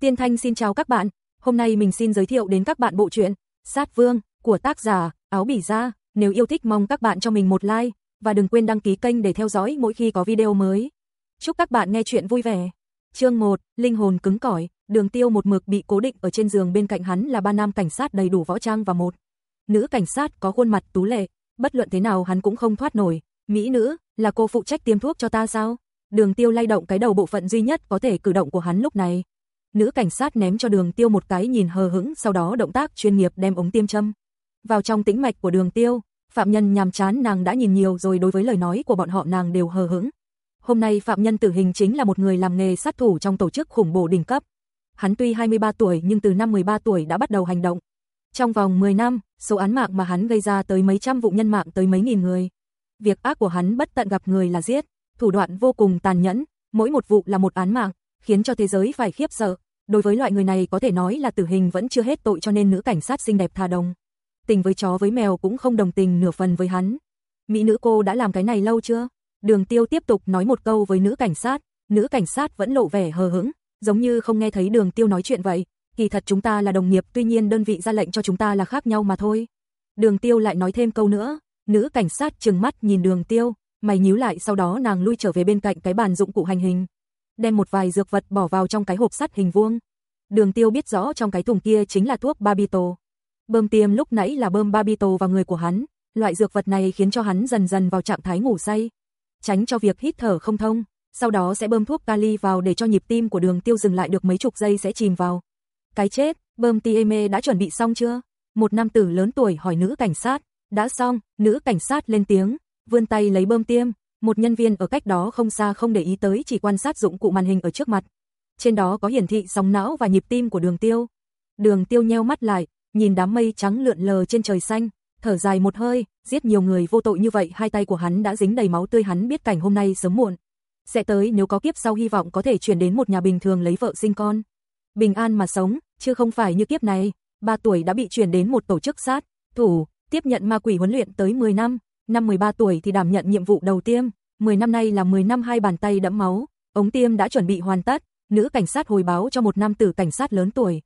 Tiên Thanh xin chào các bạn, hôm nay mình xin giới thiệu đến các bạn bộ truyện Sát Vương của tác giả Áo Bỉ Gia. Nếu yêu thích mong các bạn cho mình một like và đừng quên đăng ký kênh để theo dõi mỗi khi có video mới. Chúc các bạn nghe chuyện vui vẻ. Chương 1, linh hồn cứng cỏi, Đường Tiêu một mực bị cố định ở trên giường bên cạnh hắn là ba nam cảnh sát đầy đủ võ trang và một nữ cảnh sát có khuôn mặt tú lệ, bất luận thế nào hắn cũng không thoát nổi. Mỹ nữ, là cô phụ trách tiêm thuốc cho ta sao? Đường Tiêu lay động cái đầu bộ phận duy nhất có thể cử động của hắn lúc này. Nữ cảnh sát ném cho đường tiêu một cái nhìn hờ hững sau đó động tác chuyên nghiệp đem ống tiêm châm. Vào trong tĩnh mạch của đường tiêu, phạm nhân nhàm chán nàng đã nhìn nhiều rồi đối với lời nói của bọn họ nàng đều hờ hững. Hôm nay phạm nhân tử hình chính là một người làm nghề sát thủ trong tổ chức khủng bố đỉnh cấp. Hắn tuy 23 tuổi nhưng từ năm 13 tuổi đã bắt đầu hành động. Trong vòng 10 năm, số án mạng mà hắn gây ra tới mấy trăm vụ nhân mạng tới mấy nghìn người. Việc ác của hắn bất tận gặp người là giết, thủ đoạn vô cùng tàn nhẫn, mỗi một vụ là một án mạng, khiến cho thế giới phải khiếp sợ. Đối với loại người này có thể nói là tử hình vẫn chưa hết tội cho nên nữ cảnh sát xinh đẹp tha đồng. Tình với chó với mèo cũng không đồng tình nửa phần với hắn. Mỹ nữ cô đã làm cái này lâu chưa? Đường tiêu tiếp tục nói một câu với nữ cảnh sát, nữ cảnh sát vẫn lộ vẻ hờ hững, giống như không nghe thấy đường tiêu nói chuyện vậy. Kỳ thật chúng ta là đồng nghiệp tuy nhiên đơn vị ra lệnh cho chúng ta là khác nhau mà thôi. Đường tiêu lại nói thêm câu nữa, nữ cảnh sát trừng mắt nhìn đường tiêu, mày nhíu lại sau đó nàng lui trở về bên cạnh cái bàn dụng cụ hành hình đem một vài dược vật bỏ vào trong cái hộp sắt hình vuông. Đường Tiêu biết rõ trong cái thùng kia chính là thuốc Babito. Bơm tiêm lúc nãy là bơm Babito vào người của hắn, loại dược vật này khiến cho hắn dần dần vào trạng thái ngủ say, tránh cho việc hít thở không thông, sau đó sẽ bơm thuốc kali vào để cho nhịp tim của Đường Tiêu dừng lại được mấy chục giây sẽ chìm vào. Cái chết, bơm tiêm đã chuẩn bị xong chưa? Một nam tử lớn tuổi hỏi nữ cảnh sát, đã xong, nữ cảnh sát lên tiếng, vươn tay lấy bơm tiêm, một nhân viên ở cách đó không xa không để ý tới chỉ quan sát dụng cụ màn hình ở trước mặt. Trên đó có hiển thị sóng não và nhịp tim của đường tiêu. Đường tiêu nheo mắt lại, nhìn đám mây trắng lượn lờ trên trời xanh, thở dài một hơi, giết nhiều người vô tội như vậy hai tay của hắn đã dính đầy máu tươi hắn biết cảnh hôm nay sớm muộn. Sẽ tới nếu có kiếp sau hy vọng có thể chuyển đến một nhà bình thường lấy vợ sinh con. Bình an mà sống, chứ không phải như kiếp này, ba tuổi đã bị chuyển đến một tổ chức sát, thủ, tiếp nhận ma quỷ huấn luyện tới 10 năm, năm 13 tuổi thì đảm nhận nhiệm vụ đầu tiêm, 10 năm nay là 10 năm hai bàn tay đẫm máu, ống tiêm đã chuẩn bị hoàn tất, nữ cảnh sát hồi báo cho một nam tử cảnh sát lớn tuổi.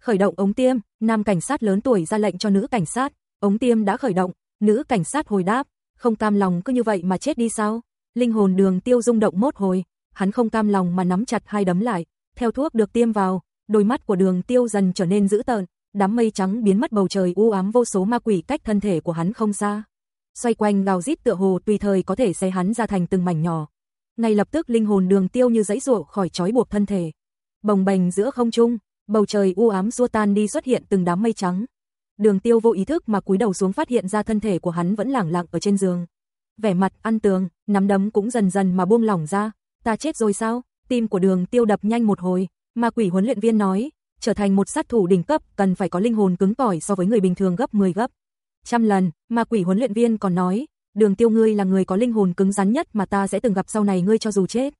Khởi động ống tiêm, nam cảnh sát lớn tuổi ra lệnh cho nữ cảnh sát, ống tiêm đã khởi động, nữ cảnh sát hồi đáp, không cam lòng cứ như vậy mà chết đi sao? Linh hồn đường tiêu rung động mốt hồi, hắn không cam lòng mà nắm chặt hai đấm lại, theo thuốc được tiêm vào, đôi mắt của đường tiêu dần trở nên dữ tợn, đám mây trắng biến mất bầu trời u ám vô số ma quỷ cách thân thể của hắn không xa xoay quanh gào rít tựa hồ tùy thời có thể xé hắn ra thành từng mảnh nhỏ. Ngay lập tức linh hồn đường tiêu như dãy ruộng khỏi trói buộc thân thể. Bồng bềnh giữa không trung, bầu trời u ám xua tan đi xuất hiện từng đám mây trắng. Đường tiêu vô ý thức mà cúi đầu xuống phát hiện ra thân thể của hắn vẫn lẳng lặng ở trên giường. Vẻ mặt ăn tường, nắm đấm cũng dần dần mà buông lỏng ra. Ta chết rồi sao? Tim của đường tiêu đập nhanh một hồi, mà quỷ huấn luyện viên nói, trở thành một sát thủ đỉnh cấp cần phải có linh hồn cứng cỏi so với người bình thường gấp 10 gấp trăm lần, mà quỷ huấn luyện viên còn nói, đường tiêu ngươi là người có linh hồn cứng rắn nhất mà ta sẽ từng gặp sau này ngươi cho dù chết.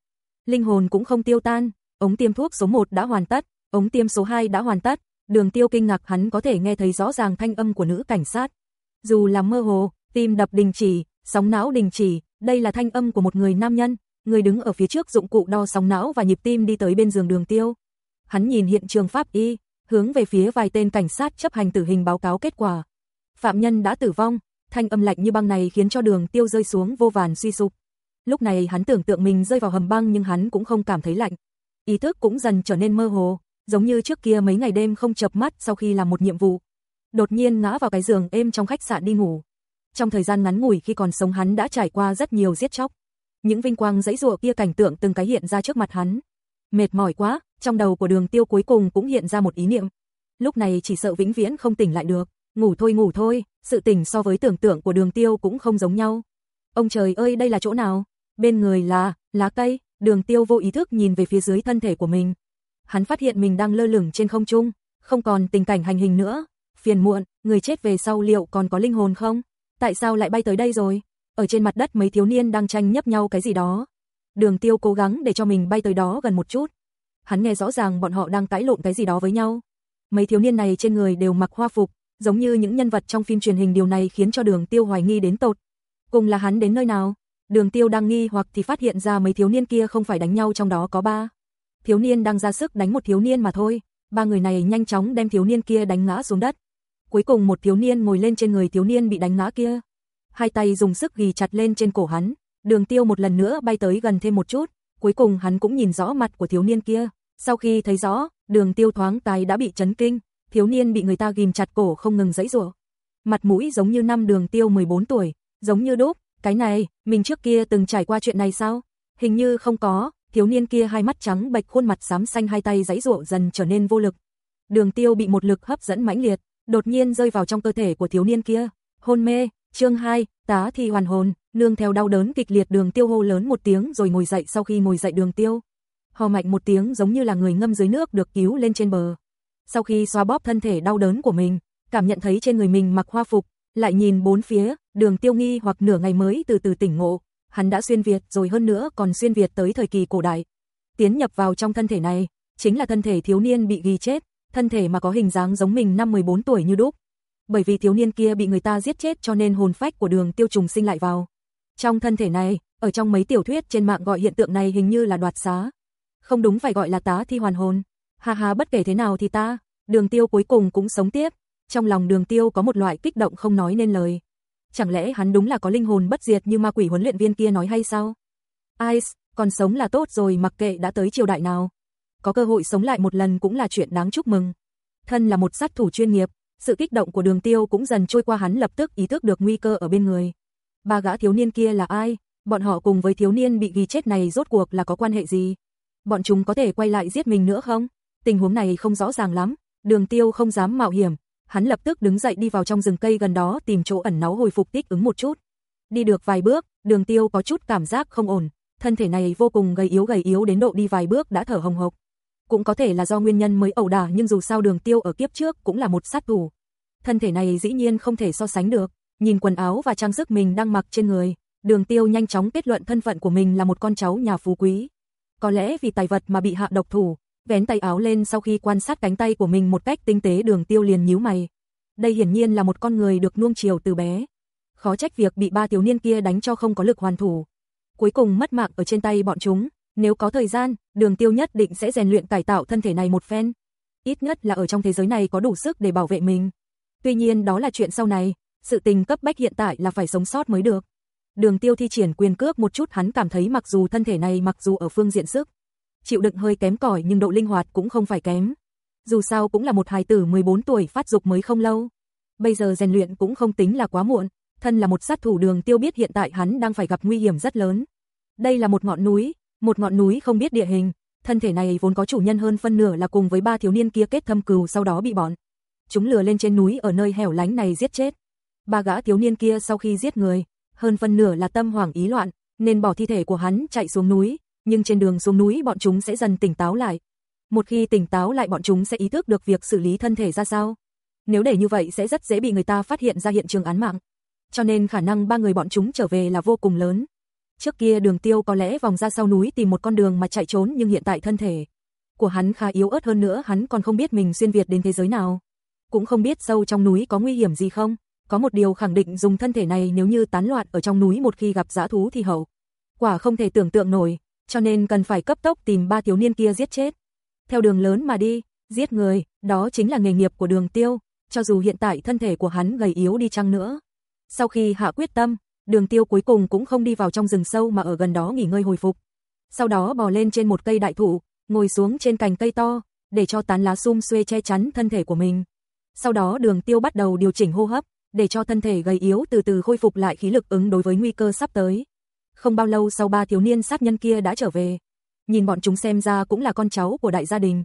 Linh hồn cũng không tiêu tan, ống tiêm thuốc số 1 đã hoàn tất, ống tiêm số 2 đã hoàn tất, đường tiêu kinh ngạc hắn có thể nghe thấy rõ ràng thanh âm của nữ cảnh sát. Dù là mơ hồ, tim đập đình chỉ, sóng não đình chỉ, đây là thanh âm của một người nam nhân, người đứng ở phía trước dụng cụ đo sóng não và nhịp tim đi tới bên giường đường tiêu. Hắn nhìn hiện trường pháp y, hướng về phía vài tên cảnh sát chấp hành tử hình báo cáo kết quả, phạm nhân đã tử vong, thanh âm lạnh như băng này khiến cho đường tiêu rơi xuống vô vàn suy sụp. Lúc này hắn tưởng tượng mình rơi vào hầm băng nhưng hắn cũng không cảm thấy lạnh. Ý thức cũng dần trở nên mơ hồ, giống như trước kia mấy ngày đêm không chập mắt sau khi làm một nhiệm vụ. Đột nhiên ngã vào cái giường êm trong khách sạn đi ngủ. Trong thời gian ngắn ngủi khi còn sống hắn đã trải qua rất nhiều giết chóc. Những vinh quang dãy rùa kia cảnh tượng từng cái hiện ra trước mặt hắn. Mệt mỏi quá, trong đầu của đường tiêu cuối cùng cũng hiện ra một ý niệm. Lúc này chỉ sợ vĩnh viễn không tỉnh lại được. Ngủ thôi ngủ thôi, sự tỉnh so với tưởng tượng của đường tiêu cũng không giống nhau. Ông trời ơi đây là chỗ nào? Bên người là, lá cây, đường tiêu vô ý thức nhìn về phía dưới thân thể của mình. Hắn phát hiện mình đang lơ lửng trên không trung, không còn tình cảnh hành hình nữa. Phiền muộn, người chết về sau liệu còn có linh hồn không? Tại sao lại bay tới đây rồi? Ở trên mặt đất mấy thiếu niên đang tranh nhấp nhau cái gì đó. Đường tiêu cố gắng để cho mình bay tới đó gần một chút. Hắn nghe rõ ràng bọn họ đang cãi lộn cái gì đó với nhau. Mấy thiếu niên này trên người đều mặc hoa phục, giống như những nhân vật trong phim truyền hình điều này khiến cho đường tiêu hoài nghi đến tột. Cùng là hắn đến nơi nào? Đường tiêu đang nghi hoặc thì phát hiện ra mấy thiếu niên kia không phải đánh nhau trong đó có ba. thiếu niên đang ra sức đánh một thiếu niên mà thôi. Ba người này nhanh chóng đem thiếu niên kia đánh ngã xuống đất. Cuối cùng một thiếu niên ngồi lên trên người thiếu niên bị đánh ngã kia. Hai tay dùng sức ghi chặt lên trên cổ hắn, đường tiêu một lần nữa bay tới gần thêm một chút, cuối cùng hắn cũng nhìn rõ mặt của thiếu niên kia. Sau khi thấy rõ, đường tiêu thoáng tài đã bị chấn kinh, thiếu niên bị người ta ghim chặt cổ không ngừng giãy giụa. Mặt mũi giống như năm đường tiêu 14 tuổi, giống như đúc, cái này, mình trước kia từng trải qua chuyện này sao? Hình như không có, thiếu niên kia hai mắt trắng bệch khuôn mặt xám xanh hai tay giãy giụa dần trở nên vô lực. Đường tiêu bị một lực hấp dẫn mãnh liệt, đột nhiên rơi vào trong cơ thể của thiếu niên kia, hôn mê, chương 2, tá thi hoàn hồn, nương theo đau đớn kịch liệt đường tiêu hô lớn một tiếng rồi ngồi dậy sau khi ngồi dậy đường tiêu. Hò mạnh một tiếng giống như là người ngâm dưới nước được cứu lên trên bờ. Sau khi xoa bóp thân thể đau đớn của mình, cảm nhận thấy trên người mình mặc hoa phục, lại nhìn bốn phía, đường tiêu nghi hoặc nửa ngày mới từ từ tỉnh ngộ, hắn đã xuyên Việt rồi hơn nữa còn xuyên Việt tới thời kỳ cổ đại. Tiến nhập vào trong thân thể này, chính là thân thể thiếu niên bị ghi chết, thân thể mà có hình dáng giống mình năm 14 tuổi như đúc. Bởi vì thiếu niên kia bị người ta giết chết cho nên hồn phách của đường tiêu trùng sinh lại vào. Trong thân thể này, ở trong mấy tiểu thuyết trên mạng gọi hiện tượng này hình như là đoạt xá. Không đúng phải gọi là tá thi hoàn hồn. Ha ha bất kể thế nào thì ta, đường tiêu cuối cùng cũng sống tiếp. Trong lòng đường tiêu có một loại kích động không nói nên lời. Chẳng lẽ hắn đúng là có linh hồn bất diệt như ma quỷ huấn luyện viên kia nói hay sao? Ice, còn sống là tốt rồi mặc kệ đã tới triều đại nào. Có cơ hội sống lại một lần cũng là chuyện đáng chúc mừng. Thân là một sát thủ chuyên nghiệp, sự kích động của đường tiêu cũng dần trôi qua hắn lập tức ý thức được nguy cơ ở bên người. Ba gã thiếu niên kia là ai? Bọn họ cùng với thiếu niên bị ghi chết này rốt cuộc là có quan hệ gì? Bọn chúng có thể quay lại giết mình nữa không? Tình huống này không rõ ràng lắm, đường tiêu không dám mạo hiểm, hắn lập tức đứng dậy đi vào trong rừng cây gần đó tìm chỗ ẩn náu hồi phục tích ứng một chút. Đi được vài bước, đường tiêu có chút cảm giác không ổn, thân thể này vô cùng gầy yếu gầy yếu đến độ đi vài bước đã thở hồng hộc. Cũng có thể là do nguyên nhân mới ẩu đả nhưng dù sao đường tiêu ở kiếp trước cũng là một sát thủ. Thân thể này dĩ nhiên không thể so sánh được, nhìn quần áo và trang sức mình đang mặc trên người, đường tiêu nhanh chóng kết luận thân phận của mình là một con cháu nhà phú quý. Có lẽ vì tài vật mà bị hạ độc thủ, vén tay áo lên sau khi quan sát cánh tay của mình một cách tinh tế đường tiêu liền nhíu mày. Đây hiển nhiên là một con người được nuông chiều từ bé. Khó trách việc bị ba thiếu niên kia đánh cho không có lực hoàn thủ. Cuối cùng mất mạng ở trên tay bọn chúng, nếu có thời gian, đường tiêu nhất định sẽ rèn luyện cải tạo thân thể này một phen. Ít nhất là ở trong thế giới này có đủ sức để bảo vệ mình. Tuy nhiên đó là chuyện sau này, sự tình cấp bách hiện tại là phải sống sót mới được. Đường tiêu thi triển quyền cước một chút hắn cảm thấy mặc dù thân thể này mặc dù ở phương diện sức, chịu đựng hơi kém cỏi nhưng độ linh hoạt cũng không phải kém. Dù sao cũng là một hài tử 14 tuổi phát dục mới không lâu. Bây giờ rèn luyện cũng không tính là quá muộn, thân là một sát thủ đường tiêu biết hiện tại hắn đang phải gặp nguy hiểm rất lớn. Đây là một ngọn núi, một ngọn núi không biết địa hình, thân thể này vốn có chủ nhân hơn phân nửa là cùng với ba thiếu niên kia kết thâm cừu sau đó bị bọn. Chúng lừa lên trên núi ở nơi hẻo lánh này giết chết. Ba gã thiếu niên kia sau khi giết người, hơn phân nửa là tâm hoảng ý loạn, nên bỏ thi thể của hắn chạy xuống núi, nhưng trên đường xuống núi bọn chúng sẽ dần tỉnh táo lại. Một khi tỉnh táo lại bọn chúng sẽ ý thức được việc xử lý thân thể ra sao. Nếu để như vậy sẽ rất dễ bị người ta phát hiện ra hiện trường án mạng. Cho nên khả năng ba người bọn chúng trở về là vô cùng lớn. Trước kia đường tiêu có lẽ vòng ra sau núi tìm một con đường mà chạy trốn nhưng hiện tại thân thể của hắn khá yếu ớt hơn nữa hắn còn không biết mình xuyên Việt đến thế giới nào. Cũng không biết sâu trong núi có nguy hiểm gì không. Có một điều khẳng định dùng thân thể này nếu như tán loạn ở trong núi một khi gặp dã thú thì hậu. Quả không thể tưởng tượng nổi, cho nên cần phải cấp tốc tìm ba thiếu niên kia giết chết. Theo đường lớn mà đi, giết người, đó chính là nghề nghiệp của đường tiêu, cho dù hiện tại thân thể của hắn gầy yếu đi chăng nữa. Sau khi hạ quyết tâm, đường tiêu cuối cùng cũng không đi vào trong rừng sâu mà ở gần đó nghỉ ngơi hồi phục. Sau đó bò lên trên một cây đại thụ, ngồi xuống trên cành cây to, để cho tán lá sum xuê che chắn thân thể của mình. Sau đó đường tiêu bắt đầu điều chỉnh hô hấp, để cho thân thể gầy yếu từ từ khôi phục lại khí lực ứng đối với nguy cơ sắp tới. Không bao lâu sau ba thiếu niên sát nhân kia đã trở về. Nhìn bọn chúng xem ra cũng là con cháu của đại gia đình.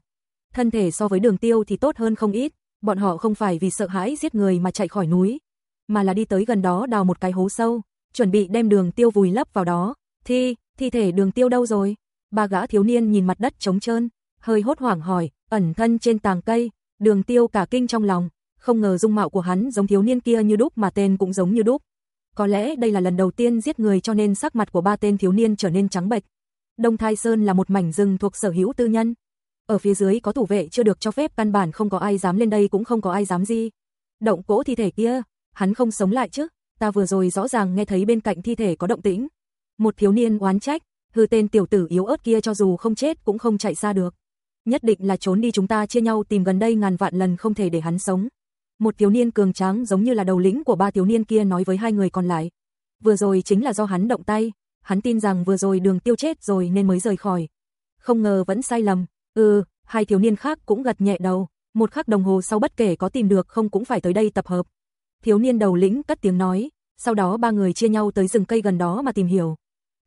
Thân thể so với đường tiêu thì tốt hơn không ít, bọn họ không phải vì sợ hãi giết người mà chạy khỏi núi, mà là đi tới gần đó đào một cái hố sâu, chuẩn bị đem đường tiêu vùi lấp vào đó. Thi, thi thể đường tiêu đâu rồi? Ba gã thiếu niên nhìn mặt đất trống trơn, hơi hốt hoảng hỏi, ẩn thân trên tàng cây, đường tiêu cả kinh trong lòng, không ngờ dung mạo của hắn giống thiếu niên kia như đúc mà tên cũng giống như đúc. Có lẽ đây là lần đầu tiên giết người cho nên sắc mặt của ba tên thiếu niên trở nên trắng bệch. Đông Thai Sơn là một mảnh rừng thuộc sở hữu tư nhân. Ở phía dưới có thủ vệ chưa được cho phép căn bản không có ai dám lên đây cũng không có ai dám gì. Động cỗ thi thể kia, hắn không sống lại chứ, ta vừa rồi rõ ràng nghe thấy bên cạnh thi thể có động tĩnh. Một thiếu niên oán trách, hư tên tiểu tử yếu ớt kia cho dù không chết cũng không chạy xa được. Nhất định là trốn đi chúng ta chia nhau tìm gần đây ngàn vạn lần không thể để hắn sống. Một thiếu niên cường tráng giống như là đầu lĩnh của ba thiếu niên kia nói với hai người còn lại. Vừa rồi chính là do hắn động tay, hắn tin rằng vừa rồi đường tiêu chết rồi nên mới rời khỏi. Không ngờ vẫn sai lầm, ừ, hai thiếu niên khác cũng gật nhẹ đầu, một khắc đồng hồ sau bất kể có tìm được không cũng phải tới đây tập hợp. Thiếu niên đầu lĩnh cất tiếng nói, sau đó ba người chia nhau tới rừng cây gần đó mà tìm hiểu.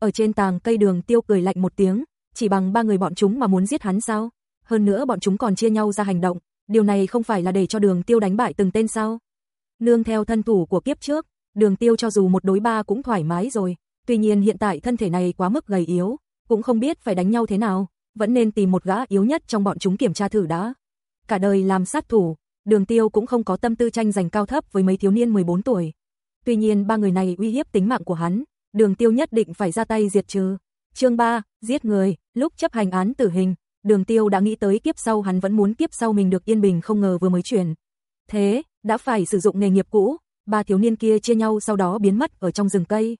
Ở trên tàng cây đường tiêu cười lạnh một tiếng, chỉ bằng ba người bọn chúng mà muốn giết hắn sao? Hơn nữa bọn chúng còn chia nhau ra hành động, điều này không phải là để cho đường tiêu đánh bại từng tên sao? Nương theo thân thủ của kiếp trước, đường tiêu cho dù một đối ba cũng thoải mái rồi, tuy nhiên hiện tại thân thể này quá mức gầy yếu, cũng không biết phải đánh nhau thế nào, vẫn nên tìm một gã yếu nhất trong bọn chúng kiểm tra thử đã. Cả đời làm sát thủ, đường tiêu cũng không có tâm tư tranh giành cao thấp với mấy thiếu niên 14 tuổi. Tuy nhiên ba người này uy hiếp tính mạng của hắn, đường tiêu nhất định phải ra tay diệt trừ. Chương 3, giết người, lúc chấp hành án tử hình, đường tiêu đã nghĩ tới kiếp sau hắn vẫn muốn kiếp sau mình được yên bình không ngờ vừa mới chuyển. Thế, đã phải sử dụng nghề nghiệp cũ, ba thiếu niên kia chia nhau sau đó biến mất ở trong rừng cây.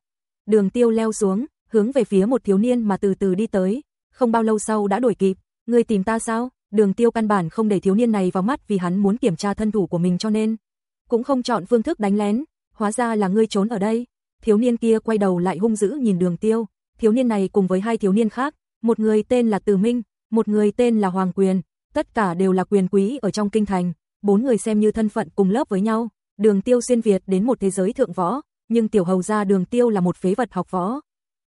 Đường tiêu leo xuống, hướng về phía một thiếu niên mà từ từ đi tới, không bao lâu sau đã đuổi kịp, người tìm ta sao? Đường tiêu căn bản không để thiếu niên này vào mắt vì hắn muốn kiểm tra thân thủ của mình cho nên, cũng không chọn phương thức đánh lén, hóa ra là ngươi trốn ở đây. Thiếu niên kia quay đầu lại hung dữ nhìn đường tiêu, thiếu niên này cùng với hai thiếu niên khác, một người tên là Từ Minh, một người tên là Hoàng Quyền, tất cả đều là quyền quý ở trong kinh thành, bốn người xem như thân phận cùng lớp với nhau. Đường Tiêu xuyên Việt đến một thế giới thượng võ, nhưng tiểu hầu gia Đường Tiêu là một phế vật học võ.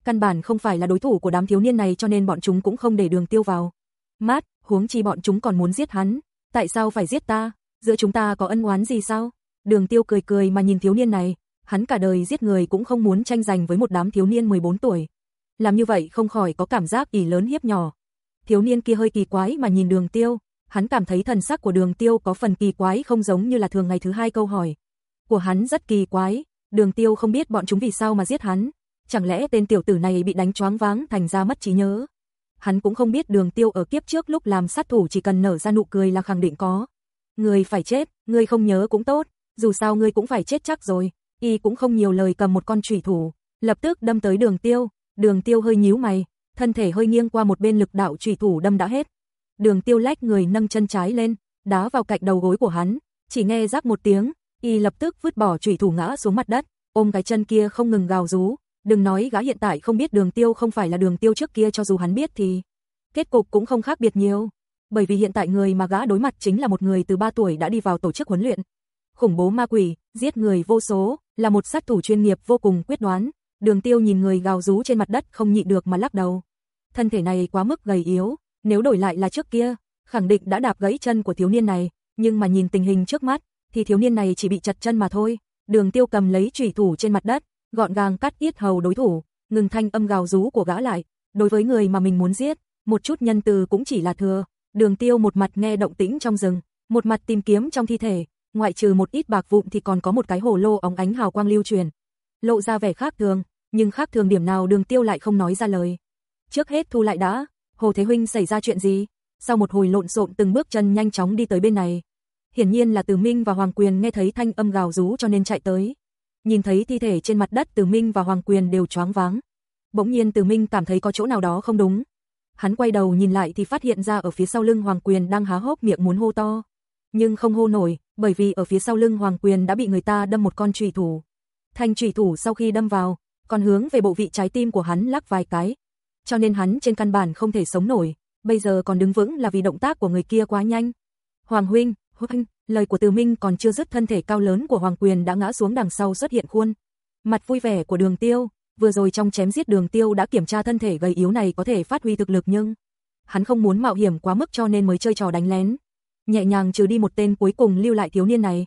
Căn bản không phải là đối thủ của đám thiếu niên này cho nên bọn chúng cũng không để Đường Tiêu vào. Mát, huống chi bọn chúng còn muốn giết hắn, tại sao phải giết ta? Giữa chúng ta có ân oán gì sao? Đường Tiêu cười cười mà nhìn thiếu niên này, hắn cả đời giết người cũng không muốn tranh giành với một đám thiếu niên 14 tuổi. Làm như vậy không khỏi có cảm giác ỷ lớn hiếp nhỏ. Thiếu niên kia hơi kỳ quái mà nhìn Đường Tiêu, hắn cảm thấy thần sắc của Đường Tiêu có phần kỳ quái không giống như là thường ngày thứ hai câu hỏi. Của hắn rất kỳ quái, Đường Tiêu không biết bọn chúng vì sao mà giết hắn, chẳng lẽ tên tiểu tử này bị đánh choáng váng thành ra mất trí nhớ. Hắn cũng không biết Đường Tiêu ở kiếp trước lúc làm sát thủ chỉ cần nở ra nụ cười là khẳng định có. Người phải chết, người không nhớ cũng tốt, dù sao ngươi cũng phải chết chắc rồi. Y cũng không nhiều lời cầm một con chủy thủ, lập tức đâm tới Đường Tiêu, Đường Tiêu hơi nhíu mày, thân thể hơi nghiêng qua một bên lực đạo chủy thủ đâm đã hết. Đường Tiêu lách người nâng chân trái lên, đá vào cạnh đầu gối của hắn, chỉ nghe rắc một tiếng, y lập tức vứt bỏ chủy thủ ngã xuống mặt đất, ôm cái chân kia không ngừng gào rú, đừng nói gã hiện tại không biết Đường Tiêu không phải là Đường Tiêu trước kia cho dù hắn biết thì kết cục cũng không khác biệt nhiều, bởi vì hiện tại người mà gã đối mặt chính là một người từ 3 tuổi đã đi vào tổ chức huấn luyện. Khủng bố ma quỷ, giết người vô số, là một sát thủ chuyên nghiệp vô cùng quyết đoán, Đường Tiêu nhìn người gào rú trên mặt đất không nhịn được mà lắc đầu. Thân thể này quá mức gầy yếu, nếu đổi lại là trước kia, khẳng định đã đạp gãy chân của thiếu niên này, nhưng mà nhìn tình hình trước mắt, thì thiếu niên này chỉ bị chặt chân mà thôi. Đường Tiêu cầm lấy chủy thủ trên mặt đất, gọn gàng cắt yết hầu đối thủ, ngừng thanh âm gào rú của gã lại. Đối với người mà mình muốn giết, một chút nhân từ cũng chỉ là thừa. Đường Tiêu một mặt nghe động tĩnh trong rừng, một mặt tìm kiếm trong thi thể, ngoại trừ một ít bạc vụn thì còn có một cái hồ lô óng ánh hào quang lưu truyền. Lộ ra vẻ khác thường, nhưng khác thường điểm nào Đường Tiêu lại không nói ra lời. Trước hết thu lại đã, Hồ Thế huynh xảy ra chuyện gì? Sau một hồi lộn xộn từng bước chân nhanh chóng đi tới bên này. Hiển nhiên là Từ Minh và Hoàng Quyền nghe thấy thanh âm gào rú cho nên chạy tới. Nhìn thấy thi thể trên mặt đất Từ Minh và Hoàng Quyền đều choáng váng. Bỗng nhiên Từ Minh cảm thấy có chỗ nào đó không đúng. Hắn quay đầu nhìn lại thì phát hiện ra ở phía sau lưng Hoàng Quyền đang há hốc miệng muốn hô to. Nhưng không hô nổi, bởi vì ở phía sau lưng Hoàng Quyền đã bị người ta đâm một con chùy thủ. Thanh chùy thủ sau khi đâm vào, còn hướng về bộ vị trái tim của hắn lắc vài cái. Cho nên hắn trên căn bản không thể sống nổi, bây giờ còn đứng vững là vì động tác của người kia quá nhanh. Hoàng huynh, huynh, lời của Từ Minh còn chưa dứt thân thể cao lớn của Hoàng Quyền đã ngã xuống đằng sau xuất hiện khuôn. Mặt vui vẻ của Đường Tiêu, vừa rồi trong chém giết Đường Tiêu đã kiểm tra thân thể gầy yếu này có thể phát huy thực lực nhưng hắn không muốn mạo hiểm quá mức cho nên mới chơi trò đánh lén. Nhẹ nhàng trừ đi một tên cuối cùng lưu lại thiếu niên này.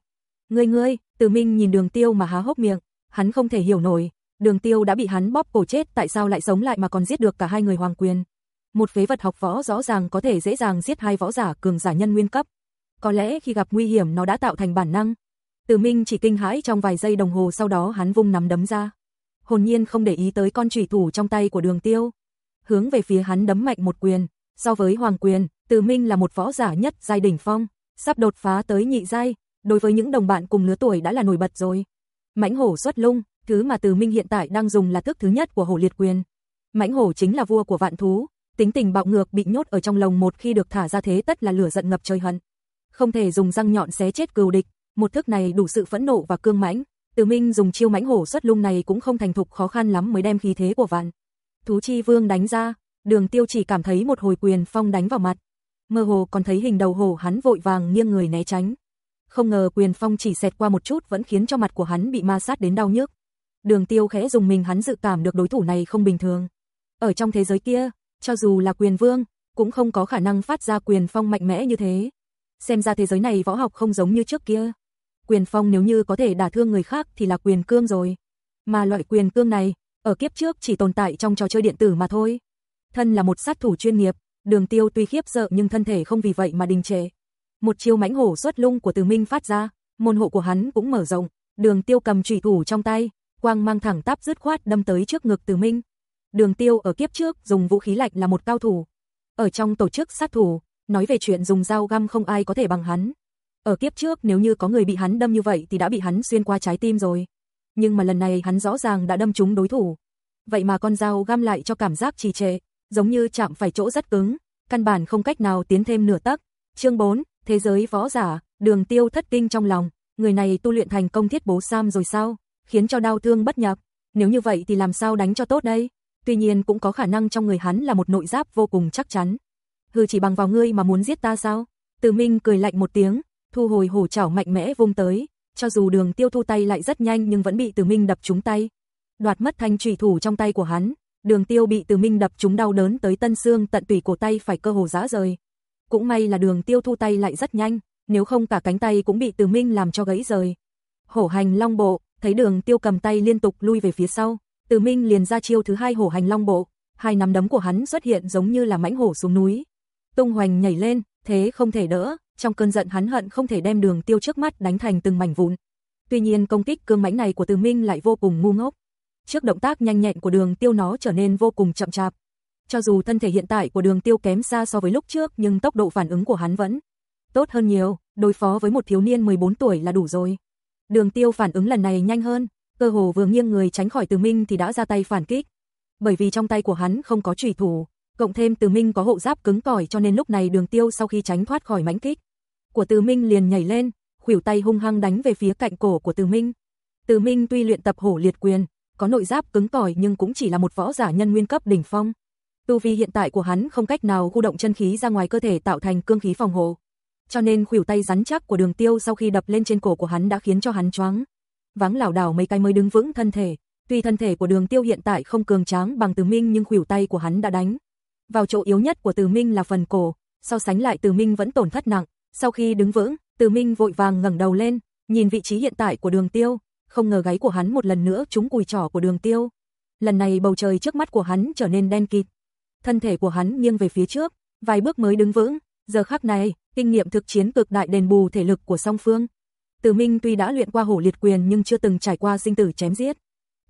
Ngươi ngươi, Từ Minh nhìn Đường Tiêu mà há hốc miệng, hắn không thể hiểu nổi, Đường Tiêu đã bị hắn bóp cổ chết tại sao lại sống lại mà còn giết được cả hai người hoàng quyền. Một phế vật học võ rõ ràng có thể dễ dàng giết hai võ giả cường giả nhân nguyên cấp. Có lẽ khi gặp nguy hiểm nó đã tạo thành bản năng. Từ Minh chỉ kinh hãi trong vài giây đồng hồ sau đó hắn vung nắm đấm ra. Hồn nhiên không để ý tới con chủy thủ trong tay của đường tiêu. Hướng về phía hắn đấm mạnh một quyền. So với hoàng quyền, Từ Minh là một võ giả nhất giai đỉnh phong. Sắp đột phá tới nhị giai. Đối với những đồng bạn cùng lứa tuổi đã là nổi bật rồi. Mãnh hổ xuất lung, thứ mà Từ Minh hiện tại đang dùng là thức thứ nhất của hổ liệt quyền. Mãnh hổ chính là vua của vạn thú, tính tình bạo ngược bị nhốt ở trong lồng một khi được thả ra thế tất là lửa giận ngập trời hận. Không thể dùng răng nhọn xé chết cừu địch, một thức này đủ sự phẫn nộ và cương mãnh. Từ Minh dùng chiêu mãnh hổ xuất lung này cũng không thành thục khó khăn lắm mới đem khí thế của vạn. Thú chi vương đánh ra, đường tiêu chỉ cảm thấy một hồi quyền phong đánh vào mặt. Mơ hồ còn thấy hình đầu hổ hắn vội vàng nghiêng người né tránh. Không ngờ quyền phong chỉ xẹt qua một chút vẫn khiến cho mặt của hắn bị ma sát đến đau nhức. Đường tiêu khẽ dùng mình hắn dự cảm được đối thủ này không bình thường. Ở trong thế giới kia, cho dù là quyền vương, cũng không có khả năng phát ra quyền phong mạnh mẽ như thế. Xem ra thế giới này võ học không giống như trước kia. Quyền phong nếu như có thể đả thương người khác thì là quyền cương rồi. Mà loại quyền cương này, ở kiếp trước chỉ tồn tại trong trò chơi điện tử mà thôi. Thân là một sát thủ chuyên nghiệp, đường tiêu tuy khiếp sợ nhưng thân thể không vì vậy mà đình trệ. Một chiêu mãnh hổ xuất lung của từ minh phát ra, môn hộ của hắn cũng mở rộng, đường tiêu cầm trùy thủ trong tay, quang mang thẳng tắp dứt khoát đâm tới trước ngực từ minh. Đường tiêu ở kiếp trước dùng vũ khí lạnh là một cao thủ. Ở trong tổ chức sát thủ, nói về chuyện dùng dao găm không ai có thể bằng hắn. Ở kiếp trước nếu như có người bị hắn đâm như vậy thì đã bị hắn xuyên qua trái tim rồi. Nhưng mà lần này hắn rõ ràng đã đâm trúng đối thủ. Vậy mà con dao găm lại cho cảm giác trì trệ, giống như chạm phải chỗ rất cứng, căn bản không cách nào tiến thêm nửa tấc. Chương 4, thế giới võ giả, đường tiêu thất kinh trong lòng, người này tu luyện thành công thiết bố sam rồi sao, khiến cho đau thương bất nhập. Nếu như vậy thì làm sao đánh cho tốt đây? tuy nhiên cũng có khả năng trong người hắn là một nội giáp vô cùng chắc chắn. Hừ chỉ bằng vào ngươi mà muốn giết ta sao? Từ Minh cười lạnh một tiếng, thu hồi hổ chảo mạnh mẽ vung tới, cho dù đường tiêu thu tay lại rất nhanh nhưng vẫn bị Từ Minh đập trúng tay. Đoạt mất thanh trùy thủ trong tay của hắn, đường tiêu bị Từ Minh đập trúng đau đớn tới tân xương tận tủy cổ tay phải cơ hồ rã rời. Cũng may là đường tiêu thu tay lại rất nhanh, nếu không cả cánh tay cũng bị Từ Minh làm cho gãy rời. Hổ hành long bộ, thấy đường tiêu cầm tay liên tục lui về phía sau, từ Minh liền ra chiêu thứ hai hổ hành long bộ, hai nắm đấm của hắn xuất hiện giống như là mãnh hổ xuống núi. Tung hoành nhảy lên, thế không thể đỡ, trong cơn giận hắn hận không thể đem đường tiêu trước mắt đánh thành từng mảnh vụn. Tuy nhiên công kích cương mãnh này của Từ Minh lại vô cùng ngu ngốc. Trước động tác nhanh nhẹn của đường tiêu nó trở nên vô cùng chậm chạp. Cho dù thân thể hiện tại của đường tiêu kém xa so với lúc trước nhưng tốc độ phản ứng của hắn vẫn tốt hơn nhiều, đối phó với một thiếu niên 14 tuổi là đủ rồi. Đường tiêu phản ứng lần này nhanh hơn, cơ hồ vừa nghiêng người tránh khỏi Từ Minh thì đã ra tay phản kích. Bởi vì trong tay của hắn không có chủy thủ, cộng thêm Từ Minh có hộ giáp cứng cỏi cho nên lúc này Đường Tiêu sau khi tránh thoát khỏi mãnh kích của Từ Minh liền nhảy lên, khuỷu tay hung hăng đánh về phía cạnh cổ của Từ Minh. Từ Minh tuy luyện tập hổ liệt quyền, có nội giáp cứng cỏi nhưng cũng chỉ là một võ giả nhân nguyên cấp đỉnh phong. Tu vi hiện tại của hắn không cách nào khu động chân khí ra ngoài cơ thể tạo thành cương khí phòng hộ. Cho nên khuỷu tay rắn chắc của Đường Tiêu sau khi đập lên trên cổ của hắn đã khiến cho hắn choáng vắng lảo đảo mấy cái mới đứng vững thân thể. Tuy thân thể của Đường Tiêu hiện tại không cường tráng bằng Từ Minh nhưng khuỷu tay của hắn đã đánh. Vào chỗ yếu nhất của Từ Minh là phần cổ, so sánh lại Từ Minh vẫn tổn thất nặng. Sau khi đứng vững, Từ Minh vội vàng ngẩng đầu lên, nhìn vị trí hiện tại của Đường Tiêu, không ngờ gáy của hắn một lần nữa trúng cùi trỏ của Đường Tiêu. Lần này bầu trời trước mắt của hắn trở nên đen kịt. Thân thể của hắn nghiêng về phía trước, vài bước mới đứng vững. Giờ khắc này, kinh nghiệm thực chiến cực đại đền bù thể lực của song phương. Từ Minh tuy đã luyện qua hổ liệt quyền nhưng chưa từng trải qua sinh tử chém giết.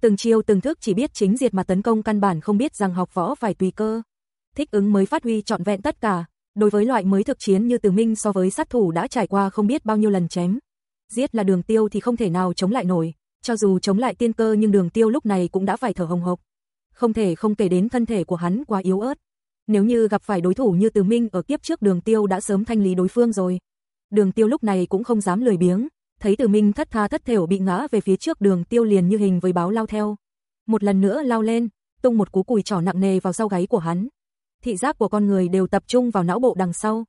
Từng chiêu từng thức chỉ biết chính diệt mà tấn công căn bản không biết rằng học võ phải tùy cơ. Thích ứng mới phát huy trọn vẹn tất cả. Đối với loại mới thực chiến như Từ Minh so với sát thủ đã trải qua không biết bao nhiêu lần chém. Giết là đường tiêu thì không thể nào chống lại nổi. Cho dù chống lại tiên cơ nhưng đường tiêu lúc này cũng đã phải thở hồng hộc. Không thể không kể đến thân thể của hắn quá yếu ớt. Nếu như gặp phải đối thủ như Từ Minh ở kiếp trước đường tiêu đã sớm thanh lý đối phương rồi. Đường tiêu lúc này cũng không dám lười biếng, thấy Từ Minh thất tha thất thểu bị ngã về phía trước đường tiêu liền như hình với báo lao theo. Một lần nữa lao lên, tung một cú cùi trỏ nặng nề vào sau gáy của hắn. Thị giác của con người đều tập trung vào não bộ đằng sau.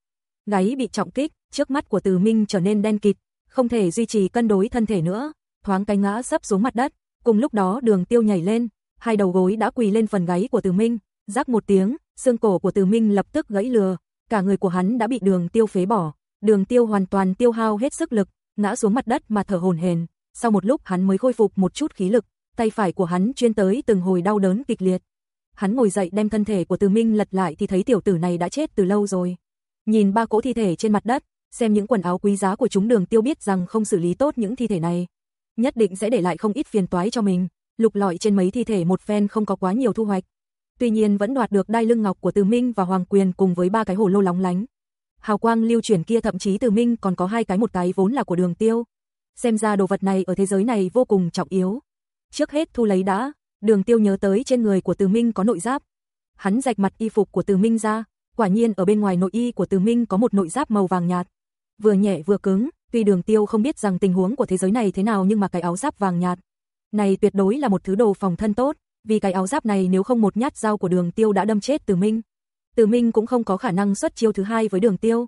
Gáy bị trọng kích, trước mắt của Từ Minh trở nên đen kịt, không thể duy trì cân đối thân thể nữa, thoáng cái ngã sấp xuống mặt đất. Cùng lúc đó đường tiêu nhảy lên, hai đầu gối đã quỳ lên phần gáy của Từ Minh, rắc một tiếng, xương cổ của Từ Minh lập tức gãy lừa, cả người của hắn đã bị đường tiêu phế bỏ. Đường tiêu hoàn toàn tiêu hao hết sức lực, ngã xuống mặt đất mà thở hổn hển. Sau một lúc hắn mới khôi phục một chút khí lực, tay phải của hắn chuyên tới từng hồi đau đớn kịch liệt. Hắn ngồi dậy đem thân thể của Từ Minh lật lại thì thấy tiểu tử này đã chết từ lâu rồi. Nhìn ba cỗ thi thể trên mặt đất, xem những quần áo quý giá của chúng đường tiêu biết rằng không xử lý tốt những thi thể này. Nhất định sẽ để lại không ít phiền toái cho mình, lục lọi trên mấy thi thể một phen không có quá nhiều thu hoạch. Tuy nhiên vẫn đoạt được đai lưng ngọc của Từ Minh và Hoàng Quyền cùng với ba cái hồ lô lóng lánh hào quang lưu chuyển kia thậm chí từ minh còn có hai cái một cái vốn là của đường tiêu. Xem ra đồ vật này ở thế giới này vô cùng trọng yếu. Trước hết thu lấy đã, Đường Tiêu nhớ tới trên người của Từ Minh có nội giáp. Hắn rạch mặt y phục của Từ Minh ra, quả nhiên ở bên ngoài nội y của Từ Minh có một nội giáp màu vàng nhạt, vừa nhẹ vừa cứng, tuy Đường Tiêu không biết rằng tình huống của thế giới này thế nào nhưng mà cái áo giáp vàng nhạt này tuyệt đối là một thứ đồ phòng thân tốt, vì cái áo giáp này nếu không một nhát dao của Đường Tiêu đã đâm chết Từ Minh. Từ Minh cũng không có khả năng xuất chiêu thứ hai với Đường Tiêu.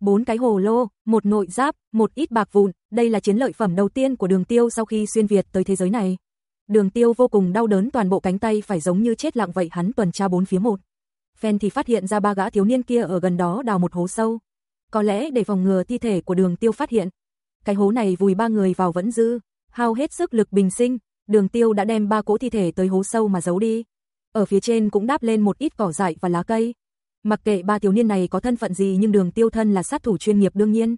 Bốn cái hồ lô, một nội giáp, một ít bạc vụn, đây là chiến lợi phẩm đầu tiên của Đường Tiêu sau khi xuyên việt tới thế giới này. Đường Tiêu vô cùng đau đớn toàn bộ cánh tay phải giống như chết lặng vậy hắn tuần tra bốn phía một. Phen thì phát hiện ra ba gã thiếu niên kia ở gần đó đào một hố sâu. Có lẽ để phòng ngừa thi thể của Đường Tiêu phát hiện. Cái hố này vùi ba người vào vẫn dư, hao hết sức lực bình sinh, Đường Tiêu đã đem ba cỗ thi thể tới hố sâu mà giấu đi. Ở phía trên cũng đáp lên một ít cỏ dại và lá cây. Mặc kệ ba thiếu niên này có thân phận gì nhưng Đường Tiêu thân là sát thủ chuyên nghiệp đương nhiên.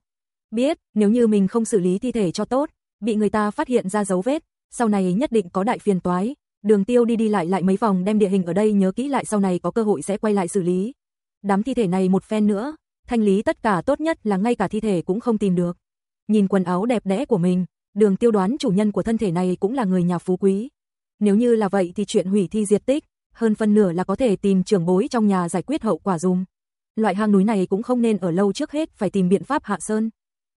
Biết, nếu như mình không xử lý thi thể cho tốt, bị người ta phát hiện ra dấu vết, sau này nhất định có đại phiền toái. Đường Tiêu đi đi lại lại mấy vòng đem địa hình ở đây nhớ kỹ lại sau này có cơ hội sẽ quay lại xử lý. Đám thi thể này một phen nữa, thanh lý tất cả tốt nhất là ngay cả thi thể cũng không tìm được. Nhìn quần áo đẹp đẽ của mình, Đường Tiêu đoán chủ nhân của thân thể này cũng là người nhà phú quý. Nếu như là vậy thì chuyện hủy thi diệt tích, hơn phân nửa là có thể tìm trưởng bối trong nhà giải quyết hậu quả dùm. Loại hang núi này cũng không nên ở lâu trước hết phải tìm biện pháp hạ sơn.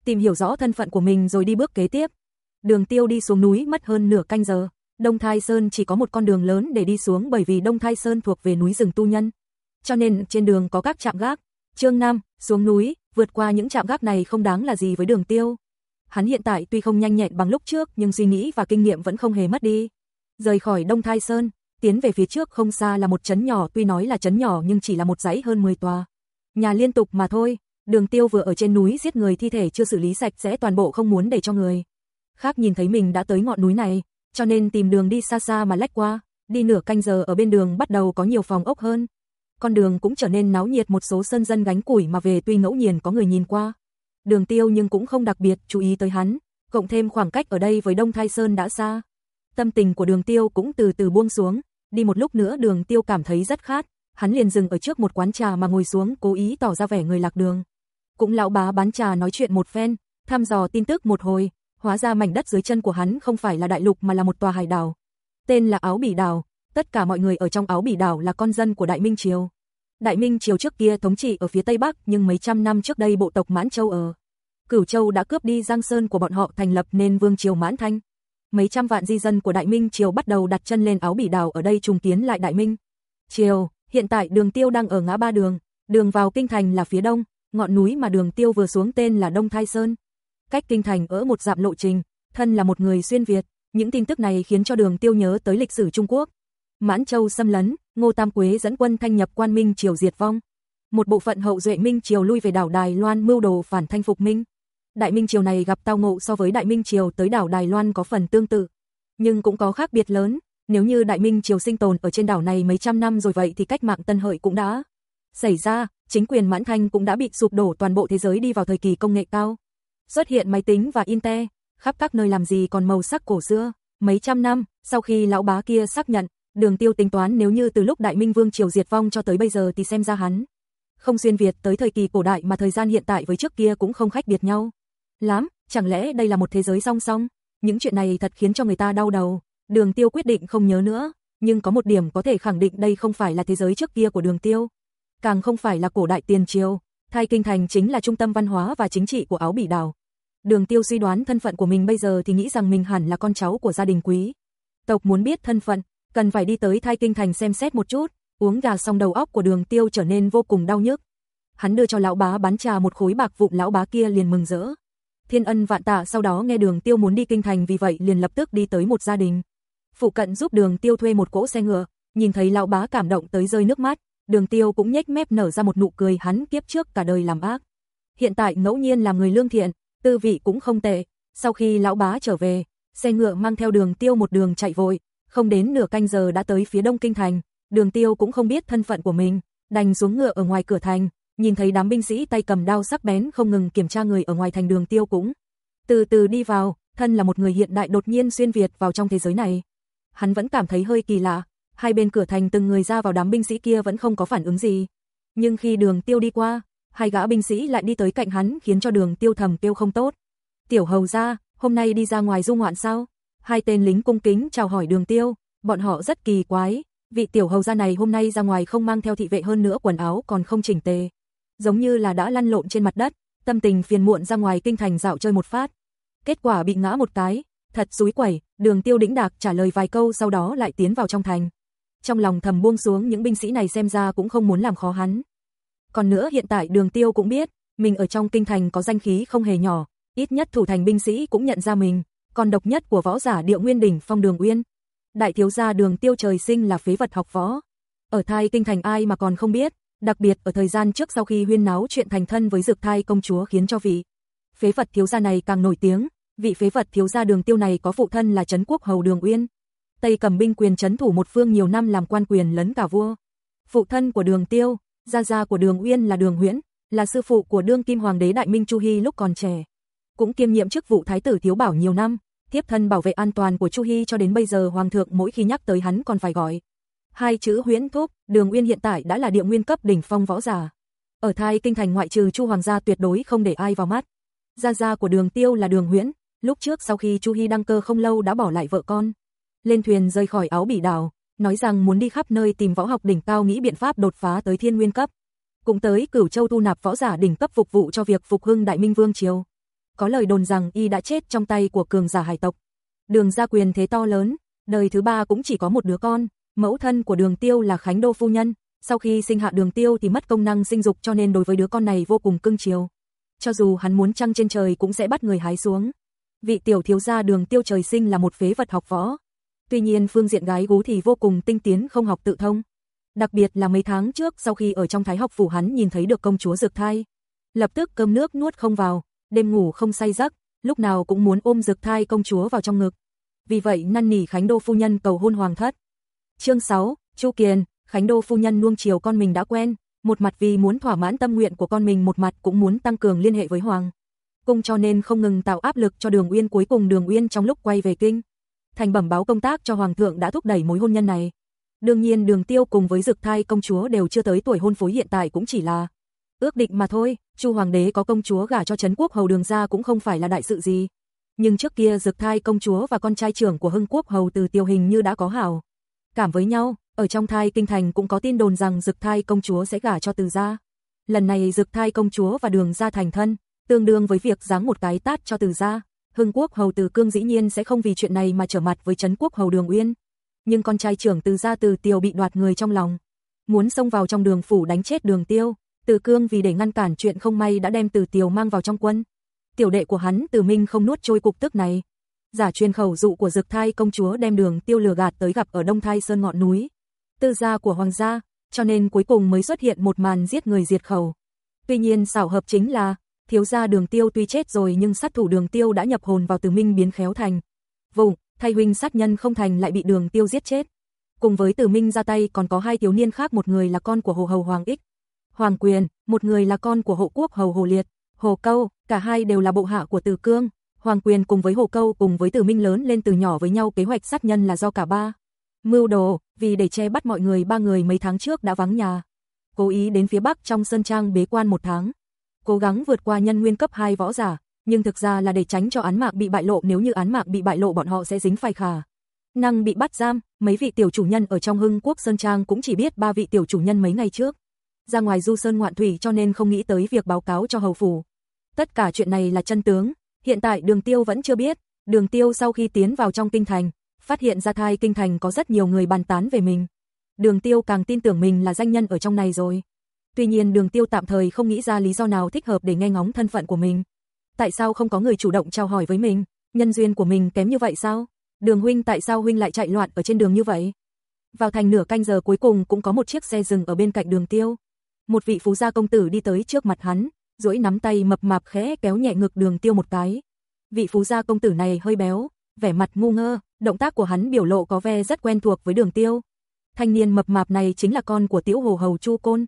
Tìm hiểu rõ thân phận của mình rồi đi bước kế tiếp. Đường Tiêu đi xuống núi mất hơn nửa canh giờ. Đông Thai Sơn chỉ có một con đường lớn để đi xuống bởi vì Đông Thai Sơn thuộc về núi rừng tu nhân. Cho nên trên đường có các trạm gác. trương nam xuống núi, vượt qua những trạm gác này không đáng là gì với đường tiêu. Hắn hiện tại tuy không nhanh nhẹn bằng lúc trước nhưng suy nghĩ và kinh nghiệm vẫn không hề mất đi. Rời khỏi Đông Thai Sơn, tiến về phía trước không xa là một trấn nhỏ tuy nói là trấn nhỏ nhưng chỉ là một dãy hơn 10 tòa. Nhà liên tục mà thôi, đường tiêu vừa ở trên núi giết người thi thể chưa xử lý sạch sẽ toàn bộ không muốn để cho người. Khác nhìn thấy mình đã tới ngọn núi này, cho nên tìm đường đi xa xa mà lách qua, đi nửa canh giờ ở bên đường bắt đầu có nhiều phòng ốc hơn. Con đường cũng trở nên náo nhiệt một số sân dân gánh củi mà về tuy ngẫu nhiên có người nhìn qua. Đường tiêu nhưng cũng không đặc biệt chú ý tới hắn, cộng thêm khoảng cách ở đây với Đông Thai Sơn đã xa. Tâm tình của đường tiêu cũng từ từ buông xuống, đi một lúc nữa đường tiêu cảm thấy rất khát, hắn liền dừng ở trước một quán trà mà ngồi xuống cố ý tỏ ra vẻ người lạc đường. Cũng lão bá bán trà nói chuyện một phen, thăm dò tin tức một hồi, hóa ra mảnh đất dưới chân của hắn không phải là đại lục mà là một tòa hải đảo. Tên là Áo Bỉ Đảo, tất cả mọi người ở trong Áo Bỉ Đảo là con dân của Đại Minh Triều. Đại Minh Triều trước kia thống trị ở phía Tây Bắc nhưng mấy trăm năm trước đây bộ tộc Mãn Châu ở Cửu Châu đã cướp đi Giang Sơn của bọn họ thành lập nên Vương Triều Mãn Thanh. Mấy trăm vạn di dân của Đại Minh Triều bắt đầu đặt chân lên áo bỉ đào ở đây trùng kiến lại Đại Minh. Triều, hiện tại đường tiêu đang ở ngã ba đường, đường vào kinh thành là phía đông, ngọn núi mà đường tiêu vừa xuống tên là Đông Thai Sơn. Cách kinh thành ở một dặm lộ trình, thân là một người xuyên Việt, những tin tức này khiến cho đường tiêu nhớ tới lịch sử Trung Quốc. Mãn Châu xâm lấn, Ngô Tam Quế dẫn quân thanh nhập quan Minh Triều diệt vong. Một bộ phận hậu duệ Minh Triều lui về đảo Đài Loan mưu đồ phản thanh phục Minh. Đại Minh Triều này gặp tao ngộ so với Đại Minh Triều tới đảo Đài Loan có phần tương tự, nhưng cũng có khác biệt lớn. Nếu như Đại Minh Triều sinh tồn ở trên đảo này mấy trăm năm rồi vậy thì cách mạng Tân Hợi cũng đã xảy ra, chính quyền Mãn Thanh cũng đã bị sụp đổ toàn bộ thế giới đi vào thời kỳ công nghệ cao. Xuất hiện máy tính và internet, khắp các nơi làm gì còn màu sắc cổ xưa. Mấy trăm năm, sau khi lão bá kia xác nhận, đường tiêu tính toán nếu như từ lúc Đại Minh Vương Triều diệt vong cho tới bây giờ thì xem ra hắn. Không xuyên Việt tới thời kỳ cổ đại mà thời gian hiện tại với trước kia cũng không khách biệt nhau lắm, chẳng lẽ đây là một thế giới song song? Những chuyện này thật khiến cho người ta đau đầu. Đường Tiêu quyết định không nhớ nữa, nhưng có một điểm có thể khẳng định đây không phải là thế giới trước kia của Đường Tiêu, càng không phải là cổ đại tiền triều. thay Kinh Thành chính là trung tâm văn hóa và chính trị của Áo Bỉ Đảo. Đường Tiêu suy đoán thân phận của mình bây giờ thì nghĩ rằng mình hẳn là con cháu của gia đình quý. Tộc muốn biết thân phận, cần phải đi tới Thai Kinh Thành xem xét một chút, uống gà xong đầu óc của Đường Tiêu trở nên vô cùng đau nhức. Hắn đưa cho lão bá bán trà một khối bạc vụn lão bá kia liền mừng rỡ. Thiên ân vạn tạ sau đó nghe đường tiêu muốn đi kinh thành vì vậy liền lập tức đi tới một gia đình. Phụ cận giúp đường tiêu thuê một cỗ xe ngựa, nhìn thấy lão bá cảm động tới rơi nước mắt, đường tiêu cũng nhếch mép nở ra một nụ cười hắn kiếp trước cả đời làm ác. Hiện tại ngẫu nhiên làm người lương thiện, tư vị cũng không tệ, sau khi lão bá trở về, xe ngựa mang theo đường tiêu một đường chạy vội, không đến nửa canh giờ đã tới phía đông kinh thành, đường tiêu cũng không biết thân phận của mình, đành xuống ngựa ở ngoài cửa thành, nhìn thấy đám binh sĩ tay cầm đao sắc bén không ngừng kiểm tra người ở ngoài thành đường tiêu cũng. Từ từ đi vào, thân là một người hiện đại đột nhiên xuyên Việt vào trong thế giới này. Hắn vẫn cảm thấy hơi kỳ lạ, hai bên cửa thành từng người ra vào đám binh sĩ kia vẫn không có phản ứng gì. Nhưng khi đường tiêu đi qua, hai gã binh sĩ lại đi tới cạnh hắn khiến cho đường tiêu thầm tiêu không tốt. Tiểu hầu ra, hôm nay đi ra ngoài du ngoạn sao? Hai tên lính cung kính chào hỏi đường tiêu, Bọn họ rất kỳ quái, vị tiểu hầu gia này hôm nay ra ngoài không mang theo thị vệ hơn nữa quần áo còn không chỉnh tề. Giống như là đã lăn lộn trên mặt đất, tâm tình phiền muộn ra ngoài kinh thành dạo chơi một phát. Kết quả bị ngã một cái, thật rúi quẩy, đường tiêu đĩnh đạc trả lời vài câu sau đó lại tiến vào trong thành. Trong lòng thầm buông xuống những binh sĩ này xem ra cũng không muốn làm khó hắn. Còn nữa hiện tại đường tiêu cũng biết, mình ở trong kinh thành có danh khí không hề nhỏ, ít nhất thủ thành binh sĩ cũng nhận ra mình, còn độc nhất của võ giả điệu nguyên đỉnh phong đường uyên. Đại thiếu gia đường tiêu trời sinh là phế vật học võ. Ở thai kinh thành ai mà còn không biết, đặc biệt ở thời gian trước sau khi huyên náo chuyện thành thân với dược thai công chúa khiến cho vị. Phế vật thiếu gia này càng nổi tiếng, vị phế vật thiếu gia đường tiêu này có phụ thân là Trấn Quốc Hầu Đường Uyên. Tây cầm binh quyền trấn thủ một phương nhiều năm làm quan quyền lấn cả vua. Phụ thân của đường tiêu, gia gia của đường Uyên là đường huyễn, là sư phụ của đương kim hoàng đế Đại Minh Chu Hy lúc còn trẻ. Cũng kiêm nhiệm chức vụ thái tử thiếu bảo nhiều năm, tiếp thân bảo vệ an toàn của Chu Hy cho đến bây giờ hoàng thượng mỗi khi nhắc tới hắn còn phải gọi. Hai chữ huyễn thúc, đường Uyên hiện tại đã là địa nguyên cấp đỉnh phong võ giả. Ở thai kinh thành ngoại trừ Chu hoàng gia tuyệt đối không để ai vào mắt. Gia gia của đường tiêu là đường huyễn, lúc trước sau khi Chu Hy đăng cơ không lâu đã bỏ lại vợ con. Lên thuyền rời khỏi áo bỉ đảo, nói rằng muốn đi khắp nơi tìm võ học đỉnh cao nghĩ biện pháp đột phá tới thiên nguyên cấp. Cũng tới cửu châu thu nạp võ giả đỉnh cấp phục vụ cho việc phục hưng đại minh vương triều. Có lời đồn rằng y đã chết trong tay của cường giả hải tộc. Đường gia quyền thế to lớn, đời thứ ba cũng chỉ có một đứa con, mẫu thân của đường tiêu là Khánh Đô Phu Nhân. Sau khi sinh hạ đường tiêu thì mất công năng sinh dục cho nên đối với đứa con này vô cùng cưng chiều. Cho dù hắn muốn trăng trên trời cũng sẽ bắt người hái xuống vị tiểu thiếu gia đường tiêu trời sinh là một phế vật học võ. Tuy nhiên phương diện gái gú thì vô cùng tinh tiến không học tự thông. Đặc biệt là mấy tháng trước sau khi ở trong thái học phủ hắn nhìn thấy được công chúa dược thai. Lập tức cơm nước nuốt không vào, đêm ngủ không say giấc, lúc nào cũng muốn ôm dược thai công chúa vào trong ngực. Vì vậy năn nỉ Khánh Đô phu nhân cầu hôn hoàng thất. Chương 6, Chu Kiền, Khánh Đô phu nhân nuông chiều con mình đã quen, một mặt vì muốn thỏa mãn tâm nguyện của con mình một mặt cũng muốn tăng cường liên hệ với hoàng cung cho nên không ngừng tạo áp lực cho Đường Uyên cuối cùng Đường Uyên trong lúc quay về kinh. Thành bẩm báo công tác cho Hoàng thượng đã thúc đẩy mối hôn nhân này. Đương nhiên Đường Tiêu cùng với Dực Thai công chúa đều chưa tới tuổi hôn phối hiện tại cũng chỉ là ước định mà thôi, Chu hoàng đế có công chúa gả cho Trấn Quốc hầu Đường gia cũng không phải là đại sự gì. Nhưng trước kia Dực Thai công chúa và con trai trưởng của Hưng Quốc hầu Từ Tiêu Hình như đã có hảo cảm với nhau, ở trong thai kinh thành cũng có tin đồn rằng Dực Thai công chúa sẽ gả cho Từ gia. Lần này Dực Thai công chúa và Đường gia thành thân, tương đương với việc giáng một cái tát cho từ gia. Hưng quốc hầu từ cương dĩ nhiên sẽ không vì chuyện này mà trở mặt với Trấn quốc hầu đường uyên. Nhưng con trai trưởng từ gia từ tiêu bị đoạt người trong lòng. Muốn xông vào trong đường phủ đánh chết đường tiêu. Từ cương vì để ngăn cản chuyện không may đã đem từ Tiểu mang vào trong quân. Tiểu đệ của hắn từ minh không nuốt trôi cục tức này. Giả truyền khẩu dụ của dực thai công chúa đem đường tiêu lừa gạt tới gặp ở đông thai sơn ngọn núi. Tư gia của hoàng gia, cho nên cuối cùng mới xuất hiện một màn giết người diệt khẩu. Tuy nhiên xảo hợp chính là, thiếu gia đường tiêu tuy chết rồi nhưng sát thủ đường tiêu đã nhập hồn vào từ minh biến khéo thành. Vùng, thay huynh sát nhân không thành lại bị đường tiêu giết chết. Cùng với từ minh ra tay còn có hai thiếu niên khác một người là con của hồ hầu Hoàng Ích. Hoàng Quyền, một người là con của hộ quốc hầu Hồ Liệt. Hồ Câu, cả hai đều là bộ hạ của Từ Cương. Hoàng Quyền cùng với Hồ Câu cùng với Từ Minh lớn lên từ nhỏ với nhau kế hoạch sát nhân là do cả ba. Mưu đồ, vì để che bắt mọi người ba người mấy tháng trước đã vắng nhà. Cố ý đến phía Bắc trong Sơn Trang bế quan một tháng cố gắng vượt qua nhân nguyên cấp 2 võ giả, nhưng thực ra là để tránh cho án mạng bị bại lộ nếu như án mạng bị bại lộ bọn họ sẽ dính phải khả. Năng bị bắt giam, mấy vị tiểu chủ nhân ở trong Hưng Quốc Sơn Trang cũng chỉ biết ba vị tiểu chủ nhân mấy ngày trước. Ra ngoài du sơn ngoạn thủy cho nên không nghĩ tới việc báo cáo cho hầu phủ. Tất cả chuyện này là chân tướng, hiện tại đường tiêu vẫn chưa biết, đường tiêu sau khi tiến vào trong kinh thành, phát hiện ra thai kinh thành có rất nhiều người bàn tán về mình. Đường tiêu càng tin tưởng mình là danh nhân ở trong này rồi. Tuy nhiên đường tiêu tạm thời không nghĩ ra lý do nào thích hợp để nghe ngóng thân phận của mình. Tại sao không có người chủ động trao hỏi với mình? Nhân duyên của mình kém như vậy sao? Đường huynh tại sao huynh lại chạy loạn ở trên đường như vậy? Vào thành nửa canh giờ cuối cùng cũng có một chiếc xe dừng ở bên cạnh đường tiêu. Một vị phú gia công tử đi tới trước mặt hắn, duỗi nắm tay mập mạp khẽ kéo nhẹ ngực đường tiêu một cái. Vị phú gia công tử này hơi béo, vẻ mặt ngu ngơ, động tác của hắn biểu lộ có vẻ rất quen thuộc với đường tiêu. Thanh niên mập mạp này chính là con của tiểu hồ hầu Chu Côn.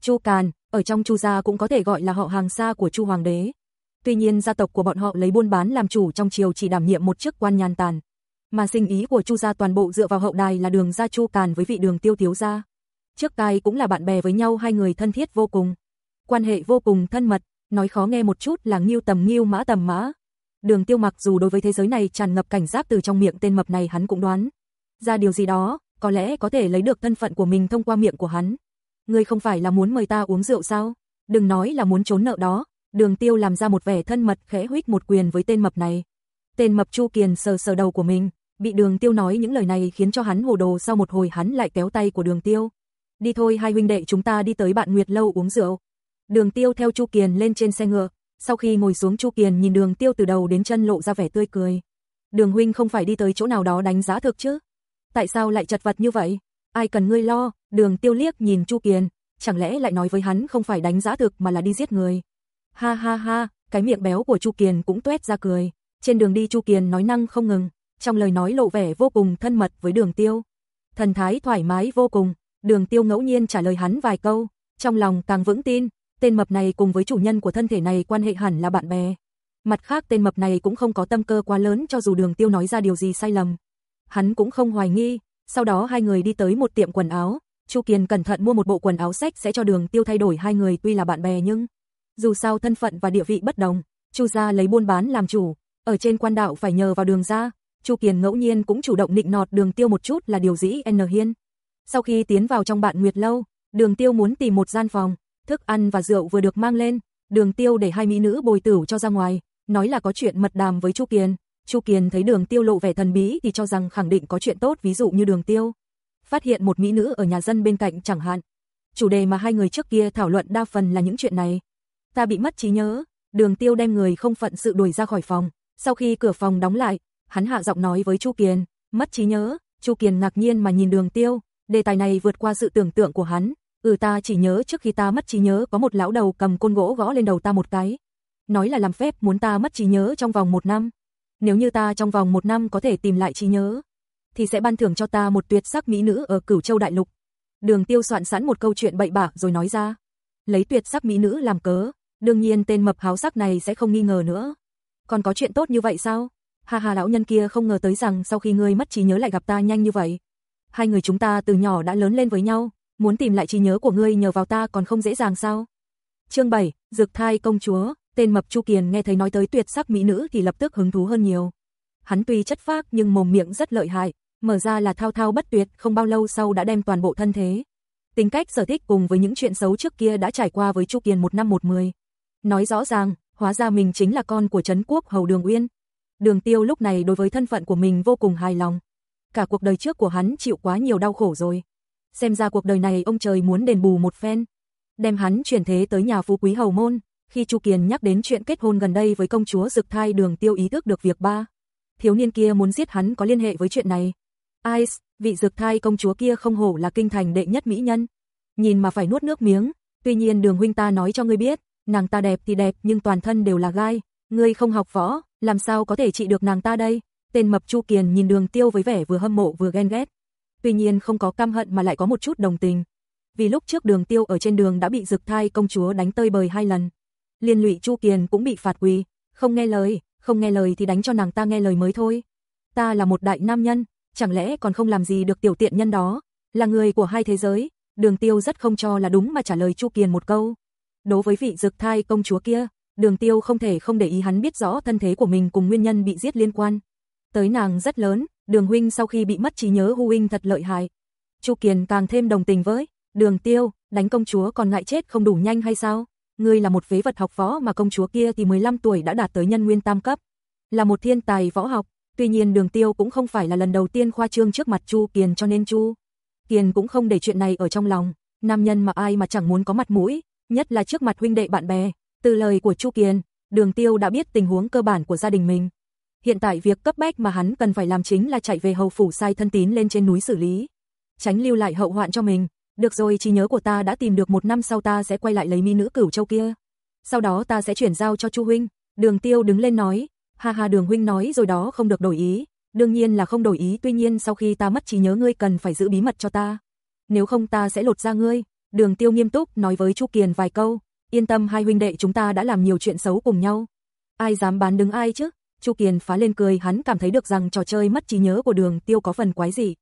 Chu Càn, ở trong Chu gia cũng có thể gọi là họ hàng xa của Chu hoàng đế. Tuy nhiên gia tộc của bọn họ lấy buôn bán làm chủ trong triều chỉ đảm nhiệm một chức quan nhàn tàn, mà sinh ý của Chu gia toàn bộ dựa vào hậu đài là Đường gia Chu Càn với vị Đường Tiêu thiếu gia. Trước cai cũng là bạn bè với nhau hai người thân thiết vô cùng, quan hệ vô cùng thân mật, nói khó nghe một chút là nghiêu tầm nghiêu mã tầm mã. Đường Tiêu mặc dù đối với thế giới này tràn ngập cảnh giác từ trong miệng tên mập này hắn cũng đoán, ra điều gì đó, có lẽ có thể lấy được thân phận của mình thông qua miệng của hắn. Ngươi không phải là muốn mời ta uống rượu sao? Đừng nói là muốn trốn nợ đó. Đường Tiêu làm ra một vẻ thân mật khẽ huyết một quyền với tên mập này. Tên mập Chu Kiền sờ sờ đầu của mình, bị Đường Tiêu nói những lời này khiến cho hắn hồ đồ sau một hồi hắn lại kéo tay của Đường Tiêu. Đi thôi hai huynh đệ chúng ta đi tới bạn Nguyệt lâu uống rượu. Đường Tiêu theo Chu Kiền lên trên xe ngựa, sau khi ngồi xuống Chu Kiền nhìn Đường Tiêu từ đầu đến chân lộ ra vẻ tươi cười. Đường huynh không phải đi tới chỗ nào đó đánh giá thực chứ? Tại sao lại chật vật như vậy? Ai cần ngươi lo? Đường Tiêu liếc nhìn Chu Kiền, chẳng lẽ lại nói với hắn không phải đánh giá thực mà là đi giết người? Ha ha ha, cái miệng béo của Chu Kiền cũng tuét ra cười. Trên đường đi Chu Kiền nói năng không ngừng, trong lời nói lộ vẻ vô cùng thân mật với Đường Tiêu. Thần thái thoải mái vô cùng, Đường Tiêu ngẫu nhiên trả lời hắn vài câu, trong lòng càng vững tin, tên mập này cùng với chủ nhân của thân thể này quan hệ hẳn là bạn bè. Mặt khác tên mập này cũng không có tâm cơ quá lớn cho dù Đường Tiêu nói ra điều gì sai lầm. Hắn cũng không hoài nghi, sau đó hai người đi tới một tiệm quần áo, Chu Kiền cẩn thận mua một bộ quần áo sách sẽ cho Đường Tiêu thay đổi hai người tuy là bạn bè nhưng dù sao thân phận và địa vị bất đồng, Chu gia lấy buôn bán làm chủ, ở trên quan đạo phải nhờ vào Đường gia, Chu Kiền ngẫu nhiên cũng chủ động nịnh nọt Đường Tiêu một chút là điều dĩ N Hiên. Sau khi tiến vào trong bạn Nguyệt lâu, Đường Tiêu muốn tìm một gian phòng, thức ăn và rượu vừa được mang lên, Đường Tiêu để hai mỹ nữ bồi tửu cho ra ngoài, nói là có chuyện mật đàm với Chu Kiền. Chu Kiền thấy Đường Tiêu lộ vẻ thần bí thì cho rằng khẳng định có chuyện tốt, ví dụ như Đường Tiêu phát hiện một mỹ nữ ở nhà dân bên cạnh chẳng hạn. Chủ đề mà hai người trước kia thảo luận đa phần là những chuyện này. Ta bị mất trí nhớ, Đường Tiêu đem người không phận sự đuổi ra khỏi phòng, sau khi cửa phòng đóng lại, hắn hạ giọng nói với Chu Kiền, mất trí nhớ, Chu Kiền ngạc nhiên mà nhìn Đường Tiêu, đề tài này vượt qua sự tưởng tượng của hắn, ừ ta chỉ nhớ trước khi ta mất trí nhớ có một lão đầu cầm côn gỗ gõ lên đầu ta một cái. Nói là làm phép muốn ta mất trí nhớ trong vòng một năm. Nếu như ta trong vòng một năm có thể tìm lại trí nhớ, thì sẽ ban thưởng cho ta một tuyệt sắc mỹ nữ ở Cửu Châu Đại Lục. Đường Tiêu soạn sẵn một câu chuyện bậy bạ rồi nói ra. Lấy tuyệt sắc mỹ nữ làm cớ, đương nhiên tên mập háo sắc này sẽ không nghi ngờ nữa. Còn có chuyện tốt như vậy sao? Ha ha lão nhân kia không ngờ tới rằng sau khi ngươi mất trí nhớ lại gặp ta nhanh như vậy. Hai người chúng ta từ nhỏ đã lớn lên với nhau, muốn tìm lại trí nhớ của ngươi nhờ vào ta còn không dễ dàng sao? Chương 7, Dực thai công chúa, tên mập Chu Kiền nghe thấy nói tới tuyệt sắc mỹ nữ thì lập tức hứng thú hơn nhiều. Hắn tuy chất phác nhưng mồm miệng rất lợi hại, mở ra là thao thao bất tuyệt, không bao lâu sau đã đem toàn bộ thân thế. Tính cách sở thích cùng với những chuyện xấu trước kia đã trải qua với Chu Kiền một năm một mười. Nói rõ ràng, hóa ra mình chính là con của Trấn Quốc Hầu Đường Uyên. Đường Tiêu lúc này đối với thân phận của mình vô cùng hài lòng. Cả cuộc đời trước của hắn chịu quá nhiều đau khổ rồi. Xem ra cuộc đời này ông trời muốn đền bù một phen. Đem hắn chuyển thế tới nhà phú quý hầu môn. Khi Chu Kiền nhắc đến chuyện kết hôn gần đây với công chúa Dực Thai Đường Tiêu ý thức được việc ba. Thiếu niên kia muốn giết hắn có liên hệ với chuyện này. Ice, vị dực thai công chúa kia không hổ là kinh thành đệ nhất mỹ nhân. Nhìn mà phải nuốt nước miếng, tuy nhiên đường huynh ta nói cho ngươi biết, nàng ta đẹp thì đẹp nhưng toàn thân đều là gai, ngươi không học võ, làm sao có thể trị được nàng ta đây? Tên mập Chu Kiền nhìn đường tiêu với vẻ vừa hâm mộ vừa ghen ghét. Tuy nhiên không có căm hận mà lại có một chút đồng tình. Vì lúc trước đường tiêu ở trên đường đã bị Dực thai công chúa đánh tơi bời hai lần. Liên lụy Chu Kiền cũng bị phạt quỳ, không nghe lời, không nghe lời thì đánh cho nàng ta nghe lời mới thôi. Ta là một đại nam nhân, chẳng lẽ còn không làm gì được tiểu tiện nhân đó, là người của hai thế giới, đường tiêu rất không cho là đúng mà trả lời Chu Kiền một câu. Đối với vị dực thai công chúa kia, đường tiêu không thể không để ý hắn biết rõ thân thế của mình cùng nguyên nhân bị giết liên quan. Tới nàng rất lớn, đường huynh sau khi bị mất trí nhớ hu huynh thật lợi hại. Chu Kiền càng thêm đồng tình với, đường tiêu, đánh công chúa còn ngại chết không đủ nhanh hay sao? Ngươi là một phế vật học võ mà công chúa kia thì 15 tuổi đã đạt tới nhân nguyên tam cấp. Là một thiên tài võ học, Tuy nhiên Đường Tiêu cũng không phải là lần đầu tiên khoa trương trước mặt Chu Kiền cho nên Chu Kiền cũng không để chuyện này ở trong lòng, nam nhân mà ai mà chẳng muốn có mặt mũi, nhất là trước mặt huynh đệ bạn bè. Từ lời của Chu Kiền, Đường Tiêu đã biết tình huống cơ bản của gia đình mình. Hiện tại việc cấp bách mà hắn cần phải làm chính là chạy về hầu phủ sai thân tín lên trên núi xử lý, tránh lưu lại hậu hoạn cho mình. Được rồi, trí nhớ của ta đã tìm được một năm sau ta sẽ quay lại lấy mỹ nữ cửu châu kia. Sau đó ta sẽ chuyển giao cho Chu huynh. Đường Tiêu đứng lên nói, Ha ha đường huynh nói rồi đó không được đổi ý, đương nhiên là không đổi ý tuy nhiên sau khi ta mất trí nhớ ngươi cần phải giữ bí mật cho ta. Nếu không ta sẽ lột ra ngươi, đường tiêu nghiêm túc nói với Chu Kiền vài câu, yên tâm hai huynh đệ chúng ta đã làm nhiều chuyện xấu cùng nhau. Ai dám bán đứng ai chứ? Chu Kiền phá lên cười hắn cảm thấy được rằng trò chơi mất trí nhớ của đường tiêu có phần quái gì.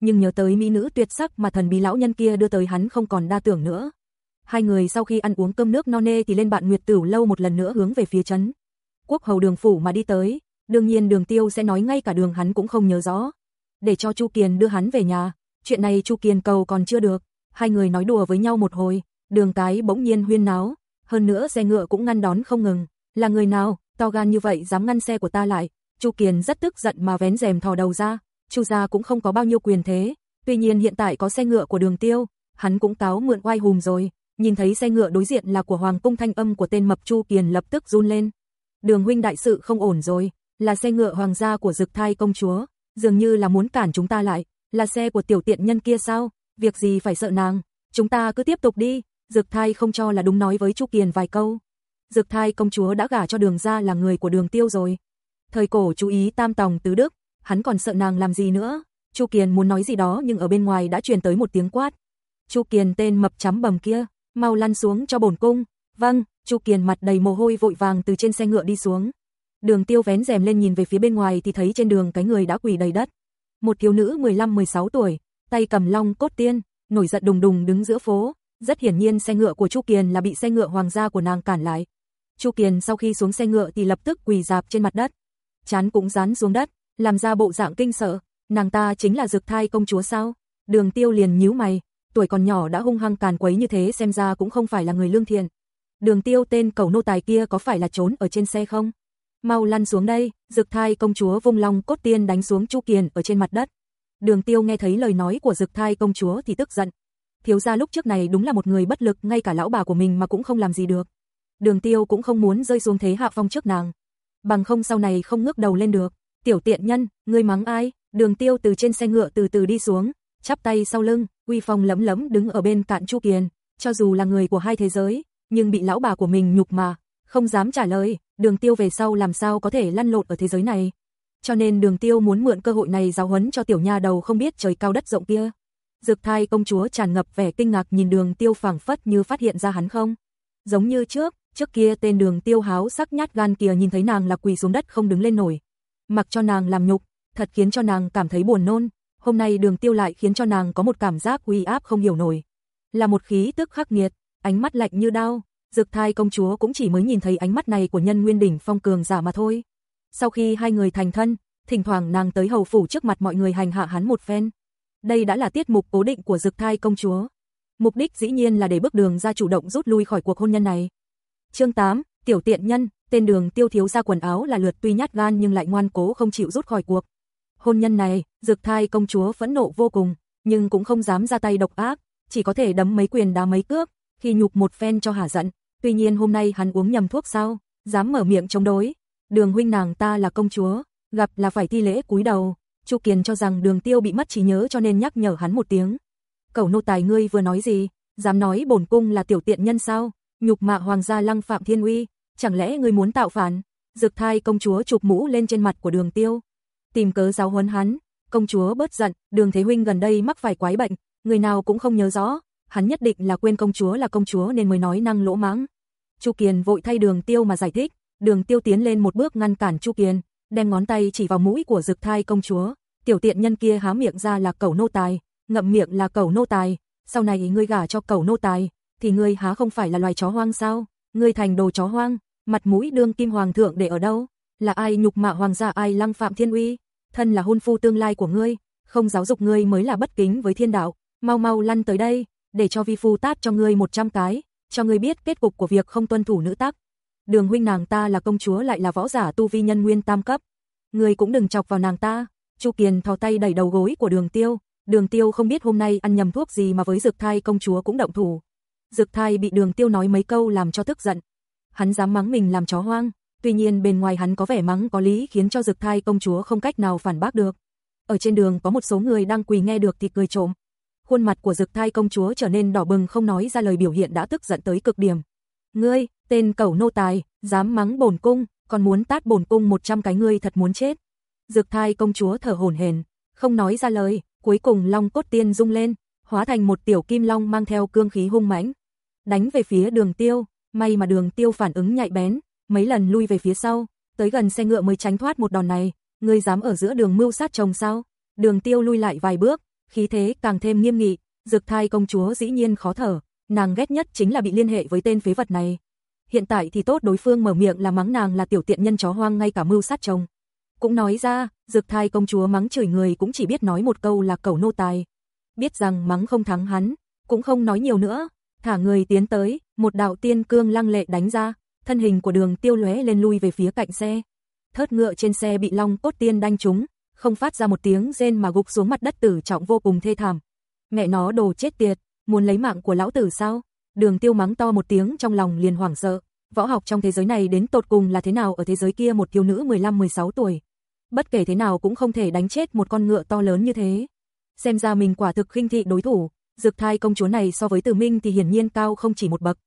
Nhưng nhớ tới mỹ nữ tuyệt sắc mà thần bí lão nhân kia đưa tới hắn không còn đa tưởng nữa. Hai người sau khi ăn uống cơm nước no nê thì lên bạn Nguyệt Tửu lâu một lần nữa hướng về phía trấn quốc hầu đường phủ mà đi tới, đương nhiên đường tiêu sẽ nói ngay cả đường hắn cũng không nhớ rõ. để cho Chu Kiền đưa hắn về nhà. Chuyện này Chu Kiền cầu còn chưa được, hai người nói đùa với nhau một hồi, đường tái bỗng nhiên huyên náo, hơn nữa xe ngựa cũng ngăn đón không ngừng, là người nào, to gan như vậy dám ngăn xe của ta lại. Chu Kiền rất tức giận mà vén rèm thò đầu ra, Chu gia cũng không có bao nhiêu quyền thế, tuy nhiên hiện tại có xe ngựa của Đường Tiêu, hắn cũng cáo mượn oai hùng rồi, nhìn thấy xe ngựa đối diện là của Hoàng cung thanh âm của tên mập Chu Kiền lập tức run lên. Đường huynh đại sự không ổn rồi, là xe ngựa hoàng gia của Dực Thai công chúa, dường như là muốn cản chúng ta lại, là xe của tiểu tiện nhân kia sao? Việc gì phải sợ nàng, chúng ta cứ tiếp tục đi. Dực Thai không cho là đúng nói với Chu Kiền vài câu. Dược Thai công chúa đã gả cho Đường gia là người của Đường Tiêu rồi. Thời cổ chú ý Tam Tòng tứ đức, hắn còn sợ nàng làm gì nữa? Chu Kiền muốn nói gì đó nhưng ở bên ngoài đã truyền tới một tiếng quát. Chu Kiền tên mập chấm bầm kia, mau lăn xuống cho bổn cung. Vâng, Chu Kiền mặt đầy mồ hôi vội vàng từ trên xe ngựa đi xuống. Đường Tiêu vén rèm lên nhìn về phía bên ngoài thì thấy trên đường cái người đã quỳ đầy đất. Một thiếu nữ 15-16 tuổi, tay cầm long cốt tiên, nổi giận đùng đùng đứng giữa phố, rất hiển nhiên xe ngựa của Chu Kiền là bị xe ngựa hoàng gia của nàng cản lại. Chu Kiền sau khi xuống xe ngựa thì lập tức quỳ dạp trên mặt đất, chán cũng dán xuống đất, làm ra bộ dạng kinh sợ, nàng ta chính là Dực Thai công chúa sao? Đường Tiêu liền nhíu mày, tuổi còn nhỏ đã hung hăng càn quấy như thế xem ra cũng không phải là người lương thiện. Đường Tiêu tên cầu nô tài kia có phải là trốn ở trên xe không? Mau lăn xuống đây, Dực Thai công chúa vung long cốt tiên đánh xuống Chu Kiền ở trên mặt đất. Đường Tiêu nghe thấy lời nói của Dực Thai công chúa thì tức giận. Thiếu gia lúc trước này đúng là một người bất lực, ngay cả lão bà của mình mà cũng không làm gì được. Đường Tiêu cũng không muốn rơi xuống thế hạ phong trước nàng, bằng không sau này không ngước đầu lên được. Tiểu tiện nhân, ngươi mắng ai? Đường Tiêu từ trên xe ngựa từ từ đi xuống, chắp tay sau lưng, uy phong lấm lấm đứng ở bên cạnh Chu Kiền, cho dù là người của hai thế giới, nhưng bị lão bà của mình nhục mà, không dám trả lời, Đường Tiêu về sau làm sao có thể lăn lộn ở thế giới này. Cho nên Đường Tiêu muốn mượn cơ hội này giáo huấn cho tiểu nha đầu không biết trời cao đất rộng kia. Dực thai công chúa tràn ngập vẻ kinh ngạc nhìn Đường Tiêu phảng phất như phát hiện ra hắn không. Giống như trước, trước kia tên Đường Tiêu háo sắc nhát gan kia nhìn thấy nàng là quỳ xuống đất không đứng lên nổi. Mặc cho nàng làm nhục, thật khiến cho nàng cảm thấy buồn nôn. Hôm nay Đường Tiêu lại khiến cho nàng có một cảm giác uy áp không hiểu nổi. Là một khí tức khắc nghiệt, ánh mắt lạnh như đao, Dực thai công chúa cũng chỉ mới nhìn thấy ánh mắt này của nhân nguyên đỉnh phong cường giả mà thôi. Sau khi hai người thành thân, thỉnh thoảng nàng tới hầu phủ trước mặt mọi người hành hạ hắn một phen. Đây đã là tiết mục cố định của dực thai công chúa. Mục đích dĩ nhiên là để bước đường ra chủ động rút lui khỏi cuộc hôn nhân này. Chương 8, tiểu tiện nhân, tên đường tiêu thiếu ra quần áo là lượt tuy nhát gan nhưng lại ngoan cố không chịu rút khỏi cuộc. Hôn nhân này, dực thai công chúa phẫn nộ vô cùng, nhưng cũng không dám ra tay độc ác, chỉ có thể đấm mấy quyền đá mấy cước, khi nhục một phen cho hả giận, Tuy nhiên hôm nay hắn uống nhầm thuốc sao, dám mở miệng chống đối. Đường huynh nàng ta là công chúa, gặp là phải thi lễ cúi đầu. Chu Kiền cho rằng Đường Tiêu bị mất trí nhớ cho nên nhắc nhở hắn một tiếng. Cẩu nô tài ngươi vừa nói gì, dám nói bổn cung là tiểu tiện nhân sao? Nhục mạ hoàng gia Lăng Phạm Thiên Uy, chẳng lẽ ngươi muốn tạo phản? Dực Thai công chúa chụp mũ lên trên mặt của Đường Tiêu, tìm cớ giáo huấn hắn. Công chúa bớt giận, Đường Thế huynh gần đây mắc phải quái bệnh, người nào cũng không nhớ rõ, hắn nhất định là quên công chúa là công chúa nên mới nói năng lỗ mãng. Chu Kiền vội thay Đường Tiêu mà giải thích, Đường Tiêu tiến lên một bước ngăn cản Chu Kiền, đem ngón tay chỉ vào mũi của Dực Thai công chúa, tiểu tiện nhân kia há miệng ra là cẩu nô tài, ngậm miệng là cẩu nô tài, sau này ngươi gả cho cẩu nô tài, thì ngươi há không phải là loài chó hoang sao? Ngươi thành đồ chó hoang, mặt mũi đương kim hoàng thượng để ở đâu? Là ai nhục mạ hoàng gia ai lăng phạm thiên uy? Thân là hôn phu tương lai của ngươi, không giáo dục ngươi mới là bất kính với thiên đạo, mau mau lăn tới đây, để cho vi phu tát cho ngươi 100 cái, cho ngươi biết kết cục của việc không tuân thủ nữ tắc. Đường huynh nàng ta là công chúa lại là võ giả tu vi nhân nguyên tam cấp. Ngươi cũng đừng chọc vào nàng ta. Chu Kiền thò tay đẩy đầu gối của Đường Tiêu, Đường Tiêu không biết hôm nay ăn nhầm thuốc gì mà với dược Thai công chúa cũng động thủ. Dực Thai bị Đường Tiêu nói mấy câu làm cho tức giận. Hắn dám mắng mình làm chó hoang, tuy nhiên bên ngoài hắn có vẻ mắng có lý khiến cho Dực Thai công chúa không cách nào phản bác được. Ở trên đường có một số người đang quỳ nghe được thì cười trộm khuôn mặt của Dực Thai công chúa trở nên đỏ bừng không nói ra lời biểu hiện đã tức giận tới cực điểm. "Ngươi, tên cẩu nô tài, dám mắng bổn cung, còn muốn tát bổn cung 100 cái ngươi thật muốn chết." Dực Thai công chúa thở hổn hển, không nói ra lời, cuối cùng long cốt tiên rung lên, hóa thành một tiểu kim long mang theo cương khí hung mãnh, đánh về phía Đường Tiêu, may mà Đường Tiêu phản ứng nhạy bén, mấy lần lui về phía sau, tới gần xe ngựa mới tránh thoát một đòn này, ngươi dám ở giữa đường mưu sát chồng sao? Đường Tiêu lui lại vài bước, khí thế càng thêm nghiêm nghị, Dực Thai công chúa dĩ nhiên khó thở, nàng ghét nhất chính là bị liên hệ với tên phế vật này. Hiện tại thì tốt đối phương mở miệng là mắng nàng là tiểu tiện nhân chó hoang ngay cả mưu sát chồng. cũng nói ra, Dực Thai công chúa mắng chửi người cũng chỉ biết nói một câu là cẩu nô tài. Biết rằng mắng không thắng hắn, cũng không nói nhiều nữa, thả người tiến tới, một đạo tiên cương lăng lệ đánh ra, thân hình của đường tiêu lóe lên lui về phía cạnh xe. Thớt ngựa trên xe bị long cốt tiên đanh trúng, không phát ra một tiếng rên mà gục xuống mặt đất tử trọng vô cùng thê thảm. Mẹ nó đồ chết tiệt, muốn lấy mạng của lão tử sao? Đường tiêu mắng to một tiếng trong lòng liền hoảng sợ. Võ học trong thế giới này đến tột cùng là thế nào ở thế giới kia một thiếu nữ 15-16 tuổi. Bất kể thế nào cũng không thể đánh chết một con ngựa to lớn như thế. Xem ra mình quả thực khinh thị đối thủ, dược thai công chúa này so với Từ Minh thì hiển nhiên cao không chỉ một bậc.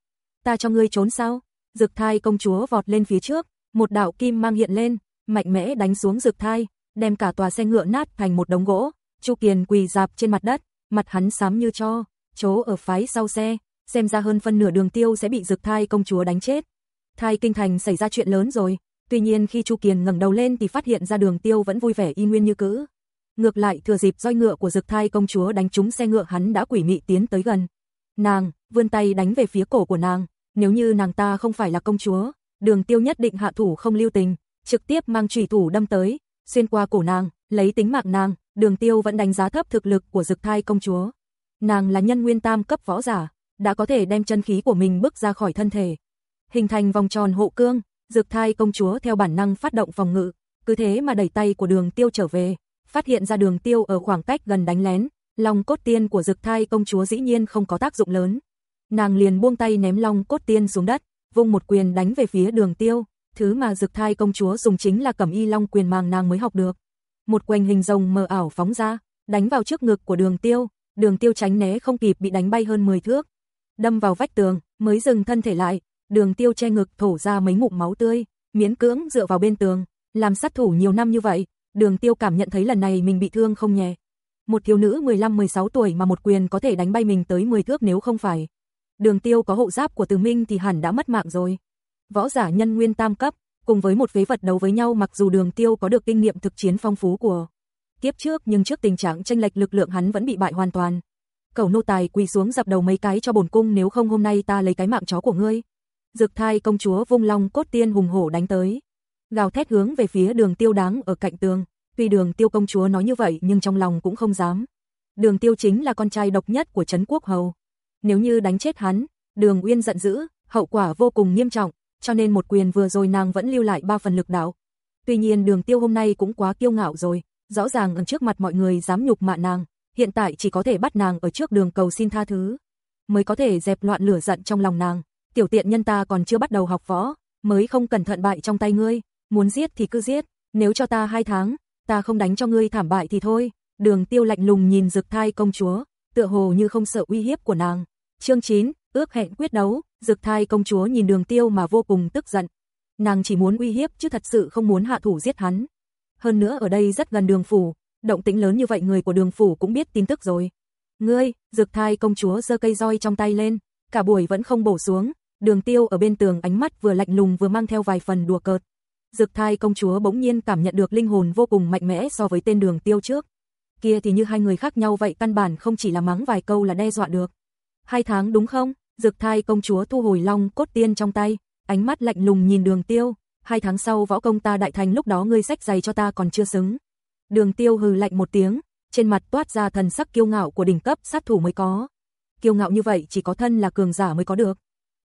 Ta cho ngươi trốn sao? dược thai công chúa vọt lên phía trước, một đạo kim mang hiện lên, mạnh mẽ đánh xuống dược thai, đem cả tòa xe ngựa nát thành một đống gỗ. Chu Kiền quỳ dạp trên mặt đất, mặt hắn xám như cho, chố ở phái sau xe, xem ra hơn phân nửa đường tiêu sẽ bị dược thai công chúa đánh chết. Thai kinh thành xảy ra chuyện lớn rồi, tuy nhiên khi Chu Kiền ngẩng đầu lên thì phát hiện ra đường tiêu vẫn vui vẻ y nguyên như cũ. Ngược lại thừa dịp roi ngựa của Dực Thai công chúa đánh trúng xe ngựa hắn đã quỷ mị tiến tới gần. Nàng, vươn tay đánh về phía cổ của nàng, nếu như nàng ta không phải là công chúa, Đường Tiêu nhất định hạ thủ không lưu tình, trực tiếp mang chủy thủ đâm tới, xuyên qua cổ nàng, lấy tính mạng nàng, Đường Tiêu vẫn đánh giá thấp thực lực của Dực Thai công chúa. Nàng là nhân nguyên tam cấp võ giả, đã có thể đem chân khí của mình bước ra khỏi thân thể, hình thành vòng tròn hộ cương, Dực Thai công chúa theo bản năng phát động phòng ngự, cứ thế mà đẩy tay của Đường Tiêu trở về, phát hiện ra đường tiêu ở khoảng cách gần đánh lén, long cốt tiên của dực thai công chúa dĩ nhiên không có tác dụng lớn. Nàng liền buông tay ném long cốt tiên xuống đất, vung một quyền đánh về phía đường tiêu, thứ mà dực thai công chúa dùng chính là cẩm y long quyền màng nàng mới học được. Một quanh hình rồng mờ ảo phóng ra, đánh vào trước ngực của đường tiêu, đường tiêu tránh né không kịp bị đánh bay hơn 10 thước. Đâm vào vách tường, mới dừng thân thể lại, đường tiêu che ngực thổ ra mấy ngụm máu tươi, miễn cưỡng dựa vào bên tường, làm sát thủ nhiều năm như vậy, Đường Tiêu cảm nhận thấy lần này mình bị thương không nhẹ. Một thiếu nữ 15-16 tuổi mà một quyền có thể đánh bay mình tới 10 thước nếu không phải. Đường Tiêu có hộ giáp của Từ Minh thì hẳn đã mất mạng rồi. Võ giả nhân nguyên tam cấp, cùng với một phế vật đấu với nhau mặc dù Đường Tiêu có được kinh nghiệm thực chiến phong phú của kiếp trước nhưng trước tình trạng tranh lệch lực lượng hắn vẫn bị bại hoàn toàn. cẩu nô tài quỳ xuống dập đầu mấy cái cho bổn cung nếu không hôm nay ta lấy cái mạng chó của ngươi. Dực thai công chúa vung long cốt tiên hùng hổ đánh tới gào thét hướng về phía đường tiêu đáng ở cạnh tường. Tuy đường tiêu công chúa nói như vậy nhưng trong lòng cũng không dám. Đường tiêu chính là con trai độc nhất của Trấn Quốc Hầu. Nếu như đánh chết hắn, đường Uyên giận dữ, hậu quả vô cùng nghiêm trọng, cho nên một quyền vừa rồi nàng vẫn lưu lại ba phần lực đạo. Tuy nhiên đường tiêu hôm nay cũng quá kiêu ngạo rồi, rõ ràng ở trước mặt mọi người dám nhục mạ nàng, hiện tại chỉ có thể bắt nàng ở trước đường cầu xin tha thứ. Mới có thể dẹp loạn lửa giận trong lòng nàng, tiểu tiện nhân ta còn chưa bắt đầu học võ, mới không cẩn thận bại trong tay ngươi muốn giết thì cứ giết, nếu cho ta hai tháng, ta không đánh cho ngươi thảm bại thì thôi. Đường tiêu lạnh lùng nhìn rực thai công chúa, tựa hồ như không sợ uy hiếp của nàng. Chương 9, ước hẹn quyết đấu, rực thai công chúa nhìn đường tiêu mà vô cùng tức giận. Nàng chỉ muốn uy hiếp chứ thật sự không muốn hạ thủ giết hắn. Hơn nữa ở đây rất gần đường phủ, động tĩnh lớn như vậy người của đường phủ cũng biết tin tức rồi. Ngươi, rực thai công chúa giơ cây roi trong tay lên, cả buổi vẫn không bổ xuống, đường tiêu ở bên tường ánh mắt vừa lạnh lùng vừa mang theo vài phần đùa cợt. Dực thai công chúa bỗng nhiên cảm nhận được linh hồn vô cùng mạnh mẽ so với tên đường tiêu trước. Kia thì như hai người khác nhau vậy căn bản không chỉ là mắng vài câu là đe dọa được. Hai tháng đúng không? Dực thai công chúa thu hồi long cốt tiên trong tay, ánh mắt lạnh lùng nhìn đường tiêu. Hai tháng sau võ công ta đại thành lúc đó ngươi sách giày cho ta còn chưa xứng. Đường tiêu hừ lạnh một tiếng, trên mặt toát ra thần sắc kiêu ngạo của đỉnh cấp sát thủ mới có. Kiêu ngạo như vậy chỉ có thân là cường giả mới có được.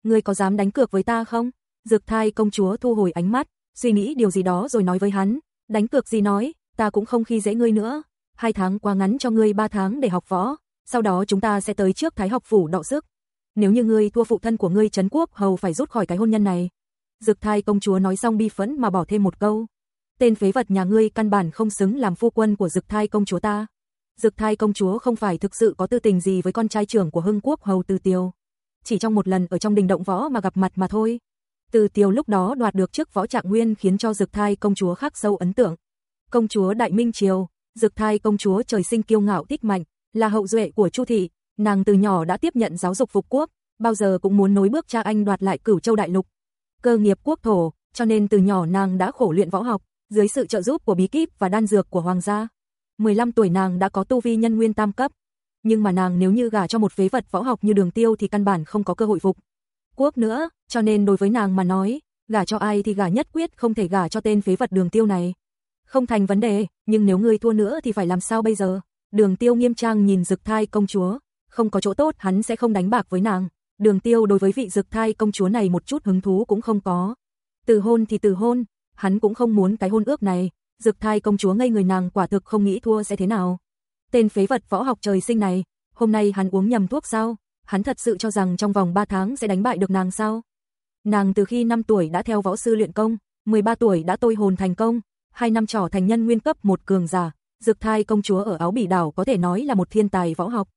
Ngươi có dám đánh cược với ta không? Dực thai công chúa thu hồi ánh mắt, suy nghĩ điều gì đó rồi nói với hắn, đánh cược gì nói, ta cũng không khi dễ ngươi nữa, hai tháng quá ngắn cho ngươi ba tháng để học võ, sau đó chúng ta sẽ tới trước Thái học phủ đọ sức. Nếu như ngươi thua phụ thân của ngươi Trấn Quốc hầu phải rút khỏi cái hôn nhân này. Dực thai công chúa nói xong bi phẫn mà bỏ thêm một câu. Tên phế vật nhà ngươi căn bản không xứng làm phu quân của dực thai công chúa ta. Dực thai công chúa không phải thực sự có tư tình gì với con trai trưởng của hưng quốc hầu từ tiêu. Chỉ trong một lần ở trong đình động võ mà gặp mặt mà thôi. Từ Tiêu lúc đó đoạt được chức võ trạng nguyên khiến cho Dực Thai công chúa khắc sâu ấn tượng. Công chúa Đại Minh Triều, Dực Thai công chúa trời sinh kiêu ngạo thích mạnh, là hậu duệ của Chu thị, nàng từ nhỏ đã tiếp nhận giáo dục phục quốc, bao giờ cũng muốn nối bước cha anh đoạt lại Cửu Châu đại lục. Cơ nghiệp quốc thổ, cho nên từ nhỏ nàng đã khổ luyện võ học, dưới sự trợ giúp của bí kíp và đan dược của hoàng gia. 15 tuổi nàng đã có tu vi nhân nguyên tam cấp, nhưng mà nàng nếu như gả cho một phế vật võ học như Đường Tiêu thì căn bản không có cơ hội phục quốc nữa, cho nên đối với nàng mà nói, gả cho ai thì gả nhất quyết không thể gả cho tên phế vật đường tiêu này. Không thành vấn đề, nhưng nếu ngươi thua nữa thì phải làm sao bây giờ? Đường tiêu nghiêm trang nhìn dực thai công chúa, không có chỗ tốt hắn sẽ không đánh bạc với nàng. Đường tiêu đối với vị dực thai công chúa này một chút hứng thú cũng không có. Từ hôn thì từ hôn, hắn cũng không muốn cái hôn ước này. Dực thai công chúa ngây người nàng quả thực không nghĩ thua sẽ thế nào. Tên phế vật võ học trời sinh này, hôm nay hắn uống nhầm thuốc sao? Hắn thật sự cho rằng trong vòng 3 tháng sẽ đánh bại được nàng sao? Nàng từ khi 5 tuổi đã theo võ sư luyện công, 13 tuổi đã tôi hồn thành công, 2 năm trở thành nhân nguyên cấp một cường giả, dược thai công chúa ở áo bỉ đảo có thể nói là một thiên tài võ học.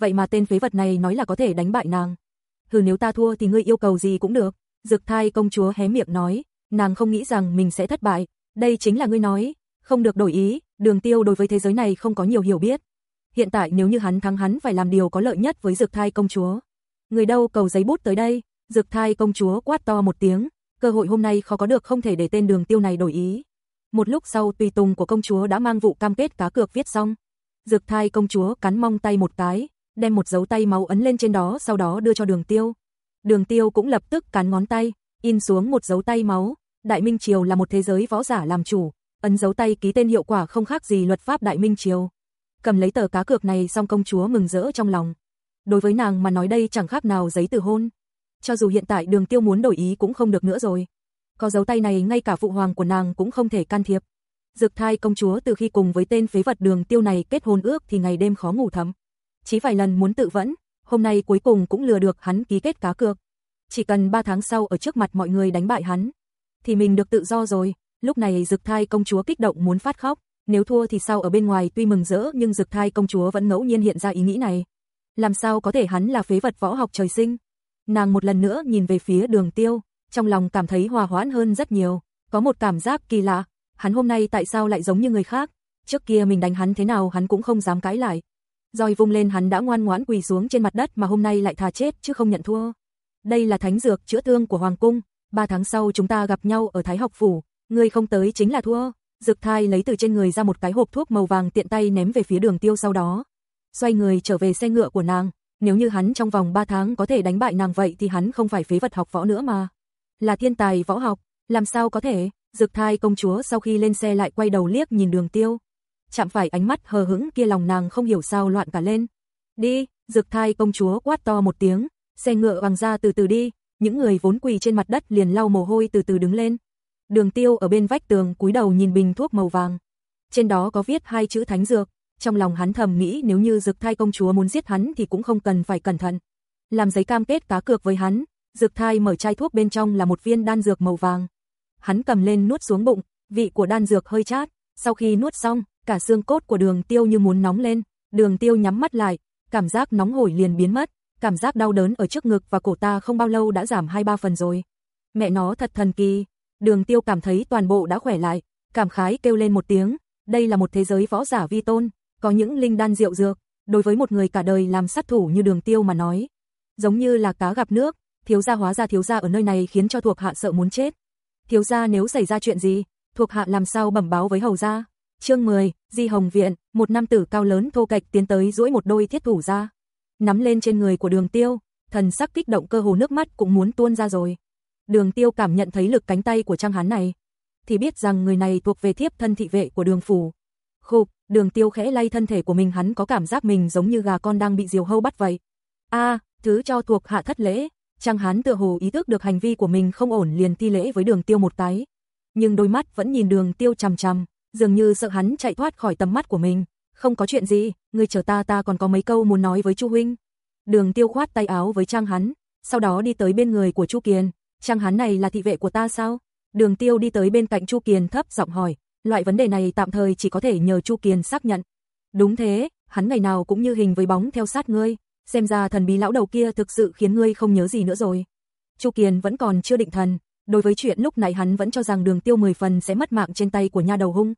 Vậy mà tên phế vật này nói là có thể đánh bại nàng. Hừ nếu ta thua thì ngươi yêu cầu gì cũng được. dược thai công chúa hé miệng nói, nàng không nghĩ rằng mình sẽ thất bại. Đây chính là ngươi nói, không được đổi ý, đường tiêu đối với thế giới này không có nhiều hiểu biết. Hiện tại nếu như hắn thắng hắn phải làm điều có lợi nhất với dược thai công chúa. Người đâu cầu giấy bút tới đây, dược thai công chúa quát to một tiếng, cơ hội hôm nay khó có được không thể để tên đường tiêu này đổi ý. Một lúc sau tùy tùng của công chúa đã mang vụ cam kết cá cược viết xong. Dược thai công chúa cắn mong tay một cái, đem một dấu tay máu ấn lên trên đó sau đó đưa cho đường tiêu. Đường tiêu cũng lập tức cắn ngón tay, in xuống một dấu tay máu. Đại Minh Triều là một thế giới võ giả làm chủ, ấn dấu tay ký tên hiệu quả không khác gì luật pháp Đại Minh Triều. Cầm lấy tờ cá cược này xong công chúa mừng rỡ trong lòng. Đối với nàng mà nói đây chẳng khác nào giấy từ hôn. Cho dù hiện tại đường tiêu muốn đổi ý cũng không được nữa rồi có dấu tay này ngay cả phụ hoàng của nàng cũng không thể can thiệp. Dực thai công chúa từ khi cùng với tên phế vật đường tiêu này kết hôn ước thì ngày đêm khó ngủ thấm. Chỉ vài lần muốn tự vẫn, hôm nay cuối cùng cũng lừa được hắn ký kết cá cược. Chỉ cần 3 tháng sau ở trước mặt mọi người đánh bại hắn, thì mình được tự do rồi. Lúc này dực thai công chúa kích động muốn phát khóc, nếu thua thì sau ở bên ngoài tuy mừng rỡ nhưng dực thai công chúa vẫn ngẫu nhiên hiện ra ý nghĩ này. Làm sao có thể hắn là phế vật võ học trời sinh? Nàng một lần nữa nhìn về phía đường tiêu, trong lòng cảm thấy hòa hoãn hơn rất nhiều, có một cảm giác kỳ lạ, hắn hôm nay tại sao lại giống như người khác, trước kia mình đánh hắn thế nào hắn cũng không dám cãi lại. Rồi vung lên hắn đã ngoan ngoãn quỳ xuống trên mặt đất mà hôm nay lại thà chết chứ không nhận thua. Đây là thánh dược chữa thương của Hoàng Cung, ba tháng sau chúng ta gặp nhau ở Thái học phủ, người không tới chính là thua. Dực thai lấy từ trên người ra một cái hộp thuốc màu vàng tiện tay ném về phía đường tiêu sau đó. Xoay người trở về xe ngựa của nàng, nếu như hắn trong vòng 3 tháng có thể đánh bại nàng vậy thì hắn không phải phế vật học võ nữa mà là thiên tài võ học, làm sao có thể? Dực thai công chúa sau khi lên xe lại quay đầu liếc nhìn đường tiêu. Chạm phải ánh mắt hờ hững kia lòng nàng không hiểu sao loạn cả lên. Đi, dực thai công chúa quát to một tiếng, xe ngựa bằng ra từ từ đi, những người vốn quỳ trên mặt đất liền lau mồ hôi từ từ đứng lên. Đường tiêu ở bên vách tường cúi đầu nhìn bình thuốc màu vàng. Trên đó có viết hai chữ thánh dược, trong lòng hắn thầm nghĩ nếu như dực thai công chúa muốn giết hắn thì cũng không cần phải cẩn thận. Làm giấy cam kết cá cược với hắn, Dược thai mở chai thuốc bên trong là một viên đan dược màu vàng. Hắn cầm lên nuốt xuống bụng, vị của đan dược hơi chát, sau khi nuốt xong, cả xương cốt của đường tiêu như muốn nóng lên, đường tiêu nhắm mắt lại, cảm giác nóng hổi liền biến mất, cảm giác đau đớn ở trước ngực và cổ ta không bao lâu đã giảm 2-3 phần rồi. Mẹ nó thật thần kỳ, đường tiêu cảm thấy toàn bộ đã khỏe lại, cảm khái kêu lên một tiếng, đây là một thế giới võ giả vi tôn, có những linh đan rượu dược, đối với một người cả đời làm sát thủ như đường tiêu mà nói. Giống như là cá gặp nước, thiếu gia hóa ra thiếu gia ở nơi này khiến cho thuộc hạ sợ muốn chết. Thiếu gia nếu xảy ra chuyện gì, thuộc hạ làm sao bẩm báo với hầu gia? Chương 10, Di Hồng viện, một nam tử cao lớn thô kệch tiến tới duỗi một đôi thiết thủ ra, nắm lên trên người của Đường Tiêu, thần sắc kích động cơ hồ nước mắt cũng muốn tuôn ra rồi. Đường Tiêu cảm nhận thấy lực cánh tay của trang hán này, thì biết rằng người này thuộc về thiếp thân thị vệ của Đường phủ. Khục, Đường Tiêu khẽ lay thân thể của mình hắn có cảm giác mình giống như gà con đang bị diều hâu bắt vậy. A, thứ cho thuộc hạ thất lễ, Trang Hán tựa hồ ý thức được hành vi của mình không ổn liền thi lễ với đường tiêu một cái. Nhưng đôi mắt vẫn nhìn đường tiêu chằm chằm, dường như sợ hắn chạy thoát khỏi tầm mắt của mình. Không có chuyện gì, người chờ ta ta còn có mấy câu muốn nói với Chu Huynh. Đường tiêu khoát tay áo với Trang hắn, sau đó đi tới bên người của Chu Kiền. Trang Hán này là thị vệ của ta sao? Đường tiêu đi tới bên cạnh Chu Kiền thấp giọng hỏi, loại vấn đề này tạm thời chỉ có thể nhờ Chu Kiền xác nhận. Đúng thế, hắn ngày nào cũng như hình với bóng theo sát ngươi, xem ra thần bí lão đầu kia thực sự khiến ngươi không nhớ gì nữa rồi. Chu Kiền vẫn còn chưa định thần, đối với chuyện lúc này hắn vẫn cho rằng đường tiêu 10 phần sẽ mất mạng trên tay của nha đầu hung.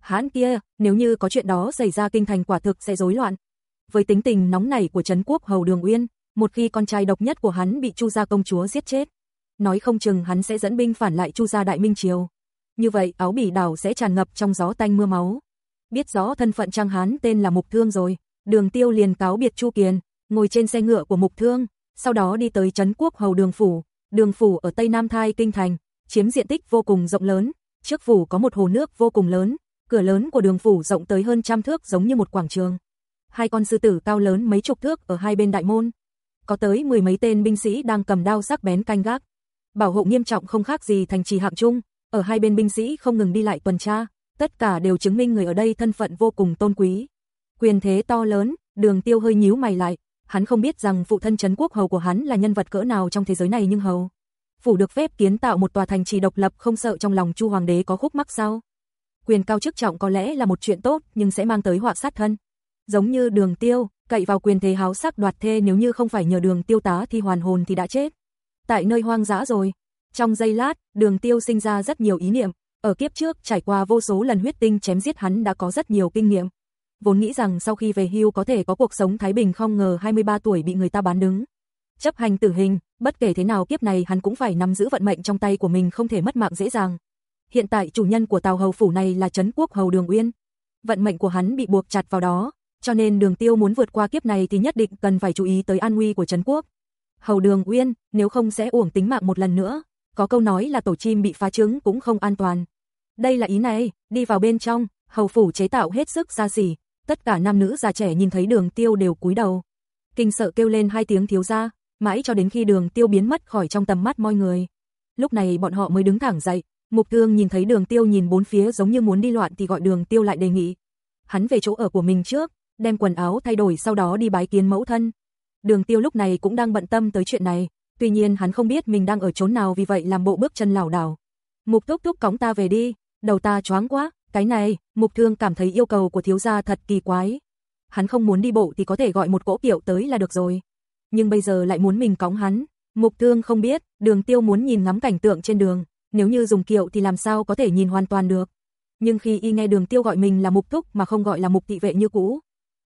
Hắn kia, nếu như có chuyện đó xảy ra kinh thành quả thực sẽ rối loạn. Với tính tình nóng nảy của Trấn Quốc Hầu Đường Uyên, một khi con trai độc nhất của hắn bị Chu gia công chúa giết chết, nói không chừng hắn sẽ dẫn binh phản lại Chu gia Đại Minh triều. Như vậy, áo bỉ đảo sẽ tràn ngập trong gió tanh mưa máu. Biết rõ thân phận Trang Hán tên là Mục Thương rồi, Đường Tiêu liền cáo biệt Chu Kiền, ngồi trên xe ngựa của Mục Thương, sau đó đi tới trấn Quốc Hầu Đường phủ. Đường phủ ở Tây Nam Thai kinh thành, chiếm diện tích vô cùng rộng lớn, trước phủ có một hồ nước vô cùng lớn, Cửa lớn của đường phủ rộng tới hơn trăm thước giống như một quảng trường. Hai con sư tử cao lớn mấy chục thước ở hai bên đại môn. Có tới mười mấy tên binh sĩ đang cầm đao sắc bén canh gác. Bảo hộ nghiêm trọng không khác gì thành trì hạng trung, ở hai bên binh sĩ không ngừng đi lại tuần tra, tất cả đều chứng minh người ở đây thân phận vô cùng tôn quý. Quyền thế to lớn, đường tiêu hơi nhíu mày lại, hắn không biết rằng phụ thân chấn quốc hầu của hắn là nhân vật cỡ nào trong thế giới này nhưng hầu. Phủ được phép kiến tạo một tòa thành trì độc lập không sợ trong lòng chu hoàng đế có khúc mắc sao. Quyền cao chức trọng có lẽ là một chuyện tốt nhưng sẽ mang tới họa sát thân. Giống như đường tiêu, cậy vào quyền thế háo sắc đoạt thê nếu như không phải nhờ đường tiêu tá thì hoàn hồn thì đã chết. Tại nơi hoang dã rồi. Trong giây lát, đường tiêu sinh ra rất nhiều ý niệm, ở kiếp trước trải qua vô số lần huyết tinh chém giết hắn đã có rất nhiều kinh nghiệm. Vốn nghĩ rằng sau khi về hưu có thể có cuộc sống thái bình không ngờ 23 tuổi bị người ta bán đứng. Chấp hành tử hình, bất kể thế nào kiếp này hắn cũng phải nắm giữ vận mệnh trong tay của mình không thể mất mạng dễ dàng. Hiện tại chủ nhân của tàu Hầu phủ này là Trấn Quốc Hầu Đường Uyên. Vận mệnh của hắn bị buộc chặt vào đó, cho nên Đường Tiêu muốn vượt qua kiếp này thì nhất định cần phải chú ý tới an nguy của Trấn Quốc. Hầu Đường Uyên, nếu không sẽ uổng tính mạng một lần nữa. Có câu nói là tổ chim bị phá trứng cũng không an toàn. Đây là ý này, đi vào bên trong, hầu phủ chế tạo hết sức xa xỉ, tất cả nam nữ già trẻ nhìn thấy đường tiêu đều cúi đầu. Kinh sợ kêu lên hai tiếng thiếu gia, mãi cho đến khi đường tiêu biến mất khỏi trong tầm mắt mọi người. Lúc này bọn họ mới đứng thẳng dậy, mục thương nhìn thấy đường tiêu nhìn bốn phía giống như muốn đi loạn thì gọi đường tiêu lại đề nghị. Hắn về chỗ ở của mình trước, đem quần áo thay đổi sau đó đi bái kiến mẫu thân. Đường tiêu lúc này cũng đang bận tâm tới chuyện này, tuy nhiên hắn không biết mình đang ở chốn nào vì vậy làm bộ bước chân lảo đảo. Mục thúc thúc cõng ta về đi, đầu ta choáng quá, cái này, mục thương cảm thấy yêu cầu của thiếu gia thật kỳ quái. Hắn không muốn đi bộ thì có thể gọi một cỗ kiệu tới là được rồi. Nhưng bây giờ lại muốn mình cõng hắn. Mục thương không biết, đường tiêu muốn nhìn ngắm cảnh tượng trên đường, nếu như dùng kiệu thì làm sao có thể nhìn hoàn toàn được. Nhưng khi y nghe đường tiêu gọi mình là mục thúc mà không gọi là mục thị vệ như cũ,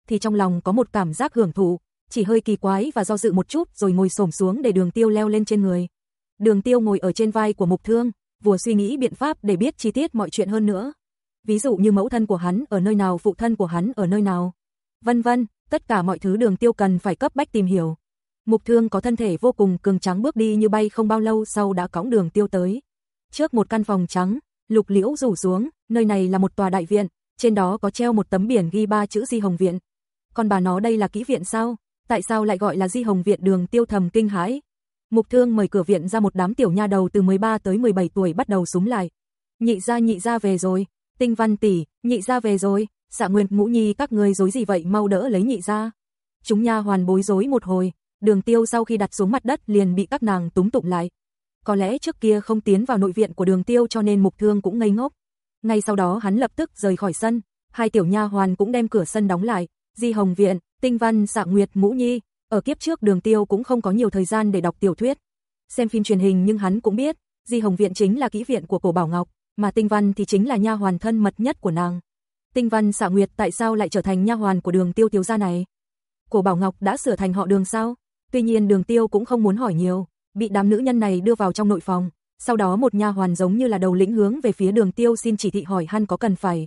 thì trong lòng có một cảm giác hưởng thụ, chỉ hơi kỳ quái và do dự một chút rồi ngồi xổm xuống để đường tiêu leo lên trên người. Đường tiêu ngồi ở trên vai của mục thương, vừa suy nghĩ biện pháp để biết chi tiết mọi chuyện hơn nữa. Ví dụ như mẫu thân của hắn ở nơi nào, phụ thân của hắn ở nơi nào. Vân vân, tất cả mọi thứ đường tiêu cần phải cấp bách tìm hiểu. Mục thương có thân thể vô cùng cường trắng bước đi như bay không bao lâu sau đã cõng đường tiêu tới. Trước một căn phòng trắng, lục liễu rủ xuống, nơi này là một tòa đại viện, trên đó có treo một tấm biển ghi ba chữ Di Hồng Viện. Còn bà nó đây là kỹ viện sao? Tại sao lại gọi là Di Hồng Viện đường tiêu thầm kinh hãi? Mục thương mời cửa viện ra một đám tiểu nha đầu từ 13 tới 17 tuổi bắt đầu súng lại. Nhị ra nhị ra về rồi, tinh văn tỷ, nhị ra về rồi, dạ xạ nguyên ngũ nhi các người dối gì vậy mau đỡ lấy nhị ra. Chúng nha hoàn bối rối một hồi, đường tiêu sau khi đặt xuống mặt đất liền bị các nàng túng tụng lại. Có lẽ trước kia không tiến vào nội viện của đường tiêu cho nên mục thương cũng ngây ngốc. Ngay sau đó hắn lập tức rời khỏi sân, hai tiểu nha hoàn cũng đem cửa sân đóng lại, Di Hồng Viện, Tinh Văn Dạ nguyệt Mũ nhi, ở kiếp trước đường tiêu cũng không có nhiều thời gian để đọc tiểu thuyết. Xem phim truyền hình nhưng hắn cũng biết, Di Hồng Viện chính là kỹ viện của cổ Bảo Ngọc, mà Tinh Văn thì chính là nha hoàn thân mật nhất của nàng. Tinh Văn Dạ nguyệt tại sao lại trở thành nha hoàn của đường tiêu thiếu gia này? Cổ Bảo Ngọc đã sửa thành họ đường sao? Tuy nhiên đường tiêu cũng không muốn hỏi nhiều, bị đám nữ nhân này đưa vào trong nội phòng. Sau đó một nha hoàn giống như là đầu lĩnh hướng về phía đường tiêu xin chỉ thị hỏi hắn có cần phải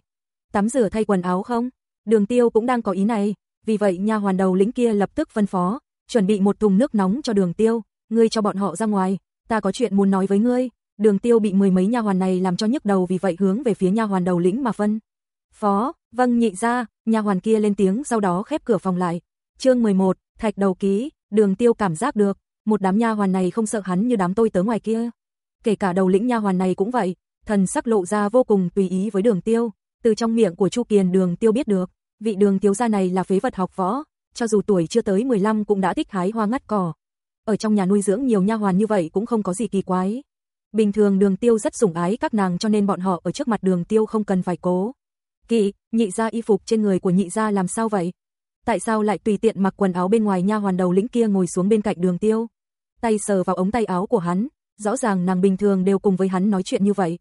tắm rửa thay quần áo không? Đường tiêu cũng đang có ý này, vì vậy nha hoàn đầu lĩnh kia lập tức phân phó, chuẩn bị một thùng nước nóng cho đường tiêu, ngươi cho bọn họ ra ngoài, ta có chuyện muốn nói với ngươi. Đường tiêu bị mười mấy nha hoàn này làm cho nhức đầu vì vậy hướng về phía nha hoàn đầu lĩnh mà phân. Phó, vâng nhị ra, nha hoàn kia lên tiếng sau đó khép cửa phòng lại. Chương 11, thạch đầu ký, đường tiêu cảm giác được, một đám nha hoàn này không sợ hắn như đám tôi tớ ngoài kia. Kể cả đầu lĩnh nha hoàn này cũng vậy, thần sắc lộ ra vô cùng tùy ý với đường tiêu, từ trong miệng của Chu Kiền đường tiêu biết được, vị đường thiếu gia này là phế vật học võ, cho dù tuổi chưa tới 15 cũng đã thích hái hoa ngắt cỏ. Ở trong nhà nuôi dưỡng nhiều nha hoàn như vậy cũng không có gì kỳ quái. Bình thường đường tiêu rất sủng ái các nàng cho nên bọn họ ở trước mặt đường tiêu không cần phải cố. Kỵ, nhị gia y phục trên người của nhị gia làm sao vậy? Tại sao lại tùy tiện mặc quần áo bên ngoài nha hoàn đầu lĩnh kia ngồi xuống bên cạnh đường tiêu? Tay sờ vào ống tay áo của hắn, rõ ràng nàng bình thường đều cùng với hắn nói chuyện như vậy.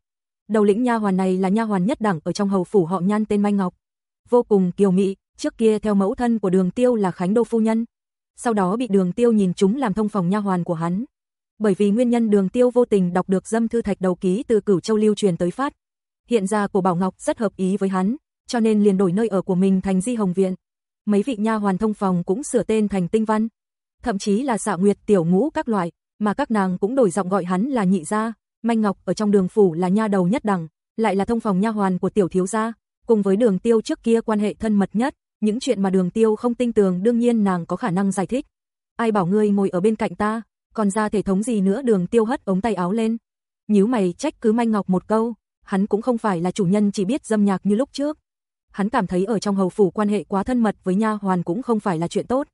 Đầu lĩnh nha hoàn này là nha hoàn nhất đẳng ở trong hầu phủ họ Nhan tên Mai Ngọc vô cùng kiều mị, trước kia theo mẫu thân của Đường Tiêu là Khánh Đô phu nhân, sau đó bị Đường Tiêu nhìn chúng làm thông phòng nha hoàn của hắn. Bởi vì nguyên nhân Đường Tiêu vô tình đọc được dâm thư thạch đầu ký từ Cửu Châu lưu truyền tới phát. Hiện ra của Bảo Ngọc rất hợp ý với hắn, cho nên liền đổi nơi ở của mình thành Di Hồng viện. Mấy vị nha hoàn thông phòng cũng sửa tên thành Tinh Văn, thậm chí là Xạ Nguyệt tiểu ngũ các loại, mà các nàng cũng đổi giọng gọi hắn là nhị gia, Manh Ngọc ở trong đường phủ là nha đầu nhất đẳng, lại là thông phòng nha hoàn của tiểu thiếu gia, cùng với đường tiêu trước kia quan hệ thân mật nhất, những chuyện mà đường tiêu không tin tưởng đương nhiên nàng có khả năng giải thích. Ai bảo ngươi ngồi ở bên cạnh ta, còn ra thể thống gì nữa đường tiêu hất ống tay áo lên. Nhíu mày trách cứ Manh Ngọc một câu, hắn cũng không phải là chủ nhân chỉ biết dâm nhạc như lúc trước. Hắn cảm thấy ở trong hầu phủ quan hệ quá thân mật với nha hoàn cũng không phải là chuyện tốt.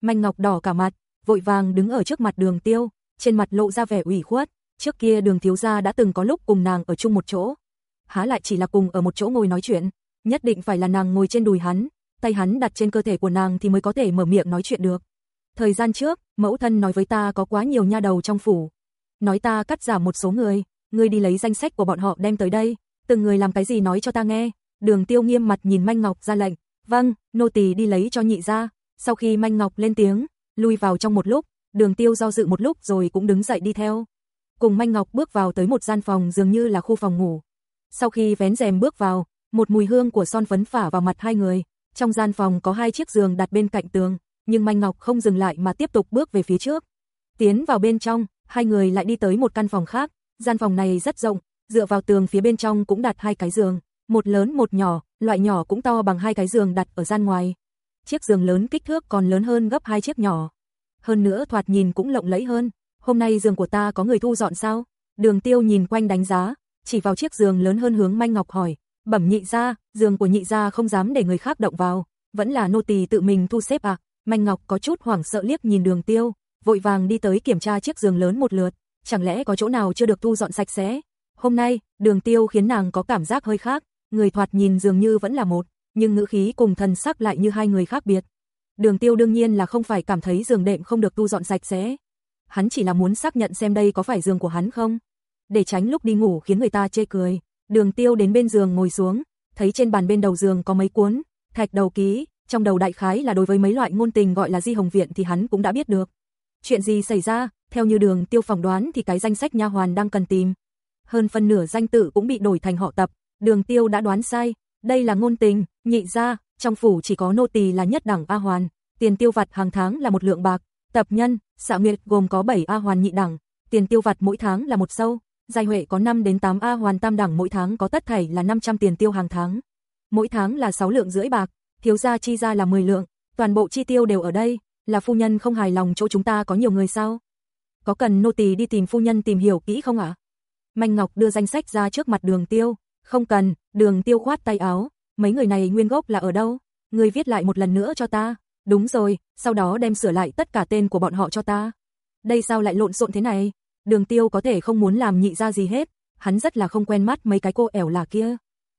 Manh Ngọc đỏ cả mặt, vội vàng đứng ở trước mặt đường tiêu, trên mặt lộ ra vẻ ủy khuất, trước kia đường thiếu gia đã từng có lúc cùng nàng ở chung một chỗ. Há lại chỉ là cùng ở một chỗ ngồi nói chuyện, nhất định phải là nàng ngồi trên đùi hắn, tay hắn đặt trên cơ thể của nàng thì mới có thể mở miệng nói chuyện được. Thời gian trước, mẫu thân nói với ta có quá nhiều nha đầu trong phủ. Nói ta cắt giảm một số người, ngươi đi lấy danh sách của bọn họ đem tới đây, từng người làm cái gì nói cho ta nghe. Đường tiêu nghiêm mặt nhìn Manh Ngọc ra lệnh, vâng, nô tỳ đi lấy cho nhị ra. Sau khi Manh Ngọc lên tiếng, lui vào trong một lúc, đường tiêu do dự một lúc rồi cũng đứng dậy đi theo. Cùng Manh Ngọc bước vào tới một gian phòng dường như là khu phòng ngủ. Sau khi vén rèm bước vào, một mùi hương của son phấn phả vào mặt hai người. Trong gian phòng có hai chiếc giường đặt bên cạnh tường, nhưng Manh Ngọc không dừng lại mà tiếp tục bước về phía trước. Tiến vào bên trong, hai người lại đi tới một căn phòng khác, gian phòng này rất rộng, dựa vào tường phía bên trong cũng đặt hai cái giường, một lớn một nhỏ, loại nhỏ cũng to bằng hai cái giường đặt ở gian ngoài. Chiếc giường lớn kích thước còn lớn hơn gấp hai chiếc nhỏ. Hơn nữa thoạt nhìn cũng lộng lẫy hơn, hôm nay giường của ta có người thu dọn sao? Đường tiêu nhìn quanh đánh giá, chỉ vào chiếc giường lớn hơn hướng Manh Ngọc hỏi, bẩm nhị ra, giường của nhị ra không dám để người khác động vào, vẫn là nô tỳ tự mình thu xếp à? Manh Ngọc có chút hoảng sợ liếc nhìn đường tiêu, vội vàng đi tới kiểm tra chiếc giường lớn một lượt, chẳng lẽ có chỗ nào chưa được thu dọn sạch sẽ? Hôm nay, đường tiêu khiến nàng có cảm giác hơi khác, người thoạt nhìn dường như vẫn là một, nhưng ngữ khí cùng thần sắc lại như hai người khác biệt. Đường tiêu đương nhiên là không phải cảm thấy giường đệm không được tu dọn sạch sẽ. Hắn chỉ là muốn xác nhận xem đây có phải giường của hắn không. Để tránh lúc đi ngủ khiến người ta chê cười. Đường tiêu đến bên giường ngồi xuống, thấy trên bàn bên đầu giường có mấy cuốn, thạch đầu ký, trong đầu đại khái là đối với mấy loại ngôn tình gọi là di hồng viện thì hắn cũng đã biết được. Chuyện gì xảy ra, theo như đường tiêu phỏng đoán thì cái danh sách nha hoàn đang cần tìm. Hơn phân nửa danh tự cũng bị đổi thành họ tập, đường tiêu đã đoán sai, đây là ngôn tình, nhị ra, trong phủ chỉ có nô tỳ là nhất đẳng A hoàn, tiền tiêu vặt hàng tháng là một lượng bạc, tập nhân, xạ nguyệt gồm có 7 A hoàn nhị đẳng, tiền tiêu vặt mỗi tháng là một sâu, giai huệ có 5 đến 8 A hoàn tam đẳng mỗi tháng có tất thảy là 500 tiền tiêu hàng tháng. Mỗi tháng là 6 lượng rưỡi bạc, thiếu gia chi ra là 10 lượng, toàn bộ chi tiêu đều ở đây, là phu nhân không hài lòng chỗ chúng ta có nhiều người sao? Có cần nô tỳ đi tìm phu nhân tìm hiểu kỹ không ạ? À? Manh Ngọc đưa danh sách ra trước mặt đường tiêu, không cần, đường tiêu khoát tay áo, mấy người này nguyên gốc là ở đâu? Người viết lại một lần nữa cho ta. Đúng rồi, sau đó đem sửa lại tất cả tên của bọn họ cho ta. Đây sao lại lộn xộn thế này? Đường tiêu có thể không muốn làm nhị ra gì hết, hắn rất là không quen mắt mấy cái cô ẻo là kia.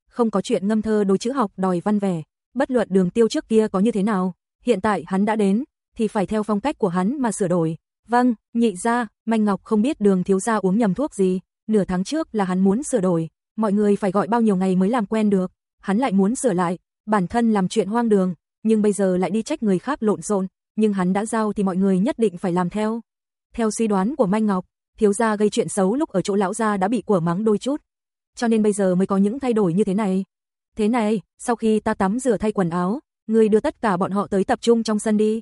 Không có chuyện ngâm thơ đối chữ học đòi văn vẻ, bất luận đường tiêu trước kia có như thế nào, hiện tại hắn đã đến, thì phải theo phong cách của hắn mà sửa đổi. Vâng, nhị ra, Manh Ngọc không biết đường thiếu gia uống nhầm thuốc gì, nửa tháng trước là hắn muốn sửa đổi, mọi người phải gọi bao nhiêu ngày mới làm quen được, hắn lại muốn sửa lại, bản thân làm chuyện hoang đường, nhưng bây giờ lại đi trách người khác lộn xộn, nhưng hắn đã giao thì mọi người nhất định phải làm theo. Theo suy đoán của Manh Ngọc, thiếu gia gây chuyện xấu lúc ở chỗ lão gia đã bị của mắng đôi chút, cho nên bây giờ mới có những thay đổi như thế này. Thế này, sau khi ta tắm rửa thay quần áo, người đưa tất cả bọn họ tới tập trung trong sân đi.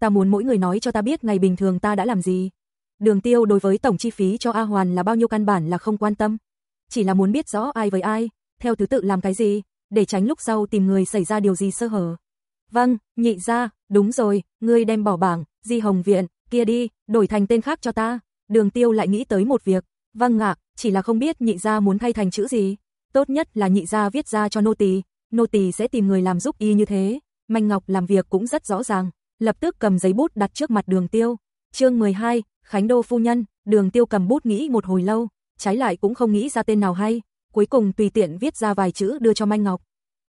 Ta muốn mỗi người nói cho ta biết ngày bình thường ta đã làm gì. Đường tiêu đối với tổng chi phí cho A Hoàn là bao nhiêu căn bản là không quan tâm. Chỉ là muốn biết rõ ai với ai, theo thứ tự làm cái gì, để tránh lúc sau tìm người xảy ra điều gì sơ hở. Vâng, nhị ra, đúng rồi, ngươi đem bỏ bảng, di hồng viện, kia đi, đổi thành tên khác cho ta. Đường tiêu lại nghĩ tới một việc. Vâng ngạc chỉ là không biết nhị ra muốn thay thành chữ gì. Tốt nhất là nhị ra viết ra cho nô tỳ, nô tỳ sẽ tìm người làm giúp y như thế. Manh Ngọc làm việc cũng rất rõ ràng, lập tức cầm giấy bút đặt trước mặt đường tiêu. Chương 12, Khánh Đô Phu Nhân, đường tiêu cầm bút nghĩ một hồi lâu, trái lại cũng không nghĩ ra tên nào hay, cuối cùng tùy tiện viết ra vài chữ đưa cho Manh Ngọc.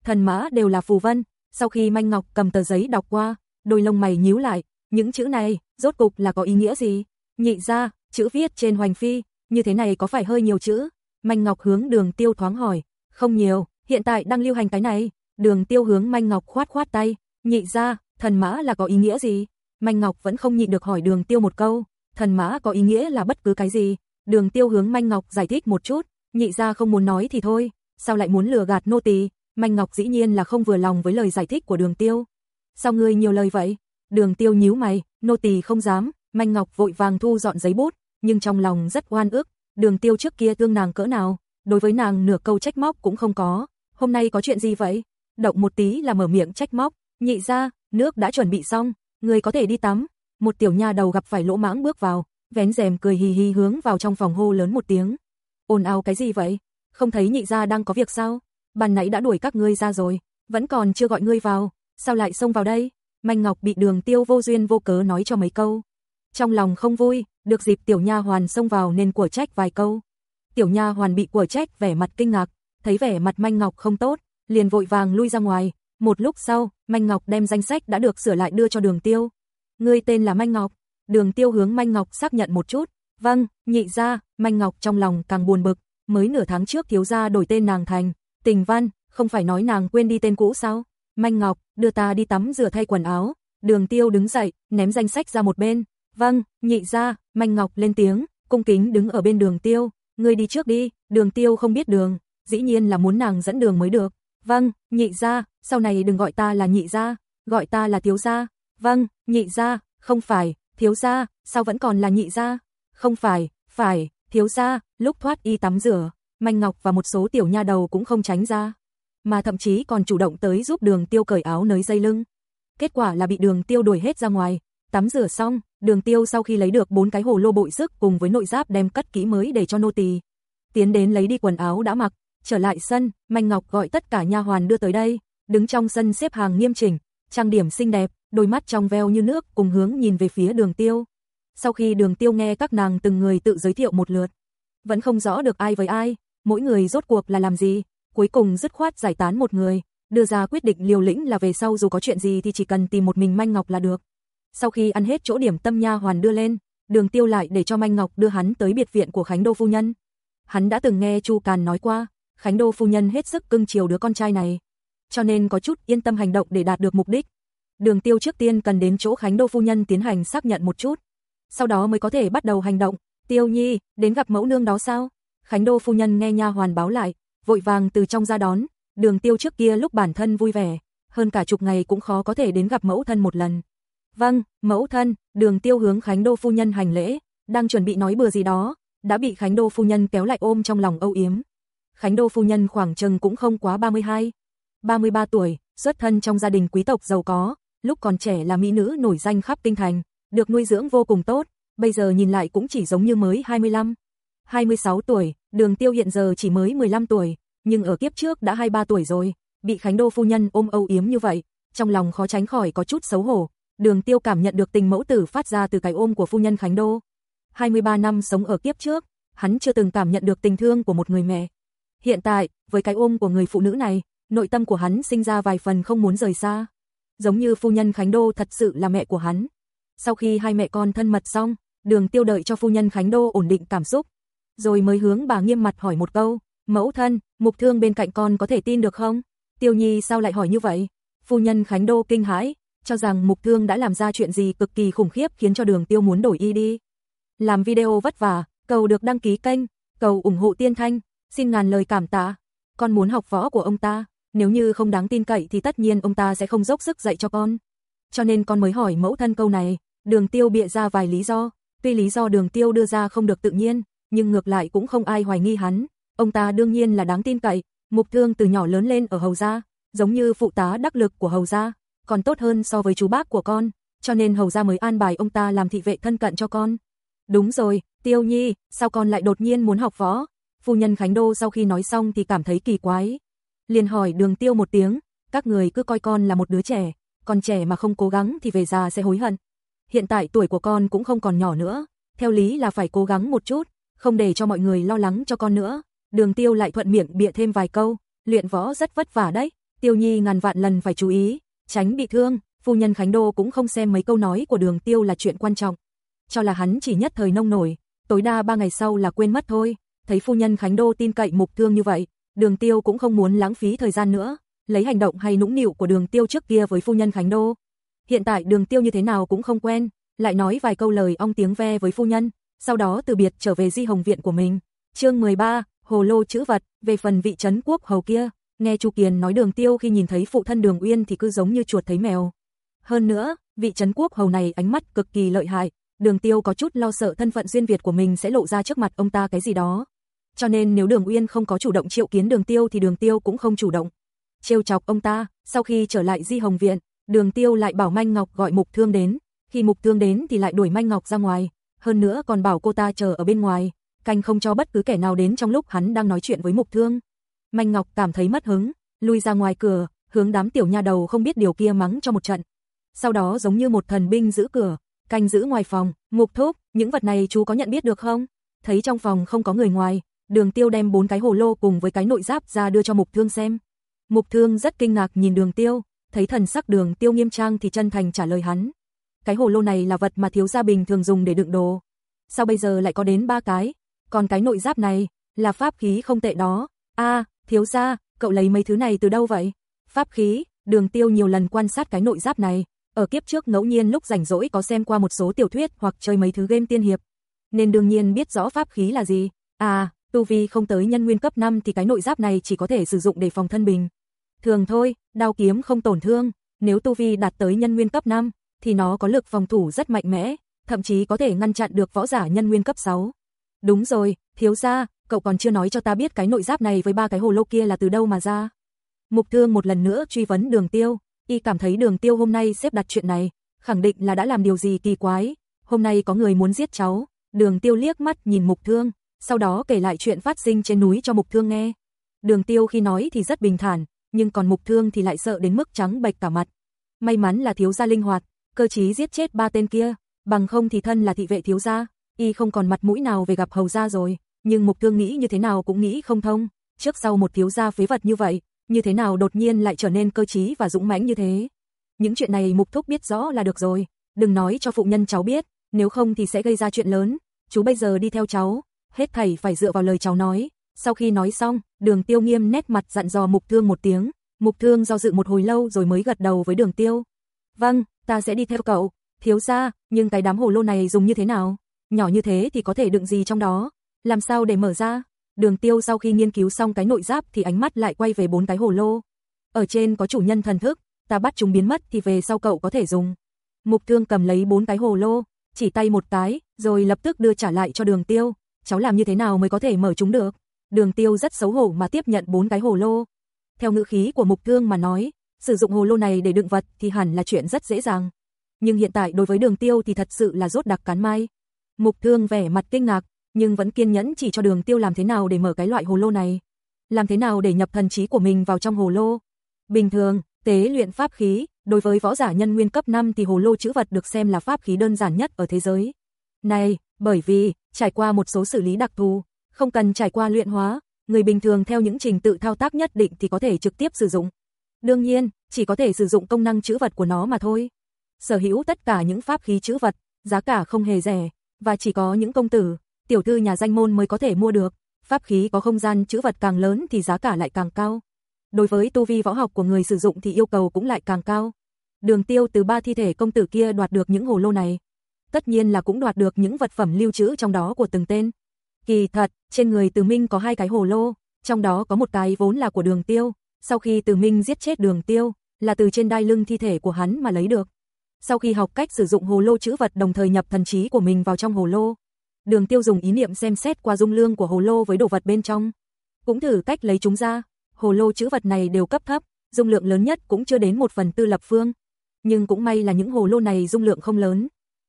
Thần mã đều là phù vân, sau khi Manh Ngọc cầm tờ giấy đọc qua, đôi lông mày nhíu lại, những chữ này, rốt cục là có ý nghĩa gì? Nhị ra, chữ viết trên hoành phi, như thế này có phải hơi nhiều chữ? Manh Ngọc hướng đường tiêu thoáng hỏi, không nhiều, hiện tại đang lưu hành cái này. Đường tiêu hướng Manh Ngọc khoát khoát tay, nhị ra, thần mã là có ý nghĩa gì? Manh Ngọc vẫn không nhịn được hỏi đường tiêu một câu, thần mã có ý nghĩa là bất cứ cái gì? Đường tiêu hướng Manh Ngọc giải thích một chút, nhị ra không muốn nói thì thôi, sao lại muốn lừa gạt nô tỳ? Manh Ngọc dĩ nhiên là không vừa lòng với lời giải thích của đường tiêu. Sao ngươi nhiều lời vậy? Đường tiêu nhíu mày, nô tỳ không dám, Manh Ngọc vội vàng thu dọn giấy bút, nhưng trong lòng rất oan ức, đường tiêu trước kia thương nàng cỡ nào, đối với nàng nửa câu trách móc cũng không có, hôm nay có chuyện gì vậy? Động một tí là mở miệng trách móc, nhị ra, nước đã chuẩn bị xong, người có thể đi tắm. Một tiểu nha đầu gặp phải lỗ mãng bước vào, vén rèm cười hì hì hướng vào trong phòng hô lớn một tiếng. Ồn ào cái gì vậy? Không thấy nhị ra đang có việc sao? Ban nãy đã đuổi các ngươi ra rồi, vẫn còn chưa gọi ngươi vào, sao lại xông vào đây? Manh Ngọc bị đường tiêu vô duyên vô cớ nói cho mấy câu. Trong lòng không vui, được dịp tiểu nha hoàn xông vào nên của trách vài câu. Tiểu nha hoàn bị của trách vẻ mặt kinh ngạc, thấy vẻ mặt Manh Ngọc không tốt, liền vội vàng lui ra ngoài. Một lúc sau, Manh Ngọc đem danh sách đã được sửa lại đưa cho đường tiêu. Ngươi tên là Manh Ngọc. Đường tiêu hướng Manh Ngọc xác nhận một chút. Vâng, nhị ra, Manh Ngọc trong lòng càng buồn bực. Mới nửa tháng trước thiếu gia đổi tên nàng thành. Tình văn, không phải nói nàng quên đi tên cũ sao? Manh Ngọc, đưa ta đi tắm rửa thay quần áo. Đường tiêu đứng dậy, ném danh sách ra một bên. Vâng, nhị ra, Manh Ngọc lên tiếng, cung kính đứng ở bên đường tiêu. Ngươi đi trước đi, đường tiêu không biết đường, dĩ nhiên là muốn nàng dẫn đường mới được. Vâng, nhị ra, sau này đừng gọi ta là nhị ra, gọi ta là thiếu gia. Vâng, nhị ra, không phải, thiếu gia, sao vẫn còn là nhị ra? Không phải, phải, thiếu gia, lúc thoát y tắm rửa, Manh Ngọc và một số tiểu nha đầu cũng không tránh ra, mà thậm chí còn chủ động tới giúp đường tiêu cởi áo nới dây lưng. Kết quả là bị đường tiêu đuổi hết ra ngoài, tắm rửa xong, đường tiêu sau khi lấy được bốn cái hồ lô bội sức cùng với nội giáp đem cất kỹ mới để cho nô tỳ. Tiến đến lấy đi quần áo đã mặc, trở lại sân, Manh Ngọc gọi tất cả nha hoàn đưa tới đây, đứng trong sân xếp hàng nghiêm chỉnh, trang điểm xinh đẹp, đôi mắt trong veo như nước cùng hướng nhìn về phía đường tiêu. Sau khi đường tiêu nghe các nàng từng người tự giới thiệu một lượt, vẫn không rõ được ai với ai, mỗi người rốt cuộc là làm gì, cuối cùng dứt khoát giải tán một người, đưa ra quyết định liều lĩnh là về sau dù có chuyện gì thì chỉ cần tìm một mình Manh Ngọc là được. Sau khi ăn hết chỗ điểm tâm nha hoàn đưa lên, đường tiêu lại để cho Manh Ngọc đưa hắn tới biệt viện của Khánh Đô Phu Nhân. Hắn đã từng nghe Chu Càn nói qua, Khánh Đô Phu Nhân hết sức cưng chiều đứa con trai này, cho nên có chút yên tâm hành động để đạt được mục đích. Đường tiêu trước tiên cần đến chỗ Khánh Đô Phu Nhân tiến hành xác nhận một chút, sau đó mới có thể bắt đầu hành động. Tiêu Nhi, đến gặp mẫu nương đó sao? Khánh Đô Phu Nhân nghe nha hoàn báo lại, vội vàng từ trong ra đón, đường tiêu trước kia lúc bản thân vui vẻ, hơn cả chục ngày cũng khó có thể đến gặp mẫu thân một lần. Vâng, mẫu thân, đường tiêu hướng Khánh Đô Phu Nhân hành lễ, đang chuẩn bị nói bừa gì đó, đã bị Khánh Đô Phu Nhân kéo lại ôm trong lòng âu yếm. Khánh Đô Phu Nhân khoảng chừng cũng không quá 32, 33 tuổi, xuất thân trong gia đình quý tộc giàu có, lúc còn trẻ là mỹ nữ nổi danh khắp kinh thành, được nuôi dưỡng vô cùng tốt, bây giờ nhìn lại cũng chỉ giống như mới 25. 26 tuổi, đường tiêu hiện giờ chỉ mới 15 tuổi, nhưng ở kiếp trước đã 23 tuổi rồi, bị Khánh Đô phu nhân ôm âu yếm như vậy, trong lòng khó tránh khỏi có chút xấu hổ. Đường tiêu cảm nhận được tình mẫu tử phát ra từ cái ôm của phu nhân Khánh Đô. 23 năm sống ở kiếp trước, hắn chưa từng cảm nhận được tình thương của một người mẹ. Hiện tại, với cái ôm của người phụ nữ này, nội tâm của hắn sinh ra vài phần không muốn rời xa. Giống như phu nhân Khánh Đô thật sự là mẹ của hắn. Sau khi hai mẹ con thân mật xong, đường tiêu đợi cho phu nhân Khánh Đô ổn định cảm xúc. Rồi mới hướng bà nghiêm mặt hỏi một câu, mẫu thân, mục thương bên cạnh con có thể tin được không? Tiêu Nhi sao lại hỏi như vậy? Phu nhân Khánh Đô kinh hãi, cho rằng mục thương đã làm ra chuyện gì cực kỳ khủng khiếp khiến cho đường tiêu muốn đổi y đi. Làm video vất vả, cầu được đăng ký kênh, cầu ủng hộ tiên thanh, xin ngàn lời cảm tạ. Con muốn học võ của ông ta, nếu như không đáng tin cậy thì tất nhiên ông ta sẽ không dốc sức dạy cho con. Cho nên con mới hỏi mẫu thân câu này, đường tiêu bịa ra vài lý do, tuy lý do đường tiêu đưa ra không được tự nhiên, nhưng ngược lại cũng không ai hoài nghi hắn, ông ta đương nhiên là đáng tin cậy, mục thương từ nhỏ lớn lên ở hầu gia, giống như phụ tá đắc lực của hầu gia, còn tốt hơn so với chú bác của con, cho nên hầu gia mới an bài ông ta làm thị vệ thân cận cho con. Đúng rồi, Tiêu Nhi, sao con lại đột nhiên muốn học võ? Phu nhân Khánh Đô sau khi nói xong thì cảm thấy kỳ quái. Liền hỏi đường tiêu một tiếng, các người cứ coi con là một đứa trẻ, con trẻ mà không cố gắng thì về già sẽ hối hận. Hiện tại tuổi của con cũng không còn nhỏ nữa, theo lý là phải cố gắng một chút, không để cho mọi người lo lắng cho con nữa. Đường tiêu lại thuận miệng bịa thêm vài câu, luyện võ rất vất vả đấy, tiêu nhi ngàn vạn lần phải chú ý, tránh bị thương, phu nhân Khánh Đô cũng không xem mấy câu nói của đường tiêu là chuyện quan trọng. Cho là hắn chỉ nhất thời nông nổi, tối đa ba ngày sau là quên mất thôi, thấy phu nhân Khánh Đô tin cậy mục thương như vậy, đường tiêu cũng không muốn lãng phí thời gian nữa, lấy hành động hay nũng nịu của đường tiêu trước kia với phu nhân Khánh Đô. Hiện tại đường tiêu như thế nào cũng không quen, lại nói vài câu lời ong tiếng ve với phu nhân, sau đó từ biệt trở về di hồng viện của mình. Chương 13, Hồ lô chữ vật, về phần vị trấn quốc hầu kia, nghe Chu Kiền nói đường tiêu khi nhìn thấy phụ thân đường Uyên thì cứ giống như chuột thấy mèo. Hơn nữa, vị trấn quốc hầu này ánh mắt cực kỳ lợi hại, đường tiêu có chút lo sợ thân phận duyên Việt của mình sẽ lộ ra trước mặt ông ta cái gì đó. cho nên nếu Đường Uyên không có chủ động triệu kiến Đường Tiêu thì Đường Tiêu cũng không chủ động. Trêu chọc ông ta, sau khi trở lại Di Hồng Viện, Đường Tiêu lại bảo Manh Ngọc gọi Mục Thương đến, khi Mục Thương đến thì lại đuổi Manh Ngọc ra ngoài, hơn nữa còn bảo cô ta chờ ở bên ngoài, canh không cho bất cứ kẻ nào đến trong lúc hắn đang nói chuyện với Mục Thương. Manh Ngọc cảm thấy mất hứng, lui ra ngoài cửa, hướng đám tiểu nha đầu không biết điều kia mắng cho một trận. Sau đó giống như một thần binh giữ cửa, canh giữ ngoài phòng, Mục Thúc, những vật này chú có nhận biết được không? Thấy trong phòng không có người ngoài, Đường Tiêu đem bốn cái hồ lô cùng với cái nội giáp ra đưa cho Mục Thương xem. Mục Thương rất kinh ngạc nhìn Đường Tiêu, thấy thần sắc Đường Tiêu nghiêm trang thì chân thành trả lời hắn. Cái hồ lô này là vật mà thiếu gia bình thường dùng để đựng đồ. Sao bây giờ lại có đến ba cái? Còn cái nội giáp này là pháp khí không tệ đó. A, thiếu gia, cậu lấy mấy thứ này từ đâu vậy? Pháp khí, Đường Tiêu nhiều lần quan sát cái nội giáp này, ở kiếp trước ngẫu nhiên lúc rảnh rỗi có xem qua một số tiểu thuyết hoặc chơi mấy thứ game tiên hiệp, nên đương nhiên biết rõ pháp khí là gì. À, tu vi không tới nhân nguyên cấp 5 thì cái nội giáp này chỉ có thể sử dụng để phòng thân bình. Thường thôi, đao kiếm không tổn thương, nếu tu vi đạt tới nhân nguyên cấp 5 thì nó có lực phòng thủ rất mạnh mẽ, thậm chí có thể ngăn chặn được võ giả nhân nguyên cấp 6. Đúng rồi, thiếu gia, cậu còn chưa nói cho ta biết cái nội giáp này với ba cái hồ lô kia là từ đâu mà ra. Mục Thương một lần nữa truy vấn Đường Tiêu, y cảm thấy Đường Tiêu hôm nay xếp đặt chuyện này, khẳng định là đã làm điều gì kỳ quái, hôm nay có người muốn giết cháu. Đường Tiêu liếc mắt nhìn Mục Thương, sau đó kể lại chuyện phát sinh trên núi cho Mục Thương nghe. Đường Tiêu khi nói thì rất bình thản, nhưng còn Mục Thương thì lại sợ đến mức trắng bệch cả mặt. May mắn là thiếu gia linh hoạt, cơ trí giết chết ba tên kia, bằng không thì thân là thị vệ thiếu gia, y không còn mặt mũi nào về gặp hầu gia rồi, nhưng Mục Thương nghĩ như thế nào cũng nghĩ không thông, trước sau một thiếu gia phế vật như vậy, như thế nào đột nhiên lại trở nên cơ trí và dũng mãnh như thế. Những chuyện này Mục Thúc biết rõ là được rồi, đừng nói cho phụ nhân cháu biết, nếu không thì sẽ gây ra chuyện lớn, chú bây giờ đi theo cháu, hết thảy phải dựa vào lời cháu nói. Sau khi nói xong, đường tiêu nghiêm nét mặt dặn dò mục thương một tiếng, mục thương do dự một hồi lâu rồi mới gật đầu với đường tiêu. Vâng, ta sẽ đi theo cậu, thiếu gia, nhưng cái đám hồ lô này dùng như thế nào? Nhỏ như thế thì có thể đựng gì trong đó? Làm sao để mở ra? Đường tiêu sau khi nghiên cứu xong cái nội giáp thì ánh mắt lại quay về bốn cái hồ lô. Ở trên có chủ nhân thần thức, ta bắt chúng biến mất thì về sau cậu có thể dùng. Mục thương cầm lấy bốn cái hồ lô, chỉ tay một cái, rồi lập tức đưa trả lại cho đường tiêu. Cháu làm như thế nào mới có thể mở chúng được? Đường tiêu rất xấu hổ mà tiếp nhận bốn cái hồ lô. Theo ngữ khí của mục thương mà nói, sử dụng hồ lô này để đựng vật thì hẳn là chuyện rất dễ dàng. Nhưng hiện tại đối với đường tiêu thì thật sự là rốt đặc cán mai. Mục thương vẻ mặt kinh ngạc, nhưng vẫn kiên nhẫn chỉ cho đường tiêu làm thế nào để mở cái loại hồ lô này. Làm thế nào để nhập thần trí của mình vào trong hồ lô. Bình thường, tế luyện pháp khí, đối với võ giả nhân nguyên cấp 5 thì hồ lô chữ vật được xem là pháp khí đơn giản nhất ở thế giới. Này, bởi vì, trải qua một số xử lý đặc thù, không cần trải qua luyện hóa, người bình thường theo những trình tự thao tác nhất định thì có thể trực tiếp sử dụng. Đương nhiên, chỉ có thể sử dụng công năng chữ vật của nó mà thôi. Sở hữu tất cả những pháp khí chữ vật, giá cả không hề rẻ, và chỉ có những công tử, tiểu thư nhà danh môn mới có thể mua được. Pháp khí có không gian chữ vật càng lớn thì giá cả lại càng cao. Đối với tu vi võ học của người sử dụng thì yêu cầu cũng lại càng cao. Đường tiêu từ ba thi thể công tử kia đoạt được những hồ lô này. Tất nhiên là cũng đoạt được những vật phẩm lưu trữ trong đó của từng tên. Kỳ thật, trên người Từ Minh có hai cái hồ lô, trong đó có một cái vốn là của đường tiêu. Sau khi Từ Minh giết chết đường tiêu, là từ trên đai lưng thi thể của hắn mà lấy được. Sau khi học cách sử dụng hồ lô chữ vật đồng thời nhập thần trí của mình vào trong hồ lô, đường tiêu dùng ý niệm xem xét qua dung lương của hồ lô với đồ vật bên trong. Cũng thử cách lấy chúng ra, hồ lô chữ vật này đều cấp thấp, dung lượng lớn nhất cũng chưa đến một phần tư lập phương. Nhưng cũng may là những hồ lô này dung lượng không lớn.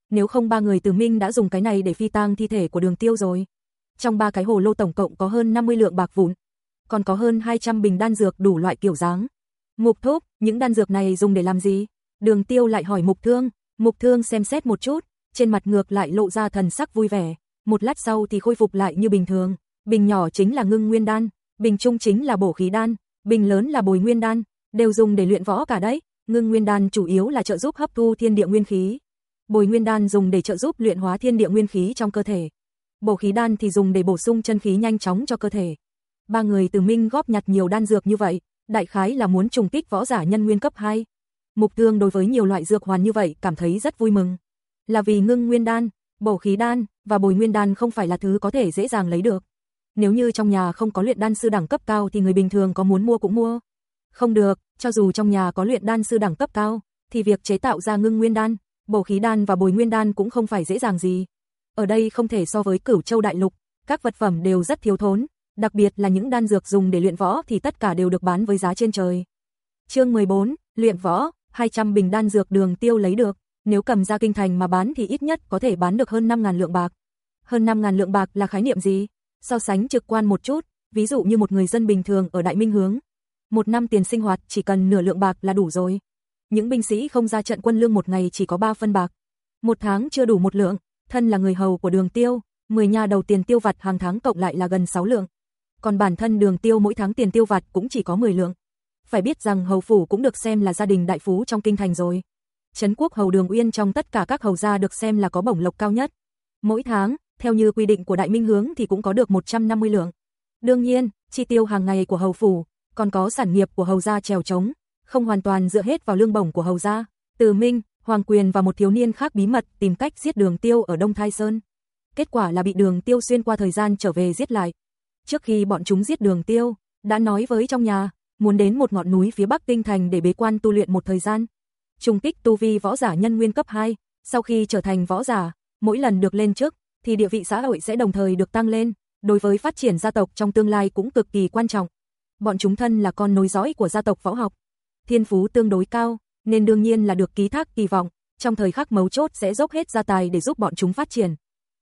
Nếu không ba người từ Minh đã dùng cái này để phi tang thi thể của đường tiêu rồi. Trong ba cái hồ lô tổng cộng có hơn 50 lượng bạc vụn. Còn có hơn 200 bình đan dược đủ loại kiểu dáng. Mục thúc, những đan dược này dùng để làm gì? Đường tiêu lại hỏi mục thương. Mục thương xem xét một chút, trên mặt ngược lại lộ ra thần sắc vui vẻ. Một lát sau thì khôi phục lại như bình thường. Bình nhỏ chính là ngưng nguyên đan, bình trung chính là bổ khí đan, bình lớn là bồi nguyên đan, đều dùng để luyện võ cả đấy. Ngưng nguyên đan chủ yếu là trợ giúp hấp thu thiên địa nguyên khí. Bồi nguyên đan dùng để trợ giúp luyện hóa thiên địa nguyên khí trong cơ thể. Bổ khí đan thì dùng để bổ sung chân khí nhanh chóng cho cơ thể. Ba người từ Minh góp nhặt nhiều đan dược như vậy, đại khái là muốn trùng kích võ giả nhân nguyên cấp 2. Mục Thương đối với nhiều loại dược hoàn như vậy cảm thấy rất vui mừng. Là vì ngưng nguyên đan, bổ khí đan và bồi nguyên đan không phải là thứ có thể dễ dàng lấy được. Nếu như trong nhà không có luyện đan sư đẳng cấp cao thì người bình thường có muốn mua cũng mua. Không được, cho dù trong nhà có luyện đan sư đẳng cấp cao, thì việc chế tạo ra ngưng nguyên đan, bổ khí đan và bồi nguyên đan cũng không phải dễ dàng gì. Ở đây không thể so với cửu châu đại lục, các vật phẩm đều rất thiếu thốn, đặc biệt là những đan dược dùng để luyện võ thì tất cả đều được bán với giá trên trời. Chương 14, luyện võ, 200 bình đan dược đường tiêu lấy được, nếu cầm ra kinh thành mà bán thì ít nhất có thể bán được hơn 5.000 lượng bạc. Hơn 5.000 lượng bạc là khái niệm gì? So sánh trực quan một chút, ví dụ như một người dân bình thường ở Đại Minh Hướng. Một năm tiền sinh hoạt chỉ cần nửa lượng bạc là đủ rồi. Những binh sĩ không ra trận quân lương một ngày chỉ có 3 phân bạc. Một tháng chưa đủ một lượng, thân là người hầu của đường tiêu, 10 nhà đầu tiền tiêu vặt hàng tháng cộng lại là gần 6 lượng. Còn bản thân đường tiêu mỗi tháng tiền tiêu vặt cũng chỉ có 10 lượng. Phải biết rằng hầu phủ cũng được xem là gia đình đại phú trong kinh thành rồi. Trấn quốc hầu đường uyên trong tất cả các hầu gia được xem là có bổng lộc cao nhất. Mỗi tháng, theo như quy định của đại minh hướng thì cũng có được 150 lượng. Đương nhiên, chi tiêu hàng ngày của hầu phủ, còn có sản nghiệp của hầu gia trèo trống, không hoàn toàn dựa hết vào lương bổng của hầu gia. Từ Minh, Hoàng Quyền và một thiếu niên khác bí mật tìm cách giết đường tiêu ở Đông Thai Sơn. Kết quả là bị đường tiêu xuyên qua thời gian trở về giết lại. Trước khi bọn chúng giết đường tiêu, đã nói với trong nhà, muốn đến một ngọn núi phía bắc kinh thành để bế quan tu luyện một thời gian. Trung kích tu vi võ giả nhân nguyên cấp 2, sau khi trở thành võ giả, mỗi lần được lên chức, thì địa vị xã hội sẽ đồng thời được tăng lên, đối với phát triển gia tộc trong tương lai cũng cực kỳ quan trọng. Bọn chúng thân là con nối dõi của gia tộc võ học, thiên phú tương đối cao, nên đương nhiên là được ký thác kỳ vọng, trong thời khắc mấu chốt sẽ dốc hết gia tài để giúp bọn chúng phát triển.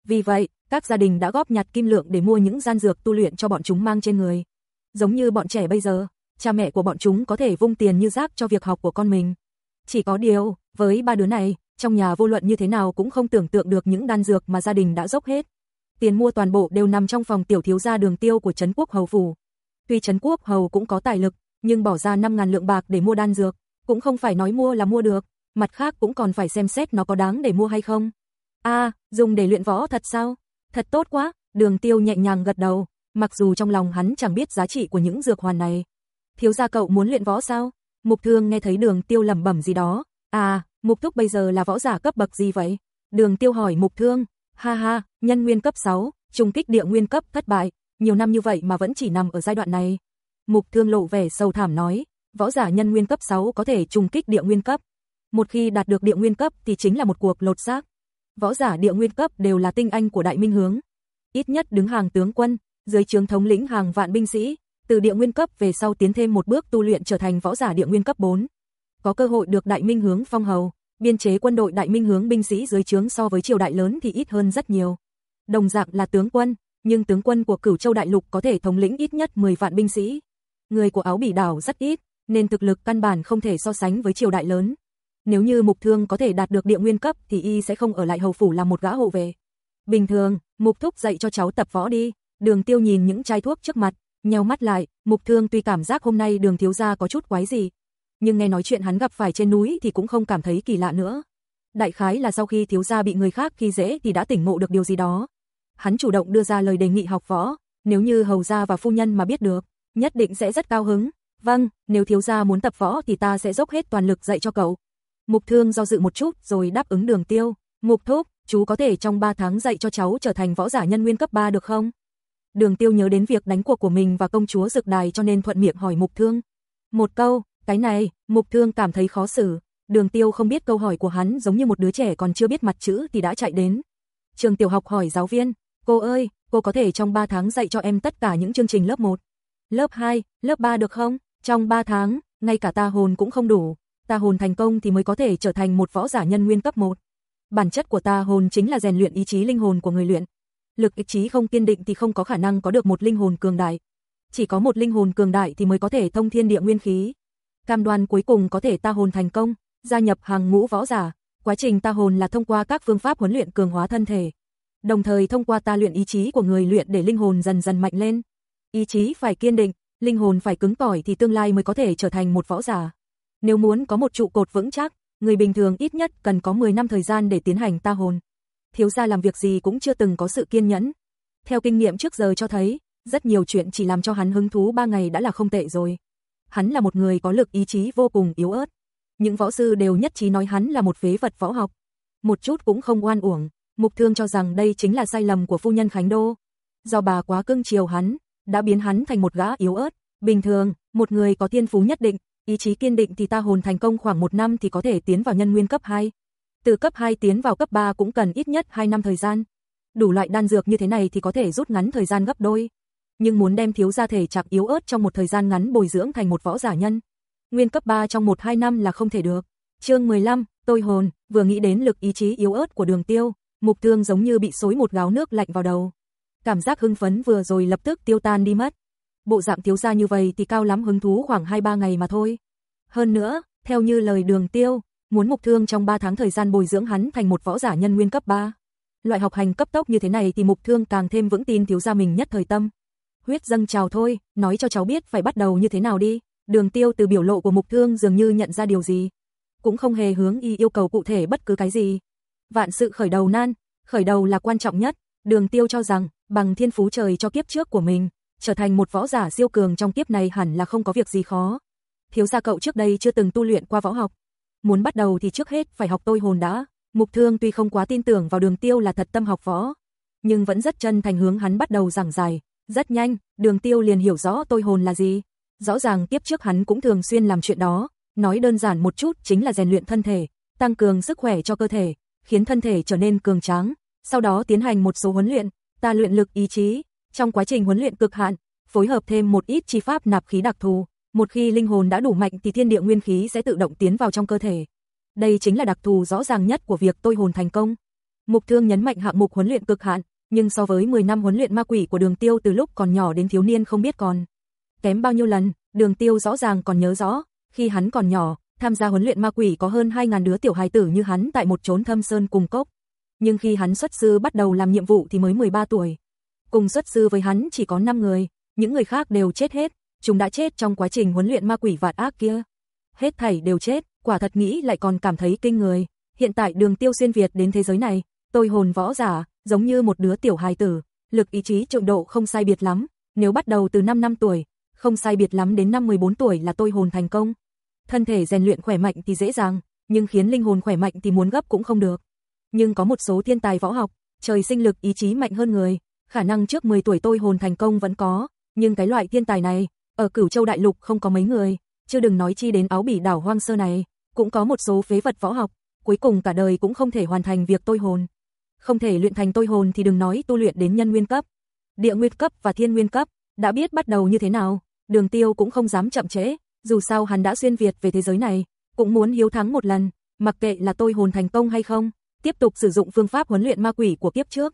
Vì vậy, các gia đình đã góp nhặt kim lượng để mua những gian dược tu luyện cho bọn chúng mang trên người. Giống như bọn trẻ bây giờ, cha mẹ của bọn chúng có thể vung tiền như rác cho việc học của con mình. Chỉ có điều, với ba đứa này, trong nhà vô luận như thế nào cũng không tưởng tượng được những đan dược mà gia đình đã dốc hết. Tiền mua toàn bộ đều nằm trong phòng tiểu thiếu gia đường tiêu của Trấn Quốc Hầu Phủ. Tuy Trấn Quốc Hầu cũng có tài lực, nhưng bỏ ra 5.000 lượng bạc để mua đan dược, cũng không phải nói mua là mua được, mặt khác cũng còn phải xem xét nó có đáng để mua hay không. a dùng để luyện võ thật sao? Thật tốt quá, đường tiêu nhẹ nhàng gật đầu, mặc dù trong lòng hắn chẳng biết giá trị của những dược hoàn này. Thiếu gia cậu muốn luyện võ sao? Mục thương nghe thấy đường tiêu lẩm bẩm gì đó. À, mục thúc bây giờ là võ giả cấp bậc gì vậy? Đường tiêu hỏi mục thương. Ha ha, nhân nguyên cấp 6, trùng kích địa nguyên cấp thất bại, nhiều năm như vậy mà vẫn chỉ nằm ở giai đoạn này. Mục thương lộ vẻ sâu thảm nói, võ giả nhân nguyên cấp 6 có thể trùng kích địa nguyên cấp. Một khi đạt được địa nguyên cấp thì chính là một cuộc lột xác. Võ giả địa nguyên cấp đều là tinh anh của đại minh hướng. Ít nhất đứng hàng tướng quân, dưới trướng thống lĩnh hàng vạn binh sĩ, từ địa nguyên cấp về sau tiến thêm một bước tu luyện trở thành võ giả địa nguyên cấp 4. Có cơ hội được đại minh hướng phong hầu, biên chế quân đội đại minh hướng binh sĩ dưới trướng so với triều đại lớn thì ít hơn rất nhiều. Đồng dạng là tướng quân, nhưng tướng quân của Cửu Châu đại lục có thể thống lĩnh ít nhất 10 vạn binh sĩ. Người của Áo Bỉ đảo rất ít, nên thực lực căn bản không thể so sánh với triều đại lớn. Nếu như Mục Thương có thể đạt được địa nguyên cấp thì y sẽ không ở lại hầu phủ làm một gã hộ về Bình thường, Mục Thúc dạy cho cháu tập võ đi. Đường Tiêu nhìn những chai thuốc trước mặt, nheo mắt lại, Mục Thương tuy cảm giác hôm nay Đường thiếu gia có chút quái gì, nhưng nghe nói chuyện hắn gặp phải trên núi thì cũng không cảm thấy kỳ lạ nữa. Đại khái là sau khi thiếu gia bị người khác khi dễ thì đã tỉnh ngộ được điều gì đó. Hắn chủ động đưa ra lời đề nghị học võ, nếu như hầu gia và phu nhân mà biết được, nhất định sẽ rất cao hứng. Vâng, nếu thiếu gia muốn tập võ thì ta sẽ dốc hết toàn lực dạy cho cậu. Mục Thương do dự một chút rồi đáp ứng Đường Tiêu. Mục Thúc, chú có thể trong 3 tháng dạy cho cháu trở thành võ giả nhân nguyên cấp 3 được không? Đường Tiêu nhớ đến việc đánh cuộc của mình và công chúa Dực Đài cho nên thuận miệng hỏi Mục Thương. Một câu, cái này, Mục Thương cảm thấy khó xử. Đường Tiêu không biết câu hỏi của hắn giống như một đứa trẻ còn chưa biết mặt chữ thì đã chạy đến. Trường tiểu học hỏi giáo viên, cô ơi, cô có thể trong 3 tháng dạy cho em tất cả những chương trình lớp 1, lớp 2, lớp 3 được không? Trong 3 tháng, ngay cả ta hồn cũng không đủ. Ta hồn thành công thì mới có thể trở thành một võ giả nhân nguyên cấp 1. Bản chất của ta hồn chính là rèn luyện ý chí linh hồn của người luyện. Lực ý chí không kiên định thì không có khả năng có được một linh hồn cường đại. Chỉ có một linh hồn cường đại thì mới có thể thông thiên địa nguyên khí. Cam đoan cuối cùng có thể ta hồn thành công, gia nhập hàng ngũ võ giả. Quá trình ta hồn là thông qua các phương pháp huấn luyện cường hóa thân thể. Đồng thời thông qua ta luyện ý chí của người luyện để linh hồn dần dần mạnh lên. Ý chí phải kiên định, linh hồn phải cứng cỏi thì tương lai mới có thể trở thành một võ giả. Nếu muốn có một trụ cột vững chắc, người bình thường ít nhất cần có 10 năm thời gian để tiến hành ta hồn. Thiếu gia làm việc gì cũng chưa từng có sự kiên nhẫn. Theo kinh nghiệm trước giờ cho thấy, rất nhiều chuyện chỉ làm cho hắn hứng thú 3 ngày đã là không tệ rồi. Hắn là một người có lực ý chí vô cùng yếu ớt. Những võ sư đều nhất trí nói hắn là một phế vật võ học. Một chút cũng không oan uổng, Mục Thương cho rằng đây chính là sai lầm của phu nhân Khánh Đô. Do bà quá cưng chiều hắn, đã biến hắn thành một gã yếu ớt. Bình thường, một người có thiên phú nhất định, ý chí kiên định thì ta hồn thành công khoảng một năm thì có thể tiến vào nhân nguyên cấp 2. Từ cấp 2 tiến vào cấp 3 cũng cần ít nhất 2 năm thời gian. Đủ loại đan dược như thế này thì có thể rút ngắn thời gian gấp đôi nhưng muốn đem thiếu gia thể chạc yếu ớt trong một thời gian ngắn bồi dưỡng thành một võ giả nhân. Nguyên cấp 3 trong 1-2 năm là không thể được. Chương 15, tôi hồn, vừa nghĩ đến lực ý chí yếu ớt của Đường Tiêu, Mục Thương giống như bị xối một gáo nước lạnh vào đầu. Cảm giác hưng phấn vừa rồi lập tức tiêu tan đi mất. Bộ dạng thiếu gia như vậy thì cao lắm hứng thú khoảng 2-3 ngày mà thôi. Hơn nữa, theo như lời Đường Tiêu, muốn Mục Thương trong 3 tháng thời gian bồi dưỡng hắn thành một võ giả nhân nguyên cấp 3. Loại học hành cấp tốc như thế này thì Mục Thương càng thêm vững tin thiếu gia mình nhất thời tâm. Huyết dâng trào thôi, nói cho cháu biết phải bắt đầu như thế nào đi. Đường Tiêu từ biểu lộ của Mục Thương dường như nhận ra điều gì, cũng không hề hướng y yêu cầu cụ thể bất cứ cái gì. Vạn sự khởi đầu nan, khởi đầu là quan trọng nhất, Đường Tiêu cho rằng, bằng thiên phú trời cho kiếp trước của mình, trở thành một võ giả siêu cường trong kiếp này hẳn là không có việc gì khó. Thiếu gia cậu trước đây chưa từng tu luyện qua võ học, muốn bắt đầu thì trước hết phải học tôi hồn đã. Mục Thương tuy không quá tin tưởng vào Đường Tiêu là thật tâm học võ, nhưng vẫn rất chân thành hướng hắn bắt đầu giảng giải, rất nhanh, Đường Tiêu liền hiểu rõ tôi hồn là gì. Rõ ràng tiếp trước hắn cũng thường xuyên làm chuyện đó, nói đơn giản một chút chính là rèn luyện thân thể, tăng cường sức khỏe cho cơ thể, khiến thân thể trở nên cường tráng, sau đó tiến hành một số huấn luyện, ta luyện lực ý chí, trong quá trình huấn luyện cực hạn, phối hợp thêm một ít chi pháp nạp khí đặc thù, một khi linh hồn đã đủ mạnh thì thiên địa nguyên khí sẽ tự động tiến vào trong cơ thể. Đây chính là đặc thù rõ ràng nhất của việc tôi hồn thành công. Mục Thương nhấn mạnh hạng mục huấn luyện cực hạn, nhưng so với 10 năm huấn luyện ma quỷ của Đường Tiêu từ lúc còn nhỏ đến thiếu niên không biết còn kém bao nhiêu lần, Đường Tiêu rõ ràng còn nhớ rõ, khi hắn còn nhỏ, tham gia huấn luyện ma quỷ có hơn 2000 đứa tiểu hài tử như hắn tại một chốn thâm sơn cùng cốc. Nhưng khi hắn xuất sư bắt đầu làm nhiệm vụ thì mới 13 tuổi. Cùng xuất sư với hắn chỉ có 5 người, những người khác đều chết hết, chúng đã chết trong quá trình huấn luyện ma quỷ vạn ác kia. Hết thảy đều chết, quả thật nghĩ lại còn cảm thấy kinh người. Hiện tại Đường Tiêu xuyên việt đến thế giới này, tôi hồn võ giả, giống như một đứa tiểu hài tử, lực ý chí trượng độ không sai biệt lắm, nếu bắt đầu từ 5 năm tuổi, không sai biệt lắm đến năm 14 tuổi là tôi hồn thành công. Thân thể rèn luyện khỏe mạnh thì dễ dàng, nhưng khiến linh hồn khỏe mạnh thì muốn gấp cũng không được. Nhưng có một số thiên tài võ học, trời sinh lực ý chí mạnh hơn người, khả năng trước 10 tuổi tôi hồn thành công vẫn có, nhưng cái loại thiên tài này, ở Cửu Châu đại lục không có mấy người, chưa đừng nói chi đến áo bỉ đảo hoang sơ này, cũng có một số phế vật võ học, cuối cùng cả đời cũng không thể hoàn thành việc tôi hồn. Không thể luyện thành tôi hồn thì đừng nói tu luyện đến nhân nguyên cấp, địa nguyên cấp và thiên nguyên cấp, đã biết bắt đầu như thế nào, Đường Tiêu cũng không dám chậm trễ, dù sao hắn đã xuyên việt về thế giới này, cũng muốn hiếu thắng một lần, mặc kệ là tôi hồn thành công hay không, tiếp tục sử dụng phương pháp huấn luyện ma quỷ của kiếp trước,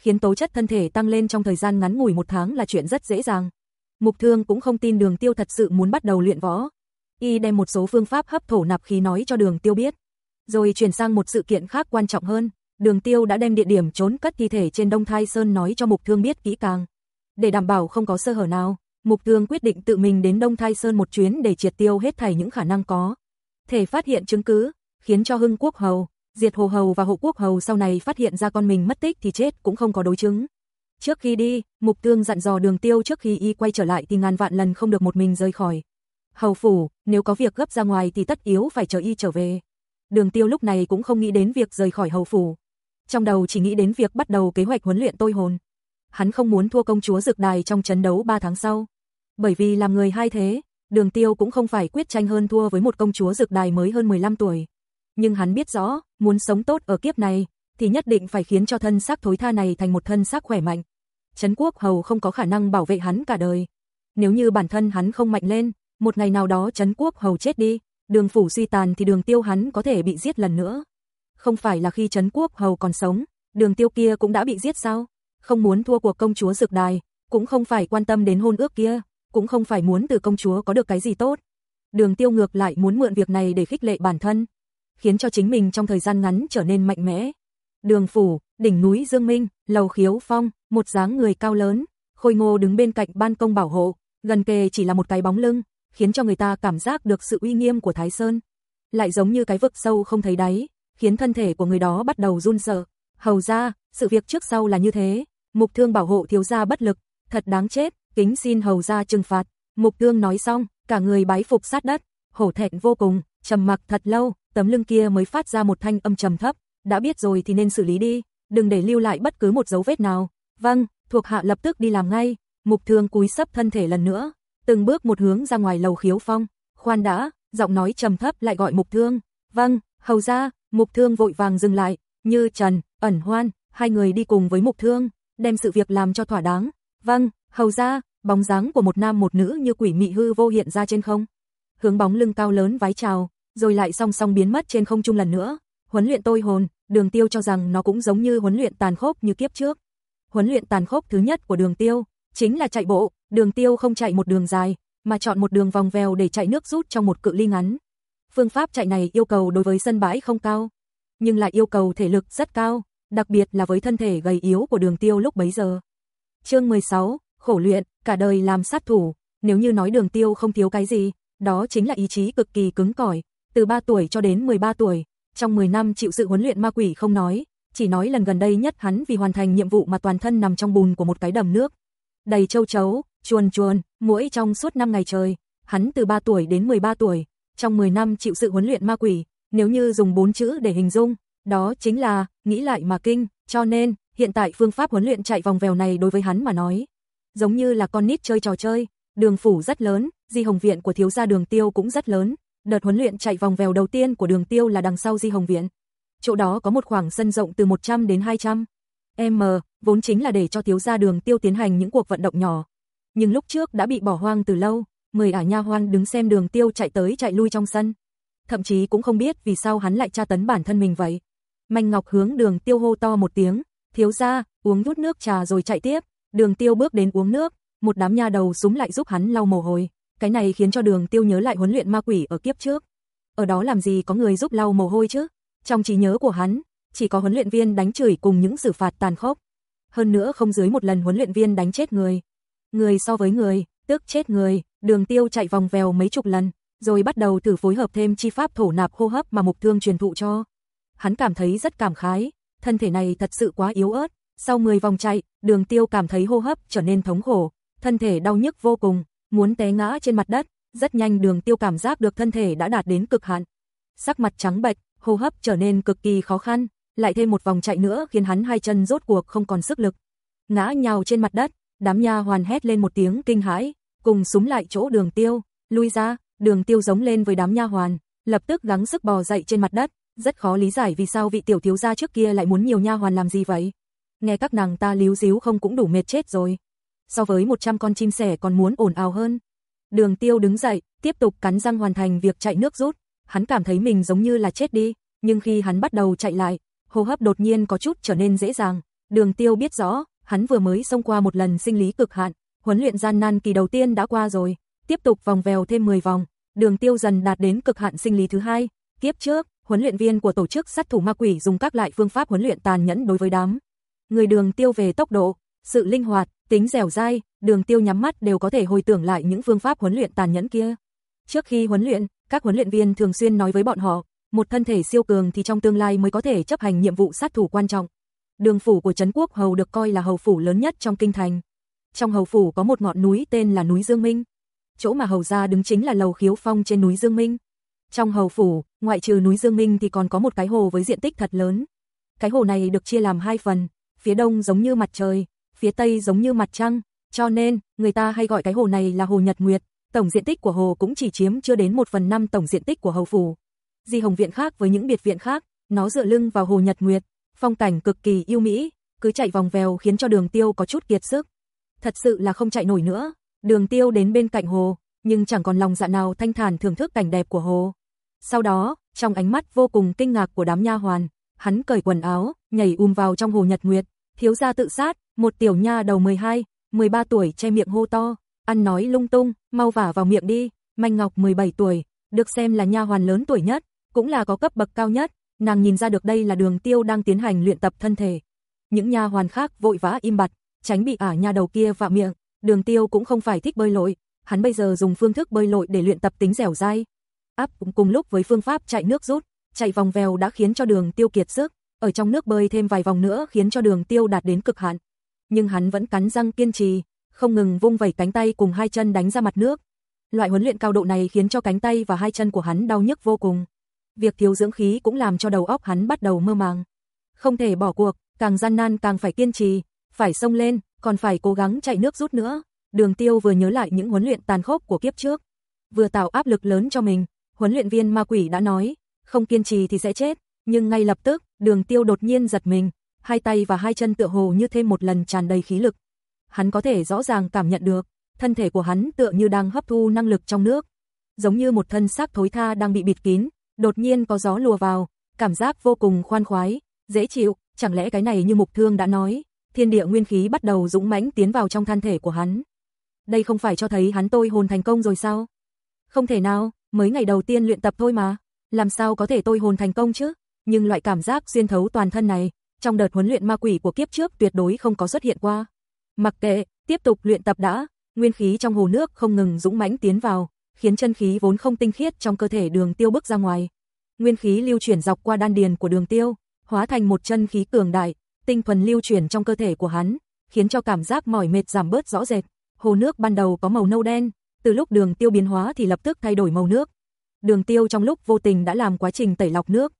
khiến tố chất thân thể tăng lên trong thời gian ngắn ngủi một tháng là chuyện rất dễ dàng. Mục Thương cũng không tin Đường Tiêu thật sự muốn bắt đầu luyện võ. Y đem một số phương pháp hấp thổ nạp khí nói cho Đường Tiêu biết, rồi chuyển sang một sự kiện khác quan trọng hơn, Đường Tiêu đã đem địa điểm trốn cất thi thể trên Đông Thai Sơn nói cho Mục Thương biết kỹ càng, để đảm bảo không có sơ hở nào. Mục Thương quyết định tự mình đến Đông Thai Sơn một chuyến để triệt tiêu hết thảy những khả năng có. Thể phát hiện chứng cứ, khiến cho Hưng Quốc Hầu, Diệt Hồ Hầu và Hộ Quốc Hầu sau này phát hiện ra con mình mất tích thì chết cũng không có đối chứng. Trước khi đi, Mục Thương dặn dò đường tiêu trước khi y quay trở lại thì ngàn vạn lần không được một mình rời khỏi. Hầu phủ, nếu có việc gấp ra ngoài thì tất yếu phải chờ y trở về. Đường tiêu lúc này cũng không nghĩ đến việc rời khỏi hầu phủ. Trong đầu chỉ nghĩ đến việc bắt đầu kế hoạch huấn luyện tôi hồn hắn không muốn thua công chúa Dực Đài trong trận đấu 3 tháng sau. Bởi vì làm người hai thế, Đường Tiêu cũng không phải quyết tranh hơn thua với một công chúa Dực Đài mới hơn 15 tuổi. Nhưng hắn biết rõ, muốn sống tốt ở kiếp này, thì nhất định phải khiến cho thân xác thối tha này thành một thân xác khỏe mạnh. Trấn Quốc Hầu không có khả năng bảo vệ hắn cả đời. Nếu như bản thân hắn không mạnh lên, một ngày nào đó Trấn Quốc Hầu chết đi, đường phủ suy tàn thì đường tiêu hắn có thể bị giết lần nữa. Không phải là khi Trấn Quốc Hầu còn sống, đường tiêu kia cũng đã bị giết sao? không muốn thua cuộc công chúa dược Đài, cũng không phải quan tâm đến hôn ước kia, cũng không phải muốn từ công chúa có được cái gì tốt. Đường Tiêu ngược lại muốn mượn việc này để khích lệ bản thân, khiến cho chính mình trong thời gian ngắn trở nên mạnh mẽ. Đường phủ, đỉnh núi Dương Minh, lầu khiếu phong, một dáng người cao lớn, khôi ngô đứng bên cạnh ban công bảo hộ, gần kề chỉ là một cái bóng lưng, khiến cho người ta cảm giác được sự uy nghiêm của Thái Sơn. Lại giống như cái vực sâu không thấy đáy, khiến thân thể của người đó bắt đầu run sợ. Hầu ra, sự việc trước sau là như thế, Mục Thương bảo hộ thiếu gia bất lực, thật đáng chết, kính xin hầu gia trừng phạt. Mục Thương nói xong, cả người bái phục sát đất, hổ thẹn vô cùng, trầm mặc thật lâu, tấm lưng kia mới phát ra một thanh âm trầm thấp, đã biết rồi thì nên xử lý đi, đừng để lưu lại bất cứ một dấu vết nào. Vâng, thuộc hạ lập tức đi làm ngay. Mục Thương cúi sấp thân thể lần nữa, từng bước một hướng ra ngoài lầu khiếu phong. Khoan đã, giọng nói trầm thấp lại gọi Mục Thương. Vâng, hầu gia, Mục Thương vội vàng dừng lại, như Trần, ẩn hoan, hai người đi cùng với Mục Thương đem sự việc làm cho thỏa đáng. Vâng, Hầu ra, bóng dáng của một nam một nữ như quỷ mị hư vô hiện ra trên không. Hướng bóng lưng cao lớn vái chào, rồi lại song song biến mất trên không trung lần nữa. Huấn luyện tôi hồn, Đường Tiêu cho rằng nó cũng giống như huấn luyện tàn khốc như kiếp trước. Huấn luyện tàn khốc thứ nhất của Đường Tiêu chính là chạy bộ, Đường Tiêu không chạy một đường dài, mà chọn một đường vòng vèo để chạy nước rút trong một cự ly ngắn. Phương pháp chạy này yêu cầu đối với sân bãi không cao, nhưng lại yêu cầu thể lực rất cao, đặc biệt là với thân thể gầy yếu của Đường Tiêu lúc bấy giờ. Chương 16, khổ luyện, cả đời làm sát thủ, nếu như nói Đường Tiêu không thiếu cái gì, đó chính là ý chí cực kỳ cứng cỏi, từ 3 tuổi cho đến 13 tuổi, trong 10 năm chịu sự huấn luyện ma quỷ không nói, chỉ nói lần gần đây nhất hắn vì hoàn thành nhiệm vụ mà toàn thân nằm trong bùn của một cái đầm nước. Đầy châu chấu, chuồn chuồn, mũi trong suốt 5 ngày trời, hắn từ 3 tuổi đến 13 tuổi, trong 10 năm chịu sự huấn luyện ma quỷ, nếu như dùng bốn chữ để hình dung, đó chính là, nghĩ lại mà kinh, cho nên, hiện tại phương pháp huấn luyện chạy vòng vèo này đối với hắn mà nói, giống như là con nít chơi trò chơi, đường phủ rất lớn, di hồng viện của thiếu gia đường tiêu cũng rất lớn, đợt huấn luyện chạy vòng vèo đầu tiên của đường tiêu là đằng sau di hồng viện. Chỗ đó có một khoảng sân rộng từ 100 đến 200 m, vốn chính là để cho thiếu gia đường tiêu tiến hành những cuộc vận động nhỏ. Nhưng lúc trước đã bị bỏ hoang từ lâu, mười ả nha hoan đứng xem đường tiêu chạy tới chạy lui trong sân. Thậm chí cũng không biết vì sao hắn lại tra tấn bản thân mình vậy. Manh Ngọc hướng đường tiêu hô to một tiếng, thiếu gia, uống chút nước trà rồi chạy tiếp, đường tiêu bước đến uống nước, một đám nha đầu súng lại giúp hắn lau mồ hôi. Cái này khiến cho đường tiêu nhớ lại huấn luyện ma quỷ ở kiếp trước. Ở đó làm gì có người giúp lau mồ hôi chứ? Trong trí nhớ của hắn, chỉ có huấn luyện viên đánh chửi cùng những xử phạt tàn khốc. Hơn nữa không dưới một lần huấn luyện viên đánh chết người. Người so với người, tức chết người, đường tiêu chạy vòng vèo mấy chục lần, rồi bắt đầu thử phối hợp thêm chi pháp thổ nạp hô hấp mà mục thương truyền thụ cho. Hắn cảm thấy rất cảm khái, thân thể này thật sự quá yếu ớt. Sau 10 vòng chạy, đường tiêu cảm thấy hô hấp trở nên thống khổ, thân thể đau nhức vô cùng, muốn té ngã trên mặt đất, rất nhanh đường tiêu cảm giác được thân thể đã đạt đến cực hạn. Sắc mặt trắng bệch, hô hấp trở nên cực kỳ khó khăn, lại thêm một vòng chạy nữa khiến hắn hai chân rốt cuộc không còn sức lực. Ngã nhào trên mặt đất, đám nha hoàn hét lên một tiếng kinh hãi, cùng súng lại chỗ đường tiêu, lui ra, đường tiêu giống lên với đám nha hoàn, lập tức gắng sức bò dậy trên mặt đất, rất khó lý giải vì sao vị tiểu thiếu gia trước kia lại muốn nhiều nha hoàn làm gì vậy. Nghe các nàng ta líu díu không cũng đủ mệt chết rồi so với 100 con chim sẻ còn muốn ồn ào hơn. Đường tiêu đứng dậy, tiếp tục cắn răng hoàn thành việc chạy nước rút, hắn cảm thấy mình giống như là chết đi, nhưng khi hắn bắt đầu chạy lại, hô hấp đột nhiên có chút trở nên dễ dàng. Đường tiêu biết rõ, hắn vừa mới xông qua một lần sinh lý cực hạn, huấn luyện gian nan kỳ đầu tiên đã qua rồi, tiếp tục vòng vèo thêm 10 vòng, đường tiêu dần đạt đến cực hạn sinh lý thứ hai. Kiếp trước, huấn luyện viên của tổ chức sát thủ ma quỷ dùng các loại phương pháp huấn luyện tàn nhẫn đối với đám. Người đường tiêu về tốc độ, sự linh hoạt, tính dẻo dai, đường tiêu nhắm mắt đều có thể hồi tưởng lại những phương pháp huấn luyện tàn nhẫn kia. Trước khi huấn luyện, các huấn luyện viên thường xuyên nói với bọn họ, một thân thể siêu cường thì trong tương lai mới có thể chấp hành nhiệm vụ sát thủ quan trọng. Đường phủ của Trấn Quốc Hầu được coi là hầu phủ lớn nhất trong kinh thành. Trong hầu phủ có một ngọn núi tên là núi Dương Minh. Chỗ mà hầu gia đứng chính là lầu khiếu phong trên núi Dương Minh. Trong hầu phủ, ngoại trừ núi Dương Minh thì còn có một cái hồ với diện tích thật lớn. Cái hồ này được chia làm hai phần, phía đông giống như mặt trời, phía tây giống như mặt trăng, cho nên người ta hay gọi cái hồ này là hồ Nhật Nguyệt. Tổng diện tích của hồ cũng chỉ chiếm chưa đến 1 phần 5 tổng diện tích của hầu phủ. Di Hồng viện khác với những biệt viện khác, nó dựa lưng vào hồ Nhật Nguyệt, phong cảnh cực kỳ yêu mỹ, cứ chạy vòng vèo khiến cho Đường Tiêu có chút kiệt sức. Thật sự là không chạy nổi nữa. Đường Tiêu đến bên cạnh hồ, nhưng chẳng còn lòng dạ nào thanh thản thưởng thức cảnh đẹp của hồ. Sau đó, trong ánh mắt vô cùng kinh ngạc của đám nha hoàn, hắn cởi quần áo, nhảy um vào trong hồ Nhật Nguyệt, thiếu gia tự sát, một tiểu nha đầu 12, 13 tuổi che miệng hô to, ăn nói lung tung, mau vả vào miệng đi, Manh Ngọc 17 tuổi, được xem là nha hoàn lớn tuổi nhất, cũng là có cấp bậc cao nhất, nàng nhìn ra được đây là Đường Tiêu đang tiến hành luyện tập thân thể. Những nha hoàn khác vội vã im bặt, tránh bị ả nhà đầu kia vạ miệng, Đường Tiêu cũng không phải thích bơi lội, hắn bây giờ dùng phương thức bơi lội để luyện tập tính dẻo dai. Áp cũng cùng lúc với phương pháp chạy nước rút, chạy vòng vèo đã khiến cho Đường Tiêu kiệt sức, ở trong nước bơi thêm vài vòng nữa khiến cho Đường Tiêu đạt đến cực hạn nhưng hắn vẫn cắn răng kiên trì, không ngừng vung vẩy cánh tay cùng hai chân đánh ra mặt nước. Loại huấn luyện cao độ này khiến cho cánh tay và hai chân của hắn đau nhức vô cùng. Việc thiếu dưỡng khí cũng làm cho đầu óc hắn bắt đầu mơ màng. Không thể bỏ cuộc, càng gian nan càng phải kiên trì, phải xông lên, còn phải cố gắng chạy nước rút nữa. Đường Tiêu vừa nhớ lại những huấn luyện tàn khốc của kiếp trước, vừa tạo áp lực lớn cho mình, huấn luyện viên ma quỷ đã nói, không kiên trì thì sẽ chết, nhưng ngay lập tức, Đường Tiêu đột nhiên giật mình, hai tay và hai chân tựa hồ như thêm một lần tràn đầy khí lực. hắn có thể rõ ràng cảm nhận được, thân thể của hắn tựa như đang hấp thu năng lực trong nước, giống như một thân xác thối tha đang bị bịt kín, đột nhiên có gió lùa vào, cảm giác vô cùng khoan khoái, dễ chịu, chẳng lẽ cái này như Mục Thương đã nói, thiên địa nguyên khí bắt đầu dũng mãnh tiến vào trong thân thể của hắn. Đây không phải cho thấy hắn tôi hồn thành công rồi sao? Không thể nào, mới ngày đầu tiên luyện tập thôi mà, làm sao có thể tôi hồn thành công chứ? Nhưng loại cảm giác xuyên thấu toàn thân này, trong đợt huấn luyện ma quỷ của kiếp trước tuyệt đối không có xuất hiện qua. Mặc kệ, tiếp tục luyện tập đã, nguyên khí trong hồ nước không ngừng dũng mãnh tiến vào, khiến chân khí vốn không tinh khiết trong cơ thể Đường Tiêu bức ra ngoài. Nguyên khí lưu chuyển dọc qua đan điền của Đường Tiêu, hóa thành một chân khí cường đại, tinh thuần lưu chuyển trong cơ thể của hắn, khiến cho cảm giác mỏi mệt giảm bớt rõ rệt. Hồ nước ban đầu có màu nâu đen, từ lúc Đường Tiêu biến hóa thì lập tức thay đổi màu nước. Đường Tiêu trong lúc vô tình đã làm quá trình tẩy lọc nước.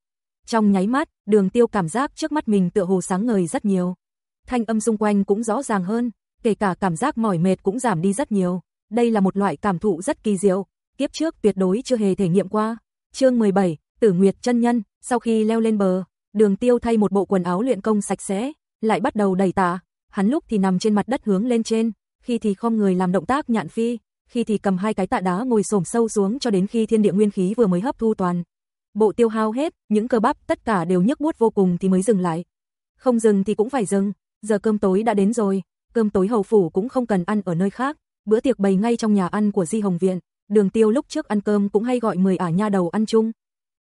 Trong nháy mắt, Đường Tiêu cảm giác trước mắt mình tựa hồ sáng ngời rất nhiều. Thanh âm xung quanh cũng rõ ràng hơn, kể cả cảm giác mỏi mệt cũng giảm đi rất nhiều. Đây là một loại cảm thụ rất kỳ diệu, kiếp trước tuyệt đối chưa hề thể nghiệm qua. Chương 17, Tử Nguyệt chân nhân, sau khi leo lên bờ, Đường Tiêu thay một bộ quần áo luyện công sạch sẽ, lại bắt đầu đẩy tạ, hắn lúc thì nằm trên mặt đất hướng lên trên, khi thì không người làm động tác nhạn phi, khi thì cầm hai cái tạ đá ngồi xổm sâu xuống cho đến khi thiên địa nguyên khí vừa mới hấp thu toàn. Bộ tiêu hao hết, những cơ bắp tất cả đều nhức buốt vô cùng thì mới dừng lại. Không dừng thì cũng phải dừng, giờ cơm tối đã đến rồi, cơm tối hầu phủ cũng không cần ăn ở nơi khác, bữa tiệc bày ngay trong nhà ăn của Di Hồng Viện, Đường Tiêu lúc trước ăn cơm cũng hay gọi 10 ả nha đầu ăn chung.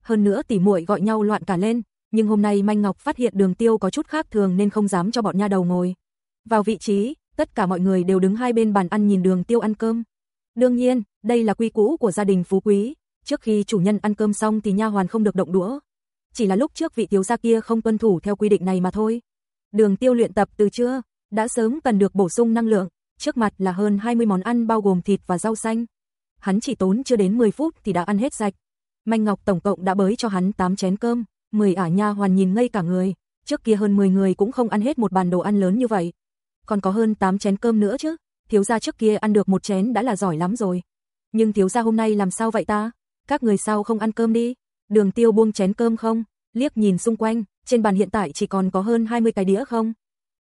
Hơn nữa tỉ muội gọi nhau loạn cả lên, nhưng hôm nay Manh Ngọc phát hiện Đường Tiêu có chút khác thường nên không dám cho bọn nha đầu ngồi. Vào vị trí, tất cả mọi người đều đứng hai bên bàn ăn nhìn Đường Tiêu ăn cơm. Đương nhiên, đây là quy củ của gia đình phú quý, trước khi chủ nhân ăn cơm xong thì nha hoàn không được động đũa. Chỉ là lúc trước vị thiếu gia kia không tuân thủ theo quy định này mà thôi. Đường Tiêu luyện tập từ trưa, đã sớm cần được bổ sung năng lượng, trước mặt là hơn 20 món ăn bao gồm thịt và rau xanh. Hắn chỉ tốn chưa đến 10 phút thì đã ăn hết sạch. Manh Ngọc tổng cộng đã bới cho hắn 8 chén cơm, 10 ả nha hoàn nhìn ngây cả người, trước kia hơn 10 người cũng không ăn hết một bàn đồ ăn lớn như vậy. Còn có hơn 8 chén cơm nữa chứ, thiếu gia trước kia ăn được một chén đã là giỏi lắm rồi. Nhưng thiếu gia hôm nay làm sao vậy ta? Các người sao không ăn cơm đi? Đường tiêu buông chén cơm không? Liếc nhìn xung quanh, trên bàn hiện tại chỉ còn có hơn 20 cái đĩa không?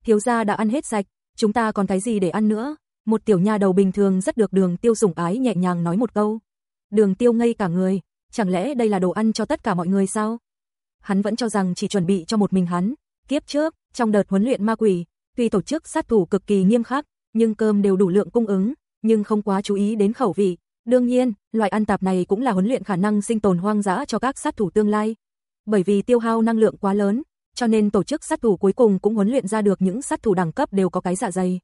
Thiếu gia đã ăn hết sạch, chúng ta còn cái gì để ăn nữa? Một tiểu nha đầu bình thường rất được đường tiêu sủng ái nhẹ nhàng nói một câu. Đường tiêu ngây cả người, chẳng lẽ đây là đồ ăn cho tất cả mọi người sao? Hắn vẫn cho rằng chỉ chuẩn bị cho một mình hắn. Kiếp trước, trong đợt huấn luyện ma quỷ, tuy tổ chức sát thủ cực kỳ nghiêm khắc, nhưng cơm đều đủ lượng cung ứng, nhưng không quá chú ý đến khẩu vị. Đương nhiên, loại ăn tạp này cũng là huấn luyện khả năng sinh tồn hoang dã cho các sát thủ tương lai. Bởi vì tiêu hao năng lượng quá lớn, cho nên tổ chức sát thủ cuối cùng cũng huấn luyện ra được những sát thủ đẳng cấp đều có cái dạ dày.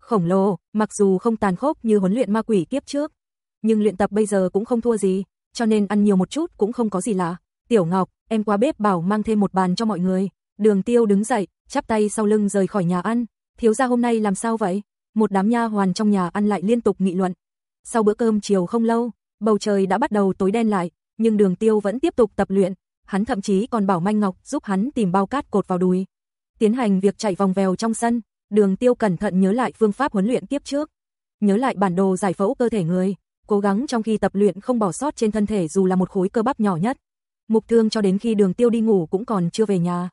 Khổng lồ, mặc dù không tàn khốc như huấn luyện ma quỷ kiếp trước, nhưng luyện tập bây giờ cũng không thua gì, cho nên ăn nhiều một chút cũng không có gì lạ. Tiểu Ngọc, em qua bếp bảo mang thêm một bàn cho mọi người. Đường Tiêu đứng dậy, chắp tay sau lưng rời khỏi nhà ăn. Thiếu gia hôm nay làm sao vậy? Một đám nha hoàn trong nhà ăn lại liên tục nghị luận. Sau bữa cơm chiều không lâu, bầu trời đã bắt đầu tối đen lại, nhưng Đường Tiêu vẫn tiếp tục tập luyện, hắn thậm chí còn bảo Manh Ngọc giúp hắn tìm bao cát cột vào đùi. Tiến hành việc chạy vòng vèo trong sân, Đường Tiêu cẩn thận nhớ lại phương pháp huấn luyện tiếp trước, nhớ lại bản đồ giải phẫu cơ thể người, cố gắng trong khi tập luyện không bỏ sót trên thân thể dù là một khối cơ bắp nhỏ nhất. Mục Thương cho đến khi Đường Tiêu đi ngủ cũng còn chưa về nhà.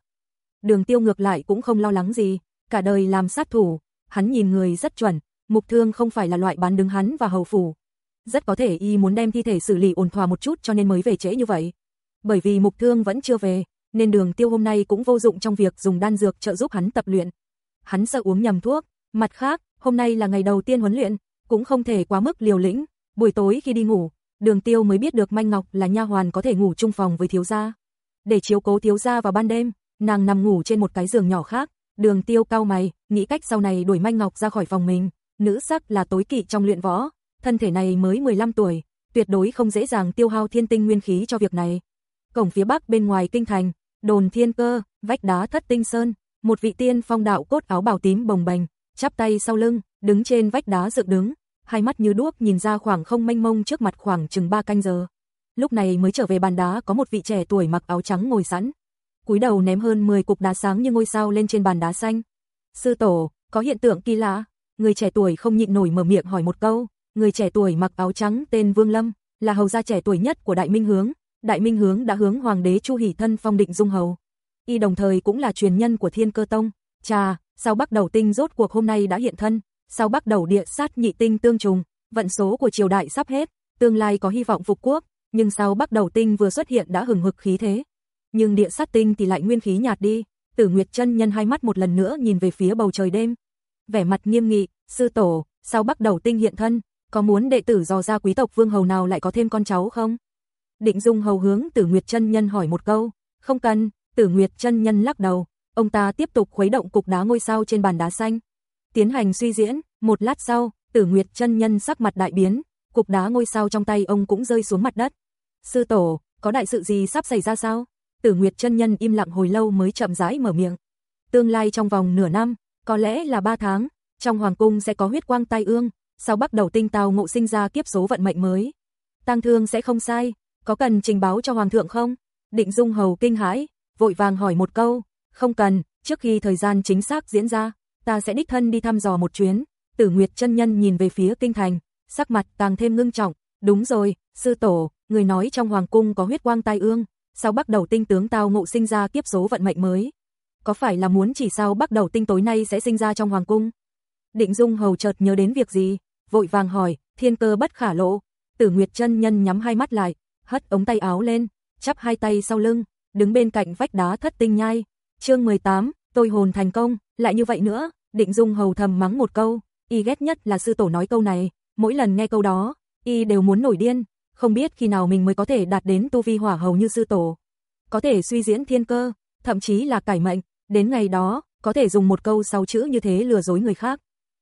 Đường Tiêu ngược lại cũng không lo lắng gì, cả đời làm sát thủ, hắn nhìn người rất chuẩn, Mục Thương không phải là loại bán đứng hắn và hầu phủ. Rất có thể y muốn đem thi thể xử lý ổn thỏa một chút cho nên mới về trễ như vậy. Bởi vì Mục Thương vẫn chưa về, nên Đường Tiêu hôm nay cũng vô dụng trong việc dùng đan dược trợ giúp hắn tập luyện. Hắn sợ uống nhầm thuốc, mặt khác, hôm nay là ngày đầu tiên huấn luyện, cũng không thể quá mức liều lĩnh, buổi tối khi đi ngủ, Đường Tiêu mới biết được Manh Ngọc là nha hoàn có thể ngủ chung phòng với thiếu gia. Để chiếu cố thiếu gia vào ban đêm, nàng nằm ngủ trên một cái giường nhỏ khác, Đường Tiêu cao mày, nghĩ cách sau này đuổi Manh Ngọc ra khỏi phòng mình, nữ sắc là tối kỵ trong luyện võ, thân thể này mới 15 tuổi, tuyệt đối không dễ dàng tiêu hao thiên tinh nguyên khí cho việc này. Cổng phía bắc bên ngoài kinh thành, đồn thiên cơ, vách đá thất tinh sơn, một vị tiên phong đạo cốt áo bào tím bồng bềnh, chắp tay sau lưng, đứng trên vách đá dựng đứng, hai mắt như đuốc nhìn ra khoảng không mênh mông trước mặt khoảng chừng ba canh giờ. Lúc này mới trở về bàn đá có một vị trẻ tuổi mặc áo trắng ngồi sẵn. Cúi đầu ném hơn 10 cục đá sáng như ngôi sao lên trên bàn đá xanh. Sư tổ, có hiện tượng kỳ lạ. Người trẻ tuổi không nhịn nổi mở miệng hỏi một câu. Người trẻ tuổi mặc áo trắng tên Vương Lâm, là hầu gia trẻ tuổi nhất của Đại Minh Hướng. Đại Minh Hướng đã hướng hoàng đế Chu Hỷ thân phong định dung hầu. Y đồng thời cũng là truyền nhân của Thiên Cơ Tông. Chà, sao Bắc Đầu Tinh rốt cuộc hôm nay đã hiện thân, sau bắt đầu địa sát nhị tinh tương trùng, vận số của triều đại sắp hết, tương lai có hy vọng phục quốc, nhưng sau bắt đầu tinh vừa xuất hiện đã hừng hực khí thế. Nhưng địa sát tinh thì lại nguyên khí nhạt đi, Tử Nguyệt chân nhân hai mắt một lần nữa nhìn về phía bầu trời đêm. Vẻ mặt nghiêm nghị, sư tổ, sau bắt đầu tinh hiện thân, có muốn đệ tử dò ra quý tộc vương hầu nào lại có thêm con cháu không? Định Dung hầu hướng Tử Nguyệt chân nhân hỏi một câu, không cần, Tử Nguyệt chân nhân lắc đầu, ông ta tiếp tục khuấy động cục đá ngôi sao trên bàn đá xanh. Tiến hành suy diễn, một lát sau, Tử Nguyệt chân nhân sắc mặt đại biến, cục đá ngôi sao trong tay ông cũng rơi xuống mặt đất. Sư tổ, có đại sự gì sắp xảy ra sao? Tử Nguyệt chân nhân im lặng hồi lâu mới chậm rãi mở miệng. Tương lai trong vòng nửa năm, có lẽ là ba tháng, trong hoàng cung sẽ có huyết quang tai ương, sau bắt đầu tinh tào ngộ sinh ra kiếp số vận mệnh mới. Tăng thương sẽ không sai, có cần trình báo cho hoàng thượng không? Định Dung hầu kinh hãi, vội vàng hỏi một câu, không cần, trước khi thời gian chính xác diễn ra, ta sẽ đích thân đi thăm dò một chuyến. Tử Nguyệt chân nhân nhìn về phía kinh thành, sắc mặt càng thêm ngưng trọng, đúng rồi, sư tổ, người nói trong hoàng cung có huyết quang tai ương, sao bắt đầu tinh tướng tao ngộ sinh ra kiếp số vận mệnh mới? Có phải là muốn chỉ sao bắt đầu tinh tối nay sẽ sinh ra trong hoàng cung? Định Dung hầu chợt nhớ đến việc gì, vội vàng hỏi, thiên cơ bất khả lộ. Tử Nguyệt chân nhân nhắm hai mắt lại, hất ống tay áo lên, chắp hai tay sau lưng, đứng bên cạnh vách đá thất tinh nhai. Chương 18, tôi hồn thành công, lại như vậy nữa, Định Dung hầu thầm mắng một câu, y ghét nhất là sư tổ nói câu này, mỗi lần nghe câu đó, y đều muốn nổi điên, không biết khi nào mình mới có thể đạt đến tu vi hỏa hầu như sư tổ. Có thể suy diễn thiên cơ, thậm chí là cải mệnh, đến ngày đó, có thể dùng một câu sau chữ như thế lừa dối người khác,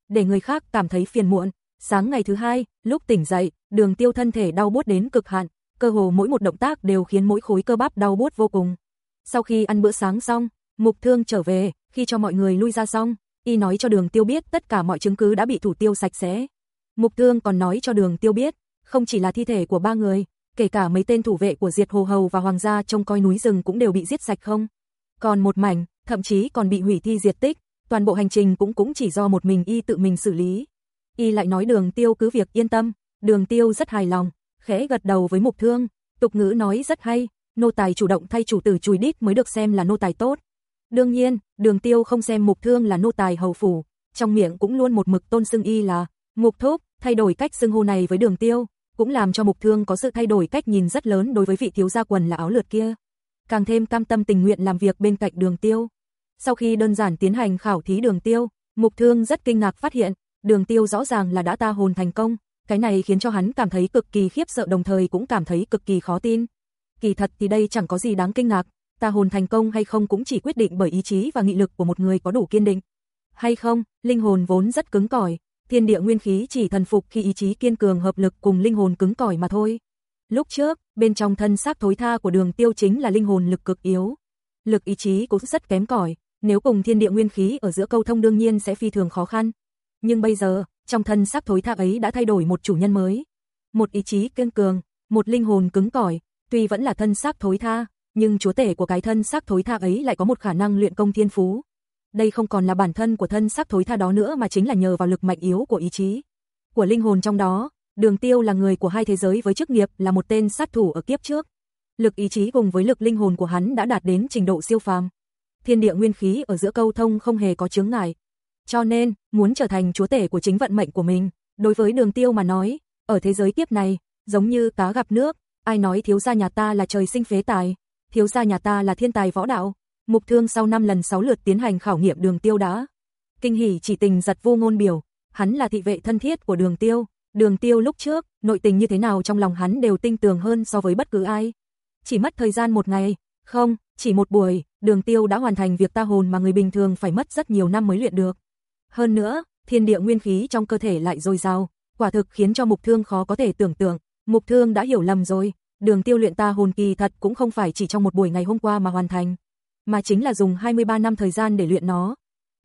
để người khác cảm thấy phiền muộn. Sáng ngày thứ hai, lúc tỉnh dậy, đường tiêu thân thể đau buốt đến cực hạn, cơ hồ mỗi một động tác đều khiến mỗi khối cơ bắp đau buốt vô cùng. Sau khi ăn bữa sáng xong, mục thương trở về, khi cho mọi người lui ra xong, y nói cho đường tiêu biết tất cả mọi chứng cứ đã bị thủ tiêu sạch sẽ. Mục thương còn nói cho đường tiêu biết, không chỉ là thi thể của ba người, kể cả mấy tên thủ vệ của Diệt Hồ Hầu và Hoàng gia trông coi núi rừng cũng đều bị giết sạch không. Còn một mảnh, thậm chí còn bị hủy thi diệt tích, toàn bộ hành trình cũng cũng chỉ do một mình y tự mình xử lý. Y lại nói đường tiêu cứ việc yên tâm, đường tiêu rất hài lòng, khẽ gật đầu với mục thương, tục ngữ nói rất hay, nô tài chủ động thay chủ tử chùi đít mới được xem là nô tài tốt. Đương nhiên, đường tiêu không xem mục thương là nô tài hầu phủ, trong miệng cũng luôn một mực tôn xưng y là mục thúc, thay đổi cách xưng hô này với đường tiêu, cũng làm cho mục thương có sự thay đổi cách nhìn rất lớn đối với vị thiếu gia quần là áo lượt kia. Càng thêm cam tâm tình nguyện làm việc bên cạnh đường tiêu. Sau khi đơn giản tiến hành khảo thí đường tiêu, mục thương rất kinh ngạc phát hiện, đường tiêu rõ ràng là đã ta hồn thành công, cái này khiến cho hắn cảm thấy cực kỳ khiếp sợ đồng thời cũng cảm thấy cực kỳ khó tin. Kỳ thật thì đây chẳng có gì đáng kinh ngạc, ta hồn thành công hay không cũng chỉ quyết định bởi ý chí và nghị lực của một người có đủ kiên định. Hay không, linh hồn vốn rất cứng cỏi, thiên địa nguyên khí chỉ thần phục khi ý chí kiên cường hợp lực cùng linh hồn cứng cỏi mà thôi. Lúc trước, bên trong thân xác thối tha của đường tiêu chính là linh hồn lực cực yếu. Lực ý chí cũng rất kém cỏi, nếu cùng thiên địa nguyên khí ở giữa câu thông đương nhiên sẽ phi thường khó khăn. Nhưng bây giờ, trong thân xác thối tha ấy đã thay đổi một chủ nhân mới. Một ý chí kiên cường, một linh hồn cứng cỏi, tuy vẫn là thân xác thối tha, nhưng chúa tể của cái thân xác thối tha ấy lại có một khả năng luyện công thiên phú. Đây không còn là bản thân của thân xác thối tha đó nữa mà chính là nhờ vào lực mạnh yếu của ý chí, của linh hồn trong đó. Đường Tiêu là người của hai thế giới với chức nghiệp là một tên sát thủ ở kiếp trước. Lực ý chí cùng với lực linh hồn của hắn đã đạt đến trình độ siêu phàm. Thiên địa nguyên khí ở giữa câu thông không hề có chướng ngại. Cho nên, muốn trở thành chúa tể của chính vận mệnh của mình, đối với Đường Tiêu mà nói, ở thế giới kiếp này, giống như cá gặp nước, ai nói thiếu gia nhà ta là trời sinh phế tài, thiếu gia nhà ta là thiên tài võ đạo. Mục Thương sau 5 lần 6 lượt tiến hành khảo nghiệm Đường Tiêu đã kinh hỉ chỉ tình giật vô ngôn biểu, hắn là thị vệ thân thiết của Đường Tiêu, Đường Tiêu lúc trước, nội tình như thế nào trong lòng hắn đều tinh tường hơn so với bất cứ ai. Chỉ mất thời gian một ngày, không, chỉ một buổi, Đường Tiêu đã hoàn thành việc ta hồn mà người bình thường phải mất rất nhiều năm mới luyện được. Hơn nữa, thiên địa nguyên khí trong cơ thể lại dồi dào, quả thực khiến cho Mục Thương khó có thể tưởng tượng, Mục Thương đã hiểu lầm rồi, Đường Tiêu luyện ta hồn kỳ thật cũng không phải chỉ trong một buổi ngày hôm qua mà hoàn thành, mà chính là dùng 23 năm thời gian để luyện nó.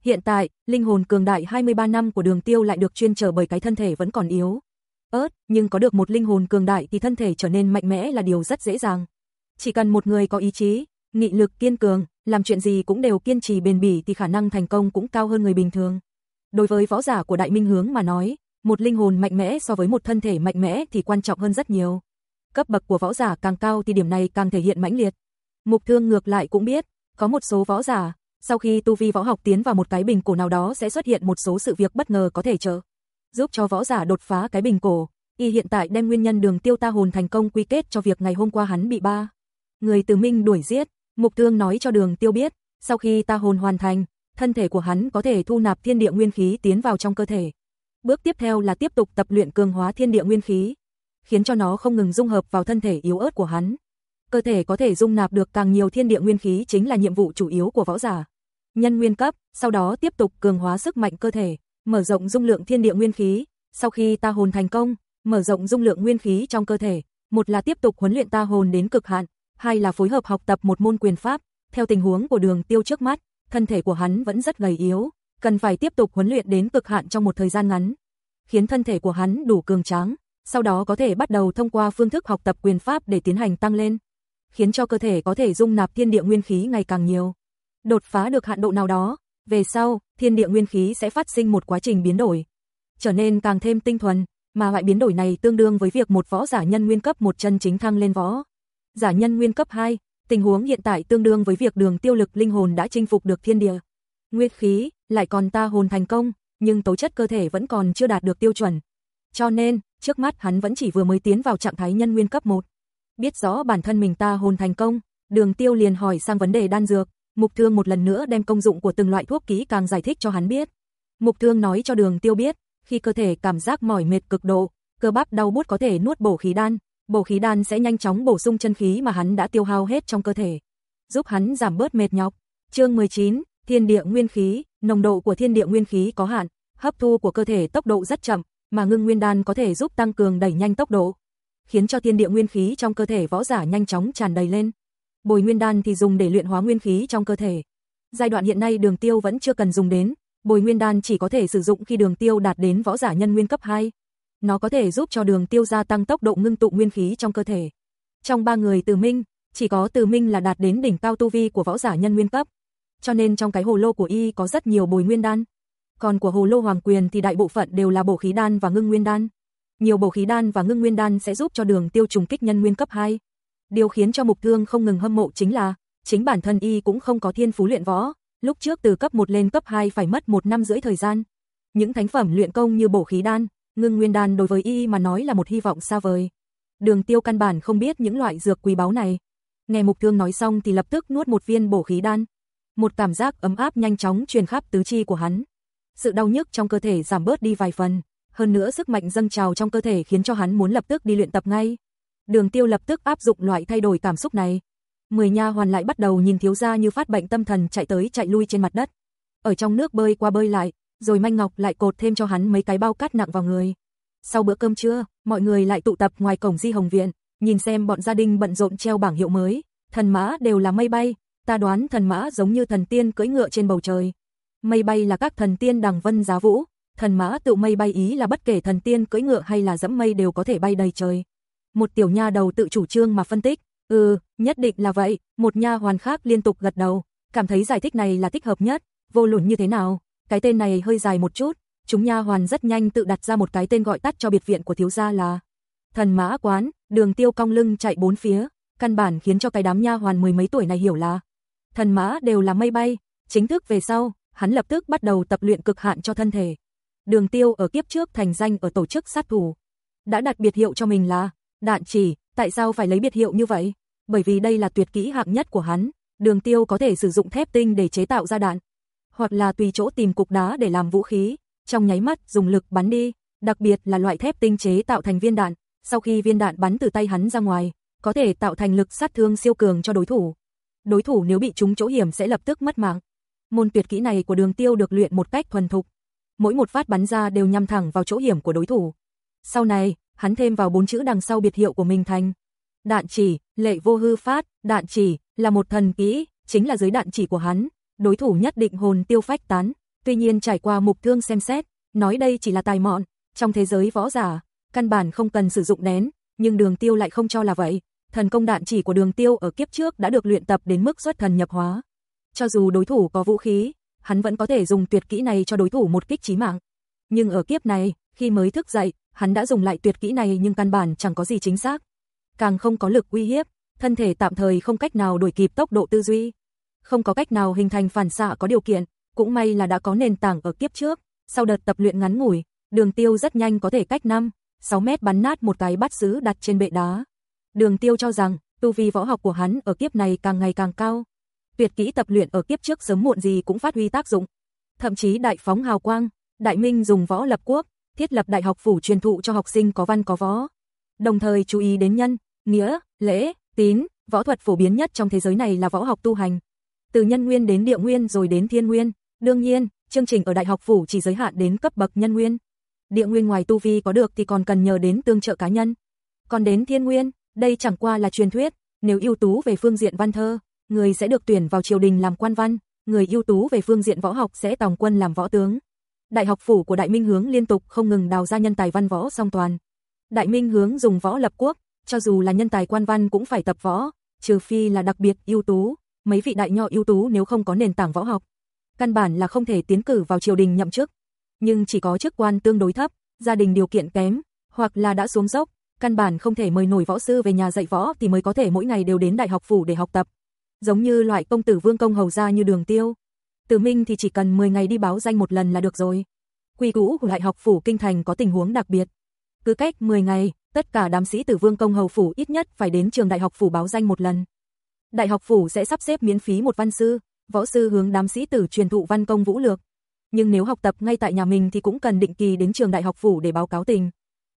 Hiện tại, linh hồn cường đại 23 năm của đường tiêu lại được chuyên trở bởi cái thân thể vẫn còn yếu. ớt, nhưng có được một linh hồn cường đại thì thân thể trở nên mạnh mẽ là điều rất dễ dàng. Chỉ cần một người có ý chí, nghị lực kiên cường, làm chuyện gì cũng đều kiên trì bền bỉ thì khả năng thành công cũng cao hơn người bình thường. Đối với võ giả của Đại Minh Hướng mà nói, một linh hồn mạnh mẽ so với một thân thể mạnh mẽ thì quan trọng hơn rất nhiều. Cấp bậc của võ giả càng cao thì điểm này càng thể hiện mãnh liệt. Mục Thương ngược lại cũng biết, có một số võ giả, Sau khi tu vi võ học tiến vào một cái bình cổ nào đó sẽ xuất hiện một số sự việc bất ngờ có thể trợ giúp cho võ giả đột phá cái bình cổ. Y hiện tại đem nguyên nhân đường tiêu ta hồn thành công quy kết cho việc ngày hôm qua hắn bị ba người từ minh đuổi giết. Mục Thương nói cho đường tiêu biết, sau khi ta hồn hoàn thành, thân thể của hắn có thể thu nạp thiên địa nguyên khí tiến vào trong cơ thể. Bước tiếp theo là tiếp tục tập luyện cường hóa thiên địa nguyên khí, khiến cho nó không ngừng dung hợp vào thân thể yếu ớt của hắn. Cơ thể có thể dung nạp được càng nhiều thiên địa nguyên khí chính là nhiệm vụ chủ yếu của võ giả. Nhân nguyên cấp, sau đó tiếp tục cường hóa sức mạnh cơ thể, mở rộng dung lượng thiên địa nguyên khí, sau khi ta hồn thành công, mở rộng dung lượng nguyên khí trong cơ thể, một là tiếp tục huấn luyện ta hồn đến cực hạn, hai là phối hợp học tập một môn quyền pháp, theo tình huống của Đường Tiêu trước mắt, thân thể của hắn vẫn rất gầy yếu, cần phải tiếp tục huấn luyện đến cực hạn trong một thời gian ngắn, khiến thân thể của hắn đủ cường tráng, sau đó có thể bắt đầu thông qua phương thức học tập quyền pháp để tiến hành tăng lên, khiến cho cơ thể có thể dung nạp thiên địa nguyên khí ngày càng nhiều. Đột phá được hạn độ nào đó, về sau, thiên địa nguyên khí sẽ phát sinh một quá trình biến đổi, trở nên càng thêm tinh thuần, mà loại biến đổi này tương đương với việc một võ giả nhân nguyên cấp một chân chính thăng lên võ. Giả nhân nguyên cấp 2, tình huống hiện tại tương đương với việc đường tiêu lực linh hồn đã chinh phục được thiên địa. Nguyên khí, lại còn ta hồn thành công, nhưng tố chất cơ thể vẫn còn chưa đạt được tiêu chuẩn. Cho nên, trước mắt hắn vẫn chỉ vừa mới tiến vào trạng thái nhân nguyên cấp 1. Biết rõ bản thân mình ta hồn thành công, đường tiêu liền hỏi sang vấn đề đan dược, mục thương một lần nữa đem công dụng của từng loại thuốc ký càng giải thích cho hắn biết. Mục thương nói cho đường tiêu biết, khi cơ thể cảm giác mỏi mệt cực độ, cơ bắp đau bút có thể nuốt bổ khí đan, bổ khí đan sẽ nhanh chóng bổ sung chân khí mà hắn đã tiêu hao hết trong cơ thể, giúp hắn giảm bớt mệt nhọc. Chương 19, Thiên địa nguyên khí, nồng độ của thiên địa nguyên khí có hạn, hấp thu của cơ thể tốc độ rất chậm, mà ngưng nguyên đan có thể giúp tăng cường đẩy nhanh tốc độ, khiến cho thiên địa nguyên khí trong cơ thể võ giả nhanh chóng tràn đầy lên. Bồi nguyên đan thì dùng để luyện hóa nguyên khí trong cơ thể. Giai đoạn hiện nay Đường Tiêu vẫn chưa cần dùng đến, bồi nguyên đan chỉ có thể sử dụng khi Đường Tiêu đạt đến võ giả nhân nguyên cấp 2 nó có thể giúp cho đường tiêu gia tăng tốc độ ngưng tụ nguyên khí trong cơ thể. Trong ba người từ minh, chỉ có từ minh là đạt đến đỉnh cao tu vi của võ giả nhân nguyên cấp. Cho nên trong cái hồ lô của y có rất nhiều bồi nguyên đan. Còn của hồ lô hoàng quyền thì đại bộ phận đều là bổ khí đan và ngưng nguyên đan. Nhiều bổ khí đan và ngưng nguyên đan sẽ giúp cho đường tiêu trùng kích nhân nguyên cấp 2. Điều khiến cho mục thương không ngừng hâm mộ chính là, chính bản thân y cũng không có thiên phú luyện võ, lúc trước từ cấp 1 lên cấp 2 phải mất một năm rưỡi thời gian. Những thánh phẩm luyện công như bổ khí đan, Ngưng nguyên đan đối với y mà nói là một hy vọng xa vời. Đường tiêu căn bản không biết những loại dược quý báu này. Nghe mục thương nói xong thì lập tức nuốt một viên bổ khí đan. Một cảm giác ấm áp nhanh chóng truyền khắp tứ chi của hắn. Sự đau nhức trong cơ thể giảm bớt đi vài phần. Hơn nữa sức mạnh dâng trào trong cơ thể khiến cho hắn muốn lập tức đi luyện tập ngay. Đường tiêu lập tức áp dụng loại thay đổi cảm xúc này. Mười nha hoàn lại bắt đầu nhìn thiếu gia như phát bệnh tâm thần chạy tới chạy lui trên mặt đất. Ở trong nước bơi qua bơi lại, rồi Manh Ngọc lại cột thêm cho hắn mấy cái bao cát nặng vào người. Sau bữa cơm trưa, mọi người lại tụ tập ngoài cổng Di Hồng Viện, nhìn xem bọn gia đình bận rộn treo bảng hiệu mới, thần mã đều là mây bay, ta đoán thần mã giống như thần tiên cưỡi ngựa trên bầu trời. Mây bay là các thần tiên đằng vân giá vũ, thần mã tự mây bay ý là bất kể thần tiên cưỡi ngựa hay là dẫm mây đều có thể bay đầy trời. Một tiểu nha đầu tự chủ trương mà phân tích, ừ, nhất định là vậy, một nha hoàn khác liên tục gật đầu, cảm thấy giải thích này là thích hợp nhất, vô luận như thế nào, cái tên này hơi dài một chút, chúng nha hoàn rất nhanh tự đặt ra một cái tên gọi tắt cho biệt viện của thiếu gia là Thần Mã Quán, đường tiêu cong lưng chạy bốn phía, căn bản khiến cho cái đám nha hoàn mười mấy tuổi này hiểu là thần mã đều là mây bay, chính thức về sau, hắn lập tức bắt đầu tập luyện cực hạn cho thân thể. Đường tiêu ở kiếp trước thành danh ở tổ chức sát thủ, đã đặt biệt hiệu cho mình là đạn chỉ, tại sao phải lấy biệt hiệu như vậy? Bởi vì đây là tuyệt kỹ hạng nhất của hắn, đường tiêu có thể sử dụng thép tinh để chế tạo ra đạn, hoặc là tùy chỗ tìm cục đá để làm vũ khí, trong nháy mắt dùng lực bắn đi, đặc biệt là loại thép tinh chế tạo thành viên đạn, sau khi viên đạn bắn từ tay hắn ra ngoài, có thể tạo thành lực sát thương siêu cường cho đối thủ. Đối thủ nếu bị trúng chỗ hiểm sẽ lập tức mất mạng. Môn tuyệt kỹ này của Đường Tiêu được luyện một cách thuần thục, mỗi một phát bắn ra đều nhắm thẳng vào chỗ hiểm của đối thủ. Sau này, hắn thêm vào bốn chữ đằng sau biệt hiệu của mình thành Đạn chỉ, lệ vô hư phát, đạn chỉ là một thần kỹ, chính là dưới đạn chỉ của hắn, đối thủ nhất định hồn tiêu phách tán. Tuy nhiên trải qua mục thương xem xét, nói đây chỉ là tài mọn, trong thế giới võ giả, căn bản không cần sử dụng nén, nhưng đường tiêu lại không cho là vậy. Thần công đạn chỉ của đường tiêu ở kiếp trước đã được luyện tập đến mức xuất thần nhập hóa. Cho dù đối thủ có vũ khí, hắn vẫn có thể dùng tuyệt kỹ này cho đối thủ một kích chí mạng. Nhưng ở kiếp này, khi mới thức dậy, hắn đã dùng lại tuyệt kỹ này nhưng căn bản chẳng có gì chính xác. Càng không có lực uy hiếp, thân thể tạm thời không cách nào đuổi kịp tốc độ tư duy. không có cách nào hình thành phản xạ có điều kiện, cũng may là đã có nền tảng ở kiếp trước, sau đợt tập luyện ngắn ngủi, Đường Tiêu rất nhanh có thể cách 5, 6 mét bắn nát một cái bát sứ đặt trên bệ đá. Đường Tiêu cho rằng, tu vi võ học của hắn ở kiếp này càng ngày càng cao. Tuyệt kỹ tập luyện ở kiếp trước sớm muộn gì cũng phát huy tác dụng. Thậm chí đại phóng hào quang, Đại Minh dùng võ lập quốc, thiết lập đại học phủ truyền thụ cho học sinh có văn có võ. Đồng thời chú ý đến nhân, nghĩa, lễ, tín, võ thuật phổ biến nhất trong thế giới này là võ học tu hành. Từ nhân nguyên đến địa nguyên rồi đến thiên nguyên, đương nhiên, chương trình ở đại học phủ chỉ giới hạn đến cấp bậc nhân nguyên. Địa nguyên ngoài tu vi có được thì còn cần nhờ đến tương trợ cá nhân. Còn đến thiên nguyên, đây chẳng qua là truyền thuyết, nếu ưu tú về phương diện văn thơ, người sẽ được tuyển vào triều đình làm quan văn, người ưu tú về phương diện võ học sẽ tòng quân làm võ tướng. Đại học phủ của Đại Minh Hướng liên tục không ngừng đào ra nhân tài văn võ song toàn. Đại Minh Hướng dùng võ lập quốc, cho dù là nhân tài quan văn cũng phải tập võ, trừ phi là đặc biệt ưu tú, mấy vị đại nho ưu tú nếu không có nền tảng võ học, căn bản là không thể tiến cử vào triều đình nhậm chức. Nhưng chỉ có chức quan tương đối thấp, gia đình điều kiện kém, hoặc là đã xuống dốc, căn bản không thể mời nổi võ sư về nhà dạy võ thì mới có thể mỗi ngày đều đến đại học phủ để học tập. Giống như loại công tử vương công hầu gia như Đường Tiêu. Từ Minh thì chỉ cần 10 ngày đi báo danh một lần là được rồi. Quy cũ của lại học phủ kinh thành có tình huống đặc biệt. Cứ cách 10 ngày, tất cả đám sĩ tử vương công hầu phủ ít nhất phải đến trường đại học phủ báo danh một lần. Đại học phủ sẽ sắp xếp miễn phí một văn sư, võ sư hướng đám sĩ tử truyền thụ văn công vũ lược. Nhưng nếu học tập ngay tại nhà mình thì cũng cần định kỳ đến trường đại học phủ để báo cáo tình.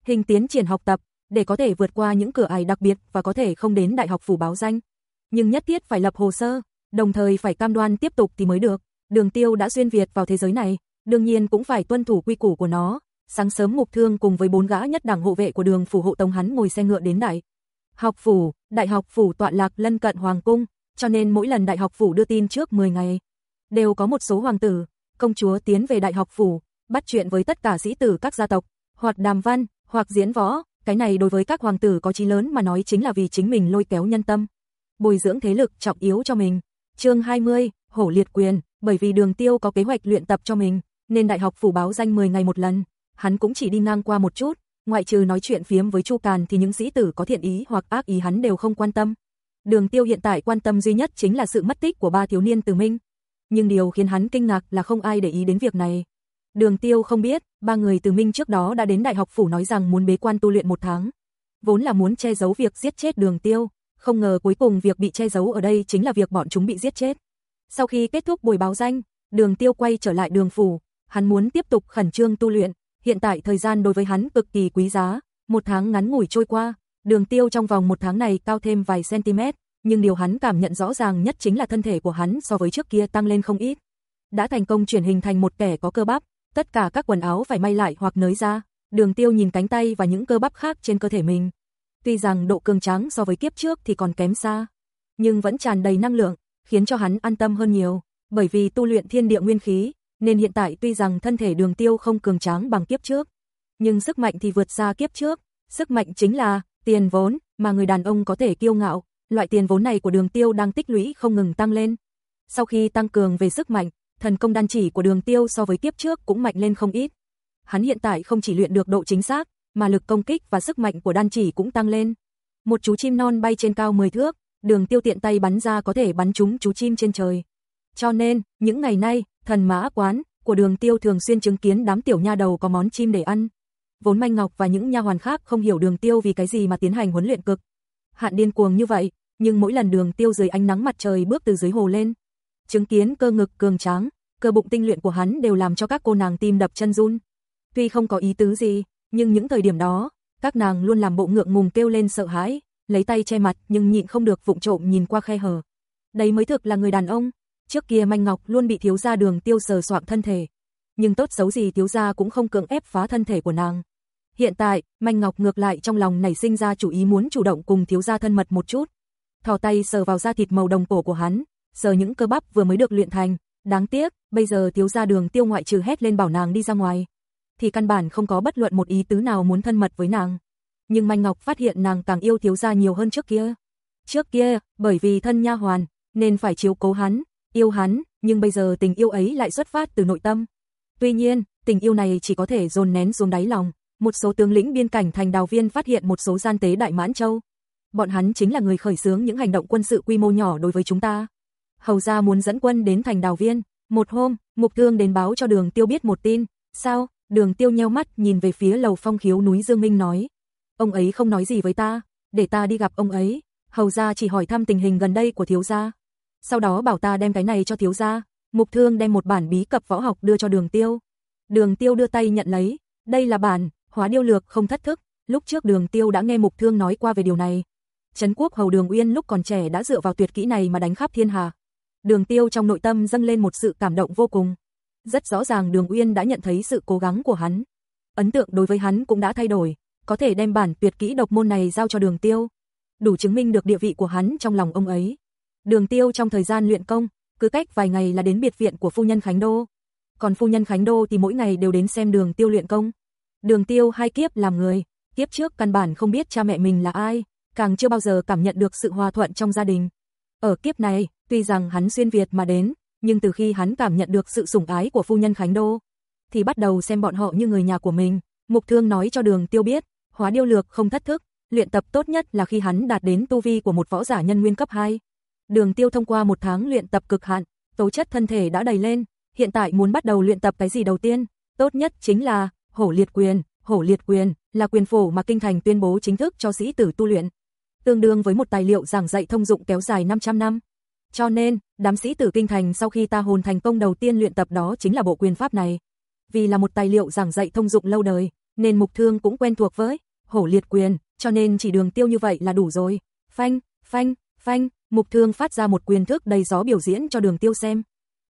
Hình tiến triển học tập, để có thể vượt qua những cửa ải đặc biệt và có thể không đến đại học phủ báo danh. Nhưng nhất thiết phải lập hồ sơ, đồng thời phải cam đoan tiếp tục thì mới được. Đường tiêu đã xuyên Việt vào thế giới này, đương nhiên cũng phải tuân thủ quy củ của nó. Sáng sớm Mục Thương cùng với bốn gã nhất đẳng hộ vệ của đường phủ hộ tống hắn ngồi xe ngựa đến đại. Học phủ, đại học phủ tọa lạc lân cận hoàng cung, cho nên mỗi lần đại học phủ đưa tin trước 10 ngày, đều có một số hoàng tử, công chúa tiến về đại học phủ, bắt chuyện với tất cả sĩ tử các gia tộc, hoặc đàm văn, hoặc diễn võ, cái này đối với các hoàng tử có chí lớn mà nói chính là vì chính mình lôi kéo nhân tâm, bồi dưỡng thế lực trọng yếu cho mình. Chương 20, Hổ Liệt Quyền, bởi vì Đường Tiêu có kế hoạch luyện tập cho mình, nên đại học phủ báo danh 10 ngày một lần, hắn cũng chỉ đi ngang qua một chút, ngoại trừ nói chuyện phiếm với Chu Càn thì những sĩ tử có thiện ý hoặc ác ý hắn đều không quan tâm. Đường Tiêu hiện tại quan tâm duy nhất chính là sự mất tích của ba thiếu niên Từ Minh. Nhưng điều khiến hắn kinh ngạc là không ai để ý đến việc này. Đường Tiêu không biết, ba người Từ Minh trước đó đã đến đại học phủ nói rằng muốn bế quan tu luyện một tháng. Vốn là muốn che giấu việc giết chết Đường Tiêu, không ngờ cuối cùng việc bị che giấu ở đây chính là việc bọn chúng bị giết chết. Sau khi kết thúc buổi báo danh, Đường Tiêu quay trở lại đường phủ, hắn muốn tiếp tục khẩn trương tu luyện, hiện tại thời gian đối với hắn cực kỳ quý giá, một tháng ngắn ngủi trôi qua, đường tiêu trong vòng một tháng này cao thêm vài cm, nhưng điều hắn cảm nhận rõ ràng nhất chính là thân thể của hắn so với trước kia tăng lên không ít. Đã thành công chuyển hình thành một kẻ có cơ bắp, tất cả các quần áo phải may lại hoặc nới ra, đường tiêu nhìn cánh tay và những cơ bắp khác trên cơ thể mình. Tuy rằng độ cường tráng so với kiếp trước thì còn kém xa, nhưng vẫn tràn đầy năng lượng, khiến cho hắn an tâm hơn nhiều, bởi vì tu luyện thiên địa nguyên khí, nên hiện tại tuy rằng thân thể đường tiêu không cường tráng bằng kiếp trước, nhưng sức mạnh thì vượt xa kiếp trước, sức mạnh chính là tiền vốn mà người đàn ông có thể kiêu ngạo, loại tiền vốn này của đường tiêu đang tích lũy không ngừng tăng lên. Sau khi tăng cường về sức mạnh, thần công đan chỉ của đường tiêu so với kiếp trước cũng mạnh lên không ít. Hắn hiện tại không chỉ luyện được độ chính xác, mà lực công kích và sức mạnh của đan chỉ cũng tăng lên. Một chú chim non bay trên cao 10 thước, đường tiêu tiện tay bắn ra có thể bắn trúng chú chim trên trời. Cho nên, những ngày nay, thần mã quán của đường tiêu thường xuyên chứng kiến đám tiểu nha đầu có món chim để ăn. Vốn Manh Ngọc và những nha hoàn khác không hiểu đường tiêu vì cái gì mà tiến hành huấn luyện cực. Hạn điên cuồng như vậy, nhưng mỗi lần đường tiêu dưới ánh nắng mặt trời bước từ dưới hồ lên. Chứng kiến cơ ngực cường tráng, cơ bụng tinh luyện của hắn đều làm cho các cô nàng tim đập chân run. Tuy không có ý tứ gì, nhưng những thời điểm đó, các nàng luôn làm bộ ngượng ngùng kêu lên sợ hãi, lấy tay che mặt nhưng nhịn không được vụng trộm nhìn qua khe hở. Đấy mới thực là người đàn ông. Trước kia Manh Ngọc luôn bị thiếu gia đường tiêu sờ soạng thân thể. Nhưng tốt xấu gì thiếu gia cũng không cưỡng ép phá thân thể của nàng. Hiện tại, Manh Ngọc ngược lại trong lòng nảy sinh ra chủ ý muốn chủ động cùng thiếu gia thân mật một chút. Thò tay sờ vào da thịt màu đồng cổ của hắn, sờ những cơ bắp vừa mới được luyện thành. Đáng tiếc, bây giờ thiếu gia đường tiêu ngoại trừ hét lên bảo nàng đi ra ngoài. Thì căn bản không có bất luận một ý tứ nào muốn thân mật với nàng. Nhưng Manh Ngọc phát hiện nàng càng yêu thiếu gia nhiều hơn trước kia. Trước kia, bởi vì thân nha hoàn, nên phải chiếu cố hắn, yêu hắn, nhưng bây giờ tình yêu ấy lại xuất phát từ nội tâm. Tuy nhiên, tình yêu này chỉ có thể dồn nén xuống đáy lòng. Một số tướng lĩnh biên cảnh thành đào viên phát hiện một số gian tế Đại Mãn Châu. Bọn hắn chính là người khởi xướng những hành động quân sự quy mô nhỏ đối với chúng ta. hầu gia muốn dẫn quân đến thành đào viên. Một hôm, mục thương đến báo cho đường tiêu biết một tin. Sao? Đường tiêu nheo mắt nhìn về phía lầu phong khiếu núi Dương Minh nói. Ông ấy không nói gì với ta, để ta đi gặp ông ấy. Hầu gia chỉ hỏi thăm tình hình gần đây của thiếu gia. Sau đó bảo ta đem cái này cho thiếu gia. Mục thương đem một bản bí cập võ học đưa cho đường tiêu. Đường tiêu đưa tay nhận lấy. Đây là bản, hóa điêu lược không thất thức. Lúc trước đường tiêu đã nghe mục thương nói qua về điều này. Trấn quốc hầu đường Uyên lúc còn trẻ đã dựa vào tuyệt kỹ này mà đánh khắp thiên hà. Đường tiêu trong nội tâm dâng lên một sự cảm động vô cùng. Rất rõ ràng đường Uyên đã nhận thấy sự cố gắng của hắn. Ấn tượng đối với hắn cũng đã thay đổi, có thể đem bản tuyệt kỹ độc môn này giao cho đường tiêu. Đủ chứng minh được địa vị của hắn trong lòng ông ấy. Đường tiêu trong thời gian luyện công, cứ cách vài ngày là đến biệt viện của phu nhân Khánh Đô. Còn phu nhân Khánh Đô thì mỗi ngày đều đến xem đường tiêu luyện công. Đường tiêu hai kiếp làm người, kiếp trước căn bản không biết cha mẹ mình là ai, càng chưa bao giờ cảm nhận được sự hòa thuận trong gia đình. Ở kiếp này, tuy rằng hắn xuyên Việt mà đến, nhưng từ khi hắn cảm nhận được sự sủng ái của phu nhân Khánh Đô, thì bắt đầu xem bọn họ như người nhà của mình. Mục Thương nói cho Đường Tiêu biết, hóa điêu lược không thất thức, luyện tập tốt nhất là khi hắn đạt đến tu vi của một võ giả nhân nguyên cấp 2. Đường Tiêu thông qua một tháng luyện tập cực hạn, tố chất thân thể đã đầy lên, hiện tại muốn bắt đầu luyện tập cái gì đầu tiên, tốt nhất chính là Hổ Liệt Quyền, Hổ Liệt Quyền là quyền phổ mà kinh thành tuyên bố chính thức cho sĩ tử tu luyện, tương đương với một tài liệu giảng dạy thông dụng kéo dài 500 năm. Cho nên, đám sĩ tử kinh thành sau khi ta hồn thành công đầu tiên luyện tập đó chính là bộ quyền pháp này. Vì là một tài liệu giảng dạy thông dụng lâu đời, nên mục thương cũng quen thuộc với hổ liệt quyền, cho nên chỉ đường tiêu như vậy là đủ rồi. Phanh, phanh, phanh, mục thương phát ra một quyền thức đầy gió biểu diễn cho đường tiêu xem.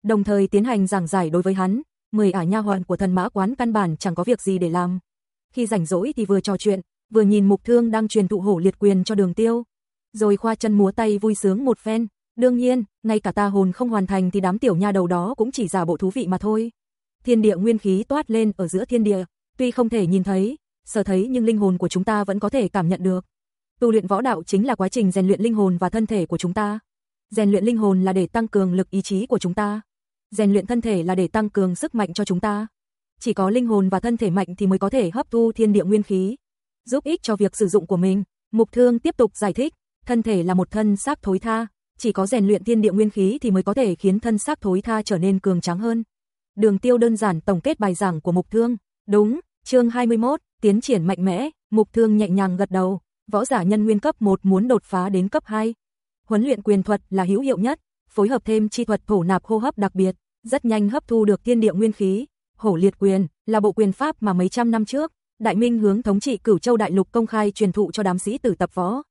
Đồng thời tiến hành giảng giải đối với hắn, mười ả nha hoàn của thần mã quán căn bản chẳng có việc gì để làm. Khi rảnh rỗi thì vừa trò chuyện, vừa nhìn mục thương đang truyền thụ hổ liệt quyền cho đường tiêu. Rồi khoa chân múa tay vui sướng một phen, đương nhiên, ngay cả ta hồn không hoàn thành thì đám tiểu nha đầu đó cũng chỉ giả bộ thú vị mà thôi. Thiên địa nguyên khí toát lên ở giữa thiên địa, tuy không thể nhìn thấy, sở thấy nhưng linh hồn của chúng ta vẫn có thể cảm nhận được. Tu luyện võ đạo chính là quá trình rèn luyện linh hồn và thân thể của chúng ta. Rèn luyện linh hồn là để tăng cường lực ý chí của chúng ta. Rèn luyện thân thể là để tăng cường sức mạnh cho chúng ta. Chỉ có linh hồn và thân thể mạnh thì mới có thể hấp thu thiên địa nguyên khí, giúp ích cho việc sử dụng của mình. Mục Thương tiếp tục giải thích, thân thể là một thân xác thối tha, chỉ có rèn luyện thiên địa nguyên khí thì mới có thể khiến thân xác thối tha trở nên cường tráng hơn. Đường Tiêu đơn giản tổng kết bài giảng của Mục Thương, đúng, chương 21, tiến triển mạnh mẽ, Mục Thương nhẹ nhàng gật đầu, võ giả nhân nguyên cấp 1 muốn đột phá đến cấp 2. Huấn luyện quyền thuật là hữu hiệu nhất, phối hợp thêm chi thuật thổ nạp hô hấp đặc biệt, rất nhanh hấp thu được thiên địa nguyên khí. Hổ liệt quyền là bộ quyền pháp mà mấy trăm năm trước, Đại Minh hướng thống trị Cửu Châu đại lục công khai truyền thụ cho đám sĩ tử tập võ.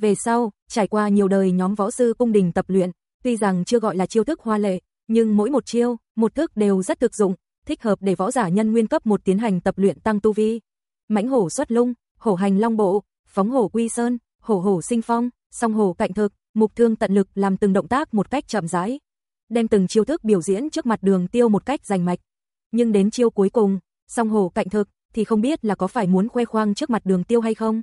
Về sau, trải qua nhiều đời nhóm võ sư cung đình tập luyện, tuy rằng chưa gọi là chiêu thức hoa lệ, nhưng mỗi một chiêu, một thức đều rất thực dụng, thích hợp để võ giả nhân nguyên cấp một tiến hành tập luyện tăng tu vi. Mãnh hổ xuất lung, hổ hành long bộ, phóng hổ quy sơn, hổ hổ sinh phong, song hổ cạnh thực, mục thương tận lực làm từng động tác một cách chậm rãi, đem từng chiêu thức biểu diễn trước mặt Đường Tiêu một cách rành mạch. Nhưng đến chiêu cuối cùng, song hổ cạnh thực thì không biết là có phải muốn khoe khoang trước mặt Đường Tiêu hay không.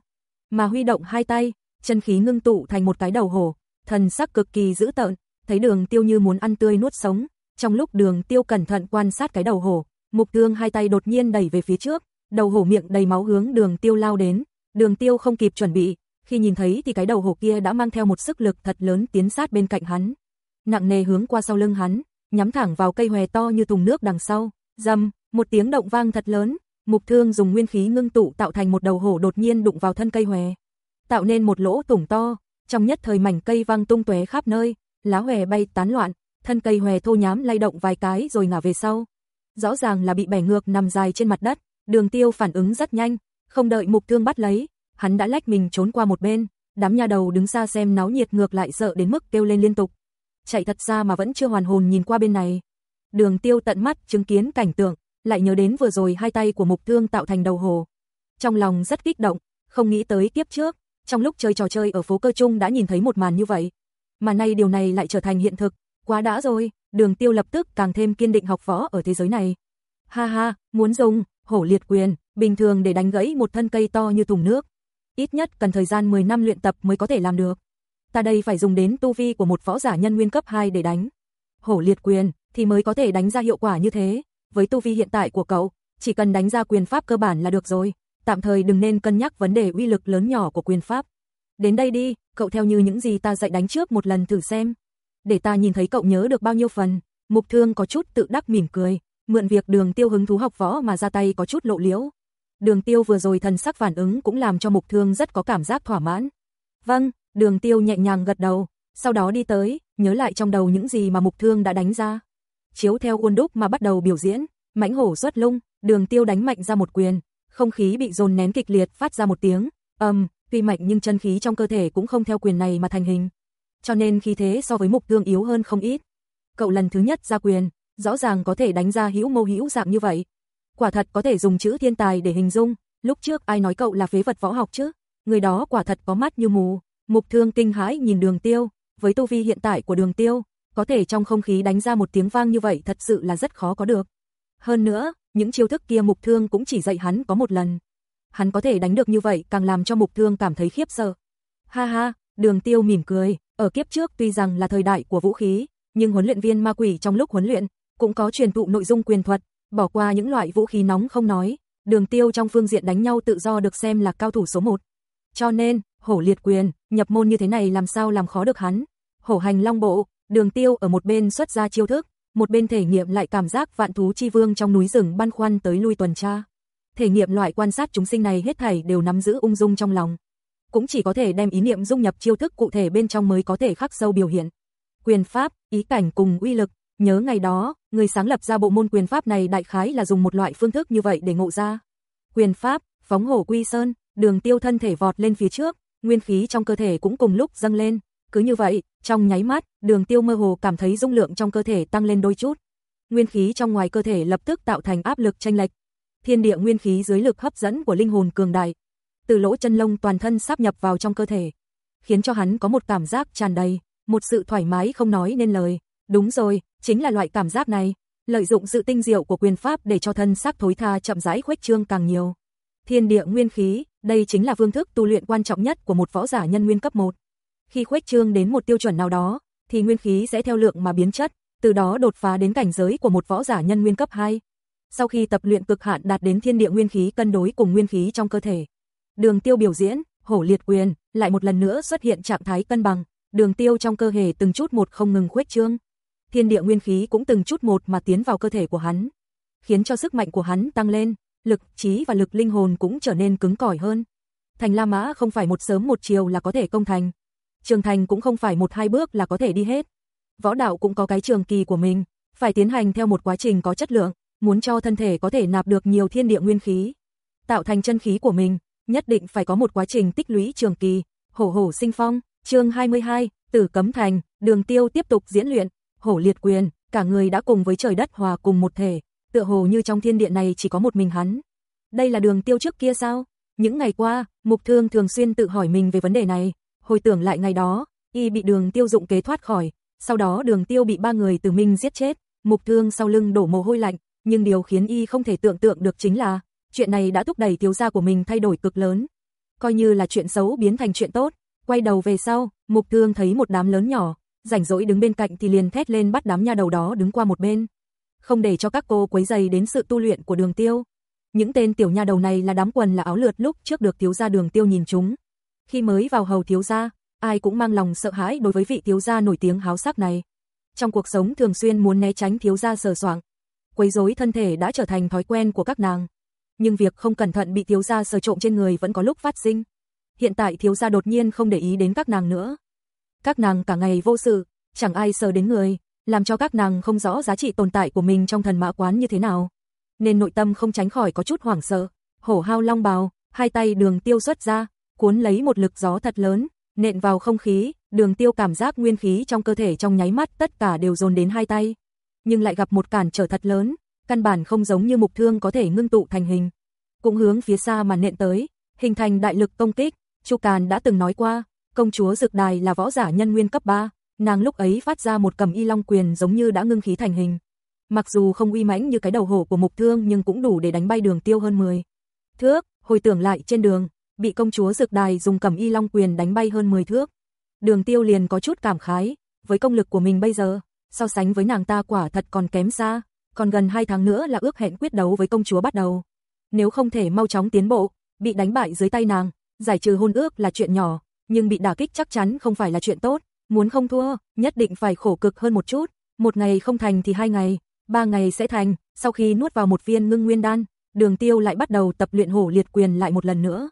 Mà huy động hai tay, chân khí ngưng tụ thành một cái đầu hổ, thần sắc cực kỳ dữ tợn, thấy Đường Tiêu như muốn ăn tươi nuốt sống. Trong lúc Đường Tiêu cẩn thận quan sát cái đầu hổ, Mục Thương hai tay đột nhiên đẩy về phía trước, đầu hổ miệng đầy máu hướng Đường Tiêu lao đến. Đường Tiêu không kịp chuẩn bị, khi nhìn thấy thì cái đầu hổ kia đã mang theo một sức lực thật lớn tiến sát bên cạnh hắn. Nặng nề hướng qua sau lưng hắn, nhắm thẳng vào cây hòe to như thùng nước đằng sau. Dầm, một tiếng động vang thật lớn, Mục Thương dùng nguyên khí ngưng tụ tạo thành một đầu hổ đột nhiên đụng vào thân cây hòe, tạo nên một lỗ tủng to, trong nhất thời mảnh cây văng tung tóe khắp nơi, lá hòe bay tán loạn, thân cây hòe thô nhám lay động vài cái rồi ngả về sau. Rõ ràng là bị bẻ ngược nằm dài trên mặt đất, Đường Tiêu phản ứng rất nhanh, không đợi Mục Thương bắt lấy, hắn đã lách mình trốn qua một bên, đám nha đầu đứng xa xem náo nhiệt ngược lại sợ đến mức kêu lên liên tục. Chạy thật xa mà vẫn chưa hoàn hồn nhìn qua bên này. Đường Tiêu tận mắt chứng kiến cảnh tượng, lại nhớ đến vừa rồi hai tay của Mục Thương tạo thành đầu hồ. Trong lòng rất kích động, không nghĩ tới kiếp trước, trong lúc chơi trò chơi ở phố cơ trung đã nhìn thấy một màn như vậy. Mà nay điều này lại trở thành hiện thực, quá đã rồi, đường tiêu lập tức càng thêm kiên định học võ ở thế giới này. Ha ha, muốn dùng, hổ liệt quyền, bình thường để đánh gãy một thân cây to như thùng nước. Ít nhất cần thời gian 10 năm luyện tập mới có thể làm được. Ta đây phải dùng đến tu vi của một võ giả nhân nguyên cấp 2 để đánh. Hổ liệt quyền, thì mới có thể đánh ra hiệu quả như thế với tu vi hiện tại của cậu, chỉ cần đánh ra quyền pháp cơ bản là được rồi, tạm thời đừng nên cân nhắc vấn đề uy lực lớn nhỏ của quyền pháp. Đến đây đi, cậu theo như những gì ta dạy đánh trước một lần thử xem. để ta nhìn thấy cậu nhớ được bao nhiêu phần. Mục Thương có chút tự đắc mỉm cười, mượn việc Đường Tiêu hứng thú học võ mà ra tay có chút lộ liễu. Đường Tiêu vừa rồi thần sắc phản ứng cũng làm cho Mục Thương rất có cảm giác thỏa mãn. Vâng, Đường Tiêu nhẹ nhàng gật đầu, sau đó đi tới, nhớ lại trong đầu những gì mà Mục Thương đã đánh ra. Chiếu theo quân đúc mà bắt đầu biểu diễn, mãnh hổ xuất lung, Đường Tiêu đánh mạnh ra một quyền, không khí bị dồn nén kịch liệt phát ra một tiếng, ầm, um, tuy mạnh nhưng chân khí trong cơ thể cũng không theo quyền này mà thành hình. Cho nên khí thế so với Mục Thương yếu hơn không ít. Cậu lần thứ nhất ra quyền, rõ ràng có thể đánh ra hữu mâu hữu dạng như vậy. Quả thật có thể dùng chữ thiên tài để hình dung, lúc trước ai nói cậu là phế vật võ học chứ? Người đó quả thật có mắt như mù. Mục Thương kinh hãi nhìn Đường Tiêu, với tu vi hiện tại của Đường Tiêu, có thể trong không khí đánh ra một tiếng vang như vậy thật sự là rất khó có được. Hơn nữa, những chiêu thức kia Mục Thương cũng chỉ dạy hắn có một lần. Hắn có thể đánh được như vậy càng làm cho Mục Thương cảm thấy khiếp sợ. Ha ha, Đường Tiêu mỉm cười, ở kiếp trước tuy rằng là thời đại của vũ khí, nhưng huấn luyện viên ma quỷ trong lúc huấn luyện cũng có truyền thụ nội dung quyền thuật, bỏ qua những loại vũ khí nóng không nói, Đường Tiêu trong phương diện đánh nhau tự do được xem là cao thủ số một. Cho nên, hổ liệt quyền, nhập môn như thế này làm sao làm khó được hắn. Hổ hành long bộ, Đường Tiêu ở một bên xuất ra chiêu thức, một bên thể nghiệm lại cảm giác vạn thú chi vương trong núi rừng băn khoăn tới lui tuần tra. Thể nghiệm loại quan sát chúng sinh này hết thảy đều nắm giữ ung dung trong lòng. Cũng chỉ có thể đem ý niệm dung nhập chiêu thức cụ thể bên trong mới có thể khắc sâu biểu hiện. Quyền pháp, ý cảnh cùng uy lực, nhớ ngày đó, người sáng lập ra bộ môn quyền pháp này đại khái là dùng một loại phương thức như vậy để ngộ ra. Quyền pháp, phóng hổ quy sơn, đường tiêu thân thể vọt lên phía trước, nguyên khí trong cơ thể cũng cùng lúc dâng lên. Cứ như vậy, trong nháy mắt, đường tiêu mơ hồ cảm thấy dung lượng trong cơ thể tăng lên đôi chút. Nguyên khí trong ngoài cơ thể lập tức tạo thành áp lực tranh lệch. Thiên địa nguyên khí dưới lực hấp dẫn của linh hồn cường đại. Từ lỗ chân lông toàn thân sắp nhập vào trong cơ thể. Khiến cho hắn có một cảm giác tràn đầy, một sự thoải mái không nói nên lời. Đúng rồi, chính là loại cảm giác này. Lợi dụng sự tinh diệu của quyền pháp để cho thân xác thối tha chậm rãi khuếch trương càng nhiều. Thiên địa nguyên khí, đây chính là phương thức tu luyện quan trọng nhất của một võ giả nhân nguyên cấp 1. Khi khuếch trương đến một tiêu chuẩn nào đó, thì nguyên khí sẽ theo lượng mà biến chất, từ đó đột phá đến cảnh giới của một võ giả nhân nguyên cấp 2. Sau khi tập luyện cực hạn đạt đến thiên địa nguyên khí cân đối cùng nguyên khí trong cơ thể. Đường Tiêu biểu diễn, hổ liệt quyền, lại một lần nữa xuất hiện trạng thái cân bằng, đường tiêu trong cơ thể từng chút một không ngừng khuếch trương. Thiên địa nguyên khí cũng từng chút một mà tiến vào cơ thể của hắn, khiến cho sức mạnh của hắn tăng lên, lực, trí và lực linh hồn cũng trở nên cứng cỏi hơn. Thành La Mã không phải một sớm một chiều là có thể công thành. Trường thành cũng không phải một hai bước là có thể đi hết. Võ đạo cũng có cái trường kỳ của mình, phải tiến hành theo một quá trình có chất lượng, muốn cho thân thể có thể nạp được nhiều thiên địa nguyên khí, tạo thành chân khí của mình, nhất định phải có một quá trình tích lũy trường kỳ, hổ hổ sinh phong, chương 22, Tử Cấm Thành, Đường Tiêu tiếp tục diễn luyện, hổ liệt quyền, cả người đã cùng với trời đất hòa cùng một thể, tựa hồ như trong thiên địa này chỉ có một mình hắn. Đây là đường tiêu trước kia sao? Những ngày qua, Mục Thương thường xuyên tự hỏi mình về vấn đề này, hồi tưởng lại ngày đó, y bị đường tiêu dụng kế thoát khỏi, sau đó đường tiêu bị ba người từ minh giết chết, Mục Thương sau lưng đổ mồ hôi lạnh, nhưng điều khiến y không thể tưởng tượng được chính là, chuyện này đã thúc đẩy thiếu gia của mình thay đổi cực lớn. Coi như là chuyện xấu biến thành chuyện tốt, quay đầu về sau, Mục Thương thấy một đám lớn nhỏ, rảnh rỗi đứng bên cạnh thì liền thét lên bắt đám nha đầu đó đứng qua một bên không để cho các cô quấy dày đến sự tu luyện của đường tiêu. Những tên tiểu nha đầu này là đám quần là áo lượt lúc trước được thiếu gia đường tiêu nhìn chúng. Khi mới vào hầu thiếu gia, ai cũng mang lòng sợ hãi đối với vị thiếu gia nổi tiếng háo sắc này. Trong cuộc sống thường xuyên muốn né tránh thiếu gia sờ soạng. Quấy rối thân thể đã trở thành thói quen của các nàng. Nhưng việc không cẩn thận bị thiếu gia sờ trộm trên người vẫn có lúc phát sinh. Hiện tại thiếu gia đột nhiên không để ý đến các nàng nữa. Các nàng cả ngày vô sự, chẳng ai sờ đến người, làm cho các nàng không rõ giá trị tồn tại của mình trong thần mã quán như thế nào. Nên nội tâm không tránh khỏi có chút hoảng sợ. Hổ hao long bào, hai tay đường tiêu xuất ra, cuốn lấy một lực gió thật lớn, nện vào không khí, đường tiêu cảm giác nguyên khí trong cơ thể trong nháy mắt tất cả đều dồn đến hai tay. Nhưng lại gặp một cản trở thật lớn, căn bản không giống như mục thương có thể ngưng tụ thành hình. Cũng hướng phía xa mà nện tới, hình thành đại lực công kích, Chu Càn đã từng nói qua, công chúa Dực Đài là võ giả nhân nguyên cấp 3, nàng lúc ấy phát ra một cầm y long quyền giống như đã ngưng khí thành hình. Mặc dù không uy mãnh như cái đầu hổ của mục thương nhưng cũng đủ để đánh bay đường tiêu hơn 10. Thước, hồi tưởng lại trên đường, bị công chúa rực Đài dùng cầm y long quyền đánh bay hơn 10 thước. Đường tiêu liền có chút cảm khái, với công lực của mình bây giờ, so sánh với nàng ta quả thật còn kém xa, còn gần 2 tháng nữa là ước hẹn quyết đấu với công chúa bắt đầu. Nếu không thể mau chóng tiến bộ, bị đánh bại dưới tay nàng, giải trừ hôn ước là chuyện nhỏ, nhưng bị đả kích chắc chắn không phải là chuyện tốt, muốn không thua, nhất định phải khổ cực hơn một chút, một ngày không thành thì hai ngày, ba ngày sẽ thành, sau khi nuốt vào một viên ngưng nguyên đan, đường tiêu lại bắt đầu tập luyện hổ liệt quyền lại một lần nữa.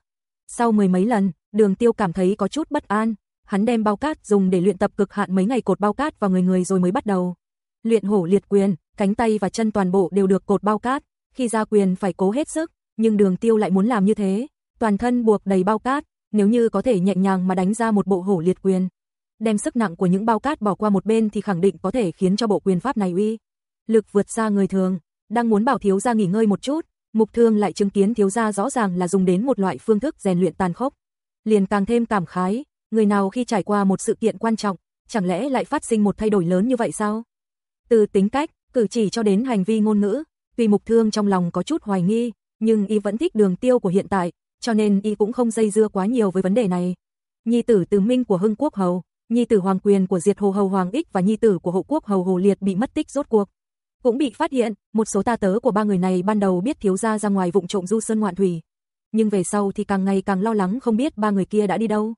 Sau mười mấy lần, đường tiêu cảm thấy có chút bất an, hắn đem bao cát dùng để luyện tập cực hạn mấy ngày cột bao cát vào người người rồi mới bắt đầu. Luyện hổ liệt quyền, cánh tay và chân toàn bộ đều được cột bao cát, khi ra quyền phải cố hết sức, nhưng đường tiêu lại muốn làm như thế, toàn thân buộc đầy bao cát, nếu như có thể nhẹ nhàng mà đánh ra một bộ hổ liệt quyền. Đem sức nặng của những bao cát bỏ qua một bên thì khẳng định có thể khiến cho bộ quyền pháp này uy. Lực vượt xa người thường, đang muốn bảo thiếu gia nghỉ ngơi một chút, mục thương lại chứng kiến thiếu gia rõ ràng là dùng đến một loại phương thức rèn luyện tàn khốc. Liền càng thêm cảm khái, người nào khi trải qua một sự kiện quan trọng, chẳng lẽ lại phát sinh một thay đổi lớn như vậy sao? Từ tính cách, cử chỉ cho đến hành vi ngôn ngữ, tuy mục thương trong lòng có chút hoài nghi, nhưng y vẫn thích đường tiêu của hiện tại, cho nên y cũng không dây dưa quá nhiều với vấn đề này. Nhi tử từ minh của Hưng Quốc Hầu, nhi tử hoàng quyền của Diệt Hồ Hầu Hoàng Ích và nhi tử của Hộ Quốc Hầu Hồ Liệt bị mất tích rốt cuộc. Cũng bị phát hiện, một số ta tớ của ba người này ban đầu biết thiếu gia ra ngoài vụng trộm du sơn ngoạn thủy. Nhưng về sau thì càng ngày càng lo lắng không biết ba người kia đã đi đâu.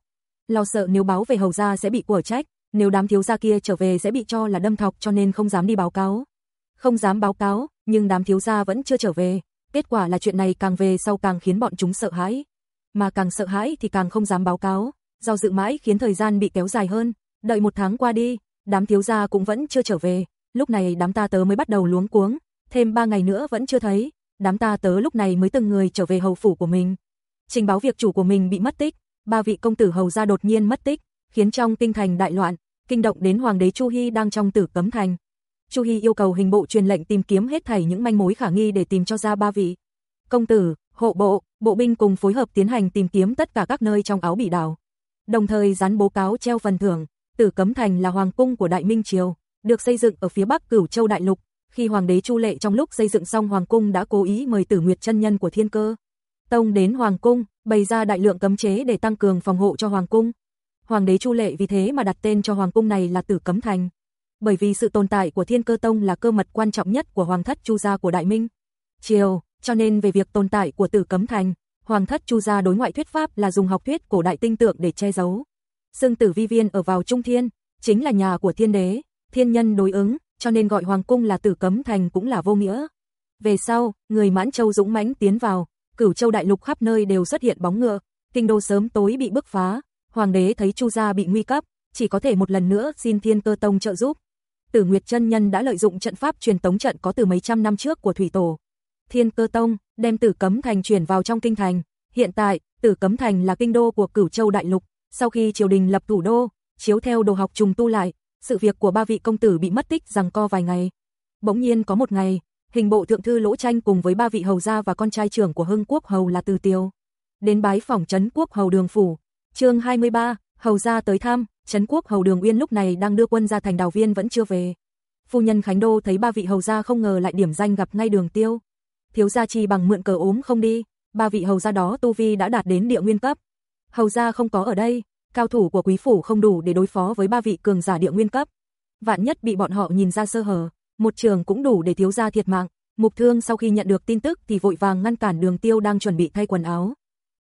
Lo sợ nếu báo về hầu gia sẽ bị quở trách, nếu đám thiếu gia kia trở về sẽ bị cho là đâm thọc cho nên không dám đi báo cáo. Không dám báo cáo, nhưng đám thiếu gia vẫn chưa trở về, kết quả là chuyện này càng về sau càng khiến bọn chúng sợ hãi. Mà càng sợ hãi thì càng không dám báo cáo, do dự mãi khiến thời gian bị kéo dài hơn, đợi một tháng qua đi, đám thiếu gia cũng vẫn chưa trở về, lúc này đám ta tớ mới bắt đầu luống cuống, thêm ba ngày nữa vẫn chưa thấy, đám ta tớ lúc này mới từng người trở về hầu phủ của mình. Trình báo việc chủ của mình bị mất tích, ba vị công tử hầu gia đột nhiên mất tích, khiến trong kinh thành đại loạn, kinh động đến hoàng đế Chu Hy đang trong tử cấm thành. Chu Hy yêu cầu hình bộ truyền lệnh tìm kiếm hết thảy những manh mối khả nghi để tìm cho ra ba vị công tử, hộ bộ, bộ binh cùng phối hợp tiến hành tìm kiếm tất cả các nơi trong áo bị đảo. Đồng thời dán bố cáo treo phần thưởng, Tử Cấm Thành là hoàng cung của Đại Minh triều, được xây dựng ở phía bắc Cửu Châu đại lục. Khi hoàng đế Chu Lệ trong lúc xây dựng xong hoàng cung đã cố ý mời Tử Nguyệt chân nhân của Thiên Cơ Tông đến hoàng cung, bày ra đại lượng cấm chế để tăng cường phòng hộ cho hoàng cung. Hoàng đế Chu Lệ vì thế mà đặt tên cho hoàng cung này là Tử Cấm Thành bởi vì sự tồn tại của Thiên Cơ Tông là cơ mật quan trọng nhất của Hoàng thất Chu gia của Đại Minh. Triều, cho nên về việc tồn tại của Tử Cấm Thành, Hoàng thất Chu gia đối ngoại thuyết pháp là dùng học thuyết cổ đại tinh tượng để che giấu. Sương Tử Vi Viên ở vào Trung Thiên, chính là nhà của Thiên Đế, thiên nhân đối ứng, cho nên gọi Hoàng cung là Tử Cấm Thành cũng là vô nghĩa. Về sau, người Mãn Châu dũng mãnh tiến vào, Cửu Châu đại lục khắp nơi đều xuất hiện bóng ngựa, kinh đô sớm tối bị bức phá, hoàng đế thấy Chu gia bị nguy cấp, chỉ có thể một lần nữa xin Thiên Cơ Tông trợ giúp, Tử Nguyệt chân nhân đã lợi dụng trận pháp truyền tống trận có từ mấy trăm năm trước của thủy tổ. Thiên Cơ Tông đem Tử Cấm Thành chuyển vào trong kinh thành. Hiện tại, Tử Cấm Thành là kinh đô của Cửu Châu đại lục, sau khi triều đình lập thủ đô, chiếu theo đồ học trùng tu lại, sự việc của ba vị công tử bị mất tích rằng co vài ngày. Bỗng nhiên có một ngày, hình bộ thượng thư Lỗ Tranh cùng với ba vị hầu gia và con trai trưởng của Hưng Quốc hầu là Từ Tiêu, đến bái phòng trấn quốc hầu Đường phủ. Chương 23, hầu gia tới thăm, Trấn quốc hầu Đường Uyên lúc này đang đưa quân ra thành đào viên vẫn chưa về. Phu nhân Khánh Đô thấy ba vị hầu gia không ngờ lại điểm danh gặp ngay đường tiêu. Thiếu gia chi bằng mượn cờ ốm không đi, ba vị hầu gia đó tu vi đã đạt đến địa nguyên cấp. Hầu gia không có ở đây, cao thủ của quý phủ không đủ để đối phó với ba vị cường giả địa nguyên cấp. Vạn nhất bị bọn họ nhìn ra sơ hở, một trường cũng đủ để thiếu gia thiệt mạng. Mục Thương sau khi nhận được tin tức thì vội vàng ngăn cản Đường Tiêu đang chuẩn bị thay quần áo.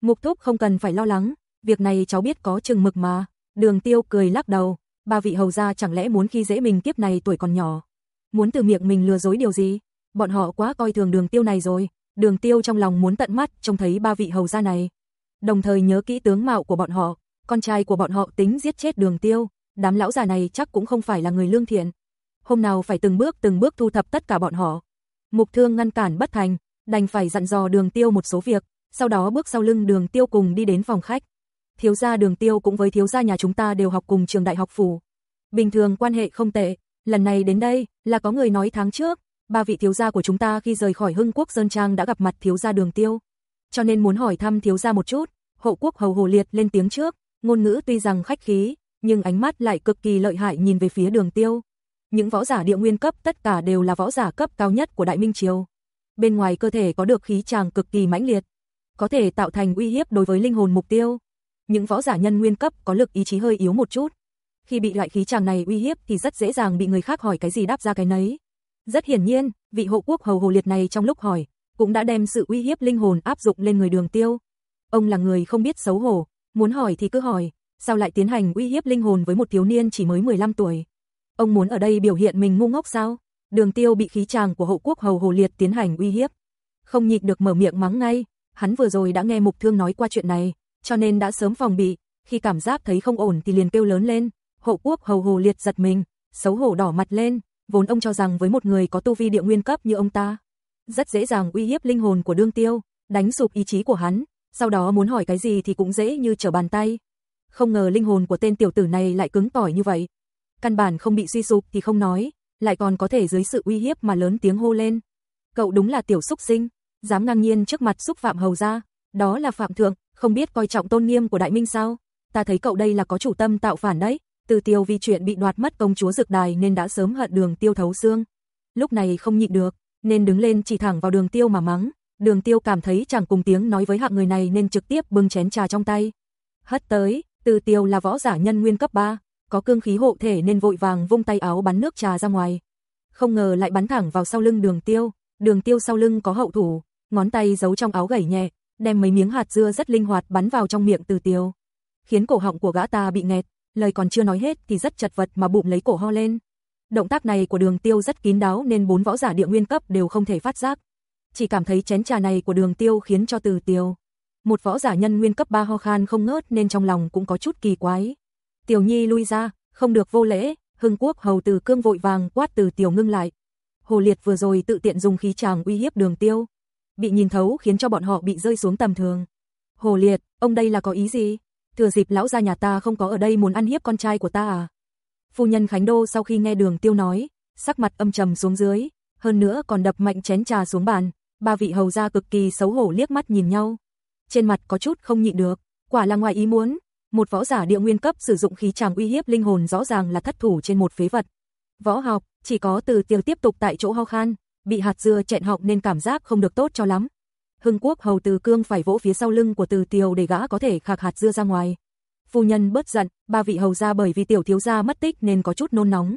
Mục Thúc không cần phải lo lắng, việc này cháu biết có chừng mực mà. Đường tiêu cười lắc đầu, ba vị hầu gia chẳng lẽ muốn khi dễ mình kiếp này tuổi còn nhỏ. Muốn từ miệng mình lừa dối điều gì? Bọn họ quá coi thường đường tiêu này rồi. Đường tiêu trong lòng muốn tận mắt trông thấy ba vị hầu gia này. Đồng thời nhớ kỹ tướng mạo của bọn họ, con trai của bọn họ tính giết chết đường tiêu. Đám lão già này chắc cũng không phải là người lương thiện. Hôm nào phải từng bước từng bước thu thập tất cả bọn họ. Mục thương ngăn cản bất thành, đành phải dặn dò đường tiêu một số việc, sau đó bước sau lưng đường tiêu cùng đi đến phòng khách thiếu gia đường tiêu cũng với thiếu gia nhà chúng ta đều học cùng trường đại học phủ. Bình thường quan hệ không tệ, lần này đến đây là có người nói tháng trước, ba vị thiếu gia của chúng ta khi rời khỏi Hưng Quốc Sơn Trang đã gặp mặt thiếu gia đường tiêu. Cho nên muốn hỏi thăm thiếu gia một chút, hộ quốc hầu hồ liệt lên tiếng trước, ngôn ngữ tuy rằng khách khí, nhưng ánh mắt lại cực kỳ lợi hại nhìn về phía đường tiêu. Những võ giả địa nguyên cấp tất cả đều là võ giả cấp cao nhất của Đại Minh Triều. Bên ngoài cơ thể có được khí tràng cực kỳ mãnh liệt, có thể tạo thành uy hiếp đối với linh hồn mục tiêu những võ giả nhân nguyên cấp có lực ý chí hơi yếu một chút. Khi bị loại khí tràng này uy hiếp thì rất dễ dàng bị người khác hỏi cái gì đáp ra cái nấy. Rất hiển nhiên, vị hộ quốc hầu hồ liệt này trong lúc hỏi, cũng đã đem sự uy hiếp linh hồn áp dụng lên người đường tiêu. Ông là người không biết xấu hổ, muốn hỏi thì cứ hỏi, sao lại tiến hành uy hiếp linh hồn với một thiếu niên chỉ mới 15 tuổi? Ông muốn ở đây biểu hiện mình ngu ngốc sao? Đường Tiêu bị khí chàng của hậu quốc hầu Hồ Liệt tiến hành uy hiếp, không nhịn được mở miệng mắng ngay, hắn vừa rồi đã nghe Mục Thương nói qua chuyện này, cho nên đã sớm phòng bị, khi cảm giác thấy không ổn thì liền kêu lớn lên, hậu quốc hầu Hồ Liệt giật mình, xấu hổ đỏ mặt lên, vốn ông cho rằng với một người có tu vi địa nguyên cấp như ông ta, rất dễ dàng uy hiếp linh hồn của đương tiêu, đánh sụp ý chí của hắn, sau đó muốn hỏi cái gì thì cũng dễ như trở bàn tay. Không ngờ linh hồn của tên tiểu tử này lại cứng tỏi như vậy. Căn bản không bị suy sụp thì không nói, lại còn có thể dưới sự uy hiếp mà lớn tiếng hô lên. Cậu đúng là tiểu xúc sinh, dám ngang nhiên trước mặt xúc phạm hầu gia, đó là phạm thượng, không biết coi trọng tôn nghiêm của đại minh sao? Ta thấy cậu đây là có chủ tâm tạo phản đấy, từ tiêu vì chuyện bị đoạt mất công chúa dược đài nên đã sớm hận đường tiêu thấu xương. Lúc này không nhịn được, nên đứng lên chỉ thẳng vào đường tiêu mà mắng. Đường tiêu cảm thấy chẳng cùng tiếng nói với hạng người này nên trực tiếp bưng chén trà trong tay. Hất tới, từ tiêu là võ giả nhân nguyên cấp 3, có cương khí hộ thể nên vội vàng vung tay áo bắn nước trà ra ngoài. Không ngờ lại bắn thẳng vào sau lưng đường tiêu, đường tiêu sau lưng có hậu thủ, ngón tay giấu trong áo gảy nhẹ, đem mấy miếng hạt dưa rất linh hoạt bắn vào trong miệng từ tiêu. Khiến cổ họng của gã ta bị nghẹt, lời còn chưa nói hết thì rất chật vật mà bụng lấy cổ ho lên. Động tác này của đường tiêu rất kín đáo nên bốn võ giả địa nguyên cấp đều không thể phát giác. Chỉ cảm thấy chén trà này của đường tiêu khiến cho từ tiêu. Một võ giả nhân nguyên cấp 3 ho khan không ngớt nên trong lòng cũng có chút kỳ quái. Tiểu Nhi lui ra, không được vô lễ, hưng quốc hầu từ cương vội vàng quát từ tiểu ngưng lại. Hồ Liệt vừa rồi tự tiện dùng khí tràng uy hiếp đường tiêu. Bị nhìn thấu khiến cho bọn họ bị rơi xuống tầm thường. Hồ Liệt, ông đây là có ý gì? Thừa dịp lão gia nhà ta không có ở đây muốn ăn hiếp con trai của ta à? Phu nhân Khánh Đô sau khi nghe đường tiêu nói, sắc mặt âm trầm xuống dưới, hơn nữa còn đập mạnh chén trà xuống bàn, ba vị hầu gia cực kỳ xấu hổ liếc mắt nhìn nhau. Trên mặt có chút không nhịn được, quả là ngoài ý muốn, một võ giả địa nguyên cấp sử dụng khí tràng uy hiếp linh hồn rõ ràng là thất thủ trên một phế vật. Võ học, chỉ có từ tiêu tiếp tục tại chỗ ho khan, bị hạt dưa chẹn họng nên cảm giác không được tốt cho lắm. Hưng quốc hầu từ cương phải vỗ phía sau lưng của từ tiêu để gã có thể khạc hạt dưa ra ngoài. Phu nhân bớt giận, ba vị hầu gia bởi vì tiểu thiếu gia mất tích nên có chút nôn nóng.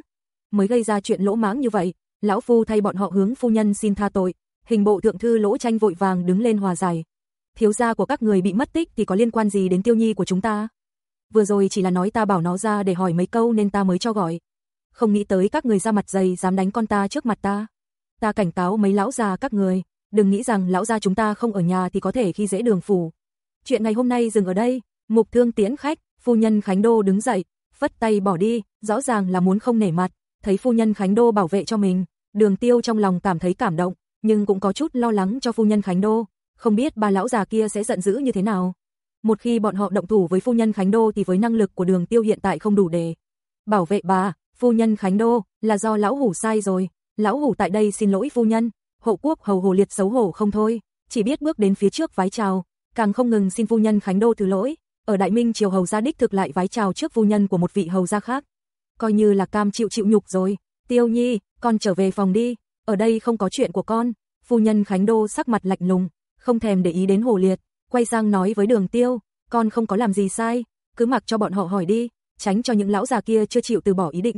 Mới gây ra chuyện lỗ mãng như vậy, lão phu thay bọn họ hướng phu nhân xin tha tội. Hình bộ thượng thư lỗ tranh vội vàng đứng lên hòa giải. Thiếu gia của các người bị mất tích thì có liên quan gì đến tiêu nhi của chúng ta? Vừa rồi chỉ là nói ta bảo nó ra để hỏi mấy câu nên ta mới cho gọi. Không nghĩ tới các người ra mặt dày dám đánh con ta trước mặt ta. Ta cảnh cáo mấy lão già các người, đừng nghĩ rằng lão gia chúng ta không ở nhà thì có thể khi dễ đường phủ. Chuyện ngày hôm nay dừng ở đây, mục thương tiễn khách, phu nhân Khánh Đô đứng dậy, phất tay bỏ đi, rõ ràng là muốn không nể mặt, thấy phu nhân Khánh Đô bảo vệ cho mình, đường tiêu trong lòng cảm thấy cảm động, nhưng cũng có chút lo lắng cho phu nhân Khánh Đô, không biết ba lão già kia sẽ giận dữ như thế nào. Một khi bọn họ động thủ với phu nhân Khánh Đô thì với năng lực của đường tiêu hiện tại không đủ để bảo vệ bà, phu nhân Khánh Đô, là do lão hủ sai rồi, lão hủ tại đây xin lỗi phu nhân, hộ quốc hầu hồ liệt xấu hổ không thôi, chỉ biết bước đến phía trước vái chào, càng không ngừng xin phu nhân Khánh Đô thứ lỗi, ở Đại Minh triều hầu gia đích thực lại vái chào trước phu nhân của một vị hầu gia khác. Coi như là cam chịu chịu nhục rồi, Tiêu Nhi, con trở về phòng đi, ở đây không có chuyện của con. Phu nhân Khánh Đô sắc mặt lạnh lùng, không thèm để ý đến Hồ Liệt, quay sang nói với Đường Tiêu, con không có làm gì sai, cứ mặc cho bọn họ hỏi đi, tránh cho những lão già kia chưa chịu từ bỏ ý định.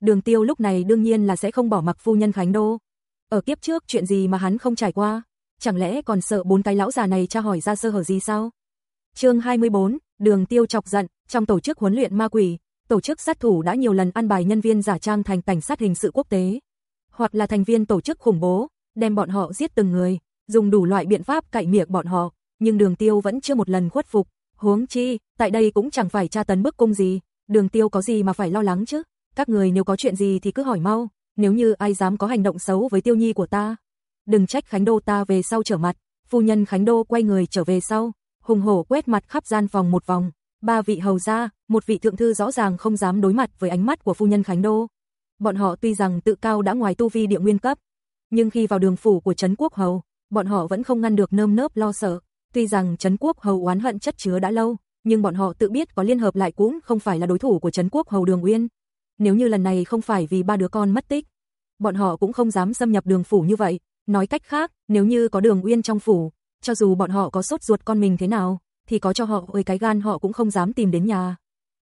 Đường Tiêu lúc này đương nhiên là sẽ không bỏ mặc phu nhân Khánh Đô. Ở kiếp trước chuyện gì mà hắn không trải qua, chẳng lẽ còn sợ bốn cái lão già này tra hỏi ra sơ hở gì sao? Chương 24, Đường Tiêu chọc giận, trong tổ chức huấn luyện ma quỷ, tổ chức sát thủ đã nhiều lần ăn bài nhân viên giả trang thành cảnh sát hình sự quốc tế, hoặc là thành viên tổ chức khủng bố, đem bọn họ giết từng người, dùng đủ loại biện pháp cạy miệng bọn họ, nhưng Đường Tiêu vẫn chưa một lần khuất phục, huống chi, tại đây cũng chẳng phải tra tấn bức cung gì, Đường Tiêu có gì mà phải lo lắng chứ? Các người nếu có chuyện gì thì cứ hỏi mau, nếu như ai dám có hành động xấu với Tiêu Nhi của ta, đừng trách Khánh Đô ta về sau trở mặt. Phu nhân Khánh Đô quay người trở về sau, hùng hổ quét mặt khắp gian phòng một vòng, ba vị hầu gia, một vị thượng thư rõ ràng không dám đối mặt với ánh mắt của phu nhân Khánh Đô. Bọn họ tuy rằng tự cao đã ngoài tu vi địa nguyên cấp, nhưng khi vào đường phủ của Trấn Quốc Hầu, bọn họ vẫn không ngăn được nơm nớp lo sợ. Tuy rằng Trấn Quốc Hầu oán hận chất chứa đã lâu, nhưng bọn họ tự biết có liên hợp lại cũng không phải là đối thủ của Trấn Quốc Hầu Đường Uyên. Nếu như lần này không phải vì ba đứa con mất tích, bọn họ cũng không dám xâm nhập đường phủ như vậy. Nói cách khác, nếu như có Đường Uyên trong phủ, cho dù bọn họ có sốt ruột con mình thế nào, thì có cho họ ơi cái gan họ cũng không dám tìm đến nhà.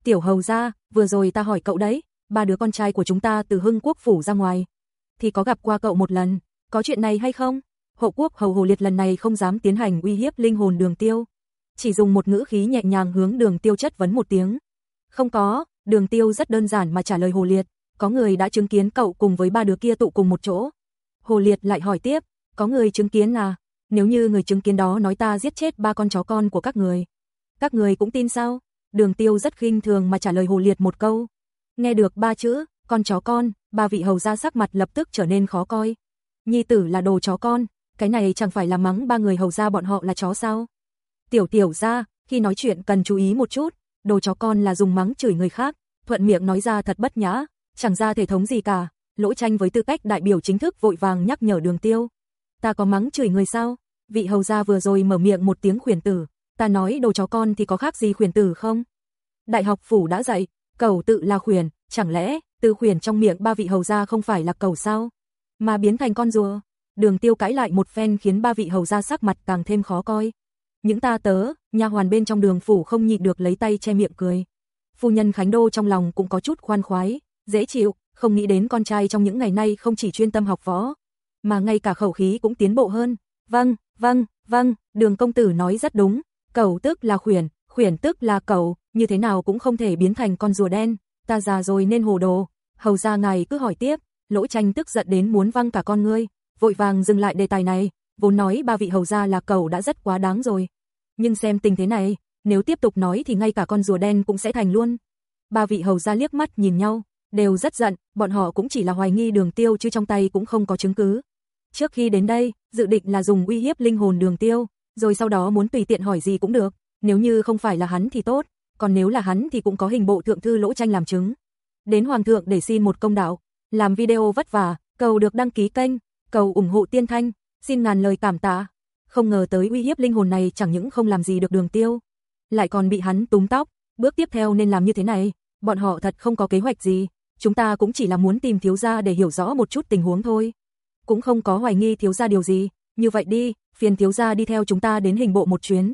Tiểu hầu ra, vừa rồi ta hỏi cậu đấy, ba đứa con trai của chúng ta từ hưng quốc phủ ra ngoài. Thì có gặp qua cậu một lần, có chuyện này hay không? Hậu quốc hầu hồ liệt lần này không dám tiến hành uy hiếp linh hồn đường tiêu. Chỉ dùng một ngữ khí nhẹ nhàng hướng đường tiêu chất vấn một tiếng. Không có, đường tiêu rất đơn giản mà trả lời Hồ Liệt, có người đã chứng kiến cậu cùng với ba đứa kia tụ cùng một chỗ. Hồ Liệt lại hỏi tiếp, có người chứng kiến à? Nếu như người chứng kiến đó nói ta giết chết ba con chó con của các người. Các người cũng tin sao? Đường tiêu rất khinh thường mà trả lời Hồ Liệt một câu. Nghe được ba chữ, con chó con, ba vị hầu ra sắc mặt lập tức trở nên khó coi. Nhi tử là đồ chó con, cái này chẳng phải là mắng ba người hầu ra bọn họ là chó sao? Tiểu tiểu ra, khi nói chuyện cần chú ý một chút, đồ chó con là dùng mắng chửi người khác, thuận miệng nói ra thật bất nhã, chẳng ra thể thống gì cả. Lỗ tranh với tư cách đại biểu chính thức vội vàng nhắc nhở đường tiêu. Ta có mắng chửi người sao? Vị hầu gia vừa rồi mở miệng một tiếng khuyển tử, ta nói đồ chó con thì có khác gì khuyển tử không? Đại học phủ đã dạy, cầu tự là khuyển, chẳng lẽ từ khuyển trong miệng ba vị hầu gia không phải là cầu sao? Mà biến thành con rùa. Đường tiêu cãi lại một phen khiến ba vị hầu gia sắc mặt càng thêm khó coi. Những ta tớ, nhà hoàn bên trong đường phủ không nhịn được lấy tay che miệng cười. Phu nhân Khánh Đô trong lòng cũng có chút khoan khoái, dễ chịu, không nghĩ đến con trai trong những ngày nay không chỉ chuyên tâm học võ, mà ngay cả khẩu khí cũng tiến bộ hơn. Vâng, vâng, vâng, đường công tử nói rất đúng, cầu tức là khuyển, khuyển tức là cầu, như thế nào cũng không thể biến thành con rùa đen, ta già rồi nên hồ đồ. Hầu ra ngài cứ hỏi tiếp, lỗ tranh tức giận đến muốn văng cả con ngươi, vội vàng dừng lại đề tài này, vốn nói ba vị hầu gia là cầu đã rất quá đáng rồi. Nhưng xem tình thế này, nếu tiếp tục nói thì ngay cả con rùa đen cũng sẽ thành luôn. Ba vị hầu gia liếc mắt nhìn nhau, đều rất giận, bọn họ cũng chỉ là hoài nghi đường tiêu chứ trong tay cũng không có chứng cứ. Trước khi đến đây, dự định là dùng uy hiếp linh hồn đường tiêu, rồi sau đó muốn tùy tiện hỏi gì cũng được, nếu như không phải là hắn thì tốt, còn nếu là hắn thì cũng có hình bộ thượng thư lỗ tranh làm chứng. Đến hoàng thượng để xin một công đạo, làm video vất vả, cầu được đăng ký kênh, cầu ủng hộ tiên thanh, xin ngàn lời cảm tạ. Không ngờ tới uy hiếp linh hồn này chẳng những không làm gì được đường tiêu, lại còn bị hắn túm tóc, bước tiếp theo nên làm như thế này, bọn họ thật không có kế hoạch gì, chúng ta cũng chỉ là muốn tìm thiếu gia để hiểu rõ một chút tình huống thôi. Cũng không có hoài nghi thiếu gia điều gì, như vậy đi, phiền thiếu gia đi theo chúng ta đến hình bộ một chuyến.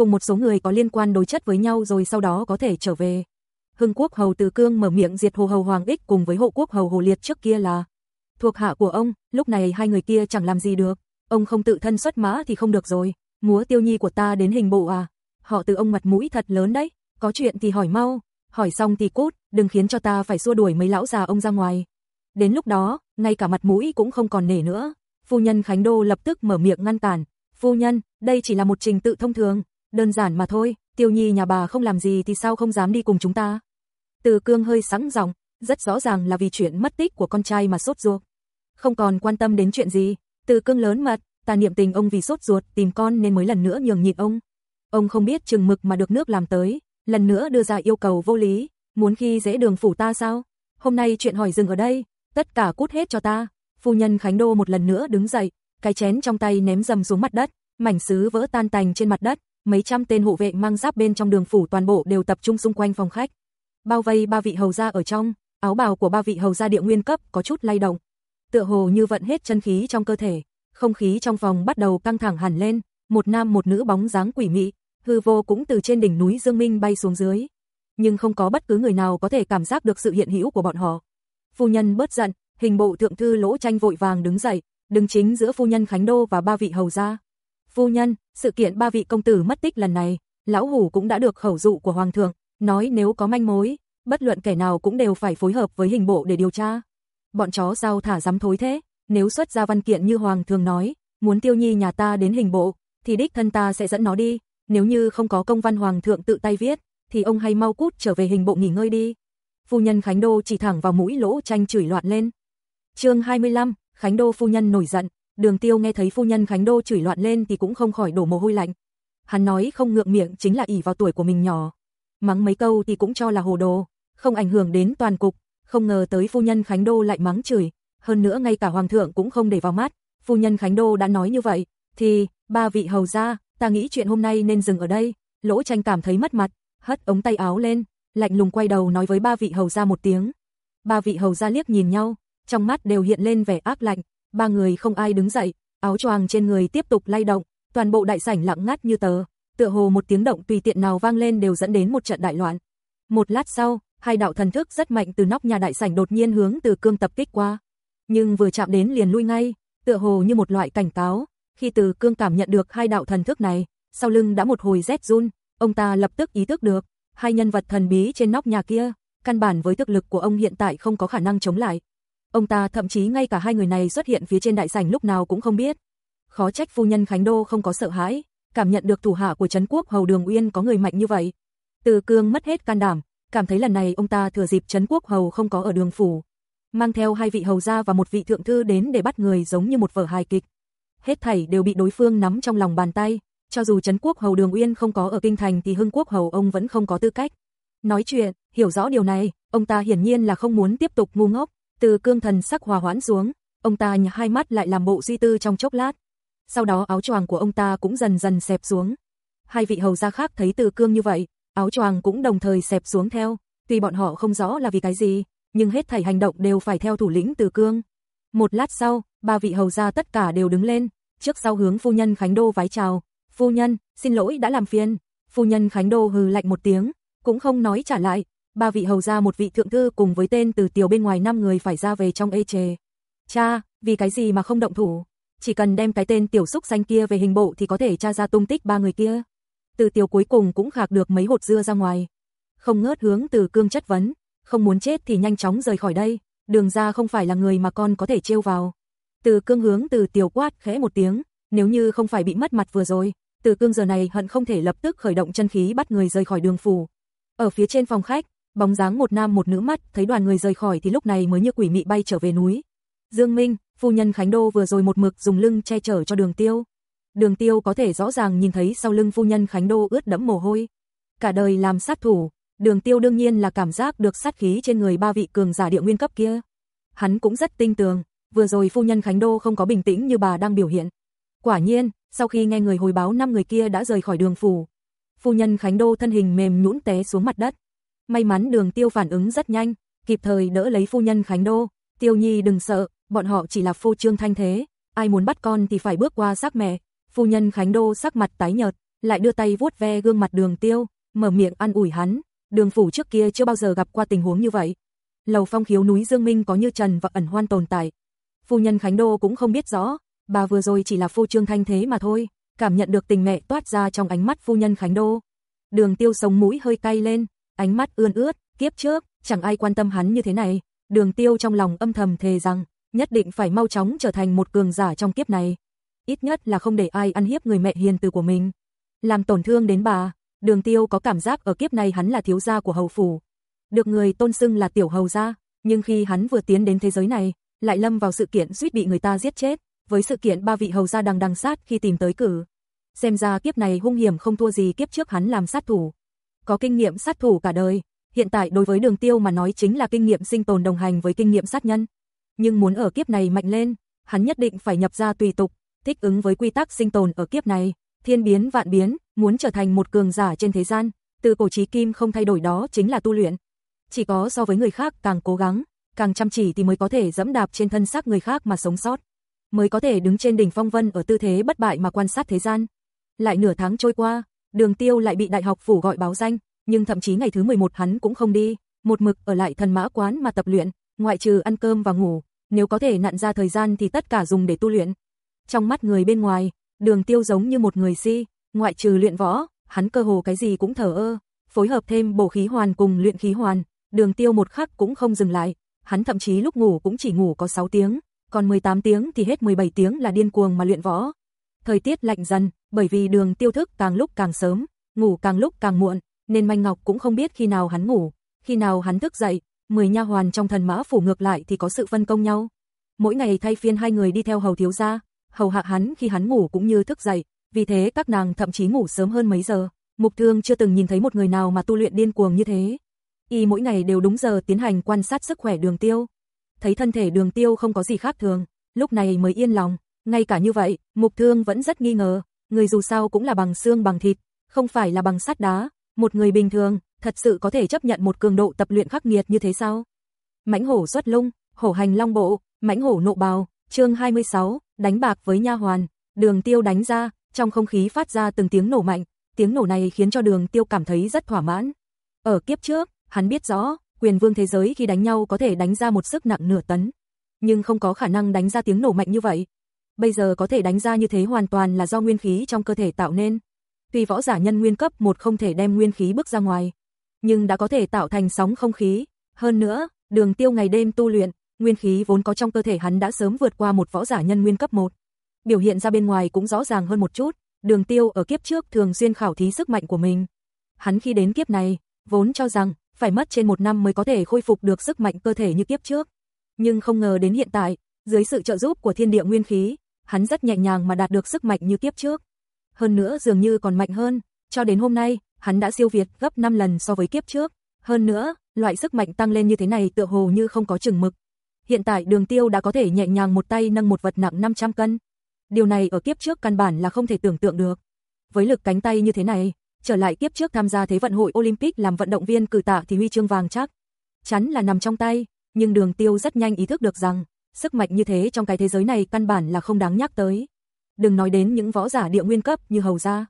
Cùng một số người có liên quan đối chất với nhau rồi sau đó có thể trở về. Hưng quốc hầu Từ Cương mở miệng diệt hồ hầu Hoàng Ích cùng với hộ quốc hầu Hồ Liệt trước kia là thuộc hạ của ông, lúc này hai người kia chẳng làm gì được, ông không tự thân xuất mã thì không được rồi, múa tiêu nhi của ta đến hình bộ à, họ từ ông mặt mũi thật lớn đấy, có chuyện thì hỏi mau, hỏi xong thì cút, đừng khiến cho ta phải xua đuổi mấy lão già ông ra ngoài. Đến lúc đó, ngay cả mặt mũi cũng không còn nể nữa. Phu nhân Khánh Đô lập tức mở miệng ngăn cản. Phu nhân, đây chỉ là một trình tự thông thường, đơn giản mà thôi, tiêu nhi nhà bà không làm gì thì sao không dám đi cùng chúng ta. Từ cương hơi sẵn giọng, rất rõ ràng là vì chuyện mất tích của con trai mà sốt ruột. Không còn quan tâm đến chuyện gì, từ cương lớn mật, ta niệm tình ông vì sốt ruột tìm con nên mới lần nữa nhường nhịn ông. Ông không biết chừng mực mà được nước làm tới, lần nữa đưa ra yêu cầu vô lý, muốn khi dễ đường phủ ta sao? Hôm nay chuyện hỏi dừng ở đây, tất cả cút hết cho ta. Phu nhân Khánh Đô một lần nữa đứng dậy, cái chén trong tay ném dầm xuống mặt đất, mảnh sứ vỡ tan tành trên mặt đất, mấy trăm tên hộ vệ mang giáp bên trong đường phủ toàn bộ đều tập trung xung quanh phòng khách. Bao vây ba vị hầu gia ở trong, áo bào của ba vị hầu gia địa nguyên cấp có chút lay động. Tựa hồ như vận hết chân khí trong cơ thể, không khí trong phòng bắt đầu căng thẳng hẳn lên, một nam một nữ bóng dáng quỷ mị, hư vô cũng từ trên đỉnh núi Dương Minh bay xuống dưới. Nhưng không có bất cứ người nào có thể cảm giác được sự hiện hữu của bọn họ. Phu nhân bớt giận, hình bộ thượng thư lỗ tranh vội vàng đứng dậy, đứng chính giữa phu nhân Khánh Đô và ba vị hầu gia. Phu nhân, sự kiện ba vị công tử mất tích lần này, lão hủ cũng đã được khẩu dụ của hoàng thượng, nói nếu có manh mối, bất luận kẻ nào cũng đều phải phối hợp với hình bộ để điều tra. Bọn chó sao thả dám thối thế, nếu xuất ra văn kiện như hoàng thường nói, muốn tiêu nhi nhà ta đến hình bộ, thì đích thân ta sẽ dẫn nó đi, nếu như không có công văn hoàng thượng tự tay viết, thì ông hay mau cút trở về hình bộ nghỉ ngơi đi. Phu nhân Khánh Đô chỉ thẳng vào mũi lỗ tranh chửi loạn lên. chương 25, Khánh Đô phu nhân nổi giận, đường tiêu nghe thấy phu nhân Khánh Đô chửi loạn lên thì cũng không khỏi đổ mồ hôi lạnh. Hắn nói không ngượng miệng chính là ỷ vào tuổi của mình nhỏ. Mắng mấy câu thì cũng cho là hồ đồ, không ảnh hưởng đến toàn cục, không ngờ tới phu nhân Khánh Đô lại mắng chửi, hơn nữa ngay cả hoàng thượng cũng không để vào mắt, phu nhân Khánh Đô đã nói như vậy, thì, ba vị hầu gia, ta nghĩ chuyện hôm nay nên dừng ở đây, lỗ tranh cảm thấy mất mặt, hất ống tay áo lên, lạnh lùng quay đầu nói với ba vị hầu gia một tiếng. Ba vị hầu gia liếc nhìn nhau, trong mắt đều hiện lên vẻ ác lạnh, ba người không ai đứng dậy, áo choàng trên người tiếp tục lay động, toàn bộ đại sảnh lặng ngắt như tờ, tựa hồ một tiếng động tùy tiện nào vang lên đều dẫn đến một trận đại loạn. Một lát sau, hai đạo thần thức rất mạnh từ nóc nhà đại sảnh đột nhiên hướng từ cương tập kích qua, nhưng vừa chạm đến liền lui ngay, tựa hồ như một loại cảnh cáo, khi từ cương cảm nhận được hai đạo thần thức này, sau lưng đã một hồi rét run, ông ta lập tức ý thức được, Hai nhân vật thần bí trên nóc nhà kia, căn bản với thực lực của ông hiện tại không có khả năng chống lại. Ông ta thậm chí ngay cả hai người này xuất hiện phía trên đại sảnh lúc nào cũng không biết. Khó trách phu nhân Khánh Đô không có sợ hãi, cảm nhận được thủ hạ của Trấn Quốc Hầu Đường Uyên có người mạnh như vậy. Từ cương mất hết can đảm, cảm thấy lần này ông ta thừa dịp Trấn Quốc Hầu không có ở đường phủ. Mang theo hai vị hầu gia và một vị thượng thư đến để bắt người giống như một vở hài kịch. Hết thảy đều bị đối phương nắm trong lòng bàn tay, cho dù Trấn Quốc Hầu Đường Uyên không có ở kinh thành thì Hưng Quốc Hầu ông vẫn không có tư cách. Nói chuyện, hiểu rõ điều này, ông ta hiển nhiên là không muốn tiếp tục ngu ngốc, từ cương thần sắc hòa hoãn xuống, ông ta nhả hai mắt lại làm bộ suy tư trong chốc lát. Sau đó áo choàng của ông ta cũng dần dần xẹp xuống. Hai vị hầu gia khác thấy từ cương như vậy, áo choàng cũng đồng thời xẹp xuống theo, tuy bọn họ không rõ là vì cái gì, nhưng hết thảy hành động đều phải theo thủ lĩnh từ cương. Một lát sau, ba vị hầu gia tất cả đều đứng lên, trước sau hướng phu nhân Khánh Đô vái chào, phu nhân, xin lỗi đã làm phiền, phu nhân Khánh Đô hừ lạnh một tiếng, cũng không nói trả lại, ba vị hầu gia một vị thượng thư cùng với tên từ tiểu bên ngoài năm người phải ra về trong ê chề. Cha, vì cái gì mà không động thủ? Chỉ cần đem cái tên tiểu xúc xanh kia về hình bộ thì có thể tra ra tung tích ba người kia. Từ tiểu cuối cùng cũng khạc được mấy hột dưa ra ngoài. Không ngớt hướng từ cương chất vấn, không muốn chết thì nhanh chóng rời khỏi đây, đường ra không phải là người mà con có thể trêu vào. Từ cương hướng từ tiểu quát khẽ một tiếng, nếu như không phải bị mất mặt vừa rồi, từ cương giờ này hận không thể lập tức khởi động chân khí bắt người rời khỏi đường phủ. Ở phía trên phòng khách, bóng dáng một nam một nữ mắt thấy đoàn người rời khỏi thì lúc này mới như quỷ mị bay trở về núi. Dương Minh, phu nhân Khánh Đô vừa rồi một mực dùng lưng che chở cho đường tiêu. Đường tiêu có thể rõ ràng nhìn thấy sau lưng phu nhân Khánh Đô ướt đẫm mồ hôi. Cả đời làm sát thủ, đường tiêu đương nhiên là cảm giác được sát khí trên người ba vị cường giả địa nguyên cấp kia. Hắn cũng rất tinh tường, vừa rồi phu nhân Khánh Đô không có bình tĩnh như bà đang biểu hiện. Quả nhiên, sau khi nghe người hồi báo năm người kia đã rời khỏi đường phủ, phu nhân Khánh Đô thân hình mềm nhũn té xuống mặt đất. May mắn đường tiêu phản ứng rất nhanh, kịp thời đỡ lấy phu nhân Khánh Đô. Tiêu Nhi đừng sợ, bọn họ chỉ là phô trương thanh thế, ai muốn bắt con thì phải bước qua xác mẹ. Phu nhân Khánh Đô sắc mặt tái nhợt, lại đưa tay vuốt ve gương mặt đường tiêu, mở miệng ăn ủi hắn. Đường phủ trước kia chưa bao giờ gặp qua tình huống như vậy. Lầu phong khiếu núi Dương Minh có như trần và ẩn hoan tồn tại. Phu nhân Khánh Đô cũng không biết rõ, bà vừa rồi chỉ là phô trương thanh thế mà thôi, cảm nhận được tình mẹ toát ra trong ánh mắt phu nhân Khánh Đô. Đường tiêu sống mũi hơi cay lên, ánh mắt ươn ướt, kiếp trước, chẳng ai quan tâm hắn như thế này. Đường tiêu trong lòng âm thầm thề rằng, nhất định phải mau chóng trở thành một cường giả trong kiếp này. Ít nhất là không để ai ăn hiếp người mẹ hiền từ của mình. Làm tổn thương đến bà, đường tiêu có cảm giác ở kiếp này hắn là thiếu gia của hầu phủ. Được người tôn xưng là tiểu hầu gia, nhưng khi hắn vừa tiến đến thế giới này, lại lâm vào sự kiện suýt bị người ta giết chết, với sự kiện ba vị hầu gia đang đằng sát khi tìm tới cử. Xem ra kiếp này hung hiểm không thua gì kiếp trước hắn làm sát thủ. Có kinh nghiệm sát thủ cả đời, hiện tại đối với đường tiêu mà nói chính là kinh nghiệm sinh tồn đồng hành với kinh nghiệm sát nhân. Nhưng muốn ở kiếp này mạnh lên, hắn nhất định phải nhập ra tùy tục, thích ứng với quy tắc sinh tồn ở kiếp này, thiên biến vạn biến, muốn trở thành một cường giả trên thế gian, từ cổ chí kim không thay đổi đó chính là tu luyện. Chỉ có so với người khác càng cố gắng, càng chăm chỉ thì mới có thể dẫm đạp trên thân xác người khác mà sống sót, mới có thể đứng trên đỉnh phong vân ở tư thế bất bại mà quan sát thế gian. Lại nửa tháng trôi qua, Đường Tiêu lại bị đại học phủ gọi báo danh, nhưng thậm chí ngày thứ 11 hắn cũng không đi, một mực ở lại thần mã quán mà tập luyện, ngoại trừ ăn cơm và ngủ, nếu có thể nặn ra thời gian thì tất cả dùng để tu luyện. Trong mắt người bên ngoài, Đường Tiêu giống như một người si, ngoại trừ luyện võ, hắn cơ hồ cái gì cũng thở ơ, phối hợp thêm bổ khí hoàn cùng luyện khí hoàn, Đường Tiêu một khắc cũng không dừng lại, hắn thậm chí lúc ngủ cũng chỉ ngủ có 6 tiếng, còn 18 tiếng thì hết 17 tiếng là điên cuồng mà luyện võ. Thời tiết lạnh dần, bởi vì đường tiêu thức càng lúc càng sớm, ngủ càng lúc càng muộn, nên Manh Ngọc cũng không biết khi nào hắn ngủ, khi nào hắn thức dậy, mười nha hoàn trong thần mã phủ ngược lại thì có sự phân công nhau. Mỗi ngày thay phiên hai người đi theo hầu thiếu gia, hầu hạ hắn khi hắn ngủ cũng như thức dậy, vì thế các nàng thậm chí ngủ sớm hơn mấy giờ. Mục Thương chưa từng nhìn thấy một người nào mà tu luyện điên cuồng như thế. Y mỗi ngày đều đúng giờ tiến hành quan sát sức khỏe đường tiêu. Thấy thân thể đường tiêu không có gì khác thường, lúc này mới yên lòng. Ngay cả như vậy, Mục Thương vẫn rất nghi ngờ, người dù sao cũng là bằng xương bằng thịt, không phải là bằng sắt đá, một người bình thường, thật sự có thể chấp nhận một cường độ tập luyện khắc nghiệt như thế sao? Mãnh hổ xuất lung, hổ hành long bộ, mãnh hổ nộ bào, chương 26, đánh bạc với nha hoàn, đường tiêu đánh ra, trong không khí phát ra từng tiếng nổ mạnh, tiếng nổ này khiến cho đường tiêu cảm thấy rất thỏa mãn. Ở kiếp trước, hắn biết rõ, quyền vương thế giới khi đánh nhau có thể đánh ra một sức nặng nửa tấn, nhưng không có khả năng đánh ra tiếng nổ mạnh như vậy, bây giờ có thể đánh ra như thế hoàn toàn là do nguyên khí trong cơ thể tạo nên. Tuy võ giả nhân nguyên cấp một không thể đem nguyên khí bước ra ngoài, nhưng đã có thể tạo thành sóng không khí. Hơn nữa, đường tiêu ngày đêm tu luyện, nguyên khí vốn có trong cơ thể hắn đã sớm vượt qua một võ giả nhân nguyên cấp 1. Biểu hiện ra bên ngoài cũng rõ ràng hơn một chút, đường tiêu ở kiếp trước thường xuyên khảo thí sức mạnh của mình. Hắn khi đến kiếp này, vốn cho rằng, phải mất trên một năm mới có thể khôi phục được sức mạnh cơ thể như kiếp trước. Nhưng không ngờ đến hiện tại, dưới sự trợ giúp của thiên địa nguyên khí, hắn rất nhẹ nhàng mà đạt được sức mạnh như kiếp trước. Hơn nữa dường như còn mạnh hơn, cho đến hôm nay, hắn đã siêu việt gấp 5 lần so với kiếp trước. Hơn nữa, loại sức mạnh tăng lên như thế này tựa hồ như không có chừng mực. Hiện tại đường tiêu đã có thể nhẹ nhàng một tay nâng một vật nặng 500 cân. Điều này ở kiếp trước căn bản là không thể tưởng tượng được. Với lực cánh tay như thế này, trở lại kiếp trước tham gia Thế vận hội Olympic làm vận động viên cử tạ thì huy chương vàng chắc. Chắn là nằm trong tay, nhưng đường tiêu rất nhanh ý thức được rằng, sức mạnh như thế trong cái thế giới này căn bản là không đáng nhắc tới. Đừng nói đến những võ giả địa nguyên cấp như hầu gia.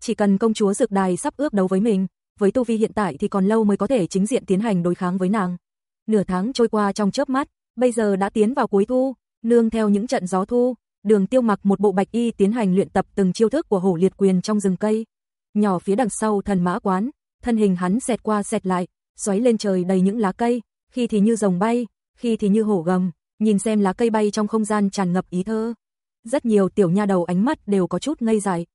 Chỉ cần công chúa dược đài sắp ước đấu với mình, với tu vi hiện tại thì còn lâu mới có thể chính diện tiến hành đối kháng với nàng. Nửa tháng trôi qua trong chớp mắt, bây giờ đã tiến vào cuối thu, nương theo những trận gió thu, Đường Tiêu mặc một bộ bạch y tiến hành luyện tập từng chiêu thức của hổ liệt quyền trong rừng cây. Nhỏ phía đằng sau thần mã quán, thân hình hắn xẹt qua xẹt lại, xoáy lên trời đầy những lá cây, khi thì như rồng bay, khi thì như hổ gầm, nhìn xem lá cây bay trong không gian tràn ngập ý thơ. Rất nhiều tiểu nha đầu ánh mắt đều có chút ngây dại.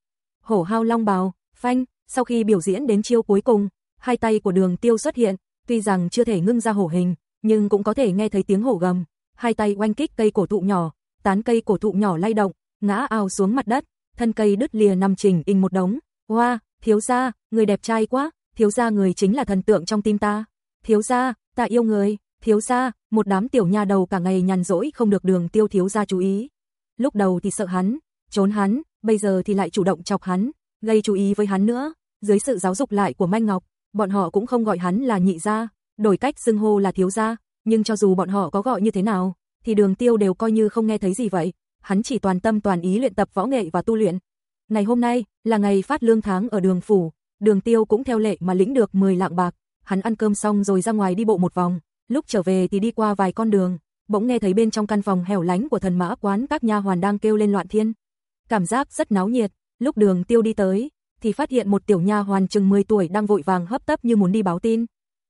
Hổ hao long bào, phanh, sau khi biểu diễn đến chiêu cuối cùng, hai tay của đường tiêu xuất hiện, tuy rằng chưa thể ngưng ra hổ hình, nhưng cũng có thể nghe thấy tiếng hổ gầm, hai tay oanh kích cây cổ thụ nhỏ, tán cây cổ thụ nhỏ lay động, ngã ao xuống mặt đất, thân cây đứt lìa nằm chỉnh in một đống. Hoa, thiếu gia, người đẹp trai quá, thiếu gia người chính là thần tượng trong tim ta. Thiếu gia, ta yêu người, thiếu gia, một đám tiểu nha đầu cả ngày nhàn rỗi không được đường tiêu thiếu gia chú ý. Lúc đầu thì sợ hắn, trốn hắn, bây giờ thì lại chủ động chọc hắn, gây chú ý với hắn nữa. Dưới sự giáo dục lại của Manh Ngọc, bọn họ cũng không gọi hắn là nhị gia, đổi cách xưng hô là thiếu gia, nhưng cho dù bọn họ có gọi như thế nào, thì đường tiêu đều coi như không nghe thấy gì vậy, hắn chỉ toàn tâm toàn ý luyện tập võ nghệ và tu luyện. Ngày hôm nay, là ngày phát lương tháng ở đường phủ, đường tiêu cũng theo lệ mà lĩnh được 10 lạng bạc, hắn ăn cơm xong rồi ra ngoài đi bộ một vòng, lúc trở về thì đi qua vài con đường, bỗng nghe thấy bên trong căn phòng hẻo lánh của thần mã quán các nha hoàn đang kêu lên loạn thiên. Cảm giác rất náo nhiệt, lúc đường tiêu đi tới, thì phát hiện một tiểu nha hoàn chừng 10 tuổi đang vội vàng hấp tấp như muốn đi báo tin.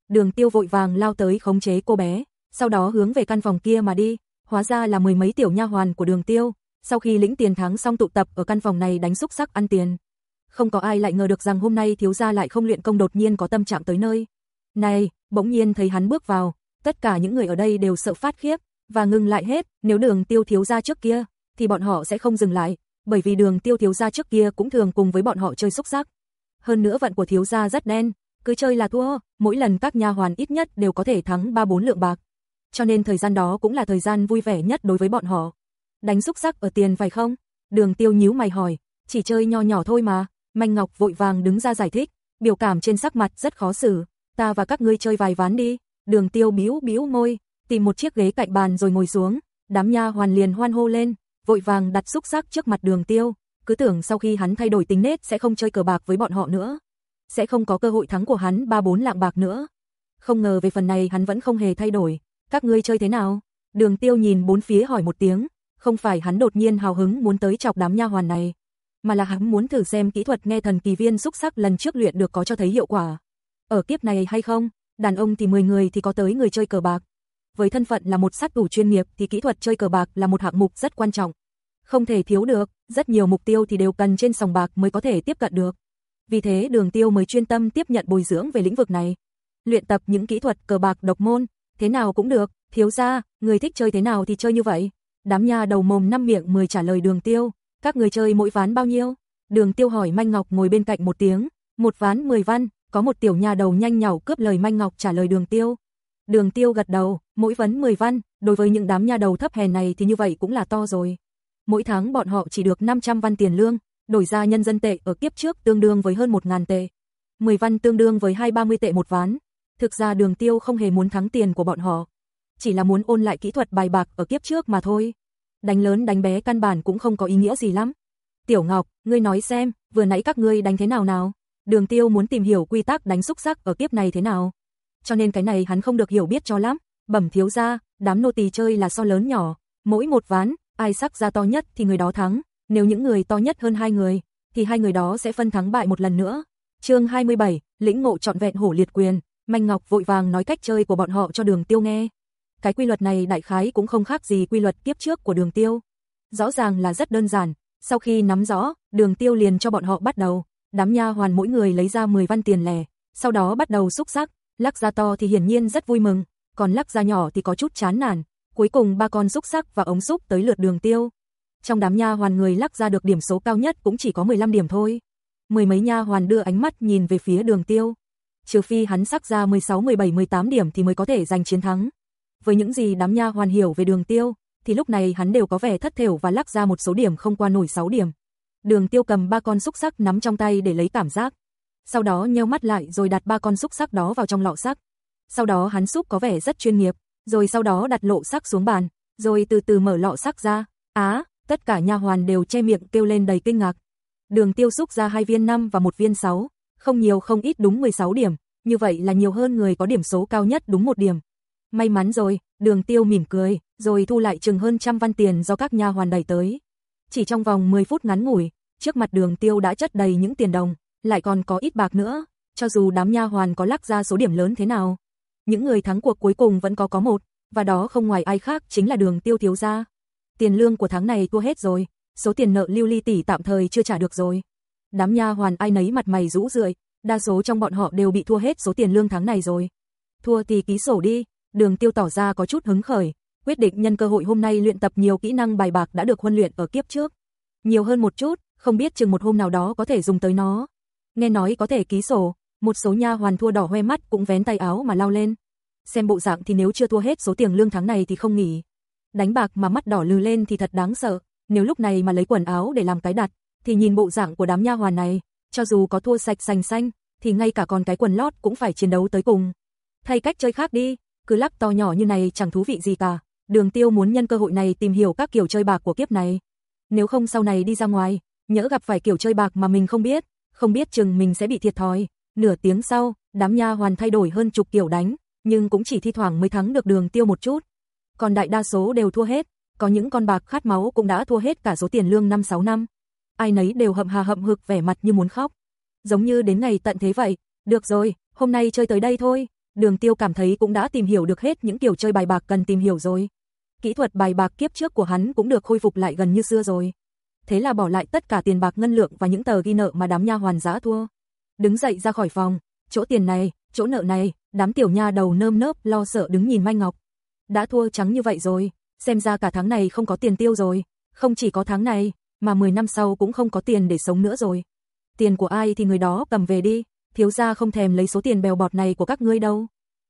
Đường tiêu vội vàng lao tới khống chế cô bé, sau đó hướng về căn phòng kia mà đi, hóa ra là mười mấy tiểu nha hoàn của đường tiêu, sau khi lĩnh tiền tháng xong tụ tập ở căn phòng này đánh xúc sắc ăn tiền. Không có ai lại ngờ được rằng hôm nay thiếu gia lại không luyện công đột nhiên có tâm trạng tới nơi. Này, bỗng nhiên thấy hắn bước vào, tất cả những người ở đây đều sợ phát khiếp, và ngừng lại hết, nếu đường tiêu thiếu gia trước kia, thì bọn họ sẽ không dừng lại, bởi vì đường tiêu thiếu gia trước kia cũng thường cùng với bọn họ chơi xúc giác. Hơn nữa vận của thiếu gia rất đen, cứ chơi là thua, mỗi lần các nha hoàn ít nhất đều có thể thắng 3-4 lượng bạc cho nên thời gian đó cũng là thời gian vui vẻ nhất đối với bọn họ. Đánh xúc sắc ở tiền phải không? Đường tiêu nhíu mày hỏi, chỉ chơi nho nhỏ thôi mà, Manh Ngọc vội vàng đứng ra giải thích, biểu cảm trên sắc mặt rất khó xử, ta và các ngươi chơi vài ván đi. Đường tiêu bĩu bĩu môi, tìm một chiếc ghế cạnh bàn rồi ngồi xuống, đám nha hoàn liền hoan hô lên, vội vàng đặt xúc xắc trước mặt đường tiêu, cứ tưởng sau khi hắn thay đổi tính nết sẽ không chơi cờ bạc với bọn họ nữa. Sẽ không có cơ hội thắng của hắn ba bốn lạng bạc nữa. Không ngờ về phần này hắn vẫn không hề thay đổi, các ngươi chơi thế nào? Đường tiêu nhìn bốn phía hỏi một tiếng, không phải hắn đột nhiên hào hứng muốn tới chọc đám nha hoàn này, mà là hắn muốn thử xem kỹ thuật nghe thần kỳ viên xúc sắc lần trước luyện được có cho thấy hiệu quả. Ở kiếp này hay không, đàn ông thì 10 người thì có tới người chơi cờ bạc. Với thân phận là một sát thủ chuyên nghiệp thì kỹ thuật chơi cờ bạc là một hạng mục rất quan trọng. Không thể thiếu được, rất nhiều mục tiêu thì đều cần trên sòng bạc mới có thể tiếp cận được. Vì thế đường tiêu mới chuyên tâm tiếp nhận bồi dưỡng về lĩnh vực này. Luyện tập những kỹ thuật cờ bạc độc môn, thế nào cũng được, thiếu gia, người thích chơi thế nào thì chơi như vậy. Đám nhà đầu mồm năm miệng mười trả lời đường tiêu, các người chơi mỗi ván bao nhiêu? Đường tiêu hỏi Manh Ngọc ngồi bên cạnh một tiếng, một ván 10 văn, có một tiểu nhà đầu nhanh nhảu cướp lời Manh Ngọc trả lời đường tiêu. Đường tiêu gật đầu, mỗi vấn 10 văn, đối với những đám nhà đầu thấp hèn này thì như vậy cũng là to rồi. Mỗi tháng bọn họ chỉ được 500 văn tiền lương, đổi ra nhân dân tệ ở kiếp trước tương đương với hơn 1.000 tệ. 10 văn tương đương với 230 tệ một ván, Thực ra đường tiêu không hề muốn thắng tiền của bọn họ. Chỉ là muốn ôn lại kỹ thuật bài bạc ở kiếp trước mà thôi. Đánh lớn đánh bé căn bản cũng không có ý nghĩa gì lắm. Tiểu Ngọc, ngươi nói xem, vừa nãy các ngươi đánh thế nào nào? Đường tiêu muốn tìm hiểu quy tắc đánh xúc sắc ở kiếp này thế nào. Cho nên cái này hắn không được hiểu biết cho lắm. Bẩm thiếu ra, đám nô tỳ chơi là so lớn nhỏ. Mỗi một ván, ai sắc ra to nhất thì người đó thắng. Nếu những người to nhất hơn hai người, thì hai người đó sẽ phân thắng bại một lần nữa. chương 27, lĩnh ngộ trọn vẹn hổ liệt quyền, Manh Ngọc vội vàng nói cách chơi của bọn họ cho đường tiêu nghe. Cái quy luật này đại khái cũng không khác gì quy luật kiếp trước của đường tiêu. Rõ ràng là rất đơn giản, sau khi nắm rõ, đường tiêu liền cho bọn họ bắt đầu, đám nha hoàn mỗi người lấy ra 10 văn tiền lẻ, sau đó bắt đầu xúc sắc, lắc ra to thì hiển nhiên rất vui mừng, còn lắc ra nhỏ thì có chút chán nản, cuối cùng ba con xúc sắc và ống xúc tới lượt đường tiêu. Trong đám nha hoàn người lắc ra được điểm số cao nhất cũng chỉ có 15 điểm thôi. Mười mấy nha hoàn đưa ánh mắt nhìn về phía đường tiêu. Trừ phi hắn sắc ra 16, 17, 18 điểm thì mới có thể giành chiến thắng. Với những gì đám nha hoàn hiểu về đường tiêu, thì lúc này hắn đều có vẻ thất thểu và lắc ra một số điểm không qua nổi 6 điểm. Đường tiêu cầm ba con xúc sắc nắm trong tay để lấy cảm giác. Sau đó nheo mắt lại rồi đặt ba con xúc sắc đó vào trong lọ sắc. Sau đó hắn xúc có vẻ rất chuyên nghiệp, rồi sau đó đặt lộ sắc xuống bàn, rồi từ từ mở lọ sắc ra. Á, tất cả nha hoàn đều che miệng kêu lên đầy kinh ngạc. Đường tiêu xúc ra hai viên 5 và một viên 6, không nhiều không ít đúng 16 điểm, như vậy là nhiều hơn người có điểm số cao nhất đúng một điểm. May mắn rồi, đường tiêu mỉm cười, rồi thu lại chừng hơn trăm văn tiền do các nha hoàn đẩy tới. Chỉ trong vòng 10 phút ngắn ngủi, trước mặt đường tiêu đã chất đầy những tiền đồng, lại còn có ít bạc nữa, cho dù đám nha hoàn có lắc ra số điểm lớn thế nào. Những người thắng cuộc cuối cùng vẫn có có một, và đó không ngoài ai khác chính là đường tiêu thiếu gia. Tiền lương của tháng này thua hết rồi, số tiền nợ lưu ly tỷ tạm thời chưa trả được rồi. Đám nha hoàn ai nấy mặt mày rũ rượi, đa số trong bọn họ đều bị thua hết số tiền lương tháng này rồi. Thua thì ký sổ đi, đường tiêu tỏ ra có chút hứng khởi, quyết định nhân cơ hội hôm nay luyện tập nhiều kỹ năng bài bạc đã được huân luyện ở kiếp trước. Nhiều hơn một chút, không biết chừng một hôm nào đó có thể dùng tới nó. Nghe nói có thể ký sổ, một số nha hoàn thua đỏ hoe mắt cũng vén tay áo mà lao lên. Xem bộ dạng thì nếu chưa thua hết số tiền lương tháng này thì không nghỉ. Đánh bạc mà mắt đỏ lừ lên thì thật đáng sợ, nếu lúc này mà lấy quần áo để làm cái đặt, thì nhìn bộ dạng của đám nha hoàn này, cho dù có thua sạch sành xanh, thì ngay cả còn cái quần lót cũng phải chiến đấu tới cùng. Thay cách chơi khác đi, cứ lắc to nhỏ như này chẳng thú vị gì cả. Đường Tiêu muốn nhân cơ hội này tìm hiểu các kiểu chơi bạc của kiếp này. Nếu không sau này đi ra ngoài, nhỡ gặp phải kiểu chơi bạc mà mình không biết, không biết chừng mình sẽ bị thiệt thòi. Nửa tiếng sau, đám nha hoàn thay đổi hơn chục kiểu đánh, nhưng cũng chỉ thi thoảng mới thắng được Đường Tiêu một chút. Còn đại đa số đều thua hết, có những con bạc khát máu cũng đã thua hết cả số tiền lương 5-6 năm. Ai nấy đều hậm hà hậm hực vẻ mặt như muốn khóc. Giống như đến ngày tận thế vậy, được rồi, hôm nay chơi tới đây thôi. Đường Tiêu cảm thấy cũng đã tìm hiểu được hết những kiểu chơi bài bạc cần tìm hiểu rồi. Kỹ thuật bài bạc kiếp trước của hắn cũng được khôi phục lại gần như xưa rồi. Thế là bỏ lại tất cả tiền bạc ngân lượng và những tờ ghi nợ mà đám nha hoàn giá thua. Đứng dậy ra khỏi phòng, chỗ tiền này, chỗ nợ này, đám tiểu nha đầu nơm nớp lo sợ đứng nhìn Manh Ngọc. Đã thua trắng như vậy rồi, xem ra cả tháng này không có tiền tiêu rồi, không chỉ có tháng này, mà 10 năm sau cũng không có tiền để sống nữa rồi. Tiền của ai thì người đó cầm về đi, thiếu gia không thèm lấy số tiền bèo bọt này của các ngươi đâu.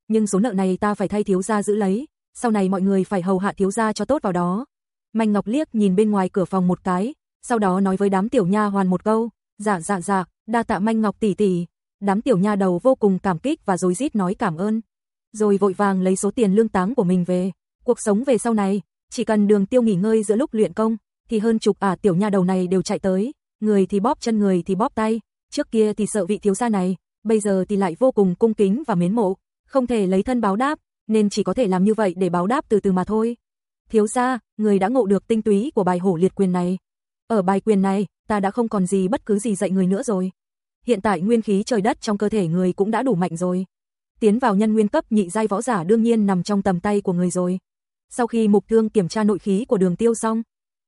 Nhưng số nợ này ta phải thay thiếu gia giữ lấy, sau này mọi người phải hầu hạ thiếu gia cho tốt vào đó. Mạnh Ngọc liếc nhìn bên ngoài cửa phòng một cái, sau đó nói với đám tiểu nha hoàn một câu, "Dạ dạ dạ, đa tạ manh Ngọc tỷ tỷ." Đám tiểu nha đầu vô cùng cảm kích và rối rít nói cảm ơn, rồi vội vàng lấy số tiền lương táng của mình về. Cuộc sống về sau này, chỉ cần Đường Tiêu nghỉ ngơi giữa lúc luyện công, thì hơn chục ả tiểu nha đầu này đều chạy tới, người thì bóp chân người thì bóp tay, trước kia thì sợ vị thiếu gia này, bây giờ thì lại vô cùng cung kính và mến mộ, không thể lấy thân báo đáp, nên chỉ có thể làm như vậy để báo đáp từ từ mà thôi. Thiếu gia, người đã ngộ được tinh túy của bài hổ liệt quyền này. Ở bài quyền này, ta đã không còn gì bất cứ gì dạy người nữa rồi. Hiện tại nguyên khí trời đất trong cơ thể người cũng đã đủ mạnh rồi. Tiến vào nhân nguyên cấp nhị giai võ giả đương nhiên nằm trong tầm tay của người rồi. Sau khi mục thương kiểm tra nội khí của đường tiêu xong,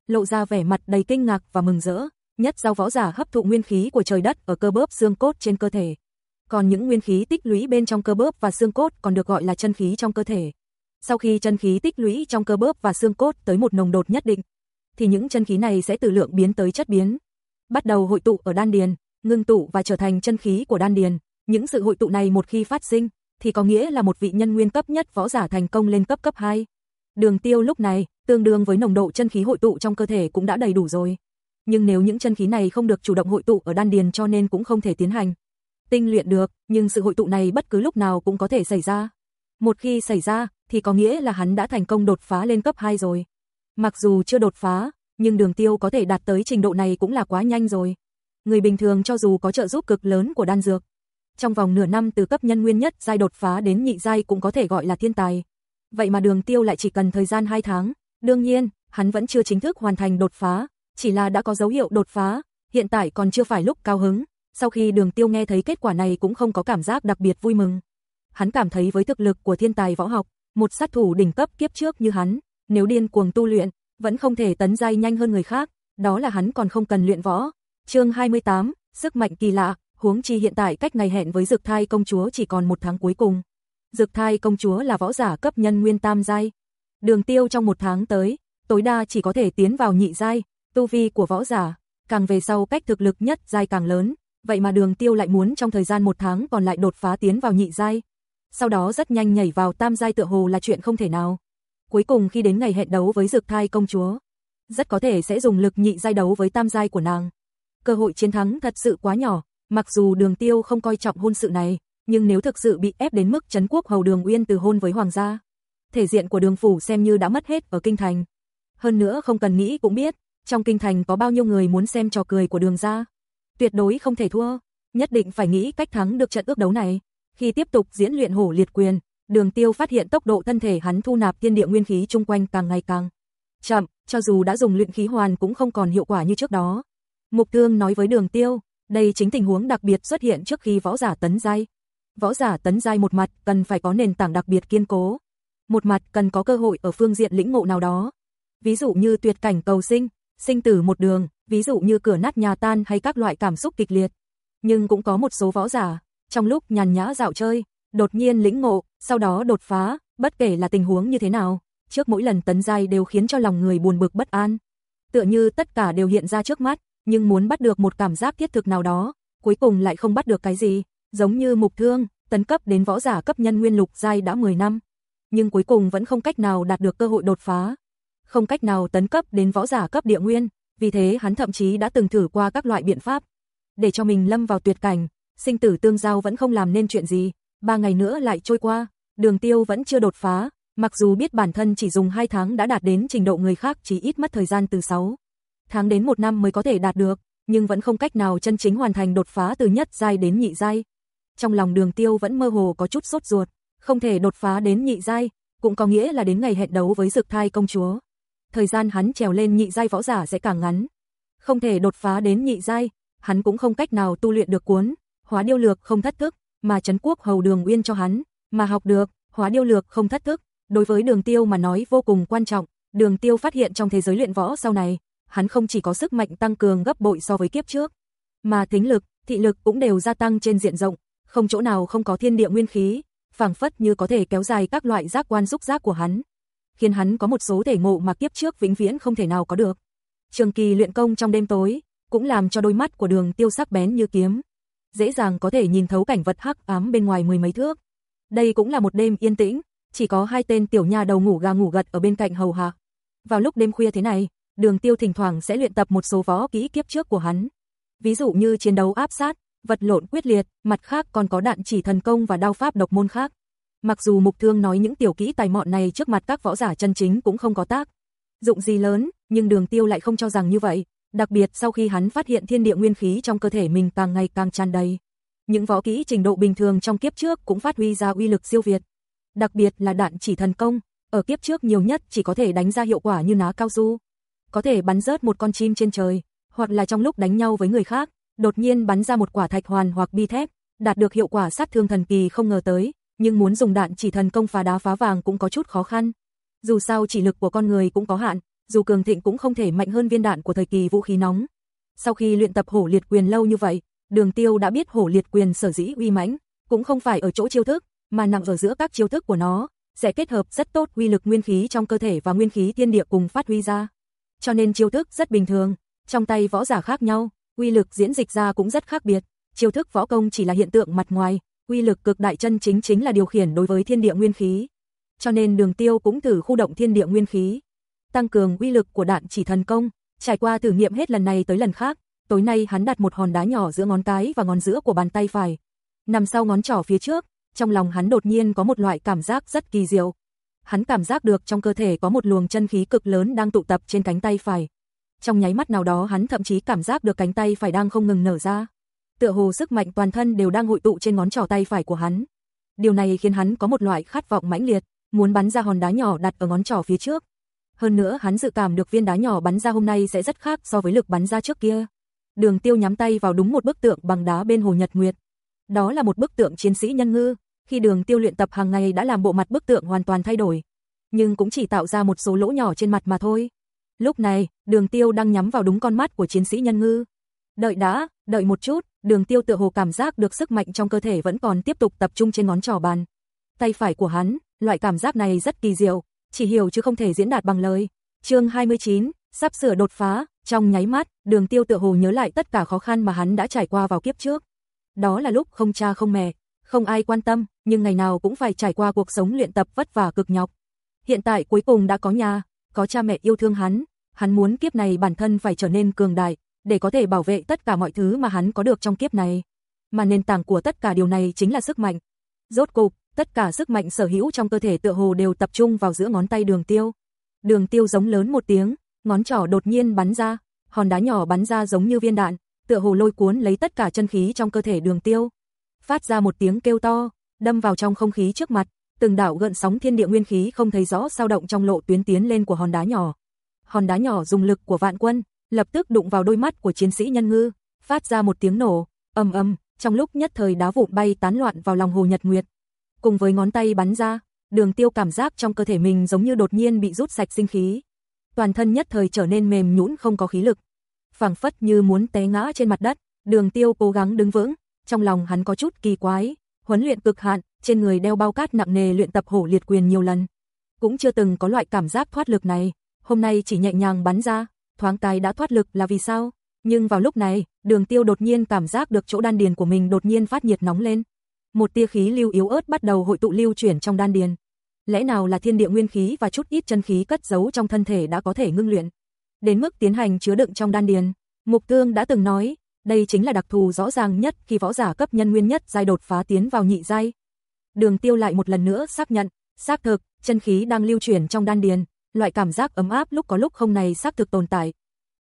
lộ ra vẻ mặt đầy kinh ngạc và mừng rỡ, nhất giao võ giả hấp thụ nguyên khí của trời đất ở cơ bớp xương cốt trên cơ thể. Còn những nguyên khí tích lũy bên trong cơ bớp và xương cốt còn được gọi là chân khí trong cơ thể. Sau khi chân khí tích lũy trong cơ bớp và xương cốt tới một nồng độ nhất định, thì những chân khí này sẽ từ lượng biến tới chất biến. Bắt đầu hội tụ ở đan điền, ngưng tụ và trở thành chân khí của đan điền. Những sự hội tụ này một khi phát sinh, thì có nghĩa là một vị nhân nguyên cấp nhất võ giả thành công lên cấp cấp 2. Đường tiêu lúc này, tương đương với nồng độ chân khí hội tụ trong cơ thể cũng đã đầy đủ rồi. Nhưng nếu những chân khí này không được chủ động hội tụ ở đan điền cho nên cũng không thể tiến hành. Tinh luyện được, nhưng sự hội tụ này bất cứ lúc nào cũng có thể xảy ra. Một khi xảy ra, thì có nghĩa là hắn đã thành công đột phá lên cấp 2 rồi. Mặc dù chưa đột phá, nhưng đường tiêu có thể đạt tới trình độ này cũng là quá nhanh rồi. Người bình thường cho dù có trợ giúp cực lớn của đan dược, trong vòng nửa năm từ cấp nhân nguyên nhất giai đột phá đến nhị giai cũng có thể gọi là thiên tài. Vậy mà đường tiêu lại chỉ cần thời gian 2 tháng. Đương nhiên, hắn vẫn chưa chính thức hoàn thành đột phá, chỉ là đã có dấu hiệu đột phá, hiện tại còn chưa phải lúc cao hứng. Sau khi đường tiêu nghe thấy kết quả này cũng không có cảm giác đặc biệt vui mừng. hắn cảm thấy với thực lực của thiên tài võ học, một sát thủ đỉnh cấp kiếp trước như hắn, nếu điên cuồng tu luyện, vẫn không thể tấn giai nhanh hơn người khác, đó là hắn còn không cần luyện võ. Chương 28, sức mạnh kỳ lạ, huống chi hiện tại cách ngày hẹn với Dực Thai công chúa chỉ còn một tháng cuối cùng. Dực Thai công chúa là võ giả cấp nhân nguyên tam giai. Đường Tiêu trong một tháng tới, tối đa chỉ có thể tiến vào nhị giai, tu vi của võ giả, càng về sau cách thực lực nhất giai càng lớn, vậy mà Đường Tiêu lại muốn trong thời gian một tháng còn lại đột phá tiến vào nhị giai. Sau đó rất nhanh nhảy vào tam giai tựa hồ là chuyện không thể nào. Cuối cùng khi đến ngày hẹn đấu với dược Thai công chúa, rất có thể sẽ dùng lực nhị giai đấu với tam giai của nàng. Cơ hội chiến thắng thật sự quá nhỏ, mặc dù Đường Tiêu không coi trọng hôn sự này, nhưng nếu thực sự bị ép đến mức chấn quốc hầu Đường Uyên từ hôn với hoàng gia, thể diện của Đường phủ xem như đã mất hết ở kinh thành. Hơn nữa không cần nghĩ cũng biết, trong kinh thành có bao nhiêu người muốn xem trò cười của Đường gia. Tuyệt đối không thể thua, nhất định phải nghĩ cách thắng được trận ước đấu này. Khi tiếp tục diễn luyện hổ liệt quyền, Đường Tiêu phát hiện tốc độ thân thể hắn thu nạp thiên địa nguyên khí chung quanh càng ngày càng chậm, cho dù đã dùng luyện khí hoàn cũng không còn hiệu quả như trước đó. Mục Thương nói với Đường Tiêu, đây chính tình huống đặc biệt xuất hiện trước khi võ giả tấn giai. Võ giả tấn giai một mặt cần phải có nền tảng đặc biệt kiên cố, một mặt cần có cơ hội ở phương diện lĩnh ngộ nào đó. Ví dụ như tuyệt cảnh cầu sinh, sinh tử một đường, ví dụ như cửa nát nhà tan hay các loại cảm xúc kịch liệt. Nhưng cũng có một số võ giả, trong lúc nhàn nhã dạo chơi, đột nhiên lĩnh ngộ, sau đó đột phá, bất kể là tình huống như thế nào, trước mỗi lần tấn giai đều khiến cho lòng người buồn bực bất an. Tựa như tất cả đều hiện ra trước mắt, nhưng muốn bắt được một cảm giác thiết thực nào đó, cuối cùng lại không bắt được cái gì, giống như mục thương, tấn cấp đến võ giả cấp nhân nguyên lục giai đã 10 năm, nhưng cuối cùng vẫn không cách nào đạt được cơ hội đột phá, không cách nào tấn cấp đến võ giả cấp địa nguyên, vì thế hắn thậm chí đã từng thử qua các loại biện pháp. Để cho mình lâm vào tuyệt cảnh, sinh tử tương giao vẫn không làm nên chuyện gì, ba ngày nữa lại trôi qua, Đường Tiêu vẫn chưa đột phá, mặc dù biết bản thân chỉ dùng 2 tháng đã đạt đến trình độ người khác chỉ ít mất thời gian từ 6 tháng đến một năm mới có thể đạt được, nhưng vẫn không cách nào chân chính hoàn thành đột phá từ nhất giai đến nhị giai. Trong lòng Đường Tiêu vẫn mơ hồ có chút sốt ruột, không thể đột phá đến nhị giai, cũng có nghĩa là đến ngày hẹn đấu với Dực Thai công chúa. Thời gian hắn trèo lên nhị giai võ giả sẽ càng ngắn. Không thể đột phá đến nhị giai, hắn cũng không cách nào tu luyện được cuốn, hóa điêu lược không thất thức, mà trấn quốc hầu Đường Uyên cho hắn, mà học được, hóa điêu lược không thất thức, đối với Đường Tiêu mà nói vô cùng quan trọng. Đường Tiêu phát hiện trong thế giới luyện võ sau này, hắn không chỉ có sức mạnh tăng cường gấp bội so với kiếp trước, mà thính lực, thị lực cũng đều gia tăng trên diện rộng, không chỗ nào không có thiên địa nguyên khí, phảng phất như có thể kéo dài các loại giác quan xúc giác của hắn, khiến hắn có một số thể ngộ mà kiếp trước vĩnh viễn không thể nào có được. Trường kỳ luyện công trong đêm tối, cũng làm cho đôi mắt của Đường Tiêu sắc bén như kiếm, dễ dàng có thể nhìn thấu cảnh vật hắc ám bên ngoài mười mấy thước. Đây cũng là một đêm yên tĩnh, chỉ có hai tên tiểu nha đầu ngủ gà ngủ gật ở bên cạnh hầu hạ. Vào lúc đêm khuya thế này, Đường Tiêu thỉnh thoảng sẽ luyện tập một số võ kỹ kiếp trước của hắn. Ví dụ như chiến đấu áp sát, vật lộn quyết liệt, mặt khác còn có đạn chỉ thần công và đao pháp độc môn khác. Mặc dù Mục Thương nói những tiểu kỹ tài mọn này trước mặt các võ giả chân chính cũng không có tác dụng gì lớn, nhưng Đường Tiêu lại không cho rằng như vậy, đặc biệt sau khi hắn phát hiện thiên địa nguyên khí trong cơ thể mình càng ngày càng tràn đầy. Những võ kỹ trình độ bình thường trong kiếp trước cũng phát huy ra uy lực siêu việt. Đặc biệt là đạn chỉ thần công, ở kiếp trước nhiều nhất chỉ có thể đánh ra hiệu quả như ná cao su có thể bắn rớt một con chim trên trời, hoặc là trong lúc đánh nhau với người khác, đột nhiên bắn ra một quả thạch hoàn hoặc bi thép, đạt được hiệu quả sát thương thần kỳ không ngờ tới, nhưng muốn dùng đạn chỉ thần công phá đá phá vàng cũng có chút khó khăn. Dù sao chỉ lực của con người cũng có hạn, dù cường thịnh cũng không thể mạnh hơn viên đạn của thời kỳ vũ khí nóng. Sau khi luyện tập hổ liệt quyền lâu như vậy, Đường Tiêu đã biết hổ liệt quyền sở dĩ uy mãnh, cũng không phải ở chỗ chiêu thức, mà nằm ở giữa các chiêu thức của nó, sẽ kết hợp rất tốt uy lực nguyên khí trong cơ thể và nguyên khí thiên địa cùng phát huy ra cho nên chiêu thức rất bình thường, trong tay võ giả khác nhau, uy lực diễn dịch ra cũng rất khác biệt, chiêu thức võ công chỉ là hiện tượng mặt ngoài, uy lực cực đại chân chính chính là điều khiển đối với thiên địa nguyên khí. Cho nên Đường Tiêu cũng thử khu động thiên địa nguyên khí, tăng cường uy lực của đạn chỉ thần công, trải qua thử nghiệm hết lần này tới lần khác, tối nay hắn đặt một hòn đá nhỏ giữa ngón cái và ngón giữa của bàn tay phải, nằm sau ngón trỏ phía trước, trong lòng hắn đột nhiên có một loại cảm giác rất kỳ diệu, hắn cảm giác được trong cơ thể có một luồng chân khí cực lớn đang tụ tập trên cánh tay phải. Trong nháy mắt nào đó hắn thậm chí cảm giác được cánh tay phải đang không ngừng nở ra. Tựa hồ sức mạnh toàn thân đều đang hội tụ trên ngón trỏ tay phải của hắn. Điều này khiến hắn có một loại khát vọng mãnh liệt, muốn bắn ra hòn đá nhỏ đặt ở ngón trỏ phía trước. Hơn nữa hắn dự cảm được viên đá nhỏ bắn ra hôm nay sẽ rất khác so với lực bắn ra trước kia. Đường Tiêu nhắm tay vào đúng một bức tượng bằng đá bên hồ Nhật Nguyệt. Đó là một bức tượng chiến sĩ nhân ngư, khi đường tiêu luyện tập hàng ngày đã làm bộ mặt bức tượng hoàn toàn thay đổi. Nhưng cũng chỉ tạo ra một số lỗ nhỏ trên mặt mà thôi. Lúc này, đường tiêu đang nhắm vào đúng con mắt của chiến sĩ nhân ngư. Đợi đã, đợi một chút, đường tiêu tựa hồ cảm giác được sức mạnh trong cơ thể vẫn còn tiếp tục tập trung trên ngón trỏ bàn. Tay phải của hắn, loại cảm giác này rất kỳ diệu, chỉ hiểu chứ không thể diễn đạt bằng lời. chương 29, sắp sửa đột phá, trong nháy mắt, đường tiêu tựa hồ nhớ lại tất cả khó khăn mà hắn đã trải qua vào kiếp trước. Đó là lúc không cha không mẹ, không ai quan tâm, nhưng ngày nào cũng phải trải qua cuộc sống luyện tập vất vả cực nhọc. Hiện tại cuối cùng đã có nhà, có cha mẹ yêu thương hắn, hắn muốn kiếp này bản thân phải trở nên cường đại, để có thể bảo vệ tất cả mọi thứ mà hắn có được trong kiếp này. Mà nền tảng của tất cả điều này chính là sức mạnh. Rốt cục, tất cả sức mạnh sở hữu trong cơ thể tựa hồ đều tập trung vào giữa ngón tay đường tiêu. Đường tiêu giống lớn một tiếng, ngón trỏ đột nhiên bắn ra, hòn đá nhỏ bắn ra giống như viên đạn, tựa hồ lôi cuốn lấy tất cả chân khí trong cơ thể đường tiêu. Phát ra một tiếng kêu to, đâm vào trong không khí trước mặt, từng đạo gợn sóng thiên địa nguyên khí không thấy rõ sao động trong lộ tuyến tiến lên của hòn đá nhỏ. Hòn đá nhỏ dùng lực của vạn quân, lập tức đụng vào đôi mắt của chiến sĩ nhân ngư, phát ra một tiếng nổ, ầm ầm, trong lúc nhất thời đá vụn bay tán loạn vào lòng hồ nhật nguyệt. Cùng với ngón tay bắn ra, đường tiêu cảm giác trong cơ thể mình giống như đột nhiên bị rút sạch sinh khí. Toàn thân nhất thời trở nên mềm nhũn không có khí lực. phảng phất như muốn té ngã trên mặt đất, đường tiêu cố gắng đứng vững, trong lòng hắn có chút kỳ quái, huấn luyện cực hạn, trên người đeo bao cát nặng nề luyện tập hổ liệt quyền nhiều lần. Cũng chưa từng có loại cảm giác thoát lực này, hôm nay chỉ nhẹ nhàng bắn ra, thoáng tài đã thoát lực là vì sao? Nhưng vào lúc này, đường tiêu đột nhiên cảm giác được chỗ đan điền của mình đột nhiên phát nhiệt nóng lên. Một tia khí lưu yếu ớt bắt đầu hội tụ lưu chuyển trong đan điền. Lẽ nào là thiên địa nguyên khí và chút ít chân khí cất giấu trong thân thể đã có thể ngưng luyện. Đến mức tiến hành chứa đựng trong đan điền. Mục Tương đã từng nói, đây chính là đặc thù rõ ràng nhất khi võ giả cấp nhân nguyên nhất giai đột phá tiến vào nhị giai. Đường Tiêu lại một lần nữa xác nhận, xác thực, chân khí đang lưu chuyển trong đan điền, loại cảm giác ấm áp lúc có lúc không này xác thực tồn tại.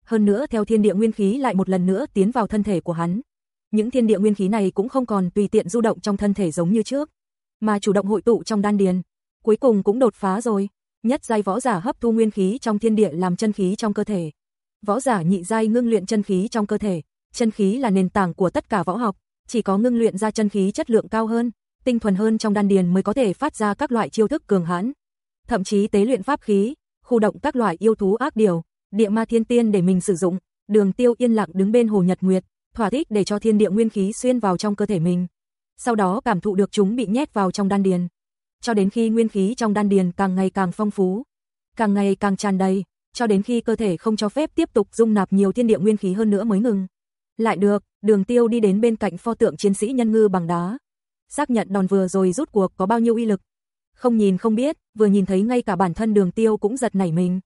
Hơn nữa theo thiên địa nguyên khí lại một lần nữa tiến vào thân thể của hắn. Những thiên địa nguyên khí này cũng không còn tùy tiện du động trong thân thể giống như trước, mà chủ động hội tụ trong đan điền. Cuối cùng cũng đột phá rồi, nhất giai võ giả hấp thu nguyên khí trong thiên địa làm chân khí trong cơ thể. Võ giả nhị giai ngưng luyện chân khí trong cơ thể, chân khí là nền tảng của tất cả võ học, chỉ có ngưng luyện ra chân khí chất lượng cao hơn, tinh thuần hơn trong đan điền mới có thể phát ra các loại chiêu thức cường hãn. Thậm chí tế luyện pháp khí, khu động các loại yêu thú ác điều, địa ma thiên tiên để mình sử dụng. Đường Tiêu yên lặng đứng bên Hồ Nhật Nguyệt, thỏa thích để cho thiên địa nguyên khí xuyên vào trong cơ thể mình. Sau đó cảm thụ được chúng bị nhét vào trong đan điền. Cho đến khi nguyên khí trong đan điền càng ngày càng phong phú, càng ngày càng tràn đầy, cho đến khi cơ thể không cho phép tiếp tục dung nạp nhiều thiên địa nguyên khí hơn nữa mới ngừng. Lại được, Đường Tiêu đi đến bên cạnh pho tượng chiến sĩ nhân ngư bằng đá. Xác nhận đòn vừa rồi rút cuộc có bao nhiêu uy lực. Không nhìn không biết, vừa nhìn thấy ngay cả bản thân Đường Tiêu cũng giật nảy mình.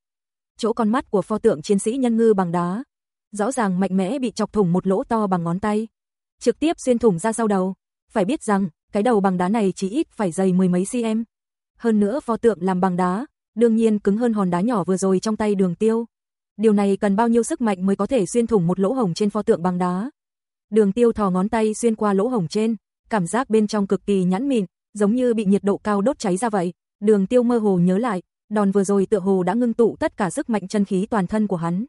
Chỗ con mắt của pho tượng chiến sĩ nhân ngư bằng đá, rõ ràng mạnh mẽ bị chọc thủng một lỗ to bằng ngón tay, trực tiếp xuyên thủng ra sau đầu. Phải biết rằng, cái đầu bằng đá này chỉ ít phải dày mười mấy cm. Hơn nữa pho tượng làm bằng đá, đương nhiên cứng hơn hòn đá nhỏ vừa rồi trong tay Đường Tiêu. Điều này cần bao nhiêu sức mạnh mới có thể xuyên thủng một lỗ hổng trên pho tượng bằng đá. Đường tiêu thò ngón tay xuyên qua lỗ hổng trên, cảm giác bên trong cực kỳ nhẵn mịn, giống như bị nhiệt độ cao đốt cháy ra vậy. Đường tiêu mơ hồ nhớ lại, đòn vừa rồi tựa hồ đã ngưng tụ tất cả sức mạnh chân khí toàn thân của hắn.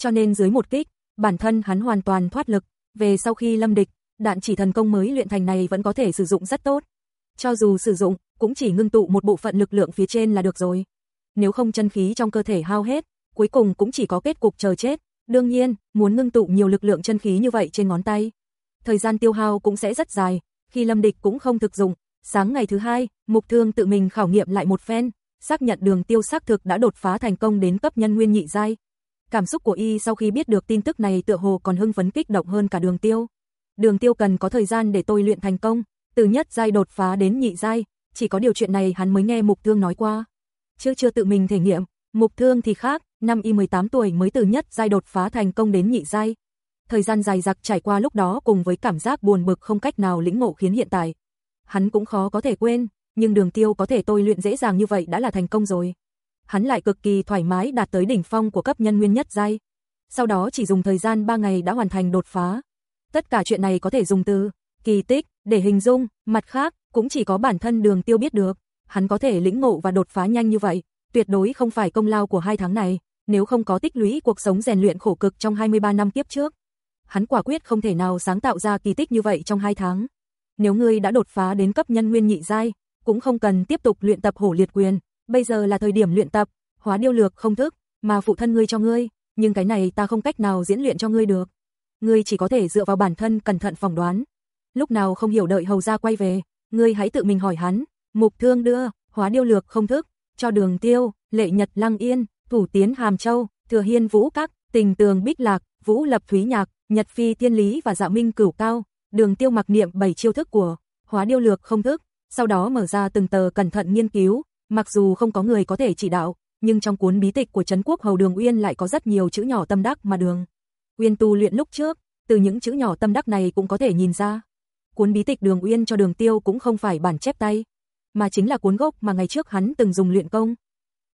Cho nên dưới một kích, bản thân hắn hoàn toàn thoát lực, về sau khi lâm địch, đạn chỉ thần công mới luyện thành này vẫn có thể sử dụng rất tốt. Cho dù sử dụng, cũng chỉ ngưng tụ một bộ phận lực lượng phía trên là được rồi. Nếu không chân khí trong cơ thể hao hết, cuối cùng cũng chỉ có kết cục chờ chết. Đương nhiên, muốn ngưng tụ nhiều lực lượng chân khí như vậy trên ngón tay, thời gian tiêu hao cũng sẽ rất dài, khi Lâm Địch cũng không thực dụng. Sáng ngày thứ hai, Mục Thương tự mình khảo nghiệm lại một phen, xác nhận Đường Tiêu xác thực đã đột phá thành công đến cấp nhân nguyên nhị giai. Cảm xúc của y sau khi biết được tin tức này tựa hồ còn hưng phấn kích động hơn cả Đường Tiêu. Đường Tiêu cần có thời gian để tôi luyện thành công, từ nhất giai đột phá đến nhị giai, chỉ có điều chuyện này hắn mới nghe Mục Thương nói qua, chứ chưa tự mình thể nghiệm. Mục Thương thì khác, năm y 18 tuổi mới từ nhất giai đột phá thành công đến nhị giai. Thời gian dài dặc trải qua lúc đó cùng với cảm giác buồn bực không cách nào lĩnh ngộ khiến hiện tại. Hắn cũng khó có thể quên, nhưng đường tiêu có thể tôi luyện dễ dàng như vậy đã là thành công rồi. Hắn lại cực kỳ thoải mái đạt tới đỉnh phong của cấp nhân nguyên nhất giai. Sau đó chỉ dùng thời gian 3 ngày đã hoàn thành đột phá. Tất cả chuyện này có thể dùng từ kỳ tích để hình dung, mặt khác cũng chỉ có bản thân đường tiêu biết được. Hắn có thể lĩnh ngộ và đột phá nhanh như vậy, tuyệt đối không phải công lao của hai tháng này, nếu không có tích lũy cuộc sống rèn luyện khổ cực trong 23 năm kiếp trước. Hắn quả quyết không thể nào sáng tạo ra kỳ tích như vậy trong hai tháng. nếu ngươi đã đột phá đến cấp nhân nguyên nhị giai, cũng không cần tiếp tục luyện tập hổ liệt quyền, bây giờ là thời điểm luyện tập, hóa điêu lược không thức, mà phụ thân ngươi cho ngươi, nhưng cái này ta không cách nào diễn luyện cho ngươi được. Ngươi chỉ có thể dựa vào bản thân cẩn thận phỏng đoán. Lúc nào không hiểu đợi hầu gia quay về, ngươi hãy tự mình hỏi hắn, mục thương đưa, hóa điêu lược không thức, cho đường tiêu, lệ nhật lăng yên, thủ tiến hàm châu, thừa hiên vũ các, tình tường bích lạc, vũ lập thúy nhạc, nhật phi tiên lý và dạ minh cửu cao, đường tiêu mặc niệm bảy chiêu thức của hóa điêu lược không thức, sau đó mở ra từng tờ cẩn thận nghiên cứu, mặc dù không có người có thể chỉ đạo, nhưng trong cuốn bí tịch của Trấn Quốc Hầu Đường Uyên lại có rất nhiều chữ nhỏ tâm đắc mà Đường Uyên tu luyện lúc trước, từ những chữ nhỏ tâm đắc này cũng có thể nhìn ra. Cuốn bí tịch Đường Uyên cho Đường Tiêu cũng không phải bản chép tay, mà chính là cuốn gốc mà ngày trước hắn từng dùng luyện công.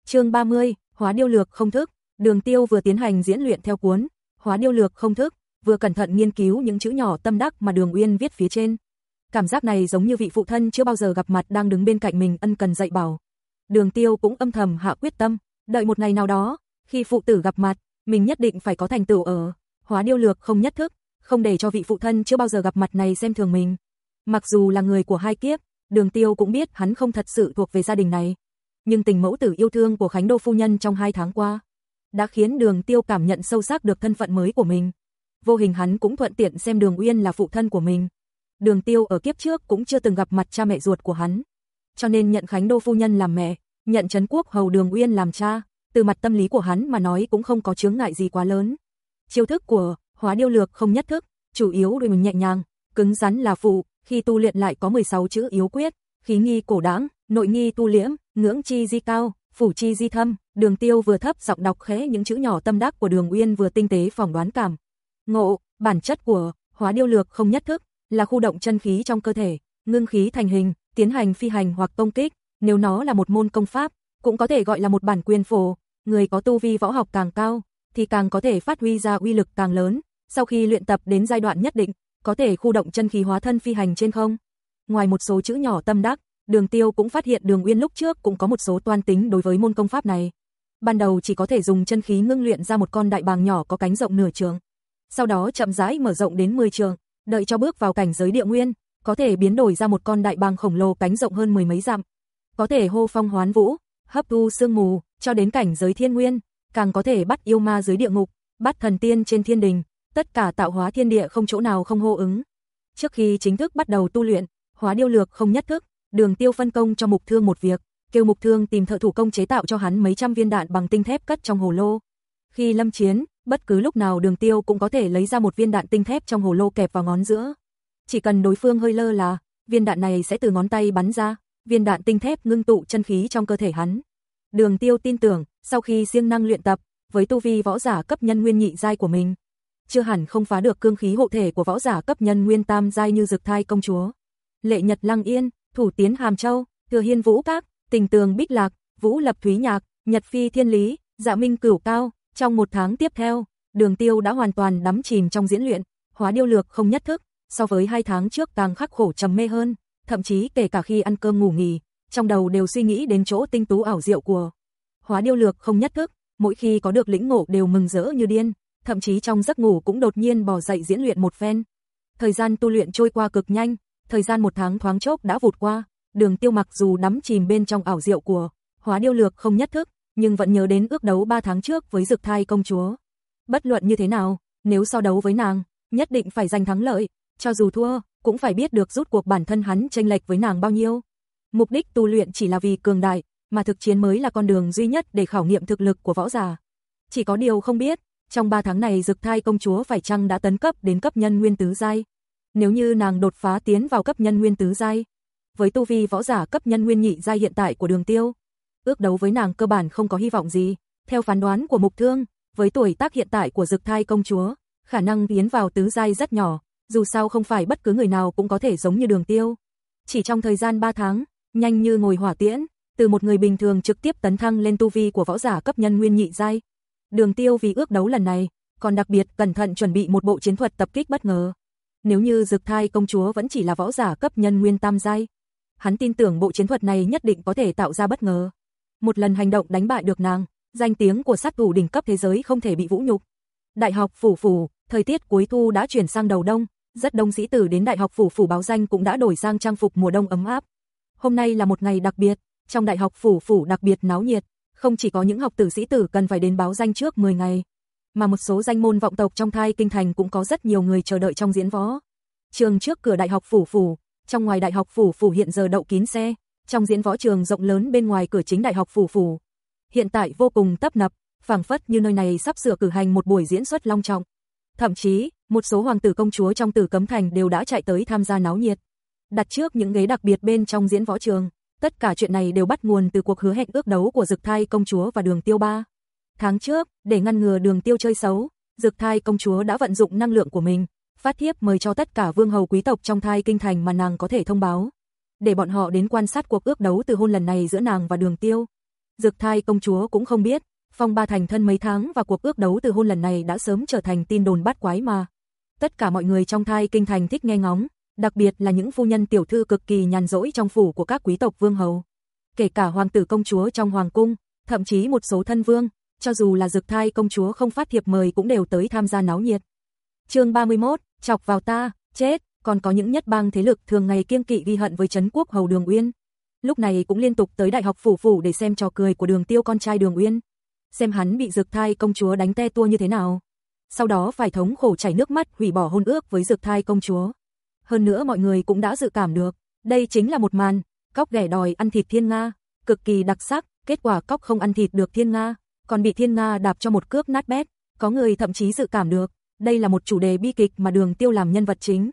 Chương 30, Hóa điêu lược không thức, Đường Tiêu vừa tiến hành diễn luyện theo cuốn Hóa điêu lược không thức, vừa cẩn thận nghiên cứu những chữ nhỏ tâm đắc mà Đường Uyên viết phía trên. Cảm giác này giống như vị phụ thân chưa bao giờ gặp mặt đang đứng bên cạnh mình ân cần dạy bảo. Đường Tiêu cũng âm thầm hạ quyết tâm, đợi một ngày nào đó, khi phụ tử gặp mặt, mình nhất định phải có thành tựu ở hóa điêu lược không nhất thức, không để cho vị phụ thân chưa bao giờ gặp mặt này xem thường mình. Mặc dù là người của hai kiếp, Đường Tiêu cũng biết hắn không thật sự thuộc về gia đình này. Nhưng tình mẫu tử yêu thương của Khánh Đô Phu Nhân trong hai tháng qua, đã khiến Đường Tiêu cảm nhận sâu sắc được thân phận mới của mình. Vô hình hắn cũng thuận tiện xem Đường Uyên là phụ thân của mình. Đường Tiêu ở kiếp trước cũng chưa từng gặp mặt cha mẹ ruột của hắn. Cho nên nhận Khánh Đô Phu Nhân làm mẹ, nhận Trấn Quốc Hầu Đường Uyên làm cha, từ mặt tâm lý của hắn mà nói cũng không có chướng ngại gì quá lớn. Chiêu thức của hóa điêu lược không nhất thức, chủ yếu đôi mình nhẹ nhàng, cứng rắn là phụ, khi tu luyện lại có 16 chữ yếu quyết, khí nghi cổ đãng, nội nghi tu liễm, ngưỡng chi di cao, phủ chi di thâm, đường tiêu vừa thấp giọng đọc khẽ những chữ nhỏ tâm đắc của đường uyên vừa tinh tế phỏng đoán cảm. Ngộ, bản chất của hóa điêu lược không nhất thức, là khu động chân khí trong cơ thể, ngưng khí thành hình, tiến hành phi hành hoặc công kích, nếu nó là một môn công pháp, cũng có thể gọi là một bản quyền phổ, người có tu vi võ học càng cao, thì càng có thể phát huy ra uy lực càng lớn, sau khi luyện tập đến giai đoạn nhất định, có thể khu động chân khí hóa thân phi hành trên không. Ngoài một số chữ nhỏ tâm đắc, Đường Tiêu cũng phát hiện Đường Uyên lúc trước cũng có một số toan tính đối với môn công pháp này. Ban đầu chỉ có thể dùng chân khí ngưng luyện ra một con đại bàng nhỏ có cánh rộng nửa trường. Sau đó chậm rãi mở rộng đến 10 trường, đợi cho bước vào cảnh giới địa nguyên, có thể biến đổi ra một con đại bàng khổng lồ cánh rộng hơn mười mấy dặm. Có thể hô phong hoán vũ, hấp thu sương mù, cho đến cảnh giới thiên nguyên, càng có thể bắt yêu ma dưới địa ngục, bắt thần tiên trên thiên đình, tất cả tạo hóa thiên địa không chỗ nào không hô ứng. Trước khi chính thức bắt đầu tu luyện, hóa điêu lược không nhất thức, đường tiêu phân công cho mục thương một việc, kêu mục thương tìm thợ thủ công chế tạo cho hắn mấy trăm viên đạn bằng tinh thép cất trong hồ lô. Khi lâm chiến, bất cứ lúc nào đường tiêu cũng có thể lấy ra một viên đạn tinh thép trong hồ lô kẹp vào ngón giữa. Chỉ cần đối phương hơi lơ là, viên đạn này sẽ từ ngón tay bắn ra, viên đạn tinh thép ngưng tụ chân khí trong cơ thể hắn. Đường tiêu tin tưởng, sau khi siêng năng luyện tập, với tu vi võ giả cấp nhân nguyên nhị giai của mình, chưa hẳn không phá được cương khí hộ thể của võ giả cấp nhân nguyên tam giai như Dực Thai công chúa. Lệ Nhật Lăng Yên, Thủ Tiến Hàm Châu, Thừa Hiên Vũ Các, Tình Tường Bích Lạc, Vũ Lập Thúy Nhạc, Nhật Phi Thiên Lý, Dạ Minh Cửu Cao, trong một tháng tiếp theo, Đường Tiêu đã hoàn toàn đắm chìm trong diễn luyện, hóa điêu lược không nhất thức, so với hai tháng trước càng khắc khổ trầm mê hơn, thậm chí kể cả khi ăn cơm ngủ nghỉ, trong đầu đều suy nghĩ đến chỗ tinh tú ảo diệu của hóa điêu lược không nhất thức, mỗi khi có được lĩnh ngộ đều mừng rỡ như điên, thậm chí trong giấc ngủ cũng đột nhiên bò dậy diễn luyện một phen. Thời gian tu luyện trôi qua cực nhanh, thời gian một tháng thoáng chốc đã vụt qua, đường tiêu mặc dù đắm chìm bên trong ảo diệu của hóa điêu lược không nhất thức, nhưng vẫn nhớ đến ước đấu 3 tháng trước với dực thai công chúa. Bất luận như thế nào, nếu so đấu với nàng, nhất định phải giành thắng lợi, cho dù thua, cũng phải biết được rút cuộc bản thân hắn tranh lệch với nàng bao nhiêu. Mục đích tu luyện chỉ là vì cường đại, mà thực chiến mới là con đường duy nhất để khảo nghiệm thực lực của võ giả. Chỉ có điều không biết, trong 3 tháng này Dực Thai công chúa phải chăng đã tấn cấp đến cấp nhân nguyên tứ giai? Nếu như nàng đột phá tiến vào cấp nhân nguyên tứ giai, với tu vi võ giả cấp nhân nguyên nhị giai hiện tại của Đường Tiêu, ước đấu với nàng cơ bản không có hy vọng gì. Theo phán đoán của Mục Thương, với tuổi tác hiện tại của Dực Thai công chúa, khả năng tiến vào tứ giai rất nhỏ, dù sao không phải bất cứ người nào cũng có thể giống như Đường Tiêu. Chỉ trong thời gian 3 tháng, nhanh như ngồi hỏa tiễn, từ một người bình thường trực tiếp tấn thăng lên tu vi của võ giả cấp nhân nguyên nhị giai. Đường Tiêu vì ước đấu lần này, còn đặc biệt cẩn thận chuẩn bị một bộ chiến thuật tập kích bất ngờ. Nếu như Dực Thai công chúa vẫn chỉ là võ giả cấp nhân nguyên tam giai, hắn tin tưởng bộ chiến thuật này nhất định có thể tạo ra bất ngờ. Một lần hành động đánh bại được nàng, danh tiếng của sát thủ đỉnh cấp thế giới không thể bị vũ nhục. Đại học phủ phủ, thời tiết cuối thu đã chuyển sang đầu đông, rất đông sĩ tử đến đại học phủ phủ báo danh cũng đã đổi sang trang phục mùa đông ấm áp. Hôm nay là một ngày đặc biệt, trong đại học phủ phủ đặc biệt náo nhiệt, không chỉ có những học tử sĩ tử cần phải đến báo danh trước 10 ngày, mà một số danh môn vọng tộc trong thai kinh thành cũng có rất nhiều người chờ đợi trong diễn võ. Trường trước cửa đại học phủ phủ, trong ngoài đại học phủ phủ hiện giờ đậu kín xe, trong diễn võ trường rộng lớn bên ngoài cửa chính đại học phủ phủ. Hiện tại vô cùng tấp nập, phảng phất như nơi này sắp sửa cử hành một buổi diễn xuất long trọng. Thậm chí, một số hoàng tử công chúa trong tử cấm thành đều đã chạy tới tham gia náo nhiệt. Đặt trước những ghế đặc biệt bên trong diễn võ trường, tất cả chuyện này đều bắt nguồn từ cuộc hứa hẹn ước đấu của Dực Thai công chúa và Đường Tiêu Ba. Tháng trước, để ngăn ngừa Đường Tiêu chơi xấu, Dực Thai công chúa đã vận dụng năng lượng của mình, phát thiếp mời cho tất cả vương hầu quý tộc trong thai kinh thành mà nàng có thể thông báo, để bọn họ đến quan sát cuộc ước đấu từ hôn lần này giữa nàng và Đường Tiêu. Dực Thai công chúa cũng không biết, Phong Ba thành thân mấy tháng và cuộc ước đấu từ hôn lần này đã sớm trở thành tin đồn bát quái mà. Tất cả mọi người trong thai kinh thành thích nghe ngóng, đặc biệt là những phu nhân tiểu thư cực kỳ nhàn rỗi trong phủ của các quý tộc vương hầu. Kể cả hoàng tử công chúa trong hoàng cung, thậm chí một số thân vương, cho dù là dực thai công chúa không phát thiệp mời cũng đều tới tham gia náo nhiệt. chương 31, chọc vào ta, chết, còn có những nhất bang thế lực thường ngày kiêng kỵ ghi hận với Trấn quốc hầu Đường Uyên. Lúc này cũng liên tục tới đại học phủ phủ để xem trò cười của đường tiêu con trai Đường Uyên. Xem hắn bị dực thai công chúa đánh te tua như thế nào. Sau đó phải thống khổ chảy nước mắt hủy bỏ hôn ước với dược thai công chúa. Hơn nữa mọi người cũng đã dự cảm được, đây chính là một màn, cóc ghẻ đòi ăn thịt thiên Nga, cực kỳ đặc sắc, kết quả cóc không ăn thịt được thiên Nga, còn bị thiên Nga đạp cho một cước nát bét, có người thậm chí dự cảm được, đây là một chủ đề bi kịch mà đường tiêu làm nhân vật chính.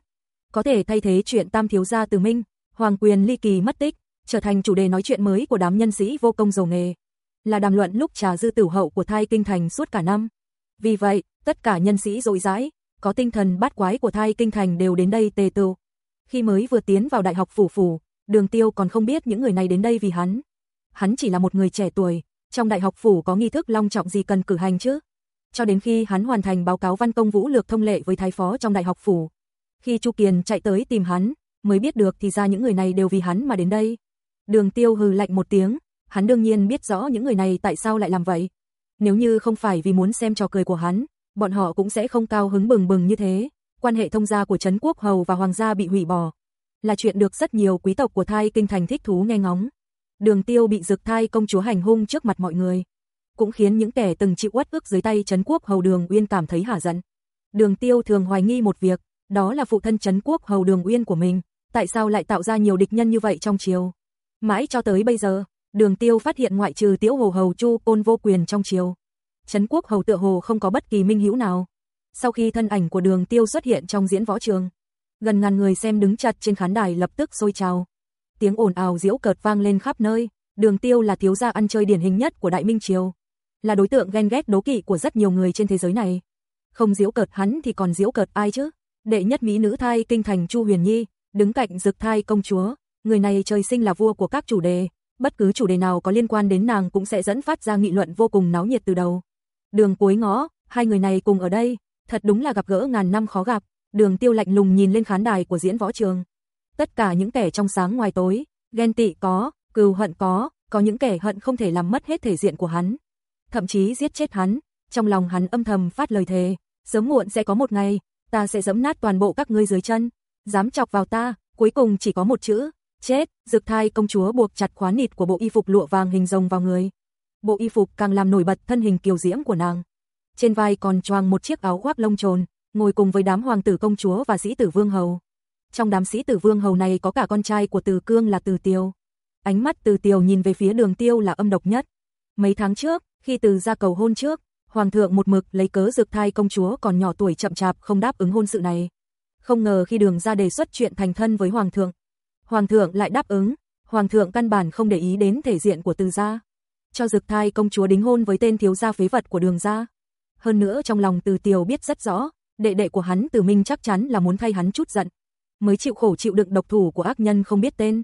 Có thể thay thế chuyện tam thiếu gia từ minh, hoàng quyền ly kỳ mất tích, trở thành chủ đề nói chuyện mới của đám nhân sĩ vô công giàu nghề. Là đàm luận lúc trà dư tử hậu của thai kinh thành suốt cả năm. Vì vậy, tất cả nhân sĩ dội dãi, có tinh thần bát quái của thai kinh thành đều đến đây tề tựu. Khi mới vừa tiến vào đại học phủ phủ, đường tiêu còn không biết những người này đến đây vì hắn. Hắn chỉ là một người trẻ tuổi, trong đại học phủ có nghi thức long trọng gì cần cử hành chứ? Cho đến khi hắn hoàn thành báo cáo văn công vũ lược thông lệ với thái phó trong đại học phủ. Khi Chu Kiền chạy tới tìm hắn, mới biết được thì ra những người này đều vì hắn mà đến đây. Đường tiêu hừ lạnh một tiếng, hắn đương nhiên biết rõ những người này tại sao lại làm vậy. Nếu như không phải vì muốn xem trò cười của hắn, bọn họ cũng sẽ không cao hứng bừng bừng như thế. Quan hệ thông gia của Trấn Quốc Hầu và Hoàng gia bị hủy bỏ. Là chuyện được rất nhiều quý tộc của thai kinh thành thích thú nghe ngóng. Đường tiêu bị dực thai công chúa hành hung trước mặt mọi người. Cũng khiến những kẻ từng chịu uất ức dưới tay Trấn Quốc Hầu Đường Uyên cảm thấy hả giận. Đường tiêu thường hoài nghi một việc, đó là phụ thân Trấn Quốc Hầu Đường Uyên của mình, tại sao lại tạo ra nhiều địch nhân như vậy trong triều. Mãi cho tới bây giờ, đường tiêu phát hiện ngoại trừ tiếu hồ hầu chu côn vô quyền trong triều. Trấn quốc hầu tựa hồ không có bất kỳ minh hữu nào. Sau khi thân ảnh của đường tiêu xuất hiện trong diễn võ trường, gần ngàn người xem đứng chặt trên khán đài lập tức sôi trào. Tiếng ồn ào diễu cợt vang lên khắp nơi, đường tiêu là thiếu gia ăn chơi điển hình nhất của Đại Minh Triều. Là đối tượng ghen ghét đố kỵ của rất nhiều người trên thế giới này. Không diễu cợt hắn thì còn diễu cợt ai chứ? Đệ nhất mỹ nữ thai kinh thành Chu Huyền Nhi, đứng cạnh dực thai công chúa, người này trời sinh là vua của các chủ đề, bất cứ chủ đề nào có liên quan đến nàng cũng sẽ dẫn phát ra nghị luận vô cùng náo nhiệt từ đầu. Đường cuối ngõ, hai người này cùng ở đây, thật đúng là gặp gỡ ngàn năm khó gặp. Đường Tiêu lạnh lùng nhìn lên khán đài của diễn võ trường. Tất cả những kẻ trong sáng ngoài tối, ghen tị có, cừu hận có, có những kẻ hận không thể làm mất hết thể diện của hắn, thậm chí giết chết hắn. Trong lòng hắn âm thầm phát lời thề, sớm muộn sẽ có một ngày, ta sẽ giẫm nát toàn bộ các ngươi dưới chân, dám chọc vào ta, cuối cùng chỉ có một chữ, chết. dược Thai công chúa buộc chặt khóa nịt của bộ y phục lụa vàng hình rồng vào người bộ y phục càng làm nổi bật thân hình kiều diễm của nàng. Trên vai còn choàng một chiếc áo khoác lông trồn, ngồi cùng với đám hoàng tử công chúa và sĩ tử vương hầu. Trong đám sĩ tử vương hầu này có cả con trai của Từ Cương là Từ Tiêu. Ánh mắt Từ Tiêu nhìn về phía Đường Tiêu là âm độc nhất. Mấy tháng trước, khi Từ ra cầu hôn trước, hoàng thượng một mực lấy cớ dược thai công chúa còn nhỏ tuổi chậm chạp không đáp ứng hôn sự này. Không ngờ khi Đường ra đề xuất chuyện thành thân với hoàng thượng, hoàng thượng lại đáp ứng, hoàng thượng căn bản không để ý đến thể diện của Từ gia cho dực thai công chúa đính hôn với tên thiếu gia phế vật của đường gia. Hơn nữa trong lòng từ tiều biết rất rõ, đệ đệ của hắn từ minh chắc chắn là muốn thay hắn chút giận. Mới chịu khổ chịu đựng độc thủ của ác nhân không biết tên.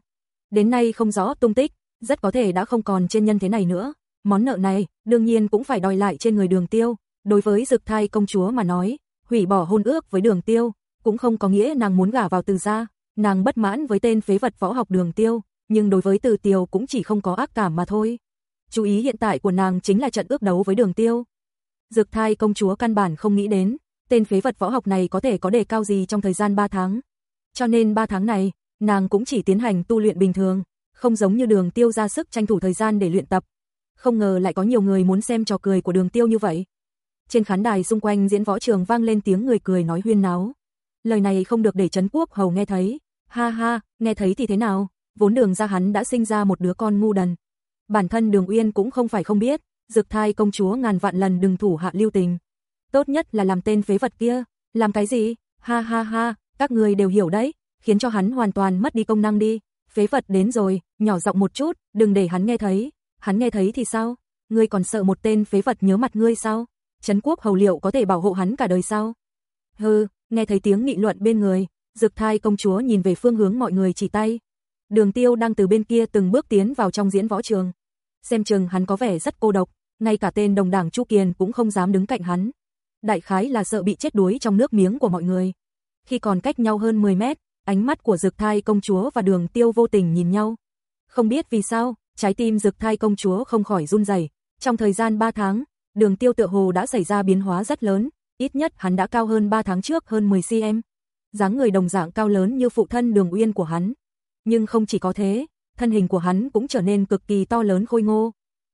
Đến nay không rõ tung tích, rất có thể đã không còn trên nhân thế này nữa. Món nợ này, đương nhiên cũng phải đòi lại trên người đường tiêu. Đối với dực thai công chúa mà nói, hủy bỏ hôn ước với đường tiêu, cũng không có nghĩa nàng muốn gả vào từ gia. Nàng bất mãn với tên phế vật võ học đường tiêu, nhưng đối với từ tiêu cũng chỉ không có ác cảm mà thôi chú ý hiện tại của nàng chính là trận ước đấu với đường tiêu. Dược thai công chúa căn bản không nghĩ đến, tên phế vật võ học này có thể có đề cao gì trong thời gian 3 tháng. Cho nên 3 tháng này, nàng cũng chỉ tiến hành tu luyện bình thường, không giống như đường tiêu ra sức tranh thủ thời gian để luyện tập. Không ngờ lại có nhiều người muốn xem trò cười của đường tiêu như vậy. Trên khán đài xung quanh diễn võ trường vang lên tiếng người cười nói huyên náo. Lời này không được để Trấn Quốc Hầu nghe thấy. Ha ha, nghe thấy thì thế nào, vốn đường ra hắn đã sinh ra một đứa con ngu đần. Bản thân đường Uyên cũng không phải không biết, dực thai công chúa ngàn vạn lần đừng thủ hạ lưu tình. Tốt nhất là làm tên phế vật kia, làm cái gì, ha ha ha, các người đều hiểu đấy, khiến cho hắn hoàn toàn mất đi công năng đi. Phế vật đến rồi, nhỏ giọng một chút, đừng để hắn nghe thấy. Hắn nghe thấy thì sao? Ngươi còn sợ một tên phế vật nhớ mặt ngươi sao? Trấn quốc hầu liệu có thể bảo hộ hắn cả đời sao? Hừ, nghe thấy tiếng nghị luận bên người, Dực thai công chúa nhìn về phương hướng mọi người chỉ tay. Đường tiêu đang từ bên kia từng bước tiến vào trong diễn võ trường. Xem chừng hắn có vẻ rất cô độc, ngay cả tên đồng đảng Chu Kiền cũng không dám đứng cạnh hắn. Đại khái là sợ bị chết đuối trong nước miếng của mọi người. Khi còn cách nhau hơn 10 mét, ánh mắt của Dực Thai công chúa và Đường Tiêu vô tình nhìn nhau. Không biết vì sao, trái tim Dực Thai công chúa không khỏi run rẩy. Trong thời gian 3 tháng, Đường Tiêu tựa hồ đã xảy ra biến hóa rất lớn, ít nhất hắn đã cao hơn 3 tháng trước hơn 10 cm dáng người đồng dạng cao lớn như phụ thân Đường Uyên của hắn. Nhưng không chỉ có thế, thân hình của hắn cũng trở nên cực kỳ to lớn khôi ngô,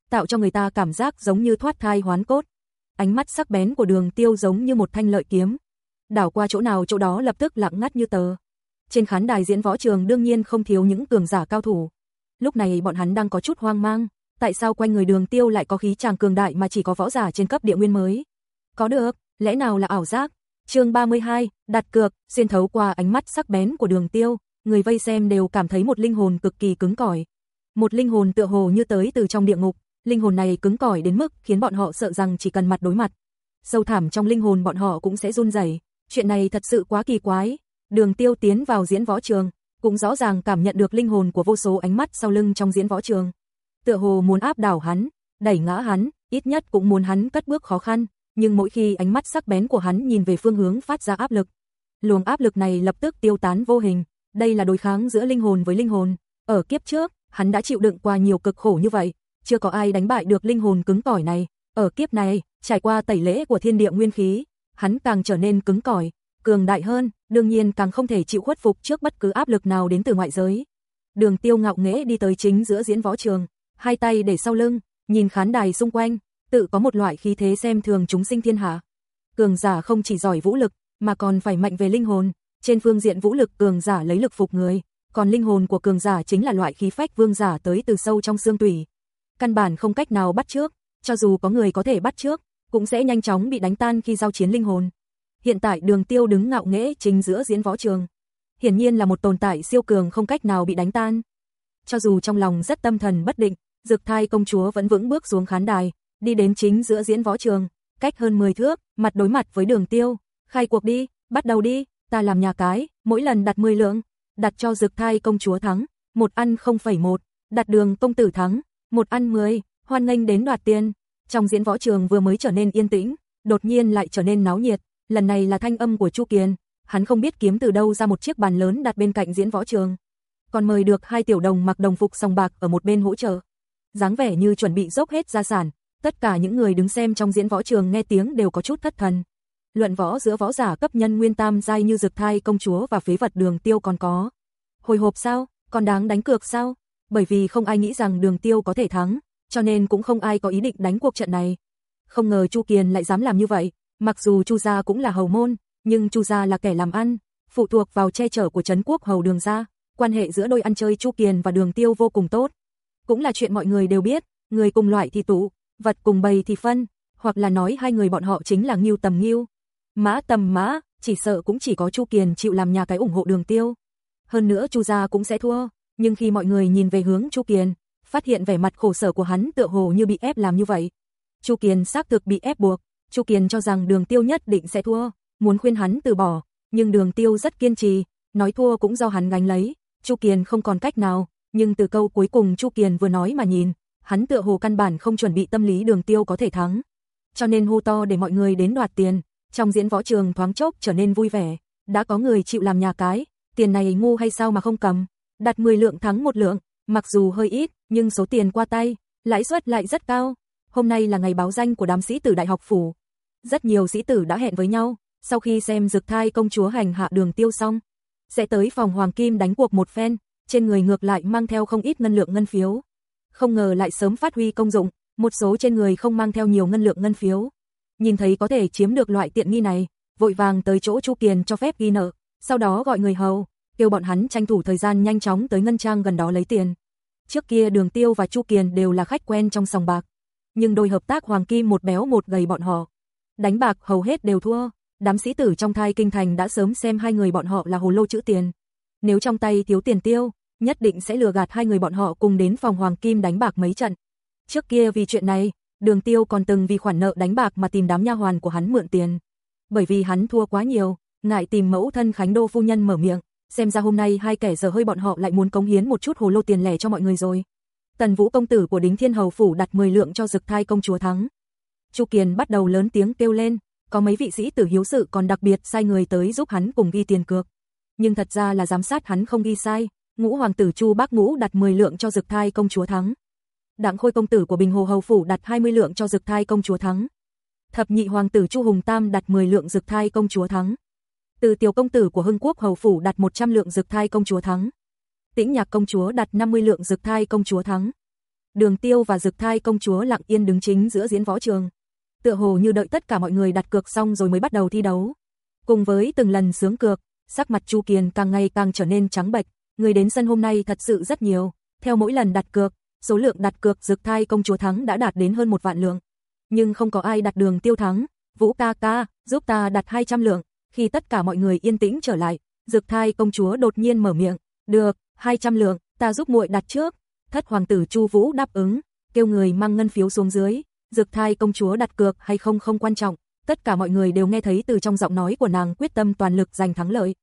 tạo cho người ta cảm giác giống như thoát thai hoán cốt. Ánh mắt sắc bén của Đường Tiêu giống như một thanh lợi kiếm, đảo qua chỗ nào chỗ đó lập tức lặng ngắt như tờ. Trên khán đài diễn võ trường đương nhiên không thiếu những cường giả cao thủ. Lúc này bọn hắn đang có chút hoang mang, tại sao quanh người Đường Tiêu lại có khí tràng cường đại mà chỉ có võ giả trên cấp địa nguyên mới? Có được, lẽ nào là ảo giác? chương 32, đặt cược, xuyên thấu qua ánh mắt sắc bén của đường tiêu, người vây xem đều cảm thấy một linh hồn cực kỳ cứng cỏi. Một linh hồn tựa hồ như tới từ trong địa ngục, linh hồn này cứng cỏi đến mức khiến bọn họ sợ rằng chỉ cần mặt đối mặt. Sâu thẳm trong linh hồn bọn họ cũng sẽ run rẩy. chuyện này thật sự quá kỳ quái. Đường tiêu tiến vào diễn võ trường, cũng rõ ràng cảm nhận được linh hồn của vô số ánh mắt sau lưng trong diễn võ trường. Tựa hồ muốn áp đảo hắn, đẩy ngã hắn, ít nhất cũng muốn hắn cất bước khó khăn nhưng mỗi khi ánh mắt sắc bén của hắn nhìn về phương hướng phát ra áp lực, luồng áp lực này lập tức tiêu tán vô hình, đây là đối kháng giữa linh hồn với linh hồn. Ở kiếp trước, hắn đã chịu đựng qua nhiều cực khổ như vậy, chưa có ai đánh bại được linh hồn cứng cỏi này. Ở kiếp này, trải qua tẩy lễ của thiên địa nguyên khí, hắn càng trở nên cứng cỏi, cường đại hơn, đương nhiên càng không thể chịu khuất phục trước bất cứ áp lực nào đến từ ngoại giới. Đường Tiêu ngạo nghễ đi tới chính giữa diễn võ trường, hai tay để sau lưng, nhìn khán đài xung quanh, tự có một loại khí thế xem thường chúng sinh thiên hạ. Cường giả không chỉ giỏi vũ lực, mà còn phải mạnh về linh hồn, trên phương diện vũ lực cường giả lấy lực phục người, còn linh hồn của cường giả chính là loại khí phách vương giả tới từ sâu trong xương tủy. Căn bản không cách nào bắt trước, cho dù có người có thể bắt trước, cũng sẽ nhanh chóng bị đánh tan khi giao chiến linh hồn. Hiện tại Đường Tiêu đứng ngạo nghễ chính giữa diễn võ trường, hiển nhiên là một tồn tại siêu cường không cách nào bị đánh tan. Cho dù trong lòng rất tâm thần bất định, Dực Thai công chúa vẫn vững bước xuống khán đài, đi đến chính giữa diễn võ trường, cách hơn 10 thước, mặt đối mặt với đường tiêu, khai cuộc đi, bắt đầu đi, ta làm nhà cái, mỗi lần đặt 10 lượng, đặt cho dực thai công chúa thắng, một ăn 0,1, đặt đường công tử thắng, một ăn 10, hoan nghênh đến đoạt tiền. Trong diễn võ trường vừa mới trở nên yên tĩnh, đột nhiên lại trở nên náo nhiệt, lần này là thanh âm của Chu Kiền, hắn không biết kiếm từ đâu ra một chiếc bàn lớn đặt bên cạnh diễn võ trường. Còn mời được hai tiểu đồng mặc đồng phục sòng bạc ở một bên hỗ trợ. dáng vẻ như chuẩn bị dốc hết gia sản, Tất cả những người đứng xem trong diễn võ trường nghe tiếng đều có chút thất thần. Luận võ giữa võ giả cấp nhân nguyên tam giai như Dực Thai công chúa và phế vật Đường Tiêu còn có. Hồi hộp sao? Còn đáng đánh cược sao? Bởi vì không ai nghĩ rằng Đường Tiêu có thể thắng, cho nên cũng không ai có ý định đánh cuộc trận này. Không ngờ Chu Kiền lại dám làm như vậy, mặc dù Chu gia cũng là hầu môn, nhưng Chu gia là kẻ làm ăn, phụ thuộc vào che chở của trấn quốc hầu Đường gia, quan hệ giữa đôi ăn chơi Chu Kiền và Đường Tiêu vô cùng tốt. Cũng là chuyện mọi người đều biết, người cùng loại thì tụ, vật cùng bầy thì phân, hoặc là nói hai người bọn họ chính là Ngưu Tầm Ngưu. Mã Tầm Mã, chỉ sợ cũng chỉ có Chu Kiền chịu làm nhà cái ủng hộ Đường Tiêu. Hơn nữa Chu gia cũng sẽ thua, nhưng khi mọi người nhìn về hướng Chu Kiền, phát hiện vẻ mặt khổ sở của hắn tựa hồ như bị ép làm như vậy. Chu Kiền xác thực bị ép buộc, Chu Kiền cho rằng Đường Tiêu nhất định sẽ thua, muốn khuyên hắn từ bỏ, nhưng Đường Tiêu rất kiên trì, nói thua cũng do hắn gánh lấy. Chu Kiền không còn cách nào, nhưng từ câu cuối cùng Chu Kiền vừa nói mà nhìn, hắn tựa hồ căn bản không chuẩn bị tâm lý đường tiêu có thể thắng. Cho nên hô to để mọi người đến đoạt tiền, trong diễn võ trường thoáng chốc trở nên vui vẻ, đã có người chịu làm nhà cái, tiền này ngu hay sao mà không cầm, đặt 10 lượng thắng một lượng, mặc dù hơi ít, nhưng số tiền qua tay, lãi suất lại rất cao. Hôm nay là ngày báo danh của đám sĩ tử đại học phủ. Rất nhiều sĩ tử đã hẹn với nhau, Sau khi xem dược Thai công chúa hành hạ Đường Tiêu xong, sẽ tới phòng Hoàng Kim đánh cuộc một phen, trên người ngược lại mang theo không ít ngân lượng ngân phiếu. Không ngờ lại sớm phát huy công dụng, một số trên người không mang theo nhiều ngân lượng ngân phiếu. Nhìn thấy có thể chiếm được loại tiện nghi này, vội vàng tới chỗ Chu Kiền cho phép ghi nợ, sau đó gọi người hầu, kêu bọn hắn tranh thủ thời gian nhanh chóng tới ngân trang gần đó lấy tiền. Trước kia Đường Tiêu và Chu Kiền đều là khách quen trong sòng bạc, nhưng đôi hợp tác Hoàng Kim một béo một gầy bọn họ, đánh bạc hầu hết đều thua, đám sĩ tử trong thai kinh thành đã sớm xem hai người bọn họ là hồ lô chữ tiền. Nếu trong tay thiếu tiền tiêu, nhất định sẽ lừa gạt hai người bọn họ cùng đến phòng Hoàng Kim đánh bạc mấy trận. Trước kia vì chuyện này, Đường Tiêu còn từng vì khoản nợ đánh bạc mà tìm đám nha hoàn của hắn mượn tiền. Bởi vì hắn thua quá nhiều, ngại tìm mẫu thân Khánh Đô phu nhân mở miệng, xem ra hôm nay hai kẻ giờ hơi bọn họ lại muốn cống hiến một chút hồ lô tiền lẻ cho mọi người rồi. Tần Vũ công tử của Đính Thiên Hầu phủ đặt 10 lượng cho Dực Thai công chúa thắng. Chu Kiền bắt đầu lớn tiếng kêu lên, có mấy vị sĩ tử hiếu sự còn đặc biệt sai người tới giúp hắn cùng ghi tiền cược. Nhưng thật ra là giám sát hắn không ghi sai, ngũ hoàng tử Chu Bác Ngũ đặt 10 lượng cho Dực Thai công chúa thắng. Đặng Khôi công tử của Bình Hồ hầu phủ đặt 20 lượng cho Dực Thai công chúa thắng. Thập nhị hoàng tử Chu Hùng Tam đặt 10 lượng Dực Thai công chúa thắng. Từ tiểu công tử của Hưng Quốc hầu phủ đặt 100 lượng Dực Thai công chúa thắng. Tĩnh Nhạc công chúa đặt 50 lượng Dực Thai công chúa thắng. Đường Tiêu và Dực Thai công chúa lặng yên đứng chính giữa diễn võ trường. Tựa hồ như đợi tất cả mọi người đặt cược xong rồi mới bắt đầu thi đấu. Cùng với từng lần sướng cược, sắc mặt Chu Kiền càng ngày càng trở nên trắng bệch, người đến sân hôm nay thật sự rất nhiều, theo mỗi lần đặt cược, số lượng đặt cược Dực Thai công chúa thắng đã đạt đến hơn một vạn lượng. Nhưng không có ai đặt Đường Tiêu thắng, Vũ ca ca, giúp ta đặt 200 lượng. Khi tất cả mọi người yên tĩnh trở lại, Dực Thai công chúa đột nhiên mở miệng, "Được, 200 lượng, ta giúp muội đặt trước." Thất hoàng tử Chu Vũ đáp ứng, kêu người mang ngân phiếu xuống dưới, Dực Thai công chúa đặt cược hay không không quan trọng, tất cả mọi người đều nghe thấy từ trong giọng nói của nàng quyết tâm toàn lực giành thắng lợi.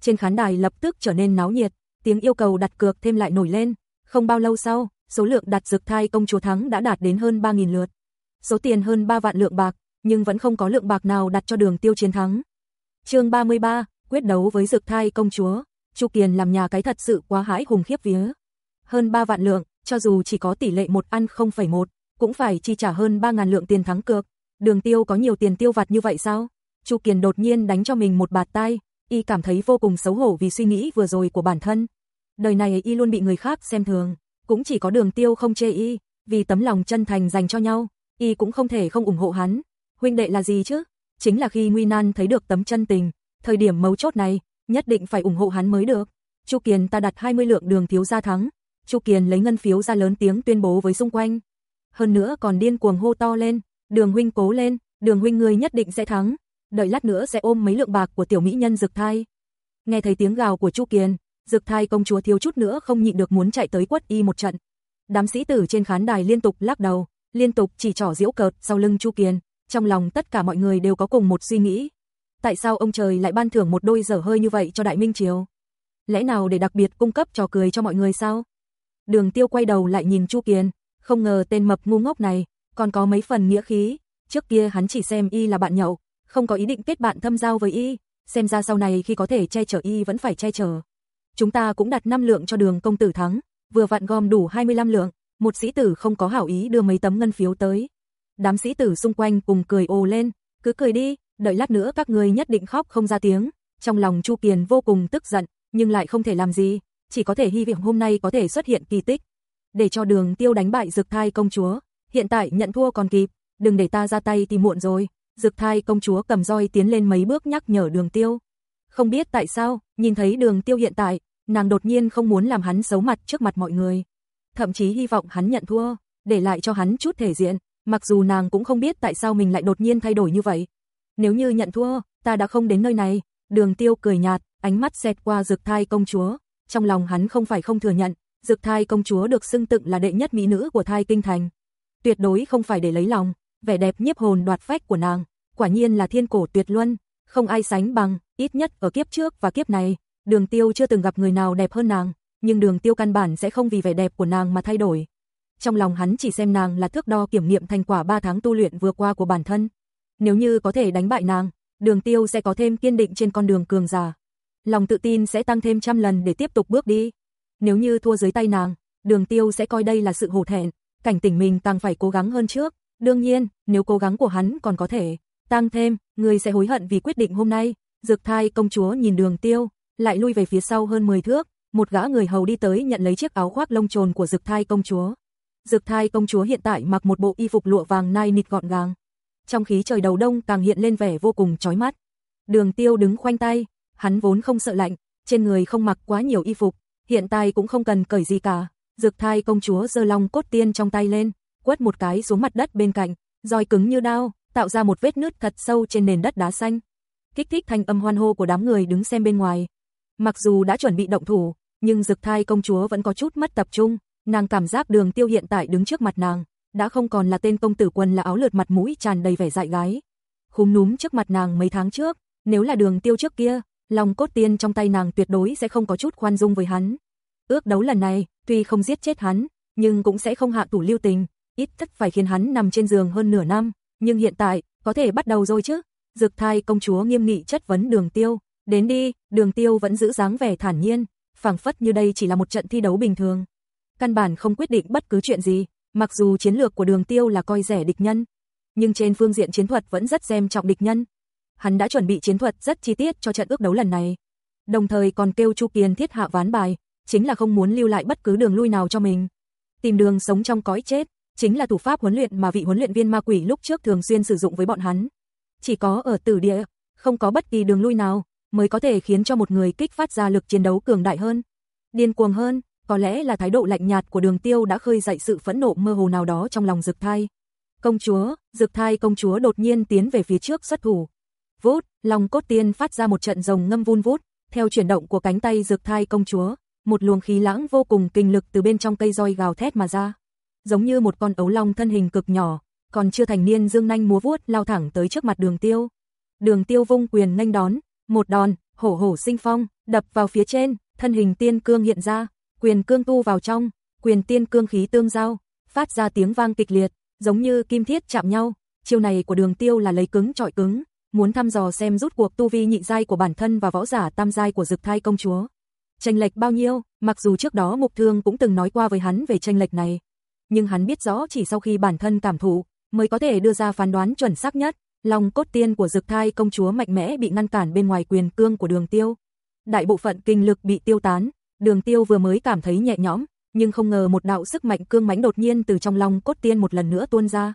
Trên khán đài lập tức trở nên náo nhiệt, tiếng yêu cầu đặt cược thêm lại nổi lên, không bao lâu sau, số lượng đặt dược Thai công chúa thắng đã đạt đến hơn 3000 lượt. Số tiền hơn 3 vạn lượng bạc, nhưng vẫn không có lượng bạc nào đặt cho Đường Tiêu chiến thắng. Chương 33, quyết đấu với dược Thai công chúa. Chu Kiền làm nhà cái thật sự quá hãi hùng khiếp vía. Hơn 3 vạn lượng, cho dù chỉ có tỷ lệ một ăn 0,1, cũng phải chi trả hơn 3.000 lượng tiền thắng cược. Đường tiêu có nhiều tiền tiêu vặt như vậy sao? Chu Kiền đột nhiên đánh cho mình một bạt tay, y cảm thấy vô cùng xấu hổ vì suy nghĩ vừa rồi của bản thân. Đời này y luôn bị người khác xem thường, cũng chỉ có đường tiêu không chê y, vì tấm lòng chân thành dành cho nhau, y cũng không thể không ủng hộ hắn. Huynh đệ là gì chứ? Chính là khi Nguy Nan thấy được tấm chân tình, thời điểm mấu chốt này, nhất định phải ủng hộ hắn mới được. Chu Kiền ta đặt 20 lượng đường thiếu gia thắng. Chu Kiền lấy ngân phiếu ra lớn tiếng tuyên bố với xung quanh hơn nữa còn điên cuồng hô to lên, đường huynh cố lên, đường huynh người nhất định sẽ thắng, đợi lát nữa sẽ ôm mấy lượng bạc của tiểu mỹ nhân Dực Thai. Nghe thấy tiếng gào của Chu Kiền, Dực Thai công chúa thiếu chút nữa không nhịn được muốn chạy tới quất y một trận. Đám sĩ tử trên khán đài liên tục lắc đầu, liên tục chỉ trỏ giễu cợt sau lưng Chu Kiền, trong lòng tất cả mọi người đều có cùng một suy nghĩ. Tại sao ông trời lại ban thưởng một đôi dở hơi như vậy cho Đại Minh Triều? Lẽ nào để đặc biệt cung cấp trò cười cho mọi người sao? Đường Tiêu quay đầu lại nhìn Chu Kiền, không ngờ tên mập ngu ngốc này, còn có mấy phần nghĩa khí, trước kia hắn chỉ xem y là bạn nhậu, không có ý định kết bạn thâm giao với y, xem ra sau này khi có thể che chở y vẫn phải che chở. Chúng ta cũng đặt 5 lượng cho đường công tử thắng, vừa vặn gom đủ 25 lượng, một sĩ tử không có hảo ý đưa mấy tấm ngân phiếu tới. Đám sĩ tử xung quanh cùng cười ồ lên, cứ cười đi, đợi lát nữa các người nhất định khóc không ra tiếng. Trong lòng Chu Kiền vô cùng tức giận, nhưng lại không thể làm gì, chỉ có thể hy vọng hôm nay có thể xuất hiện kỳ tích để cho đường tiêu đánh bại dực thai công chúa. Hiện tại nhận thua còn kịp, đừng để ta ra tay thì muộn rồi. Dực thai công chúa cầm roi tiến lên mấy bước nhắc nhở đường tiêu. Không biết tại sao, nhìn thấy đường tiêu hiện tại, nàng đột nhiên không muốn làm hắn xấu mặt trước mặt mọi người. Thậm chí hy vọng hắn nhận thua, để lại cho hắn chút thể diện, mặc dù nàng cũng không biết tại sao mình lại đột nhiên thay đổi như vậy. Nếu như nhận thua, ta đã không đến nơi này. Đường tiêu cười nhạt, ánh mắt xẹt qua dực thai công chúa. Trong lòng hắn không phải không thừa nhận, Dực thai công chúa được xưng tựng là đệ nhất mỹ nữ của thai kinh thành. Tuyệt đối không phải để lấy lòng, vẻ đẹp nhiếp hồn đoạt phách của nàng, quả nhiên là thiên cổ tuyệt luân, không ai sánh bằng, ít nhất ở kiếp trước và kiếp này, đường tiêu chưa từng gặp người nào đẹp hơn nàng, nhưng đường tiêu căn bản sẽ không vì vẻ đẹp của nàng mà thay đổi. Trong lòng hắn chỉ xem nàng là thước đo kiểm nghiệm thành quả 3 tháng tu luyện vừa qua của bản thân. Nếu như có thể đánh bại nàng, đường tiêu sẽ có thêm kiên định trên con đường cường giả. Lòng tự tin sẽ tăng thêm trăm lần để tiếp tục bước đi. Nếu như thua dưới tay nàng, đường tiêu sẽ coi đây là sự hổ thẹn, cảnh tỉnh mình càng phải cố gắng hơn trước. Đương nhiên, nếu cố gắng của hắn còn có thể, tăng thêm, người sẽ hối hận vì quyết định hôm nay. Dược thai công chúa nhìn đường tiêu, lại lui về phía sau hơn 10 thước, một gã người hầu đi tới nhận lấy chiếc áo khoác lông trồn của dược thai công chúa. Dược thai công chúa hiện tại mặc một bộ y phục lụa vàng nai nịt gọn gàng. Trong khí trời đầu đông càng hiện lên vẻ vô cùng chói mắt. Đường tiêu đứng khoanh tay, hắn vốn không sợ lạnh, trên người không mặc quá nhiều y phục, hiện tại cũng không cần cởi gì cả. Dược thai công chúa giơ long cốt tiên trong tay lên, quất một cái xuống mặt đất bên cạnh, roi cứng như đao, tạo ra một vết nứt thật sâu trên nền đất đá xanh. Kích thích thanh âm hoan hô của đám người đứng xem bên ngoài. Mặc dù đã chuẩn bị động thủ, nhưng Dực Thai công chúa vẫn có chút mất tập trung, nàng cảm giác Đường Tiêu hiện tại đứng trước mặt nàng, đã không còn là tên công tử quân là áo lượt mặt mũi tràn đầy vẻ dại gái. Khúm núm trước mặt nàng mấy tháng trước, nếu là Đường Tiêu trước kia, lòng cốt tiên trong tay nàng tuyệt đối sẽ không có chút khoan dung với hắn. Ước đấu lần này, tuy không giết chết hắn, nhưng cũng sẽ không hạ tủ lưu tình, ít tất phải khiến hắn nằm trên giường hơn nửa năm, nhưng hiện tại, có thể bắt đầu rồi chứ. Dực thai công chúa nghiêm nghị chất vấn đường tiêu, đến đi, đường tiêu vẫn giữ dáng vẻ thản nhiên, phảng phất như đây chỉ là một trận thi đấu bình thường. Căn bản không quyết định bất cứ chuyện gì, mặc dù chiến lược của đường tiêu là coi rẻ địch nhân, nhưng trên phương diện chiến thuật vẫn rất xem trọng địch nhân. Hắn đã chuẩn bị chiến thuật rất chi tiết cho trận ước đấu lần này. Đồng thời còn kêu Chu Kiền thiết hạ ván bài, chính là không muốn lưu lại bất cứ đường lui nào cho mình. Tìm đường sống trong cõi chết, chính là thủ pháp huấn luyện mà vị huấn luyện viên ma quỷ lúc trước thường xuyên sử dụng với bọn hắn. Chỉ có ở tử địa, không có bất kỳ đường lui nào, mới có thể khiến cho một người kích phát ra lực chiến đấu cường đại hơn, điên cuồng hơn, có lẽ là thái độ lạnh nhạt của đường tiêu đã khơi dậy sự phẫn nộ mơ hồ nào đó trong lòng dực thai. Công chúa, dực thai công chúa đột nhiên tiến về phía trước xuất thủ. Vút, lòng cốt tiên phát ra một trận rồng ngâm vun vút, theo chuyển động của cánh tay dực thai công chúa, một luồng khí lãng vô cùng kinh lực từ bên trong cây roi gào thét mà ra giống như một con ấu long thân hình cực nhỏ, còn chưa thành niên dương nanh múa vuốt lao thẳng tới trước mặt đường tiêu. Đường tiêu vung quyền nhanh đón, một đòn, hổ hổ sinh phong, đập vào phía trên, thân hình tiên cương hiện ra, quyền cương tu vào trong, quyền tiên cương khí tương giao, phát ra tiếng vang kịch liệt, giống như kim thiết chạm nhau. Chiêu này của đường tiêu là lấy cứng trọi cứng, muốn thăm dò xem rút cuộc tu vi nhị giai của bản thân và võ giả tam giai của dực thai công chúa. Tranh lệch bao nhiêu, mặc dù trước đó Mục Thương cũng từng nói qua với hắn về tranh lệch này, nhưng hắn biết rõ chỉ sau khi bản thân cảm thụ, mới có thể đưa ra phán đoán chuẩn xác nhất. Lòng cốt tiên của dực thai công chúa mạnh mẽ bị ngăn cản bên ngoài quyền cương của đường tiêu. Đại bộ phận kinh lực bị tiêu tán, đường tiêu vừa mới cảm thấy nhẹ nhõm, nhưng không ngờ một đạo sức mạnh cương mãnh đột nhiên từ trong lòng cốt tiên một lần nữa tuôn ra.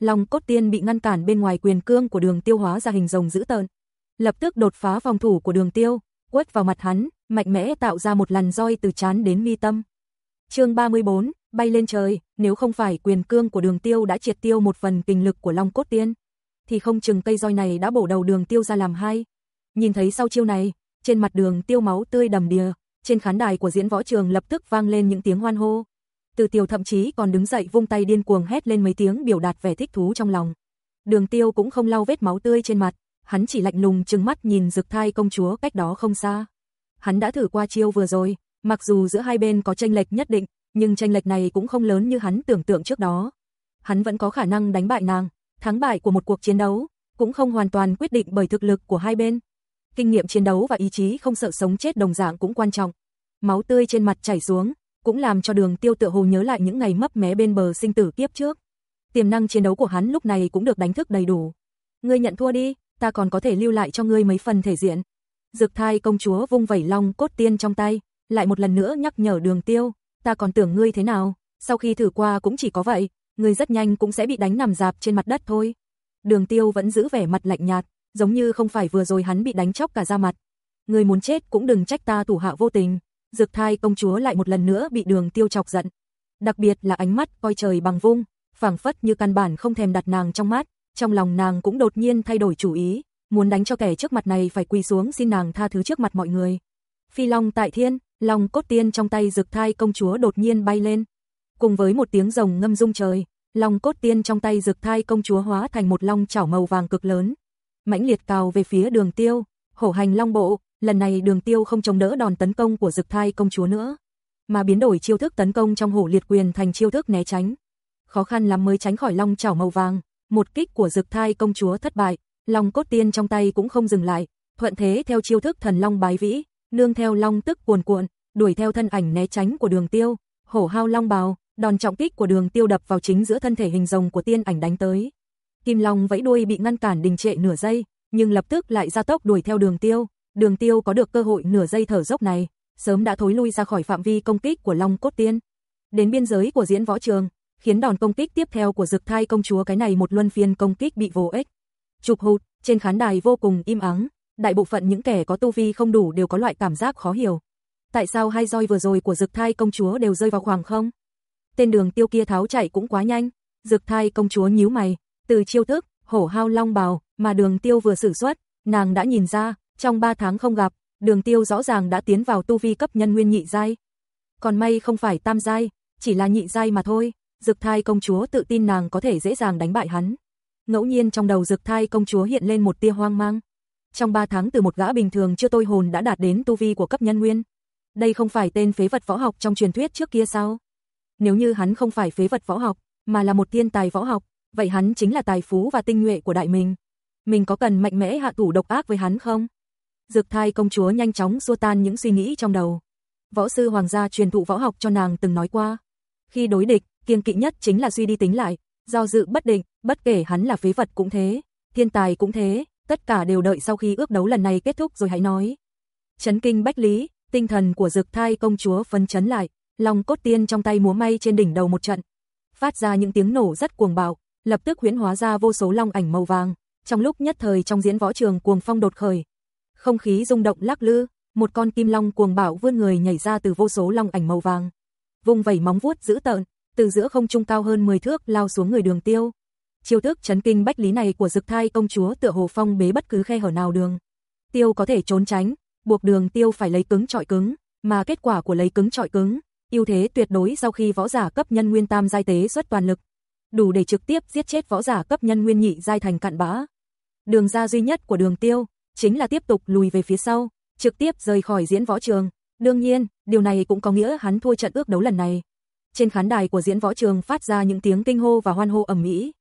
Lòng cốt tiên bị ngăn cản bên ngoài quyền cương của đường tiêu hóa ra hình rồng dữ tợn. Lập tức đột phá phòng thủ của đường tiêu, quất vào mặt hắn, mạnh mẽ tạo ra một lần roi từ chán đến mi tâm. chương 34, bay lên trời, nếu không phải quyền cương của đường tiêu đã triệt tiêu một phần kinh lực của Long Cốt Tiên, thì không chừng cây roi này đã bổ đầu đường tiêu ra làm hai. Nhìn thấy sau chiêu này, trên mặt đường tiêu máu tươi đầm đìa, trên khán đài của diễn võ trường lập tức vang lên những tiếng hoan hô. Từ tiêu thậm chí còn đứng dậy vung tay điên cuồng hét lên mấy tiếng biểu đạt vẻ thích thú trong lòng. Đường tiêu cũng không lau vết máu tươi trên mặt, hắn chỉ lạnh lùng chừng mắt nhìn rực thai công chúa cách đó không xa. Hắn đã thử qua chiêu vừa rồi, mặc dù giữa hai bên có tranh lệch nhất định, nhưng tranh lệch này cũng không lớn như hắn tưởng tượng trước đó. Hắn vẫn có khả năng đánh bại nàng, thắng bại của một cuộc chiến đấu, cũng không hoàn toàn quyết định bởi thực lực của hai bên. Kinh nghiệm chiến đấu và ý chí không sợ sống chết đồng dạng cũng quan trọng. Máu tươi trên mặt chảy xuống, cũng làm cho đường tiêu tựa hồ nhớ lại những ngày mấp mé bên bờ sinh tử kiếp trước. Tiềm năng chiến đấu của hắn lúc này cũng được đánh thức đầy đủ. Ngươi nhận thua đi, ta còn có thể lưu lại cho ngươi mấy phần thể diện. Dực thai công chúa vung vẩy long cốt tiên trong tay, lại một lần nữa nhắc nhở đường tiêu, ta còn tưởng ngươi thế nào, sau khi thử qua cũng chỉ có vậy, ngươi rất nhanh cũng sẽ bị đánh nằm dạp trên mặt đất thôi. Đường tiêu vẫn giữ vẻ mặt lạnh nhạt, giống như không phải vừa rồi hắn bị đánh chóc cả da mặt. Ngươi muốn chết cũng đừng trách ta thủ hạ vô tình. Dược thai công chúa lại một lần nữa bị đường tiêu chọc giận. Đặc biệt là ánh mắt coi trời bằng vung, phảng phất như căn bản không thèm đặt nàng trong mắt, trong lòng nàng cũng đột nhiên thay đổi chủ ý, muốn đánh cho kẻ trước mặt này phải quỳ xuống xin nàng tha thứ trước mặt mọi người. Phi Long tại thiên, Long cốt tiên trong tay rực thai công chúa đột nhiên bay lên. Cùng với một tiếng rồng ngâm rung trời, long cốt tiên trong tay rực thai công chúa hóa thành một long chảo màu vàng cực lớn. mãnh liệt cào về phía đường tiêu, hổ hành long bộ, lần này đường tiêu không chống đỡ đòn tấn công của rực thai công chúa nữa. Mà biến đổi chiêu thức tấn công trong hổ liệt quyền thành chiêu thức né tránh. Khó khăn lắm mới tránh khỏi long chảo màu vàng, một kích của rực thai công chúa thất bại, long cốt tiên trong tay cũng không dừng lại, thuận thế theo chiêu thức thần long bái vĩ, nương theo long tức cuồn cuộn, đuổi theo thân ảnh né tránh của đường tiêu, hổ hao long bào, đòn trọng kích của đường tiêu đập vào chính giữa thân thể hình rồng của tiên ảnh đánh tới. Kim Long vẫy đuôi bị ngăn cản đình trệ nửa giây, nhưng lập tức lại ra tốc đuổi theo Đường Tiêu. Đường Tiêu có được cơ hội nửa giây thở dốc này, sớm đã thối lui ra khỏi phạm vi công kích của Long Cốt Tiên. Đến biên giới của diễn võ trường, khiến đòn công kích tiếp theo của Dực Thai công chúa cái này một luân phiên công kích bị vô ích. Chụp hụt, trên khán đài vô cùng im ắng, đại bộ phận những kẻ có tu vi không đủ đều có loại cảm giác khó hiểu. Tại sao hai roi vừa rồi của Dực Thai công chúa đều rơi vào khoảng không? Tên đường tiêu kia tháo chạy cũng quá nhanh. Dực Thai công chúa nhíu mày, từ chiêu thức, hổ hao long bào, mà đường tiêu vừa sử xuất, nàng đã nhìn ra, trong 3 tháng không gặp, đường tiêu rõ ràng đã tiến vào tu vi cấp nhân nguyên nhị giai. Còn may không phải tam giai, chỉ là nhị giai mà thôi, dực thai công chúa tự tin nàng có thể dễ dàng đánh bại hắn. Ngẫu nhiên trong đầu dực thai công chúa hiện lên một tia hoang mang. Trong 3 tháng từ một gã bình thường chưa tôi hồn đã đạt đến tu vi của cấp nhân nguyên. Đây không phải tên phế vật võ học trong truyền thuyết trước kia sao? Nếu như hắn không phải phế vật võ học, mà là một thiên tài võ học, vậy hắn chính là tài phú và tinh nhuệ của đại mình. Mình có cần mạnh mẽ hạ thủ độc ác với hắn không? Dược thai công chúa nhanh chóng xua tan những suy nghĩ trong đầu. Võ sư hoàng gia truyền thụ võ học cho nàng từng nói qua. Khi đối địch, kiêng kỵ nhất chính là suy đi tính lại, do dự bất định, bất kể hắn là phế vật cũng thế, thiên tài cũng thế, tất cả đều đợi sau khi ước đấu lần này kết thúc rồi hãy nói. Chấn kinh bách lý, tinh thần của dực thai công chúa phấn chấn lại, lòng cốt tiên trong tay múa may trên đỉnh đầu một trận. Phát ra những tiếng nổ rất cuồng bạo, lập tức huyễn hóa ra vô số long ảnh màu vàng. Trong lúc nhất thời trong diễn võ trường cuồng phong đột khởi, không khí rung động lắc lư, một con kim long cuồng bạo vươn người nhảy ra từ vô số long ảnh màu vàng. Vung vẩy móng vuốt dữ tợn, từ giữa không trung cao hơn 10 thước lao xuống người Đường Tiêu. Chiêu thức chấn kinh bách lý này của Dực Thai công chúa tựa hồ phong bế bất cứ khe hở nào đường. Tiêu có thể trốn tránh, buộc Đường Tiêu phải lấy cứng trọi cứng, mà kết quả của lấy cứng trọi cứng, ưu thế tuyệt đối sau khi võ giả cấp nhân nguyên tam giai tế xuất toàn lực, đủ để trực tiếp giết chết võ giả cấp nhân nguyên nhị giai thành cạn bã. Đường ra duy nhất của Đường Tiêu chính là tiếp tục lùi về phía sau, trực tiếp rời khỏi diễn võ trường. Đương nhiên, điều này cũng có nghĩa hắn thua trận ước đấu lần này. Trên khán đài của diễn võ trường phát ra những tiếng kinh hô và hoan hô ầm ĩ.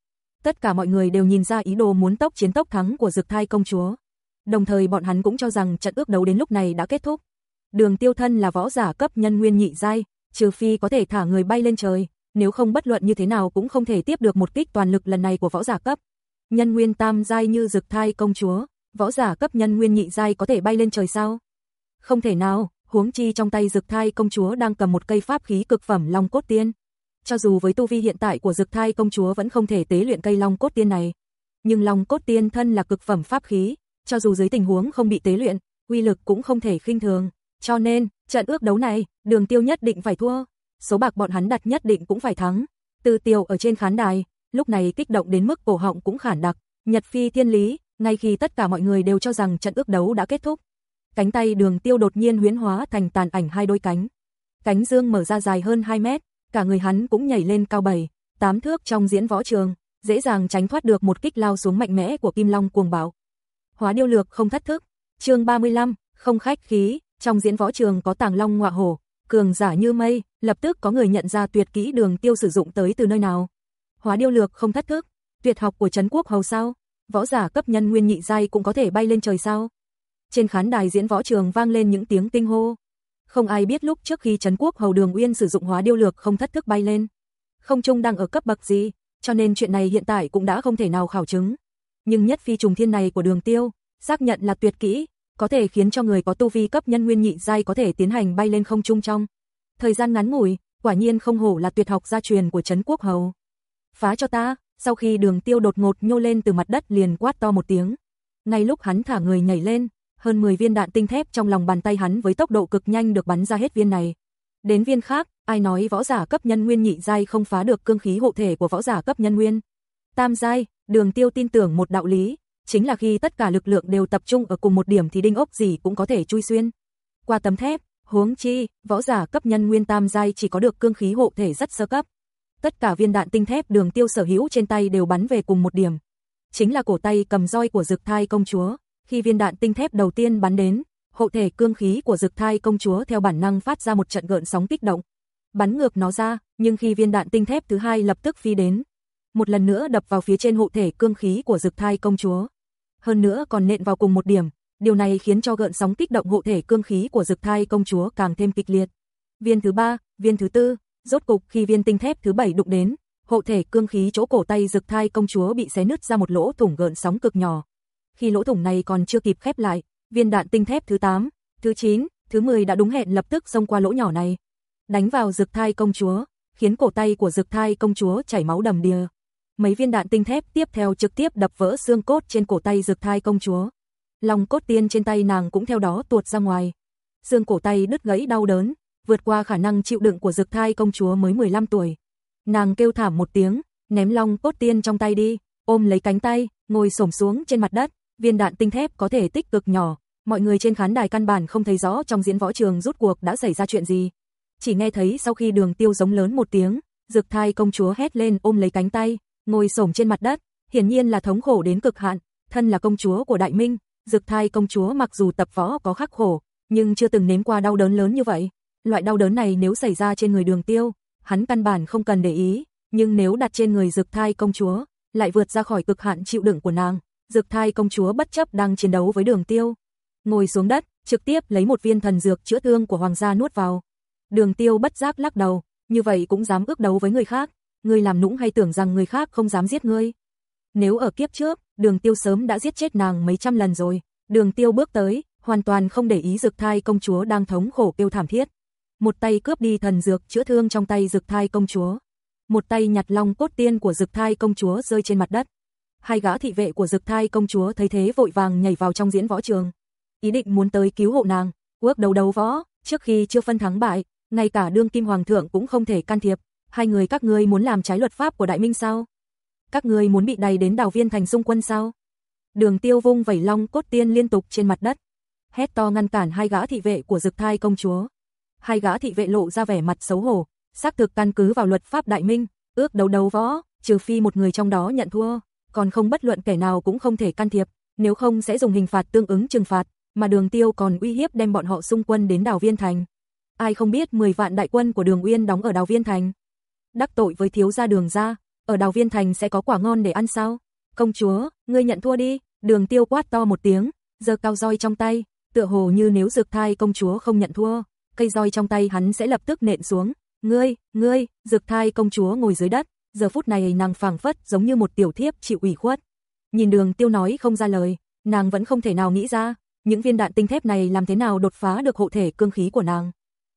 Tất cả mọi người đều nhìn ra ý đồ muốn tốc chiến tốc thắng của Dực Thai công chúa. Đồng thời bọn hắn cũng cho rằng trận ước đấu đến lúc này đã kết thúc. Đường Tiêu Thân là võ giả cấp nhân nguyên nhị giai, trừ phi có thể thả người bay lên trời, nếu không bất luận như thế nào cũng không thể tiếp được một kích toàn lực lần này của võ giả cấp. Nhân nguyên tam giai như Dực Thai công chúa, võ giả cấp nhân nguyên nhị giai có thể bay lên trời sao? Không thể nào, huống chi trong tay Dực Thai công chúa đang cầm một cây pháp khí cực phẩm Long cốt tiên. Cho dù với tu vi hiện tại của Dực Thai công chúa vẫn không thể tế luyện cây Long cốt tiên này, nhưng Long cốt tiên thân là cực phẩm pháp khí, cho dù dưới tình huống không bị tế luyện, uy lực cũng không thể khinh thường, cho nên, trận ước đấu này, Đường Tiêu nhất định phải thua, số bạc bọn hắn đặt nhất định cũng phải thắng. Từ Tiêu ở trên khán đài, lúc này kích động đến mức cổ họng cũng khản đặc, Nhật Phi Thiên Lý, ngay khi tất cả mọi người đều cho rằng trận ước đấu đã kết thúc. Cánh tay đường tiêu đột nhiên huyến hóa thành tàn ảnh hai đôi cánh. Cánh dương mở ra dài hơn 2 mét, cả người hắn cũng nhảy lên cao 7, 8 thước trong diễn võ trường, dễ dàng tránh thoát được một kích lao xuống mạnh mẽ của Kim Long cuồng bạo. Hóa điêu lược không thất thức. Chương 35, không khách khí, trong diễn võ trường có Tàng Long ngọa hổ, cường giả như mây, lập tức có người nhận ra tuyệt kỹ đường tiêu sử dụng tới từ nơi nào. Hóa điêu lược không thất thức, tuyệt học của Trấn Quốc Hầu sao? võ giả cấp nhân nguyên nhị giai cũng có thể bay lên trời sao? Trên khán đài diễn võ trường vang lên những tiếng tinh hô. Không ai biết lúc trước khi Trấn Quốc Hầu Đường Uyên sử dụng hóa điêu lược không thất thức bay lên. Không trung đang ở cấp bậc gì, cho nên chuyện này hiện tại cũng đã không thể nào khảo chứng. Nhưng nhất phi trùng thiên này của đường tiêu, xác nhận là tuyệt kỹ, có thể khiến cho người có tu vi cấp nhân nguyên nhị giai có thể tiến hành bay lên không trung trong. Thời gian ngắn ngủi, quả nhiên không hổ là tuyệt học gia truyền của Trấn Quốc Hầu. Phá cho ta, sau khi đường tiêu đột ngột nhô lên từ mặt đất liền quát to một tiếng. Ngay lúc hắn thả người nhảy lên, hơn 10 viên đạn tinh thép trong lòng bàn tay hắn với tốc độ cực nhanh được bắn ra hết viên này. Đến viên khác, ai nói võ giả cấp nhân nguyên nhị giai không phá được cương khí hộ thể của võ giả cấp nhân nguyên. Tam giai, đường tiêu tin tưởng một đạo lý, chính là khi tất cả lực lượng đều tập trung ở cùng một điểm thì đinh ốc gì cũng có thể chui xuyên. Qua tấm thép, huống chi, võ giả cấp nhân nguyên tam giai chỉ có được cương khí hộ thể rất sơ cấp tất cả viên đạn tinh thép đường tiêu sở hữu trên tay đều bắn về cùng một điểm. Chính là cổ tay cầm roi của dực thai công chúa, khi viên đạn tinh thép đầu tiên bắn đến, hộ thể cương khí của dực thai công chúa theo bản năng phát ra một trận gợn sóng kích động. Bắn ngược nó ra, nhưng khi viên đạn tinh thép thứ hai lập tức phi đến, một lần nữa đập vào phía trên hộ thể cương khí của dực thai công chúa. Hơn nữa còn nện vào cùng một điểm, điều này khiến cho gợn sóng kích động hộ thể cương khí của dực thai công chúa càng thêm kịch liệt. Viên thứ ba, viên thứ tư, Rốt cục khi viên tinh thép thứ bảy đụng đến, hộ thể cương khí chỗ cổ tay Dực Thai công chúa bị xé nứt ra một lỗ thủng gợn sóng cực nhỏ. Khi lỗ thủng này còn chưa kịp khép lại, viên đạn tinh thép thứ 8, thứ 9, thứ 10 đã đúng hẹn lập tức xông qua lỗ nhỏ này, đánh vào rực Thai công chúa, khiến cổ tay của rực Thai công chúa chảy máu đầm đìa. Mấy viên đạn tinh thép tiếp theo trực tiếp đập vỡ xương cốt trên cổ tay rực Thai công chúa. Lòng cốt tiên trên tay nàng cũng theo đó tuột ra ngoài. Xương cổ tay đứt gãy đau đớn, vượt qua khả năng chịu đựng của rực Thai công chúa mới 15 tuổi. Nàng kêu thảm một tiếng, ném long cốt tiên trong tay đi, ôm lấy cánh tay, ngồi xổm xuống trên mặt đất, viên đạn tinh thép có thể tích cực nhỏ, mọi người trên khán đài căn bản không thấy rõ trong diễn võ trường rút cuộc đã xảy ra chuyện gì. Chỉ nghe thấy sau khi đường tiêu giống lớn một tiếng, Dực Thai công chúa hét lên ôm lấy cánh tay, ngồi xổm trên mặt đất, hiển nhiên là thống khổ đến cực hạn, thân là công chúa của Đại Minh, Dực Thai công chúa mặc dù tập võ có khắc khổ, nhưng chưa từng nếm qua đau đớn lớn như vậy. Loại đau đớn này nếu xảy ra trên người Đường Tiêu, hắn căn bản không cần để ý, nhưng nếu đặt trên người Dực Thai công chúa, lại vượt ra khỏi cực hạn chịu đựng của nàng. Dực Thai công chúa bất chấp đang chiến đấu với Đường Tiêu, ngồi xuống đất, trực tiếp lấy một viên thần dược chữa thương của hoàng gia nuốt vào. Đường Tiêu bất giác lắc đầu, như vậy cũng dám ước đấu với người khác, ngươi làm nũng hay tưởng rằng người khác không dám giết ngươi. Nếu ở kiếp trước, Đường Tiêu sớm đã giết chết nàng mấy trăm lần rồi. Đường Tiêu bước tới, hoàn toàn không để ý Dực Thai công chúa đang thống khổ kêu thảm thiết. Một tay cướp đi thần dược chữa thương trong tay Dực Thai công chúa. Một tay nhặt long cốt tiên của Dực Thai công chúa rơi trên mặt đất. Hai gã thị vệ của Dực Thai công chúa thấy thế vội vàng nhảy vào trong diễn võ trường. Ý định muốn tới cứu hộ nàng, quốc đầu đấu võ, trước khi chưa phân thắng bại, ngay cả đương kim hoàng thượng cũng không thể can thiệp. Hai người các ngươi muốn làm trái luật pháp của đại minh sao? Các ngươi muốn bị đầy đến đào viên thành xung quân sao? Đường tiêu vung vẩy long cốt tiên liên tục trên mặt đất. Hét to ngăn cản hai gã thị vệ của dực thai công chúa. Hai gã thị vệ lộ ra vẻ mặt xấu hổ, xác thực căn cứ vào luật pháp đại minh, ước đấu đấu võ, trừ phi một người trong đó nhận thua, còn không bất luận kẻ nào cũng không thể can thiệp, nếu không sẽ dùng hình phạt tương ứng trừng phạt, mà đường tiêu còn uy hiếp đem bọn họ xung quân đến đào viên thành. Ai không biết 10 vạn đại quân của đường Uyên đóng ở đào viên thành. Đắc tội với thiếu gia đường ra, ở đào viên thành sẽ có quả ngon để ăn sao? Công chúa, ngươi nhận thua đi, đường tiêu quát to một tiếng, giơ cao roi trong tay, tựa hồ như nếu dược thai công chúa không nhận thua, cây roi trong tay hắn sẽ lập tức nện xuống. Ngươi, ngươi, dược thai công chúa ngồi dưới đất, giờ phút này nàng phảng phất giống như một tiểu thiếp chịu ủy khuất. Nhìn đường tiêu nói không ra lời, nàng vẫn không thể nào nghĩ ra, những viên đạn tinh thép này làm thế nào đột phá được hộ thể cương khí của nàng.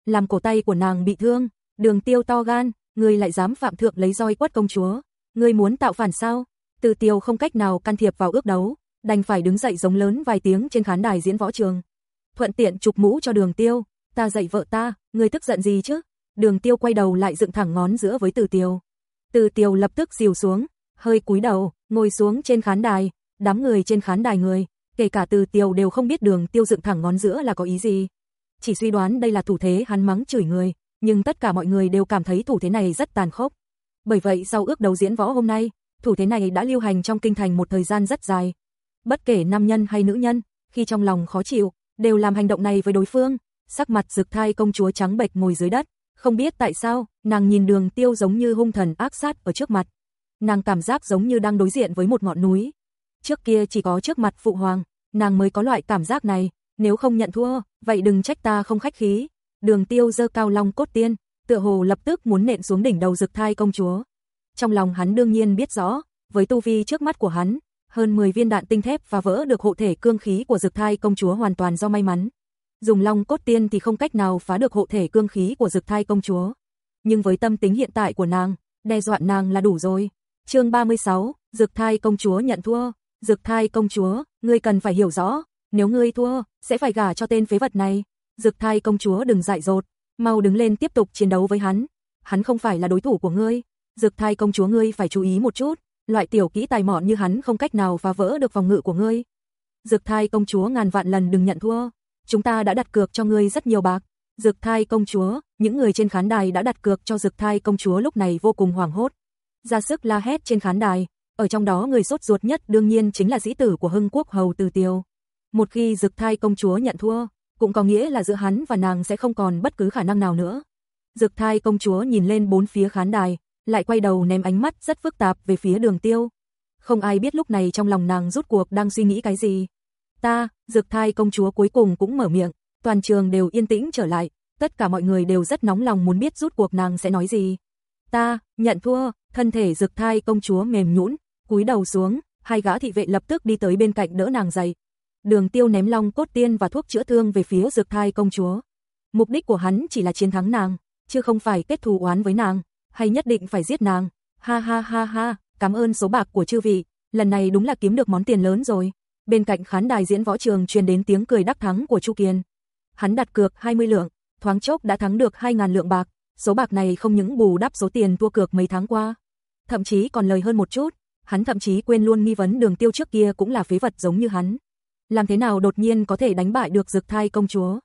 Làm cổ tay của nàng bị thương, đường tiêu to gan, ngươi lại dám phạm thượng lấy roi quất công chúa. Ngươi muốn tạo phản sao? Từ tiêu không cách nào can thiệp vào ước đấu, đành phải đứng dậy giống lớn vài tiếng trên khán đài diễn võ trường. Thuận tiện chụp mũ cho đường tiêu, ta dạy vợ ta, ngươi tức giận gì chứ? Đường tiêu quay đầu lại dựng thẳng ngón giữa với từ tiêu. Từ tiêu lập tức dìu xuống, hơi cúi đầu, ngồi xuống trên khán đài, đám người trên khán đài người, kể cả từ tiêu đều không biết đường tiêu dựng thẳng ngón giữa là có ý gì. Chỉ suy đoán đây là thủ thế hắn mắng chửi người, nhưng tất cả mọi người đều cảm thấy thủ thế này rất tàn khốc. Bởi vậy sau ước đấu diễn võ hôm nay, thủ thế này đã lưu hành trong kinh thành một thời gian rất dài. Bất kể nam nhân hay nữ nhân, khi trong lòng khó chịu, đều làm hành động này với đối phương. Sắc mặt rực thai công chúa trắng bệch ngồi dưới đất, không biết tại sao, nàng nhìn đường tiêu giống như hung thần ác sát ở trước mặt. Nàng cảm giác giống như đang đối diện với một ngọn núi. Trước kia chỉ có trước mặt phụ hoàng, nàng mới có loại cảm giác này, nếu không nhận thua, vậy đừng trách ta không khách khí. Đường tiêu dơ cao long cốt tiên, tựa hồ lập tức muốn nện xuống đỉnh đầu rực thai công chúa. Trong lòng hắn đương nhiên biết rõ, với tu vi trước mắt của hắn, hơn 10 viên đạn tinh thép và vỡ được hộ thể cương khí của rực thai công chúa hoàn toàn do may mắn. Dùng long cốt tiên thì không cách nào phá được hộ thể cương khí của rực thai công chúa. Nhưng với tâm tính hiện tại của nàng, đe dọa nàng là đủ rồi. chương 36, dược thai công chúa nhận thua. dược thai công chúa, ngươi cần phải hiểu rõ, nếu ngươi thua, sẽ phải gả cho tên phế vật này. dược thai công chúa đừng dại dột, mau đứng lên tiếp tục chiến đấu với hắn. Hắn không phải là đối thủ của ngươi. dược thai công chúa ngươi phải chú ý một chút, loại tiểu kỹ tài mọn như hắn không cách nào phá vỡ được phòng ngự của ngươi. dược thai công chúa ngàn vạn lần đừng nhận thua, chúng ta đã đặt cược cho ngươi rất nhiều bạc. Dực thai công chúa, những người trên khán đài đã đặt cược cho dực thai công chúa lúc này vô cùng hoảng hốt. Ra sức la hét trên khán đài, ở trong đó người sốt ruột nhất đương nhiên chính là dĩ tử của Hưng Quốc Hầu Từ Tiêu. Một khi Dực Thai công chúa nhận thua, cũng có nghĩa là giữa hắn và nàng sẽ không còn bất cứ khả năng nào nữa. Dực Thai công chúa nhìn lên bốn phía khán đài, lại quay đầu ném ánh mắt rất phức tạp về phía Đường Tiêu. Không ai biết lúc này trong lòng nàng rút cuộc đang suy nghĩ cái gì. Ta, Dực Thai công chúa cuối cùng cũng mở miệng, toàn trường đều yên tĩnh trở lại, tất cả mọi người đều rất nóng lòng muốn biết rút cuộc nàng sẽ nói gì. Ta, nhận thua, thân thể rực Thai công chúa mềm nhũn, cúi đầu xuống, hai gã thị vệ lập tức đi tới bên cạnh đỡ nàng dậy. Đường Tiêu ném long cốt tiên và thuốc chữa thương về phía rực Thai công chúa. Mục đích của hắn chỉ là chiến thắng nàng, chứ không phải kết thù oán với nàng, hay nhất định phải giết nàng. Ha ha ha ha, cảm ơn số bạc của chư vị, lần này đúng là kiếm được món tiền lớn rồi. Bên cạnh khán đài diễn võ trường truyền đến tiếng cười đắc thắng của Chu Kiên. Hắn đặt cược 20 lượng, thoáng chốc đã thắng được 2.000 lượng bạc, số bạc này không những bù đắp số tiền thua cược mấy tháng qua, thậm chí còn lời hơn một chút, hắn thậm chí quên luôn nghi vấn đường tiêu trước kia cũng là phế vật giống như hắn. Làm thế nào đột nhiên có thể đánh bại được dực thai công chúa?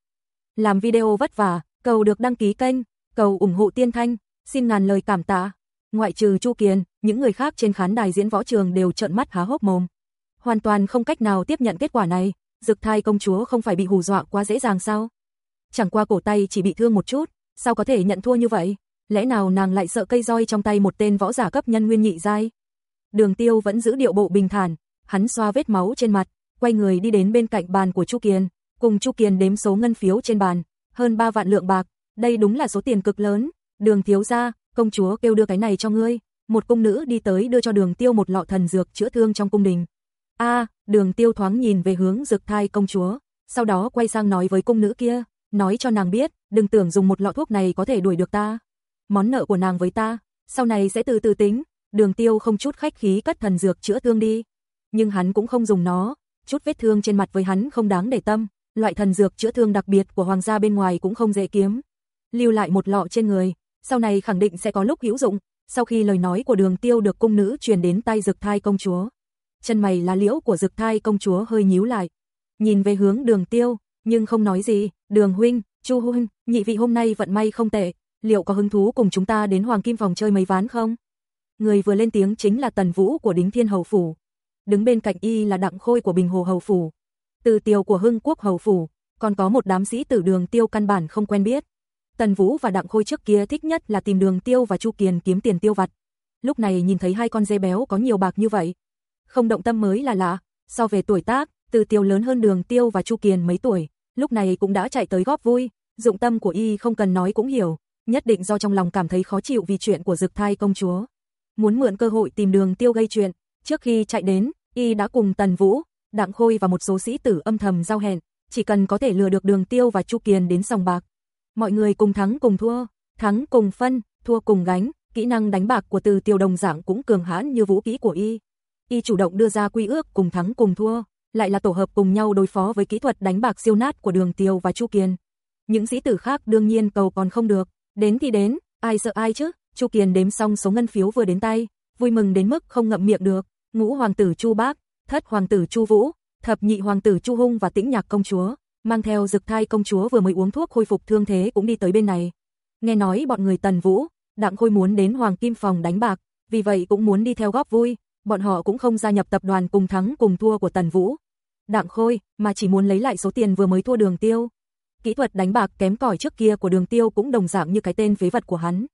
Làm video vất vả, cầu được đăng ký kênh, cầu ủng hộ tiên thanh, xin ngàn lời cảm tạ. Ngoại trừ Chu Kiền, những người khác trên khán đài diễn võ trường đều trợn mắt há hốc mồm. Hoàn toàn không cách nào tiếp nhận kết quả này, dực thai công chúa không phải bị hù dọa quá dễ dàng sao? Chẳng qua cổ tay chỉ bị thương một chút, sao có thể nhận thua như vậy? Lẽ nào nàng lại sợ cây roi trong tay một tên võ giả cấp nhân nguyên nhị giai? Đường Tiêu vẫn giữ điệu bộ bình thản, hắn xoa vết máu trên mặt, quay người đi đến bên cạnh bàn của Chu Kiền, cùng Chu Kiền đếm số ngân phiếu trên bàn, hơn 3 vạn lượng bạc, đây đúng là số tiền cực lớn. Đường thiếu gia, công chúa kêu đưa cái này cho ngươi. Một cung nữ đi tới đưa cho Đường Tiêu một lọ thần dược chữa thương trong cung đình. A, Đường Tiêu thoáng nhìn về hướng Dực Thai công chúa, sau đó quay sang nói với cung nữ kia, nói cho nàng biết, đừng tưởng dùng một lọ thuốc này có thể đuổi được ta. Món nợ của nàng với ta, sau này sẽ từ từ tính. Đường Tiêu không chút khách khí cất thần dược chữa thương đi, nhưng hắn cũng không dùng nó, chút vết thương trên mặt với hắn không đáng để tâm, loại thần dược chữa thương đặc biệt của hoàng gia bên ngoài cũng không dễ kiếm. Lưu lại một lọ trên người, sau này khẳng định sẽ có lúc hữu dụng. Sau khi lời nói của Đường Tiêu được cung nữ truyền đến tay Dực Thai công chúa, chân mày lá liễu của Dực Thai công chúa hơi nhíu lại, nhìn về hướng Đường Tiêu, nhưng không nói gì. Đường huynh, Chu huynh, nhị vị hôm nay vận may không tệ, liệu có hứng thú cùng chúng ta đến Hoàng Kim phòng chơi mấy ván không? Người vừa lên tiếng chính là Tần Vũ của Đính Thiên Hầu phủ. Đứng bên cạnh y là Đặng Khôi của Bình Hồ Hầu phủ, Từ Tiêu của Hưng Quốc Hầu phủ, còn có một đám sĩ tử Đường Tiêu căn bản không quen biết. Tần Vũ và Đặng Khôi trước kia thích nhất là tìm Đường Tiêu và Chu Kiền kiếm tiền tiêu vặt. Lúc này nhìn thấy hai con dê béo có nhiều bạc như vậy, không động tâm mới là lạ, so về tuổi tác, Từ Tiêu lớn hơn Đường Tiêu và Chu Kiền mấy tuổi, lúc này cũng đã chạy tới góp vui, dụng tâm của y không cần nói cũng hiểu, nhất định do trong lòng cảm thấy khó chịu vì chuyện của Dực Thai công chúa. Muốn mượn cơ hội tìm Đường Tiêu gây chuyện, trước khi chạy đến, y đã cùng Tần Vũ, Đặng Khôi và một số sĩ tử âm thầm giao hẹn, chỉ cần có thể lừa được Đường Tiêu và Chu Kiền đến sòng bạc, mọi người cùng thắng cùng thua, thắng cùng phân, thua cùng gánh, kỹ năng đánh bạc của Từ Tiêu đồng dạng cũng cường hãn như vũ khí của y. Y chủ động đưa ra quy ước cùng thắng cùng thua, lại là tổ hợp cùng nhau đối phó với kỹ thuật đánh bạc siêu nát của Đường Tiêu và Chu Kiền. Những sĩ tử khác đương nhiên cầu còn không được, đến thì đến, ai sợ ai chứ? Chu Kiền đếm xong số ngân phiếu vừa đến tay, vui mừng đến mức không ngậm miệng được. Ngũ hoàng tử Chu Bác, thất hoàng tử Chu Vũ, thập nhị hoàng tử Chu Hung và Tĩnh Nhạc công chúa, mang theo Dực Thai công chúa vừa mới uống thuốc khôi phục thương thế cũng đi tới bên này. Nghe nói bọn người Tần Vũ, Đặng Khôi muốn đến Hoàng Kim phòng đánh bạc, vì vậy cũng muốn đi theo góp vui, bọn họ cũng không gia nhập tập đoàn cùng thắng cùng thua của Tần Vũ. Đặng Khôi, mà chỉ muốn lấy lại số tiền vừa mới thua Đường Tiêu. Kỹ thuật đánh bạc kém cỏi trước kia của Đường Tiêu cũng đồng dạng như cái tên phế vật của hắn.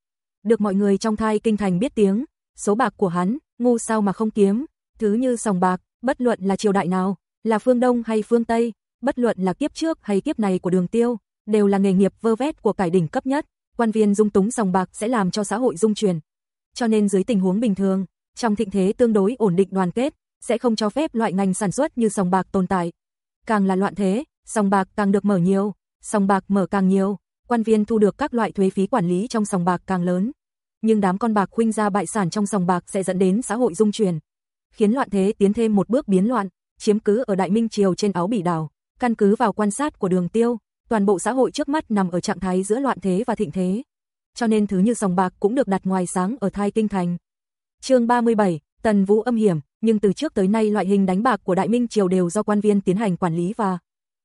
Được mọi người trong thai kinh thành biết tiếng, số bạc của hắn, ngu sao mà không kiếm, thứ như sòng bạc, bất luận là triều đại nào, là phương Đông hay phương Tây, bất luận là kiếp trước hay kiếp này của Đường Tiêu, đều là nghề nghiệp vơ vét của cải đỉnh cấp nhất, quan viên dung túng sòng bạc sẽ làm cho xã hội dung chuyển. Cho nên dưới tình huống bình thường, trong thịnh thế tương đối ổn định đoàn kết, sẽ không cho phép loại ngành sản xuất như sòng bạc tồn tại. Càng là loạn thế, sòng bạc càng được mở nhiều, sòng bạc mở càng nhiều, quan viên thu được các loại thuế phí quản lý trong sòng bạc càng lớn. Nhưng đám con bạc khuynh ra bại sản trong sòng bạc sẽ dẫn đến xã hội dung chuyển, khiến loạn thế tiến thêm một bước biến loạn, chiếm cứ ở Đại Minh triều trên áo bỉ đảo, căn cứ vào quan sát của Đường Tiêu, toàn bộ xã hội trước mắt nằm ở trạng thái giữa loạn thế và thịnh thế. Cho nên thứ như sòng bạc cũng được đặt ngoài sáng ở thai kinh thành. Chương 37, Tần Vũ âm hiểm, nhưng từ trước tới nay loại hình đánh bạc của Đại Minh triều đều do quan viên tiến hành quản lý và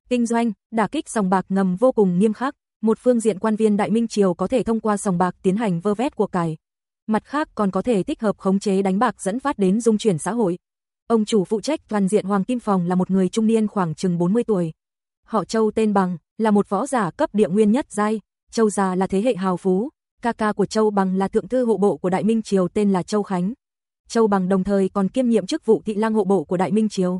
kinh doanh, đả kích sòng bạc ngầm vô cùng nghiêm khắc. Một phương diện quan viên Đại Minh triều có thể thông qua sòng bạc tiến hành vơ vét của cải. Mặt khác còn có thể tích hợp khống chế đánh bạc dẫn phát đến dung chuyển xã hội. Ông chủ phụ trách toàn diện Hoàng Kim Phòng là một người trung niên khoảng chừng 40 tuổi. Họ Châu tên Bằng, là một võ giả cấp địa nguyên nhất giai, Châu già là thế hệ hào phú, ca ca của Châu Bằng là thượng thư hộ bộ của Đại Minh triều tên là Châu Khánh. Châu Bằng đồng thời còn kiêm nhiệm chức vụ thị lang hộ bộ của Đại Minh triều.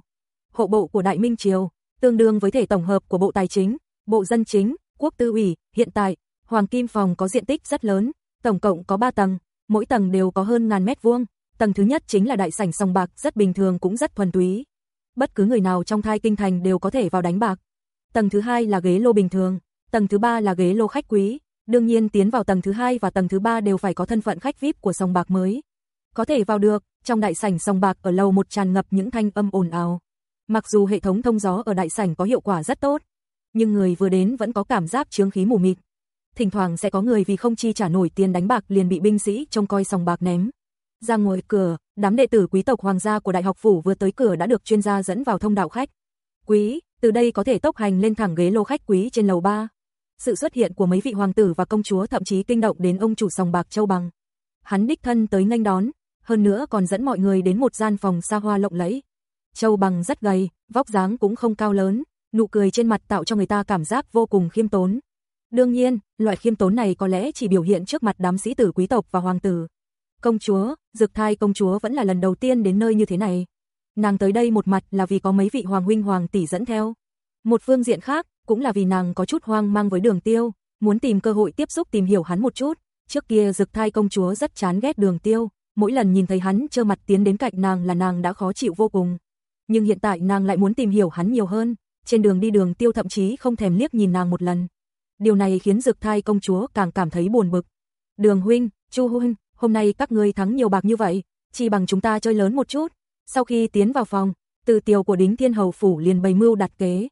Hộ bộ của Đại Minh triều tương đương với thể tổng hợp của Bộ Tài chính, Bộ Dân chính, Quốc tư ủy, hiện tại Hoàng Kim Phòng có diện tích rất lớn, tổng cộng có 3 tầng, mỗi tầng đều có hơn ngàn mét vuông, tầng thứ nhất chính là đại sảnh sòng bạc rất bình thường cũng rất thuần túy. Bất cứ người nào trong thai kinh thành đều có thể vào đánh bạc. Tầng thứ hai là ghế lô bình thường, tầng thứ ba là ghế lô khách quý, đương nhiên tiến vào tầng thứ hai và tầng thứ ba đều phải có thân phận khách VIP của sòng bạc mới. Có thể vào được, trong đại sảnh sòng bạc ở lầu một tràn ngập những thanh âm ồn ào. Mặc dù hệ thống thông gió ở đại sảnh có hiệu quả rất tốt, nhưng người vừa đến vẫn có cảm giác chướng khí mù mịt. Thỉnh thoảng sẽ có người vì không chi trả nổi tiền đánh bạc liền bị binh sĩ trông coi sòng bạc ném. Ra ngoài cửa, đám đệ tử quý tộc hoàng gia của đại học phủ vừa tới cửa đã được chuyên gia dẫn vào thông đạo khách. Quý, từ đây có thể tốc hành lên thẳng ghế lô khách quý trên lầu 3. Sự xuất hiện của mấy vị hoàng tử và công chúa thậm chí kinh động đến ông chủ sòng bạc Châu Bằng. Hắn đích thân tới nghênh đón, hơn nữa còn dẫn mọi người đến một gian phòng xa hoa lộng lẫy. Châu Bằng rất gầy, vóc dáng cũng không cao lớn, nụ cười trên mặt tạo cho người ta cảm giác vô cùng khiêm tốn. Đương nhiên, loại khiêm tốn này có lẽ chỉ biểu hiện trước mặt đám sĩ tử quý tộc và hoàng tử. Công chúa, Dực Thai công chúa vẫn là lần đầu tiên đến nơi như thế này. Nàng tới đây một mặt là vì có mấy vị hoàng huynh hoàng tỷ dẫn theo. Một phương diện khác, cũng là vì nàng có chút hoang mang với đường tiêu, muốn tìm cơ hội tiếp xúc tìm hiểu hắn một chút. Trước kia Dực Thai công chúa rất chán ghét đường tiêu, mỗi lần nhìn thấy hắn trơ mặt tiến đến cạnh nàng là nàng đã khó chịu vô cùng. Nhưng hiện tại nàng lại muốn tìm hiểu hắn nhiều hơn, trên đường đi đường tiêu thậm chí không thèm liếc nhìn nàng một lần. Điều này khiến Dực Thai công chúa càng cảm thấy buồn bực. Đường huynh, Chu huynh, hôm nay các ngươi thắng nhiều bạc như vậy, chỉ bằng chúng ta chơi lớn một chút. Sau khi tiến vào phòng, từ tiểu của đính thiên hầu phủ liền bày mưu đặt kế.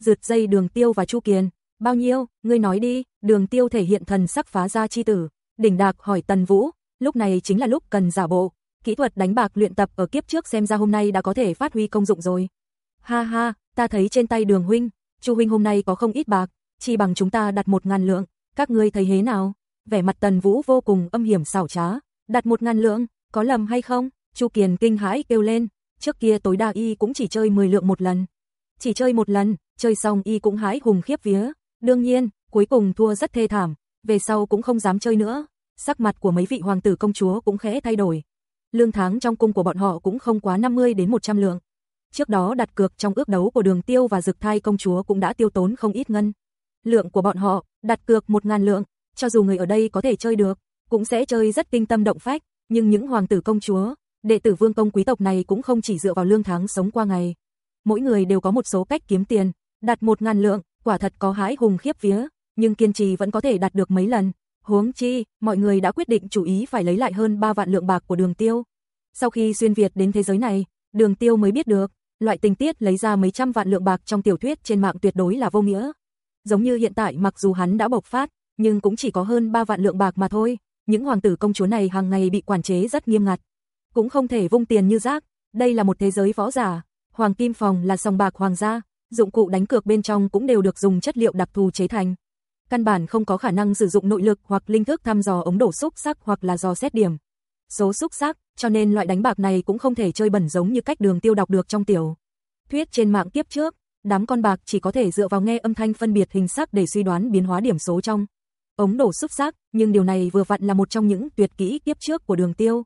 Rượt dây đường tiêu và Chu Kiền, bao nhiêu, ngươi nói đi, đường tiêu thể hiện thần sắc phá ra chi tử. Đỉnh đạc hỏi Tần Vũ, lúc này chính là lúc cần giả bộ. Kỹ thuật đánh bạc luyện tập ở kiếp trước xem ra hôm nay đã có thể phát huy công dụng rồi. Ha ha, ta thấy trên tay đường huynh, Chu huynh hôm nay có không ít bạc, chỉ bằng chúng ta đặt một ngàn lượng, các ngươi thấy thế nào? Vẻ mặt Tần Vũ vô cùng âm hiểm xảo trá, đặt một ngàn lượng, có lầm hay không? Chu Kiền kinh hãi kêu lên, trước kia tối đa y cũng chỉ chơi 10 lượng một lần. Chỉ chơi một lần, chơi xong y cũng hái hùng khiếp vía, đương nhiên, cuối cùng thua rất thê thảm, về sau cũng không dám chơi nữa. Sắc mặt của mấy vị hoàng tử công chúa cũng khẽ thay đổi. Lương tháng trong cung của bọn họ cũng không quá 50 đến 100 lượng. Trước đó đặt cược trong ước đấu của Đường Tiêu và Dực Thai công chúa cũng đã tiêu tốn không ít ngân. Lượng của bọn họ, đặt cược một ngàn lượng, cho dù người ở đây có thể chơi được, cũng sẽ chơi rất kinh tâm động phách, nhưng những hoàng tử công chúa, đệ tử vương công quý tộc này cũng không chỉ dựa vào lương tháng sống qua ngày. Mỗi người đều có một số cách kiếm tiền, đặt một ngàn lượng, quả thật có hái hùng khiếp vía, nhưng kiên trì vẫn có thể đạt được mấy lần. Huống chi, mọi người đã quyết định chủ ý phải lấy lại hơn 3 vạn lượng bạc của đường tiêu. Sau khi xuyên Việt đến thế giới này, đường tiêu mới biết được, loại tình tiết lấy ra mấy trăm vạn lượng bạc trong tiểu thuyết trên mạng tuyệt đối là vô nghĩa. Giống như hiện tại mặc dù hắn đã bộc phát, nhưng cũng chỉ có hơn 3 vạn lượng bạc mà thôi, những hoàng tử công chúa này hàng ngày bị quản chế rất nghiêm ngặt, cũng không thể vung tiền như rác, đây là một thế giới võ giả, hoàng kim phòng là sòng bạc hoàng gia, dụng cụ đánh cược bên trong cũng đều được dùng chất liệu đặc thù chế thành. Căn bản không có khả năng sử dụng nội lực hoặc linh thức thăm dò ống đổ xúc sắc hoặc là dò xét điểm. Số xúc sắc, cho nên loại đánh bạc này cũng không thể chơi bẩn giống như cách đường tiêu đọc được trong tiểu. Thuyết trên mạng tiếp trước, đám con bạc chỉ có thể dựa vào nghe âm thanh phân biệt hình sắc để suy đoán biến hóa điểm số trong ống đổ xúc sắc, nhưng điều này vừa vặn là một trong những tuyệt kỹ kiếp trước của đường tiêu.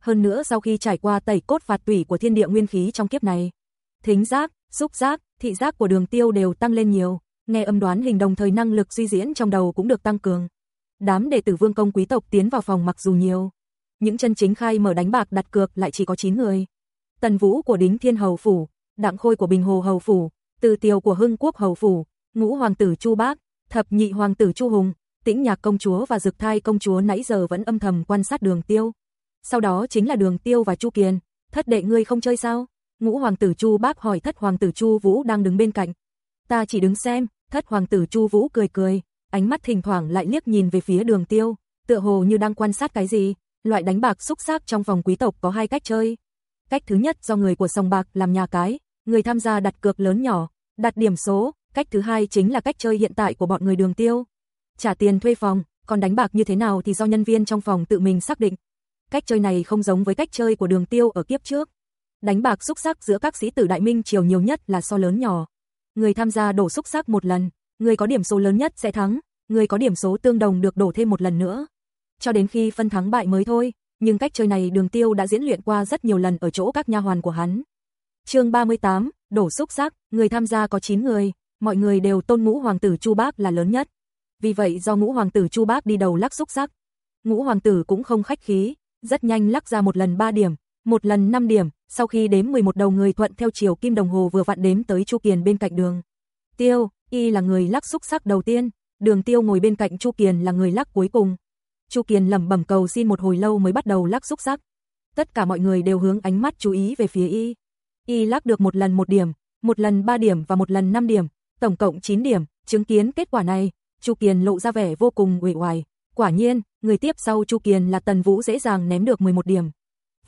Hơn nữa sau khi trải qua tẩy cốt phạt tủy của thiên địa nguyên khí trong kiếp này, thính giác, xúc giác, thị giác của đường tiêu đều tăng lên nhiều, nghe âm đoán hình đồng thời năng lực suy diễn trong đầu cũng được tăng cường. Đám đệ tử vương công quý tộc tiến vào phòng mặc dù nhiều, những chân chính khai mở đánh bạc đặt cược lại chỉ có 9 người. Tần Vũ của Đính Thiên Hầu Phủ, Đặng Khôi của Bình Hồ Hầu Phủ, Từ Tiều của Hưng Quốc Hầu Phủ, Ngũ Hoàng tử Chu Bác, Thập Nhị Hoàng tử Chu Hùng, Tĩnh Nhạc công chúa và Dực Thai công chúa nãy giờ vẫn âm thầm quan sát Đường Tiêu. Sau đó chính là Đường Tiêu và Chu Kiền, thất đệ ngươi không chơi sao? Ngũ hoàng tử Chu Bác hỏi thất hoàng tử Chu Vũ đang đứng bên cạnh. Ta chỉ đứng xem, thất hoàng tử Chu Vũ cười cười, ánh mắt thỉnh thoảng lại liếc nhìn về phía Đường Tiêu, tựa hồ như đang quan sát cái gì. Loại đánh bạc xúc xác trong vòng quý tộc có hai cách chơi. Cách thứ nhất do người của sòng bạc làm nhà cái, người tham gia đặt cược lớn nhỏ, đặt điểm số, cách thứ hai chính là cách chơi hiện tại của bọn người Đường Tiêu trả tiền thuê phòng, còn đánh bạc như thế nào thì do nhân viên trong phòng tự mình xác định. Cách chơi này không giống với cách chơi của đường tiêu ở kiếp trước. Đánh bạc xúc sắc giữa các sĩ tử đại minh triều nhiều nhất là so lớn nhỏ. Người tham gia đổ xúc sắc một lần, người có điểm số lớn nhất sẽ thắng, người có điểm số tương đồng được đổ thêm một lần nữa. Cho đến khi phân thắng bại mới thôi, nhưng cách chơi này đường tiêu đã diễn luyện qua rất nhiều lần ở chỗ các nha hoàn của hắn. chương 38, đổ xúc sắc, người tham gia có 9 người, mọi người đều tôn ngũ hoàng tử Chu Bác là lớn nhất vì vậy do ngũ hoàng tử Chu Bác đi đầu lắc xúc sắc. Ngũ hoàng tử cũng không khách khí, rất nhanh lắc ra một lần 3 điểm, một lần 5 điểm, sau khi đếm 11 đầu người thuận theo chiều kim đồng hồ vừa vặn đếm tới Chu Kiền bên cạnh đường. Tiêu, y là người lắc xúc sắc đầu tiên, Đường Tiêu ngồi bên cạnh Chu Kiền là người lắc cuối cùng. Chu Kiền lẩm bẩm cầu xin một hồi lâu mới bắt đầu lắc xúc sắc. Tất cả mọi người đều hướng ánh mắt chú ý về phía y. Y lắc được một lần một điểm, một lần 3 điểm và một lần 5 điểm, tổng cộng 9 điểm, chứng kiến kết quả này, Chu Kiền lộ ra vẻ vô cùng uể oải. Quả nhiên, người tiếp sau Chu Kiền là Tần Vũ dễ dàng ném được 11 điểm.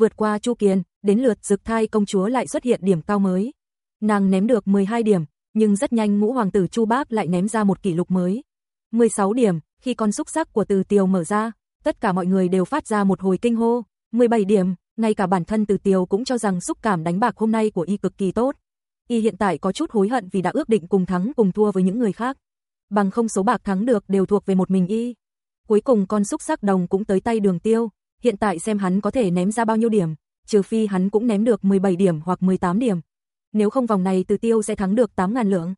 Vượt qua Chu Kiền, đến lượt Dực Thai công chúa lại xuất hiện điểm cao mới. Nàng ném được 12 điểm, nhưng rất nhanh ngũ hoàng tử Chu Bác lại ném ra một kỷ lục mới. 16 điểm, khi con xúc sắc của Từ Tiều mở ra, tất cả mọi người đều phát ra một hồi kinh hô. 17 điểm, ngay cả bản thân Từ Tiều cũng cho rằng xúc cảm đánh bạc hôm nay của y cực kỳ tốt. Y hiện tại có chút hối hận vì đã ước định cùng thắng cùng thua với những người khác. Bằng không số bạc thắng được đều thuộc về một mình y. Cuối cùng con xúc sắc đồng cũng tới tay đường tiêu, hiện tại xem hắn có thể ném ra bao nhiêu điểm, trừ phi hắn cũng ném được 17 điểm hoặc 18 điểm. Nếu không vòng này từ tiêu sẽ thắng được 8.000 lượng.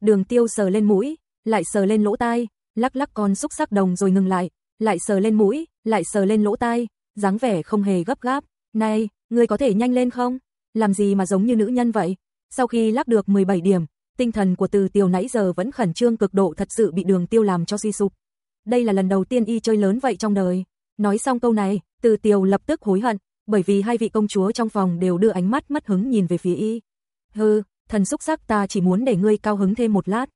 Đường tiêu sờ lên mũi, lại sờ lên lỗ tai, lắc lắc con xúc sắc đồng rồi ngừng lại, lại sờ lên mũi, lại sờ lên lỗ tai, dáng vẻ không hề gấp gáp. Này, ngươi có thể nhanh lên không? Làm gì mà giống như nữ nhân vậy? Sau khi lắc được 17 điểm, tinh thần của từ tiêu nãy giờ vẫn khẩn trương cực độ thật sự bị đường tiêu làm cho suy sụp. Đây là lần đầu tiên y chơi lớn vậy trong đời. Nói xong câu này, từ tiêu lập tức hối hận, bởi vì hai vị công chúa trong phòng đều đưa ánh mắt mất hứng nhìn về phía y. Hừ, thần xúc sắc ta chỉ muốn để ngươi cao hứng thêm một lát.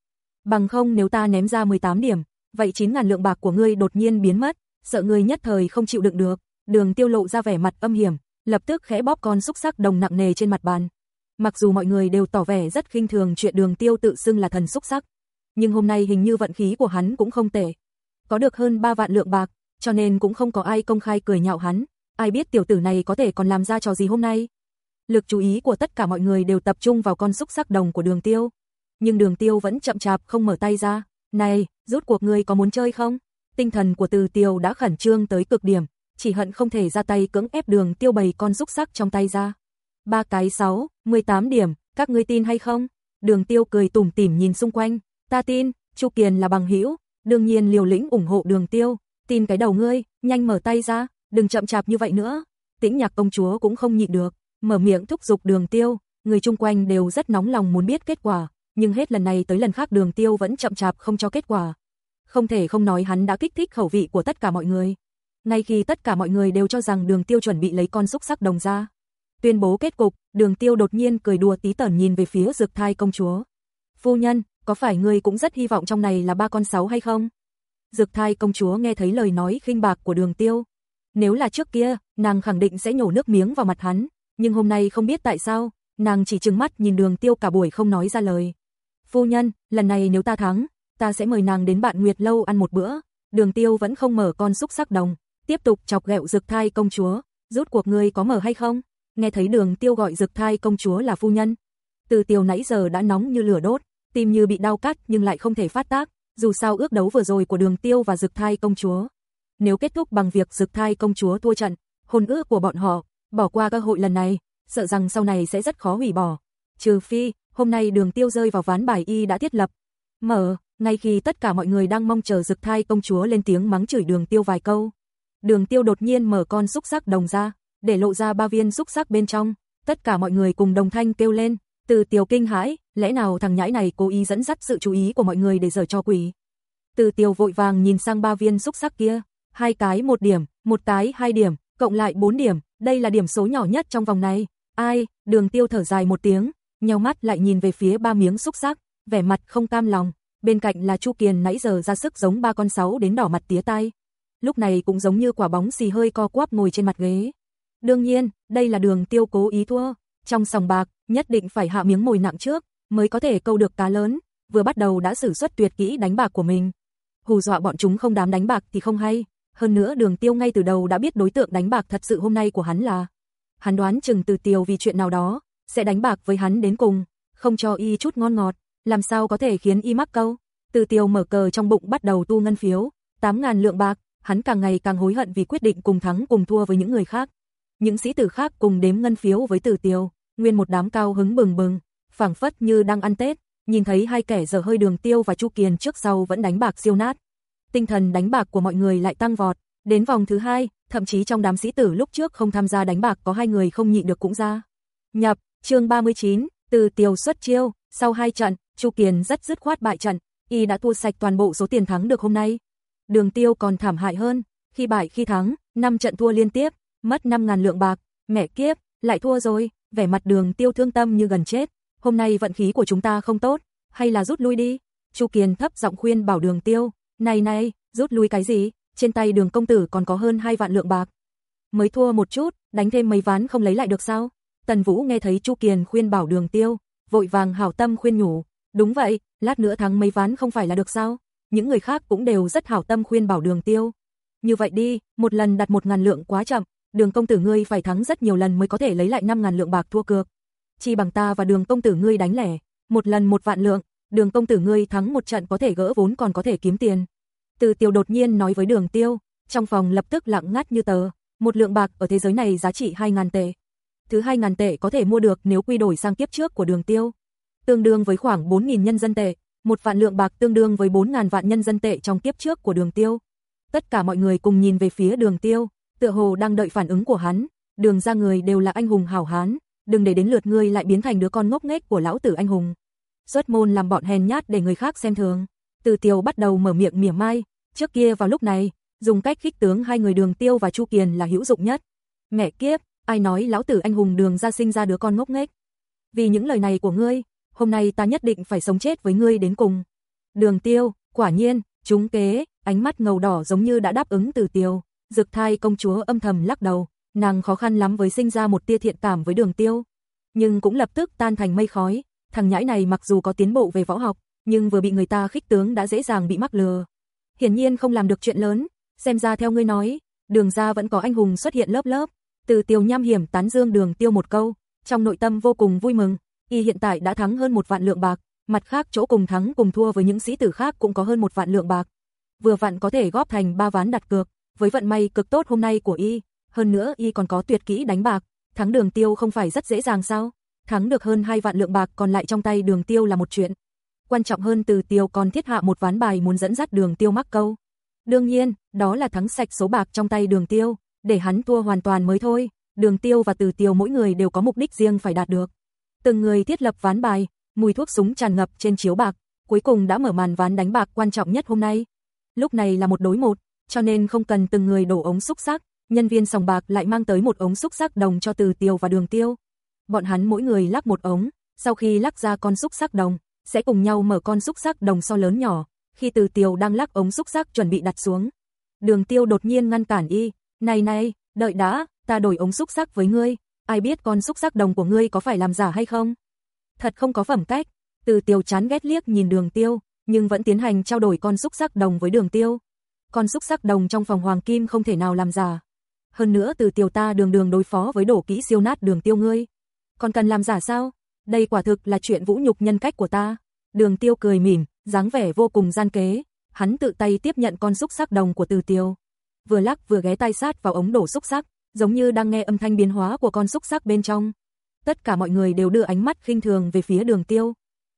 Bằng không nếu ta ném ra 18 điểm, vậy 9.000 lượng bạc của ngươi đột nhiên biến mất, sợ ngươi nhất thời không chịu đựng được. Đường tiêu lộ ra vẻ mặt âm hiểm, lập tức khẽ bóp con xúc sắc đồng nặng nề trên mặt bàn. Mặc dù mọi người đều tỏ vẻ rất khinh thường chuyện đường tiêu tự xưng là thần xúc sắc, nhưng hôm nay hình như vận khí của hắn cũng không tệ. Có được hơn 3 vạn lượng bạc, cho nên cũng không có ai công khai cười nhạo hắn, ai biết tiểu tử này có thể còn làm ra trò gì hôm nay. Lực chú ý của tất cả mọi người đều tập trung vào con xúc sắc đồng của đường tiêu. Nhưng đường tiêu vẫn chậm chạp không mở tay ra. Này, rút cuộc ngươi có muốn chơi không? Tinh thần của từ tiêu đã khẩn trương tới cực điểm, chỉ hận không thể ra tay cưỡng ép đường tiêu bày con xúc sắc trong tay ra. Ba cái 6, 18 điểm, các ngươi tin hay không? Đường tiêu cười tủm tỉm nhìn xung quanh, ta tin, Chu Kiền là bằng hữu, đương nhiên liều lĩnh ủng hộ đường tiêu, tin cái đầu ngươi, nhanh mở tay ra, đừng chậm chạp như vậy nữa. Tĩnh nhạc công chúa cũng không nhịn được, mở miệng thúc giục đường tiêu, người chung quanh đều rất nóng lòng muốn biết kết quả, nhưng hết lần này tới lần khác đường tiêu vẫn chậm chạp không cho kết quả. Không thể không nói hắn đã kích thích khẩu vị của tất cả mọi người. Ngay khi tất cả mọi người đều cho rằng đường tiêu chuẩn bị lấy con xúc sắc đồng ra. Tuyên bố kết cục, đường tiêu đột nhiên cười đùa tí tởn nhìn về phía dược thai công chúa. Phu nhân, có phải ngươi cũng rất hy vọng trong này là ba con sáu hay không? Dược thai công chúa nghe thấy lời nói khinh bạc của đường tiêu. Nếu là trước kia, nàng khẳng định sẽ nhổ nước miếng vào mặt hắn, nhưng hôm nay không biết tại sao, nàng chỉ trừng mắt nhìn đường tiêu cả buổi không nói ra lời. Phu nhân, lần này nếu ta thắng, ta sẽ mời nàng đến bạn Nguyệt Lâu ăn một bữa. Đường tiêu vẫn không mở con xúc sắc đồng, tiếp tục chọc ghẹo dược thai công chúa, rút cuộc ngươi có mở hay không? Nghe thấy đường tiêu gọi dược thai công chúa là phu nhân. Từ tiêu nãy giờ đã nóng như lửa đốt, tim như bị đau cắt nhưng lại không thể phát tác, dù sao ước đấu vừa rồi của đường tiêu và Dực thai công chúa. Nếu kết thúc bằng việc Dực thai công chúa thua trận, hôn ước của bọn họ, bỏ qua cơ hội lần này, sợ rằng sau này sẽ rất khó hủy bỏ. Trừ phi, hôm nay đường tiêu rơi vào ván bài y đã thiết lập. Mở, ngay khi tất cả mọi người đang mong chờ dực thai công chúa lên tiếng mắng chửi đường tiêu vài câu. Đường tiêu đột nhiên mở con xúc sắc đồng ra, để lộ ra ba viên xúc sắc bên trong. Tất cả mọi người cùng đồng thanh kêu lên, từ tiểu kinh hãi, lẽ nào thằng nhãi này cố ý dẫn dắt sự chú ý của mọi người để giở cho quỷ. Từ tiểu vội vàng nhìn sang ba viên xúc sắc kia, hai cái một điểm, một cái hai điểm, cộng lại bốn điểm, đây là điểm số nhỏ nhất trong vòng này. Ai, đường tiêu thở dài một tiếng, nheo mắt lại nhìn về phía ba miếng xúc sắc, vẻ mặt không cam lòng. Bên cạnh là Chu Kiền nãy giờ ra sức giống ba con sáu đến đỏ mặt tía tai. Lúc này cũng giống như quả bóng xì hơi co quắp ngồi trên mặt ghế. Đương nhiên, đây là đường tiêu cố ý thua. Trong sòng bạc, nhất định phải hạ miếng mồi nặng trước, mới có thể câu được cá lớn. Vừa bắt đầu đã sử xuất tuyệt kỹ đánh bạc của mình. Hù dọa bọn chúng không dám đánh bạc thì không hay. Hơn nữa đường tiêu ngay từ đầu đã biết đối tượng đánh bạc thật sự hôm nay của hắn là. Hắn đoán chừng từ tiêu vì chuyện nào đó, sẽ đánh bạc với hắn đến cùng, không cho y chút ngon ngọt, làm sao có thể khiến y mắc câu. Từ tiêu mở cờ trong bụng bắt đầu tu ngân phiếu, 8.000 lượng bạc, hắn càng ngày càng hối hận vì quyết định cùng thắng cùng thua với những người khác. Những sĩ tử khác cùng đếm ngân phiếu với Từ Tiêu, nguyên một đám cao hứng bừng bừng, phảng phất như đang ăn Tết, nhìn thấy hai kẻ dở hơi Đường Tiêu và Chu Kiền trước sau vẫn đánh bạc siêu nát. Tinh thần đánh bạc của mọi người lại tăng vọt, Đến vòng thứ hai, thậm chí trong đám sĩ tử lúc trước không tham gia đánh bạc có hai người không nhịn được cũng ra. Nhập, chương 39, từ Tiêu xuất chiêu, sau hai trận, Chu Kiền rất dứt khoát bại trận, y đã thua sạch toàn bộ số tiền thắng được hôm nay. Đường Tiêu còn thảm hại hơn, khi bại khi thắng, 5 trận thua liên tiếp, mất 5.000 lượng bạc, mẹ kiếp, lại thua rồi, vẻ mặt đường Tiêu thương tâm như gần chết, hôm nay vận khí của chúng ta không tốt, hay là rút lui đi. Chu Kiền thấp giọng khuyên bảo đường Tiêu, này này, rút lui cái gì, trên tay đường công tử còn có hơn 2 vạn lượng bạc. Mới thua một chút, đánh thêm mấy ván không lấy lại được sao? Tần Vũ nghe thấy Chu Kiền khuyên bảo đường Tiêu, vội vàng hảo tâm khuyên nhủ, đúng vậy, lát nữa thắng mấy ván không phải là được sao? Những người khác cũng đều rất hảo tâm khuyên bảo đường Tiêu. Như vậy đi, một lần đặt một ngàn lượng quá chậm, đường công tử ngươi phải thắng rất nhiều lần mới có thể lấy lại 5 ngàn lượng bạc thua cược. Chi bằng ta và đường công tử ngươi đánh lẻ, một lần một vạn lượng, đường công tử ngươi thắng một trận có thể gỡ vốn còn có thể kiếm tiền. Từ tiêu đột nhiên nói với đường tiêu, trong phòng lập tức lặng ngắt như tờ, một lượng bạc ở thế giới này giá trị 2000 tệ. Thứ 2000 tệ có thể mua được nếu quy đổi sang kiếp trước của đường tiêu. Tương đương với khoảng 4.000 nhân dân tệ, một vạn lượng bạc tương đương với 4000 vạn nhân dân tệ trong kiếp trước của đường tiêu. Tất cả mọi người cùng nhìn về phía đường tiêu, tựa hồ đang đợi phản ứng của hắn, đường ra người đều là anh hùng hảo hán, đừng để đến lượt ngươi lại biến thành đứa con ngốc nghếch của lão tử anh hùng. Xuất môn làm bọn hèn nhát để người khác xem thường. Từ Tiêu bắt đầu mở miệng mỉa mai, trước kia vào lúc này, dùng cách khích tướng hai người Đường Tiêu và Chu Kiền là hữu dụng nhất. Mẹ kiếp, ai nói lão tử anh hùng Đường ra sinh ra đứa con ngốc nghếch. Vì những lời này của ngươi, hôm nay ta nhất định phải sống chết với ngươi đến cùng. Đường Tiêu, quả nhiên, chúng kế, ánh mắt ngầu đỏ giống như đã đáp ứng Từ Tiêu. Dực thai công chúa âm thầm lắc đầu, nàng khó khăn lắm với sinh ra một tia thiện cảm với Đường Tiêu, nhưng cũng lập tức tan thành mây khói. Thằng nhãi này mặc dù có tiến bộ về võ học, nhưng vừa bị người ta khích tướng đã dễ dàng bị mắc lừa. Hiển nhiên không làm được chuyện lớn, xem ra theo ngươi nói, đường ra vẫn có anh hùng xuất hiện lớp lớp. Từ tiêu nham hiểm tán dương đường tiêu một câu, trong nội tâm vô cùng vui mừng, y hiện tại đã thắng hơn một vạn lượng bạc, mặt khác chỗ cùng thắng cùng thua với những sĩ tử khác cũng có hơn một vạn lượng bạc. Vừa vặn có thể góp thành ba ván đặt cược, với vận may cực tốt hôm nay của y, hơn nữa y còn có tuyệt kỹ đánh bạc, thắng đường tiêu không phải rất dễ dàng sao? Thắng được hơn hai vạn lượng bạc còn lại trong tay đường tiêu là một chuyện. Quan trọng hơn từ tiêu còn thiết hạ một ván bài muốn dẫn dắt đường tiêu mắc câu. Đương nhiên, đó là thắng sạch số bạc trong tay đường tiêu, để hắn thua hoàn toàn mới thôi. Đường tiêu và từ tiêu mỗi người đều có mục đích riêng phải đạt được. Từng người thiết lập ván bài, mùi thuốc súng tràn ngập trên chiếu bạc, cuối cùng đã mở màn ván đánh bạc quan trọng nhất hôm nay. Lúc này là một đối một, cho nên không cần từng người đổ ống xúc sắc, nhân viên sòng bạc lại mang tới một ống xúc sắc đồng cho từ tiêu và đường tiêu. Bọn hắn mỗi người lắc một ống, sau khi lắc ra con xúc sắc đồng, sẽ cùng nhau mở con xúc sắc đồng so lớn nhỏ, khi từ tiêu đang lắc ống xúc sắc chuẩn bị đặt xuống. Đường tiêu đột nhiên ngăn cản y, này này, đợi đã, ta đổi ống xúc sắc với ngươi, ai biết con xúc sắc đồng của ngươi có phải làm giả hay không? Thật không có phẩm cách, từ tiêu chán ghét liếc nhìn đường tiêu, nhưng vẫn tiến hành trao đổi con xúc sắc đồng với đường tiêu. Con xúc sắc đồng trong phòng hoàng kim không thể nào làm giả. Hơn nữa từ tiểu ta đường đường đối phó với đổ kỹ siêu nát đường tiêu ngươi. Còn cần làm giả sao? Đây quả thực là chuyện vũ nhục nhân cách của ta. Đường tiêu cười mỉm, dáng vẻ vô cùng gian kế. Hắn tự tay tiếp nhận con xúc sắc đồng của từ tiêu. Vừa lắc vừa ghé tay sát vào ống đổ xúc sắc, giống như đang nghe âm thanh biến hóa của con xúc sắc bên trong. Tất cả mọi người đều đưa ánh mắt khinh thường về phía đường tiêu.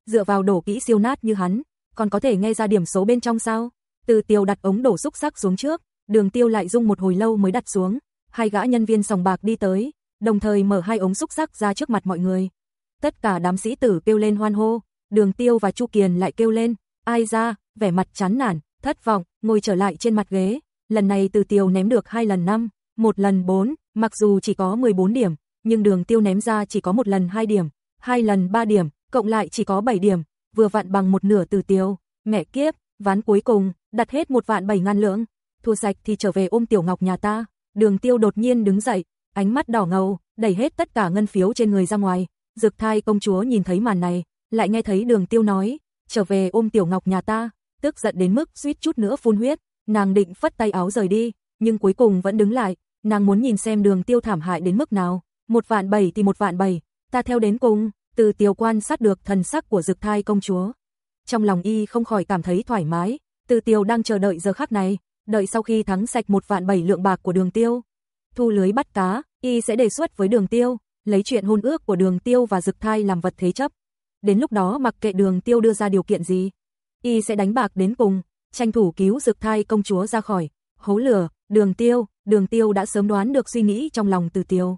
Dựa vào đổ kỹ siêu nát như hắn, còn có thể nghe ra điểm số bên trong sao? Từ tiêu đặt ống đổ xúc sắc xuống trước, đường tiêu lại dung một hồi lâu mới đặt xuống. Hai gã nhân viên sòng bạc đi tới, đồng thời mở hai ống xúc sắc ra trước mặt mọi người. Tất cả đám sĩ tử kêu lên hoan hô, Đường Tiêu và Chu Kiền lại kêu lên, ai ra, vẻ mặt chán nản, thất vọng, ngồi trở lại trên mặt ghế. Lần này Từ Tiêu ném được hai lần năm, một lần bốn, mặc dù chỉ có 14 điểm, nhưng Đường Tiêu ném ra chỉ có một lần hai điểm, hai lần ba điểm, cộng lại chỉ có 7 điểm, vừa vặn bằng một nửa Từ Tiêu. Mẹ kiếp, ván cuối cùng, đặt hết một vạn bảy ngàn lượng, thua sạch thì trở về ôm Tiểu Ngọc nhà ta. Đường Tiêu đột nhiên đứng dậy, ánh mắt đỏ ngầu, đẩy hết tất cả ngân phiếu trên người ra ngoài. Dực thai công chúa nhìn thấy màn này, lại nghe thấy đường tiêu nói, trở về ôm tiểu ngọc nhà ta, tức giận đến mức suýt chút nữa phun huyết, nàng định phất tay áo rời đi, nhưng cuối cùng vẫn đứng lại, nàng muốn nhìn xem đường tiêu thảm hại đến mức nào, một vạn bảy thì một vạn bảy, ta theo đến cùng, từ tiêu quan sát được thần sắc của dực thai công chúa. Trong lòng y không khỏi cảm thấy thoải mái, từ tiêu đang chờ đợi giờ khắc này, đợi sau khi thắng sạch một vạn bảy lượng bạc của đường tiêu. Thu lưới bắt cá, y sẽ đề xuất với đường tiêu, lấy chuyện hôn ước của đường tiêu và dực thai làm vật thế chấp. Đến lúc đó mặc kệ đường tiêu đưa ra điều kiện gì, y sẽ đánh bạc đến cùng, tranh thủ cứu dực thai công chúa ra khỏi hố lửa, Đường Tiêu, Đường Tiêu đã sớm đoán được suy nghĩ trong lòng Từ Tiêu.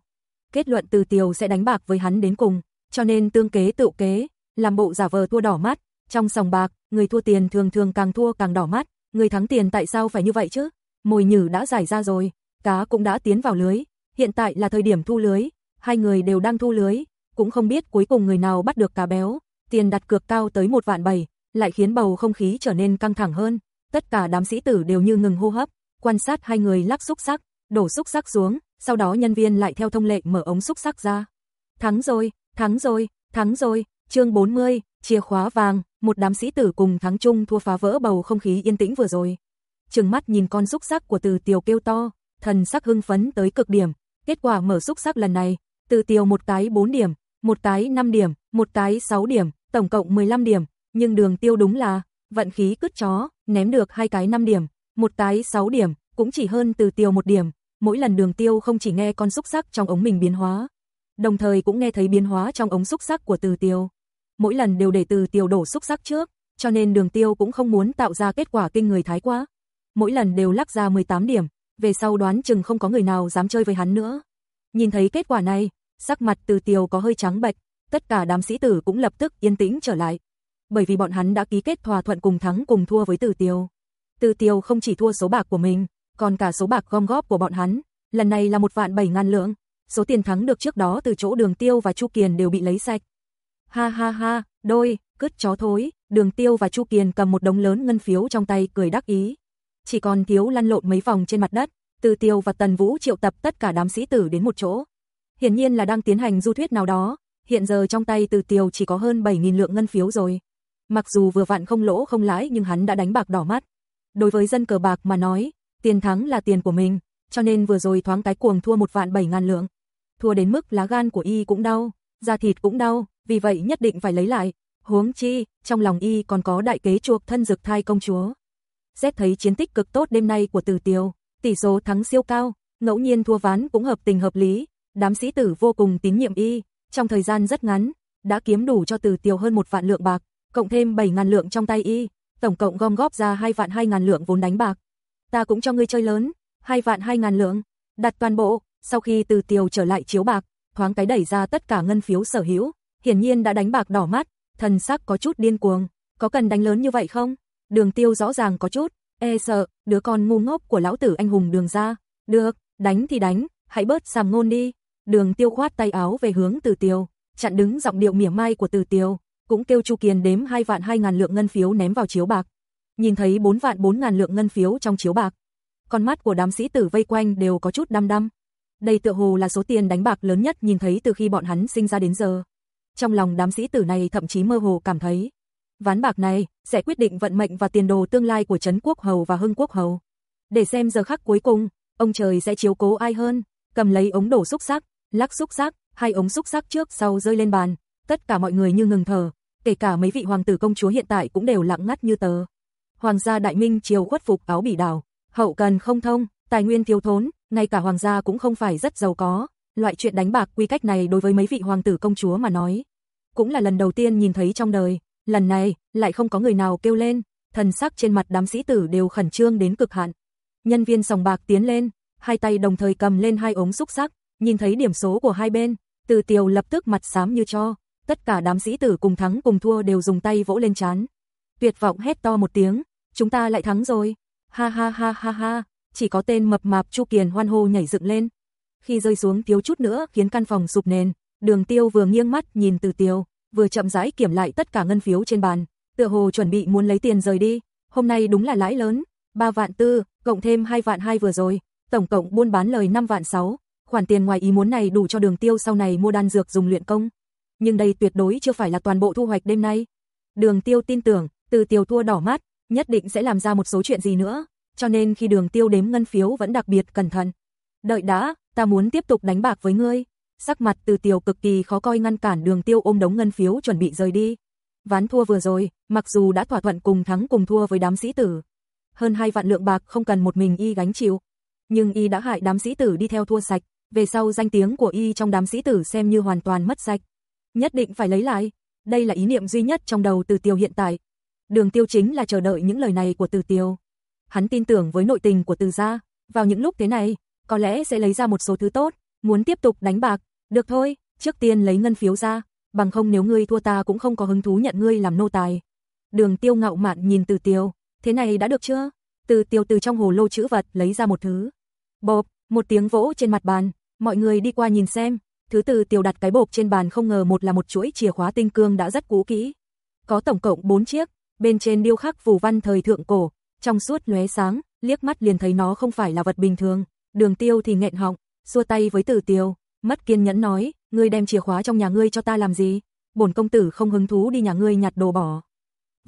Kết luận Từ Tiêu sẽ đánh bạc với hắn đến cùng, cho nên tương kế tự kế, làm bộ giả vờ thua đỏ mắt, trong sòng bạc, người thua tiền thường thường càng thua càng đỏ mắt, người thắng tiền tại sao phải như vậy chứ? Mồi nhử đã giải ra rồi, cá cũng đã tiến vào lưới, hiện tại là thời điểm thu lưới, hai người đều đang thu lưới, cũng không biết cuối cùng người nào bắt được cá béo, tiền đặt cược cao tới một vạn bảy, lại khiến bầu không khí trở nên căng thẳng hơn, tất cả đám sĩ tử đều như ngừng hô hấp, quan sát hai người lắc xúc sắc, đổ xúc sắc xuống, sau đó nhân viên lại theo thông lệ mở ống xúc sắc ra. Thắng rồi, thắng rồi, thắng rồi, chương 40, chìa khóa vàng, một đám sĩ tử cùng thắng chung thua phá vỡ bầu không khí yên tĩnh vừa rồi. Trừng mắt nhìn con xúc sắc của từ tiểu kêu to, thần sắc hưng phấn tới cực điểm, kết quả mở xúc sắc lần này, từ tiểu một cái 4 điểm, một cái 5 điểm, một cái 6 điểm, tổng cộng 15 điểm, nhưng đường tiêu đúng là, vận khí cứt chó, ném được hai cái 5 điểm, một cái 6 điểm, cũng chỉ hơn từ Tiểu một điểm, mỗi lần đường tiêu không chỉ nghe con xúc sắc trong ống mình biến hóa, đồng thời cũng nghe thấy biến hóa trong ống xúc sắc của từ tiêu. Mỗi lần đều để từ tiêu đổ xúc sắc trước, cho nên đường tiêu cũng không muốn tạo ra kết quả kinh người thái quá. Mỗi lần đều lắc ra 18 điểm, về sau đoán chừng không có người nào dám chơi với hắn nữa. Nhìn thấy kết quả này, sắc mặt từ tiêu có hơi trắng bệch, tất cả đám sĩ tử cũng lập tức yên tĩnh trở lại. Bởi vì bọn hắn đã ký kết thỏa thuận cùng thắng cùng thua với Từ Tiêu. Từ Tiêu không chỉ thua số bạc của mình, còn cả số bạc gom góp của bọn hắn, lần này là một vạn bảy ngàn lượng, số tiền thắng được trước đó từ chỗ Đường Tiêu và Chu Kiền đều bị lấy sạch. Ha ha ha, đôi, cứt chó thối, Đường Tiêu và Chu Kiền cầm một đống lớn ngân phiếu trong tay cười đắc ý. Chỉ còn thiếu lăn lộn mấy vòng trên mặt đất, Từ Tiêu và Tần Vũ triệu tập tất cả đám sĩ tử đến một chỗ. Hiển nhiên là đang tiến hành du thuyết nào đó, hiện giờ trong tay Từ Tiêu chỉ có hơn 7.000 lượng ngân phiếu rồi. Mặc dù vừa vặn không lỗ không lãi nhưng hắn đã đánh bạc đỏ mắt. Đối với dân cờ bạc mà nói, tiền thắng là tiền của mình, cho nên vừa rồi thoáng cái cuồng thua một vạn bảy ngàn lượng. Thua đến mức lá gan của y cũng đau, da thịt cũng đau, vì vậy nhất định phải lấy lại. Huống chi, trong lòng y còn có đại kế chuộc thân dực thai công chúa. Xét thấy chiến tích cực tốt đêm nay của Từ Tiêu, tỷ số thắng siêu cao, ngẫu nhiên thua ván cũng hợp tình hợp lý, đám sĩ tử vô cùng tín nhiệm y, trong thời gian rất ngắn, đã kiếm đủ cho Từ Tiêu hơn một vạn lượng bạc, cộng thêm 7 ngàn lượng trong tay y, tổng cộng gom góp ra 2 vạn 2 ngàn lượng vốn đánh bạc. Ta cũng cho ngươi chơi lớn, 2 vạn 2 ngàn lượng, đặt toàn bộ, sau khi từ Tiêu trở lại chiếu bạc, thoáng cái đẩy ra tất cả ngân phiếu sở hữu, hiển nhiên đã đánh bạc đỏ mắt, thần sắc có chút điên cuồng, có cần đánh lớn như vậy không? Đường tiêu rõ ràng có chút, e sợ, đứa con ngu ngốc của lão tử anh hùng đường ra, được, đánh thì đánh, hãy bớt sàm ngôn đi. Đường tiêu khoát tay áo về hướng từ tiêu, chặn đứng giọng điệu mỉa mai của từ tiêu, cũng kêu Chu Kiền đếm 2 vạn 2 ngàn lượng ngân phiếu ném vào chiếu bạc. Nhìn thấy 4 vạn 4 ngàn lượng ngân phiếu trong chiếu bạc. Con mắt của đám sĩ tử vây quanh đều có chút đăm đăm. Đây tựa hồ là số tiền đánh bạc lớn nhất nhìn thấy từ khi bọn hắn sinh ra đến giờ. Trong lòng đám sĩ tử này thậm chí mơ hồ cảm thấy, ván bạc này sẽ quyết định vận mệnh và tiền đồ tương lai của Trấn Quốc Hầu và Hưng Quốc Hầu. Để xem giờ khắc cuối cùng, ông trời sẽ chiếu cố ai hơn, cầm lấy ống đổ xúc sắc, lắc xúc sắc, hai ống xúc sắc trước sau rơi lên bàn, tất cả mọi người như ngừng thở, kể cả mấy vị hoàng tử công chúa hiện tại cũng đều lặng ngắt như tờ. Hoàng gia đại minh triều khuất phục áo bỉ đảo, hậu cần không thông, tài nguyên thiếu thốn, ngay cả hoàng gia cũng không phải rất giàu có, loại chuyện đánh bạc quy cách này đối với mấy vị hoàng tử công chúa mà nói, cũng là lần đầu tiên nhìn thấy trong đời, lần này lại không có người nào kêu lên, thần sắc trên mặt đám sĩ tử đều khẩn trương đến cực hạn. Nhân viên sòng bạc tiến lên, hai tay đồng thời cầm lên hai ống xúc sắc, nhìn thấy điểm số của hai bên, Từ Tiều lập tức mặt xám như cho, tất cả đám sĩ tử cùng thắng cùng thua đều dùng tay vỗ lên chán. Tuyệt vọng hét to một tiếng, chúng ta lại thắng rồi. Ha ha ha ha ha, chỉ có tên mập mạp Chu Kiền hoan hô nhảy dựng lên. Khi rơi xuống thiếu chút nữa khiến căn phòng sụp nền, Đường Tiêu vừa nghiêng mắt nhìn Từ Tiêu, vừa chậm rãi kiểm lại tất cả ngân phiếu trên bàn, tựa hồ chuẩn bị muốn lấy tiền rời đi. Hôm nay đúng là lãi lớn, 3 vạn tư, cộng thêm 2 vạn 2 vừa rồi, tổng cộng buôn bán lời 5 vạn 6. Khoản tiền ngoài ý muốn này đủ cho Đường Tiêu sau này mua đan dược dùng luyện công nhưng đây tuyệt đối chưa phải là toàn bộ thu hoạch đêm nay. Đường Tiêu tin tưởng, từ Tiêu thua đỏ mắt, nhất định sẽ làm ra một số chuyện gì nữa, cho nên khi Đường Tiêu đếm ngân phiếu vẫn đặc biệt cẩn thận. Đợi đã, ta muốn tiếp tục đánh bạc với ngươi. Sắc mặt từ Tiêu cực kỳ khó coi ngăn cản Đường Tiêu ôm đống ngân phiếu chuẩn bị rời đi. Ván thua vừa rồi, mặc dù đã thỏa thuận cùng thắng cùng thua với đám sĩ tử, hơn hai vạn lượng bạc không cần một mình y gánh chịu, nhưng y đã hại đám sĩ tử đi theo thua sạch, về sau danh tiếng của y trong đám sĩ tử xem như hoàn toàn mất sạch nhất định phải lấy lại. Đây là ý niệm duy nhất trong đầu Từ Tiêu hiện tại. Đường Tiêu chính là chờ đợi những lời này của Từ Tiêu. Hắn tin tưởng với nội tình của Từ gia, vào những lúc thế này, có lẽ sẽ lấy ra một số thứ tốt, muốn tiếp tục đánh bạc, được thôi, trước tiên lấy ngân phiếu ra, bằng không nếu ngươi thua ta cũng không có hứng thú nhận ngươi làm nô tài. Đường tiêu ngạo mạn nhìn từ tiêu, thế này đã được chưa? Từ tiêu từ trong hồ lô chữ vật lấy ra một thứ. Bộp, một tiếng vỗ trên mặt bàn, mọi người đi qua nhìn xem, thứ từ tiêu đặt cái bộp trên bàn không ngờ một là một chuỗi chìa khóa tinh cương đã rất cũ kỹ. Có tổng cộng 4 chiếc, bên trên điêu khắc phù văn thời thượng cổ, trong suốt lóe sáng, liếc mắt liền thấy nó không phải là vật bình thường. Đường tiêu thì nghẹn họng, xua tay với từ tiêu, mất kiên nhẫn nói, ngươi đem chìa khóa trong nhà ngươi cho ta làm gì? Bổn công tử không hứng thú đi nhà ngươi nhặt đồ bỏ.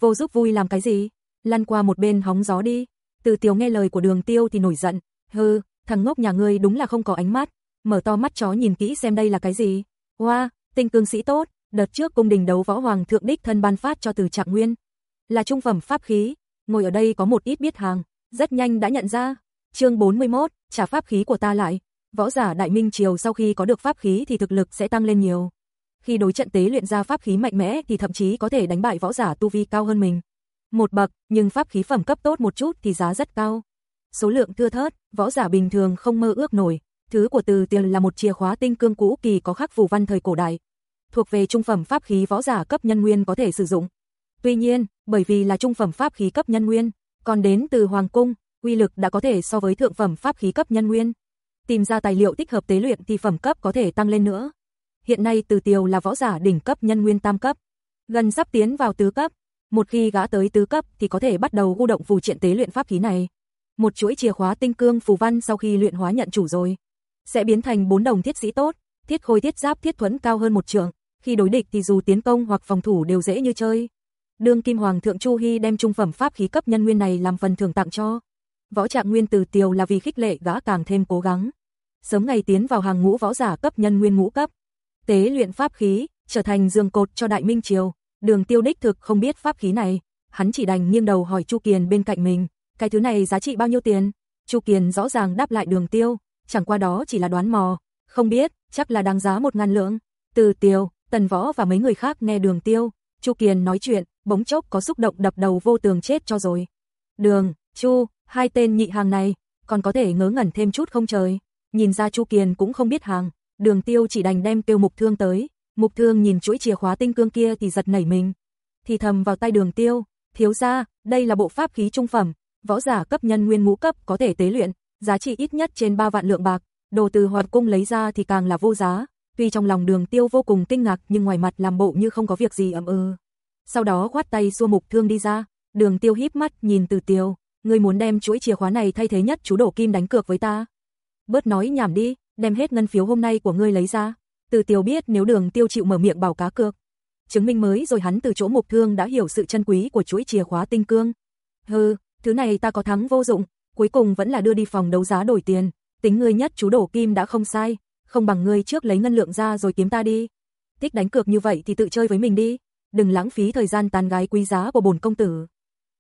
Vô giúp vui làm cái gì? Lăn qua một bên hóng gió đi. Từ tiêu nghe lời của đường tiêu thì nổi giận, hừ, thằng ngốc nhà ngươi đúng là không có ánh mắt, mở to mắt chó nhìn kỹ xem đây là cái gì. Hoa, wow, tinh cương sĩ tốt, đợt trước cung đình đấu võ hoàng thượng đích thân ban phát cho từ trạng nguyên. Là trung phẩm pháp khí, ngồi ở đây có một ít biết hàng, rất nhanh đã nhận ra. Chương 41, trả pháp khí của ta lại. Võ giả Đại Minh Triều sau khi có được pháp khí thì thực lực sẽ tăng lên nhiều. Khi đối trận tế luyện ra pháp khí mạnh mẽ thì thậm chí có thể đánh bại võ giả tu vi cao hơn mình. Một bậc, nhưng pháp khí phẩm cấp tốt một chút thì giá rất cao. Số lượng thưa thớt, võ giả bình thường không mơ ước nổi. Thứ của từ tiền là một chìa khóa tinh cương cũ kỳ có khắc phù văn thời cổ đại. Thuộc về trung phẩm pháp khí võ giả cấp nhân nguyên có thể sử dụng. Tuy nhiên, bởi vì là trung phẩm pháp khí cấp nhân nguyên, còn đến từ Hoàng Cung, uy lực đã có thể so với thượng phẩm pháp khí cấp nhân nguyên. Tìm ra tài liệu tích hợp tế luyện thì phẩm cấp có thể tăng lên nữa. Hiện nay Từ Tiều là võ giả đỉnh cấp nhân nguyên tam cấp, gần sắp tiến vào tứ cấp. Một khi gã tới tứ cấp thì có thể bắt đầu gu động phù triện tế luyện pháp khí này. Một chuỗi chìa khóa tinh cương phù văn sau khi luyện hóa nhận chủ rồi, sẽ biến thành bốn đồng thiết sĩ tốt, thiết khôi thiết giáp thiết thuẫn cao hơn một trường khi đối địch thì dù tiến công hoặc phòng thủ đều dễ như chơi. Đương Kim Hoàng thượng Chu Hy đem trung phẩm pháp khí cấp nhân nguyên này làm phần thưởng tặng cho. Võ Trạng Nguyên từ Tiều là vì khích lệ gã càng thêm cố gắng. Sớm ngày tiến vào hàng ngũ võ giả cấp nhân nguyên ngũ cấp. Tế luyện pháp khí, trở thành giường cột cho Đại Minh Triều. Đường Tiêu đích thực không biết pháp khí này, hắn chỉ đành nghiêng đầu hỏi Chu Kiền bên cạnh mình, cái thứ này giá trị bao nhiêu tiền? Chu Kiền rõ ràng đáp lại Đường Tiêu, chẳng qua đó chỉ là đoán mò, không biết, chắc là đáng giá một ngàn lượng. Từ Tiêu, Tần Võ và mấy người khác nghe Đường Tiêu, Chu Kiền nói chuyện, bỗng chốc có xúc động đập đầu vô tường chết cho rồi. Đường, Chu, hai tên nhị hàng này, còn có thể ngớ ngẩn thêm chút không trời. Nhìn ra Chu Kiền cũng không biết hàng, đường tiêu chỉ đành đem tiêu mục thương tới. Mục thương nhìn chuỗi chìa khóa tinh cương kia thì giật nảy mình. Thì thầm vào tay đường tiêu, thiếu ra, đây là bộ pháp khí trung phẩm, võ giả cấp nhân nguyên ngũ cấp có thể tế luyện, giá trị ít nhất trên 3 vạn lượng bạc, đồ từ hoạt cung lấy ra thì càng là vô giá. Tuy trong lòng đường tiêu vô cùng kinh ngạc nhưng ngoài mặt làm bộ như không có việc gì ấm ư ừ sau đó khoát tay xua mục thương đi ra, đường tiêu híp mắt nhìn từ tiêu, ngươi muốn đem chuỗi chìa khóa này thay thế nhất chú đổ kim đánh cược với ta. Bớt nói nhảm đi, đem hết ngân phiếu hôm nay của ngươi lấy ra. Từ tiêu biết nếu đường tiêu chịu mở miệng bảo cá cược. Chứng minh mới rồi hắn từ chỗ mục thương đã hiểu sự chân quý của chuỗi chìa khóa tinh cương. Hừ, thứ này ta có thắng vô dụng, cuối cùng vẫn là đưa đi phòng đấu giá đổi tiền, tính ngươi nhất chú đổ kim đã không sai, không bằng ngươi trước lấy ngân lượng ra rồi kiếm ta đi. Thích đánh cược như vậy thì tự chơi với mình đi đừng lãng phí thời gian tàn gái quý giá của bổn công tử.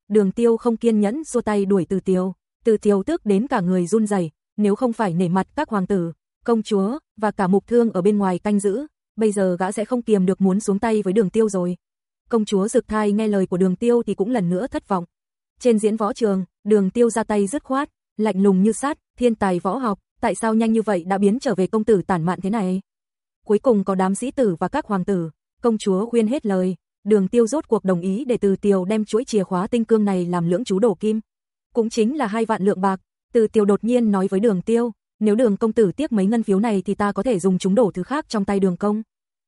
Đường Tiêu không kiên nhẫn xua tay đuổi Từ Tiêu, Từ Tiêu tức đến cả người run rẩy, nếu không phải nể mặt các hoàng tử, công chúa và cả mục thương ở bên ngoài canh giữ, bây giờ gã sẽ không kiềm được muốn xuống tay với Đường Tiêu rồi. Công chúa Dực Thai nghe lời của Đường Tiêu thì cũng lần nữa thất vọng. Trên diễn võ trường, Đường Tiêu ra tay dứt khoát, lạnh lùng như sát, thiên tài võ học, tại sao nhanh như vậy đã biến trở về công tử tản mạn thế này? Cuối cùng có đám sĩ tử và các hoàng tử, công chúa khuyên hết lời, Đường Tiêu rốt cuộc đồng ý để Từ Tiêu đem chuỗi chìa khóa tinh cương này làm lưỡng chú đổ kim, cũng chính là hai vạn lượng bạc. Từ Tiêu đột nhiên nói với Đường Tiêu, nếu Đường công tử tiếc mấy ngân phiếu này thì ta có thể dùng chúng đổ thứ khác trong tay Đường công.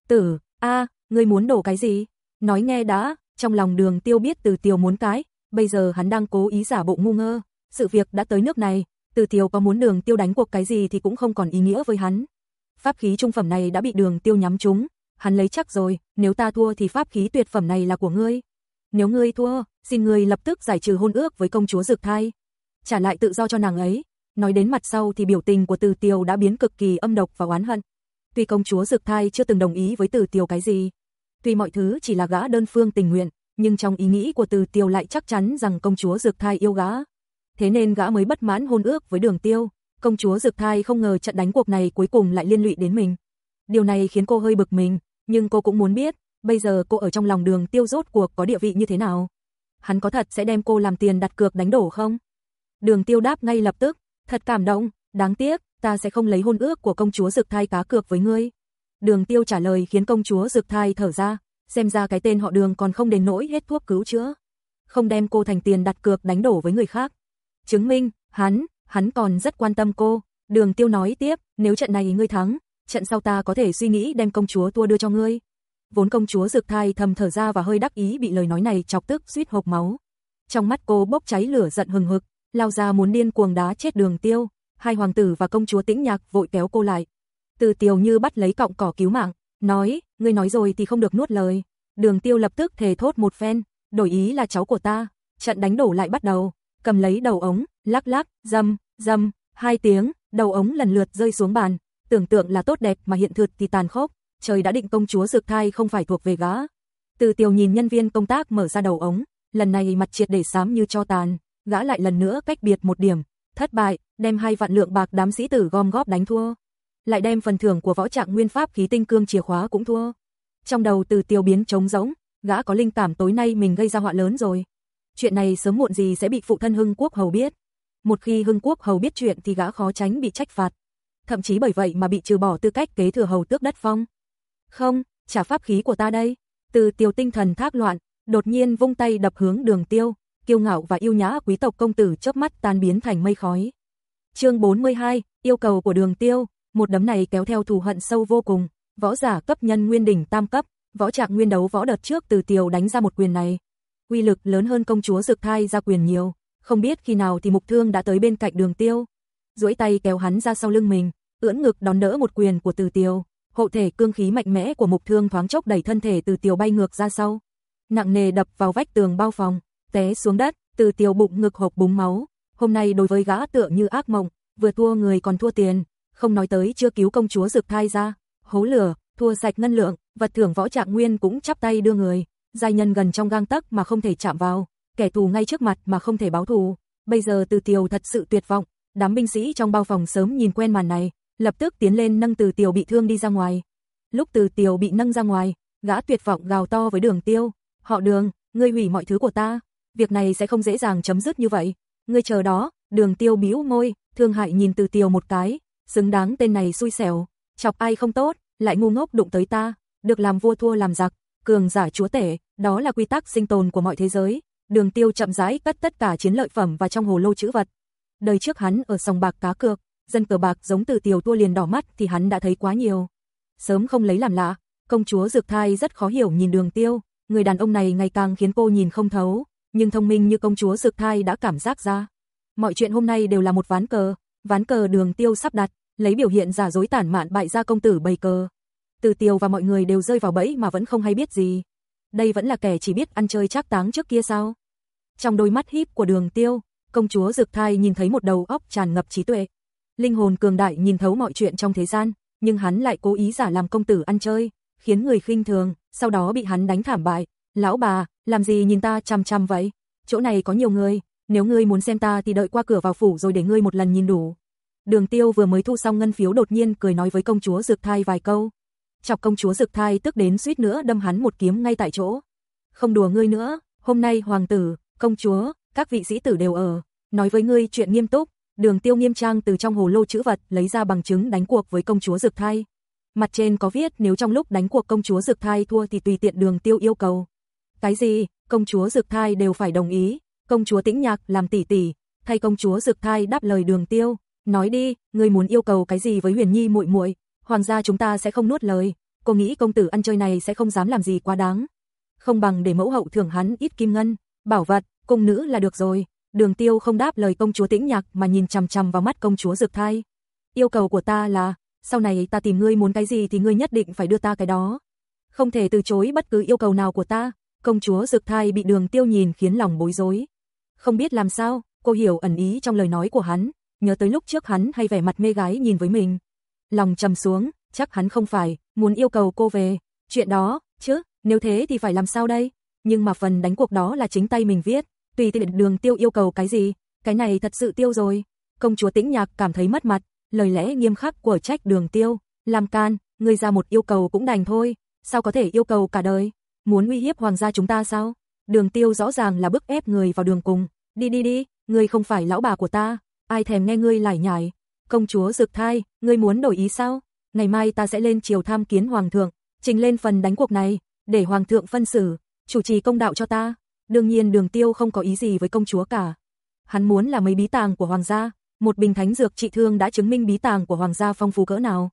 Tử, a, ngươi muốn đổ cái gì? Nói nghe đã, trong lòng Đường Tiêu biết Từ Tiêu muốn cái, bây giờ hắn đang cố ý giả bộ ngu ngơ, sự việc đã tới nước này, Từ Tiêu có muốn Đường Tiêu đánh cuộc cái gì thì cũng không còn ý nghĩa với hắn. Pháp khí trung phẩm này đã bị Đường Tiêu nhắm trúng, hắn lấy chắc rồi, nếu ta thua thì pháp khí tuyệt phẩm này là của ngươi. Nếu ngươi thua, xin ngươi lập tức giải trừ hôn ước với công chúa dược Thai, trả lại tự do cho nàng ấy. Nói đến mặt sau thì biểu tình của Từ tiêu đã biến cực kỳ âm độc và oán hận. Tuy công chúa dược Thai chưa từng đồng ý với Từ tiêu cái gì, tuy mọi thứ chỉ là gã đơn phương tình nguyện, nhưng trong ý nghĩ của Từ tiêu lại chắc chắn rằng công chúa dược Thai yêu gã. Thế nên gã mới bất mãn hôn ước với Đường Tiêu. Công chúa dược Thai không ngờ trận đánh cuộc này cuối cùng lại liên lụy đến mình. Điều này khiến cô hơi bực mình, nhưng cô cũng muốn biết, bây giờ cô ở trong lòng đường tiêu rốt cuộc có địa vị như thế nào. Hắn có thật sẽ đem cô làm tiền đặt cược đánh đổ không? Đường tiêu đáp ngay lập tức, Thật cảm động, đáng tiếc, ta sẽ không lấy hôn ước của công chúa Dực Thai cá cược với ngươi. Đường Tiêu trả lời khiến công chúa Dực Thai thở ra, xem ra cái tên họ Đường còn không đến nỗi hết thuốc cứu chữa. Không đem cô thành tiền đặt cược đánh đổ với người khác. Chứng minh, hắn, hắn còn rất quan tâm cô. Đường Tiêu nói tiếp, nếu trận này ngươi thắng, trận sau ta có thể suy nghĩ đem công chúa tua đưa cho ngươi. Vốn công chúa dược Thai thầm thở ra và hơi đắc ý bị lời nói này chọc tức suýt hộc máu. Trong mắt cô bốc cháy lửa giận hừng hực, lao ra muốn điên cuồng đá chết Đường Tiêu. Hai hoàng tử và công chúa Tĩnh Nhạc vội kéo cô lại. Từ Tiều Như bắt lấy cọng cỏ cứu mạng, nói, ngươi nói rồi thì không được nuốt lời. Đường Tiêu lập tức thề thốt một phen, đổi ý là cháu của ta. Trận đánh đổ lại bắt đầu, cầm lấy đầu ống, lắc lắc, dâm, dâm, hai tiếng, đầu ống lần lượt rơi xuống bàn. Tưởng tượng là tốt đẹp mà hiện thực thì tàn khốc, trời đã định công chúa dược thai không phải thuộc về gã. Từ Tiều nhìn nhân viên công tác mở ra đầu ống, lần này mặt triệt để xám như cho tàn, gã lại lần nữa cách biệt một điểm, thất bại, đem hai vạn lượng bạc đám sĩ tử gom góp đánh thua. Lại đem phần thưởng của võ trạng nguyên pháp khí tinh cương chìa khóa cũng thua. Trong đầu từ tiêu biến trống rỗng, gã có linh cảm tối nay mình gây ra họa lớn rồi. Chuyện này sớm muộn gì sẽ bị phụ thân Hưng Quốc Hầu biết. Một khi Hưng Quốc Hầu biết chuyện thì gã khó tránh bị trách phạt. Thậm chí bởi vậy mà bị trừ bỏ tư cách kế thừa hầu tước đất phong. Không, trả pháp khí của ta đây. Từ tiêu tinh thần thác loạn, đột nhiên vung tay đập hướng đường tiêu, kiêu ngạo và yêu nhã quý tộc công tử chớp mắt tan biến thành mây khói. Chương 42, yêu cầu của Đường Tiêu, một đấm này kéo theo thù hận sâu vô cùng, võ giả cấp nhân nguyên đỉnh tam cấp, võ trạng nguyên đấu võ đợt trước từ tiêu đánh ra một quyền này. quy lực lớn hơn công chúa Dực Thai ra quyền nhiều, không biết khi nào thì Mục Thương đã tới bên cạnh Đường Tiêu. Duỗi tay kéo hắn ra sau lưng mình, ưỡn ngực đón đỡ một quyền của Từ Tiều, hộ thể cương khí mạnh mẽ của Mục Thương thoáng chốc đẩy thân thể Từ Tiều bay ngược ra sau, nặng nề đập vào vách tường bao phòng, té xuống đất, Từ Tiều bụng ngực hộc búng máu, hôm nay đối với gã tựa như ác mộng, vừa thua người còn thua tiền, không nói tới chưa cứu công chúa dược thai ra, hố lửa, thua sạch ngân lượng, vật thưởng võ trạng nguyên cũng chắp tay đưa người, giai nhân gần trong gang tấc mà không thể chạm vào, kẻ thù ngay trước mặt mà không thể báo thù. Bây giờ Từ Tiều thật sự tuyệt vọng, đám binh sĩ trong bao phòng sớm nhìn quen màn này, lập tức tiến lên nâng Từ tiểu bị thương đi ra ngoài. Lúc Từ tiểu bị nâng ra ngoài, gã tuyệt vọng gào to với Đường Tiêu, "Họ Đường, ngươi hủy mọi thứ của ta, việc này sẽ không dễ dàng chấm dứt như vậy." Ngươi chờ đó, đường tiêu bĩu môi, thương hại nhìn từ tiêu một cái, xứng đáng tên này xui xẻo, chọc ai không tốt, lại ngu ngốc đụng tới ta, được làm vua thua làm giặc, cường giả chúa tể, đó là quy tắc sinh tồn của mọi thế giới. Đường tiêu chậm rãi cất tất cả chiến lợi phẩm vào trong hồ lô chữ vật. Đời trước hắn ở sòng bạc cá cược, dân cờ bạc giống từ tiểu tua liền đỏ mắt thì hắn đã thấy quá nhiều. Sớm không lấy làm lạ, công chúa dược thai rất khó hiểu nhìn đường tiêu, người đàn ông này ngày càng khiến cô nhìn không thấu, nhưng thông minh như công chúa dược Thai đã cảm giác ra. Mọi chuyện hôm nay đều là một ván cờ, ván cờ đường tiêu sắp đặt, lấy biểu hiện giả dối tản mạn bại ra công tử bày cờ. Từ tiêu và mọi người đều rơi vào bẫy mà vẫn không hay biết gì. Đây vẫn là kẻ chỉ biết ăn chơi chắc táng trước kia sao. Trong đôi mắt híp của đường tiêu, công chúa dược Thai nhìn thấy một đầu óc tràn ngập trí tuệ. Linh hồn cường đại nhìn thấu mọi chuyện trong thế gian, nhưng hắn lại cố ý giả làm công tử ăn chơi, khiến người khinh thường, sau đó bị hắn đánh thảm bại, Lão bà, làm gì nhìn ta chăm chăm vậy? Chỗ này có nhiều người, nếu ngươi muốn xem ta thì đợi qua cửa vào phủ rồi để ngươi một lần nhìn đủ. Đường Tiêu vừa mới thu xong ngân phiếu đột nhiên cười nói với công chúa dược Thai vài câu. Chọc công chúa dược Thai tức đến suýt nữa đâm hắn một kiếm ngay tại chỗ. Không đùa ngươi nữa, hôm nay hoàng tử, công chúa, các vị sĩ tử đều ở, nói với ngươi chuyện nghiêm túc. Đường Tiêu nghiêm trang từ trong hồ lô chữ vật lấy ra bằng chứng đánh cuộc với công chúa Dực Thai. Mặt trên có viết nếu trong lúc đánh cuộc công chúa Dực Thai thua thì tùy tiện Đường Tiêu yêu cầu. Cái gì, công chúa Dực Thai đều phải đồng ý, công chúa Tĩnh Nhạc làm tỷ tỷ, thay công chúa Dực Thai đáp lời Đường Tiêu, nói đi, ngươi muốn yêu cầu cái gì với Huyền Nhi muội muội, hoàng gia chúng ta sẽ không nuốt lời, cô nghĩ công tử ăn chơi này sẽ không dám làm gì quá đáng. Không bằng để mẫu hậu thưởng hắn ít kim ngân, bảo vật, cung nữ là được rồi. Đường Tiêu không đáp lời công chúa Tĩnh Nhạc mà nhìn chằm chằm vào mắt công chúa dược Thai. Yêu cầu của ta là, sau này ta tìm ngươi muốn cái gì thì ngươi nhất định phải đưa ta cái đó. Không thể từ chối bất cứ yêu cầu nào của ta, Công chúa dược Thai bị Đường Tiêu nhìn khiến lòng bối rối. Không biết làm sao, cô hiểu ẩn ý trong lời nói của hắn, nhớ tới lúc trước hắn hay vẻ mặt mê gái nhìn với mình. Lòng trầm xuống, chắc hắn không phải muốn yêu cầu cô về, chuyện đó, chứ, nếu thế thì phải làm sao đây? Nhưng mà phần đánh cuộc đó là chính tay mình viết, tùy tiện Đường Tiêu yêu cầu cái gì, cái này thật sự tiêu rồi. Công chúa Tĩnh Nhạc cảm thấy mất mặt, lời lẽ nghiêm khắc của trách Đường Tiêu, làm can, người ra một yêu cầu cũng đành thôi, sao có thể yêu cầu cả đời? muốn uy hiếp hoàng gia chúng ta sao? Đường tiêu rõ ràng là bức ép người vào đường cùng, đi đi đi, người không phải lão bà của ta, ai thèm nghe ngươi lải nhải. Công chúa rực Thai, ngươi muốn đổi ý sao? Ngày mai ta sẽ lên triều tham kiến hoàng thượng, trình lên phần đánh cuộc này, để hoàng thượng phân xử, chủ trì công đạo cho ta. Đương nhiên Đường Tiêu không có ý gì với công chúa cả. Hắn muốn là mấy bí tàng của hoàng gia, một bình thánh dược trị thương đã chứng minh bí tàng của hoàng gia phong phú cỡ nào.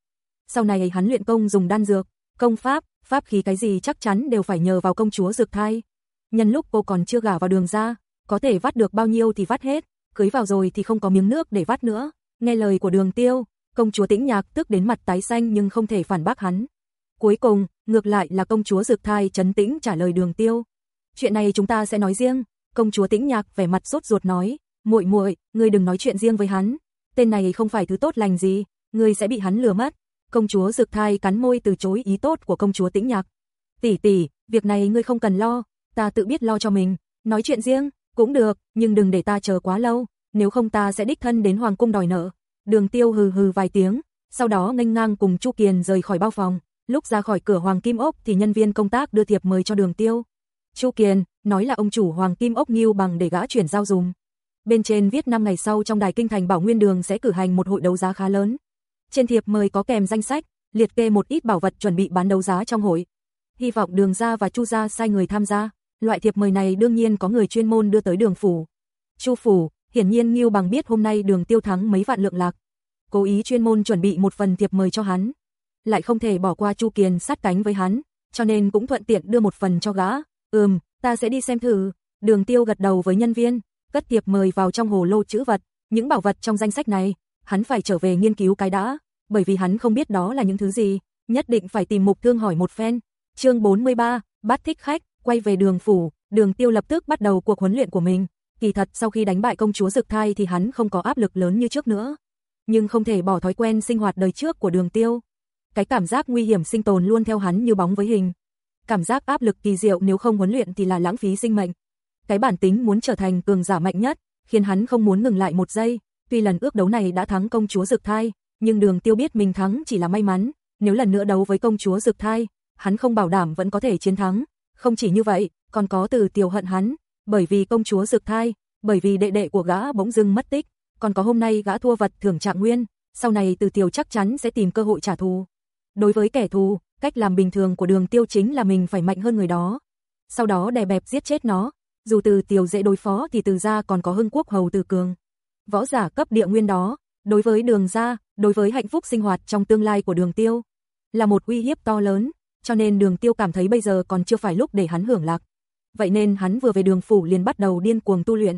Sau này hắn luyện công dùng đan dược, công pháp, pháp khí cái gì chắc chắn đều phải nhờ vào công chúa dược Thai. Nhân lúc cô còn chưa gả vào đường ra, có thể vắt được bao nhiêu thì vắt hết, cưới vào rồi thì không có miếng nước để vắt nữa. Nghe lời của đường tiêu, công chúa tĩnh nhạc tức đến mặt tái xanh nhưng không thể phản bác hắn. Cuối cùng, ngược lại là công chúa dược Thai chấn tĩnh trả lời đường tiêu. Chuyện này chúng ta sẽ nói riêng, công chúa tĩnh nhạc vẻ mặt sốt ruột nói, muội muội, ngươi đừng nói chuyện riêng với hắn, tên này không phải thứ tốt lành gì, ngươi sẽ bị hắn lừa mất. Công chúa Dực Thai cắn môi từ chối ý tốt của công chúa Tĩnh Nhạc. "Tỷ tỷ, việc này ngươi không cần lo, ta tự biết lo cho mình, nói chuyện riêng cũng được, nhưng đừng để ta chờ quá lâu, nếu không ta sẽ đích thân đến hoàng cung đòi nợ." Đường Tiêu hừ hừ vài tiếng, sau đó nghênh ngang cùng Chu Kiền rời khỏi bao phòng, lúc ra khỏi cửa Hoàng Kim Ốc thì nhân viên công tác đưa thiệp mời cho Đường Tiêu. Chu Kiền nói là ông chủ Hoàng Kim Ốc Nghiêu bằng để gã chuyển giao dùng. Bên trên viết 5 ngày sau trong đài kinh thành Bảo Nguyên Đường sẽ cử hành một hội đấu giá khá lớn. Trên thiệp mời có kèm danh sách, liệt kê một ít bảo vật chuẩn bị bán đấu giá trong hội. Hy vọng Đường gia và Chu gia sai người tham gia. Loại thiệp mời này đương nhiên có người chuyên môn đưa tới Đường phủ. Chu phủ, hiển nhiên Ngưu Bằng biết hôm nay Đường Tiêu thắng mấy vạn lượng lạc. Cố ý chuyên môn chuẩn bị một phần thiệp mời cho hắn, lại không thể bỏ qua Chu Kiền sát cánh với hắn, cho nên cũng thuận tiện đưa một phần cho gã. Ừm, ta sẽ đi xem thử. Đường Tiêu gật đầu với nhân viên, cất tiệp mời vào trong hồ lô chữ vật, những bảo vật trong danh sách này, hắn phải trở về nghiên cứu cái đã, bởi vì hắn không biết đó là những thứ gì, nhất định phải tìm Mục Thương hỏi một phen. Chương 43, bắt thích khách, quay về đường phủ, Đường Tiêu lập tức bắt đầu cuộc huấn luyện của mình. Kỳ thật sau khi đánh bại công chúa Dực Thai thì hắn không có áp lực lớn như trước nữa, nhưng không thể bỏ thói quen sinh hoạt đời trước của Đường Tiêu. Cái cảm giác nguy hiểm sinh tồn luôn theo hắn như bóng với hình. Cảm giác áp lực kỳ diệu nếu không huấn luyện thì là lãng phí sinh mệnh. Cái bản tính muốn trở thành cường giả mạnh nhất, khiến hắn không muốn ngừng lại một giây, tuy lần ước đấu này đã thắng công chúa Dực Thai, nhưng Đường Tiêu biết mình thắng chỉ là may mắn, nếu lần nữa đấu với công chúa Dực Thai, hắn không bảo đảm vẫn có thể chiến thắng. Không chỉ như vậy, còn có từ tiểu hận hắn, bởi vì công chúa Dực Thai, bởi vì đệ đệ của gã bỗng dưng mất tích, còn có hôm nay gã thua vật thưởng trạng nguyên, sau này từ tiểu chắc chắn sẽ tìm cơ hội trả thù. Đối với kẻ thù, cách làm bình thường của Đường Tiêu chính là mình phải mạnh hơn người đó. Sau đó đè bẹp giết chết nó, dù từ tiểu dễ đối phó thì từ gia còn có hưng quốc hầu từ cường. Võ giả cấp địa nguyên đó, đối với đường gia, đối với hạnh phúc sinh hoạt trong tương lai của đường tiêu, là một uy hiếp to lớn, cho nên đường tiêu cảm thấy bây giờ còn chưa phải lúc để hắn hưởng lạc. Vậy nên hắn vừa về đường phủ liền bắt đầu điên cuồng tu luyện.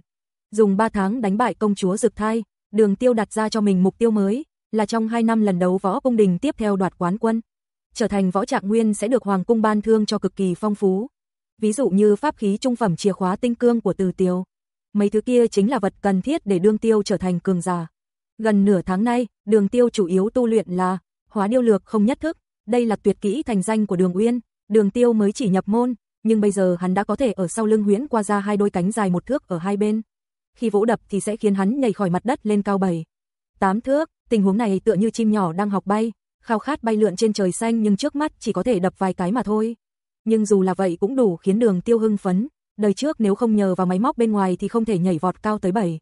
Dùng 3 tháng đánh bại công chúa Dực Thai, đường tiêu đặt ra cho mình mục tiêu mới, là trong 2 năm lần đấu võ cung đình tiếp theo đoạt quán quân. Trở thành võ trạng nguyên sẽ được hoàng cung ban thương cho cực kỳ phong phú. Ví dụ như pháp khí trung phẩm chìa khóa tinh cương của từ tiêu. Mấy thứ kia chính là vật cần thiết để đương tiêu trở thành cường giả. Gần nửa tháng nay, đường tiêu chủ yếu tu luyện là hóa điêu lược không nhất thức. Đây là tuyệt kỹ thành danh của đường Uyên. Đường tiêu mới chỉ nhập môn, nhưng bây giờ hắn đã có thể ở sau lưng huyễn qua ra hai đôi cánh dài một thước ở hai bên. Khi vỗ đập thì sẽ khiến hắn nhảy khỏi mặt đất lên cao bảy, tám thước, tình huống này tựa như chim nhỏ đang học bay, khao khát bay lượn trên trời xanh nhưng trước mắt chỉ có thể đập vài cái mà thôi. Nhưng dù là vậy cũng đủ khiến đường tiêu hưng phấn, đời trước nếu không nhờ vào máy móc bên ngoài thì không thể nhảy vọt cao tới 7,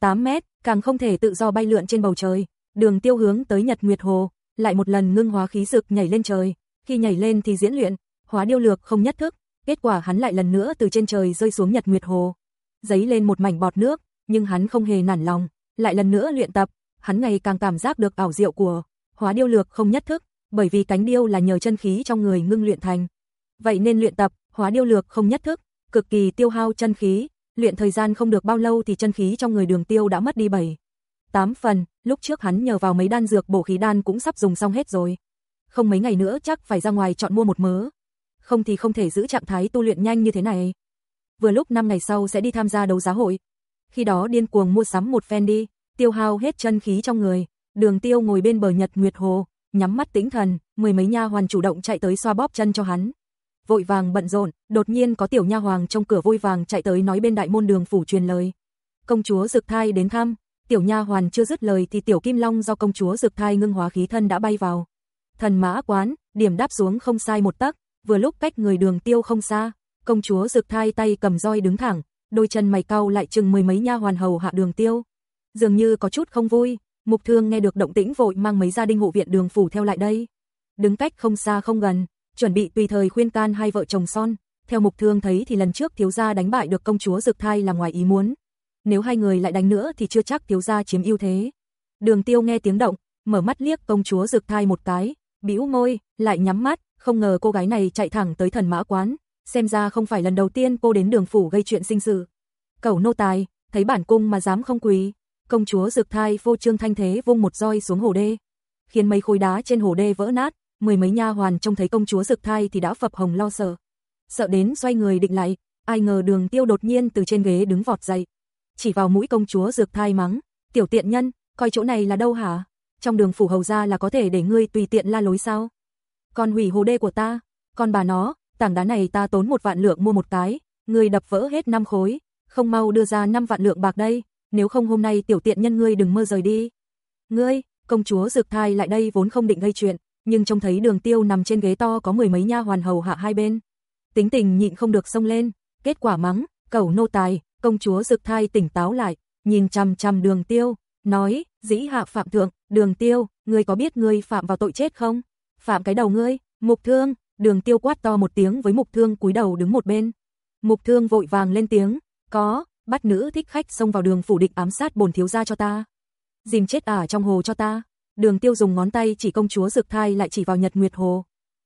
8 mét, càng không thể tự do bay lượn trên bầu trời. Đường tiêu hướng tới Nhật Nguyệt Hồ, lại một lần ngưng hóa khí dực nhảy lên trời, khi nhảy lên thì diễn luyện, hóa điêu lược không nhất thức, kết quả hắn lại lần nữa từ trên trời rơi xuống Nhật Nguyệt Hồ. Giấy lên một mảnh bọt nước, nhưng hắn không hề nản lòng, lại lần nữa luyện tập, hắn ngày càng cảm giác được ảo diệu của hóa điêu lược không nhất thức, bởi vì cánh điêu là nhờ chân khí trong người ngưng luyện thành. Vậy nên luyện tập hóa điêu lược không nhất thức, cực kỳ tiêu hao chân khí, luyện thời gian không được bao lâu thì chân khí trong người Đường Tiêu đã mất đi 7 8 phần, lúc trước hắn nhờ vào mấy đan dược bổ khí đan cũng sắp dùng xong hết rồi. Không mấy ngày nữa chắc phải ra ngoài chọn mua một mớ. Không thì không thể giữ trạng thái tu luyện nhanh như thế này. Vừa lúc 5 ngày sau sẽ đi tham gia đấu giá hội. Khi đó điên cuồng mua sắm một phen đi, tiêu hao hết chân khí trong người. Đường Tiêu ngồi bên bờ Nhật Nguyệt Hồ, nhắm mắt tĩnh thần, mười mấy nha hoàn chủ động chạy tới xoa bóp chân cho hắn vội vàng bận rộn, đột nhiên có tiểu nha hoàng trong cửa vội vàng chạy tới nói bên đại môn đường phủ truyền lời. Công chúa Dực Thai đến thăm, tiểu nha hoàn chưa dứt lời thì tiểu kim long do công chúa Dực Thai ngưng hóa khí thân đã bay vào. Thần mã quán, điểm đáp xuống không sai một tấc, vừa lúc cách người đường tiêu không xa, công chúa Dực Thai tay cầm roi đứng thẳng, đôi chân mày cau lại chừng mười mấy nha hoàn hầu hạ đường tiêu. dường như có chút không vui, Mục Thương nghe được động tĩnh vội mang mấy gia đình hộ viện đường phủ theo lại đây. Đứng cách không xa không gần, chuẩn bị tùy thời khuyên can hai vợ chồng son, theo Mục Thương thấy thì lần trước thiếu gia đánh bại được công chúa Dực Thai là ngoài ý muốn. Nếu hai người lại đánh nữa thì chưa chắc thiếu gia chiếm ưu thế. Đường Tiêu nghe tiếng động, mở mắt liếc công chúa Dực Thai một cái, bĩu môi, lại nhắm mắt, không ngờ cô gái này chạy thẳng tới thần mã quán, xem ra không phải lần đầu tiên cô đến đường phủ gây chuyện sinh sự. Cẩu nô tài, thấy bản cung mà dám không quý. Công chúa dược Thai vô trương thanh thế vung một roi xuống hồ đê, khiến mấy khối đá trên hồ đê vỡ nát, mười mấy nha hoàn trông thấy công chúa dược Thai thì đã phập hồng lo sợ. Sợ đến xoay người định lại, ai ngờ Đường Tiêu đột nhiên từ trên ghế đứng vọt dậy, chỉ vào mũi công chúa dược Thai mắng, "Tiểu tiện nhân, coi chỗ này là đâu hả? Trong đường phủ hầu gia là có thể để ngươi tùy tiện la lối sao? Con hủy hồ đê của ta, con bà nó, tảng đá này ta tốn một vạn lượng mua một cái, ngươi đập vỡ hết năm khối, không mau đưa ra năm vạn lượng bạc đây, nếu không hôm nay tiểu tiện nhân ngươi đừng mơ rời đi." Ngươi, công chúa Dực Thai lại đây vốn không định gây chuyện, nhưng trông thấy Đường Tiêu nằm trên ghế to có mười mấy nha hoàn hầu hạ hai bên, tính tình nhịn không được xông lên, kết quả mắng, cẩu nô tài, công chúa Dực Thai tỉnh táo lại, nhìn chằm chằm Đường Tiêu, nói, dĩ hạ phạm thượng, Đường Tiêu, ngươi có biết ngươi phạm vào tội chết không? Phạm cái đầu ngươi, Mục Thương, Đường Tiêu quát to một tiếng với Mục Thương cúi đầu đứng một bên. Mục Thương vội vàng lên tiếng, có, bắt nữ thích khách xông vào đường phủ địch ám sát bổn thiếu gia cho ta. Dìm chết ả trong hồ cho ta. Đường Tiêu dùng ngón tay chỉ công chúa Dực Thai lại chỉ vào Nhật Nguyệt Hồ.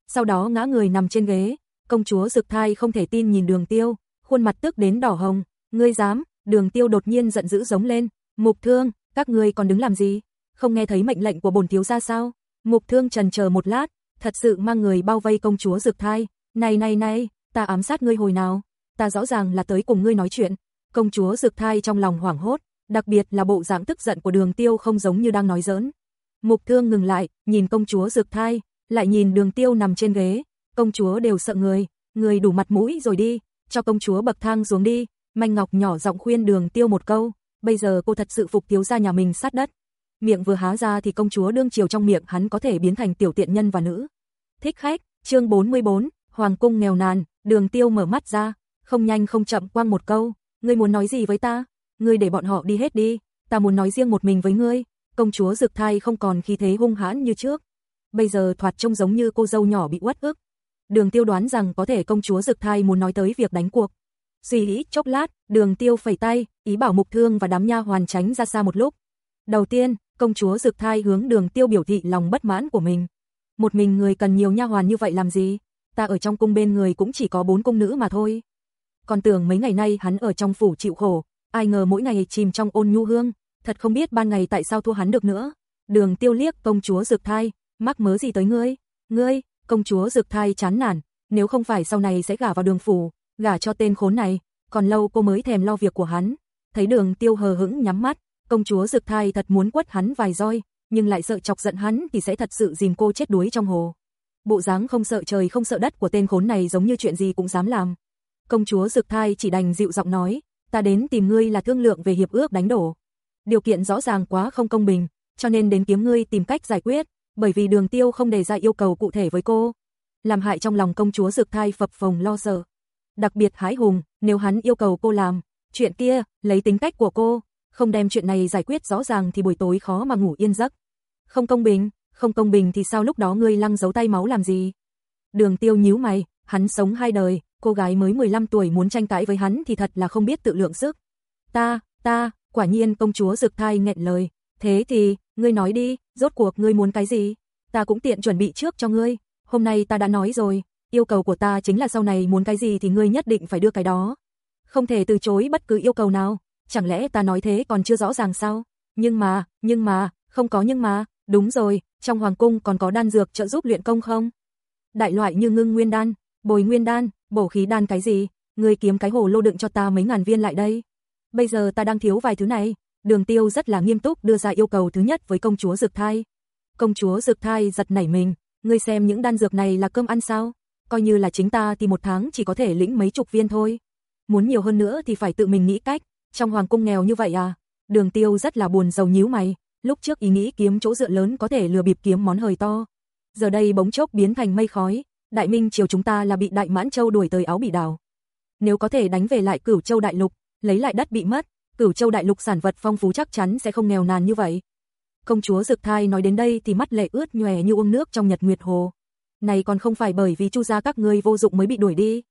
Sau đó ngã người nằm trên ghế, công chúa Dực Thai không thể tin nhìn Đường Tiêu, khuôn mặt tức đến đỏ hồng, "Ngươi dám?" Đường Tiêu đột nhiên giận dữ giống lên, "Mục Thương, các ngươi còn đứng làm gì? Không nghe thấy mệnh lệnh của bổn thiếu gia sao?" Mục Thương trần chờ một lát, thật sự mang người bao vây công chúa Dực Thai, "Này này này, ta ám sát ngươi hồi nào? Ta rõ ràng là tới cùng ngươi nói chuyện." Công chúa dược Thai trong lòng hoảng hốt, đặc biệt là bộ dạng tức giận của Đường Tiêu không giống như đang nói giỡn. Mục Thương ngừng lại, nhìn công chúa dược Thai, lại nhìn Đường Tiêu nằm trên ghế, công chúa đều sợ người, người đủ mặt mũi rồi đi, cho công chúa bậc thang xuống đi, Manh Ngọc nhỏ giọng khuyên Đường Tiêu một câu, bây giờ cô thật sự phục thiếu gia nhà mình sát đất. Miệng vừa há ra thì công chúa đương chiều trong miệng hắn có thể biến thành tiểu tiện nhân và nữ. Thích khách, chương 44, Hoàng cung nghèo nàn, Đường Tiêu mở mắt ra, không nhanh không chậm quang một câu, ngươi muốn nói gì với ta? Ngươi để bọn họ đi hết đi, ta muốn nói riêng một mình với ngươi. Công chúa Dực Thai không còn khí thế hung hãn như trước, bây giờ thoạt trông giống như cô dâu nhỏ bị uất ức. Đường Tiêu đoán rằng có thể công chúa Dực Thai muốn nói tới việc đánh cuộc. Suy nghĩ chốc lát, Đường Tiêu phẩy tay, ý bảo Mục Thương và đám nha hoàn tránh ra xa một lúc. Đầu tiên, công chúa Dực Thai hướng Đường Tiêu biểu thị lòng bất mãn của mình. Một mình người cần nhiều nha hoàn như vậy làm gì? Ta ở trong cung bên người cũng chỉ có bốn cung nữ mà thôi. Còn tưởng mấy ngày nay hắn ở trong phủ chịu khổ, ai ngờ mỗi ngày chìm trong ôn nhu hương, thật không biết ban ngày tại sao thua hắn được nữa. Đường Tiêu liếc công chúa Dực Thai, mắc mớ gì tới ngươi? Ngươi, công chúa Dực Thai chán nản, nếu không phải sau này sẽ gả vào đường phủ, gả cho tên khốn này, còn lâu cô mới thèm lo việc của hắn. Thấy đường tiêu hờ hững nhắm mắt, công chúa Dực Thai thật muốn quất hắn vài roi, nhưng lại sợ chọc giận hắn thì sẽ thật sự dìm cô chết đuối trong hồ. Bộ dáng không sợ trời không sợ đất của tên khốn này giống như chuyện gì cũng dám làm. Công chúa Dực Thai chỉ đành dịu giọng nói, ta đến tìm ngươi là thương lượng về hiệp ước đánh đổ. Điều kiện rõ ràng quá không công bình, cho nên đến kiếm ngươi tìm cách giải quyết, bởi vì đường tiêu không đề ra yêu cầu cụ thể với cô. Làm hại trong lòng công chúa Dực Thai phập phồng lo sợ. Đặc biệt hái hùng, nếu hắn yêu cầu cô làm, chuyện kia, lấy tính cách của cô, không đem chuyện này giải quyết rõ ràng thì buổi tối khó mà ngủ yên giấc. Không công bình, không công bình thì sao lúc đó ngươi lăng giấu tay máu làm gì? Đường tiêu nhíu mày, hắn sống hai đời, cô gái mới 15 tuổi muốn tranh cãi với hắn thì thật là không biết tự lượng sức. Ta, ta, quả nhiên công chúa rực Thai nghẹn lời, thế thì, ngươi nói đi, rốt cuộc ngươi muốn cái gì? Ta cũng tiện chuẩn bị trước cho ngươi, hôm nay ta đã nói rồi, yêu cầu của ta chính là sau này muốn cái gì thì ngươi nhất định phải đưa cái đó. Không thể từ chối bất cứ yêu cầu nào, chẳng lẽ ta nói thế còn chưa rõ ràng sao? Nhưng mà, nhưng mà, không có nhưng mà, đúng rồi, trong hoàng cung còn có đan dược trợ giúp luyện công không? Đại loại như ngưng nguyên đan, bồi nguyên đan, bổ khí đan cái gì, ngươi kiếm cái hồ lô đựng cho ta mấy ngàn viên lại đây. Bây giờ ta đang thiếu vài thứ này, Đường Tiêu rất là nghiêm túc đưa ra yêu cầu thứ nhất với công chúa dược Thai. Công chúa dược Thai giật nảy mình, ngươi xem những đan dược này là cơm ăn sao? Coi như là chính ta thì một tháng chỉ có thể lĩnh mấy chục viên thôi. Muốn nhiều hơn nữa thì phải tự mình nghĩ cách, trong hoàng cung nghèo như vậy à? Đường Tiêu rất là buồn rầu nhíu mày, lúc trước ý nghĩ kiếm chỗ dựa lớn có thể lừa bịp kiếm món hời to. Giờ đây bỗng chốc biến thành mây khói, Đại Minh triều chúng ta là bị Đại Mãn Châu đuổi tới áo bị đào. Nếu có thể đánh về lại Cửu Châu đại lục, lấy lại đất bị mất, Cửu Châu đại lục sản vật phong phú chắc chắn sẽ không nghèo nàn như vậy. Công chúa Dực Thai nói đến đây thì mắt lệ ướt nhòe như uông nước trong nhật nguyệt hồ. Này còn không phải bởi vì Chu gia các ngươi vô dụng mới bị đuổi đi.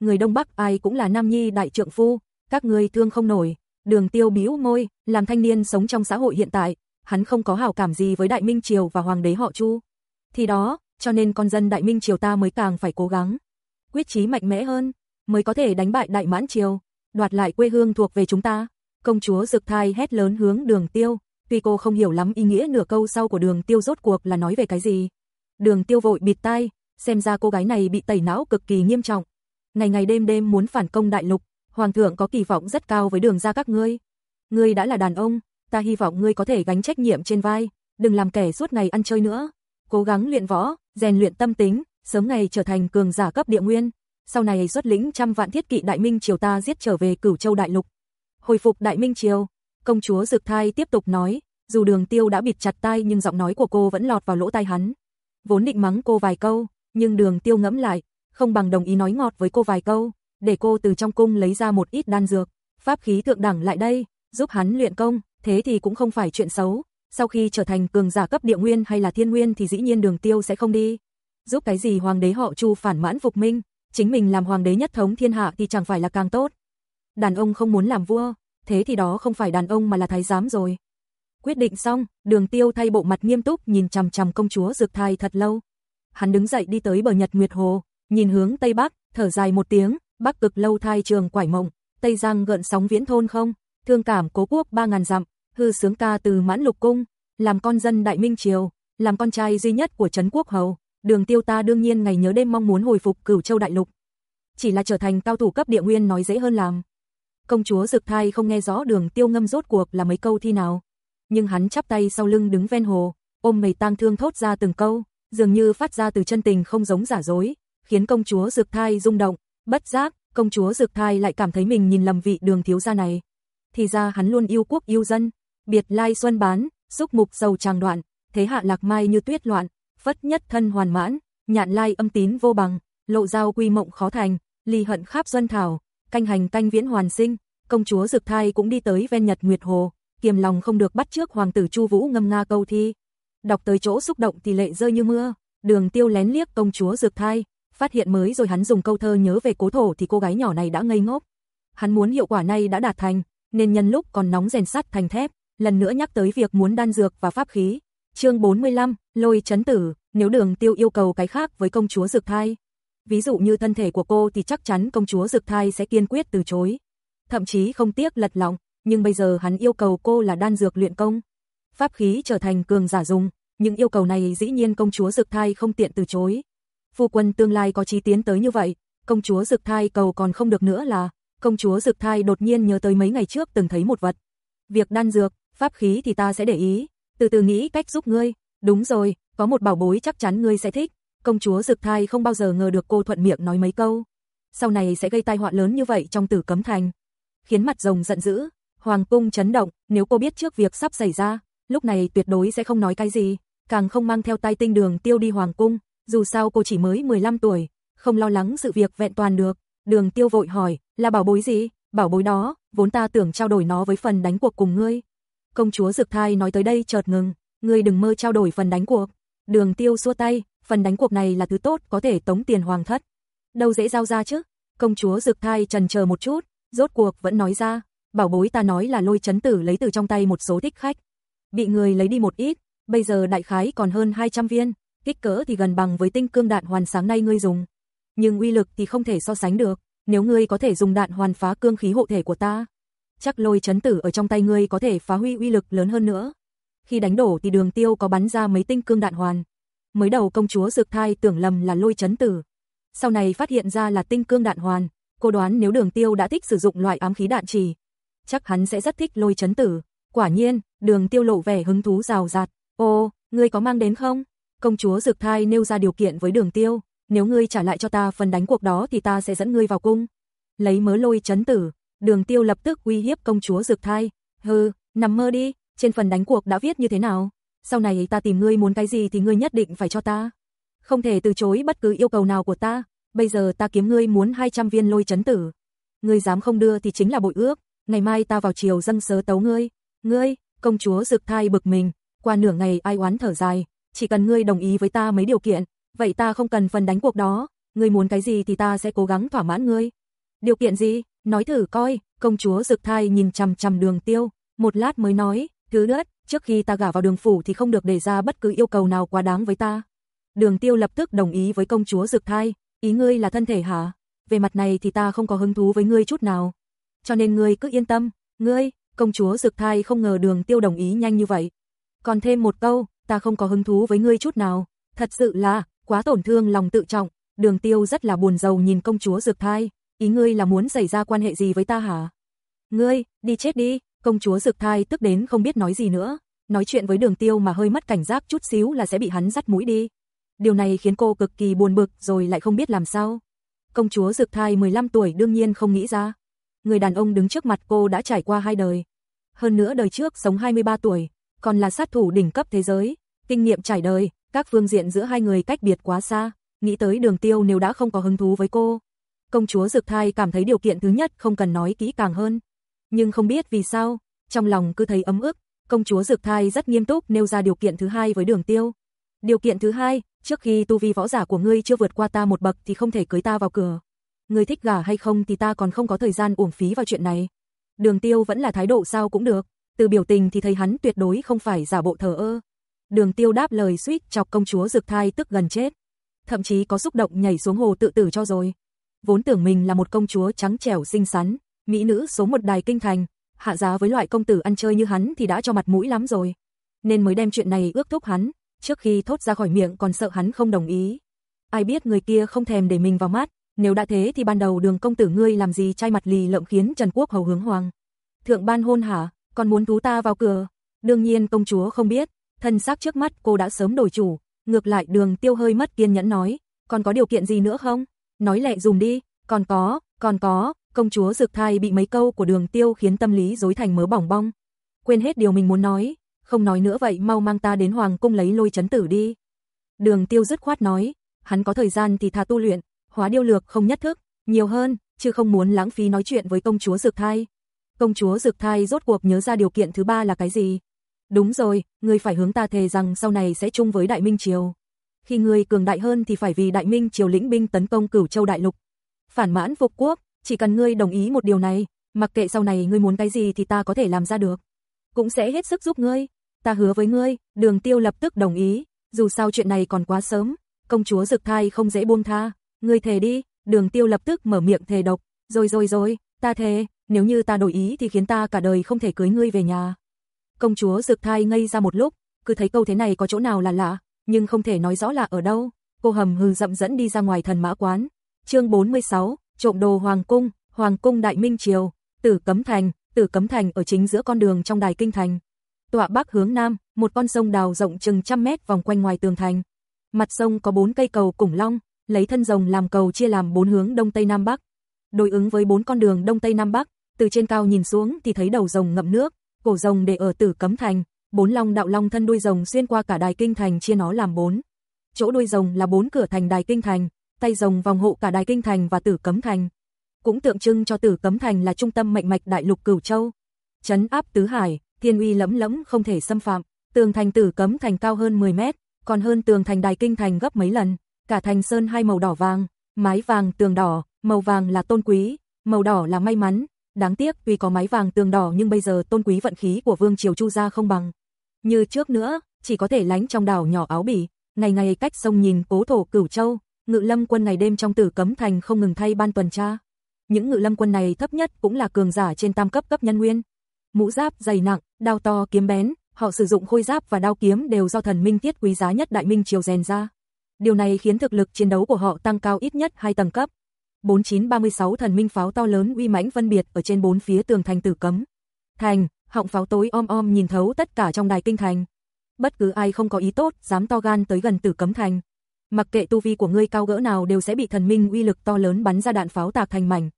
Người Đông Bắc ai cũng là nam nhi đại trượng phu, các ngươi thương không nổi. Đường Tiêu bĩu môi, làm thanh niên sống trong xã hội hiện tại, hắn không có hảo cảm gì với Đại Minh triều và hoàng đế họ Chu. Thì đó, cho nên con dân Đại Minh triều ta mới càng phải cố gắng, quyết chí mạnh mẽ hơn, mới có thể đánh bại Đại Mãn triều, đoạt lại quê hương thuộc về chúng ta. Công chúa Dực Thai hét lớn hướng Đường Tiêu, tuy cô không hiểu lắm ý nghĩa nửa câu sau của Đường Tiêu rốt cuộc là nói về cái gì. Đường Tiêu vội bịt tai, xem ra cô gái này bị tẩy não cực kỳ nghiêm trọng. Ngày ngày đêm đêm muốn phản công đại lục, hoàng thượng có kỳ vọng rất cao với Đường gia các ngươi. Ngươi đã là đàn ông, ta hy vọng ngươi có thể gánh trách nhiệm trên vai, đừng làm kẻ suốt ngày ăn chơi nữa. Cố gắng luyện võ, rèn luyện tâm tính, sớm ngày trở thành cường giả cấp địa nguyên, sau này xuất lĩnh trăm vạn thiết kỵ đại minh triều ta giết trở về Cửu Châu đại lục. Hồi phục đại minh triều, công chúa Dực Thai tiếp tục nói, dù Đường Tiêu đã bịt chặt tai nhưng giọng nói của cô vẫn lọt vào lỗ tai hắn. Vốn định mắng cô vài câu, nhưng Đường Tiêu ngẫm lại, không bằng đồng ý nói ngọt với cô vài câu, để cô từ trong cung lấy ra một ít đan dược, pháp khí thượng đẳng lại đây, giúp hắn luyện công, thế thì cũng không phải chuyện xấu, sau khi trở thành cường giả cấp địa nguyên hay là thiên nguyên thì dĩ nhiên Đường Tiêu sẽ không đi. Giúp cái gì hoàng đế họ Chu phản mãn phục minh, chính mình làm hoàng đế nhất thống thiên hạ thì chẳng phải là càng tốt. Đàn ông không muốn làm vua, thế thì đó không phải đàn ông mà là thái giám rồi. Quyết định xong, đường tiêu thay bộ mặt nghiêm túc nhìn chằm chằm công chúa dược thai thật lâu. Hắn đứng dậy đi tới bờ nhật nguyệt hồ, nhìn hướng tây bắc, thở dài một tiếng, bắc cực lâu thai trường quải mộng, tây giang gợn sóng viễn thôn không, thương cảm cố quốc ba ngàn dặm, hư sướng ca từ mãn lục cung, làm con dân đại minh triều, làm con trai duy nhất của Trấn Quốc Hầu, đường tiêu ta đương nhiên ngày nhớ đêm mong muốn hồi phục cửu châu đại lục. Chỉ là trở thành cao thủ cấp địa nguyên nói dễ hơn làm. Công chúa Dực Thai không nghe rõ đường tiêu ngâm rốt cuộc là mấy câu thi nào. Nhưng hắn chắp tay sau lưng đứng ven hồ, ôm mầy tang thương thốt ra từng câu, dường như phát ra từ chân tình không giống giả dối, khiến công chúa Dực Thai rung động, bất giác, công chúa Dực Thai lại cảm thấy mình nhìn lầm vị đường thiếu gia này. Thì ra hắn luôn yêu quốc yêu dân, biệt lai xuân bán, xúc mục dầu tràng đoạn, thế hạ lạc mai như tuyết loạn, phất nhất thân hoàn mãn, nhạn lai âm tín vô bằng, lộ giao quy mộng khó thành, ly hận khắp xuân thảo, canh hành canh viễn hoàn sinh, công chúa Dực Thai cũng đi tới ven Nhật Nguyệt Hồ, kiềm lòng không được bắt trước hoàng tử Chu Vũ ngâm nga câu thi. Đọc tới chỗ xúc động thì lệ rơi như mưa, Đường Tiêu lén liếc công chúa Dực Thai, phát hiện mới rồi hắn dùng câu thơ nhớ về cố thổ thì cô gái nhỏ này đã ngây ngốc. Hắn muốn hiệu quả này đã đạt thành, nên nhân lúc còn nóng rèn sắt thành thép, lần nữa nhắc tới việc muốn đan dược và pháp khí, chương 45, lôi chấn tử, nếu đường tiêu yêu cầu cái khác với công chúa dược Thai. Ví dụ như thân thể của cô thì chắc chắn công chúa dược Thai sẽ kiên quyết từ chối. Thậm chí không tiếc lật lòng, nhưng bây giờ hắn yêu cầu cô là đan dược luyện công. Pháp khí trở thành cường giả dùng, những yêu cầu này dĩ nhiên công chúa dược Thai không tiện từ chối. Phu quân tương lai có chí tiến tới như vậy, công chúa dược Thai cầu còn không được nữa là, công chúa dược Thai đột nhiên nhớ tới mấy ngày trước từng thấy một vật. Việc đan dược, pháp khí thì ta sẽ để ý, từ từ nghĩ cách giúp ngươi, đúng rồi, có một bảo bối chắc chắn ngươi sẽ thích. Công chúa Dực Thai không bao giờ ngờ được cô thuận miệng nói mấy câu. Sau này sẽ gây tai họa lớn như vậy trong tử cấm thành. Khiến mặt rồng giận dữ, hoàng cung chấn động, nếu cô biết trước việc sắp xảy ra, lúc này tuyệt đối sẽ không nói cái gì, càng không mang theo tay tinh đường tiêu đi hoàng cung, dù sao cô chỉ mới 15 tuổi, không lo lắng sự việc vẹn toàn được. Đường tiêu vội hỏi, là bảo bối gì? Bảo bối đó, vốn ta tưởng trao đổi nó với phần đánh cuộc cùng ngươi. Công chúa dược Thai nói tới đây chợt ngừng, ngươi đừng mơ trao đổi phần đánh cuộc. Đường Tiêu xua tay, phần đánh cuộc này là thứ tốt có thể tống tiền hoàng thất. Đâu dễ giao ra chứ? Công chúa dược Thai trần chờ một chút, rốt cuộc vẫn nói ra, bảo bối ta nói là lôi chấn tử lấy từ trong tay một số thích khách. Bị người lấy đi một ít, bây giờ đại khái còn hơn 200 viên, kích cỡ thì gần bằng với tinh cương đạn hoàn sáng nay ngươi dùng. Nhưng uy lực thì không thể so sánh được, nếu ngươi có thể dùng đạn hoàn phá cương khí hộ thể của ta, chắc lôi chấn tử ở trong tay ngươi có thể phá huy uy lực lớn hơn nữa. Khi đánh đổ thì đường tiêu có bắn ra mấy tinh cương đạn hoàn. Mới đầu công chúa Dược Thai tưởng lầm là lôi chấn tử. Sau này phát hiện ra là tinh cương đạn hoàn, cô đoán nếu đường tiêu đã thích sử dụng loại ám khí đạn trì, chắc hắn sẽ rất thích lôi chấn tử. Quả nhiên, đường tiêu lộ vẻ hứng thú rào rạt. Ô, ngươi có mang đến không? Công chúa Dược Thai nêu ra điều kiện với đường tiêu, nếu ngươi trả lại cho ta phần đánh cuộc đó thì ta sẽ dẫn ngươi vào cung. Lấy mớ lôi chấn tử, Đường Tiêu lập tức uy hiếp công chúa Dực Thai, "Hừ, nằm mơ đi, trên phần đánh cuộc đã viết như thế nào? Sau này ta tìm ngươi muốn cái gì thì ngươi nhất định phải cho ta. Không thể từ chối bất cứ yêu cầu nào của ta, bây giờ ta kiếm ngươi muốn 200 viên lôi chấn tử. Ngươi dám không đưa thì chính là bội ước, ngày mai ta vào chiều dâng sớ tấu ngươi. Ngươi, công chúa Dực Thai bực mình, qua nửa ngày ai oán thở dài, chỉ cần ngươi đồng ý với ta mấy điều kiện, vậy ta không cần phần đánh cuộc đó, ngươi muốn cái gì thì ta sẽ cố gắng thỏa mãn ngươi. Điều kiện gì? Nói thử coi, công chúa rực Thai nhìn chằm chằm Đường Tiêu, một lát mới nói, thứ đất, trước khi ta gả vào đường phủ thì không được đề ra bất cứ yêu cầu nào quá đáng với ta. Đường Tiêu lập tức đồng ý với công chúa rực Thai, ý ngươi là thân thể hả? Về mặt này thì ta không có hứng thú với ngươi chút nào. Cho nên ngươi cứ yên tâm, ngươi, công chúa rực Thai không ngờ Đường Tiêu đồng ý nhanh như vậy. Còn thêm một câu, ta không có hứng thú với ngươi chút nào, thật sự là quá tổn thương lòng tự trọng. Đường Tiêu rất là buồn rầu nhìn công chúa rực Thai, ý ngươi là muốn xảy ra quan hệ gì với ta hả? Ngươi, đi chết đi, công chúa Dực Thai tức đến không biết nói gì nữa, nói chuyện với Đường Tiêu mà hơi mất cảnh giác chút xíu là sẽ bị hắn dắt mũi đi. Điều này khiến cô cực kỳ buồn bực rồi lại không biết làm sao. Công chúa Dực Thai 15 tuổi đương nhiên không nghĩ ra. Người đàn ông đứng trước mặt cô đã trải qua hai đời. Hơn nữa đời trước sống 23 tuổi, còn là sát thủ đỉnh cấp thế giới, kinh nghiệm trải đời, các phương diện giữa hai người cách biệt quá xa, nghĩ tới đường tiêu nếu đã không có hứng thú với cô. Công chúa Dực Thai cảm thấy điều kiện thứ nhất không cần nói kỹ càng hơn. Nhưng không biết vì sao, trong lòng cứ thấy ấm ức, công chúa Dực Thai rất nghiêm túc nêu ra điều kiện thứ hai với đường tiêu. Điều kiện thứ hai, trước khi tu vi võ giả của ngươi chưa vượt qua ta một bậc thì không thể cưới ta vào cửa. Ngươi thích gả hay không thì ta còn không có thời gian uổng phí vào chuyện này. Đường tiêu vẫn là thái độ sao cũng được, từ biểu tình thì thấy hắn tuyệt đối không phải giả bộ thờ ơ. Đường tiêu đáp lời suýt chọc công chúa Dực Thai tức gần chết. Thậm chí có xúc động nhảy xuống hồ tự tử cho rồi. Vốn tưởng mình là một công chúa trắng trẻo xinh xắn, mỹ nữ số một đài kinh thành, hạ giá với loại công tử ăn chơi như hắn thì đã cho mặt mũi lắm rồi. Nên mới đem chuyện này ước thúc hắn, trước khi thốt ra khỏi miệng còn sợ hắn không đồng ý. Ai biết người kia không thèm để mình vào mắt, nếu đã thế thì ban đầu đường công tử ngươi làm gì trai mặt lì lợm khiến Trần Quốc hầu hướng hoàng. Thượng ban hôn hả, còn muốn thú ta vào cửa. Đương nhiên công chúa không biết, thân xác trước mắt cô đã sớm đổi chủ, ngược lại đường tiêu hơi mất kiên nhẫn nói, còn có điều kiện gì nữa không? Nói lẹ dùng đi, còn có, còn có, công chúa rực Thai bị mấy câu của đường tiêu khiến tâm lý rối thành mớ bỏng bong. Quên hết điều mình muốn nói, không nói nữa vậy mau mang ta đến hoàng cung lấy lôi chấn tử đi. Đường tiêu dứt khoát nói, hắn có thời gian thì thà tu luyện, hóa điêu lược không nhất thức, nhiều hơn, chứ không muốn lãng phí nói chuyện với công chúa dược Thai. Công chúa dược Thai rốt cuộc nhớ ra điều kiện thứ ba là cái gì? Đúng rồi, ngươi phải hướng ta thề rằng sau này sẽ chung với Đại Minh Triều. Khi ngươi cường đại hơn thì phải vì Đại Minh Triều lĩnh binh tấn công Cửu Châu Đại Lục. Phản mãn phục quốc, chỉ cần ngươi đồng ý một điều này, mặc kệ sau này ngươi muốn cái gì thì ta có thể làm ra được. Cũng sẽ hết sức giúp ngươi. Ta hứa với ngươi, đường tiêu lập tức đồng ý, dù sao chuyện này còn quá sớm, công chúa Dực Thai không dễ buông tha. Ngươi thề đi, đường tiêu lập tức mở miệng thề độc, rồi rồi rồi, ta thề, nếu như ta đổi ý thì khiến ta cả đời không thể cưới ngươi về nhà. Công chúa Dực Thai ngây ra một lúc, cứ thấy câu thế này có chỗ nào là lạ, nhưng không thể nói rõ là ở đâu. Cô hầm hừ dậm dẫn đi ra ngoài thần mã quán. Chương 46, trộm đồ hoàng cung, hoàng cung Đại Minh triều, Tử Cấm Thành, Tử Cấm Thành ở chính giữa con đường trong đài kinh thành. Tọa bắc hướng nam, một con sông đào rộng chừng trăm mét vòng quanh ngoài tường thành. Mặt sông có bốn cây cầu củng long, lấy thân rồng làm cầu chia làm bốn hướng đông tây nam bắc. Đối ứng với bốn con đường đông tây nam bắc, từ trên cao nhìn xuống thì thấy đầu rồng ngậm nước, cổ rồng để ở Tử Cấm Thành, bốn long đạo long thân đuôi rồng xuyên qua cả đài kinh thành chia nó làm bốn. Chỗ đuôi rồng là bốn cửa thành đài kinh thành, tay rồng vòng hộ cả đài kinh thành và Tử Cấm Thành. Cũng tượng trưng cho Tử Cấm Thành là trung tâm mệnh mạch đại lục Cửu Châu, chấn áp tứ hải, thiên uy lẫm lẫm không thể xâm phạm. Tường thành Tử Cấm Thành cao hơn 10 mét, còn hơn tường thành đài kinh thành gấp mấy lần, cả thành sơn hai màu đỏ vàng, mái vàng tường đỏ, màu vàng là tôn quý, màu đỏ là may mắn, Đáng tiếc tuy có mái vàng tường đỏ nhưng bây giờ tôn quý vận khí của Vương Triều Chu gia không bằng. Như trước nữa, chỉ có thể lánh trong đảo nhỏ áo bỉ, ngày ngày cách sông nhìn cố thổ cửu châu, ngự lâm quân ngày đêm trong tử cấm thành không ngừng thay ban tuần tra. Những ngự lâm quân này thấp nhất cũng là cường giả trên tam cấp cấp nhân nguyên. Mũ giáp dày nặng, đao to kiếm bén, họ sử dụng khôi giáp và đao kiếm đều do thần minh tiết quý giá nhất đại minh triều rèn ra. Điều này khiến thực lực chiến đấu của họ tăng cao ít nhất hai tầng cấp. 4936 thần minh pháo to lớn uy mãnh phân biệt ở trên bốn phía tường thành tử cấm. Thành, họng pháo tối om om nhìn thấu tất cả trong đài kinh thành. Bất cứ ai không có ý tốt dám to gan tới gần tử cấm thành. Mặc kệ tu vi của ngươi cao gỡ nào đều sẽ bị thần minh uy lực to lớn bắn ra đạn pháo tạc thành mảnh.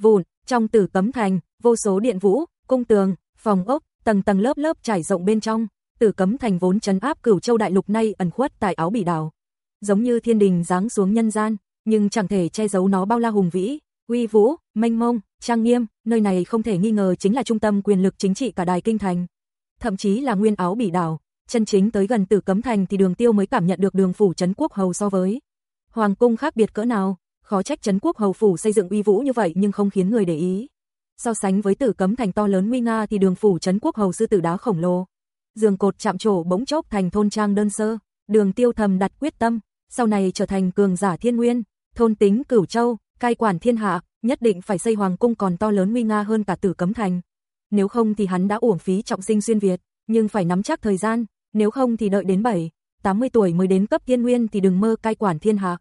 Vụn, trong tử cấm thành, vô số điện vũ, cung tường, phòng ốc, tầng tầng lớp lớp trải rộng bên trong. Tử cấm thành vốn trấn áp cửu châu đại lục nay ẩn khuất tại áo bỉ đảo. Giống như thiên đình giáng xuống nhân gian, nhưng chẳng thể che giấu nó bao la hùng vĩ, uy vũ, mênh mông, trang nghiêm, nơi này không thể nghi ngờ chính là trung tâm quyền lực chính trị cả đài kinh thành. Thậm chí là nguyên áo bỉ đảo, chân chính tới gần Tử Cấm Thành thì Đường Tiêu mới cảm nhận được Đường phủ trấn quốc hầu so với hoàng cung khác biệt cỡ nào, khó trách trấn quốc hầu phủ xây dựng uy vũ như vậy nhưng không khiến người để ý. So sánh với Tử Cấm Thành to lớn nguy nga thì Đường phủ trấn quốc hầu sư tử đá khổng lồ, giường cột chạm trổ bỗng chốc thành thôn trang đơn sơ, Đường Tiêu thầm đặt quyết tâm, sau này trở thành cường giả thiên nguyên, thôn tính cửu châu, cai quản thiên hạ, nhất định phải xây hoàng cung còn to lớn nguy nga hơn cả Tử Cấm Thành. Nếu không thì hắn đã uổng phí trọng sinh xuyên Việt, nhưng phải nắm chắc thời gian, nếu không thì đợi đến 7, 80 tuổi mới đến cấp thiên nguyên thì đừng mơ cai quản thiên hạ.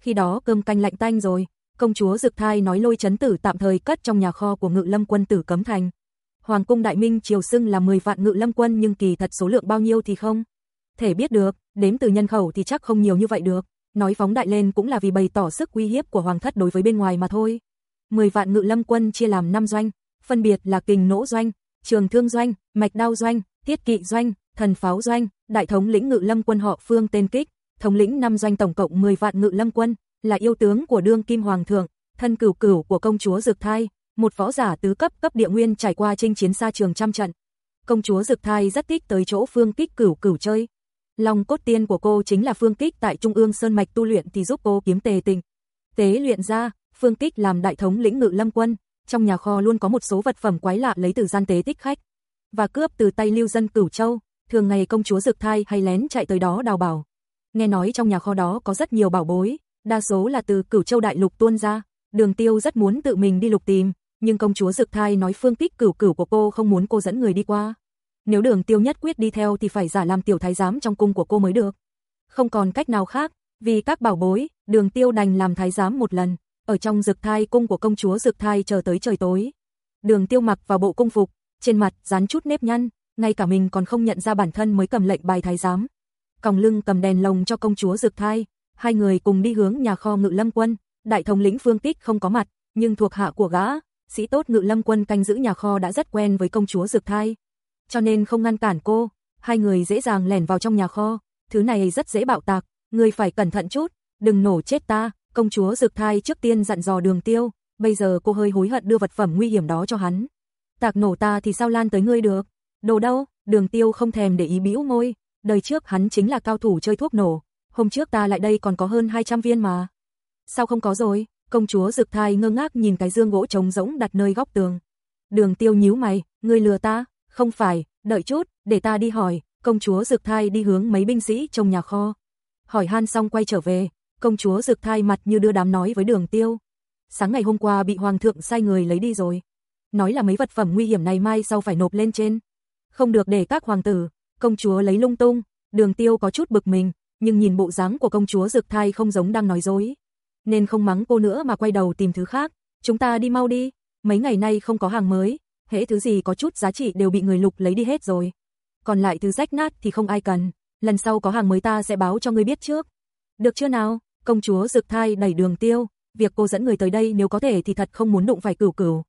Khi đó cơm canh lạnh tanh rồi, công chúa Dực Thai nói lôi chấn tử tạm thời cất trong nhà kho của Ngự Lâm quân Tử Cấm Thành. Hoàng cung Đại Minh triều xưng là 10 vạn Ngự Lâm quân nhưng kỳ thật số lượng bao nhiêu thì không thể biết được, đếm từ nhân khẩu thì chắc không nhiều như vậy được. Nói phóng đại lên cũng là vì bày tỏ sức uy hiếp của hoàng thất đối với bên ngoài mà thôi. 10 vạn Ngự Lâm quân chia làm 5 doanh, phân biệt là Kình Nỗ doanh, Trường Thương doanh, Mạch Đao doanh, Thiết Kỵ doanh, Thần Pháo doanh, đại thống lĩnh Ngự Lâm quân họ Phương tên Kích, thống lĩnh năm doanh tổng cộng 10 vạn Ngự Lâm quân, là yêu tướng của đương kim hoàng thượng, thân cửu cửu của công chúa Dực Thai, một võ giả tứ cấp cấp địa nguyên trải qua chinh chiến xa trường trăm trận. Công chúa Dực Thai rất thích tới chỗ Phương Kích cửu cửu chơi. Lòng cốt tiên của cô chính là Phương Kích tại Trung ương Sơn Mạch tu luyện thì giúp cô kiếm tề tình. Tế luyện ra, Phương Kích làm đại thống lĩnh ngự lâm quân, trong nhà kho luôn có một số vật phẩm quái lạ lấy từ gian tế tích khách. Và cướp từ tay lưu dân cửu châu, thường ngày công chúa Dực Thai hay lén chạy tới đó đào bảo. Nghe nói trong nhà kho đó có rất nhiều bảo bối, đa số là từ cửu châu đại lục tuôn ra. Đường tiêu rất muốn tự mình đi lục tìm, nhưng công chúa Dực Thai nói phương kích cửu cửu của cô không muốn cô dẫn người đi qua. Nếu đường tiêu nhất quyết đi theo thì phải giả làm tiểu thái giám trong cung của cô mới được. Không còn cách nào khác, vì các bảo bối, đường tiêu đành làm thái giám một lần, ở trong Dực Thai cung của công chúa Dực Thai chờ tới trời tối. Đường tiêu mặc vào bộ cung phục, trên mặt dán chút nếp nhăn, ngay cả mình còn không nhận ra bản thân mới cầm lệnh bài thái giám. Còng lưng cầm đèn lồng cho công chúa Dực Thai, hai người cùng đi hướng nhà kho ngự lâm quân, đại thống lĩnh Phương Tích không có mặt, nhưng thuộc hạ của gã, sĩ tốt ngự lâm quân canh giữ nhà kho đã rất quen với công chúa Dực Thai. Cho nên không ngăn cản cô, hai người dễ dàng lẻn vào trong nhà kho, thứ này rất dễ bạo tạc, người phải cẩn thận chút, đừng nổ chết ta, công chúa Dực Thai trước tiên dặn dò đường tiêu, bây giờ cô hơi hối hận đưa vật phẩm nguy hiểm đó cho hắn. Tạc nổ ta thì sao lan tới ngươi được, đồ đâu, đường tiêu không thèm để ý bĩu môi, đời trước hắn chính là cao thủ chơi thuốc nổ, hôm trước ta lại đây còn có hơn 200 viên mà. Sao không có rồi? Công chúa Dực Thai ngơ ngác nhìn cái dương gỗ trống rỗng đặt nơi góc tường. Đường Tiêu nhíu mày, ngươi lừa ta? Không phải, đợi chút, để ta đi hỏi. Công chúa Dực Thai đi hướng mấy binh sĩ trong nhà kho. Hỏi han xong quay trở về, công chúa Dực Thai mặt như đưa đám nói với Đường Tiêu. Sáng ngày hôm qua bị hoàng thượng sai người lấy đi rồi. Nói là mấy vật phẩm nguy hiểm này mai sau phải nộp lên trên. Không được để các hoàng tử, công chúa lấy lung tung. Đường Tiêu có chút bực mình, nhưng nhìn bộ dáng của công chúa Dực Thai không giống đang nói dối nên không mắng cô nữa mà quay đầu tìm thứ khác. Chúng ta đi mau đi, mấy ngày nay không có hàng mới, hễ thứ gì có chút giá trị đều bị người lục lấy đi hết rồi. Còn lại thứ rách nát thì không ai cần, lần sau có hàng mới ta sẽ báo cho ngươi biết trước. Được chưa nào? Công chúa Dực Thai đẩy Đường Tiêu, việc cô dẫn người tới đây nếu có thể thì thật không muốn đụng phải Cửu Cửu.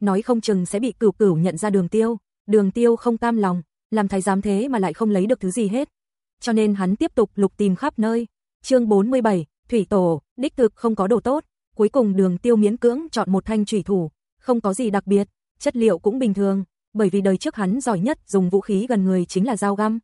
Nói không chừng sẽ bị Cửu Cửu nhận ra Đường Tiêu, Đường Tiêu không cam lòng, làm thái giám thế mà lại không lấy được thứ gì hết. Cho nên hắn tiếp tục lục tìm khắp nơi. Chương 47, Thủy tổ, đích thực không có đồ tốt, cuối cùng đường tiêu miễn cưỡng chọn một thanh thủy thủ, không có gì đặc biệt, chất liệu cũng bình thường, bởi vì đời trước hắn giỏi nhất dùng vũ khí gần người chính là dao găm,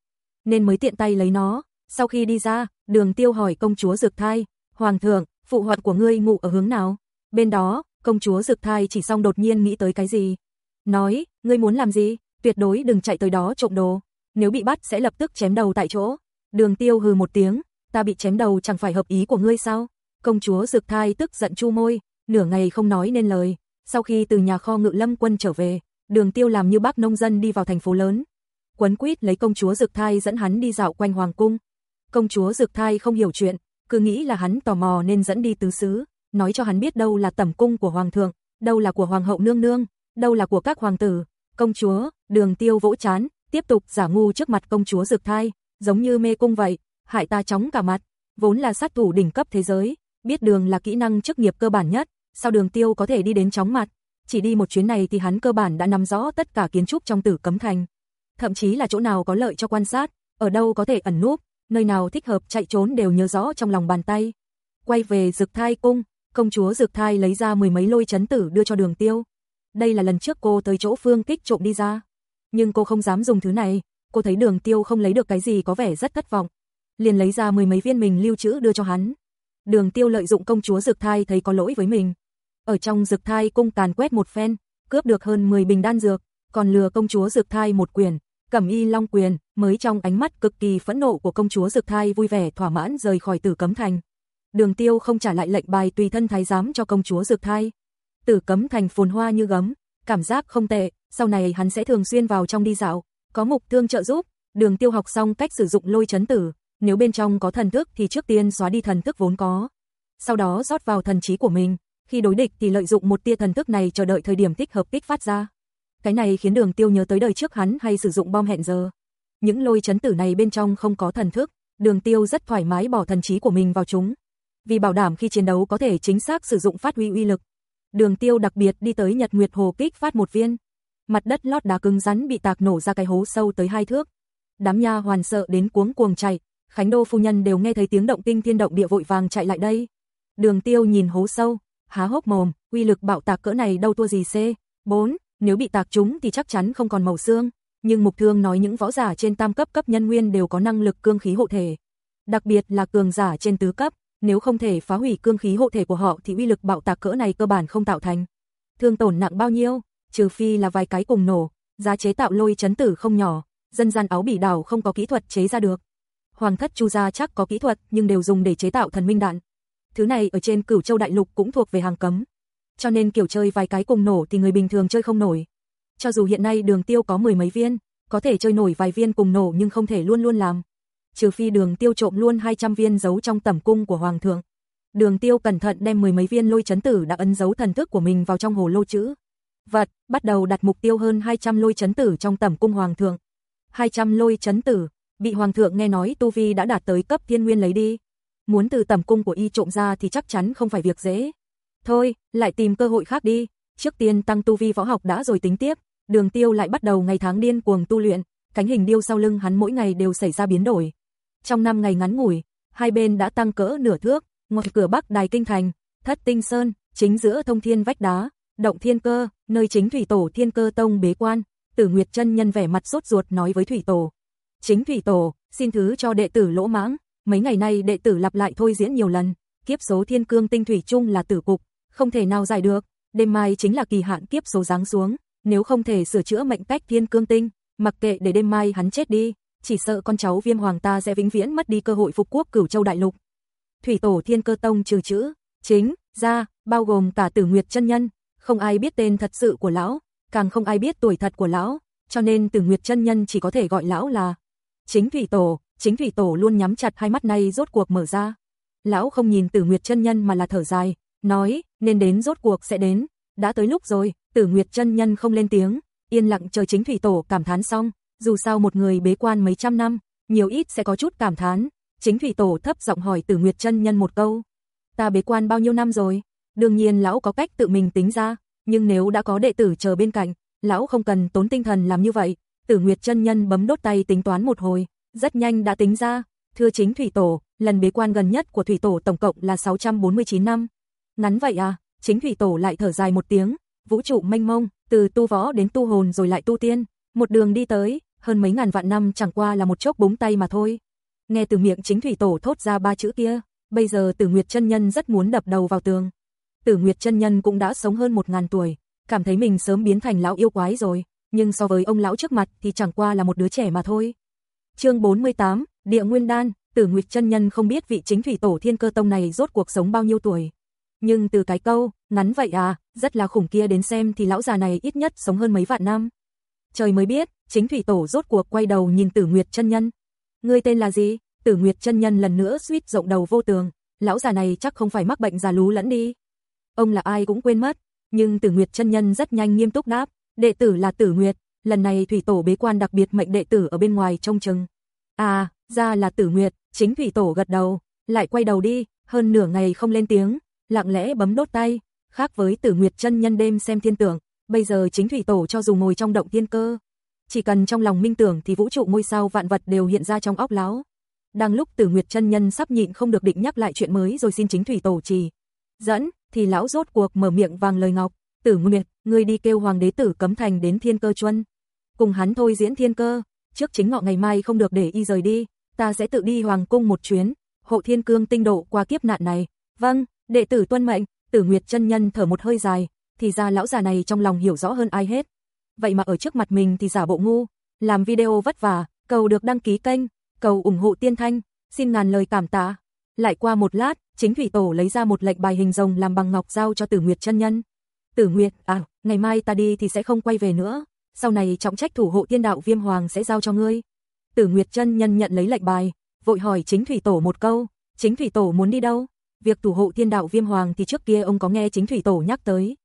nên mới tiện tay lấy nó. Sau khi đi ra, đường tiêu hỏi công chúa Dược Thai, Hoàng thượng, phụ hoạt của ngươi ngủ ở hướng nào? Bên đó, công chúa Dược Thai chỉ xong đột nhiên nghĩ tới cái gì? Nói, ngươi muốn làm gì? Tuyệt đối đừng chạy tới đó trộm đồ, nếu bị bắt sẽ lập tức chém đầu tại chỗ. Đường tiêu hừ một tiếng, ta bị chém đầu chẳng phải hợp ý của ngươi sao? Công chúa Dược Thai tức giận chu môi, nửa ngày không nói nên lời. Sau khi từ nhà kho ngự lâm quân trở về, đường tiêu làm như bác nông dân đi vào thành phố lớn. Quấn quýt lấy công chúa Dực Thai dẫn hắn đi dạo quanh hoàng cung. Công chúa Dực Thai không hiểu chuyện, cứ nghĩ là hắn tò mò nên dẫn đi tứ xứ, nói cho hắn biết đâu là tẩm cung của hoàng thượng, đâu là của hoàng hậu nương nương, đâu là của các hoàng tử. Công chúa, đường tiêu vỗ chán, tiếp tục giả ngu trước mặt công chúa Dực Thai, giống như mê cung vậy, hại ta chóng cả mặt, vốn là sát thủ đỉnh cấp thế giới, biết đường là kỹ năng chức nghiệp cơ bản nhất, sao đường tiêu có thể đi đến chóng mặt, chỉ đi một chuyến này thì hắn cơ bản đã nắm rõ tất cả kiến trúc trong tử cấm thành. Thậm chí là chỗ nào có lợi cho quan sát, ở đâu có thể ẩn núp, nơi nào thích hợp chạy trốn đều nhớ rõ trong lòng bàn tay. Quay về Dực Thai cung, công chúa Dực Thai lấy ra mười mấy lôi chấn tử đưa cho Đường Tiêu. Đây là lần trước cô tới chỗ Phương Kích trộm đi ra. Nhưng cô không dám dùng thứ này, cô thấy đường tiêu không lấy được cái gì có vẻ rất thất vọng. Liền lấy ra mười mấy viên mình lưu trữ đưa cho hắn. Đường tiêu lợi dụng công chúa dược thai thấy có lỗi với mình. Ở trong dược thai cung càn quét một phen, cướp được hơn 10 bình đan dược, còn lừa công chúa dược thai một quyền, cẩm y long quyền, mới trong ánh mắt cực kỳ phẫn nộ của công chúa dược thai vui vẻ thỏa mãn rời khỏi tử cấm thành. Đường tiêu không trả lại lệnh bài tùy thân thái giám cho công chúa dược thai. Tử cấm thành phồn hoa như gấm, cảm giác không tệ, sau này hắn sẽ thường xuyên vào trong đi dạo, có mục thương trợ giúp, đường tiêu học xong cách sử dụng lôi chấn tử, nếu bên trong có thần thức thì trước tiên xóa đi thần thức vốn có. Sau đó rót vào thần trí của mình, khi đối địch thì lợi dụng một tia thần thức này chờ đợi thời điểm thích hợp kích phát ra. Cái này khiến đường tiêu nhớ tới đời trước hắn hay sử dụng bom hẹn giờ. Những lôi chấn tử này bên trong không có thần thức, đường tiêu rất thoải mái bỏ thần trí của mình vào chúng. Vì bảo đảm khi chiến đấu có thể chính xác sử dụng phát huy uy lực. Đường tiêu đặc biệt đi tới Nhật Nguyệt Hồ kích phát một viên. Mặt đất lót đá cứng rắn bị tạc nổ ra cái hố sâu tới hai thước. Đám nha hoàn sợ đến cuống cuồng chạy, Khánh Đô phu nhân đều nghe thấy tiếng động tinh thiên động địa vội vàng chạy lại đây. Đường tiêu nhìn hố sâu, há hốc mồm, uy lực bạo tạc cỡ này đâu thua gì C. 4, nếu bị tạc trúng thì chắc chắn không còn màu xương, nhưng Mục Thương nói những võ giả trên tam cấp cấp nhân nguyên đều có năng lực cương khí hộ thể. Đặc biệt là cường giả trên tứ cấp, nếu không thể phá hủy cương khí hộ thể của họ thì uy lực bạo tạc cỡ này cơ bản không tạo thành. Thương tổn nặng bao nhiêu, trừ phi là vài cái cùng nổ, giá chế tạo lôi chấn tử không nhỏ, dân gian áo bỉ đảo không có kỹ thuật chế ra được. Hoàng thất Chu gia chắc có kỹ thuật, nhưng đều dùng để chế tạo thần minh đạn. Thứ này ở trên Cửu Châu đại lục cũng thuộc về hàng cấm. Cho nên kiểu chơi vài cái cùng nổ thì người bình thường chơi không nổi. Cho dù hiện nay Đường Tiêu có mười mấy viên, có thể chơi nổi vài viên cùng nổ nhưng không thể luôn luôn làm. Trừ phi Đường Tiêu trộm luôn 200 viên giấu trong tẩm cung của hoàng thượng. Đường Tiêu cẩn thận đem mười mấy viên lôi chấn tử đã ấn dấu thần thức của mình vào trong hồ lô chữ. Vật, bắt đầu đặt mục tiêu hơn 200 lôi chấn tử trong tẩm cung hoàng thượng. 200 lôi chấn tử, bị hoàng thượng nghe nói tu vi đã đạt tới cấp thiên nguyên lấy đi. Muốn từ tầm cung của y trộm ra thì chắc chắn không phải việc dễ. Thôi, lại tìm cơ hội khác đi, trước tiên tăng tu vi võ học đã rồi tính tiếp, đường tiêu lại bắt đầu ngày tháng điên cuồng tu luyện, cánh hình điêu sau lưng hắn mỗi ngày đều xảy ra biến đổi. Trong năm ngày ngắn ngủi, hai bên đã tăng cỡ nửa thước, ngoài cửa bắc đài kinh thành, thất tinh sơn, chính giữa thông thiên vách đá, động thiên cơ, nơi chính thủy tổ thiên cơ tông bế quan, tử nguyệt chân nhân vẻ mặt sốt ruột nói với thủy tổ, Chính thủy tổ, xin thứ cho đệ tử lỗ mãng, mấy ngày nay đệ tử lặp lại thôi diễn nhiều lần, kiếp số thiên cương tinh thủy chung là tử cục, không thể nào giải được, đêm mai chính là kỳ hạn kiếp số giáng xuống, nếu không thể sửa chữa mệnh cách thiên cương tinh, mặc kệ để đêm mai hắn chết đi, chỉ sợ con cháu viêm hoàng ta sẽ vĩnh viễn mất đi cơ hội phục quốc cửu châu đại lục. Thủy tổ thiên cơ tông trừ chữ, chính, ra, bao gồm cả tử nguyệt chân nhân, không ai biết tên thật sự của lão, càng không ai biết tuổi thật của lão, cho nên tử nguyệt chân nhân chỉ có thể gọi lão là Chính thủy tổ, chính thủy tổ luôn nhắm chặt hai mắt này rốt cuộc mở ra. Lão không nhìn Tử Nguyệt chân nhân mà là thở dài, nói, nên đến rốt cuộc sẽ đến, đã tới lúc rồi, Tử Nguyệt chân nhân không lên tiếng, yên lặng chờ chính thủy tổ cảm thán xong, dù sao một người bế quan mấy trăm năm, nhiều ít sẽ có chút cảm thán. Chính thủy tổ thấp giọng hỏi Tử Nguyệt chân nhân một câu, ta bế quan bao nhiêu năm rồi? Đương nhiên lão có cách tự mình tính ra, nhưng nếu đã có đệ tử chờ bên cạnh, lão không cần tốn tinh thần làm như vậy, Tử Nguyệt chân nhân bấm đốt tay tính toán một hồi, rất nhanh đã tính ra, thưa chính thủy tổ, lần bế quan gần nhất của thủy tổ tổng cộng là 649 năm. Ngắn vậy à? Chính thủy tổ lại thở dài một tiếng, vũ trụ mênh mông, từ tu võ đến tu hồn rồi lại tu tiên, một đường đi tới, hơn mấy ngàn vạn năm chẳng qua là một chốc búng tay mà thôi. Nghe từ miệng chính thủy tổ thốt ra ba chữ kia, bây giờ Tử Nguyệt chân nhân rất muốn đập đầu vào tường. Tử Nguyệt chân nhân cũng đã sống hơn một ngàn tuổi, cảm thấy mình sớm biến thành lão yêu quái rồi nhưng so với ông lão trước mặt thì chẳng qua là một đứa trẻ mà thôi. Chương 48, Địa Nguyên Đan, Tử Nguyệt chân nhân không biết vị chính thủy tổ Thiên Cơ Tông này rốt cuộc sống bao nhiêu tuổi. Nhưng từ cái câu, ngắn vậy à, rất là khủng kia đến xem thì lão già này ít nhất sống hơn mấy vạn năm. Trời mới biết, chính thủy tổ rốt cuộc quay đầu nhìn Tử Nguyệt chân nhân. Ngươi tên là gì? Tử Nguyệt chân nhân lần nữa suýt rộng đầu vô tường, lão già này chắc không phải mắc bệnh già lú lẫn đi. Ông là ai cũng quên mất, nhưng Tử Nguyệt chân nhân rất nhanh nghiêm túc đáp, Đệ tử là Tử Nguyệt, lần này thủy tổ bế quan đặc biệt mệnh đệ tử ở bên ngoài trông chừng. À, ra là Tử Nguyệt, chính thủy tổ gật đầu, lại quay đầu đi, hơn nửa ngày không lên tiếng, lặng lẽ bấm đốt tay, khác với Tử Nguyệt chân nhân đêm xem thiên tưởng, bây giờ chính thủy tổ cho dù ngồi trong động thiên cơ, chỉ cần trong lòng minh tưởng thì vũ trụ ngôi sao vạn vật đều hiện ra trong óc lão. Đang lúc Tử Nguyệt chân nhân sắp nhịn không được định nhắc lại chuyện mới rồi xin chính thủy tổ trì dẫn, thì lão rốt cuộc mở miệng vàng lời ngọc, Tử Nguyệt, ngươi đi kêu hoàng đế tử cấm thành đến Thiên Cơ Chuân. Cùng hắn thôi diễn thiên cơ, trước chính ngọ ngày mai không được để y rời đi, ta sẽ tự đi hoàng cung một chuyến, hộ thiên cương tinh độ qua kiếp nạn này. Vâng, đệ tử tuân mệnh, Tử Nguyệt chân nhân thở một hơi dài, thì ra lão già này trong lòng hiểu rõ hơn ai hết. Vậy mà ở trước mặt mình thì giả bộ ngu, làm video vất vả, cầu được đăng ký kênh, cầu ủng hộ tiên thanh, xin ngàn lời cảm tạ. Lại qua một lát, chính thủy tổ lấy ra một lệnh bài hình rồng làm bằng ngọc giao cho Tử Nguyệt chân nhân. Tử Nguyệt, à, ngày mai ta đi thì sẽ không quay về nữa, sau này trọng trách thủ hộ tiên đạo Viêm Hoàng sẽ giao cho ngươi. Tử Nguyệt chân nhân nhận lấy lệnh bài, vội hỏi chính thủy tổ một câu, chính thủy tổ muốn đi đâu? Việc thủ hộ tiên đạo Viêm Hoàng thì trước kia ông có nghe chính thủy tổ nhắc tới.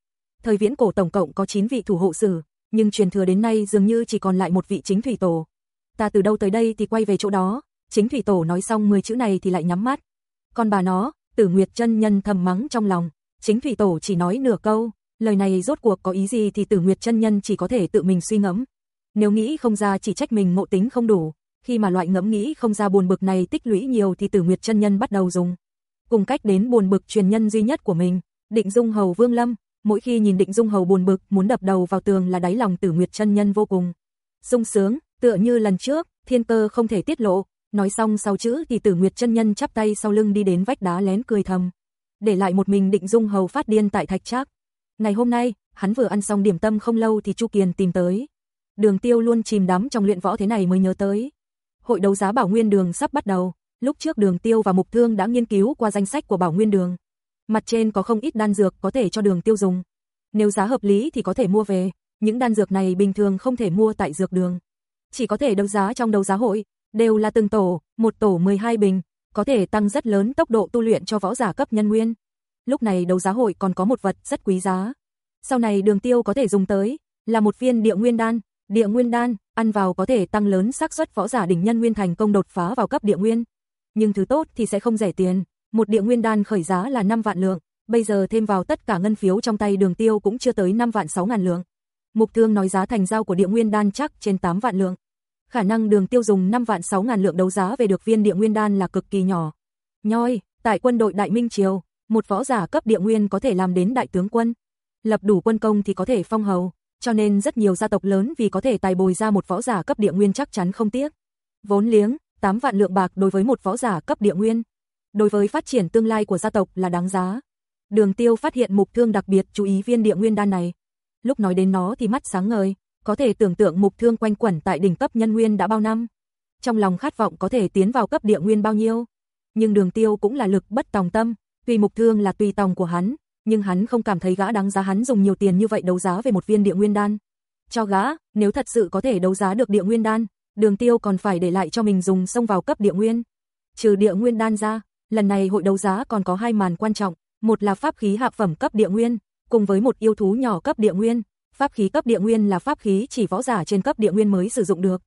Thời viễn cổ tổng cộng có 9 vị thủ hộ sử, nhưng truyền thừa đến nay dường như chỉ còn lại một vị chính thủy tổ. Ta từ đâu tới đây thì quay về chỗ đó, chính thủy tổ nói xong 10 chữ này thì lại nhắm mắt. Còn bà nó, Tử Nguyệt chân nhân thầm mắng trong lòng, chính thủy tổ chỉ nói nửa câu, lời này rốt cuộc có ý gì thì Tử Nguyệt chân nhân chỉ có thể tự mình suy ngẫm. Nếu nghĩ không ra chỉ trách mình ngộ tính không đủ, khi mà loại ngẫm nghĩ không ra buồn bực này tích lũy nhiều thì Tử Nguyệt chân nhân bắt đầu dùng. Cùng cách đến buồn bực truyền nhân duy nhất của mình, Định Dung Hầu Vương Lâm, mỗi khi nhìn Định Dung Hầu buồn bực, muốn đập đầu vào tường là đáy lòng Tử Nguyệt chân nhân vô cùng. Sung sướng, tựa như lần trước, thiên cơ không thể tiết lộ, nói xong sau chữ thì Tử Nguyệt chân nhân chắp tay sau lưng đi đến vách đá lén cười thầm, để lại một mình Định Dung Hầu phát điên tại Thạch Trác. Ngày hôm nay, hắn vừa ăn xong điểm tâm không lâu thì Chu Kiền tìm tới. Đường Tiêu luôn chìm đắm trong luyện võ thế này mới nhớ tới. Hội đấu giá Bảo Nguyên Đường sắp bắt đầu, lúc trước Đường Tiêu và Mục Thương đã nghiên cứu qua danh sách của Bảo Nguyên Đường. Mặt trên có không ít đan dược có thể cho Đường Tiêu dùng. Nếu giá hợp lý thì có thể mua về, những đan dược này bình thường không thể mua tại dược đường. Chỉ có thể đấu giá trong đấu giá hội, đều là từng tổ, một tổ 12 bình, có thể tăng rất lớn tốc độ tu luyện cho võ giả cấp nhân nguyên. Lúc này đấu giá hội còn có một vật rất quý giá. Sau này đường tiêu có thể dùng tới, là một viên địa nguyên đan. Địa nguyên đan, ăn vào có thể tăng lớn xác suất võ giả đỉnh nhân nguyên thành công đột phá vào cấp địa nguyên. Nhưng thứ tốt thì sẽ không rẻ tiền, một địa nguyên đan khởi giá là 5 vạn lượng, bây giờ thêm vào tất cả ngân phiếu trong tay đường tiêu cũng chưa tới 5 vạn 6 ngàn lượng. Mục thương nói giá thành giao của địa nguyên đan chắc trên 8 vạn lượng. Khả năng đường tiêu dùng 5 vạn 6 ngàn lượng đấu giá về được viên địa nguyên đan là cực kỳ nhỏ. Nhoi, tại quân đội Đại Minh Triều, một võ giả cấp địa nguyên có thể làm đến đại tướng quân. Lập đủ quân công thì có thể phong hầu, cho nên rất nhiều gia tộc lớn vì có thể tài bồi ra một võ giả cấp địa nguyên chắc chắn không tiếc. Vốn liếng, 8 vạn lượng bạc đối với một võ giả cấp địa nguyên. Đối với phát triển tương lai của gia tộc là đáng giá. Đường Tiêu phát hiện mục thương đặc biệt chú ý viên địa nguyên đan này. Lúc nói đến nó thì mắt sáng ngời, có thể tưởng tượng mục thương quanh quẩn tại đỉnh cấp nhân nguyên đã bao năm. Trong lòng khát vọng có thể tiến vào cấp địa nguyên bao nhiêu. Nhưng đường tiêu cũng là lực bất tòng tâm, tuy mục thương là tùy tòng của hắn, nhưng hắn không cảm thấy gã đáng giá hắn dùng nhiều tiền như vậy đấu giá về một viên địa nguyên đan. Cho gã, nếu thật sự có thể đấu giá được địa nguyên đan, đường tiêu còn phải để lại cho mình dùng xông vào cấp địa nguyên. Trừ địa nguyên đan ra, lần này hội đấu giá còn có hai màn quan trọng, một là pháp khí hạ phẩm cấp địa nguyên, cùng với một yêu thú nhỏ cấp địa nguyên. Pháp khí cấp địa nguyên là pháp khí chỉ võ giả trên cấp địa nguyên mới sử dụng được.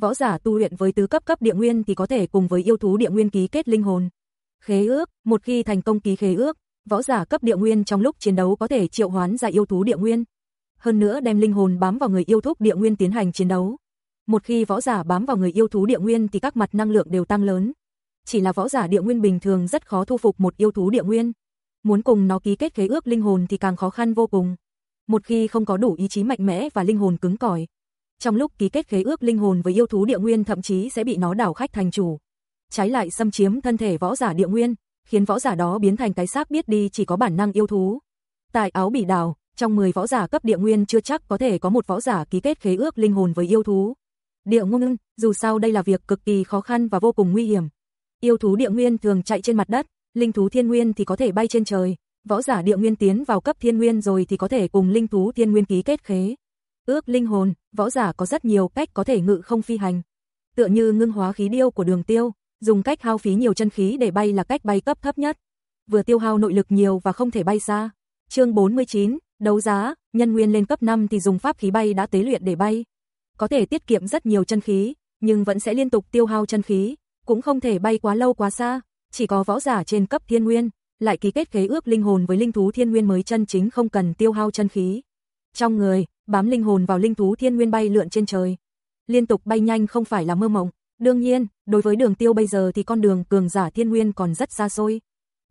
Võ giả tu luyện với tứ cấp cấp địa nguyên thì có thể cùng với yêu thú địa nguyên ký kết linh hồn. Khế ước, một khi thành công ký khế ước, võ giả cấp địa nguyên trong lúc chiến đấu có thể triệu hoán ra yêu thú địa nguyên. Hơn nữa đem linh hồn bám vào người yêu thú địa nguyên tiến hành chiến đấu. Một khi võ giả bám vào người yêu thú địa nguyên thì các mặt năng lượng đều tăng lớn. Chỉ là võ giả địa nguyên bình thường rất khó thu phục một yêu thú địa nguyên. Muốn cùng nó ký kết khế ước linh hồn thì càng khó khăn vô cùng. Một khi không có đủ ý chí mạnh mẽ và linh hồn cứng cỏi, trong lúc ký kết khế ước linh hồn với yêu thú địa nguyên thậm chí sẽ bị nó đảo khách thành chủ. Trái lại xâm chiếm thân thể võ giả địa nguyên, khiến võ giả đó biến thành cái xác biết đi chỉ có bản năng yêu thú. Tại áo bỉ đào trong 10 võ giả cấp địa nguyên chưa chắc có thể có một võ giả ký kết khế ước linh hồn với yêu thú. Địa ngôn, dù sao đây là việc cực kỳ khó khăn và vô cùng nguy hiểm. Yêu thú địa nguyên thường chạy trên mặt đất, linh thú thiên nguyên thì có thể bay trên trời, võ giả địa nguyên tiến vào cấp thiên nguyên rồi thì có thể cùng linh thú thiên nguyên ký kết khế. Ước linh hồn, võ giả có rất nhiều cách có thể ngự không phi hành. Tựa như ngưng hóa khí điêu của đường tiêu, dùng cách hao phí nhiều chân khí để bay là cách bay cấp thấp nhất. Vừa tiêu hao nội lực nhiều và không thể bay xa. Chương 49, đấu giá, nhân nguyên lên cấp 5 thì dùng pháp khí bay đã tế luyện để bay. Có thể tiết kiệm rất nhiều chân khí, nhưng vẫn sẽ liên tục tiêu hao chân khí, cũng không thể bay quá lâu quá xa, chỉ có võ giả trên cấp thiên nguyên, lại ký kết khế ước linh hồn với linh thú thiên nguyên mới chân chính không cần tiêu hao chân khí. Trong người, bám linh hồn vào linh thú thiên nguyên bay lượn trên trời. Liên tục bay nhanh không phải là mơ mộng, đương nhiên, đối với đường tiêu bây giờ thì con đường cường giả thiên nguyên còn rất xa xôi.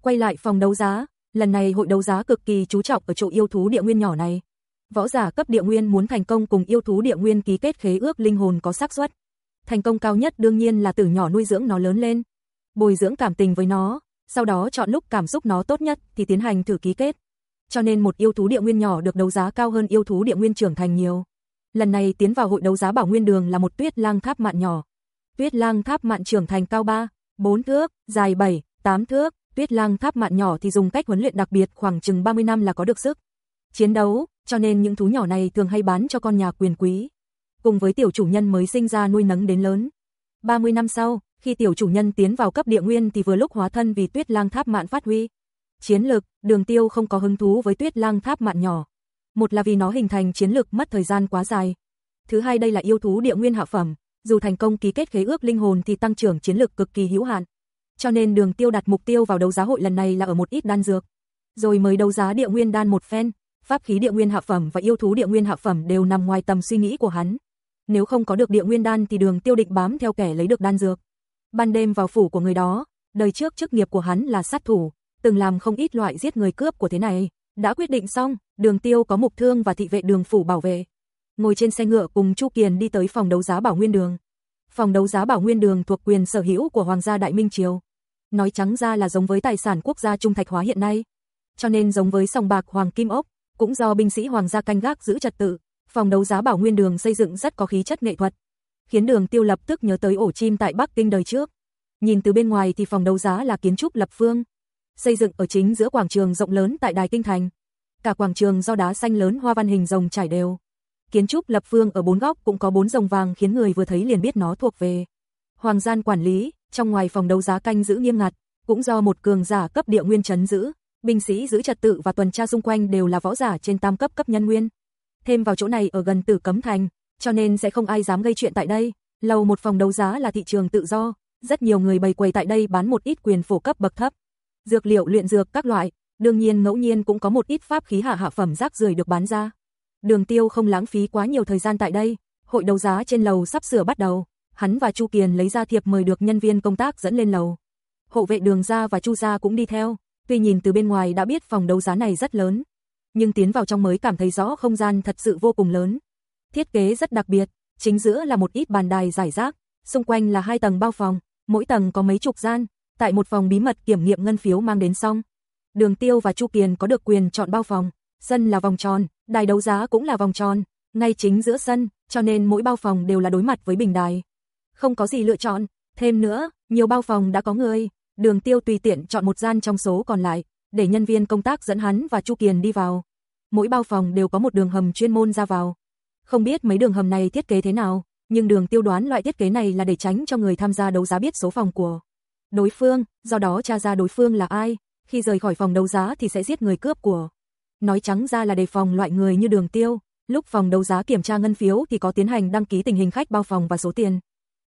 Quay lại phòng đấu giá, Lần này hội đấu giá cực kỳ chú trọng ở chỗ yêu thú địa nguyên nhỏ này. Võ giả cấp địa nguyên muốn thành công cùng yêu thú địa nguyên ký kết khế ước linh hồn có xác suất. Thành công cao nhất đương nhiên là từ nhỏ nuôi dưỡng nó lớn lên, bồi dưỡng cảm tình với nó, sau đó chọn lúc cảm xúc nó tốt nhất thì tiến hành thử ký kết. Cho nên một yêu thú địa nguyên nhỏ được đấu giá cao hơn yêu thú địa nguyên trưởng thành nhiều. Lần này tiến vào hội đấu giá Bảo Nguyên Đường là một tuyết lang tháp mạn nhỏ. Tuyết lang tháp mạn trưởng thành cao 3, 4 thước, dài 7, 8 thước, tuyết lang tháp mạn nhỏ thì dùng cách huấn luyện đặc biệt khoảng chừng 30 năm là có được sức. Chiến đấu, cho nên những thú nhỏ này thường hay bán cho con nhà quyền quý. Cùng với tiểu chủ nhân mới sinh ra nuôi nấng đến lớn. 30 năm sau, khi tiểu chủ nhân tiến vào cấp địa nguyên thì vừa lúc hóa thân vì tuyết lang tháp mạn phát huy. Chiến lực, đường tiêu không có hứng thú với tuyết lang tháp mạn nhỏ. Một là vì nó hình thành chiến lực mất thời gian quá dài. Thứ hai đây là yêu thú địa nguyên hạ phẩm, dù thành công ký kết khế ước linh hồn thì tăng trưởng chiến lực cực kỳ hữu hạn. Cho nên đường tiêu đặt mục tiêu vào đấu giá hội lần này là ở một ít đan dược. Rồi mới đấu giá địa nguyên đan một phen, pháp khí địa nguyên hạ phẩm và yêu thú địa nguyên hạ phẩm đều nằm ngoài tầm suy nghĩ của hắn. Nếu không có được địa nguyên đan thì đường tiêu định bám theo kẻ lấy được đan dược. Ban đêm vào phủ của người đó, đời trước chức nghiệp của hắn là sát thủ, từng làm không ít loại giết người cướp của thế này. Đã quyết định xong, đường tiêu có mục thương và thị vệ đường phủ bảo vệ. Ngồi trên xe ngựa cùng Chu Kiền đi tới phòng đấu giá Bảo Nguyên Đường. Phòng đấu giá Bảo Nguyên Đường thuộc quyền sở hữu của Hoàng gia Đại Minh Triều. Nói trắng ra là giống với tài sản quốc gia trung thạch hóa hiện nay. Cho nên giống với sòng bạc Hoàng Kim Ốc, cũng do binh sĩ Hoàng gia canh gác giữ trật tự, phòng đấu giá Bảo Nguyên Đường xây dựng rất có khí chất nghệ thuật. Khiến đường tiêu lập tức nhớ tới ổ chim tại Bắc Kinh đời trước. Nhìn từ bên ngoài thì phòng đấu giá là kiến trúc lập phương, xây dựng ở chính giữa quảng trường rộng lớn tại Đài Kinh Thành. Cả quảng trường do đá xanh lớn hoa văn hình rồng trải đều. Kiến trúc lập phương ở bốn góc cũng có bốn rồng vàng khiến người vừa thấy liền biết nó thuộc về Hoàng gian quản lý, trong ngoài phòng đấu giá canh giữ nghiêm ngặt, cũng do một cường giả cấp địa nguyên chấn giữ, binh sĩ giữ trật tự và tuần tra xung quanh đều là võ giả trên tam cấp cấp nhân nguyên. Thêm vào chỗ này ở gần Tử Cấm Thành, cho nên sẽ không ai dám gây chuyện tại đây. Lầu một phòng đấu giá là thị trường tự do, rất nhiều người bày quầy tại đây bán một ít quyền phổ cấp bậc thấp dược liệu luyện dược các loại, đương nhiên ngẫu nhiên cũng có một ít pháp khí hạ hạ phẩm rác rưởi được bán ra. Đường Tiêu không lãng phí quá nhiều thời gian tại đây, hội đấu giá trên lầu sắp sửa bắt đầu, hắn và Chu Kiền lấy ra thiệp mời được nhân viên công tác dẫn lên lầu. Hộ vệ Đường gia và Chu gia cũng đi theo, tuy nhìn từ bên ngoài đã biết phòng đấu giá này rất lớn, nhưng tiến vào trong mới cảm thấy rõ không gian thật sự vô cùng lớn. Thiết kế rất đặc biệt, chính giữa là một ít bàn đài giải rác, xung quanh là hai tầng bao phòng, mỗi tầng có mấy chục gian, tại một phòng bí mật kiểm nghiệm ngân phiếu mang đến xong. Đường Tiêu và Chu Kiền có được quyền chọn bao phòng, sân là vòng tròn, đài đấu giá cũng là vòng tròn, ngay chính giữa sân, cho nên mỗi bao phòng đều là đối mặt với bình đài. Không có gì lựa chọn, thêm nữa, nhiều bao phòng đã có người, Đường Tiêu tùy tiện chọn một gian trong số còn lại, để nhân viên công tác dẫn hắn và Chu Kiền đi vào. Mỗi bao phòng đều có một đường hầm chuyên môn ra vào. Không biết mấy đường hầm này thiết kế thế nào, nhưng Đường Tiêu đoán loại thiết kế này là để tránh cho người tham gia đấu giá biết số phòng của đối phương, do đó tra ra đối phương là ai, khi rời khỏi phòng đấu giá thì sẽ giết người cướp của. Nói trắng ra là đề phòng loại người như đường tiêu, lúc phòng đấu giá kiểm tra ngân phiếu thì có tiến hành đăng ký tình hình khách bao phòng và số tiền.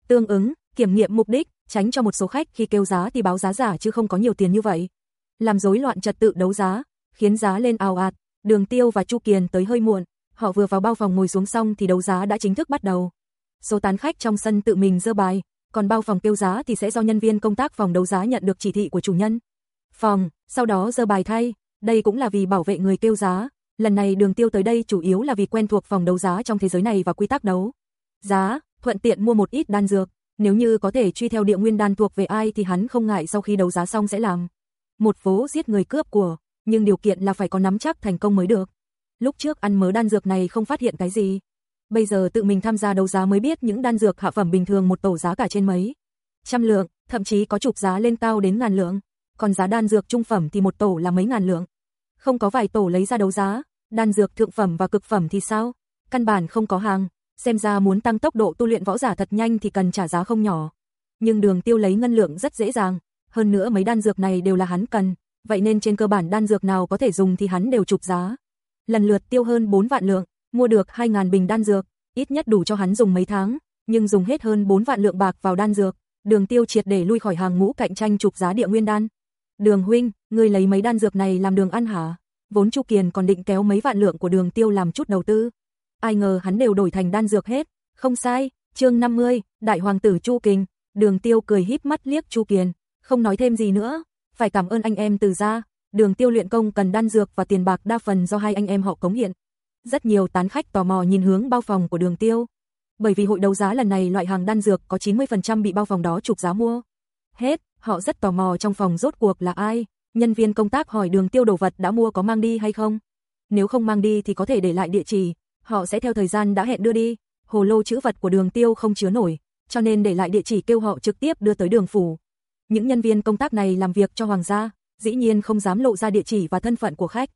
Tương ứng, kiểm nghiệm mục đích, tránh cho một số khách khi kêu giá thì báo giá giả chứ không có nhiều tiền như vậy. Làm rối loạn trật tự đấu giá, khiến giá lên ào ạt, đường tiêu và Chu Kiền tới hơi muộn, họ vừa vào bao phòng ngồi xuống xong thì đấu giá đã chính thức bắt đầu. Số tán khách trong sân tự mình dơ bài, còn bao phòng kêu giá thì sẽ do nhân viên công tác phòng đấu giá nhận được chỉ thị của chủ nhân. Phòng, sau đó dơ bài thay, đây cũng là vì bảo vệ người kêu giá. Lần này đường tiêu tới đây chủ yếu là vì quen thuộc phòng đấu giá trong thế giới này và quy tắc đấu. Giá, thuận tiện mua một ít đan dược, nếu như có thể truy theo địa nguyên đan thuộc về ai thì hắn không ngại sau khi đấu giá xong sẽ làm. Một phố giết người cướp của, nhưng điều kiện là phải có nắm chắc thành công mới được. Lúc trước ăn mớ đan dược này không phát hiện cái gì, bây giờ tự mình tham gia đấu giá mới biết những đan dược hạ phẩm bình thường một tổ giá cả trên mấy trăm lượng, thậm chí có chục giá lên cao đến ngàn lượng, còn giá đan dược trung phẩm thì một tổ là mấy ngàn lượng. Không có vài tổ lấy ra đấu giá, đan dược thượng phẩm và cực phẩm thì sao? Căn bản không có hàng, xem ra muốn tăng tốc độ tu luyện võ giả thật nhanh thì cần trả giá không nhỏ. Nhưng đường tiêu lấy ngân lượng rất dễ dàng, hơn nữa mấy đan dược này đều là hắn cần, vậy nên trên cơ bản đan dược nào có thể dùng thì hắn đều chụp giá. Lần lượt tiêu hơn 4 vạn lượng, mua được 2.000 bình đan dược, ít nhất đủ cho hắn dùng mấy tháng, nhưng dùng hết hơn 4 vạn lượng bạc vào đan dược, đường tiêu triệt để lui khỏi hàng ngũ cạnh tranh chụp giá địa nguyên đan. Đường huynh, ngươi lấy mấy đan dược này làm đường ăn hả? Vốn Chu Kiền còn định kéo mấy vạn lượng của đường tiêu làm chút đầu tư. Ai ngờ hắn đều đổi thành đan dược hết, không sai, chương 50, đại hoàng tử Chu Kình, đường tiêu cười híp mắt liếc Chu Kiền, không nói thêm gì nữa, phải cảm ơn anh em từ gia, Đường Tiêu luyện công cần đan dược và tiền bạc đa phần do hai anh em họ cống hiện. Rất nhiều tán khách tò mò nhìn hướng bao phòng của Đường Tiêu. Bởi vì hội đấu giá lần này loại hàng đan dược có 90% bị bao phòng đó trục giá mua. Hết, họ rất tò mò trong phòng rốt cuộc là ai. Nhân viên công tác hỏi Đường Tiêu đồ vật đã mua có mang đi hay không. Nếu không mang đi thì có thể để lại địa chỉ, họ sẽ theo thời gian đã hẹn đưa đi. Hồ lô chữ vật của Đường Tiêu không chứa nổi, cho nên để lại địa chỉ kêu họ trực tiếp đưa tới đường phủ. Những nhân viên công tác này làm việc cho hoàng gia, dĩ nhiên không dám lộ ra địa chỉ và thân phận của khách.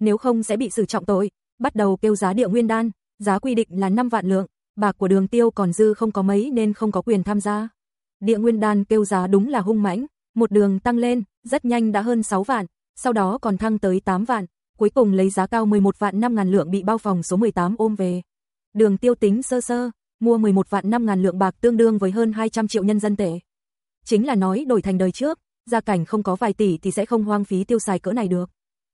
Nếu không sẽ bị xử trọng tội, bắt đầu kêu giá địa nguyên đan, giá quy định là 5 vạn lượng, bạc của đường tiêu còn dư không có mấy nên không có quyền tham gia. Địa nguyên đan kêu giá đúng là hung mãnh, một đường tăng lên, rất nhanh đã hơn 6 vạn, sau đó còn thăng tới 8 vạn, cuối cùng lấy giá cao 11 vạn 5 ngàn lượng bị bao phòng số 18 ôm về. Đường tiêu tính sơ sơ, mua 11 vạn 5 ngàn lượng bạc tương đương với hơn 200 triệu nhân dân tệ. Chính là nói đổi thành đời trước, gia cảnh không có vài tỷ thì sẽ không hoang phí tiêu xài cỡ này được.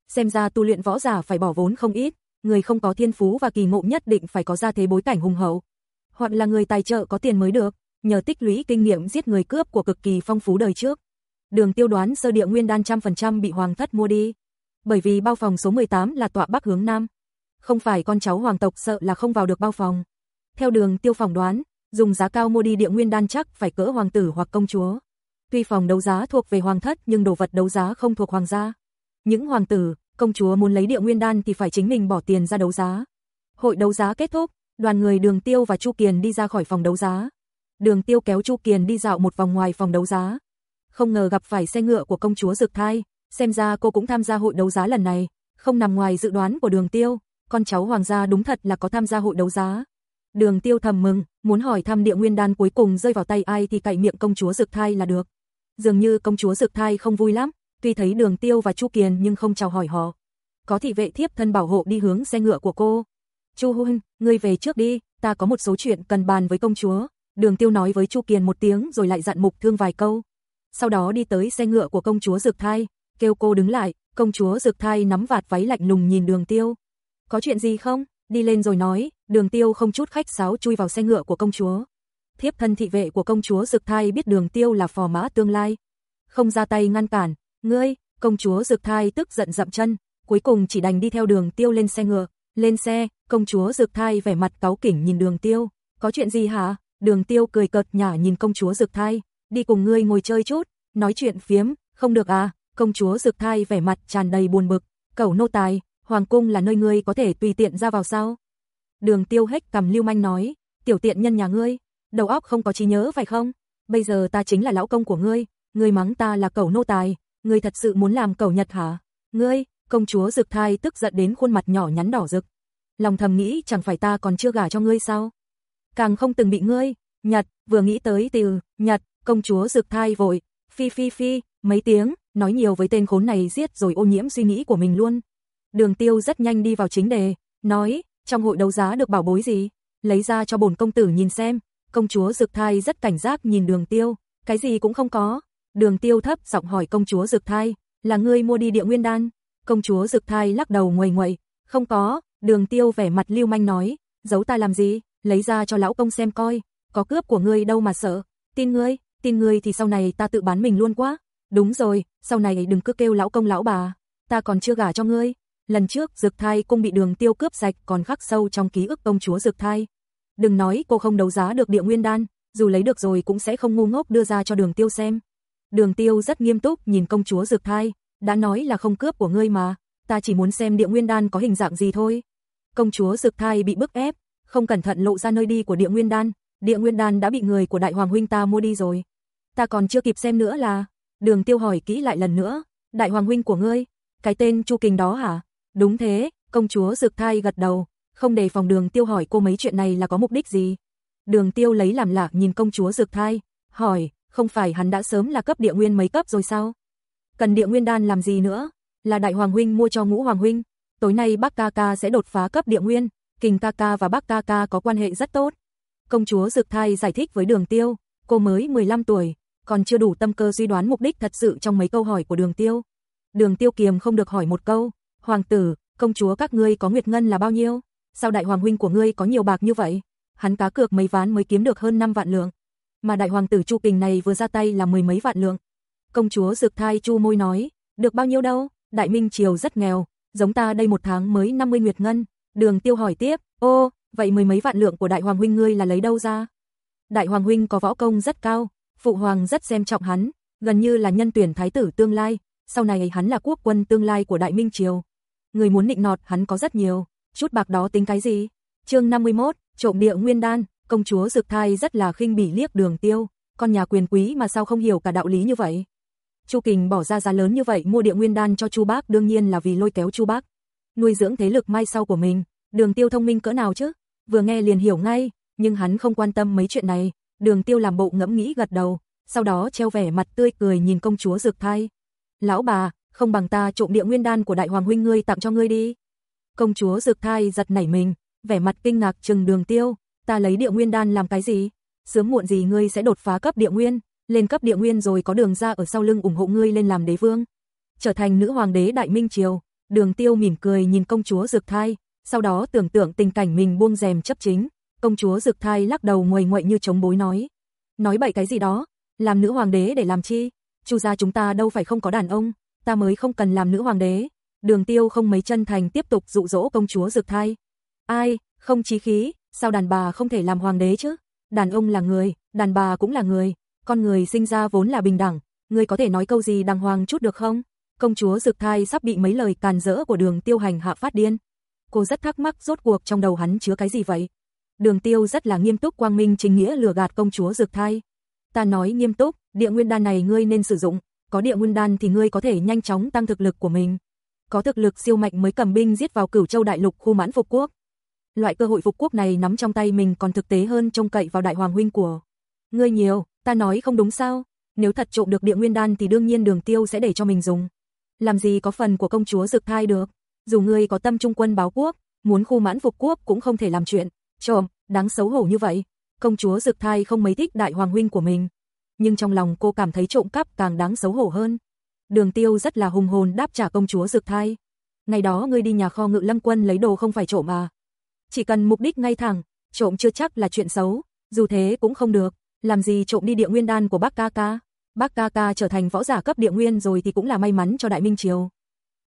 Xem ra tu luyện võ giả phải bỏ vốn không ít, người không có thiên phú và kỳ ngộ nhất định phải có gia thế bối cảnh hùng hậu. Hoặc là người tài trợ có tiền mới được, nhờ tích lũy kinh nghiệm giết người cướp của cực kỳ phong phú đời trước. Đường tiêu đoán sơ địa nguyên đan trăm phần trăm bị hoàng thất mua đi. Bởi vì bao phòng số 18 là tọa bắc hướng nam. Không phải con cháu hoàng tộc sợ là không vào được bao phòng. Theo đường tiêu phòng đoán, dùng giá cao mua đi địa nguyên đan chắc phải cỡ hoàng tử hoặc công chúa. Tuy phòng đấu giá thuộc về hoàng thất nhưng đồ vật đấu giá không thuộc hoàng gia. Những hoàng tử, công chúa muốn lấy địa nguyên đan thì phải chính mình bỏ tiền ra đấu giá. Hội đấu giá kết thúc, đoàn người Đường Tiêu và Chu Kiền đi ra khỏi phòng đấu giá. Đường Tiêu kéo Chu Kiền đi dạo một vòng ngoài phòng đấu giá. Không ngờ gặp phải xe ngựa của công chúa dược Thai, xem ra cô cũng tham gia hội đấu giá lần này, không nằm ngoài dự đoán của Đường Tiêu, con cháu hoàng gia đúng thật là có tham gia hội đấu giá. Đường Tiêu thầm mừng, muốn hỏi thăm địa nguyên đan cuối cùng rơi vào tay ai thì cậy miệng công chúa dược Thai là được. Dường như công chúa dược Thai không vui lắm, tuy thấy Đường Tiêu và Chu Kiền nhưng không chào hỏi họ. Có thị vệ thiếp thân bảo hộ đi hướng xe ngựa của cô. Chu Huynh, ngươi về trước đi, ta có một số chuyện cần bàn với công chúa. Đường Tiêu nói với Chu Kiền một tiếng rồi lại dặn Mục Thương vài câu. Sau đó đi tới xe ngựa của công chúa Dực Thai, kêu cô đứng lại, công chúa Dực Thai nắm vạt váy lạnh lùng nhìn Đường Tiêu. Có chuyện gì không? Đi lên rồi nói, Đường Tiêu không chút khách sáo chui vào xe ngựa của công chúa. Thiếp thân thị vệ của công chúa Dực Thai biết Đường Tiêu là phò mã tương lai, không ra tay ngăn cản, "Ngươi?" Công chúa Dực Thai tức giận dậm chân, cuối cùng chỉ đành đi theo Đường Tiêu lên xe ngựa. Lên xe, công chúa Dực Thai vẻ mặt cáu kỉnh nhìn Đường Tiêu, "Có chuyện gì hả?" Đường Tiêu cười cợt nhả nhìn công chúa Dực Thai, "Đi cùng ngươi ngồi chơi chút, nói chuyện phiếm, không được à?" Công chúa Dực Thai vẻ mặt tràn đầy buồn bực, "Cẩu nô tài, hoàng cung là nơi ngươi có thể tùy tiện ra vào sao?" Đường Tiêu hếch cầm lưu manh nói, "Tiểu tiện nhân nhà ngươi, đầu óc không có trí nhớ phải không? Bây giờ ta chính là lão công của ngươi, ngươi mắng ta là cẩu nô tài, ngươi thật sự muốn làm cẩu Nhật hả? Ngươi, công chúa Dực Thai tức giận đến khuôn mặt nhỏ nhắn đỏ rực. Lòng thầm nghĩ chẳng phải ta còn chưa gả cho ngươi sao? Càng không từng bị ngươi, Nhật, vừa nghĩ tới từ, Nhật, công chúa rực Thai vội, phi phi phi, mấy tiếng, nói nhiều với tên khốn này giết rồi ô nhiễm suy nghĩ của mình luôn. Đường tiêu rất nhanh đi vào chính đề, nói, trong hội đấu giá được bảo bối gì? Lấy ra cho bổn công tử nhìn xem, công chúa rực Thai rất cảnh giác nhìn đường tiêu, cái gì cũng không có. Đường tiêu thấp giọng hỏi công chúa rực Thai, là ngươi mua đi địa nguyên đan? Công chúa rực Thai lắc đầu nguầy nguậy, không có, đường tiêu vẻ mặt lưu manh nói, giấu ta làm gì, lấy ra cho lão công xem coi, có cướp của ngươi đâu mà sợ, tin ngươi, tin ngươi thì sau này ta tự bán mình luôn quá. Đúng rồi, sau này đừng cứ kêu lão công lão bà, ta còn chưa gả cho ngươi. Lần trước dược Thai cung bị đường tiêu cướp sạch còn khắc sâu trong ký ức công chúa dược Thai. Đừng nói cô không đấu giá được địa nguyên đan, dù lấy được rồi cũng sẽ không ngu ngốc đưa ra cho đường tiêu xem. Đường tiêu rất nghiêm túc nhìn công chúa dược Thai, đã nói là không cướp của ngươi mà, ta chỉ muốn xem địa nguyên đan có hình dạng gì thôi. Công chúa dược Thai bị bức ép, không cẩn thận lộ ra nơi đi của địa nguyên đan, địa nguyên đan đã bị người của đại hoàng huynh ta mua đi rồi. Ta còn chưa kịp xem nữa là, đường tiêu hỏi kỹ lại lần nữa, đại hoàng huynh của ngươi, cái tên Chu Kình đó hả? Đúng thế, công chúa dược Thai gật đầu, không đề phòng đường tiêu hỏi cô mấy chuyện này là có mục đích gì. Đường tiêu lấy làm lạc nhìn công chúa dược Thai, hỏi, không phải hắn đã sớm là cấp địa nguyên mấy cấp rồi sao? Cần địa nguyên đan làm gì nữa? Là đại hoàng huynh mua cho ngũ hoàng huynh. Tối nay bác ca ca sẽ đột phá cấp địa nguyên, kình ca ca và bác ca ca có quan hệ rất tốt. Công chúa dược Thai giải thích với đường tiêu, cô mới 15 tuổi, còn chưa đủ tâm cơ suy đoán mục đích thật sự trong mấy câu hỏi của đường tiêu. Đường tiêu kiềm không được hỏi một câu, hoàng tử, công chúa các ngươi có nguyệt ngân là bao nhiêu? Sao đại hoàng huynh của ngươi có nhiều bạc như vậy? Hắn cá cược mấy ván mới kiếm được hơn 5 vạn lượng. Mà đại hoàng tử Chu Kình này vừa ra tay là mười mấy vạn lượng. Công chúa rực Thai chu môi nói, được bao nhiêu đâu, Đại Minh Triều rất nghèo, giống ta đây một tháng mới 50 nguyệt ngân. Đường tiêu hỏi tiếp, ô, vậy mười mấy vạn lượng của Đại Hoàng Huynh ngươi là lấy đâu ra? Đại Hoàng Huynh có võ công rất cao, Phụ Hoàng rất xem trọng hắn, gần như là nhân tuyển thái tử tương lai, sau này hắn là quốc quân tương lai của Đại Minh Triều. Người muốn nịnh nọt hắn có rất nhiều, chút bạc đó tính cái gì? chương 51, trộm địa nguyên đan, công chúa Dực Thai rất là khinh bỉ liếc đường tiêu, con nhà quyền quý mà sao không hiểu cả đạo lý như vậy. Chu Kình bỏ ra giá lớn như vậy mua địa nguyên đan cho Chu Bác đương nhiên là vì lôi kéo Chu Bác, nuôi dưỡng thế lực mai sau của mình, đường tiêu thông minh cỡ nào chứ, vừa nghe liền hiểu ngay, nhưng hắn không quan tâm mấy chuyện này, đường tiêu làm bộ ngẫm nghĩ gật đầu, sau đó treo vẻ mặt tươi cười nhìn công chúa dược Thai. Lão bà, không bằng ta trộm địa nguyên đan của đại hoàng huynh ngươi tặng cho ngươi đi. Công chúa dược Thai giật nảy mình, vẻ mặt kinh ngạc trừng đường tiêu, ta lấy địa nguyên đan làm cái gì? Sớm muộn gì ngươi sẽ đột phá cấp địa nguyên, lên cấp địa nguyên rồi có đường ra ở sau lưng ủng hộ ngươi lên làm đế vương. Trở thành nữ hoàng đế đại minh triều, đường tiêu mỉm cười nhìn công chúa dược Thai, sau đó tưởng tượng tình cảnh mình buông rèm chấp chính. Công chúa Dực Thai lắc đầu nguầy nguậy như chống bối nói. Nói bậy cái gì đó, làm nữ hoàng đế để làm chi? Chu gia chúng ta đâu phải không có đàn ông, ta mới không cần làm nữ hoàng đế. Đường tiêu không mấy chân thành tiếp tục dụ dỗ công chúa Dực Thai. Ai, không chí khí, sao đàn bà không thể làm hoàng đế chứ? Đàn ông là người, đàn bà cũng là người, con người sinh ra vốn là bình đẳng, ngươi có thể nói câu gì đàng hoàng chút được không? Công chúa Dực Thai sắp bị mấy lời càn rỡ của đường tiêu hành hạ phát điên. Cô rất thắc mắc rốt cuộc trong đầu hắn chứa cái gì vậy? Đường tiêu rất là nghiêm túc quang minh chính nghĩa lừa gạt công chúa dược Thai. Ta nói nghiêm túc, địa nguyên đan này ngươi nên sử dụng, có địa nguyên đan thì ngươi có thể nhanh chóng tăng thực lực của mình. Có thực lực siêu mạnh mới cầm binh giết vào cửu châu đại lục khu mãn phục quốc. Loại cơ hội phục quốc này nắm trong tay mình còn thực tế hơn trông cậy vào đại hoàng huynh của. Ngươi nhiều, ta nói không đúng sao? Nếu thật trộm được địa nguyên đan thì đương nhiên đường tiêu sẽ để cho mình dùng. Làm gì có phần của công chúa dược thai được? Dù ngươi có tâm trung quân báo quốc, muốn khu mãn phục quốc cũng không thể làm chuyện. Trộm, đáng xấu hổ như vậy. Công chúa dực thai không mấy thích đại hoàng huynh của mình. Nhưng trong lòng cô cảm thấy trộm cắp càng đáng xấu hổ hơn. Đường tiêu rất là hùng hồn đáp trả công chúa dực thai. Ngày đó ngươi đi nhà kho ngự lâm quân lấy đồ không phải trộm à. Chỉ cần mục đích ngay thẳng, trộm chưa chắc là chuyện xấu, dù thế cũng không được, làm gì trộm đi địa nguyên đan của bác ca ca. Bác ca ca trở thành võ giả cấp địa nguyên rồi thì cũng là may mắn cho Đại Minh Triều.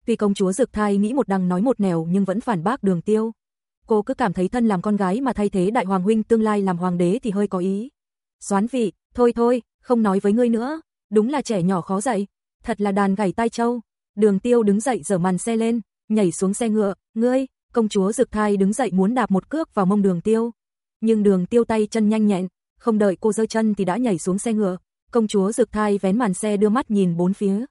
Tuy công chúa Dực Thai nghĩ một đằng nói một nẻo nhưng vẫn phản bác đường tiêu. Cô cứ cảm thấy thân làm con gái mà thay thế đại hoàng huynh tương lai làm hoàng đế thì hơi có ý. Xoán vị, thôi thôi, không nói với ngươi nữa, đúng là trẻ nhỏ khó dạy, thật là đàn gảy tai trâu. Đường tiêu đứng dậy dở màn xe lên, nhảy xuống xe ngựa, ngươi, công chúa Dực Thai đứng dậy muốn đạp một cước vào mông đường tiêu. Nhưng đường tiêu tay chân nhanh nhẹn, không đợi cô giơ chân thì đã nhảy xuống xe ngựa. Công chúa Dực Thai vén màn xe đưa mắt nhìn bốn phía.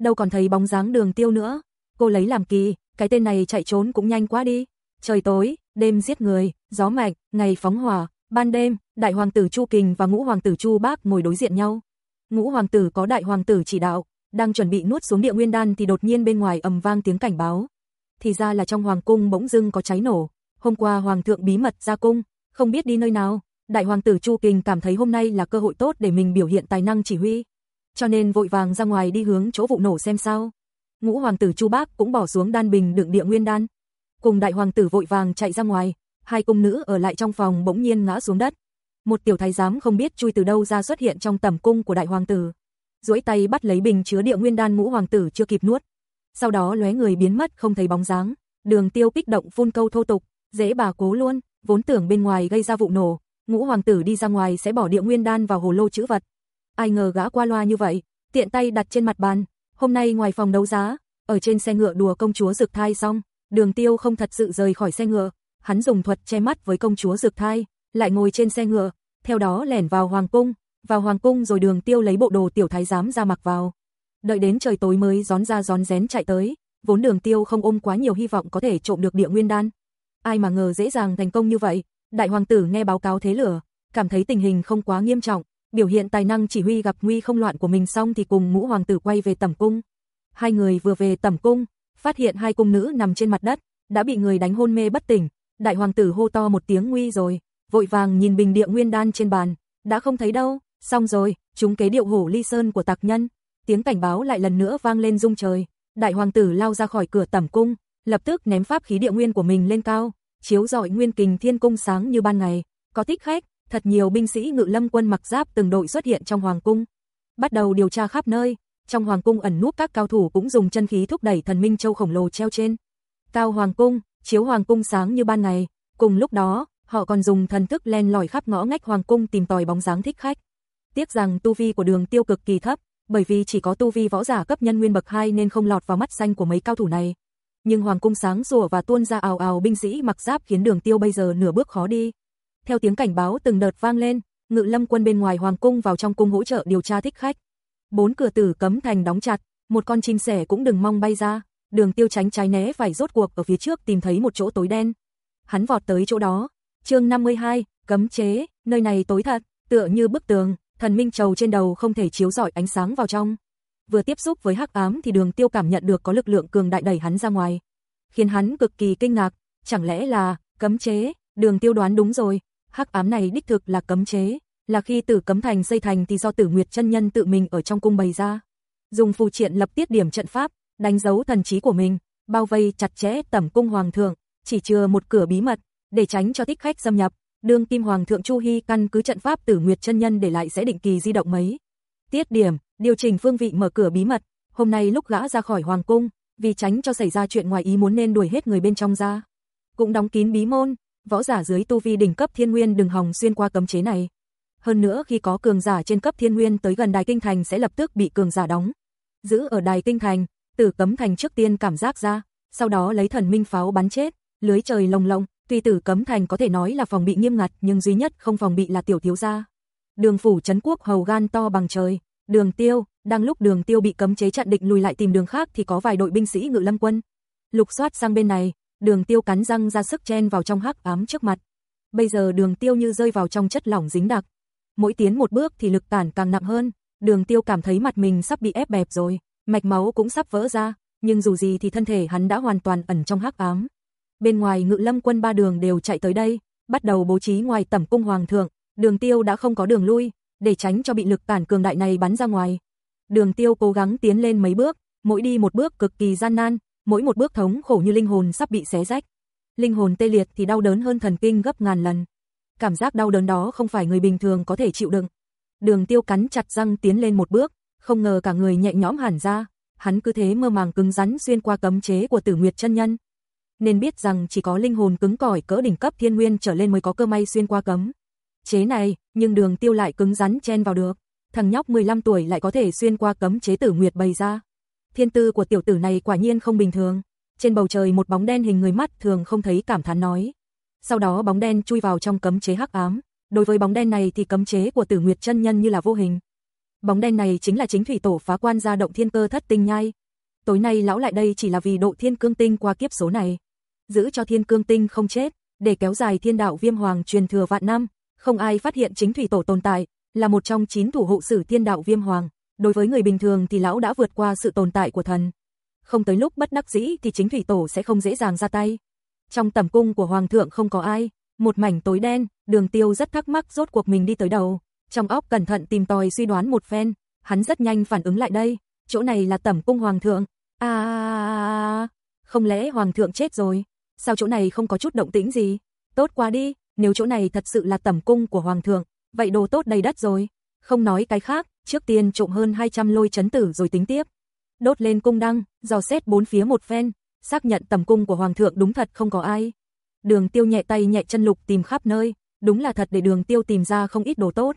Đâu còn thấy bóng dáng đường tiêu nữa. Cô lấy làm kỳ, cái tên này chạy trốn cũng nhanh quá đi. Trời tối, đêm giết người, gió mạnh, ngày phóng hỏa, ban đêm, đại hoàng tử Chu Kình và ngũ hoàng tử Chu Bác ngồi đối diện nhau. Ngũ hoàng tử có đại hoàng tử chỉ đạo, đang chuẩn bị nuốt xuống địa nguyên đan thì đột nhiên bên ngoài ầm vang tiếng cảnh báo. Thì ra là trong hoàng cung bỗng dưng có cháy nổ. Hôm qua hoàng thượng bí mật ra cung, không biết đi nơi nào. Đại hoàng tử Chu Kình cảm thấy hôm nay là cơ hội tốt để mình biểu hiện tài năng chỉ huy. Cho nên vội vàng ra ngoài đi hướng chỗ vụ nổ xem sao. Ngũ hoàng tử Chu Bác cũng bỏ xuống đan bình đựng địa nguyên đan. Cùng đại hoàng tử vội vàng chạy ra ngoài, hai cung nữ ở lại trong phòng bỗng nhiên ngã xuống đất. Một tiểu thái giám không biết chui từ đâu ra xuất hiện trong tầm cung của đại hoàng tử. Duỗi tay bắt lấy bình chứa địa nguyên đan ngũ hoàng tử chưa kịp nuốt. Sau đó lóe người biến mất không thấy bóng dáng. Đường Tiêu kích động phun câu thô tục, dễ bà cố luôn, vốn tưởng bên ngoài gây ra vụ nổ, ngũ hoàng tử đi ra ngoài sẽ bỏ địa nguyên đan vào hồ lô chữ vật. Ai ngờ gã qua loa như vậy, tiện tay đặt trên mặt bàn, hôm nay ngoài phòng đấu giá, ở trên xe ngựa đùa công chúa rực Thai xong, Đường Tiêu không thật sự rời khỏi xe ngựa, hắn dùng thuật che mắt với công chúa dược Thai, lại ngồi trên xe ngựa, theo đó lẻn vào hoàng cung, vào hoàng cung rồi Đường Tiêu lấy bộ đồ tiểu thái giám ra mặc vào. Đợi đến trời tối mới gión ra gión rén chạy tới, vốn Đường Tiêu không ôm quá nhiều hy vọng có thể trộm được địa nguyên đan. Ai mà ngờ dễ dàng thành công như vậy, đại hoàng tử nghe báo cáo thế lửa, cảm thấy tình hình không quá nghiêm trọng, biểu hiện tài năng chỉ huy gặp nguy không loạn của mình xong thì cùng ngũ hoàng tử quay về tẩm cung. Hai người vừa về tẩm cung, phát hiện hai cung nữ nằm trên mặt đất, đã bị người đánh hôn mê bất tỉnh, đại hoàng tử hô to một tiếng nguy rồi, vội vàng nhìn bình địa nguyên đan trên bàn, đã không thấy đâu, xong rồi, chúng kế điệu hổ ly sơn của tạc nhân, tiếng cảnh báo lại lần nữa vang lên rung trời, đại hoàng tử lao ra khỏi cửa tẩm cung, lập tức ném pháp khí địa nguyên của mình lên cao, chiếu rọi nguyên kình thiên cung sáng như ban ngày, có thích khách, thật nhiều binh sĩ ngự lâm quân mặc giáp từng đội xuất hiện trong hoàng cung, bắt đầu điều tra khắp nơi, trong hoàng cung ẩn núp các cao thủ cũng dùng chân khí thúc đẩy thần minh châu khổng lồ treo trên. Cao hoàng cung, chiếu hoàng cung sáng như ban ngày, cùng lúc đó, họ còn dùng thần thức len lỏi khắp ngõ ngách hoàng cung tìm tòi bóng dáng thích khách. Tiếc rằng tu vi của Đường Tiêu cực kỳ thấp, bởi vì chỉ có tu vi võ giả cấp nhân nguyên bậc 2 nên không lọt vào mắt xanh của mấy cao thủ này. Nhưng hoàng cung sáng rủa và tuôn ra ào ào binh sĩ mặc giáp khiến Đường Tiêu bây giờ nửa bước khó đi. Theo tiếng cảnh báo từng đợt vang lên, Ngự Lâm quân bên ngoài hoàng cung vào trong cung hỗ trợ điều tra thích khách. Bốn cửa tử cấm thành đóng chặt, một con chim sẻ cũng đừng mong bay ra, Đường Tiêu tránh trái né phải rốt cuộc ở phía trước tìm thấy một chỗ tối đen. Hắn vọt tới chỗ đó. Chương 52, cấm chế, nơi này tối thật, tựa như bức tường, thần minh trầu trên đầu không thể chiếu rọi ánh sáng vào trong. Vừa tiếp xúc với hắc ám thì Đường Tiêu cảm nhận được có lực lượng cường đại đẩy hắn ra ngoài, khiến hắn cực kỳ kinh ngạc, chẳng lẽ là cấm chế? Đường Tiêu đoán đúng rồi, hắc ám này đích thực là cấm chế, là khi Tử Cấm Thành xây thành thì do Tử Nguyệt chân nhân tự mình ở trong cung bày ra. Dùng phù triện lập tiết điểm trận pháp, đánh dấu thần trí của mình, bao vây chặt chẽ tẩm cung hoàng thượng, chỉ chừa một cửa bí mật, để tránh cho thích khách xâm nhập. Đương Kim Hoàng thượng Chu Hy căn cứ trận pháp Tử Nguyệt chân nhân để lại sẽ định kỳ di động mấy. Tiết điểm, điều chỉnh phương vị mở cửa bí mật, hôm nay lúc gã ra khỏi hoàng cung, vì tránh cho xảy ra chuyện ngoài ý muốn nên đuổi hết người bên trong ra. Cũng đóng kín bí môn, võ giả dưới tu vi đỉnh cấp thiên nguyên đừng hòng xuyên qua cấm chế này. Hơn nữa khi có cường giả trên cấp thiên nguyên tới gần đài kinh thành sẽ lập tức bị cường giả đóng. Giữ ở đài kinh thành, tử cấm thành trước tiên cảm giác ra, sau đó lấy thần minh pháo bắn chết, lưới trời lồng lộng, tuy tử cấm thành có thể nói là phòng bị nghiêm ngặt nhưng duy nhất không phòng bị là tiểu thiếu gia. Đường phủ trấn quốc hầu gan to bằng trời, đường tiêu, đang lúc đường tiêu bị cấm chế chặn định lùi lại tìm đường khác thì có vài đội binh sĩ ngự lâm quân. Lục soát sang bên này, đường tiêu cắn răng ra sức chen vào trong hắc ám trước mặt. Bây giờ đường tiêu như rơi vào trong chất lỏng dính đặc. Mỗi tiến một bước thì lực tản càng nặng hơn, đường tiêu cảm thấy mặt mình sắp bị ép bẹp rồi, mạch máu cũng sắp vỡ ra, nhưng dù gì thì thân thể hắn đã hoàn toàn ẩn trong hắc ám. Bên ngoài ngự lâm quân ba đường đều chạy tới đây, bắt đầu bố trí ngoài tẩm cung hoàng thượng, đường tiêu đã không có đường lui, để tránh cho bị lực cản cường đại này bắn ra ngoài. Đường tiêu cố gắng tiến lên mấy bước, mỗi đi một bước cực kỳ gian nan, mỗi một bước thống khổ như linh hồn sắp bị xé rách. Linh hồn tê liệt thì đau đớn hơn thần kinh gấp ngàn lần. Cảm giác đau đớn đó không phải người bình thường có thể chịu đựng. Đường tiêu cắn chặt răng tiến lên một bước, không ngờ cả người nhẹ nhõm hẳn ra, hắn cứ thế mơ màng cứng rắn xuyên qua cấm chế của Tử Nguyệt chân nhân. Nên biết rằng chỉ có linh hồn cứng cỏi cỡ đỉnh cấp thiên nguyên trở lên mới có cơ may xuyên qua cấm chế này, nhưng Đường Tiêu lại cứng rắn chen vào được. Thằng nhóc 15 tuổi lại có thể xuyên qua cấm chế Tử Nguyệt bày ra. Thiên tư của tiểu tử này quả nhiên không bình thường. Trên bầu trời một bóng đen hình người mắt thường không thấy cảm thán nói. Sau đó bóng đen chui vào trong cấm chế hắc ám. Đối với bóng đen này thì cấm chế của Tử Nguyệt chân nhân như là vô hình. Bóng đen này chính là chính thủy tổ phá quan ra động thiên cơ thất tinh nhai. Tối nay lão lại đây chỉ là vì độ thiên cương tinh qua kiếp số này. Giữ cho thiên cương tinh không chết, để kéo dài thiên đạo viêm hoàng truyền thừa vạn năm. Không ai phát hiện chính thủy tổ tồn tại, là một trong chín thủ hộ sử thiên đạo viêm hoàng. Đối với người bình thường thì lão đã vượt qua sự tồn tại của thần. Không tới lúc bất đắc dĩ thì chính thủy tổ sẽ không dễ dàng ra tay. Trong tầm cung của hoàng thượng không có ai, một mảnh tối đen, đường tiêu rất thắc mắc rốt cuộc mình đi tới đầu trong óc cẩn thận tìm tòi suy đoán một phen, hắn rất nhanh phản ứng lại đây, chỗ này là tẩm cung hoàng thượng. À, không lẽ hoàng thượng chết rồi? Sao chỗ này không có chút động tĩnh gì? Tốt quá đi, nếu chỗ này thật sự là tẩm cung của hoàng thượng, vậy đồ tốt đầy đất rồi. Không nói cái khác, trước tiên trộm hơn 200 lôi chấn tử rồi tính tiếp. Đốt lên cung đăng, dò xét bốn phía một phen, xác nhận tầm cung của hoàng thượng đúng thật không có ai. Đường tiêu nhẹ tay nhẹ chân lục tìm khắp nơi, đúng là thật để đường tiêu tìm ra không ít đồ tốt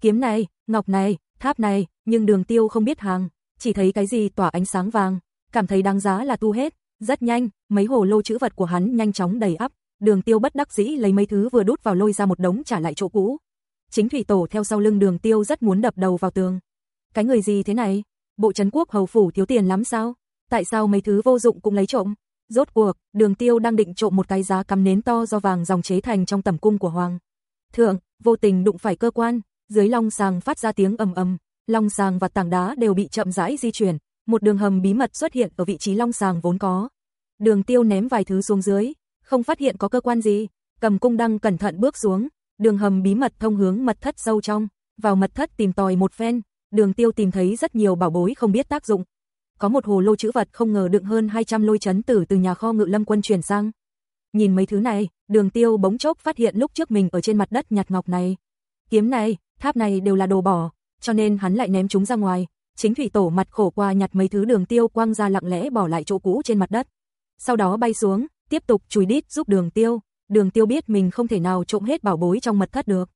kiếm này, ngọc này, tháp này, nhưng đường tiêu không biết hàng, chỉ thấy cái gì tỏa ánh sáng vàng, cảm thấy đáng giá là tu hết, rất nhanh, mấy hồ lô chữ vật của hắn nhanh chóng đầy ắp, đường tiêu bất đắc dĩ lấy mấy thứ vừa đút vào lôi ra một đống trả lại chỗ cũ. Chính thủy tổ theo sau lưng đường tiêu rất muốn đập đầu vào tường. Cái người gì thế này? Bộ trấn quốc hầu phủ thiếu tiền lắm sao? Tại sao mấy thứ vô dụng cũng lấy trộm? Rốt cuộc, đường tiêu đang định trộm một cái giá cắm nến to do vàng dòng chế thành trong tầm cung của Hoàng. Thượng, vô tình đụng phải cơ quan, dưới long sàng phát ra tiếng ầm ầm, long sàng và tảng đá đều bị chậm rãi di chuyển, một đường hầm bí mật xuất hiện ở vị trí long sàng vốn có. Đường Tiêu ném vài thứ xuống dưới, không phát hiện có cơ quan gì, cầm cung đăng cẩn thận bước xuống, đường hầm bí mật thông hướng mật thất sâu trong, vào mật thất tìm tòi một phen, Đường Tiêu tìm thấy rất nhiều bảo bối không biết tác dụng. Có một hồ lô chữ vật không ngờ đựng hơn 200 lôi chấn tử từ nhà kho Ngự Lâm quân chuyển sang. Nhìn mấy thứ này, Đường Tiêu bỗng chốc phát hiện lúc trước mình ở trên mặt đất nhặt ngọc này. Kiếm này, tháp này đều là đồ bỏ, cho nên hắn lại ném chúng ra ngoài, chính thủy tổ mặt khổ qua nhặt mấy thứ đường tiêu quăng ra lặng lẽ bỏ lại chỗ cũ trên mặt đất. Sau đó bay xuống, tiếp tục chùi đít giúp đường tiêu, đường tiêu biết mình không thể nào trộm hết bảo bối trong mật thất được.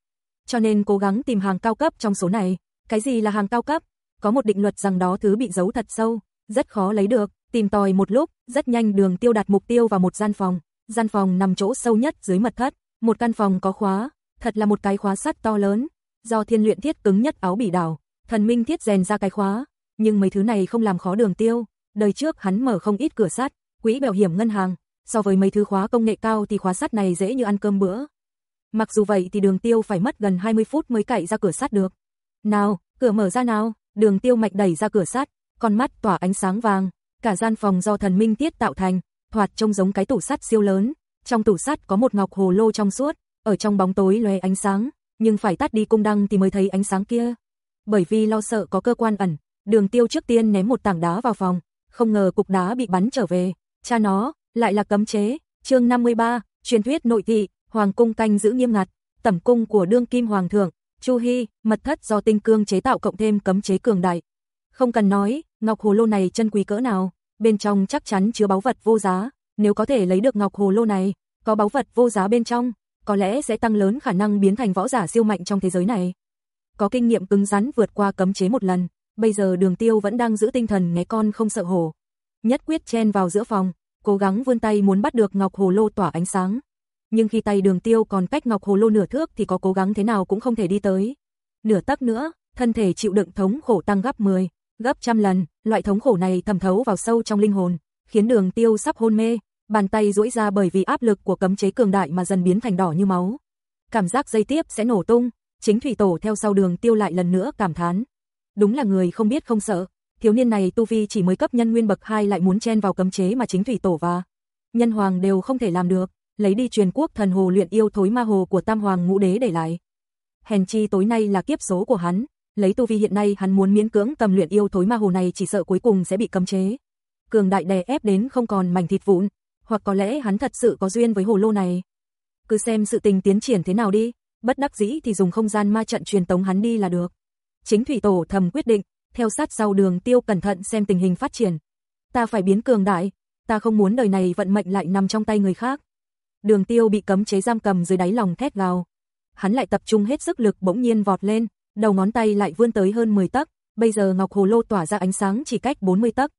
Cho nên cố gắng tìm hàng cao cấp trong số này, cái gì là hàng cao cấp? Có một định luật rằng đó thứ bị giấu thật sâu, rất khó lấy được, tìm tòi một lúc, rất nhanh đường tiêu đặt mục tiêu vào một gian phòng, gian phòng nằm chỗ sâu nhất dưới mật thất, một căn phòng có khóa, thật là một cái khóa sắt to lớn, do thiên luyện thiết cứng nhất áo bỉ đảo, thần minh thiết rèn ra cái khóa, nhưng mấy thứ này không làm khó đường tiêu, đời trước hắn mở không ít cửa sắt, quỹ bảo hiểm ngân hàng, so với mấy thứ khóa công nghệ cao thì khóa sắt này dễ như ăn cơm bữa. Mặc dù vậy thì đường tiêu phải mất gần 20 phút mới cậy ra cửa sắt được. Nào, cửa mở ra nào, đường tiêu mạch đẩy ra cửa sắt, con mắt tỏa ánh sáng vàng, cả gian phòng do thần minh tiết tạo thành, thoạt trông giống cái tủ sắt siêu lớn, trong tủ sắt có một ngọc hồ lô trong suốt, ở trong bóng tối lóe ánh sáng, nhưng phải tắt đi cung đăng thì mới thấy ánh sáng kia. Bởi vì lo sợ có cơ quan ẩn, Đường Tiêu trước tiên ném một tảng đá vào phòng, không ngờ cục đá bị bắn trở về, cha nó, lại là cấm chế. Chương 53, truyền thuyết nội thị, hoàng cung canh giữ nghiêm ngặt, tẩm cung của đương kim hoàng thượng, Chu Hi, mật thất do tinh cương chế tạo cộng thêm cấm chế cường đại. Không cần nói, ngọc hồ lô này chân quý cỡ nào, bên trong chắc chắn chứa báu vật vô giá, nếu có thể lấy được ngọc hồ lô này, có báu vật vô giá bên trong, có lẽ sẽ tăng lớn khả năng biến thành võ giả siêu mạnh trong thế giới này. Có kinh nghiệm cứng rắn vượt qua cấm chế một lần, bây giờ đường tiêu vẫn đang giữ tinh thần nghe con không sợ hổ. Nhất quyết chen vào giữa phòng, cố gắng vươn tay muốn bắt được ngọc hồ lô tỏa ánh sáng. Nhưng khi tay đường tiêu còn cách ngọc hồ lô nửa thước thì có cố gắng thế nào cũng không thể đi tới. Nửa tấc nữa, thân thể chịu đựng thống khổ tăng gấp 10, gấp trăm lần, loại thống khổ này thẩm thấu vào sâu trong linh hồn, khiến đường tiêu sắp hôn mê, bàn tay duỗi ra bởi vì áp lực của cấm chế cường đại mà dần biến thành đỏ như máu. Cảm giác dây tiếp sẽ nổ tung, chính thủy tổ theo sau đường tiêu lại lần nữa cảm thán. Đúng là người không biết không sợ, thiếu niên này tu vi chỉ mới cấp nhân nguyên bậc 2 lại muốn chen vào cấm chế mà chính thủy tổ và nhân hoàng đều không thể làm được, lấy đi truyền quốc thần hồ luyện yêu thối ma hồ của tam hoàng ngũ đế để lại. Hèn chi tối nay là kiếp số của hắn, lấy tu vi hiện nay hắn muốn miễn cưỡng tầm luyện yêu thối ma hồ này chỉ sợ cuối cùng sẽ bị cấm chế. Cường đại đè ép đến không còn mảnh thịt vụn, hoặc có lẽ hắn thật sự có duyên với hồ lô này. Cứ xem sự tình tiến triển thế nào đi, bất đắc dĩ thì dùng không gian ma trận truyền tống hắn đi là được. Chính thủy tổ thầm quyết định, theo sát sau đường tiêu cẩn thận xem tình hình phát triển. Ta phải biến cường đại, ta không muốn đời này vận mệnh lại nằm trong tay người khác. Đường tiêu bị cấm chế giam cầm dưới đáy lòng thét gào. Hắn lại tập trung hết sức lực bỗng nhiên vọt lên, đầu ngón tay lại vươn tới hơn 10 tấc, bây giờ ngọc hồ lô tỏa ra ánh sáng chỉ cách 40 tấc.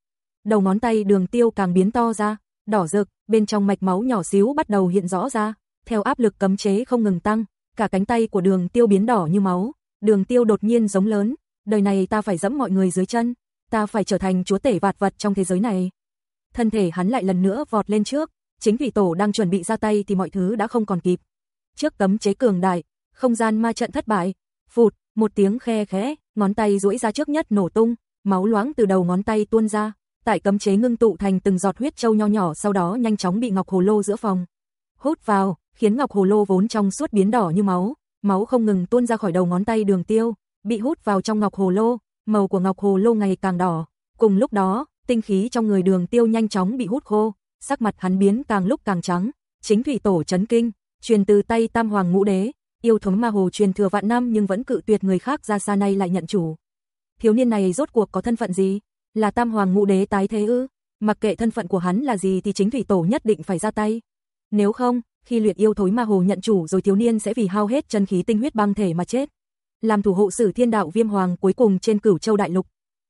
Đầu ngón tay đường tiêu càng biến to ra, đỏ rực, bên trong mạch máu nhỏ xíu bắt đầu hiện rõ ra, theo áp lực cấm chế không ngừng tăng, cả cánh tay của đường tiêu biến đỏ như máu, đường tiêu đột nhiên giống lớn, đời này ta phải dẫm mọi người dưới chân, ta phải trở thành chúa tể vạt vật trong thế giới này. Thân thể hắn lại lần nữa vọt lên trước, chính vì tổ đang chuẩn bị ra tay thì mọi thứ đã không còn kịp. Trước cấm chế cường đại, không gian ma trận thất bại, phụt, một tiếng khe khẽ, ngón tay duỗi ra trước nhất nổ tung, máu loáng từ đầu ngón tay tuôn ra, tại cấm chế ngưng tụ thành từng giọt huyết châu nho nhỏ sau đó nhanh chóng bị ngọc hồ lô giữa phòng. Hút vào, khiến ngọc hồ lô vốn trong suốt biến đỏ như máu, máu không ngừng tuôn ra khỏi đầu ngón tay đường tiêu, bị hút vào trong ngọc hồ lô, màu của ngọc hồ lô ngày càng đỏ. Cùng lúc đó, tinh khí trong người đường tiêu nhanh chóng bị hút khô, sắc mặt hắn biến càng lúc càng trắng, chính thủy tổ chấn kinh, truyền từ tay tam hoàng ngũ đế, yêu thống ma hồ truyền thừa vạn năm nhưng vẫn cự tuyệt người khác ra xa nay lại nhận chủ. Thiếu niên này rốt cuộc có thân phận gì? Là tam hoàng ngũ đế tái thế ư? Mặc kệ thân phận của hắn là gì thì chính thủy tổ nhất định phải ra tay. Nếu không, khi luyện yêu thối ma hồ nhận chủ rồi thiếu niên sẽ vì hao hết chân khí tinh huyết băng thể mà chết. Làm thủ hộ sử thiên đạo viêm hoàng cuối cùng trên cửu châu đại lục.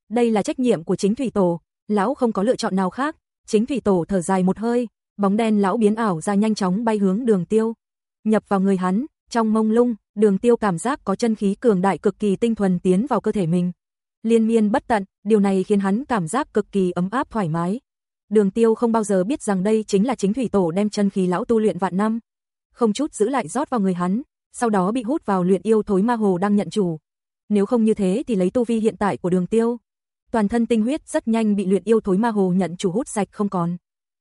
Đây là trách nhiệm của chính thủy tổ, lão không có lựa chọn nào khác. Chính thủy tổ thở dài một hơi, bóng đen lão biến ảo ra nhanh chóng bay hướng đường tiêu. Nhập vào người hắn, trong mông lung, đường tiêu cảm giác có chân khí cường đại cực kỳ tinh thuần tiến vào cơ thể mình. Liên miên bất tận, điều này khiến hắn cảm giác cực kỳ ấm áp thoải mái. Đường Tiêu không bao giờ biết rằng đây chính là chính thủy tổ đem chân khí lão tu luyện vạn năm, không chút giữ lại rót vào người hắn, sau đó bị hút vào luyện yêu thối ma hồ đang nhận chủ. Nếu không như thế thì lấy tu vi hiện tại của Đường Tiêu, toàn thân tinh huyết rất nhanh bị luyện yêu thối ma hồ nhận chủ hút sạch không còn.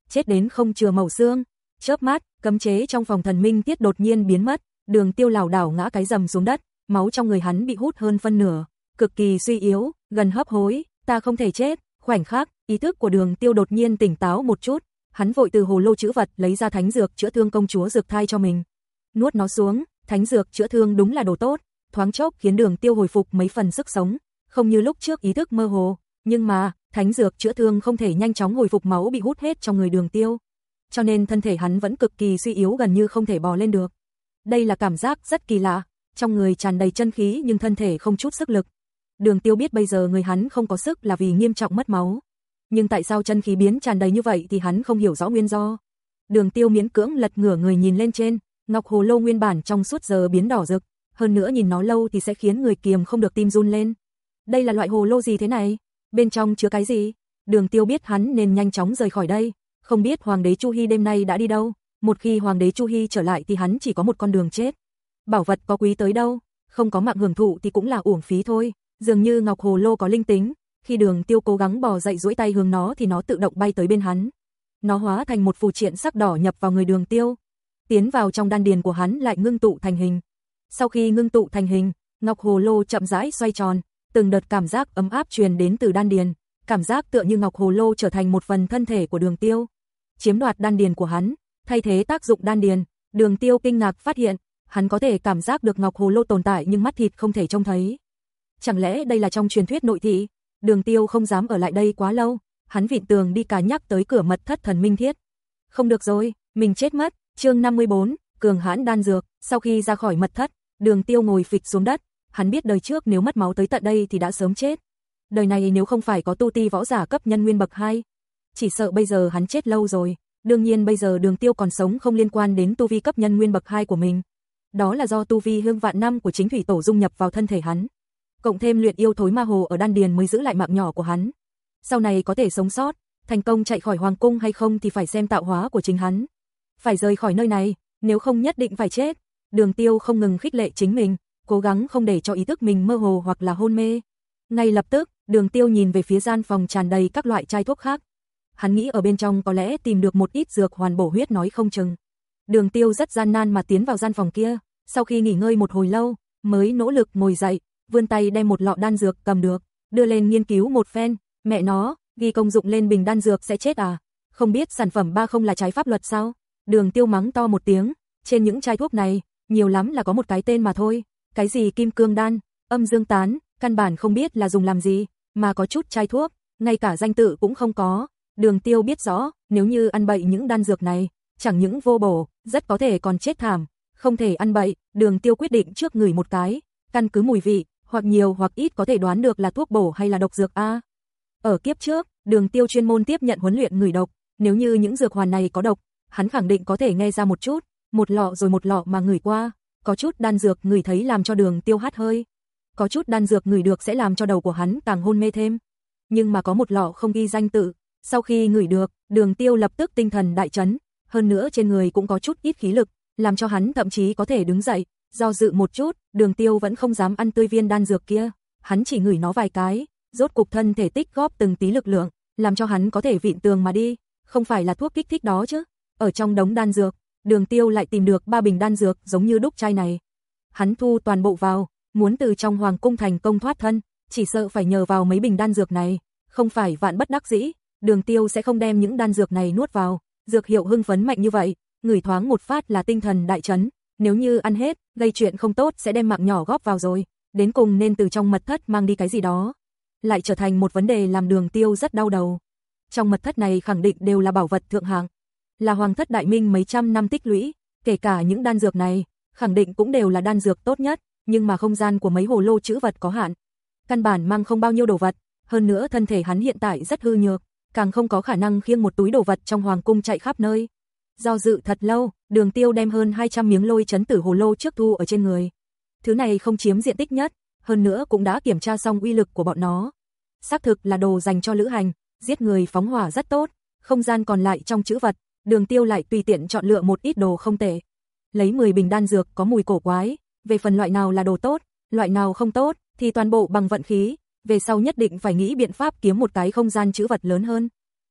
Chết đến không chừa màu xương, chớp mắt, cấm chế trong phòng thần minh tiết đột nhiên biến mất, Đường Tiêu lảo đảo ngã cái rầm xuống đất, máu trong người hắn bị hút hơn phân nửa, cực kỳ suy yếu, gần hấp hối, ta không thể chết, khoảnh khắc, ý thức của đường tiêu đột nhiên tỉnh táo một chút, hắn vội từ hồ lô chữ vật lấy ra thánh dược chữa thương công chúa dược thai cho mình. Nuốt nó xuống, thánh dược chữa thương đúng là đồ tốt, thoáng chốc khiến đường tiêu hồi phục mấy phần sức sống, không như lúc trước ý thức mơ hồ, nhưng mà, thánh dược chữa thương không thể nhanh chóng hồi phục máu bị hút hết trong người đường tiêu. Cho nên thân thể hắn vẫn cực kỳ suy yếu gần như không thể bò lên được. Đây là cảm giác rất kỳ lạ, trong người tràn đầy chân khí nhưng thân thể không chút sức lực. Đường tiêu biết bây giờ người hắn không có sức là vì nghiêm trọng mất máu. Nhưng tại sao chân khí biến tràn đầy như vậy thì hắn không hiểu rõ nguyên do. Đường tiêu miễn cưỡng lật ngửa người nhìn lên trên, ngọc hồ lô nguyên bản trong suốt giờ biến đỏ rực, hơn nữa nhìn nó lâu thì sẽ khiến người kiềm không được tim run lên. Đây là loại hồ lô gì thế này? Bên trong chứa cái gì? Đường tiêu biết hắn nên nhanh chóng rời khỏi đây, không biết Hoàng đế Chu Hy đêm nay đã đi đâu, một khi Hoàng đế Chu Hy trở lại thì hắn chỉ có một con đường chết. Bảo vật có quý tới đâu, không có mạng hưởng thụ thì cũng là uổng phí thôi, dường như Ngọc Hồ Lô có linh tính, khi đường tiêu cố gắng bò dậy duỗi tay hướng nó thì nó tự động bay tới bên hắn. Nó hóa thành một phù triện sắc đỏ nhập vào người đường tiêu, tiến vào trong đan điền của hắn lại ngưng tụ thành hình. Sau khi ngưng tụ thành hình, Ngọc Hồ Lô chậm rãi xoay tròn, từng đợt cảm giác ấm áp truyền đến từ đan điền, cảm giác tựa như Ngọc Hồ Lô trở thành một phần thân thể của đường tiêu. Chiếm đoạt đan điền của hắn, thay thế tác dụng đan điền, đường tiêu kinh ngạc phát hiện, hắn có thể cảm giác được Ngọc Hồ Lô tồn tại nhưng mắt thịt không thể trông thấy. Chẳng lẽ đây là trong truyền thuyết nội thị? Đường tiêu không dám ở lại đây quá lâu, hắn vịn tường đi cả nhắc tới cửa mật thất thần minh thiết. Không được rồi, mình chết mất, chương 54, cường hãn đan dược, sau khi ra khỏi mật thất, đường tiêu ngồi phịch xuống đất, hắn biết đời trước nếu mất máu tới tận đây thì đã sớm chết. Đời này nếu không phải có tu ti võ giả cấp nhân nguyên bậc 2, chỉ sợ bây giờ hắn chết lâu rồi. Đương nhiên bây giờ đường tiêu còn sống không liên quan đến tu vi cấp nhân nguyên bậc 2 của mình. Đó là do tu vi hương vạn năm của chính thủy tổ dung nhập vào thân thể hắn. Cộng thêm luyện yêu thối ma hồ ở đan điền mới giữ lại mạng nhỏ của hắn. Sau này có thể sống sót, thành công chạy khỏi hoàng cung hay không thì phải xem tạo hóa của chính hắn. Phải rời khỏi nơi này, nếu không nhất định phải chết. Đường tiêu không ngừng khích lệ chính mình, cố gắng không để cho ý thức mình mơ hồ hoặc là hôn mê. Ngay lập tức, đường tiêu nhìn về phía gian phòng tràn đầy các loại chai thuốc khác. Hắn nghĩ ở bên trong có lẽ tìm được một ít dược hoàn bổ huyết nói không chừng. Đường tiêu rất gian nan mà tiến vào gian phòng kia, sau khi nghỉ ngơi một hồi lâu, mới nỗ lực ngồi dậy, vươn tay đem một lọ đan dược cầm được, đưa lên nghiên cứu một phen, mẹ nó, ghi công dụng lên bình đan dược sẽ chết à? Không biết sản phẩm ba không là trái pháp luật sao? Đường tiêu mắng to một tiếng, trên những chai thuốc này, nhiều lắm là có một cái tên mà thôi, cái gì kim cương đan, âm dương tán, căn bản không biết là dùng làm gì, mà có chút chai thuốc, ngay cả danh tự cũng không có. Đường tiêu biết rõ, nếu như ăn bậy những đan dược này, chẳng những vô bổ, rất có thể còn chết thảm, không thể ăn bậy, đường tiêu quyết định trước người một cái, căn cứ mùi vị, hoặc nhiều hoặc ít có thể đoán được là thuốc bổ hay là độc dược A. Ở kiếp trước, đường tiêu chuyên môn tiếp nhận huấn luyện người độc, nếu như những dược hoàn này có độc, hắn khẳng định có thể nghe ra một chút, một lọ rồi một lọ mà ngửi qua, có chút đan dược ngửi thấy làm cho đường tiêu hát hơi, có chút đan dược ngửi được sẽ làm cho đầu của hắn càng hôn mê thêm. Nhưng mà có một lọ không ghi danh tự, sau khi ngửi được, đường tiêu lập tức tinh thần đại chấn, hơn nữa trên người cũng có chút ít khí lực, làm cho hắn thậm chí có thể đứng dậy, do dự một chút, đường tiêu vẫn không dám ăn tươi viên đan dược kia, hắn chỉ ngửi nó vài cái, rốt cục thân thể tích góp từng tí lực lượng, làm cho hắn có thể vịn tường mà đi, không phải là thuốc kích thích đó chứ. Ở trong đống đan dược, đường tiêu lại tìm được ba bình đan dược giống như đúc chai này. Hắn thu toàn bộ vào, muốn từ trong hoàng cung thành công thoát thân, chỉ sợ phải nhờ vào mấy bình đan dược này, không phải vạn bất đắc dĩ, đường tiêu sẽ không đem những đan dược này nuốt vào, dược hiệu hưng phấn mạnh như vậy, người thoáng một phát là tinh thần đại chấn, nếu như ăn hết, gây chuyện không tốt sẽ đem mạng nhỏ góp vào rồi, đến cùng nên từ trong mật thất mang đi cái gì đó. Lại trở thành một vấn đề làm đường tiêu rất đau đầu. Trong mật thất này khẳng định đều là bảo vật thượng hạng, là hoàng thất đại minh mấy trăm năm tích lũy, kể cả những đan dược này, khẳng định cũng đều là đan dược tốt nhất, nhưng mà không gian của mấy hồ lô chữ vật có hạn. Căn bản mang không bao nhiêu đồ vật, hơn nữa thân thể hắn hiện tại rất hư nhược, càng không có khả năng khiêng một túi đồ vật trong hoàng cung chạy khắp nơi. Do dự thật lâu, đường tiêu đem hơn 200 miếng lôi chấn tử hồ lô trước thu ở trên người. Thứ này không chiếm diện tích nhất, hơn nữa cũng đã kiểm tra xong uy lực của bọn nó. Xác thực là đồ dành cho lữ hành, giết người phóng hỏa rất tốt, không gian còn lại trong chữ vật, đường tiêu lại tùy tiện chọn lựa một ít đồ không tệ. Lấy 10 bình đan dược có mùi cổ quái, về phần loại nào là đồ tốt, loại nào không tốt, thì toàn bộ bằng vận khí, về sau nhất định phải nghĩ biện pháp kiếm một cái không gian chữ vật lớn hơn.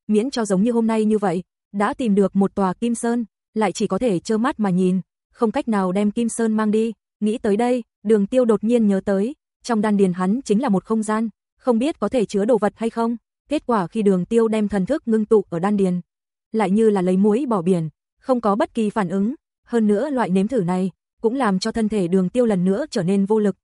Miễn cho giống như hôm nay như vậy, đã tìm được một tòa kim sơn, lại chỉ có thể trơ mắt mà nhìn, không cách nào đem kim sơn mang đi. Nghĩ tới đây, đường tiêu đột nhiên nhớ tới, trong đan điền hắn chính là một không gian, không biết có thể chứa đồ vật hay không. Kết quả khi đường tiêu đem thần thức ngưng tụ ở đan điền, lại như là lấy muối bỏ biển, không có bất kỳ phản ứng. Hơn nữa loại nếm thử này, cũng làm cho thân thể đường tiêu lần nữa trở nên vô lực.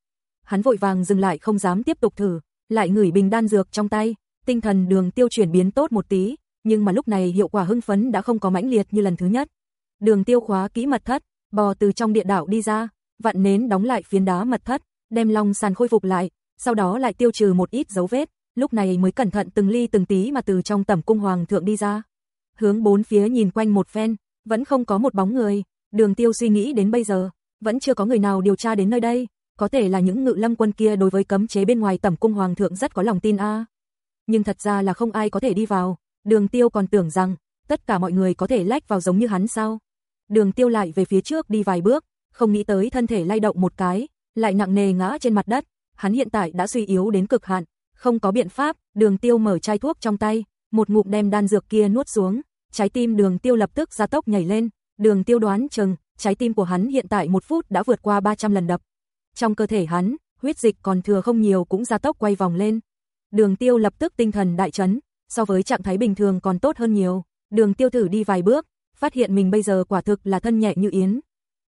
Hắn vội vàng dừng lại không dám tiếp tục thử, lại ngửi bình đan dược trong tay, tinh thần đường tiêu chuyển biến tốt một tí, nhưng mà lúc này hiệu quả hưng phấn đã không có mãnh liệt như lần thứ nhất. Đường tiêu khóa kỹ mật thất, bò từ trong địa đạo đi ra, vặn nến đóng lại phiến đá mật thất, đem long sàn khôi phục lại, sau đó lại tiêu trừ một ít dấu vết, lúc này mới cẩn thận từng ly từng tí mà từ trong tẩm cung hoàng thượng đi ra. Hướng bốn phía nhìn quanh một phen, vẫn không có một bóng người, đường tiêu suy nghĩ đến bây giờ, vẫn chưa có người nào điều tra đến nơi đây, có thể là những ngự lâm quân kia đối với cấm chế bên ngoài tẩm cung hoàng thượng rất có lòng tin a. Nhưng thật ra là không ai có thể đi vào, đường tiêu còn tưởng rằng, tất cả mọi người có thể lách vào giống như hắn sao. Đường tiêu lại về phía trước đi vài bước, không nghĩ tới thân thể lay động một cái, lại nặng nề ngã trên mặt đất, hắn hiện tại đã suy yếu đến cực hạn, không có biện pháp, đường tiêu mở chai thuốc trong tay, một ngụm đem đan dược kia nuốt xuống, trái tim đường tiêu lập tức gia tốc nhảy lên, đường tiêu đoán chừng, trái tim của hắn hiện tại một phút đã vượt qua 300 lần đập. Trong cơ thể hắn, huyết dịch còn thừa không nhiều cũng gia tốc quay vòng lên. Đường tiêu lập tức tinh thần đại chấn, so với trạng thái bình thường còn tốt hơn nhiều, đường tiêu thử đi vài bước, phát hiện mình bây giờ quả thực là thân nhẹ như yến.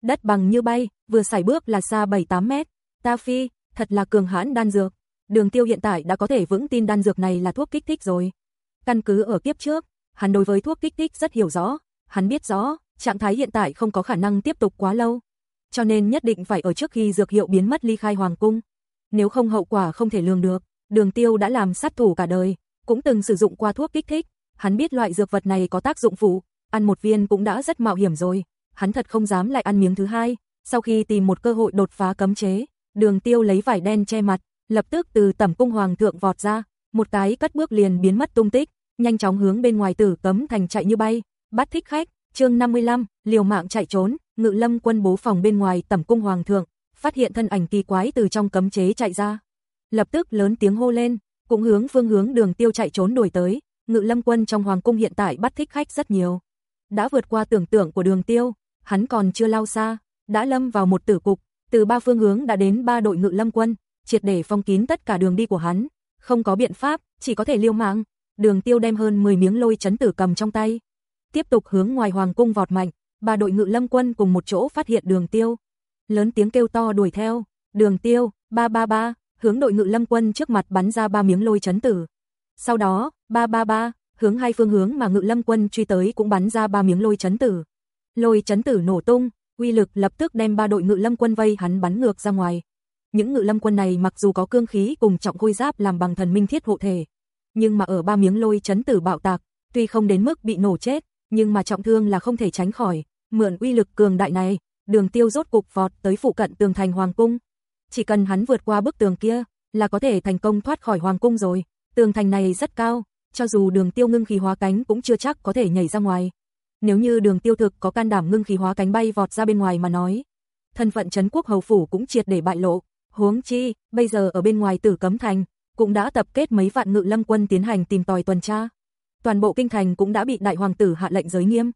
Đất bằng như bay, vừa xảy bước là xa 7-8 mét, ta phi, thật là cường hãn đan dược. Đường tiêu hiện tại đã có thể vững tin đan dược này là thuốc kích thích rồi. Căn cứ ở kiếp trước, hắn đối với thuốc kích thích rất hiểu rõ, hắn biết rõ, trạng thái hiện tại không có khả năng tiếp tục quá lâu. Cho nên nhất định phải ở trước khi dược hiệu biến mất ly khai hoàng cung. Nếu không hậu quả không thể lường được, đường tiêu đã làm sát thủ cả đời, cũng từng sử dụng qua thuốc kích thích, hắn biết loại dược vật này có tác dụng phụ, ăn một viên cũng đã rất mạo hiểm rồi, hắn thật không dám lại ăn miếng thứ hai, sau khi tìm một cơ hội đột phá cấm chế, đường tiêu lấy vải đen che mặt, lập tức từ tẩm cung hoàng thượng vọt ra, một cái cất bước liền biến mất tung tích, nhanh chóng hướng bên ngoài tử cấm thành chạy như bay, bắt thích khách, chương 55, liều mạng chạy trốn, ngự lâm quân bố phòng bên ngoài tẩm cung hoàng thượng, phát hiện thân ảnh kỳ quái từ trong cấm chế chạy ra. Lập tức lớn tiếng hô lên, cũng hướng phương hướng đường tiêu chạy trốn đuổi tới, ngự lâm quân trong hoàng cung hiện tại bắt thích khách rất nhiều. Đã vượt qua tưởng tượng của đường tiêu, hắn còn chưa lao xa, đã lâm vào một tử cục, từ ba phương hướng đã đến ba đội ngự lâm quân, triệt để phong kín tất cả đường đi của hắn, không có biện pháp, chỉ có thể liêu mạng. Đường Tiêu đem hơn 10 miếng lôi chấn tử cầm trong tay, tiếp tục hướng ngoài hoàng cung vọt mạnh, ba đội ngự lâm quân cùng một chỗ phát hiện Đường Tiêu. Lớn tiếng kêu to đuổi theo, "Đường Tiêu, ba ba ba!" hướng đội ngự lâm quân trước mặt bắn ra ba miếng lôi chấn tử. Sau đó, ba ba ba, hướng hai phương hướng mà ngự lâm quân truy tới cũng bắn ra ba miếng lôi chấn tử. Lôi chấn tử nổ tung, uy lực lập tức đem ba đội ngự lâm quân vây hắn bắn ngược ra ngoài. Những ngự lâm quân này mặc dù có cương khí cùng trọng khôi giáp làm bằng thần minh thiết hộ thể, nhưng mà ở ba miếng lôi chấn tử bạo tạc, tuy không đến mức bị nổ chết, nhưng mà trọng thương là không thể tránh khỏi, mượn uy lực cường đại này, Đường Tiêu rốt cục vọt tới phụ cận tường thành hoàng cung. Chỉ cần hắn vượt qua bức tường kia, là có thể thành công thoát khỏi hoàng cung rồi. Tường thành này rất cao, cho dù Đường Tiêu ngưng khí hóa cánh cũng chưa chắc có thể nhảy ra ngoài. Nếu như Đường Tiêu thực có can đảm ngưng khí hóa cánh bay vọt ra bên ngoài mà nói, thân phận trấn quốc hầu phủ cũng triệt để bại lộ, huống chi, bây giờ ở bên ngoài Tử Cấm thành, cũng đã tập kết mấy vạn ngự lâm quân tiến hành tìm tòi tuần tra. Toàn bộ kinh thành cũng đã bị đại hoàng tử hạ lệnh giới nghiêm.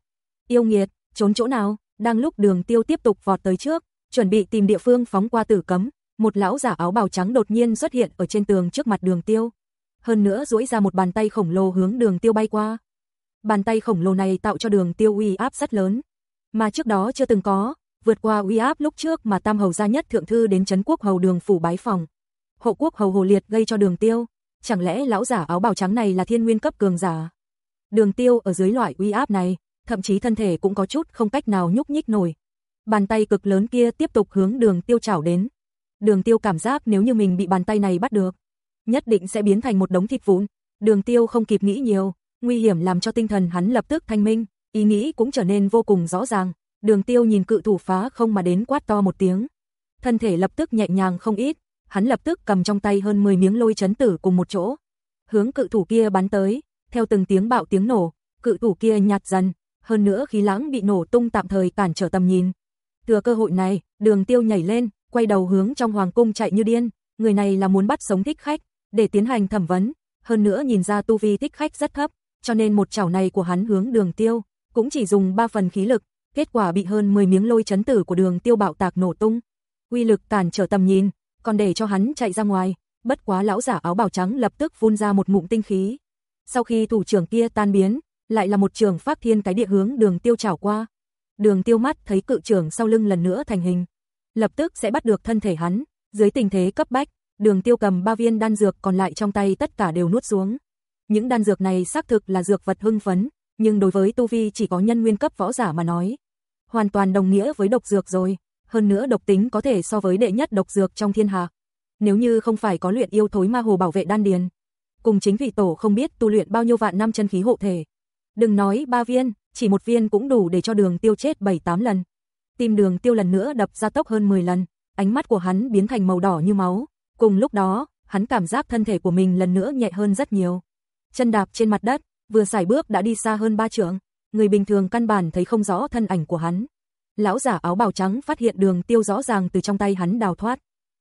Yêu nghiệt, trốn chỗ nào? Đang lúc Đường Tiêu tiếp tục vọt tới trước, chuẩn bị tìm địa phương phóng qua Tử Cấm, một lão giả áo bào trắng đột nhiên xuất hiện ở trên tường trước mặt Đường Tiêu. Hơn nữa duỗi ra một bàn tay khổng lồ hướng Đường Tiêu bay qua. Bàn tay khổng lồ này tạo cho Đường Tiêu uy áp rất lớn, mà trước đó chưa từng có, vượt qua uy áp lúc trước mà Tam hầu gia nhất thượng thư đến trấn quốc hầu đường phủ bái phòng hộ quốc hầu hồ liệt gây cho đường tiêu, chẳng lẽ lão giả áo bào trắng này là thiên nguyên cấp cường giả? Đường tiêu ở dưới loại uy áp này, thậm chí thân thể cũng có chút không cách nào nhúc nhích nổi. Bàn tay cực lớn kia tiếp tục hướng đường tiêu chảo đến. Đường tiêu cảm giác nếu như mình bị bàn tay này bắt được, nhất định sẽ biến thành một đống thịt vụn. Đường tiêu không kịp nghĩ nhiều, nguy hiểm làm cho tinh thần hắn lập tức thanh minh, ý nghĩ cũng trở nên vô cùng rõ ràng. Đường tiêu nhìn cự thủ phá không mà đến quát to một tiếng. Thân thể lập tức nhẹ nhàng không ít, hắn lập tức cầm trong tay hơn 10 miếng lôi chấn tử cùng một chỗ, hướng cự thủ kia bắn tới, theo từng tiếng bạo tiếng nổ, cự thủ kia nhạt dần, hơn nữa khí lãng bị nổ tung tạm thời cản trở tầm nhìn. Thừa cơ hội này, Đường Tiêu nhảy lên, quay đầu hướng trong hoàng cung chạy như điên, người này là muốn bắt sống thích khách để tiến hành thẩm vấn, hơn nữa nhìn ra tu vi thích khách rất thấp, cho nên một chảo này của hắn hướng Đường Tiêu cũng chỉ dùng 3 phần khí lực, kết quả bị hơn 10 miếng lôi chấn tử của Đường Tiêu bạo tạc nổ tung. Uy lực cản trở tầm nhìn, còn để cho hắn chạy ra ngoài, bất quá lão giả áo bào trắng lập tức phun ra một ngụm tinh khí. Sau khi thủ trưởng kia tan biến, lại là một trường pháp thiên cái địa hướng đường tiêu trảo qua. Đường tiêu mắt thấy cự trưởng sau lưng lần nữa thành hình. Lập tức sẽ bắt được thân thể hắn, dưới tình thế cấp bách, Đường Tiêu cầm ba viên đan dược còn lại trong tay tất cả đều nuốt xuống. Những đan dược này xác thực là dược vật hưng phấn, nhưng đối với tu vi chỉ có nhân nguyên cấp võ giả mà nói, hoàn toàn đồng nghĩa với độc dược rồi, hơn nữa độc tính có thể so với đệ nhất độc dược trong thiên hạ. Nếu như không phải có luyện yêu thối ma hồ bảo vệ đan điền, cùng chính vị tổ không biết tu luyện bao nhiêu vạn năm chân khí hộ thể. Đừng nói ba viên, chỉ một viên cũng đủ để cho đường tiêu chết 7-8 lần. Tim đường tiêu lần nữa đập ra tốc hơn 10 lần, ánh mắt của hắn biến thành màu đỏ như máu. Cùng lúc đó, hắn cảm giác thân thể của mình lần nữa nhẹ hơn rất nhiều. Chân đạp trên mặt đất, vừa xài bước đã đi xa hơn ba trượng, người bình thường căn bản thấy không rõ thân ảnh của hắn. Lão giả áo bào trắng phát hiện đường tiêu rõ ràng từ trong tay hắn đào thoát.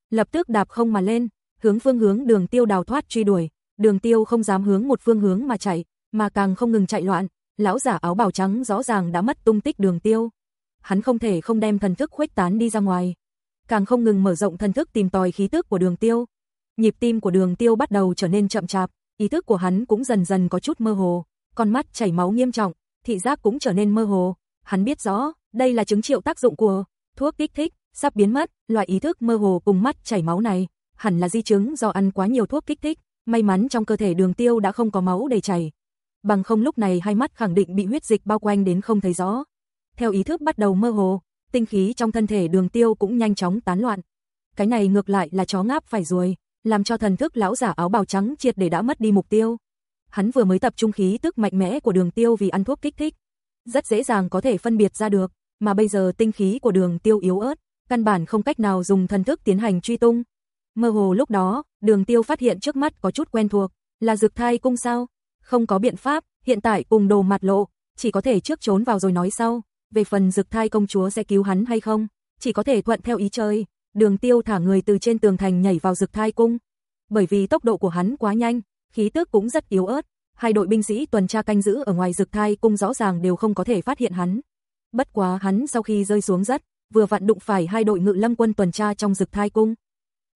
Lập tức đạp không mà lên, hướng phương hướng đường tiêu đào thoát truy đuổi, đường tiêu không dám hướng một phương hướng mà chạy, mà càng không ngừng chạy loạn, lão giả áo bào trắng rõ ràng đã mất tung tích đường tiêu. Hắn không thể không đem thần thức khuếch tán đi ra ngoài, càng không ngừng mở rộng thần thức tìm tòi khí tức của đường tiêu. Nhịp tim của đường tiêu bắt đầu trở nên chậm chạp, ý thức của hắn cũng dần dần có chút mơ hồ, con mắt chảy máu nghiêm trọng, thị giác cũng trở nên mơ hồ. Hắn biết rõ, đây là chứng triệu tác dụng của thuốc kích thích, sắp biến mất, loại ý thức mơ hồ cùng mắt chảy máu này, hẳn là di chứng do ăn quá nhiều thuốc kích thích, may mắn trong cơ thể đường tiêu đã không có máu để chảy. Bằng không lúc này hai mắt khẳng định bị huyết dịch bao quanh đến không thấy rõ. Theo ý thức bắt đầu mơ hồ, tinh khí trong thân thể đường tiêu cũng nhanh chóng tán loạn. Cái này ngược lại là chó ngáp phải ruồi, làm cho thần thức lão giả áo bào trắng triệt để đã mất đi mục tiêu. Hắn vừa mới tập trung khí tức mạnh mẽ của đường tiêu vì ăn thuốc kích thích. Rất dễ dàng có thể phân biệt ra được, mà bây giờ tinh khí của đường tiêu yếu ớt, căn bản không cách nào dùng thần thức tiến hành truy tung. Mơ hồ lúc đó, đường tiêu phát hiện trước mắt có chút quen thuộc, là dược thai cung sao? Không có biện pháp, hiện tại cùng đồ mặt lộ, chỉ có thể trước trốn vào rồi nói sau, về phần dực thai công chúa sẽ cứu hắn hay không, chỉ có thể thuận theo ý chơi. Đường tiêu thả người từ trên tường thành nhảy vào dực thai cung. Bởi vì tốc độ của hắn quá nhanh, khí tức cũng rất yếu ớt, hai đội binh sĩ tuần tra canh giữ ở ngoài dực thai cung rõ ràng đều không có thể phát hiện hắn. Bất quá hắn sau khi rơi xuống rất, vừa vặn đụng phải hai đội ngự lâm quân tuần tra trong dực thai cung.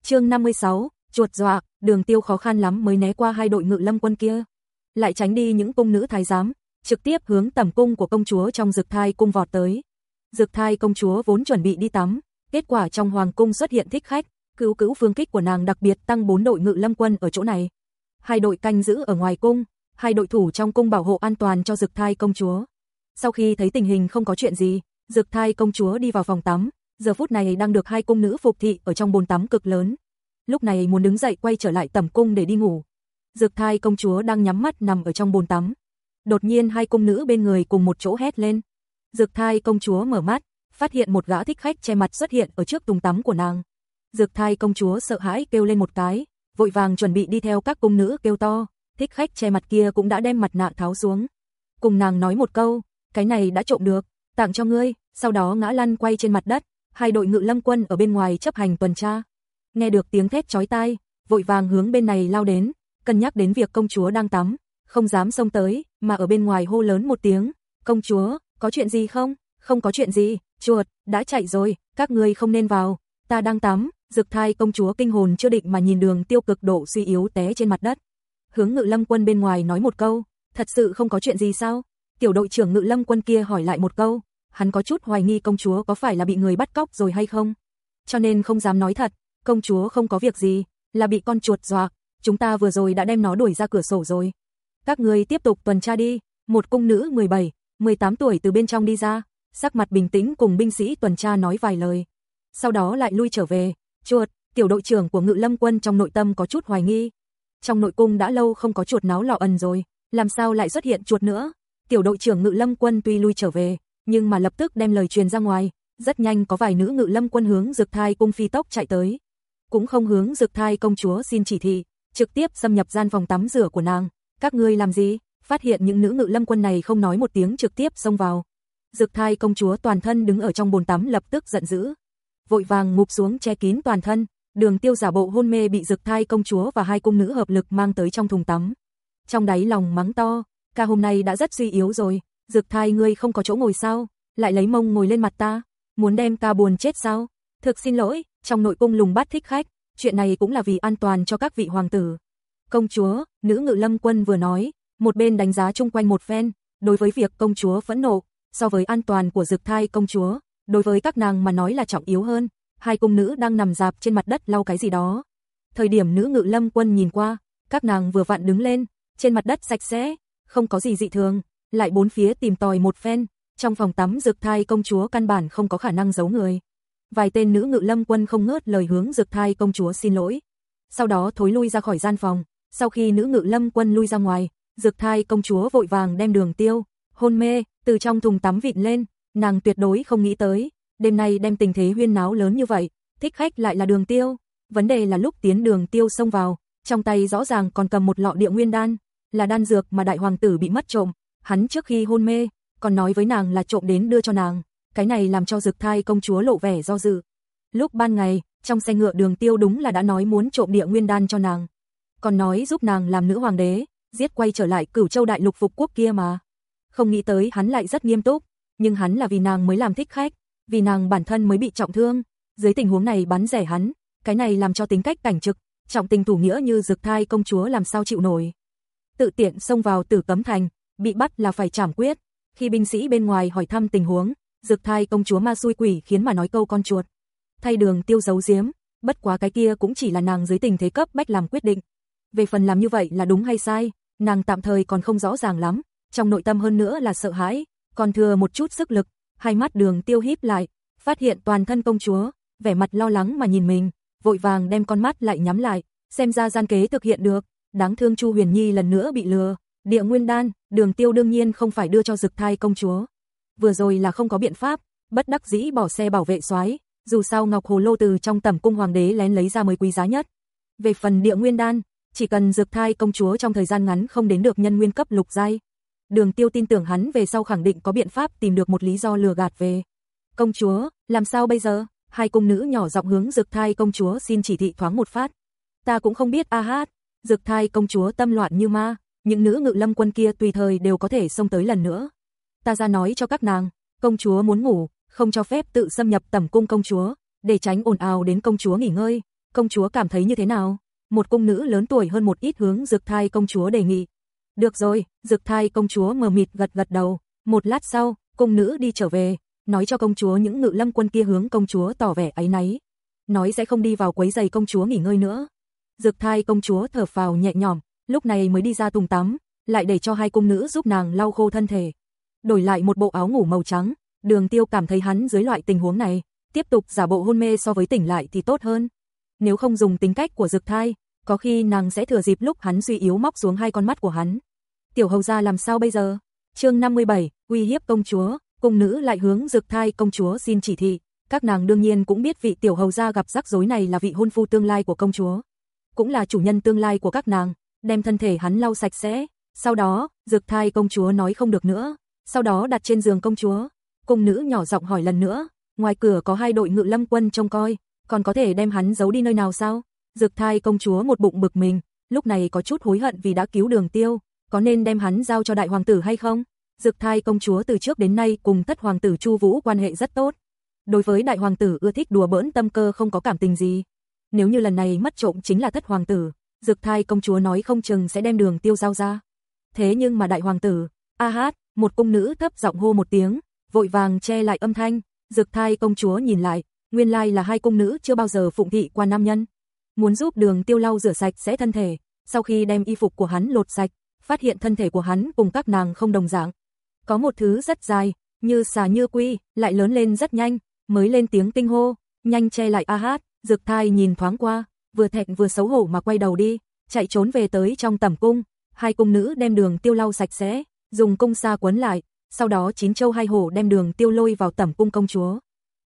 chương 56, chuột dọa, đường tiêu khó khăn lắm mới né qua hai đội ngự lâm quân kia. Lại tránh đi những cung nữ thái giám, trực tiếp hướng tầm cung của công chúa trong dực thai cung vọt tới. Dực thai công chúa vốn chuẩn bị đi tắm, kết quả trong hoàng cung xuất hiện thích khách, cứu cứu phương kích của nàng đặc biệt tăng bốn đội ngự lâm quân ở chỗ này. Hai đội canh giữ ở ngoài cung, hai đội thủ trong cung bảo hộ an toàn cho dực thai công chúa. Sau khi thấy tình hình không có chuyện gì, Dực thai công chúa đi vào phòng tắm, giờ phút này đang được hai cung nữ phục thị ở trong bồn tắm cực lớn. Lúc này muốn đứng dậy quay trở lại tẩm cung để đi ngủ dược thai công chúa đang nhắm mắt nằm ở trong bồn tắm. Đột nhiên hai cung nữ bên người cùng một chỗ hét lên. dược thai công chúa mở mắt, phát hiện một gã thích khách che mặt xuất hiện ở trước tùng tắm của nàng. dược thai công chúa sợ hãi kêu lên một cái, vội vàng chuẩn bị đi theo các cung nữ kêu to, thích khách che mặt kia cũng đã đem mặt nạ tháo xuống. Cùng nàng nói một câu, cái này đã trộm được, tặng cho ngươi, sau đó ngã lăn quay trên mặt đất, hai đội ngự lâm quân ở bên ngoài chấp hành tuần tra. Nghe được tiếng thét chói tai, vội vàng hướng bên này lao đến, cân nhắc đến việc công chúa đang tắm, không dám xông tới, mà ở bên ngoài hô lớn một tiếng, "Công chúa, có chuyện gì không?" "Không có chuyện gì, chuột đã chạy rồi, các ngươi không nên vào, ta đang tắm." Dực Thai công chúa kinh hồn chưa định mà nhìn Đường Tiêu cực độ suy yếu té trên mặt đất. Hướng Ngự Lâm quân bên ngoài nói một câu, "Thật sự không có chuyện gì sao?" Tiểu đội trưởng Ngự Lâm quân kia hỏi lại một câu, hắn có chút hoài nghi công chúa có phải là bị người bắt cóc rồi hay không. Cho nên không dám nói thật, công chúa không có việc gì, là bị con chuột dọa, chúng ta vừa rồi đã đem nó đuổi ra cửa sổ rồi. Các người tiếp tục tuần tra đi, một cung nữ 17, 18 tuổi từ bên trong đi ra, sắc mặt bình tĩnh cùng binh sĩ tuần tra nói vài lời. Sau đó lại lui trở về, chuột, tiểu đội trưởng của ngự lâm quân trong nội tâm có chút hoài nghi. Trong nội cung đã lâu không có chuột náo lò ẩn rồi, làm sao lại xuất hiện chuột nữa? Tiểu đội trưởng ngự lâm quân tuy lui trở về, nhưng mà lập tức đem lời truyền ra ngoài, rất nhanh có vài nữ ngự lâm quân hướng Dực Thai cung phi tốc chạy tới. Cũng không hướng Dực Thai công chúa xin chỉ thị, trực tiếp xâm nhập gian phòng tắm rửa của nàng. Các ngươi làm gì? Phát hiện những nữ ngự lâm quân này không nói một tiếng trực tiếp xông vào. Dực Thai công chúa toàn thân đứng ở trong bồn tắm lập tức giận dữ, vội vàng ngụp xuống che kín toàn thân. Đường Tiêu giả bộ hôn mê bị Dực Thai công chúa và hai cung nữ hợp lực mang tới trong thùng tắm. Trong đáy lòng mắng to, ca hôm nay đã rất suy yếu rồi, Dực thai ngươi không có chỗ ngồi sao, lại lấy mông ngồi lên mặt ta, muốn đem ta buồn chết sao? Thực xin lỗi, trong nội cung lùng bắt thích khách, chuyện này cũng là vì an toàn cho các vị hoàng tử. Công chúa, nữ ngự lâm quân vừa nói, một bên đánh giá chung quanh một phen, đối với việc công chúa phẫn nộ, so với an toàn của dược thai công chúa, đối với các nàng mà nói là trọng yếu hơn, hai cung nữ đang nằm dạp trên mặt đất lau cái gì đó. Thời điểm nữ ngự lâm quân nhìn qua, các nàng vừa vặn đứng lên, trên mặt đất sạch sẽ, không có gì dị thường, lại bốn phía tìm tòi một phen, trong phòng tắm dược thai công chúa căn bản không có khả năng giấu người. Vài tên nữ ngự lâm quân không ngớt lời hướng dược thai công chúa xin lỗi. Sau đó thối lui ra khỏi gian phòng, sau khi nữ ngự lâm quân lui ra ngoài, dược thai công chúa vội vàng đem đường tiêu, hôn mê, từ trong thùng tắm vịt lên, nàng tuyệt đối không nghĩ tới, đêm nay đem tình thế huyên náo lớn như vậy, thích khách lại là đường tiêu. Vấn đề là lúc tiến đường tiêu xông vào, trong tay rõ ràng còn cầm một lọ địa nguyên đan, là đan dược mà đại hoàng tử bị mất trộm, hắn trước khi hôn mê, còn nói với nàng là trộm đến đưa cho nàng, cái này làm cho dực thai công chúa lộ vẻ do dự. Lúc ban ngày, trong xe ngựa đường tiêu đúng là đã nói muốn trộm địa nguyên đan cho nàng, còn nói giúp nàng làm nữ hoàng đế, giết quay trở lại cửu châu đại lục phục quốc kia mà. Không nghĩ tới hắn lại rất nghiêm túc, nhưng hắn là vì nàng mới làm thích khách, vì nàng bản thân mới bị trọng thương, dưới tình huống này bắn rẻ hắn, cái này làm cho tính cách cảnh trực, trọng tình thủ nghĩa như dực thai công chúa làm sao chịu nổi. Tự tiện xông vào tử cấm thành, bị bắt là phải trảm quyết, khi binh sĩ bên ngoài hỏi thăm tình huống, dực thai công chúa ma xui quỷ khiến mà nói câu con chuột. Thay đường tiêu giấu giếm, bất quá cái kia cũng chỉ là nàng dưới tình thế cấp bách làm quyết định. Về phần làm như vậy là đúng hay sai, nàng tạm thời còn không rõ ràng lắm, trong nội tâm hơn nữa là sợ hãi, còn thừa một chút sức lực, hai mắt đường tiêu híp lại, phát hiện toàn thân công chúa, vẻ mặt lo lắng mà nhìn mình, vội vàng đem con mắt lại nhắm lại, xem ra gian kế thực hiện được, đáng thương Chu Huyền Nhi lần nữa bị lừa, địa nguyên đan, đường tiêu đương nhiên không phải đưa cho dực thai công chúa. Vừa rồi là không có biện pháp, bất đắc dĩ bỏ xe bảo vệ soái dù sao Ngọc Hồ Lô từ trong tẩm cung hoàng đế lén lấy ra mới quý giá nhất. Về phần địa nguyên đan, chỉ cần dược thai công chúa trong thời gian ngắn không đến được nhân nguyên cấp lục giai. Đường tiêu tin tưởng hắn về sau khẳng định có biện pháp tìm được một lý do lừa gạt về. Công chúa, làm sao bây giờ? Hai cung nữ nhỏ giọng hướng dược thai công chúa xin chỉ thị thoáng một phát. Ta cũng không biết a hát, dược thai công chúa tâm loạn như ma, những nữ ngự lâm quân kia tùy thời đều có thể xông tới lần nữa. Ta ra nói cho các nàng, công chúa muốn ngủ, không cho phép tự xâm nhập tẩm cung công chúa, để tránh ồn ào đến công chúa nghỉ ngơi. Công chúa cảm thấy như thế nào? một cung nữ lớn tuổi hơn một ít hướng dược Thai công chúa đề nghị. Được rồi, dược Thai công chúa mờ mịt gật gật đầu, một lát sau, cung nữ đi trở về, nói cho công chúa những ngự lâm quân kia hướng công chúa tỏ vẻ ấy náy. Nói sẽ không đi vào quấy giày công chúa nghỉ ngơi nữa. Dược Thai công chúa thở phào nhẹ nhõm, lúc này mới đi ra tùng tắm, lại để cho hai cung nữ giúp nàng lau khô thân thể. Đổi lại một bộ áo ngủ màu trắng, Đường Tiêu cảm thấy hắn dưới loại tình huống này, tiếp tục giả bộ hôn mê so với tỉnh lại thì tốt hơn. Nếu không dùng tính cách của dược Thai, có khi nàng sẽ thừa dịp lúc hắn suy yếu móc xuống hai con mắt của hắn. Tiểu hầu gia làm sao bây giờ? Chương 57, uy hiếp công chúa, cung nữ lại hướng dược Thai công chúa xin chỉ thị, các nàng đương nhiên cũng biết vị tiểu hầu gia gặp rắc rối này là vị hôn phu tương lai của công chúa, cũng là chủ nhân tương lai của các nàng, đem thân thể hắn lau sạch sẽ, sau đó, dược Thai công chúa nói không được nữa, sau đó đặt trên giường công chúa. Cung nữ nhỏ giọng hỏi lần nữa, ngoài cửa có hai đội ngự lâm quân trông coi, còn có thể đem hắn giấu đi nơi nào sao? Dược thai công chúa một bụng bực mình, lúc này có chút hối hận vì đã cứu đường tiêu, có nên đem hắn giao cho đại hoàng tử hay không? Dược thai công chúa từ trước đến nay cùng thất hoàng tử Chu Vũ quan hệ rất tốt. Đối với đại hoàng tử ưa thích đùa bỡn tâm cơ không có cảm tình gì. Nếu như lần này mất trộm chính là thất hoàng tử, dược thai công chúa nói không chừng sẽ đem đường tiêu giao ra. Thế nhưng mà đại hoàng tử, a hát, một cung nữ thấp giọng hô một tiếng, vội vàng che lại âm thanh, dực thai công chúa nhìn lại, nguyên lai là hai cung nữ chưa bao giờ phụng thị qua nam nhân. Muốn giúp đường tiêu lau rửa sạch sẽ thân thể, sau khi đem y phục của hắn lột sạch, phát hiện thân thể của hắn cùng các nàng không đồng dạng. Có một thứ rất dài, như xà như quy, lại lớn lên rất nhanh, mới lên tiếng kinh hô, nhanh che lại a hát, dực thai nhìn thoáng qua, vừa thẹn vừa xấu hổ mà quay đầu đi, chạy trốn về tới trong tẩm cung, hai cung nữ đem đường tiêu lau sạch sẽ, dùng cung sa quấn lại, sau đó chín châu hai hổ đem đường tiêu lôi vào tẩm cung công chúa.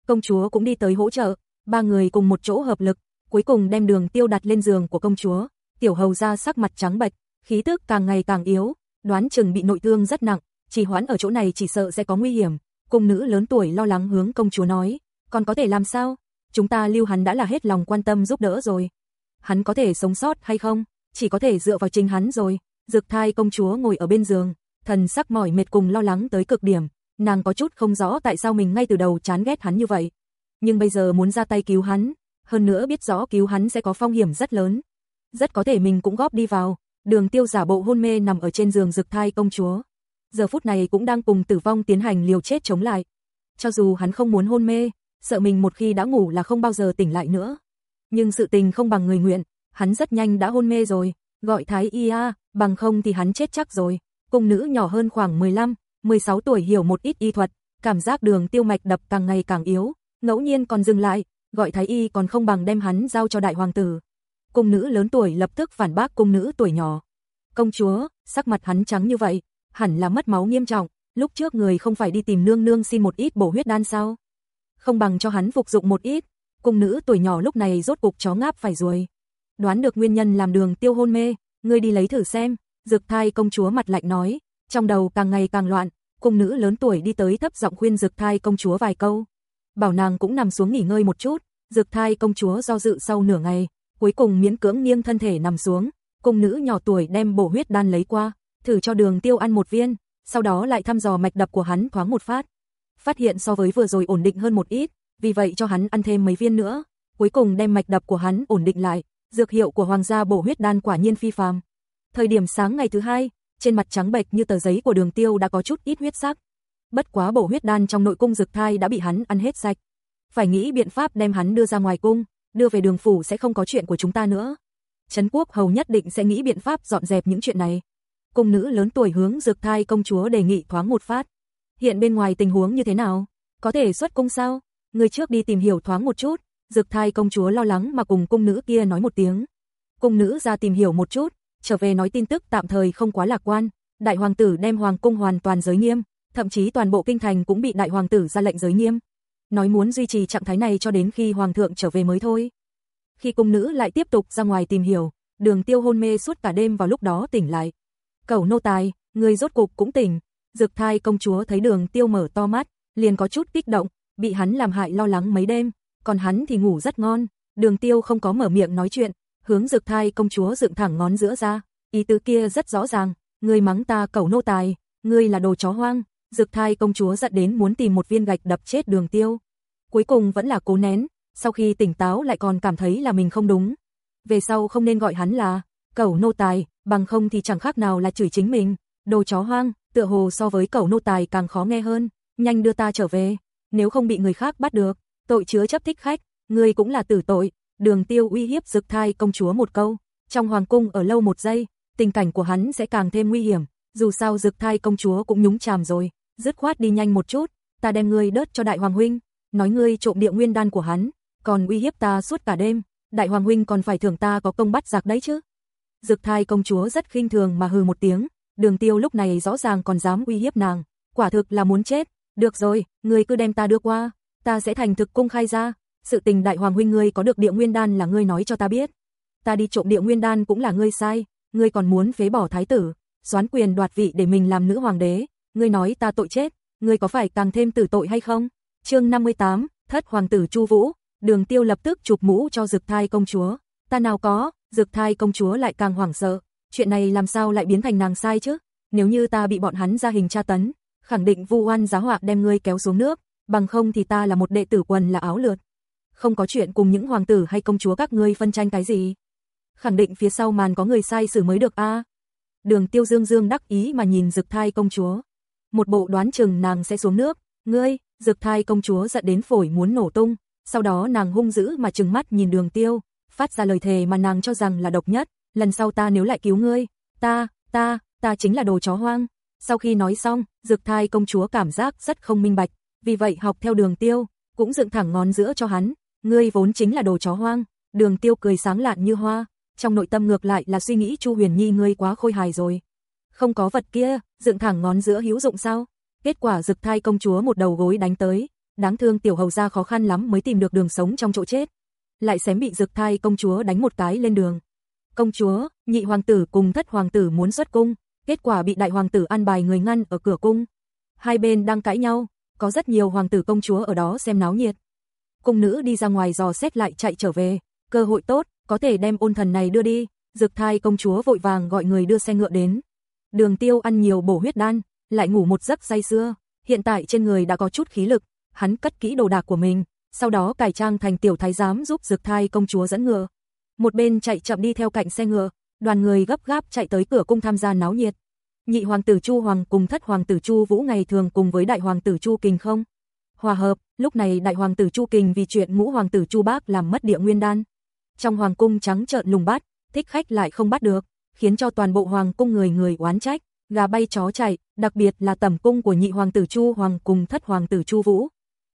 Công chúa cũng đi tới hỗ trợ, ba người cùng một chỗ hợp lực, cuối cùng đem đường tiêu đặt lên giường của công chúa. Tiểu hầu ra sắc mặt trắng bệch, khí tức càng ngày càng yếu, đoán chừng bị nội thương rất nặng, chỉ hoãn ở chỗ này chỉ sợ sẽ có nguy hiểm. Cung nữ lớn tuổi lo lắng hướng công chúa nói, còn có thể làm sao? Chúng ta lưu hắn đã là hết lòng quan tâm giúp đỡ rồi. Hắn có thể sống sót hay không? Chỉ có thể dựa vào chính hắn rồi. Dược thai công chúa ngồi ở bên giường, thần sắc mỏi mệt cùng lo lắng tới cực điểm. Nàng có chút không rõ tại sao mình ngay từ đầu chán ghét hắn như vậy. Nhưng bây giờ muốn ra tay cứu hắn, hơn nữa biết rõ cứu hắn sẽ có phong hiểm rất lớn. Rất có thể mình cũng góp đi vào, đường tiêu giả bộ hôn mê nằm ở trên giường rực thai công chúa. Giờ phút này cũng đang cùng tử vong tiến hành liều chết chống lại. Cho dù hắn không muốn hôn mê, sợ mình một khi đã ngủ là không bao giờ tỉnh lại nữa. Nhưng sự tình không bằng người nguyện, hắn rất nhanh đã hôn mê rồi, gọi thái y a, bằng không thì hắn chết chắc rồi. Cung nữ nhỏ hơn khoảng 15, 16 tuổi hiểu một ít y thuật, cảm giác đường tiêu mạch đập càng ngày càng yếu, ngẫu nhiên còn dừng lại, gọi thái y còn không bằng đem hắn giao cho đại hoàng tử. Cung nữ lớn tuổi lập tức phản bác cung nữ tuổi nhỏ. Công chúa, sắc mặt hắn trắng như vậy, hẳn là mất máu nghiêm trọng, lúc trước người không phải đi tìm nương nương xin một ít bổ huyết đan sao? Không bằng cho hắn phục dụng một ít. Cung nữ tuổi nhỏ lúc này rốt cục chó ngáp phải ruồi. Đoán được nguyên nhân làm đường tiêu hôn mê, ngươi đi lấy thử xem. Dực thai công chúa mặt lạnh nói, trong đầu càng ngày càng loạn, cung nữ lớn tuổi đi tới thấp giọng khuyên dực thai công chúa vài câu. Bảo nàng cũng nằm xuống nghỉ ngơi một chút, dực thai công chúa do dự sau nửa ngày, cuối cùng miễn cưỡng nghiêng thân thể nằm xuống, cung nữ nhỏ tuổi đem bổ huyết đan lấy qua, thử cho đường tiêu ăn một viên, sau đó lại thăm dò mạch đập của hắn thoáng một phát. Phát hiện so với vừa rồi ổn định hơn một ít, vì vậy cho hắn ăn thêm mấy viên nữa, cuối cùng đem mạch đập của hắn ổn định lại, dược hiệu của hoàng gia bổ huyết đan quả nhiên phi phàm. Thời điểm sáng ngày thứ hai, trên mặt trắng bệch như tờ giấy của đường tiêu đã có chút ít huyết sắc. Bất quá bổ huyết đan trong nội cung dược thai đã bị hắn ăn hết sạch. Phải nghĩ biện pháp đem hắn đưa ra ngoài cung, đưa về đường phủ sẽ không có chuyện của chúng ta nữa. Trấn quốc hầu nhất định sẽ nghĩ biện pháp dọn dẹp những chuyện này. Cung nữ lớn tuổi hướng dược thai công chúa đề nghị thoáng một phát. Hiện bên ngoài tình huống như thế nào? Có thể xuất cung sao? Người trước đi tìm hiểu thoáng một chút. Dược thai công chúa lo lắng mà cùng cung nữ kia nói một tiếng. Cung nữ ra tìm hiểu một chút, trở về nói tin tức tạm thời không quá lạc quan. Đại hoàng tử đem hoàng cung hoàn toàn giới nghiêm, thậm chí toàn bộ kinh thành cũng bị đại hoàng tử ra lệnh giới nghiêm. Nói muốn duy trì trạng thái này cho đến khi hoàng thượng trở về mới thôi. Khi cung nữ lại tiếp tục ra ngoài tìm hiểu, đường tiêu hôn mê suốt cả đêm vào lúc đó tỉnh lại. Cẩu nô tài, người rốt cục cũng tỉnh. Dực thai công chúa thấy đường tiêu mở to mắt, liền có chút kích động, bị hắn làm hại lo lắng mấy đêm, còn hắn thì ngủ rất ngon. Đường tiêu không có mở miệng nói chuyện, hướng dực thai công chúa dựng thẳng ngón giữa ra. Ý tứ kia rất rõ ràng, ngươi mắng ta cẩu nô tài, ngươi là đồ chó hoang. Dực thai công chúa giận đến muốn tìm một viên gạch đập chết đường tiêu. Cuối cùng vẫn là cố nén, sau khi tỉnh táo lại còn cảm thấy là mình không đúng. Về sau không nên gọi hắn là cẩu nô tài, bằng không thì chẳng khác nào là chửi chính mình, đồ chó hoang, tựa hồ so với cẩu nô tài càng khó nghe hơn, nhanh đưa ta trở về, nếu không bị người khác bắt được, tội chứa chấp thích khách, ngươi cũng là tử tội. Đường Tiêu uy hiếp Dực Thai công chúa một câu, trong hoàng cung ở lâu một giây, tình cảnh của hắn sẽ càng thêm nguy hiểm, dù sao Dực Thai công chúa cũng nhúng chàm rồi, dứt khoát đi nhanh một chút, ta đem ngươi đớt cho đại hoàng huynh, nói ngươi trộm địa nguyên đan của hắn, còn uy hiếp ta suốt cả đêm, đại hoàng huynh còn phải thưởng ta có công bắt giặc đấy chứ. Dực thai công chúa rất khinh thường mà hừ một tiếng, đường tiêu lúc này rõ ràng còn dám uy hiếp nàng, quả thực là muốn chết, được rồi, ngươi cứ đem ta đưa qua, ta sẽ thành thực cung khai ra, sự tình đại hoàng huynh ngươi có được địa nguyên đan là ngươi nói cho ta biết. Ta đi trộm địa nguyên đan cũng là ngươi sai, ngươi còn muốn phế bỏ thái tử, xoán quyền đoạt vị để mình làm nữ hoàng đế, ngươi nói ta tội chết, ngươi có phải càng thêm tử tội hay không? Chương 58, Thất hoàng tử Chu Vũ, Đường Tiêu lập tức chụp mũ cho Dực Thai công chúa, ta nào có, Dực Thai công chúa lại càng hoảng sợ, chuyện này làm sao lại biến thành nàng sai chứ? Nếu như ta bị bọn hắn ra hình tra tấn, khẳng định vu oan giá họa đem ngươi kéo xuống nước, bằng không thì ta là một đệ tử quần là áo lượt. Không có chuyện cùng những hoàng tử hay công chúa các ngươi phân tranh cái gì. Khẳng định phía sau màn có người sai xử mới được a. Đường Tiêu Dương Dương đắc ý mà nhìn Dực Thai công chúa. Một bộ đoán chừng nàng sẽ xuống nước, ngươi, Dực Thai công chúa giận đến phổi muốn nổ tung, sau đó nàng hung dữ mà trừng mắt nhìn Đường Tiêu, phát ra lời thề mà nàng cho rằng là độc nhất, lần sau ta nếu lại cứu ngươi, ta, ta, ta chính là đồ chó hoang. Sau khi nói xong, Dực Thai công chúa cảm giác rất không minh bạch, vì vậy học theo Đường Tiêu, cũng dựng thẳng ngón giữa cho hắn, ngươi vốn chính là đồ chó hoang. Đường Tiêu cười sáng lạn như hoa, trong nội tâm ngược lại là suy nghĩ Chu Huyền Nhi ngươi quá khôi hài rồi. Không có vật kia, dựng thẳng ngón giữa hữu dụng sao? Kết quả Dực Thai công chúa một đầu gối đánh tới, đáng thương tiểu hầu gia khó khăn lắm mới tìm được đường sống trong chỗ chết. Lại xém bị Dực Thai công chúa đánh một cái lên đường. Công chúa, nhị hoàng tử cùng thất hoàng tử muốn xuất cung, kết quả bị đại hoàng tử an bài người ngăn ở cửa cung. Hai bên đang cãi nhau, có rất nhiều hoàng tử công chúa ở đó xem náo nhiệt. Cung nữ đi ra ngoài dò xét lại chạy trở về, cơ hội tốt, có thể đem ôn thần này đưa đi. Dực thai công chúa vội vàng gọi người đưa xe ngựa đến. Đường tiêu ăn nhiều bổ huyết đan, lại ngủ một giấc say xưa, hiện tại trên người đã có chút khí lực, hắn cất kỹ đồ đạc của mình, sau đó cải trang thành tiểu thái giám giúp Dực Thai công chúa dẫn ngựa. Một bên chạy chậm đi theo cạnh xe ngựa, đoàn người gấp gáp chạy tới cửa cung tham gia náo nhiệt. Nhị hoàng tử Chu Hoàng cùng thất hoàng tử Chu Vũ ngày thường cùng với đại hoàng tử Chu Kình không hòa hợp, lúc này đại hoàng tử Chu Kình vì chuyện ngũ hoàng tử Chu Bác làm mất địa nguyên đan. trong hoàng cung trắng trợn lùng bắt, thích khách lại không bắt được, khiến cho toàn bộ hoàng cung người người oán trách, gà bay chó chạy, đặc biệt là tẩm cung của nhị hoàng tử Chu Hoàng cùng thất hoàng tử Chu Vũ.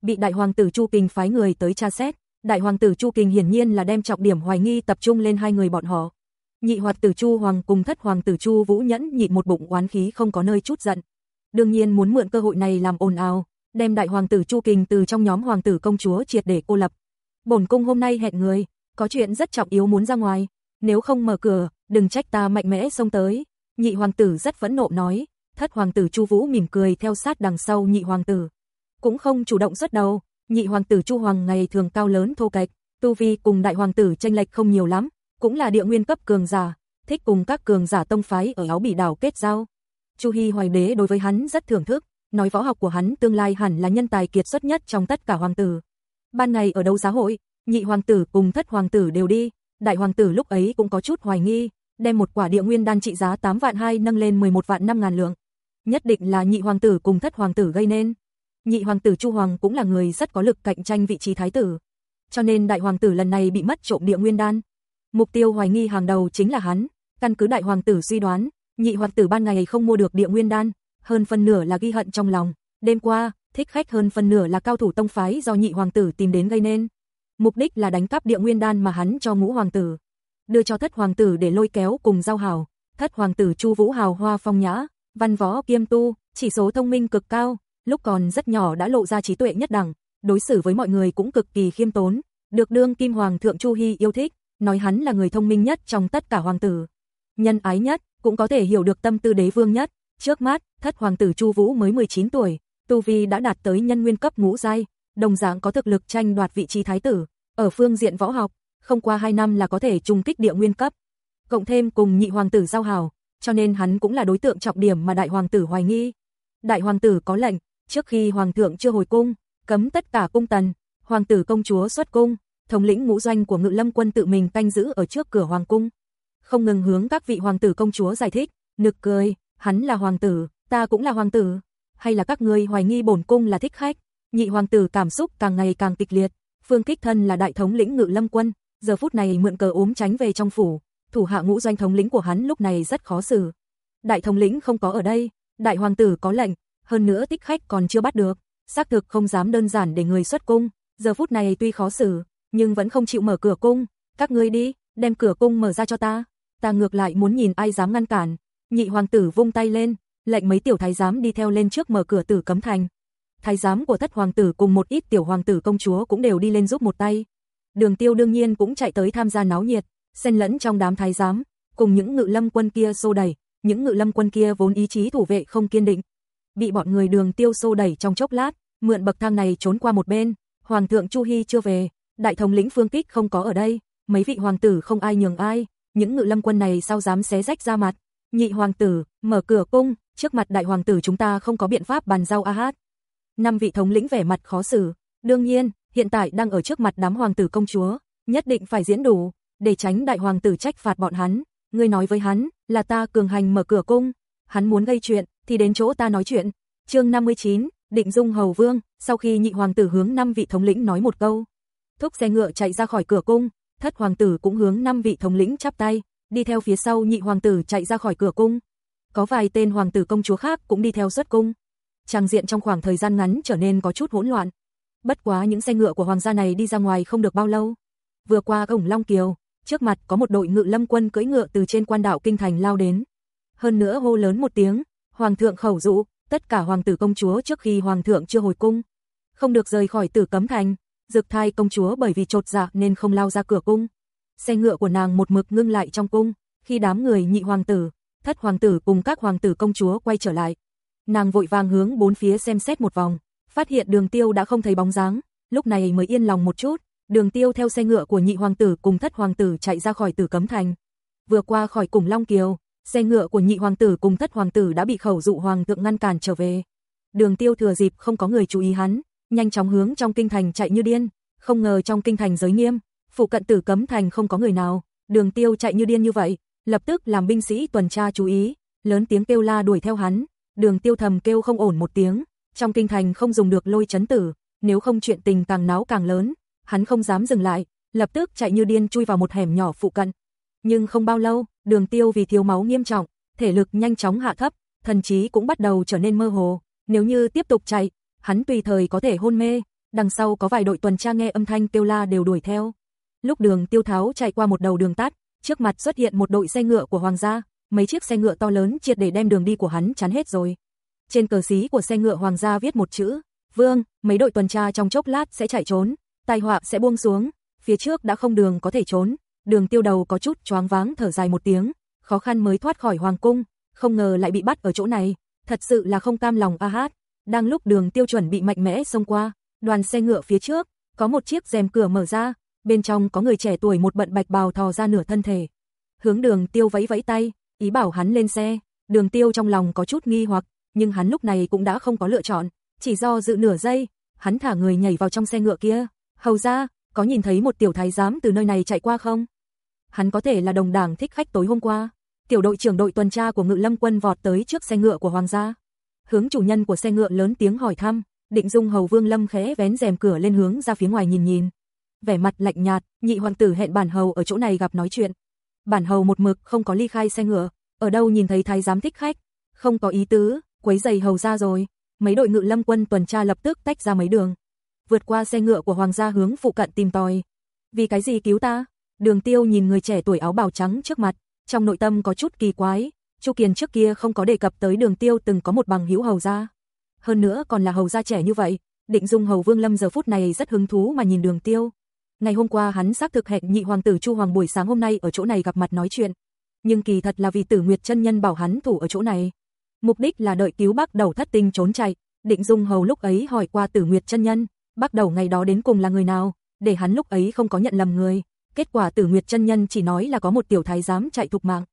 Bị đại hoàng tử Chu Kình phái người tới tra xét, đại hoàng tử Chu Kình hiển nhiên là đem trọng điểm hoài nghi tập trung lên hai người bọn họ. Nhị hoàng tử Chu Hoàng cùng thất hoàng tử Chu Vũ nhẫn nhịn một bụng oán khí không có nơi chút giận. Đương nhiên muốn mượn cơ hội này làm ồn ào, đem đại hoàng tử Chu Kình từ trong nhóm hoàng tử công chúa triệt để cô lập. Bổn cung hôm nay hẹn người, có chuyện rất trọng yếu muốn ra ngoài, nếu không mở cửa, đừng trách ta mạnh mẽ xông tới. Nhị hoàng tử rất phẫn nộ nói, thất hoàng tử Chu Vũ mỉm cười theo sát đằng sau nhị hoàng tử. Cũng không chủ động xuất đầu, nhị hoàng tử Chu Hoàng ngày thường cao lớn thô kệch, tu vi cùng đại hoàng tử tranh lệch không nhiều lắm, cũng là địa nguyên cấp cường giả, thích cùng các cường giả tông phái ở áo bỉ đảo kết giao. Chu Hi Hoài Đế đối với hắn rất thưởng thức, nói võ học của hắn tương lai hẳn là nhân tài kiệt xuất nhất trong tất cả hoàng tử. Ban ngày ở đấu giá hội, nhị hoàng tử cùng thất hoàng tử đều đi, đại hoàng tử lúc ấy cũng có chút hoài nghi, đem một quả địa nguyên đan trị giá 8 vạn 2 nâng lên 11 vạn 5 ngàn lượng. Nhất định là nhị hoàng tử cùng thất hoàng tử gây nên. Nhị hoàng tử Chu Hoàng cũng là người rất có lực cạnh tranh vị trí thái tử. Cho nên đại hoàng tử lần này bị mất trộm địa nguyên đan. Mục tiêu hoài nghi hàng đầu chính là hắn, căn cứ đại hoàng tử suy đoán, nhị hoàng tử ban ngày không mua được địa nguyên đan, hơn phần nửa là ghi hận trong lòng, đêm qua, thích khách hơn phần nửa là cao thủ tông phái do nhị hoàng tử tìm đến gây nên. Mục đích là đánh cắp địa nguyên đan mà hắn cho ngũ hoàng tử, đưa cho thất hoàng tử để lôi kéo cùng giao hảo, thất hoàng tử Chu Vũ hào hoa phong nhã, văn võ kiêm tu, chỉ số thông minh cực cao, lúc còn rất nhỏ đã lộ ra trí tuệ nhất đẳng, đối xử với mọi người cũng cực kỳ khiêm tốn, được đương kim hoàng thượng Chu Hi yêu thích, nói hắn là người thông minh nhất trong tất cả hoàng tử. Nhân ái nhất, cũng có thể hiểu được tâm tư đế vương nhất, trước mắt, thất hoàng tử Chu Vũ mới 19 tuổi, tu vi đã đạt tới nhân nguyên cấp ngũ giai, đồng dạng có thực lực tranh đoạt vị trí thái tử, ở phương diện võ học, không qua 2 năm là có thể trùng kích địa nguyên cấp. Cộng thêm cùng nhị hoàng tử giao hảo, cho nên hắn cũng là đối tượng trọng điểm mà đại hoàng tử hoài nghi. Đại hoàng tử có lệnh, trước khi hoàng thượng chưa hồi cung, cấm tất cả cung tần, hoàng tử công chúa xuất cung, thống lĩnh ngũ doanh của Ngự Lâm quân tự mình canh giữ ở trước cửa hoàng cung. Không ngừng hướng các vị hoàng tử công chúa giải thích, nực cười, hắn là hoàng tử, ta cũng là hoàng tử, hay là các ngươi hoài nghi bổn cung là thích khách? Nhị hoàng tử cảm xúc càng ngày càng kịch liệt, Phương Kích Thân là đại thống lĩnh Ngự Lâm quân, giờ phút này mượn cờ ốm tránh về trong phủ, thủ hạ ngũ doanh thống lĩnh của hắn lúc này rất khó xử. Đại thống lĩnh không có ở đây, đại hoàng tử có lệnh, hơn nữa thích khách còn chưa bắt được, xác thực không dám đơn giản để người xuất cung, giờ phút này tuy khó xử, nhưng vẫn không chịu mở cửa cung, các ngươi đi, đem cửa cung mở ra cho ta, ta ngược lại muốn nhìn ai dám ngăn cản. Nhị hoàng tử vung tay lên, lệnh mấy tiểu thái giám đi theo lên trước mở cửa tử cấm thành. Thái giám của thất hoàng tử cùng một ít tiểu hoàng tử công chúa cũng đều đi lên giúp một tay. Đường tiêu đương nhiên cũng chạy tới tham gia náo nhiệt, xen lẫn trong đám thái giám, cùng những ngự lâm quân kia xô đẩy, những ngự lâm quân kia vốn ý chí thủ vệ không kiên định. Bị bọn người đường tiêu xô đẩy trong chốc lát, mượn bậc thang này trốn qua một bên, hoàng thượng Chu Hy chưa về, đại thống lĩnh phương kích không có ở đây, mấy vị hoàng tử không ai nhường ai, những ngự lâm quân này sao dám xé rách ra mặt. Nhị hoàng tử, mở cửa cung, trước mặt đại hoàng tử chúng ta không có biện pháp bàn giao a hát. Năm vị thống lĩnh vẻ mặt khó xử, đương nhiên, hiện tại đang ở trước mặt đám hoàng tử công chúa, nhất định phải diễn đủ, để tránh đại hoàng tử trách phạt bọn hắn. Ngươi nói với hắn, là ta cường hành mở cửa cung, hắn muốn gây chuyện, thì đến chỗ ta nói chuyện. Chương 59, Định Dung Hầu Vương, sau khi nhị hoàng tử hướng năm vị thống lĩnh nói một câu, thúc xe ngựa chạy ra khỏi cửa cung, thất hoàng tử cũng hướng năm vị thống lĩnh chắp tay, đi theo phía sau nhị hoàng tử chạy ra khỏi cửa cung. Có vài tên hoàng tử công chúa khác cũng đi theo xuất cung. Trang diện trong khoảng thời gian ngắn trở nên có chút hỗn loạn. Bất quá những xe ngựa của hoàng gia này đi ra ngoài không được bao lâu. Vừa qua cổng Long Kiều, trước mặt có một đội ngự lâm quân cưỡi ngựa từ trên quan đạo kinh thành lao đến. Hơn nữa hô lớn một tiếng, hoàng thượng khẩu dụ, tất cả hoàng tử công chúa trước khi hoàng thượng chưa hồi cung, không được rời khỏi tử cấm thành. Dực thai công chúa bởi vì trột dạ nên không lao ra cửa cung. Xe ngựa của nàng một mực ngưng lại trong cung, khi đám người nhị hoàng tử, thất hoàng tử cùng các hoàng tử công chúa quay trở lại. Nàng vội vàng hướng bốn phía xem xét một vòng, phát hiện đường tiêu đã không thấy bóng dáng, lúc này mới yên lòng một chút, đường tiêu theo xe ngựa của nhị hoàng tử cùng thất hoàng tử chạy ra khỏi tử cấm thành. Vừa qua khỏi cùng Long Kiều, xe ngựa của nhị hoàng tử cùng thất hoàng tử đã bị khẩu dụ hoàng thượng ngăn cản trở về. Đường tiêu thừa dịp không có người chú ý hắn, nhanh chóng hướng trong kinh thành chạy như điên, không ngờ trong kinh thành giới nghiêm, phụ cận tử cấm thành không có người nào, đường tiêu chạy như điên như vậy, lập tức làm binh sĩ tuần tra chú ý, lớn tiếng kêu la đuổi theo hắn, đường tiêu thầm kêu không ổn một tiếng, trong kinh thành không dùng được lôi chấn tử, nếu không chuyện tình càng náo càng lớn, hắn không dám dừng lại, lập tức chạy như điên chui vào một hẻm nhỏ phụ cận. Nhưng không bao lâu, đường tiêu vì thiếu máu nghiêm trọng, thể lực nhanh chóng hạ thấp, thần trí cũng bắt đầu trở nên mơ hồ. Nếu như tiếp tục chạy, hắn tùy thời có thể hôn mê, đằng sau có vài đội tuần tra nghe âm thanh kêu la đều đuổi theo. Lúc đường tiêu tháo chạy qua một đầu đường tắt, trước mặt xuất hiện một đội xe ngựa của hoàng gia, mấy chiếc xe ngựa to lớn triệt để đem đường đi của hắn chắn hết rồi. Trên cờ xí của xe ngựa hoàng gia viết một chữ, Vương, mấy đội tuần tra trong chốc lát sẽ chạy trốn, tai họa sẽ buông xuống, phía trước đã không đường có thể trốn, đường tiêu đầu có chút choáng váng thở dài một tiếng, khó khăn mới thoát khỏi hoàng cung, không ngờ lại bị bắt ở chỗ này, thật sự là không cam lòng a hát. Đang lúc đường tiêu chuẩn bị mạnh mẽ xông qua, đoàn xe ngựa phía trước, có một chiếc rèm cửa mở ra, bên trong có người trẻ tuổi một bận bạch bào thò ra nửa thân thể. Hướng đường tiêu vẫy vẫy tay, ý bảo hắn lên xe, đường tiêu trong lòng có chút nghi hoặc, nhưng hắn lúc này cũng đã không có lựa chọn, chỉ do dự nửa giây, hắn thả người nhảy vào trong xe ngựa kia, hầu ra, có nhìn thấy một tiểu thái giám từ nơi này chạy qua không? Hắn có thể là đồng đảng thích khách tối hôm qua. Tiểu đội trưởng đội tuần tra của Ngự Lâm quân vọt tới trước xe ngựa của hoàng gia. Hướng chủ nhân của xe ngựa lớn tiếng hỏi thăm, Định Dung Hầu Vương Lâm khẽ vén rèm cửa lên hướng ra phía ngoài nhìn nhìn. Vẻ mặt lạnh nhạt, nhị hoàng tử hẹn bản hầu ở chỗ này gặp nói chuyện. Bản hầu một mực không có ly khai xe ngựa, ở đâu nhìn thấy thái giám thích khách, không có ý tứ, quấy giày hầu ra rồi. Mấy đội ngự lâm quân tuần tra lập tức tách ra mấy đường, vượt qua xe ngựa của hoàng gia hướng phụ cận tìm tòi. Vì cái gì cứu ta? Đường Tiêu nhìn người trẻ tuổi áo bào trắng trước mặt, trong nội tâm có chút kỳ quái, Chu Kiền trước kia không có đề cập tới Đường Tiêu từng có một bằng hữu hầu gia. Hơn nữa còn là hầu gia trẻ như vậy, Định Dung hầu Vương Lâm giờ phút này rất hứng thú mà nhìn Đường Tiêu. Ngày hôm qua hắn xác thực hẹn nhị hoàng tử Chu Hoàng buổi sáng hôm nay ở chỗ này gặp mặt nói chuyện, nhưng kỳ thật là vì Tử Nguyệt chân nhân bảo hắn thủ ở chỗ này. Mục đích là đợi cứu bác đầu thất tinh trốn chạy, Định Dung hầu lúc ấy hỏi qua Tử Nguyệt chân nhân, bác đầu ngày đó đến cùng là người nào, để hắn lúc ấy không có nhận lầm người. Kết quả Tử Nguyệt chân nhân chỉ nói là có một tiểu thái giám chạy thục mạng.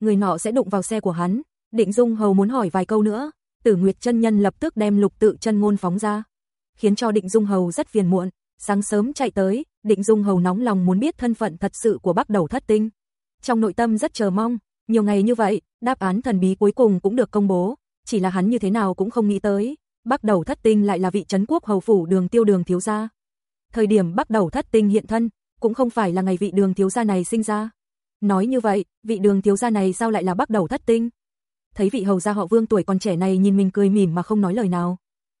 Người nọ sẽ đụng vào xe của hắn. Định Dung hầu muốn hỏi vài câu nữa, Tử Nguyệt chân nhân lập tức đem lục tự chân ngôn phóng ra, khiến cho Định Dung hầu rất phiền muộn, sáng sớm chạy tới, Định Dung hầu nóng lòng muốn biết thân phận thật sự của Bắc Đầu Thất Tinh. Trong nội tâm rất chờ mong, nhiều ngày như vậy, đáp án thần bí cuối cùng cũng được công bố, chỉ là hắn như thế nào cũng không nghĩ tới, Bắc Đầu Thất Tinh lại là vị trấn quốc hầu phủ Đường Tiêu Đường thiếu gia. Thời điểm Bắc Đầu Thất Tinh hiện thân, cũng không phải là ngày vị Đường thiếu gia này sinh ra. Nói như vậy, vị Đường thiếu gia này sao lại là Bắc Đầu Thất Tinh? Thấy vị hầu gia họ Vương tuổi còn trẻ này nhìn mình cười mỉm mà không nói lời nào,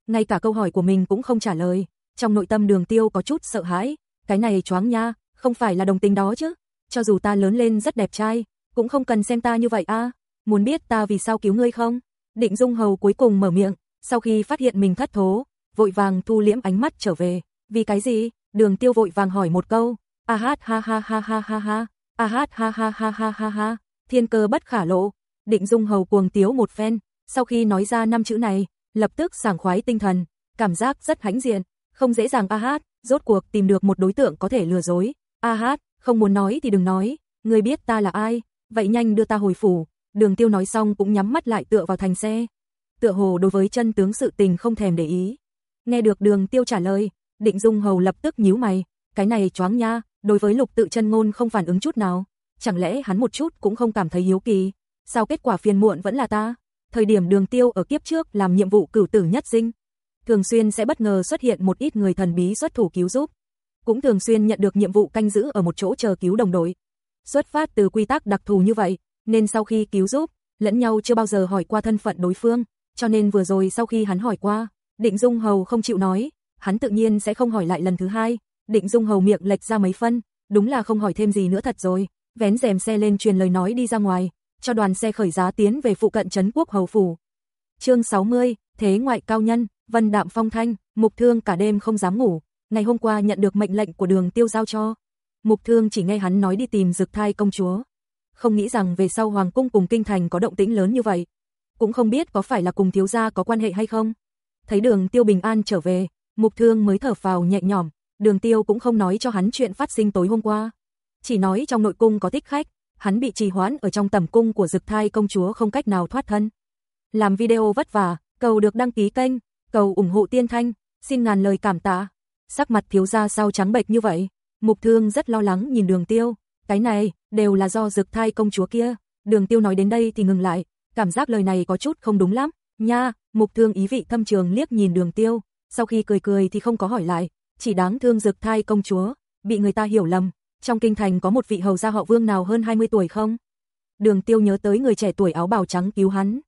ngay cả câu hỏi của mình cũng không trả lời, trong nội tâm Đường Tiêu có chút sợ hãi, cái này choáng nha, không phải là đồng tính đó chứ? Cho dù ta lớn lên rất đẹp trai, cũng không cần xem ta như vậy a. Muốn biết ta vì sao cứu ngươi không? Định Dung hầu cuối cùng mở miệng, sau khi phát hiện mình thất thố, vội vàng thu liễm ánh mắt trở về, vì cái gì? Đường Tiêu vội vàng hỏi một câu, a hát ha ha ha ha ha ha, a hát ha ha ha ha ha ha, thiên cơ bất khả lộ. Định Dung hầu cuồng tiếu một phen, sau khi nói ra năm chữ này, lập tức sảng khoái tinh thần, cảm giác rất hãnh diện, không dễ dàng a hát, rốt cuộc tìm được một đối tượng có thể lừa dối. A hát, không muốn nói thì đừng nói, ngươi biết ta là ai, vậy nhanh đưa ta hồi phủ. Đường Tiêu nói xong cũng nhắm mắt lại tựa vào thành xe, tựa hồ đối với chân tướng sự tình không thèm để ý. Nghe được đường tiêu trả lời, định dung hầu lập tức nhíu mày, cái này choáng nha, đối với lục tự chân ngôn không phản ứng chút nào. Chẳng lẽ hắn một chút cũng không cảm thấy hiếu kỳ, sao kết quả phiền muộn vẫn là ta? Thời điểm đường tiêu ở kiếp trước làm nhiệm vụ cửu tử nhất sinh, thường xuyên sẽ bất ngờ xuất hiện một ít người thần bí xuất thủ cứu giúp. Cũng thường xuyên nhận được nhiệm vụ canh giữ ở một chỗ chờ cứu đồng đội. Xuất phát từ quy tắc đặc thù như vậy, nên sau khi cứu giúp, lẫn nhau chưa bao giờ hỏi qua thân phận đối phương, cho nên vừa rồi sau khi hắn hỏi qua, Định Dung Hầu không chịu nói, hắn tự nhiên sẽ không hỏi lại lần thứ hai. Định Dung Hầu miệng lệch ra mấy phân, đúng là không hỏi thêm gì nữa thật rồi, vén rèm xe lên truyền lời nói đi ra ngoài, cho đoàn xe khởi giá tiến về phụ cận trấn quốc hầu phủ. Chương 60, thế ngoại cao nhân, Vân Đạm Phong Thanh, Mục Thương cả đêm không dám ngủ, ngày hôm qua nhận được mệnh lệnh của Đường Tiêu giao cho. Mục Thương chỉ nghe hắn nói đi tìm Dực Thai công chúa, không nghĩ rằng về sau hoàng cung cùng kinh thành có động tĩnh lớn như vậy, cũng không biết có phải là cùng thiếu gia có quan hệ hay không. Thấy đường tiêu bình an trở về, mục thương mới thở phào nhẹ nhõm, đường tiêu cũng không nói cho hắn chuyện phát sinh tối hôm qua. Chỉ nói trong nội cung có thích khách, hắn bị trì hoãn ở trong tầm cung của dực thai công chúa không cách nào thoát thân. Làm video vất vả, cầu được đăng ký kênh, cầu ủng hộ tiên thanh, xin ngàn lời cảm tạ. Sắc mặt thiếu gia sao trắng bệch như vậy, mục thương rất lo lắng nhìn đường tiêu, cái này, đều là do dực thai công chúa kia. Đường tiêu nói đến đây thì ngừng lại, cảm giác lời này có chút không đúng lắm. Nha, mục thương ý vị thâm trường liếc nhìn đường tiêu, sau khi cười cười thì không có hỏi lại, chỉ đáng thương dực thai công chúa, bị người ta hiểu lầm, trong kinh thành có một vị hầu gia họ Vương nào hơn 20 tuổi không? Đường Tiêu nhớ tới người trẻ tuổi áo bào trắng cứu hắn,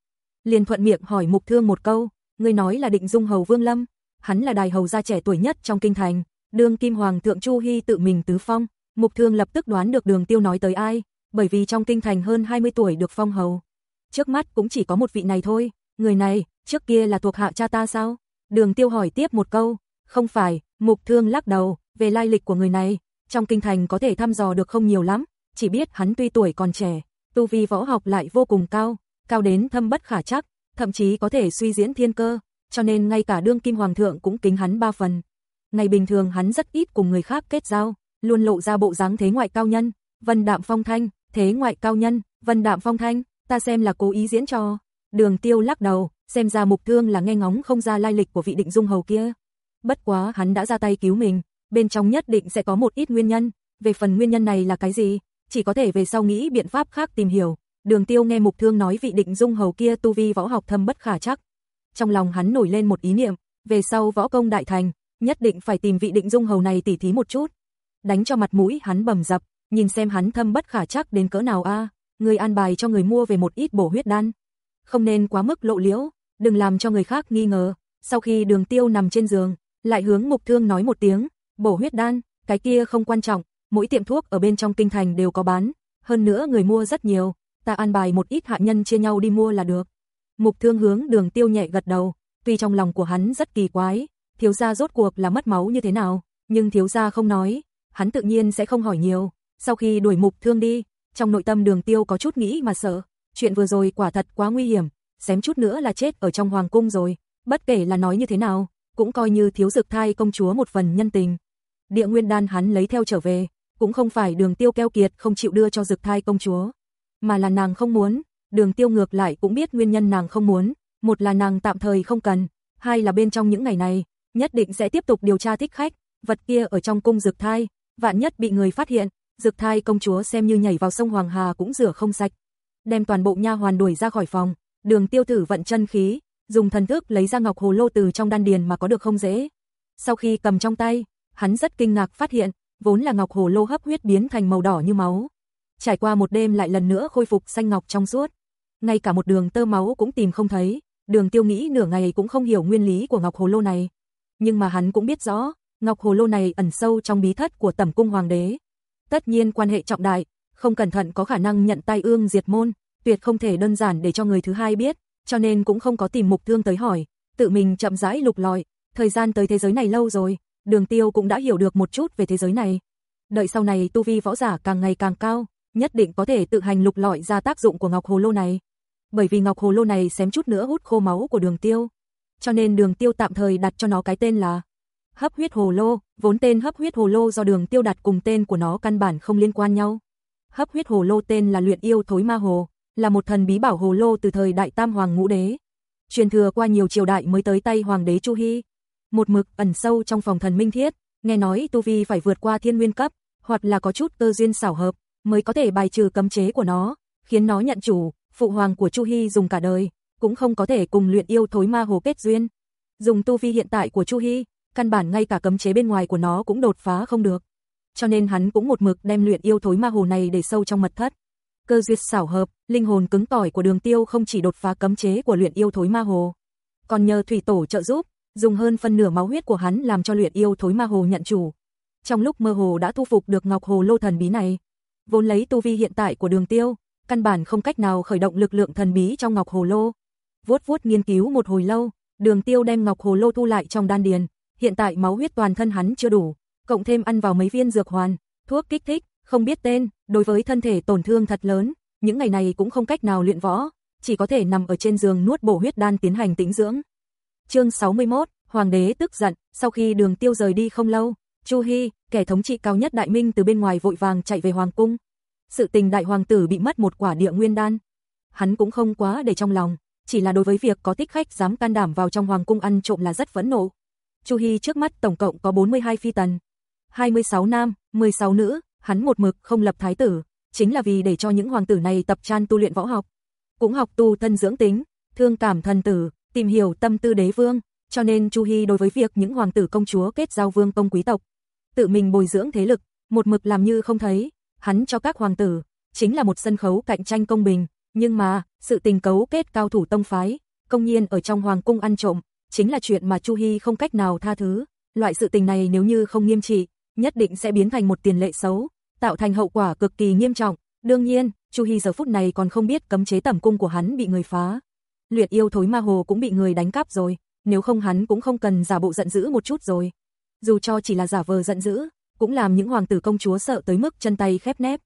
liền thuận miệng hỏi Mục Thương một câu, người nói là Định Dung hầu Vương Lâm, hắn là đài hầu gia trẻ tuổi nhất trong kinh thành, Đường Kim Hoàng thượng Chu Hi tự mình tứ phong, Mục Thương lập tức đoán được Đường Tiêu nói tới ai, bởi vì trong kinh thành hơn 20 tuổi được phong hầu. Trước mắt cũng chỉ có một vị này thôi, người này, trước kia là thuộc hạ cha ta sao? Đường Tiêu hỏi tiếp một câu, không phải, Mục Thương lắc đầu, về lai lịch của người này, trong kinh thành có thể thăm dò được không nhiều lắm, chỉ biết hắn tuy tuổi còn trẻ, tu vi võ học lại vô cùng cao, cao đến thâm bất khả chắc, thậm chí có thể suy diễn thiên cơ, cho nên ngay cả đương kim hoàng thượng cũng kính hắn ba phần. Ngày bình thường hắn rất ít cùng người khác kết giao, luôn lộ ra bộ dáng thế ngoại cao nhân, vân đạm phong thanh, thế ngoại cao nhân, vân đạm phong thanh, ta xem là cố ý diễn cho. Đường tiêu lắc đầu, xem ra mục thương là nghe ngóng không ra lai lịch của vị định dung hầu kia. Bất quá hắn đã ra tay cứu mình, bên trong nhất định sẽ có một ít nguyên nhân, về phần nguyên nhân này là cái gì, chỉ có thể về sau nghĩ biện pháp khác tìm hiểu. Đường Tiêu nghe Mục Thương nói vị định dung hầu kia tu vi võ học thâm bất khả chắc. Trong lòng hắn nổi lên một ý niệm, về sau võ công đại thành, nhất định phải tìm vị định dung hầu này tỉ thí một chút. Đánh cho mặt mũi hắn bầm dập, nhìn xem hắn thâm bất khả chắc đến cỡ nào a, người an bài cho người mua về một ít bổ huyết đan. Không nên quá mức lộ liễu, đừng làm cho người khác nghi ngờ. Sau khi Đường Tiêu nằm trên giường, lại hướng Mục Thương nói một tiếng, bổ huyết đan, cái kia không quan trọng, mỗi tiệm thuốc ở bên trong kinh thành đều có bán, hơn nữa người mua rất nhiều, ta an bài một ít hạ nhân chia nhau đi mua là được. Mục Thương hướng Đường Tiêu nhẹ gật đầu, tuy trong lòng của hắn rất kỳ quái, thiếu gia rốt cuộc là mất máu như thế nào, nhưng thiếu gia không nói, hắn tự nhiên sẽ không hỏi nhiều. Sau khi đuổi Mục Thương đi, trong nội tâm Đường Tiêu có chút nghĩ mà sợ, chuyện vừa rồi quả thật quá nguy hiểm, xém chút nữa là chết ở trong hoàng cung rồi, bất kể là nói như thế nào, cũng coi như thiếu dực thai công chúa một phần nhân tình. Địa nguyên đan hắn lấy theo trở về, cũng không phải đường tiêu keo kiệt không chịu đưa cho dực thai công chúa, mà là nàng không muốn, đường tiêu ngược lại cũng biết nguyên nhân nàng không muốn, một là nàng tạm thời không cần, hai là bên trong những ngày này, nhất định sẽ tiếp tục điều tra thích khách, vật kia ở trong cung dược thai, vạn nhất bị người phát hiện, dược thai công chúa xem như nhảy vào sông Hoàng Hà cũng rửa không sạch. Đem toàn bộ nha hoàn đuổi ra khỏi phòng, đường tiêu tử vận chân khí, dùng thần thức lấy ra ngọc hồ lô từ trong đan điền mà có được không dễ. Sau khi cầm trong tay, hắn rất kinh ngạc phát hiện, vốn là ngọc hồ lô hấp huyết biến thành màu đỏ như máu. Trải qua một đêm lại lần nữa khôi phục xanh ngọc trong suốt. Ngay cả một đường tơ máu cũng tìm không thấy, đường tiêu nghĩ nửa ngày cũng không hiểu nguyên lý của ngọc hồ lô này. Nhưng mà hắn cũng biết rõ, ngọc hồ lô này ẩn sâu trong bí thất của tẩm cung hoàng đế. Tất nhiên quan hệ trọng đại, không cẩn thận có khả năng nhận tai ương diệt môn, tuyệt không thể đơn giản để cho người thứ hai biết, cho nên cũng không có tìm mục thương tới hỏi, tự mình chậm rãi lục lọi, thời gian tới thế giới này lâu rồi, đường tiêu cũng đã hiểu được một chút về thế giới này. Đợi sau này tu vi võ giả càng ngày càng cao, nhất định có thể tự hành lục lọi ra tác dụng của ngọc hồ lô này. Bởi vì ngọc hồ lô này xém chút nữa hút khô máu của đường tiêu. Cho nên đường tiêu tạm thời đặt cho nó cái tên là hấp huyết hồ lô, vốn tên hấp huyết hồ lô do đường tiêu đặt cùng tên của nó căn bản không liên quan nhau. Hấp huyết hồ lô tên là luyện yêu thối ma hồ, là một thần bí bảo hồ lô từ thời đại tam hoàng ngũ đế. Truyền thừa qua nhiều triều đại mới tới tay hoàng đế Chu Hy. Một mực ẩn sâu trong phòng thần minh thiết, nghe nói tu vi phải vượt qua thiên nguyên cấp, hoặc là có chút cơ duyên xảo hợp, mới có thể bài trừ cấm chế của nó, khiến nó nhận chủ, phụ hoàng của Chu Hy dùng cả đời, cũng không có thể cùng luyện yêu thối ma hồ kết duyên. Dùng tu vi hiện tại của Chu Hy, căn bản ngay cả cấm chế bên ngoài của nó cũng đột phá không được. Cho nên hắn cũng một mực đem luyện yêu thối ma hồ này để sâu trong mật thất cơ duyệt xảo hợp, linh hồn cứng tỏi của Đường Tiêu không chỉ đột phá cấm chế của luyện yêu thối ma hồ, còn nhờ thủy tổ trợ giúp, dùng hơn phân nửa máu huyết của hắn làm cho luyện yêu thối ma hồ nhận chủ. Trong lúc mơ hồ đã thu phục được Ngọc Hồ Lô thần bí này, vốn lấy tu vi hiện tại của Đường Tiêu, căn bản không cách nào khởi động lực lượng thần bí trong Ngọc Hồ Lô. Vuốt vuốt nghiên cứu một hồi lâu, Đường Tiêu đem Ngọc Hồ Lô thu lại trong đan điền, hiện tại máu huyết toàn thân hắn chưa đủ, cộng thêm ăn vào mấy viên dược hoàn, thuốc kích thích, không biết tên, đối với thân thể tổn thương thật lớn, những ngày này cũng không cách nào luyện võ, chỉ có thể nằm ở trên giường nuốt bổ huyết đan tiến hành tĩnh dưỡng. Chương 61, Hoàng đế tức giận, sau khi Đường Tiêu rời đi không lâu, Chu Hi, kẻ thống trị cao nhất Đại Minh từ bên ngoài vội vàng chạy về hoàng cung. Sự tình đại hoàng tử bị mất một quả địa nguyên đan, hắn cũng không quá để trong lòng, chỉ là đối với việc có thích khách dám can đảm vào trong hoàng cung ăn trộm là rất phẫn nộ. Chu Hi trước mắt tổng cộng có 42 phi tần, 26 nam, 16 nữ, hắn một mực không lập thái tử, chính là vì để cho những hoàng tử này tập chan tu luyện võ học, cũng học tu thân dưỡng tính, thương cảm thần tử, tìm hiểu tâm tư đế vương, cho nên Chu Hi đối với việc những hoàng tử công chúa kết giao vương công quý tộc, tự mình bồi dưỡng thế lực, một mực làm như không thấy, hắn cho các hoàng tử, chính là một sân khấu cạnh tranh công bình, nhưng mà, sự tình cấu kết cao thủ tông phái, công nhiên ở trong hoàng cung ăn trộm, chính là chuyện mà Chu Hi không cách nào tha thứ, loại sự tình này nếu như không nghiêm trị, nhất định sẽ biến thành một tiền lệ xấu, tạo thành hậu quả cực kỳ nghiêm trọng. Đương nhiên, Chu Hi giờ phút này còn không biết cấm chế tẩm cung của hắn bị người phá. Luyện yêu thối ma hồ cũng bị người đánh cắp rồi, nếu không hắn cũng không cần giả bộ giận dữ một chút rồi. Dù cho chỉ là giả vờ giận dữ, cũng làm những hoàng tử công chúa sợ tới mức chân tay khép nép.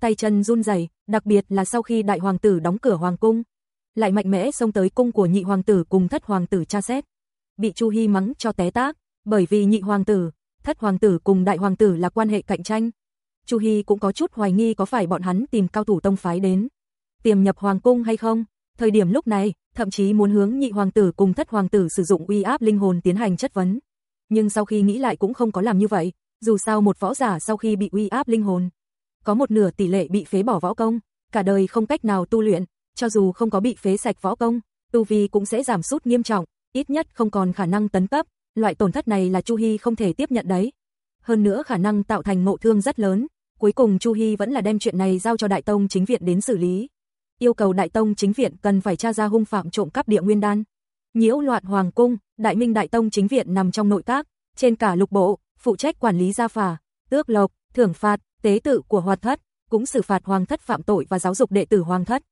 Tay chân run rẩy, đặc biệt là sau khi đại hoàng tử đóng cửa hoàng cung, lại mạnh mẽ xông tới cung của nhị hoàng tử cùng thất hoàng tử tra xét. Bị Chu Hi mắng cho té tác, bởi vì nhị hoàng tử, thất hoàng tử cùng đại hoàng tử là quan hệ cạnh tranh. Chu Hi cũng có chút hoài nghi có phải bọn hắn tìm cao thủ tông phái đến, tiềm nhập hoàng cung hay không. Thời điểm lúc này, thậm chí muốn hướng nhị hoàng tử cùng thất hoàng tử sử dụng uy áp linh hồn tiến hành chất vấn. Nhưng sau khi nghĩ lại cũng không có làm như vậy, dù sao một võ giả sau khi bị uy áp linh hồn, có một nửa tỷ lệ bị phế bỏ võ công, cả đời không cách nào tu luyện, cho dù không có bị phế sạch võ công, tu vi cũng sẽ giảm sút nghiêm trọng, ít nhất không còn khả năng tấn cấp, loại tổn thất này là Chu Hi không thể tiếp nhận đấy. Hơn nữa khả năng tạo thành ngộ thương rất lớn, cuối cùng Chu Hi vẫn là đem chuyện này giao cho Đại Tông chính viện đến xử lý. Yêu cầu Đại Tông chính viện cần phải tra ra hung phạm trộm cắp địa nguyên đan. Nhiễu loạn hoàng cung, Đại Minh Đại Tông chính viện nằm trong nội các, trên cả lục bộ, phụ trách quản lý gia phả, tước lộc, thưởng phạt, tế tự của hoạt thất, cũng xử phạt hoàng thất phạm tội và giáo dục đệ tử hoàng thất.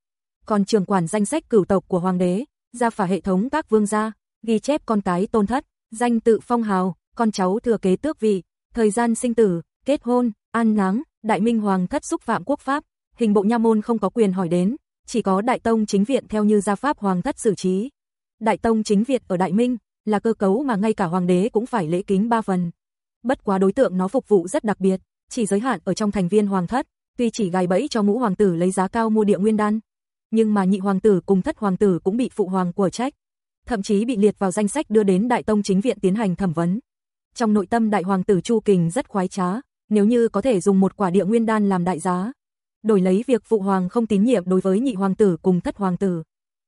Còn trường quản danh sách cửu tộc của hoàng đế, gia phả hệ thống các vương gia, ghi chép con cái tôn thất, danh tự phong hào, con cháu thừa kế tước vị, thời gian sinh tử, kết hôn, an náng, đại minh hoàng thất xúc phạm quốc pháp, hình bộ nha môn không có quyền hỏi đến, chỉ có đại tông chính viện theo như gia pháp hoàng thất xử trí. Đại tông chính viện ở đại minh là cơ cấu mà ngay cả hoàng đế cũng phải lễ kính ba phần. Bất quá đối tượng nó phục vụ rất đặc biệt, chỉ giới hạn ở trong thành viên hoàng thất, tuy chỉ gài bẫy cho ngũ hoàng tử lấy giá cao mua địa nguyên đan, nhưng mà nhị hoàng tử cùng thất hoàng tử cũng bị phụ hoàng của trách, thậm chí bị liệt vào danh sách đưa đến đại tông chính viện tiến hành thẩm vấn. Trong nội tâm đại hoàng tử Chu Kình rất khoái trá, nếu như có thể dùng một quả địa nguyên đan làm đại giá, đổi lấy việc phụ hoàng không tín nhiệm đối với nhị hoàng tử cùng thất hoàng tử.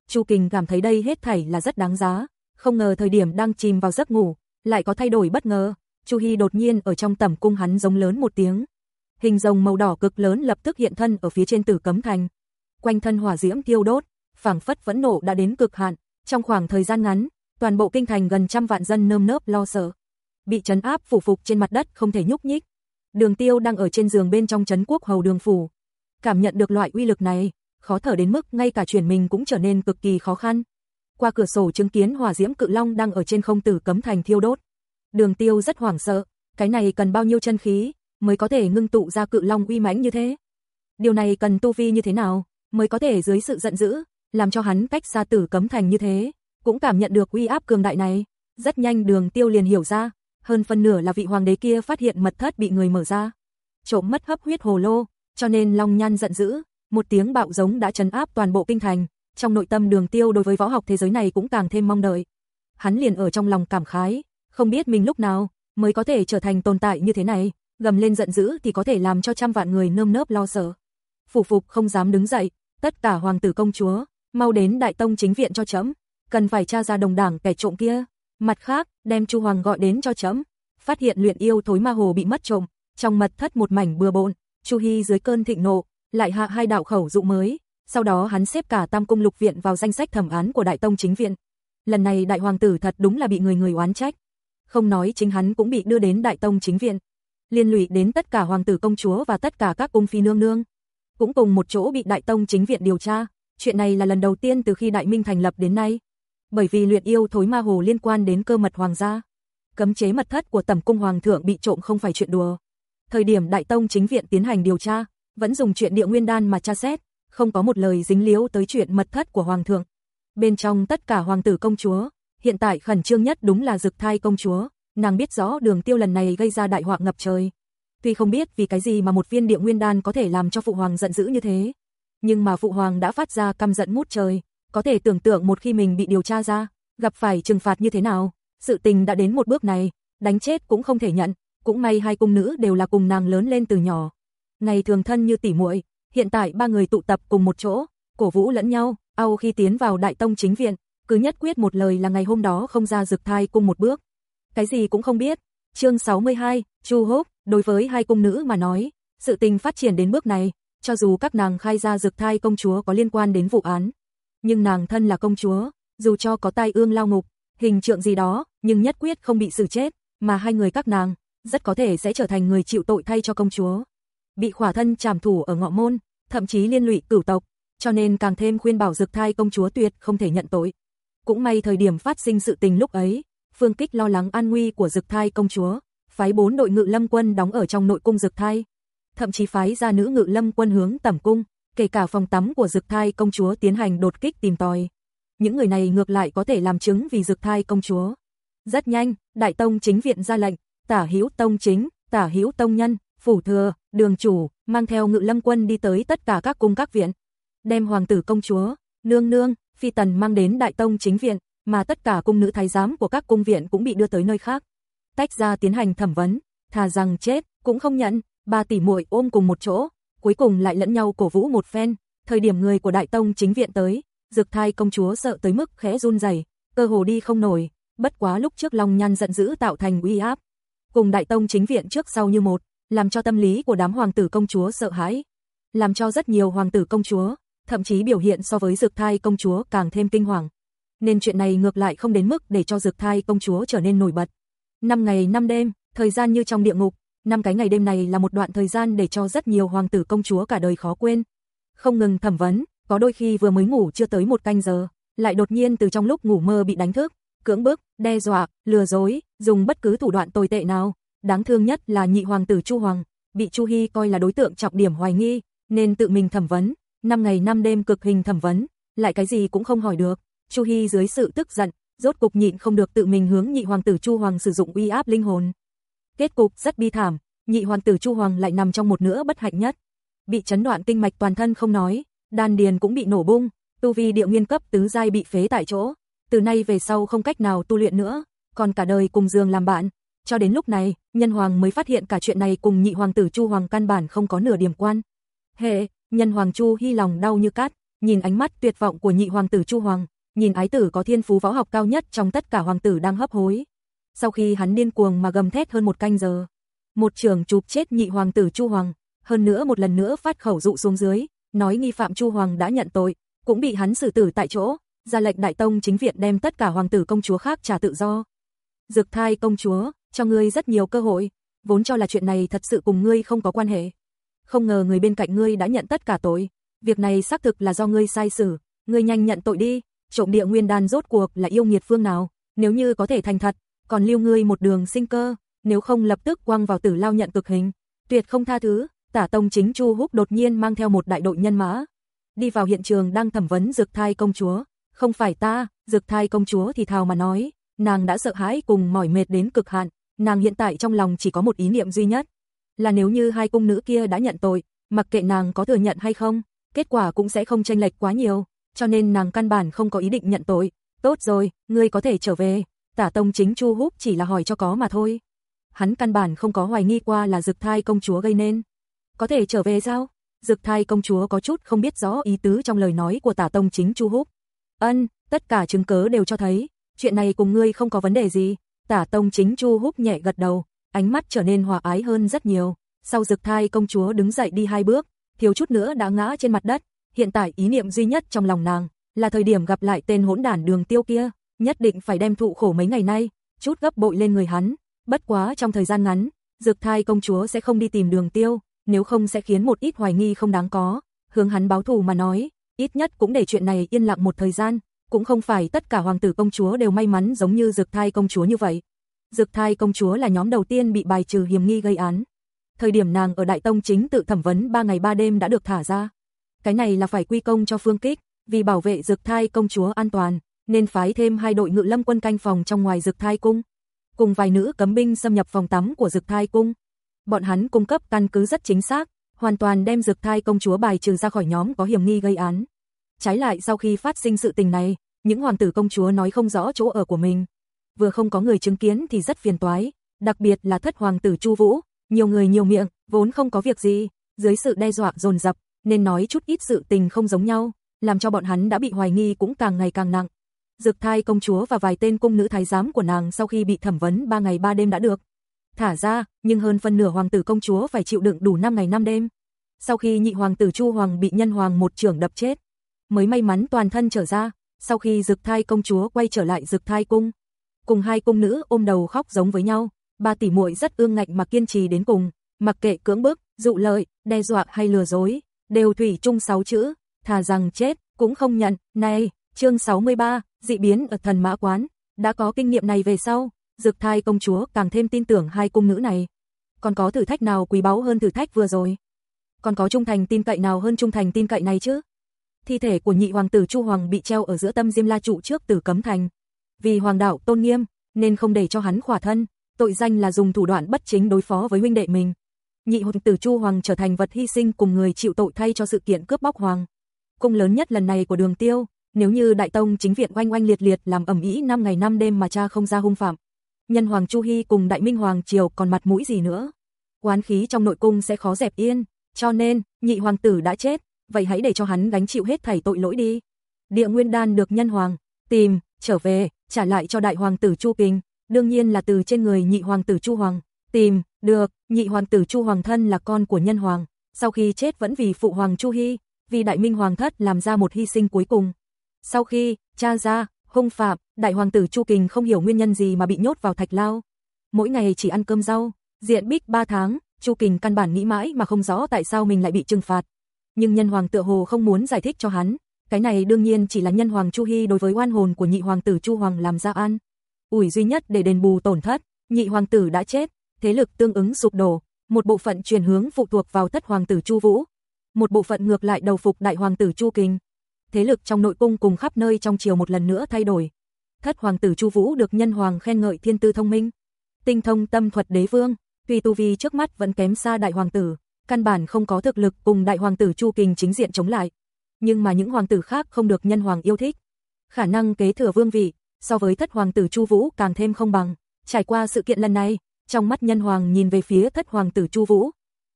Chu Kình cảm thấy đây hết thảy là rất đáng giá, không ngờ thời điểm đang chìm vào giấc ngủ, lại có thay đổi bất ngờ. Chu Hi đột nhiên ở trong tẩm cung hắn giống lớn một tiếng. Hình rồng màu đỏ cực lớn lập tức hiện thân ở phía trên Tử Cấm Thành. Quanh thân hỏa diễm thiêu đốt, phảng phất vẫn nộ đã đến cực hạn, trong khoảng thời gian ngắn, toàn bộ kinh thành gần trăm vạn dân nơm nớp lo sợ. Bị trấn áp phủ phục trên mặt đất không thể nhúc nhích. Đường Tiêu đang ở trên giường bên trong trấn quốc hầu đường phủ. Cảm nhận được loại uy lực này, khó thở đến mức ngay cả chuyển mình cũng trở nên cực kỳ khó khăn. Qua cửa sổ chứng kiến hỏa diễm cự long đang ở trên không tử cấm thành thiêu đốt. Đường Tiêu rất hoảng sợ, cái này cần bao nhiêu chân khí mới có thể ngưng tụ ra cự long uy mãnh như thế? Điều này cần tu vi như thế nào mới có thể dưới sự giận dữ làm cho hắn cách xa tử cấm thành như thế, cũng cảm nhận được uy áp cường đại này. Rất nhanh đường tiêu liền hiểu ra, hơn phân nửa là vị hoàng đế kia phát hiện mật thất bị người mở ra. Trộm mất hấp huyết hồ lô, cho nên Long Nhan giận dữ, một tiếng bạo giống đã chấn áp toàn bộ kinh thành, trong nội tâm đường tiêu đối với võ học thế giới này cũng càng thêm mong đợi. Hắn liền ở trong lòng cảm khái, không biết mình lúc nào mới có thể trở thành tồn tại như thế này, gầm lên giận dữ thì có thể làm cho trăm vạn người nơm nớp lo sợ. Phủ phục không dám đứng dậy, tất cả hoàng tử công chúa, mau đến đại tông chính viện cho chấm, cần phải tra ra đồng đảng kẻ trộm kia. Mặt khác, đem Chu Hoàng gọi đến cho chấm, phát hiện luyện yêu thối ma hồ bị mất trộm, trong mật thất một mảnh bừa bộn, Chu Hi dưới cơn thịnh nộ, lại hạ hai đạo khẩu dụ mới, sau đó hắn xếp cả Tam cung lục viện vào danh sách thẩm án của đại tông chính viện. Lần này đại hoàng tử thật đúng là bị người người oán trách. Không nói chính hắn cũng bị đưa đến đại tông chính viện, liên lụy đến tất cả hoàng tử công chúa và tất cả các cung phi nương nương, cũng cùng một chỗ bị đại tông chính viện điều tra chuyện này là lần đầu tiên từ khi Đại Minh thành lập đến nay. Bởi vì luyện yêu thối ma hồ liên quan đến cơ mật hoàng gia. Cấm chế mật thất của tẩm cung hoàng thượng bị trộm không phải chuyện đùa. Thời điểm Đại Tông chính viện tiến hành điều tra, vẫn dùng chuyện địa nguyên đan mà tra xét, không có một lời dính liếu tới chuyện mật thất của hoàng thượng. Bên trong tất cả hoàng tử công chúa, hiện tại khẩn trương nhất đúng là Dực Thai công chúa, nàng biết rõ Đường Tiêu lần này gây ra đại họa ngập trời. Tuy không biết vì cái gì mà một viên địa nguyên đan có thể làm cho phụ hoàng giận dữ như thế, nhưng mà phụ hoàng đã phát ra căm giận ngút trời, có thể tưởng tượng một khi mình bị điều tra ra, gặp phải trừng phạt như thế nào, sự tình đã đến một bước này, đánh chết cũng không thể nhận, cũng may hai cung nữ đều là cùng nàng lớn lên từ nhỏ. Ngày thường thân như tỉ muội, hiện tại ba người tụ tập cùng một chỗ, cổ vũ lẫn nhau, ao khi tiến vào đại tông chính viện, cứ nhất quyết một lời là ngày hôm đó không ra rực thai cung một bước. Cái gì cũng không biết, Chương 62, Chu Húc, đối với hai cung nữ mà nói, sự tình phát triển đến bước này, cho dù các nàng khai ra dược thai công chúa có liên quan đến vụ án, nhưng nàng thân là công chúa, dù cho có tai ương lao ngục, hình trượng gì đó, nhưng nhất quyết không bị xử chết, mà hai người các nàng rất có thể sẽ trở thành người chịu tội thay cho công chúa. Bị khỏa thân trảm thủ ở ngọ môn, thậm chí liên lụy cửu tộc, cho nên càng thêm khuyên bảo dực thai công chúa tuyệt không thể nhận tội. Cũng may thời điểm phát sinh sự tình lúc ấy, Phương Kích lo lắng an nguy của dực thai công chúa, phái bốn đội ngự lâm quân đóng ở trong nội cung dực thai, thậm chí phái ra nữ ngự lâm quân hướng tẩm cung, kể cả phòng tắm của dực thai công chúa tiến hành đột kích tìm tòi. Những người này ngược lại có thể làm chứng vì dực thai công chúa. Rất nhanh, Đại Tông chính viện ra lệnh, Tả Hữu Tông chính, Tả Hữu Tông nhân, phủ thừa, đường chủ, mang theo ngự lâm quân đi tới tất cả các cung các viện, đem hoàng tử công chúa, nương nương, phi tần mang đến Đại Tông chính viện, mà tất cả cung nữ thái giám của các cung viện cũng bị đưa tới nơi khác. Tách ra tiến hành thẩm vấn, thà rằng chết, cũng không nhận, ba tỷ muội ôm cùng một chỗ, cuối cùng lại lẫn nhau cổ vũ một phen, thời điểm người của Đại Tông chính viện tới, Dược Thai công chúa sợ tới mức khẽ run rẩy, cơ hồ đi không nổi, bất quá lúc trước Long Nhan giận dữ tạo thành uy áp, cùng Đại Tông chính viện trước sau như một, làm cho tâm lý của đám hoàng tử công chúa sợ hãi, làm cho rất nhiều hoàng tử công chúa, thậm chí biểu hiện so với Dược Thai công chúa càng thêm kinh hoàng. Nên chuyện này ngược lại không đến mức để cho Dược Thai công chúa trở nên nổi bật. Năm ngày năm đêm, thời gian như trong địa ngục, năm cái ngày đêm này là một đoạn thời gian để cho rất nhiều hoàng tử công chúa cả đời khó quên. Không ngừng thẩm vấn, có đôi khi vừa mới ngủ chưa tới một canh giờ, lại đột nhiên từ trong lúc ngủ mơ bị đánh thức, cưỡng bức, đe dọa, lừa dối, dùng bất cứ thủ đoạn tồi tệ nào. Đáng thương nhất là nhị hoàng tử Chu Hoàng, bị Chu Hy coi là đối tượng trọng điểm hoài nghi, nên tự mình thẩm vấn, năm ngày năm đêm cực hình thẩm vấn, lại cái gì cũng không hỏi được. Chu Hy dưới sự tức giận, rốt cục nhịn không được tự mình hướng nhị hoàng tử Chu Hoàng sử dụng uy áp linh hồn. Kết cục rất bi thảm, nhị hoàng tử Chu Hoàng lại nằm trong một nửa bất hạnh nhất. Bị chấn đoạn tinh mạch toàn thân không nói, đan điền cũng bị nổ bung, tu vi địa nguyên cấp tứ giai bị phế tại chỗ, từ nay về sau không cách nào tu luyện nữa, còn cả đời cùng giường làm bạn. Cho đến lúc này, nhân hoàng mới phát hiện cả chuyện này cùng nhị hoàng tử Chu Hoàng căn bản không có nửa điểm quan. Hệ, nhân hoàng Chu hy lòng đau như cát, nhìn ánh mắt tuyệt vọng của nhị hoàng tử Chu Hoàng, nhìn ái tử có thiên phú võ học cao nhất trong tất cả hoàng tử đang hấp hối. Sau khi hắn điên cuồng mà gầm thét hơn một canh giờ, một trường chụp chết nhị hoàng tử Chu Hoàng, hơn nữa một lần nữa phát khẩu dụ xuống dưới, nói nghi phạm Chu Hoàng đã nhận tội, cũng bị hắn xử tử tại chỗ, ra lệnh đại tông chính viện đem tất cả hoàng tử công chúa khác trả tự do. dược thai công chúa, cho ngươi rất nhiều cơ hội, vốn cho là chuyện này thật sự cùng ngươi không có quan hệ. Không ngờ người bên cạnh ngươi đã nhận tất cả tội, việc này xác thực là do ngươi sai xử, ngươi nhanh nhận tội đi, trộm địa nguyên đan rốt cuộc là yêu nghiệt phương nào, nếu như có thể thành thật, còn lưu ngươi một đường sinh cơ, nếu không lập tức quăng vào tử lao nhận cực hình, tuyệt không tha thứ. Tả Tông chính Chu Húc đột nhiên mang theo một đại đội nhân mã, đi vào hiện trường đang thẩm vấn Dược Thai công chúa, không phải ta, Dược Thai công chúa thì thào mà nói, nàng đã sợ hãi cùng mỏi mệt đến cực hạn, nàng hiện tại trong lòng chỉ có một ý niệm duy nhất, là nếu như hai cung nữ kia đã nhận tội, mặc kệ nàng có thừa nhận hay không, kết quả cũng sẽ không chênh lệch quá nhiều, cho nên nàng căn bản không có ý định nhận tội. Tốt rồi, ngươi có thể trở về. Tả Tông chính Chu Húc chỉ là hỏi cho có mà thôi. Hắn căn bản không có hoài nghi qua là Dực Thai công chúa gây nên. Có thể trở về sao? Dực Thai công chúa có chút không biết rõ ý tứ trong lời nói của Tả Tông chính Chu Húc. Ân, tất cả chứng cớ đều cho thấy, chuyện này cùng ngươi không có vấn đề gì. Tả Tông chính Chu Húc nhẹ gật đầu, ánh mắt trở nên hòa ái hơn rất nhiều. Sau Dực Thai công chúa đứng dậy đi hai bước, thiếu chút nữa đã ngã trên mặt đất, hiện tại ý niệm duy nhất trong lòng nàng là thời điểm gặp lại tên hỗn đản Đường Tiêu kia, nhất định phải đem thụ khổ mấy ngày nay, chút gấp bội lên người hắn, bất quá trong thời gian ngắn, Dược Thai công chúa sẽ không đi tìm Đường Tiêu, nếu không sẽ khiến một ít hoài nghi không đáng có, hướng hắn báo thù mà nói, ít nhất cũng để chuyện này yên lặng một thời gian, cũng không phải tất cả hoàng tử công chúa đều may mắn giống như Dược Thai công chúa như vậy. Dược Thai công chúa là nhóm đầu tiên bị bài trừ hiểm nghi gây án. Thời điểm nàng ở Đại Tông chính tự thẩm vấn 3 ngày 3 đêm đã được thả ra. Cái này là phải quy công cho Phương Kích, vì bảo vệ Dược Thai công chúa an toàn, nên phái thêm hai đội ngự lâm quân canh phòng trong ngoài Dược Thai cung, cùng vài nữ cấm binh xâm nhập phòng tắm của Dược Thai cung. Bọn hắn cung cấp căn cứ rất chính xác, hoàn toàn đem Dược Thai công chúa bài trừ ra khỏi nhóm có hiểm nghi gây án. Trái lại sau khi phát sinh sự tình này, những hoàng tử công chúa nói không rõ chỗ ở của mình, vừa không có người chứng kiến thì rất phiền toái, đặc biệt là thất hoàng tử Chu Vũ, nhiều người nhiều miệng, vốn không có việc gì, dưới sự đe dọa dồn dập, nên nói chút ít sự tình không giống nhau, làm cho bọn hắn đã bị hoài nghi cũng càng ngày càng nặng. Dực thai công chúa và vài tên cung nữ thái giám của nàng sau khi bị thẩm vấn 3 ngày 3 đêm đã được thả ra, nhưng hơn phân nửa hoàng tử công chúa phải chịu đựng đủ 5 ngày 5 đêm. Sau khi nhị hoàng tử Chu Hoàng bị nhân hoàng một trưởng đập chết, mới may mắn toàn thân trở ra, sau khi Dực Thai công chúa quay trở lại Dực Thai cung, cùng hai cung nữ ôm đầu khóc giống với nhau, ba tỷ muội rất ương ngạnh mà kiên trì đến cùng, mặc kệ cưỡng bức, dụ lợi, đe dọa hay lừa dối, đều thủy chung sáu chữ, thà rằng chết cũng không nhận. Này, chương 63, dị biến ở thần mã quán, đã có kinh nghiệm này về sau, Dực Thai công chúa càng thêm tin tưởng hai cung nữ này. Còn có thử thách nào quý báu hơn thử thách vừa rồi? Còn có trung thành tin cậy nào hơn trung thành tin cậy này chứ? Thi thể của nhị hoàng tử Chu Hoàng bị treo ở giữa tâm Diêm La trụ trước Tử Cấm Thành. Vì hoàng đạo tôn nghiêm, nên không để cho hắn khỏa thân, tội danh là dùng thủ đoạn bất chính đối phó với huynh đệ mình. Nhị hoàng tử Chu Hoàng trở thành vật hy sinh cùng người chịu tội thay cho sự kiện cướp bóc hoàng. Cung lớn nhất lần này của Đường Tiêu, nếu như Đại Tông chính viện oanh oanh liệt liệt làm ẩm ĩ năm ngày năm đêm mà cha không ra hung phạm, nhân hoàng Chu Hy cùng Đại Minh hoàng triều còn mặt mũi gì nữa? Quán khí trong nội cung sẽ khó dẹp yên, cho nên, nhị hoàng tử đã chết, vậy hãy để cho hắn gánh chịu hết thảy tội lỗi đi. Địa Nguyên Đan được nhân hoàng tìm, trở về, trả lại cho đại hoàng tử Chu Kình, đương nhiên là từ trên người nhị hoàng tử Chu Hoàng, tìm, được, nhị hoàng tử Chu Hoàng thân là con của nhân hoàng, sau khi chết vẫn vì phụ hoàng Chu Hy, vì đại minh hoàng thất làm ra một hy sinh cuối cùng. Sau khi, cha ra, hung phạm, đại hoàng tử Chu Kình không hiểu nguyên nhân gì mà bị nhốt vào thạch lao. Mỗi ngày chỉ ăn cơm rau, diện bích 3 tháng, Chu Kình căn bản nghĩ mãi mà không rõ tại sao mình lại bị trừng phạt. Nhưng nhân hoàng tựa hồ không muốn giải thích cho hắn, cái này đương nhiên chỉ là nhân hoàng Chu Hy đối với oan hồn của nhị hoàng tử Chu Hoàng làm ra an. Ủi duy nhất để đền bù tổn thất, nhị hoàng tử đã chết, thế lực tương ứng sụp đổ, một bộ phận chuyển hướng phụ thuộc vào thất hoàng tử Chu Vũ, một bộ phận ngược lại đầu phục đại hoàng tử Chu Kình. Thế lực trong nội cung cùng khắp nơi trong triều một lần nữa thay đổi. Thất hoàng tử Chu Vũ được nhân hoàng khen ngợi thiên tư thông minh, tinh thông tâm thuật đế vương, tuy tu vi trước mắt vẫn kém xa đại hoàng tử, căn bản không có thực lực cùng đại hoàng tử Chu Kình chính diện chống lại. Nhưng mà những hoàng tử khác không được nhân hoàng yêu thích. Khả năng kế thừa vương vị, so với thất hoàng tử Chu Vũ càng thêm không bằng. Trải qua sự kiện lần này, trong mắt nhân hoàng nhìn về phía thất hoàng tử Chu Vũ,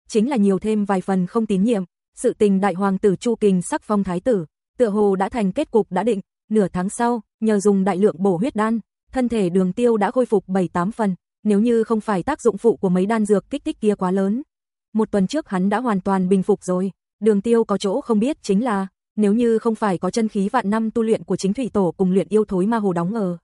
chính là nhiều thêm vài phần không tín nhiệm, sự tình đại hoàng tử Chu Kình sắc phong thái tử, tựa hồ đã thành kết cục đã định, nửa tháng sau, nhờ dùng đại lượng bổ huyết đan, thân thể Đường Tiêu đã khôi phục 7-8 phần, nếu như không phải tác dụng phụ của mấy đan dược kích thích kia quá lớn, một tuần trước hắn đã hoàn toàn bình phục rồi, Đường Tiêu có chỗ không biết chính là, nếu như không phải có chân khí vạn năm tu luyện của chính thủy tổ cùng luyện yêu thối ma hồ đóng ở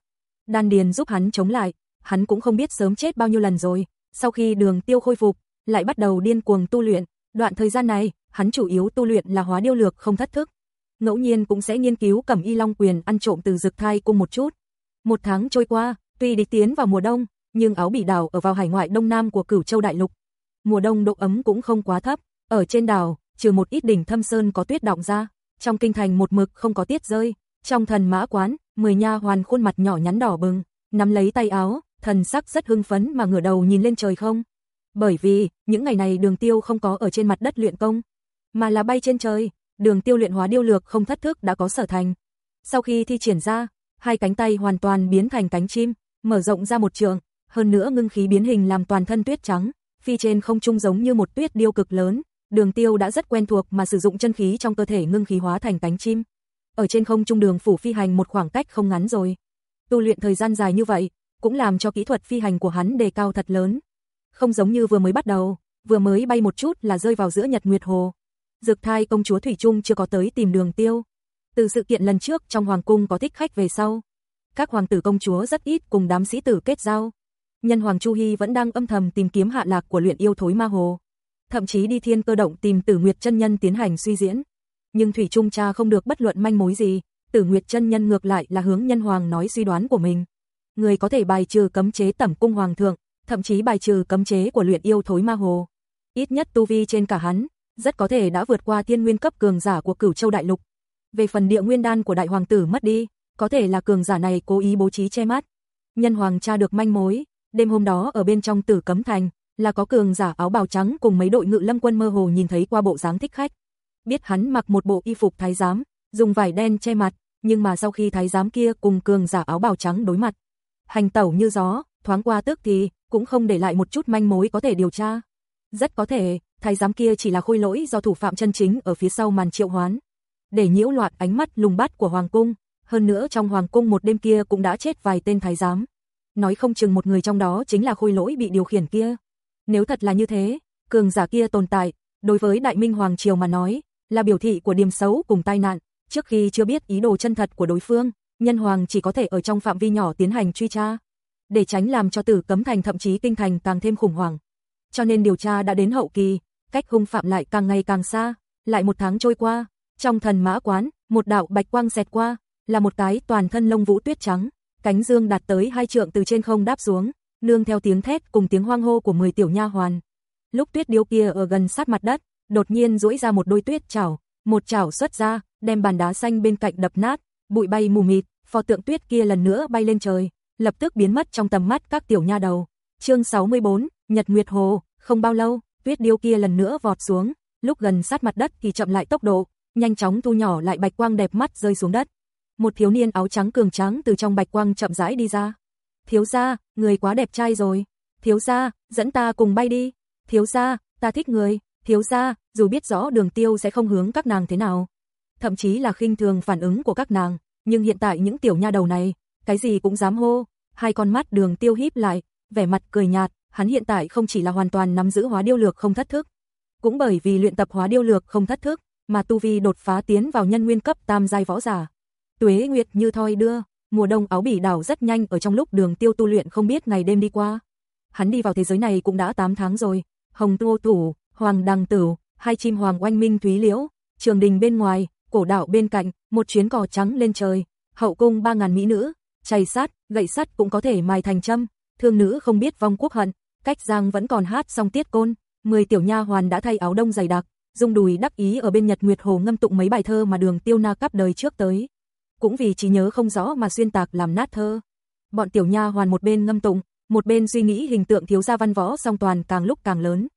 đan điền giúp hắn chống lại, hắn cũng không biết sớm chết bao nhiêu lần rồi. Sau khi Đường Tiêu khôi phục, lại bắt đầu điên cuồng tu luyện, đoạn thời gian này, hắn chủ yếu tu luyện là hóa điêu lược không thất thức. Ngẫu nhiên cũng sẽ nghiên cứu Cẩm Y Long quyền ăn trộm từ dược thai cung một chút. Một tháng trôi qua, tuy địch tiến vào mùa đông, nhưng áo bỉ đảo ở vào hải ngoại đông nam của Cửu Châu đại lục. Mùa đông độ ấm cũng không quá thấp, ở trên đảo, trừ một ít đỉnh thâm sơn có tuyết đọng ra, trong kinh thành một mực không có tiết rơi. Trong thần mã quán, mười nha hoàn khuôn mặt nhỏ nhắn đỏ bừng, nắm lấy tay áo, thần sắc rất hưng phấn mà ngửa đầu nhìn lên trời không. Bởi vì, những ngày này đường tiêu không có ở trên mặt đất luyện công, mà là bay trên trời, đường tiêu luyện hóa điêu lược không thất thức đã có sở thành. Sau khi thi triển ra, hai cánh tay hoàn toàn biến thành cánh chim, mở rộng ra một trường, hơn nữa ngưng khí biến hình làm toàn thân tuyết trắng, phi trên không trung giống như một tuyết điêu cực lớn, đường tiêu đã rất quen thuộc mà sử dụng chân khí trong cơ thể ngưng khí hóa thành cánh chim. Ở trên không trung đường phủ phi hành một khoảng cách không ngắn rồi. Tu luyện thời gian dài như vậy, cũng làm cho kỹ thuật phi hành của hắn đề cao thật lớn. Không giống như vừa mới bắt đầu, vừa mới bay một chút là rơi vào giữa Nhật Nguyệt Hồ. Dược thai công chúa Thủy Trung chưa có tới tìm đường tiêu. Từ sự kiện lần trước trong hoàng cung có thích khách về sau. Các hoàng tử công chúa rất ít cùng đám sĩ tử kết giao. Nhân hoàng Chu Hy vẫn đang âm thầm tìm kiếm hạ lạc của luyện yêu thối ma hồ. Thậm chí đi thiên cơ động tìm tử nguyệt chân nhân tiến hành suy diễn. Nhưng Thủy Trung cha không được bất luận manh mối gì. Tử nguyệt chân nhân ngược lại là hướng nhân hoàng nói suy đoán của mình người có thể bài trừ cấm chế tẩm cung hoàng thượng, thậm chí bài trừ cấm chế của luyện yêu thối ma hồ. Ít nhất tu vi trên cả hắn, rất có thể đã vượt qua thiên nguyên cấp cường giả của Cửu Châu đại lục. Về phần địa nguyên đan của đại hoàng tử mất đi, có thể là cường giả này cố ý bố trí che mắt. Nhân hoàng cha được manh mối, đêm hôm đó ở bên trong Tử Cấm Thành, là có cường giả áo bào trắng cùng mấy đội ngự lâm quân mơ hồ nhìn thấy qua bộ dáng thích khách. Biết hắn mặc một bộ y phục thái giám, dùng vải đen che mặt, nhưng mà sau khi thái giám kia cùng cường giả áo bào trắng đối mặt, hành tẩu như gió, thoáng qua tức thì, cũng không để lại một chút manh mối có thể điều tra. Rất có thể, thái giám kia chỉ là khôi lỗi do thủ phạm chân chính ở phía sau màn triệu hoán. Để nhiễu loạn ánh mắt lùng bắt của Hoàng Cung, hơn nữa trong Hoàng Cung một đêm kia cũng đã chết vài tên thái giám nói không chừng một người trong đó chính là khôi lỗi bị điều khiển kia. Nếu thật là như thế, cường giả kia tồn tại, đối với Đại Minh Hoàng Triều mà nói, là biểu thị của điểm xấu cùng tai nạn, trước khi chưa biết ý đồ chân thật của đối phương, nhân hoàng chỉ có thể ở trong phạm vi nhỏ tiến hành truy tra, để tránh làm cho tử cấm thành thậm chí kinh thành càng thêm khủng hoảng. Cho nên điều tra đã đến hậu kỳ, cách hung phạm lại càng ngày càng xa, lại một tháng trôi qua, trong thần mã quán, một đạo bạch quang xẹt qua, là một cái toàn thân lông vũ tuyết trắng, cánh dương đạt tới hai trượng từ trên không đáp xuống, nương theo tiếng thét cùng tiếng hoang hô của 10 tiểu nha hoàn. Lúc tuyết điêu kia ở gần sát mặt đất, đột nhiên duỗi ra một đôi tuyết chảo, một chảo xuất ra, đem bàn đá xanh bên cạnh đập nát, bụi bay mù mịt, pho tượng tuyết kia lần nữa bay lên trời, lập tức biến mất trong tầm mắt các tiểu nha đầu. Chương 64, Nhật Nguyệt Hồ, không bao lâu, tuyết điêu kia lần nữa vọt xuống, lúc gần sát mặt đất thì chậm lại tốc độ, nhanh chóng thu nhỏ lại bạch quang đẹp mắt rơi xuống đất. Một thiếu niên áo trắng cường tráng từ trong bạch quang chậm rãi đi ra. "Thiếu gia, người quá đẹp trai rồi. Thiếu gia, dẫn ta cùng bay đi. Thiếu gia, ta thích người." Thiếu gia, dù biết rõ Đường Tiêu sẽ không hướng các nàng thế nào, thậm chí là khinh thường phản ứng của các nàng, nhưng hiện tại những tiểu nha đầu này, cái gì cũng dám hô, hai con mắt Đường Tiêu híp lại, vẻ mặt cười nhạt, hắn hiện tại không chỉ là hoàn toàn nắm giữ hóa điêu lược không thất thức, cũng bởi vì luyện tập hóa điêu lược không thất thức, mà tu vi đột phá tiến vào nhân nguyên cấp tam giai võ giả. Tuế Nguyệt như thoi đưa, mùa đông áo bỉ đảo rất nhanh ở trong lúc Đường Tiêu tu luyện không biết ngày đêm đi qua. Hắn đi vào thế giới này cũng đã 8 tháng rồi, Hồng Tu Tủ, Hoàng Đằng Tử, hai chim hoàng oanh minh thúy liễu, trường đình bên ngoài, cổ Đảo bên cạnh, một chuyến cò trắng lên trời, hậu cung ba ngàn mỹ nữ, chày sát, gậy sắt cũng có thể mài thành châm, thương nữ không biết vong quốc hận, cách giang vẫn còn hát xong tiết côn, mười tiểu nha hoàn đã thay áo đông dày đặc, dung đùi đắc ý ở bên Nhật Nguyệt Hồ ngâm tụng mấy bài thơ mà đường tiêu na cắp đời trước tới. Cũng vì trí nhớ không rõ mà xuyên tạc làm nát thơ. Bọn tiểu nha hoàn một bên ngâm tụng, một bên suy nghĩ hình tượng thiếu gia văn võ song toàn càng lúc càng lớn.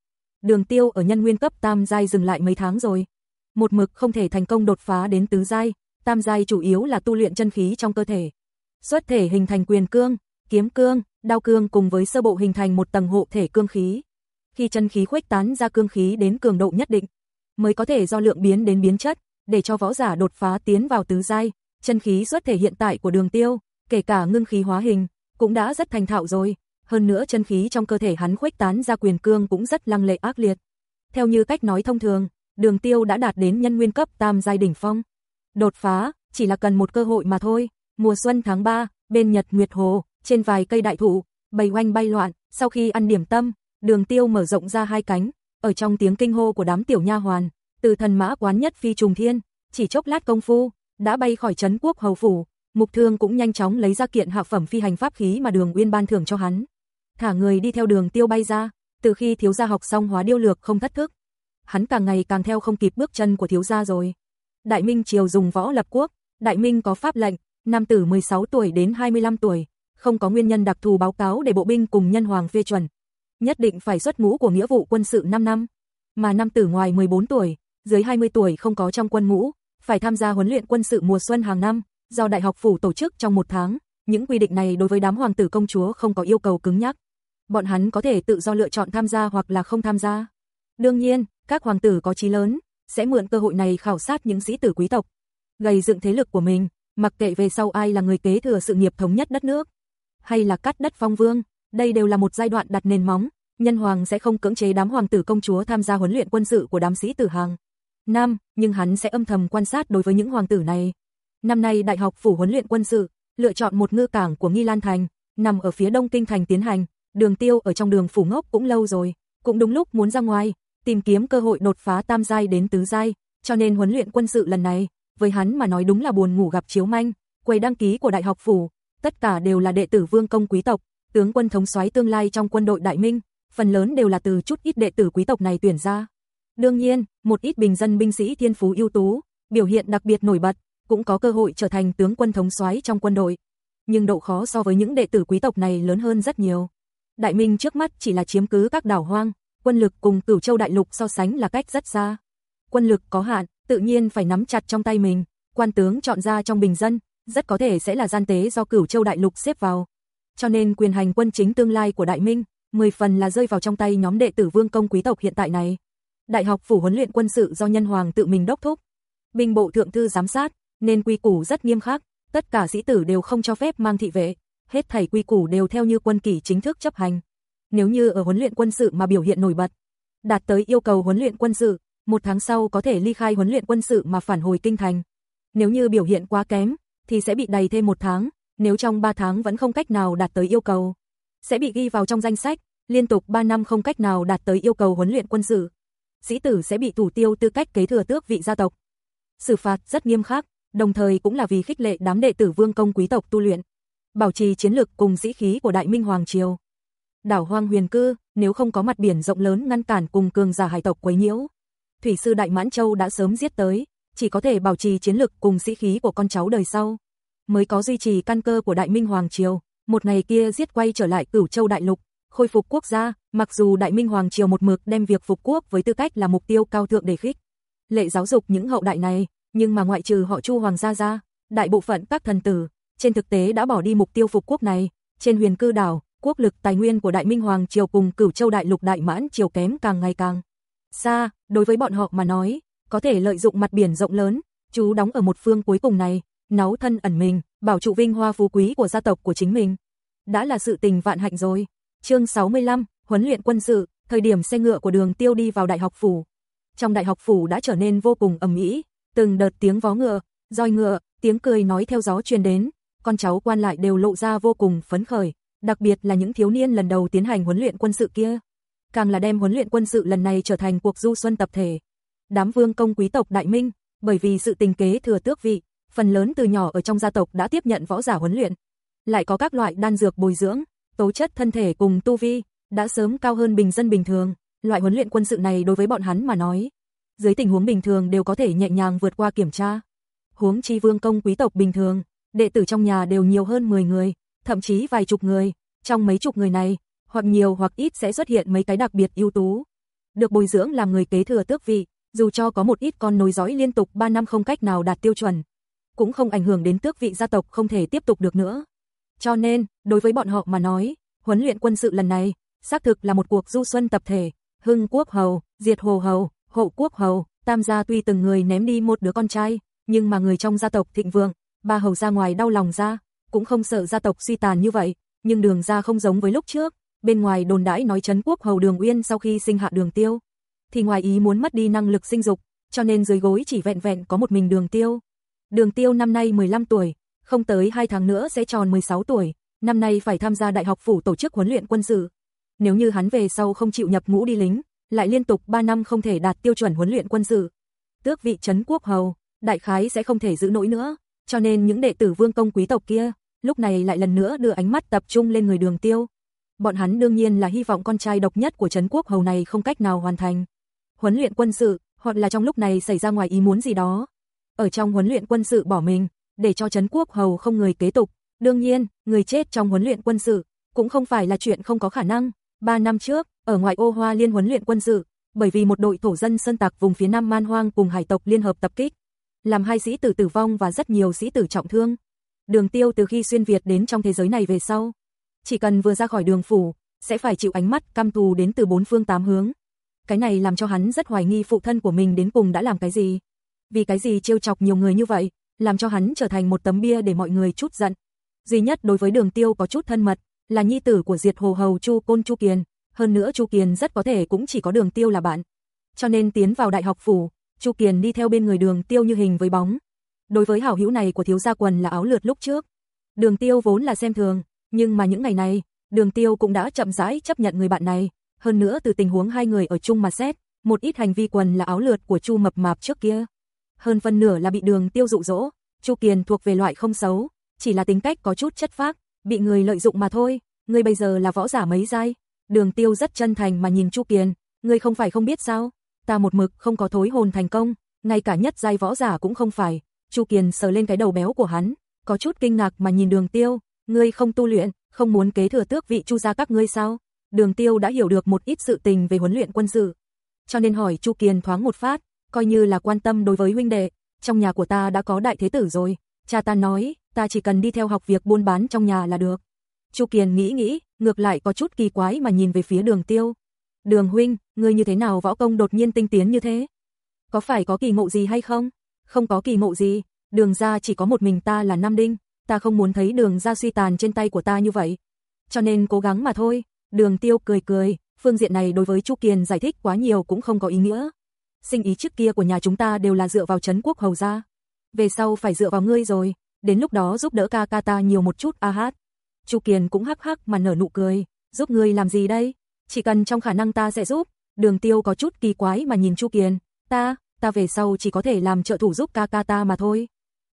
Đường tiêu ở nhân nguyên cấp tam giai dừng lại mấy tháng rồi. Một mực không thể thành công đột phá đến tứ giai, tam giai chủ yếu là tu luyện chân khí trong cơ thể. Xuất thể hình thành quyền cương, kiếm cương, đao cương cùng với sơ bộ hình thành một tầng hộ thể cương khí. Khi chân khí khuếch tán ra cương khí đến cường độ nhất định, mới có thể do lượng biến đến biến chất, để cho võ giả đột phá tiến vào tứ giai. Chân khí xuất thể hiện tại của đường tiêu, kể cả ngưng khí hóa hình, cũng đã rất thành thạo rồi hơn nữa chân khí trong cơ thể hắn khuếch tán ra quyền cương cũng rất lăng lệ ác liệt. Theo như cách nói thông thường, Đường Tiêu đã đạt đến nhân nguyên cấp tam giai đỉnh phong. Đột phá, chỉ là cần một cơ hội mà thôi. Mùa xuân tháng 3, bên Nhật Nguyệt Hồ, trên vài cây đại thụ, bầy oanh bay loạn, sau khi ăn điểm tâm, Đường Tiêu mở rộng ra hai cánh, ở trong tiếng kinh hô của đám tiểu nha hoàn, từ thần mã quán nhất phi trùng thiên, chỉ chốc lát công phu, đã bay khỏi trấn quốc hầu phủ, Mục Thương cũng nhanh chóng lấy ra kiện hạ phẩm phi hành pháp khí mà Đường Uyên ban thưởng cho hắn thả người đi theo đường tiêu bay ra, từ khi thiếu gia học xong hóa điêu lược không thất thức. Hắn càng ngày càng theo không kịp bước chân của thiếu gia rồi. Đại Minh triều dùng võ lập quốc, Đại Minh có pháp lệnh, nam tử 16 tuổi đến 25 tuổi, không có nguyên nhân đặc thù báo cáo để bộ binh cùng nhân hoàng phê chuẩn. Nhất định phải xuất ngũ của nghĩa vụ quân sự 5 năm, mà nam tử ngoài 14 tuổi, dưới 20 tuổi không có trong quân ngũ, phải tham gia huấn luyện quân sự mùa xuân hàng năm, do đại học phủ tổ chức trong một tháng. Những quy định này đối với đám hoàng tử công chúa không có yêu cầu cứng nhắc bọn hắn có thể tự do lựa chọn tham gia hoặc là không tham gia. Đương nhiên, các hoàng tử có trí lớn, sẽ mượn cơ hội này khảo sát những sĩ tử quý tộc, gây dựng thế lực của mình, mặc kệ về sau ai là người kế thừa sự nghiệp thống nhất đất nước, hay là cắt đất phong vương, đây đều là một giai đoạn đặt nền móng, nhân hoàng sẽ không cưỡng chế đám hoàng tử công chúa tham gia huấn luyện quân sự của đám sĩ tử hàng. Năm, nhưng hắn sẽ âm thầm quan sát đối với những hoàng tử này. Năm nay đại học phủ huấn luyện quân sự, lựa chọn một ngư cảng của Nghi Lan Thành, nằm ở phía đông kinh thành tiến hành, Đường Tiêu ở trong đường phủ ngốc cũng lâu rồi, cũng đúng lúc muốn ra ngoài, tìm kiếm cơ hội đột phá tam giai đến tứ giai, cho nên huấn luyện quân sự lần này, với hắn mà nói đúng là buồn ngủ gặp chiếu manh, quầy đăng ký của đại học phủ, tất cả đều là đệ tử vương công quý tộc, tướng quân thống soái tương lai trong quân đội đại minh, phần lớn đều là từ chút ít đệ tử quý tộc này tuyển ra. Đương nhiên, một ít bình dân binh sĩ thiên phú ưu tú, biểu hiện đặc biệt nổi bật, cũng có cơ hội trở thành tướng quân thống soái trong quân đội. Nhưng độ khó so với những đệ tử quý tộc này lớn hơn rất nhiều. Đại Minh trước mắt chỉ là chiếm cứ các đảo hoang, quân lực cùng Cửu Châu đại lục so sánh là cách rất xa. Quân lực có hạn, tự nhiên phải nắm chặt trong tay mình, quan tướng chọn ra trong bình dân, rất có thể sẽ là gian tế do Cửu Châu đại lục xếp vào. Cho nên quyền hành quân chính tương lai của Đại Minh, 10 phần là rơi vào trong tay nhóm đệ tử vương công quý tộc hiện tại này. Đại học phủ huấn luyện quân sự do nhân hoàng tự mình đốc thúc. Binh bộ thượng thư giám sát, nên quy củ rất nghiêm khắc, tất cả sĩ tử đều không cho phép mang thị vệ, hết thảy quy củ đều theo như quân kỷ chính thức chấp hành. Nếu như ở huấn luyện quân sự mà biểu hiện nổi bật, đạt tới yêu cầu huấn luyện quân sự, một tháng sau có thể ly khai huấn luyện quân sự mà phản hồi kinh thành. Nếu như biểu hiện quá kém, thì sẽ bị đầy thêm một tháng, nếu trong 3 tháng vẫn không cách nào đạt tới yêu cầu, sẽ bị ghi vào trong danh sách, liên tục 3 năm không cách nào đạt tới yêu cầu huấn luyện quân sự. Sĩ tử sẽ bị thủ tiêu tư cách kế thừa tước vị gia tộc. Xử phạt rất nghiêm khắc, đồng thời cũng là vì khích lệ đám đệ tử vương công quý tộc tu luyện, bảo trì chiến lực cùng sĩ khí của Đại Minh Hoàng Triều. Đảo hoang huyền cư, nếu không có mặt biển rộng lớn ngăn cản cùng cường giả hải tộc quấy nhiễu, thủy sư Đại Mãn Châu đã sớm giết tới, chỉ có thể bảo trì chiến lực cùng sĩ khí của con cháu đời sau, mới có duy trì căn cơ của Đại Minh Hoàng Triều, một ngày kia giết quay trở lại Cửu Châu Đại Lục, khôi phục quốc gia, mặc dù Đại Minh Hoàng Triều một mực đem việc phục quốc với tư cách là mục tiêu cao thượng để khích. Lệ giáo dục những hậu đại này, nhưng mà ngoại trừ họ Chu Hoàng gia ra, đại bộ phận các thần tử, trên thực tế đã bỏ đi mục tiêu phục quốc này, trên huyền cư đảo, quốc lực tài nguyên của Đại Minh Hoàng Triều cùng Cửu Châu Đại Lục Đại Mãn Triều kém càng ngày càng xa, đối với bọn họ mà nói, có thể lợi dụng mặt biển rộng lớn, chú đóng ở một phương cuối cùng này, náu thân ẩn mình, bảo trụ vinh hoa phú quý của gia tộc của chính mình. Đã là sự tình vạn hạnh rồi. Chương 65, huấn luyện quân sự, thời điểm xe ngựa của Đường Tiêu đi vào đại học phủ. Trong đại học phủ đã trở nên vô cùng ầm ĩ, từng đợt tiếng vó ngựa, roi ngựa, tiếng cười nói theo gió truyền đến, con cháu quan lại đều lộ ra vô cùng phấn khởi, đặc biệt là những thiếu niên lần đầu tiến hành huấn luyện quân sự kia. Càng là đem huấn luyện quân sự lần này trở thành cuộc du xuân tập thể. Đám vương công quý tộc Đại Minh, bởi vì sự tình kế thừa tước vị, phần lớn từ nhỏ ở trong gia tộc đã tiếp nhận võ giả huấn luyện. Lại có các loại đan dược bồi dưỡng, tố chất thân thể cùng tu vi, đã sớm cao hơn bình dân bình thường, loại huấn luyện quân sự này đối với bọn hắn mà nói, dưới tình huống bình thường đều có thể nhẹ nhàng vượt qua kiểm tra. Huống chi vương công quý tộc bình thường, đệ tử trong nhà đều nhiều hơn 10 người, thậm chí vài chục người, trong mấy chục người này, hoặc nhiều hoặc ít sẽ xuất hiện mấy cái đặc biệt ưu tú. Được bồi dưỡng làm người kế thừa tước vị, dù cho có một ít con nối dõi liên tục 3 năm không cách nào đạt tiêu chuẩn, cũng không ảnh hưởng đến tước vị gia tộc không thể tiếp tục được nữa. Cho nên, đối với bọn họ mà nói, huấn luyện quân sự lần này, xác thực là một cuộc du xuân tập thể, hưng quốc hầu, diệt hồ hầu, hộ quốc hầu, tam gia tuy từng người ném đi một đứa con trai, nhưng mà người trong gia tộc thịnh vượng, ba hầu ra ngoài đau lòng ra, cũng không sợ gia tộc suy tàn như vậy, nhưng đường ra không giống với lúc trước, bên ngoài đồn đãi nói chấn quốc hầu đường uyên sau khi sinh hạ đường tiêu, thì ngoài ý muốn mất đi năng lực sinh dục, cho nên dưới gối chỉ vẹn vẹn có một mình đường tiêu. Đường tiêu năm nay 15 tuổi, không tới 2 tháng nữa sẽ tròn 16 tuổi, năm nay phải tham gia đại học phủ tổ chức huấn luyện quân sự. Nếu như hắn về sau không chịu nhập ngũ đi lính, lại liên tục 3 năm không thể đạt tiêu chuẩn huấn luyện quân sự. Tước vị chấn quốc hầu, đại khái sẽ không thể giữ nổi nữa, cho nên những đệ tử vương công quý tộc kia, lúc này lại lần nữa đưa ánh mắt tập trung lên người đường tiêu. Bọn hắn đương nhiên là hy vọng con trai độc nhất của chấn quốc hầu này không cách nào hoàn thành. Huấn luyện quân sự, hoặc là trong lúc này xảy ra ngoài ý muốn gì đó. Ở trong huấn luyện quân sự bỏ mình, để cho chấn quốc hầu không người kế tục. Đương nhiên, người chết trong huấn luyện quân sự, cũng không phải là chuyện không có khả năng. Ba năm trước, ở ngoại ô hoa liên huấn luyện quân sự, bởi vì một đội thổ dân sơn tặc vùng phía nam man hoang cùng hải tộc liên hợp tập kích, làm hai sĩ tử tử vong và rất nhiều sĩ tử trọng thương. Đường tiêu từ khi xuyên Việt đến trong thế giới này về sau, chỉ cần vừa ra khỏi đường phủ, sẽ phải chịu ánh mắt căm thù đến từ bốn phương tám hướng. Cái này làm cho hắn rất hoài nghi phụ thân của mình đến cùng đã làm cái gì. Vì cái gì trêu chọc nhiều người như vậy, làm cho hắn trở thành một tấm bia để mọi người chút giận. Duy nhất đối với đường tiêu có chút thân mật, là nhi tử của diệt hồ hầu Chu Côn Chu Kiền, hơn nữa Chu Kiền rất có thể cũng chỉ có đường tiêu là bạn. Cho nên tiến vào đại học phủ, Chu Kiền đi theo bên người đường tiêu như hình với bóng. Đối với hảo hữu này của thiếu gia quần là áo lượt lúc trước. Đường tiêu vốn là xem thường, nhưng mà những ngày này, đường tiêu cũng đã chậm rãi chấp nhận người bạn này. Hơn nữa từ tình huống hai người ở chung mà xét, một ít hành vi quần là áo lượt của Chu mập mạp trước kia. Hơn phân nửa là bị đường tiêu dụ dỗ, Chu Kiền thuộc về loại không xấu, chỉ là tính cách có chút chất phác, bị người lợi dụng mà thôi. Ngươi bây giờ là võ giả mấy giai? Đường Tiêu rất chân thành mà nhìn Chu Kiền, ngươi không phải không biết sao? Ta một mực không có thối hồn thành công, ngay cả nhất giai võ giả cũng không phải. Chu Kiền sờ lên cái đầu béo của hắn, có chút kinh ngạc mà nhìn Đường Tiêu, ngươi không tu luyện, không muốn kế thừa tước vị Chu gia các ngươi sao? Đường Tiêu đã hiểu được một ít sự tình về huấn luyện quân sự, cho nên hỏi Chu Kiền thoáng một phát, coi như là quan tâm đối với huynh đệ, trong nhà của ta đã có đại thế tử rồi, cha ta nói, ta chỉ cần đi theo học việc buôn bán trong nhà là được. Chu Kiền nghĩ nghĩ, ngược lại có chút kỳ quái mà nhìn về phía đường tiêu. Đường huynh, ngươi như thế nào võ công đột nhiên tinh tiến như thế? Có phải có kỳ ngộ gì hay không? Không có kỳ ngộ gì, đường ra chỉ có một mình ta là Nam Đinh, ta không muốn thấy đường ra suy tàn trên tay của ta như vậy. Cho nên cố gắng mà thôi, đường tiêu cười cười, phương diện này đối với Chu Kiền giải thích quá nhiều cũng không có ý nghĩa. Sinh ý trước kia của nhà chúng ta đều là dựa vào chấn quốc hầu gia. Về sau phải dựa vào ngươi rồi, đến lúc đó giúp đỡ ca ca ta nhiều một chút a hát. Chu Kiền cũng hắc hắc mà nở nụ cười, giúp ngươi làm gì đây? Chỉ cần trong khả năng ta sẽ giúp. Đường Tiêu có chút kỳ quái mà nhìn Chu Kiền, ta, ta về sau chỉ có thể làm trợ thủ giúp ca ca ta mà thôi.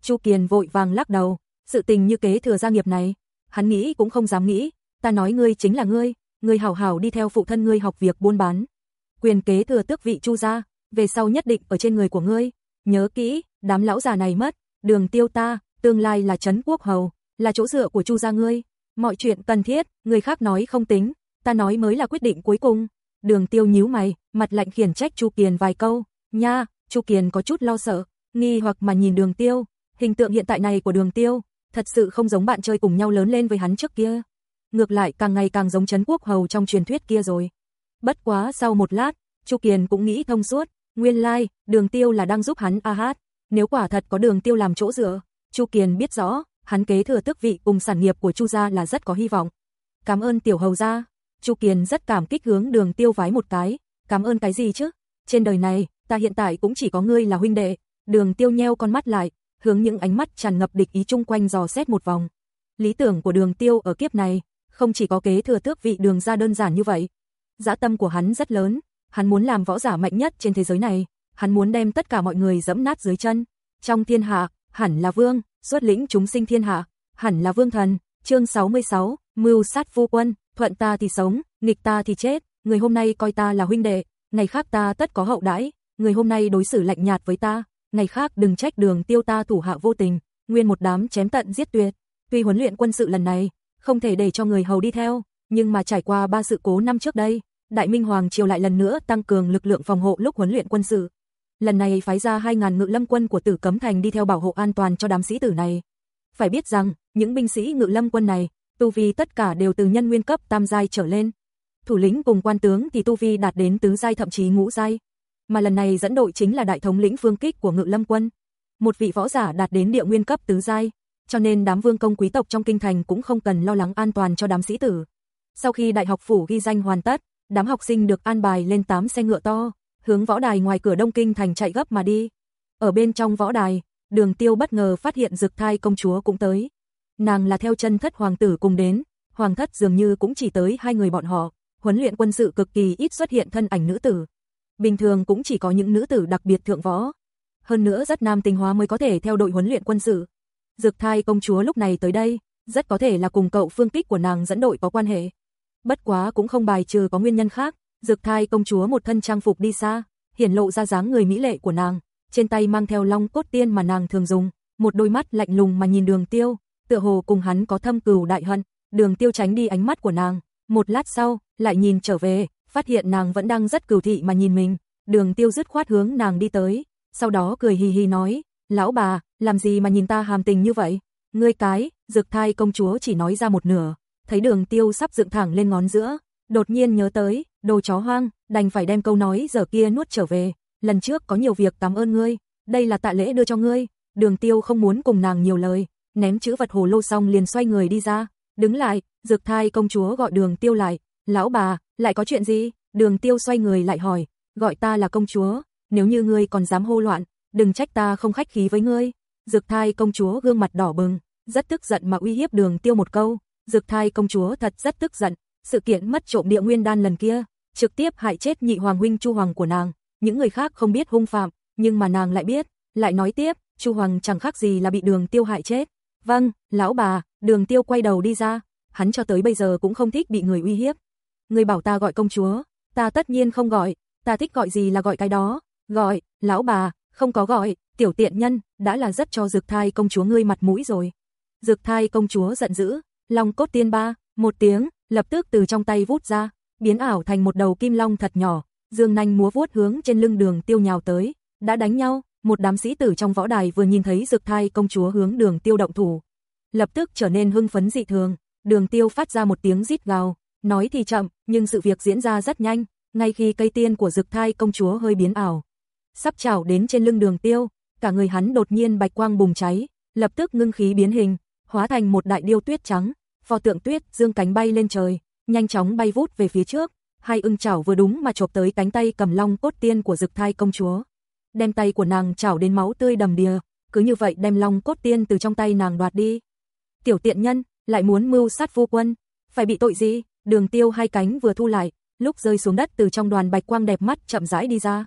Chu Kiền vội vàng lắc đầu, sự tình như kế thừa gia nghiệp này, hắn nghĩ cũng không dám nghĩ, ta nói ngươi chính là ngươi, ngươi hảo hảo đi theo phụ thân ngươi học việc buôn bán. Quyền kế thừa tước vị Chu gia, về sau nhất định ở trên người của ngươi, nhớ kỹ, đám lão già này mất, Đường Tiêu ta, tương lai là trấn quốc hầu, là chỗ dựa của Chu gia ngươi, mọi chuyện cần thiết, người khác nói không tính, ta nói mới là quyết định cuối cùng. Đường Tiêu nhíu mày, mặt lạnh khiển trách Chu Kiền vài câu, nha, Chu Kiền có chút lo sợ, nghi hoặc mà nhìn Đường Tiêu, hình tượng hiện tại này của Đường Tiêu, thật sự không giống bạn chơi cùng nhau lớn lên với hắn trước kia. Ngược lại càng ngày càng giống Trấn Quốc Hầu trong truyền thuyết kia rồi. Bất quá sau một lát, Chu Kiền cũng nghĩ thông suốt, nguyên lai, like, Đường Tiêu là đang giúp hắn a hát, nếu quả thật có Đường Tiêu làm chỗ dựa, Chu Kiền biết rõ, hắn kế thừa tước vị cùng sản nghiệp của Chu gia là rất có hy vọng. Cảm ơn tiểu hầu gia. Chu Kiền rất cảm kích hướng Đường Tiêu vái một cái, cảm ơn cái gì chứ? Trên đời này, ta hiện tại cũng chỉ có ngươi là huynh đệ. Đường Tiêu nheo con mắt lại, hướng những ánh mắt tràn ngập địch ý chung quanh dò xét một vòng. Lý tưởng của Đường Tiêu ở kiếp này, không chỉ có kế thừa tước vị Đường gia đơn giản như vậy. Dã tâm của hắn rất lớn, hắn muốn làm võ giả mạnh nhất trên thế giới này, hắn muốn đem tất cả mọi người dẫm nát dưới chân. Trong thiên hạ, hẳn là vương, xuất lĩnh chúng sinh thiên hạ, hẳn là vương thần, chương 66, mưu sát vô quân, thuận ta thì sống, nghịch ta thì chết, người hôm nay coi ta là huynh đệ, ngày khác ta tất có hậu đãi, người hôm nay đối xử lạnh nhạt với ta, ngày khác đừng trách đường tiêu ta thủ hạ vô tình, nguyên một đám chém tận giết tuyệt. Tuy huấn luyện quân sự lần này, không thể để cho người hầu đi theo, nhưng mà trải qua ba sự cố năm trước đây, Đại Minh Hoàng triều lại lần nữa tăng cường lực lượng phòng hộ lúc huấn luyện quân sự. Lần này phái ra 2.000 ngự lâm quân của Tử Cấm Thành đi theo bảo hộ an toàn cho đám sĩ tử này. Phải biết rằng, những binh sĩ ngự lâm quân này, tu vi tất cả đều từ nhân nguyên cấp tam giai trở lên. Thủ lĩnh cùng quan tướng thì tu vi đạt đến tứ giai thậm chí ngũ giai. Mà lần này dẫn đội chính là đại thống lĩnh phương kích của ngự lâm quân. Một vị võ giả đạt đến địa nguyên cấp tứ giai, cho nên đám vương công quý tộc trong kinh thành cũng không cần lo lắng an toàn cho đám sĩ tử. Sau khi đại học phủ ghi danh hoàn tất, đám học sinh được an bài lên 8 xe ngựa to, hướng võ đài ngoài cửa Đông Kinh thành chạy gấp mà đi. Ở bên trong võ đài, Đường Tiêu bất ngờ phát hiện Dực Thai công chúa cũng tới. Nàng là theo chân thất hoàng tử cùng đến, hoàng thất dường như cũng chỉ tới hai người bọn họ, huấn luyện quân sự cực kỳ ít xuất hiện thân ảnh nữ tử. Bình thường cũng chỉ có những nữ tử đặc biệt thượng võ. Hơn nữa rất nam tình hóa mới có thể theo đội huấn luyện quân sự. Dực Thai công chúa lúc này tới đây, rất có thể là cùng cậu phương kích của nàng dẫn đội có quan hệ. Bất quá cũng không bài trừ có nguyên nhân khác, Dược thai công chúa một thân trang phục đi xa, hiển lộ ra dáng người mỹ lệ của nàng, trên tay mang theo long cốt tiên mà nàng thường dùng, một đôi mắt lạnh lùng mà nhìn đường tiêu, tựa hồ cùng hắn có thâm cừu đại hận, đường tiêu tránh đi ánh mắt của nàng, một lát sau, lại nhìn trở về, phát hiện nàng vẫn đang rất cừu thị mà nhìn mình, đường tiêu dứt khoát hướng nàng đi tới, sau đó cười hì hì nói, lão bà, làm gì mà nhìn ta hàm tình như vậy, ngươi cái, dược thai công chúa chỉ nói ra một nửa, thấy đường tiêu sắp dựng thẳng lên ngón giữa, đột nhiên nhớ tới, đồ chó hoang, đành phải đem câu nói giờ kia nuốt trở về, lần trước có nhiều việc cảm ơn ngươi, đây là tạ lễ đưa cho ngươi, đường tiêu không muốn cùng nàng nhiều lời, ném chữ vật hồ lô xong liền xoay người đi ra, đứng lại, dược thai công chúa gọi đường tiêu lại, lão bà, lại có chuyện gì, đường tiêu xoay người lại hỏi, gọi ta là công chúa, nếu như ngươi còn dám hô loạn, đừng trách ta không khách khí với ngươi, dược thai công chúa gương mặt đỏ bừng, rất tức giận mà uy hiếp đường tiêu một câu, dực thai công chúa thật rất tức giận, sự kiện mất trộm địa nguyên đan lần kia, trực tiếp hại chết nhị hoàng huynh Chu Hoàng của nàng, những người khác không biết hung phạm, nhưng mà nàng lại biết, lại nói tiếp, Chu Hoàng chẳng khác gì là bị Đường Tiêu hại chết. Vâng, lão bà, Đường Tiêu quay đầu đi ra, hắn cho tới bây giờ cũng không thích bị người uy hiếp. Người bảo ta gọi công chúa, ta tất nhiên không gọi, ta thích gọi gì là gọi cái đó, gọi, lão bà, không có gọi, tiểu tiện nhân, đã là rất cho Dực Thai công chúa ngươi mặt mũi rồi. Dực Thai công chúa giận dữ, Long cốt tiên ba, một tiếng, lập tức từ trong tay vút ra, biến ảo thành một đầu kim long thật nhỏ, dương nanh múa vuốt hướng trên lưng đường tiêu nhào tới, đã đánh nhau, một đám sĩ tử trong võ đài vừa nhìn thấy dực thai công chúa hướng đường tiêu động thủ. Lập tức trở nên hưng phấn dị thường, đường tiêu phát ra một tiếng rít gào, nói thì chậm, nhưng sự việc diễn ra rất nhanh, ngay khi cây tiên của dực thai công chúa hơi biến ảo. Sắp chảo đến trên lưng đường tiêu, cả người hắn đột nhiên bạch quang bùng cháy, lập tức ngưng khí biến hình, hóa thành một đại điêu tuyết trắng, pho tượng tuyết dương cánh bay lên trời, nhanh chóng bay vút về phía trước, hai ưng chảo vừa đúng mà chộp tới cánh tay cầm long cốt tiên của Dực Thai công chúa. Đem tay của nàng chảo đến máu tươi đầm đìa, cứ như vậy đem long cốt tiên từ trong tay nàng đoạt đi. Tiểu tiện nhân, lại muốn mưu sát vô quân, phải bị tội gì? Đường Tiêu hai cánh vừa thu lại, lúc rơi xuống đất từ trong đoàn bạch quang đẹp mắt chậm rãi đi ra.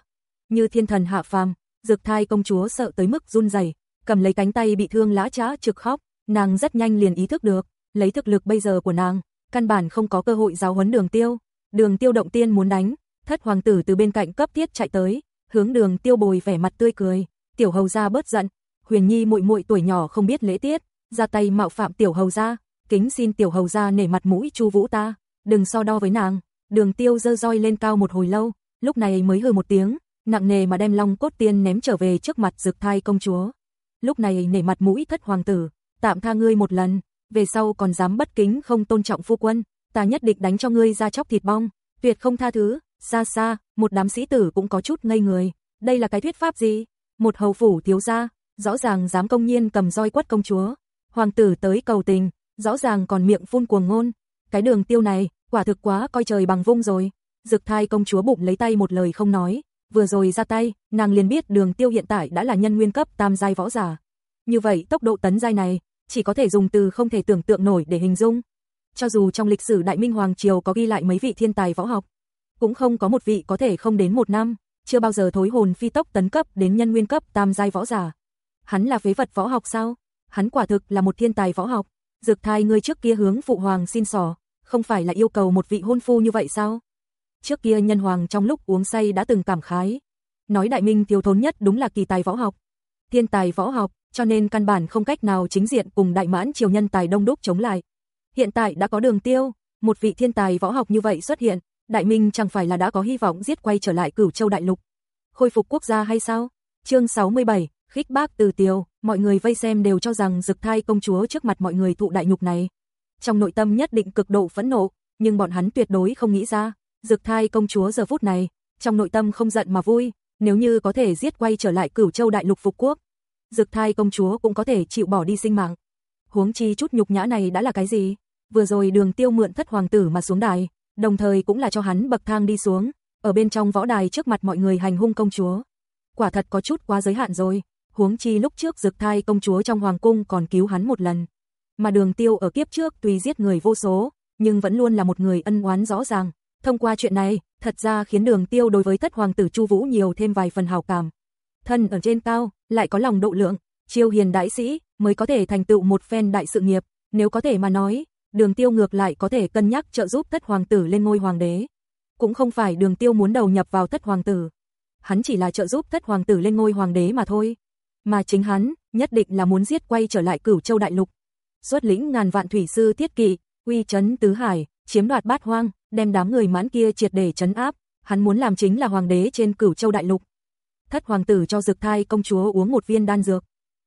Như thiên thần hạ phàm, Dực Thai công chúa sợ tới mức run rẩy, cầm lấy cánh tay bị thương lá chã trực khóc, nàng rất nhanh liền ý thức được, lấy thực lực bây giờ của nàng, căn bản không có cơ hội giáo huấn Đường Tiêu. Đường Tiêu động tiên muốn đánh, thất hoàng tử từ bên cạnh cấp thiết chạy tới, hướng Đường Tiêu bồi vẻ mặt tươi cười, tiểu hầu gia bớt giận, Huyền Nhi muội muội tuổi nhỏ không biết lễ tiết, ra tay mạo phạm tiểu hầu gia, kính xin tiểu hầu gia nể mặt mũi Chu Vũ ta, đừng so đo với nàng. Đường Tiêu giơ roi lên cao một hồi lâu, lúc này mới hừ một tiếng, nặng nề mà đem Long cốt tiên ném trở về trước mặt Dực Thai công chúa. Lúc này nể mặt mũi thất hoàng tử, tạm tha ngươi một lần, về sau còn dám bất kính không tôn trọng phu quân, ta nhất định đánh cho ngươi ra chóc thịt bong, tuyệt không tha thứ. Xa xa, một đám sĩ tử cũng có chút ngây người, đây là cái thuyết pháp gì? Một hầu phủ thiếu gia, rõ ràng dám công nhiên cầm roi quất công chúa. Hoàng tử tới cầu tình, rõ ràng còn miệng phun cuồng ngôn. Cái đường tiêu này, quả thực quá coi trời bằng vung rồi. Dực thai công chúa bụng lấy tay một lời không nói, vừa rồi ra tay, nàng liền biết đường tiêu hiện tại đã là nhân nguyên cấp tam giai võ giả. Như vậy tốc độ tấn giai này, chỉ có thể dùng từ không thể tưởng tượng nổi để hình dung. Cho dù trong lịch sử Đại Minh Hoàng Triều có ghi lại mấy vị thiên tài võ học, cũng không có một vị có thể không đến một năm, chưa bao giờ thối hồn phi tốc tấn cấp đến nhân nguyên cấp tam giai võ giả. Hắn là phế vật võ học sao? Hắn quả thực là một thiên tài võ học. Dược thai ngươi trước kia hướng phụ hoàng xin sò, không phải là yêu cầu một vị hôn phu như vậy sao? Trước kia nhân hoàng trong lúc uống say đã từng cảm khái. Nói đại minh thiếu thốn nhất đúng là kỳ tài võ học. Thiên tài võ học, cho nên căn bản không cách nào chính diện cùng đại mãn triều nhân tài đông đúc chống lại. Hiện tại đã có đường tiêu, một vị thiên tài võ học như vậy xuất hiện, đại minh chẳng phải là đã có hy vọng giết quay trở lại cửu châu đại lục. Khôi phục quốc gia hay sao? Chương 67, khích bác từ tiêu, mọi người vây xem đều cho rằng dực thai công chúa trước mặt mọi người thụ đại nhục này. Trong nội tâm nhất định cực độ phẫn nộ, nhưng bọn hắn tuyệt đối không nghĩ ra, dực thai công chúa giờ phút này, trong nội tâm không giận mà vui, nếu như có thể giết quay trở lại cửu châu đại lục phục quốc. Dực thai công chúa cũng có thể chịu bỏ đi sinh mạng. Huống chi chút nhục nhã này đã là cái gì? Vừa rồi đường tiêu mượn thất hoàng tử mà xuống đài, đồng thời cũng là cho hắn bậc thang đi xuống, ở bên trong võ đài trước mặt mọi người hành hung công chúa. Quả thật có chút quá giới hạn rồi, huống chi lúc trước dực thai công chúa trong hoàng cung còn cứu hắn một lần. Mà đường tiêu ở kiếp trước tuy giết người vô số, nhưng vẫn luôn là một người ân oán rõ ràng. Thông qua chuyện này, thật ra khiến đường tiêu đối với thất hoàng tử Chu Vũ nhiều thêm vài phần hào cảm. Thân ở trên cao, lại có lòng độ lượng, chiêu hiền đại sĩ, mới có thể thành tựu một phen đại sự nghiệp. Nếu có thể mà nói, đường tiêu ngược lại có thể cân nhắc trợ giúp thất hoàng tử lên ngôi hoàng đế. Cũng không phải đường tiêu muốn đầu nhập vào thất hoàng tử. Hắn chỉ là trợ giúp thất hoàng tử lên ngôi hoàng đế mà thôi. Mà chính hắn, nhất định là muốn giết quay trở lại cửu châu đại lục. Xuất lĩnh ngàn vạn thủy sư thiết kỵ, uy chấn tứ hải, chiếm đoạt bát hoang, đem đám người mãn kia triệt để chấn áp. Hắn muốn làm chính là hoàng đế trên cửu châu đại lục. Thất hoàng tử cho dược thai công chúa uống một viên đan dược.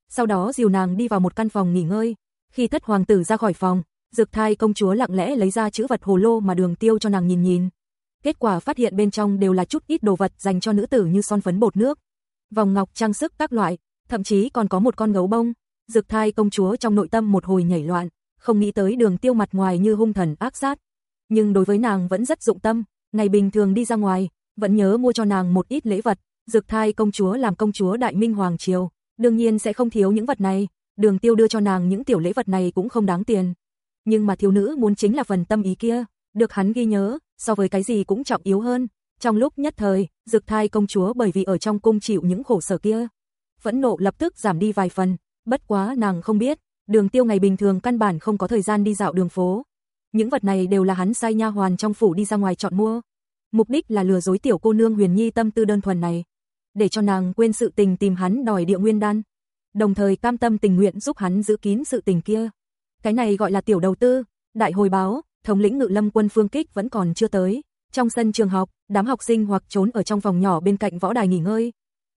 Sau đó dìu nàng đi vào một căn phòng nghỉ ngơi. Khi thất hoàng tử ra khỏi phòng, Dược thai công chúa lặng lẽ lấy ra chữ vật hồ lô mà đường tiêu cho nàng nhìn nhìn. Kết quả phát hiện bên trong đều là chút ít đồ vật dành cho nữ tử như son phấn bột nước, vòng ngọc trang sức các loại, thậm chí còn có một con gấu bông. Dược thai công chúa trong nội tâm một hồi nhảy loạn, không nghĩ tới đường tiêu mặt ngoài như hung thần ác sát. Nhưng đối với nàng vẫn rất dụng tâm, ngày bình thường đi ra ngoài, vẫn nhớ mua cho nàng một ít lễ vật. Dược thai công chúa làm công chúa Đại Minh Hoàng Triều, đương nhiên sẽ không thiếu những vật này. Đường tiêu đưa cho nàng những tiểu lễ vật này cũng không đáng tiền nhưng mà thiếu nữ muốn chính là phần tâm ý kia, được hắn ghi nhớ, so với cái gì cũng trọng yếu hơn. Trong lúc nhất thời, Dực Thai công chúa bởi vì ở trong cung chịu những khổ sở kia, phẫn nộ lập tức giảm đi vài phần, bất quá nàng không biết, Đường Tiêu ngày bình thường căn bản không có thời gian đi dạo đường phố. Những vật này đều là hắn sai nha hoàn trong phủ đi ra ngoài chọn mua. Mục đích là lừa dối tiểu cô nương Huyền Nhi tâm tư đơn thuần này, để cho nàng quên sự tình tìm hắn đòi địa nguyên đan, đồng thời cam tâm tình nguyện giúp hắn giữ kín sự tình kia. Cái này gọi là tiểu đầu tư, đại hồi báo, thống lĩnh ngự lâm quân phương kích vẫn còn chưa tới. Trong sân trường học, đám học sinh hoặc trốn ở trong phòng nhỏ bên cạnh võ đài nghỉ ngơi,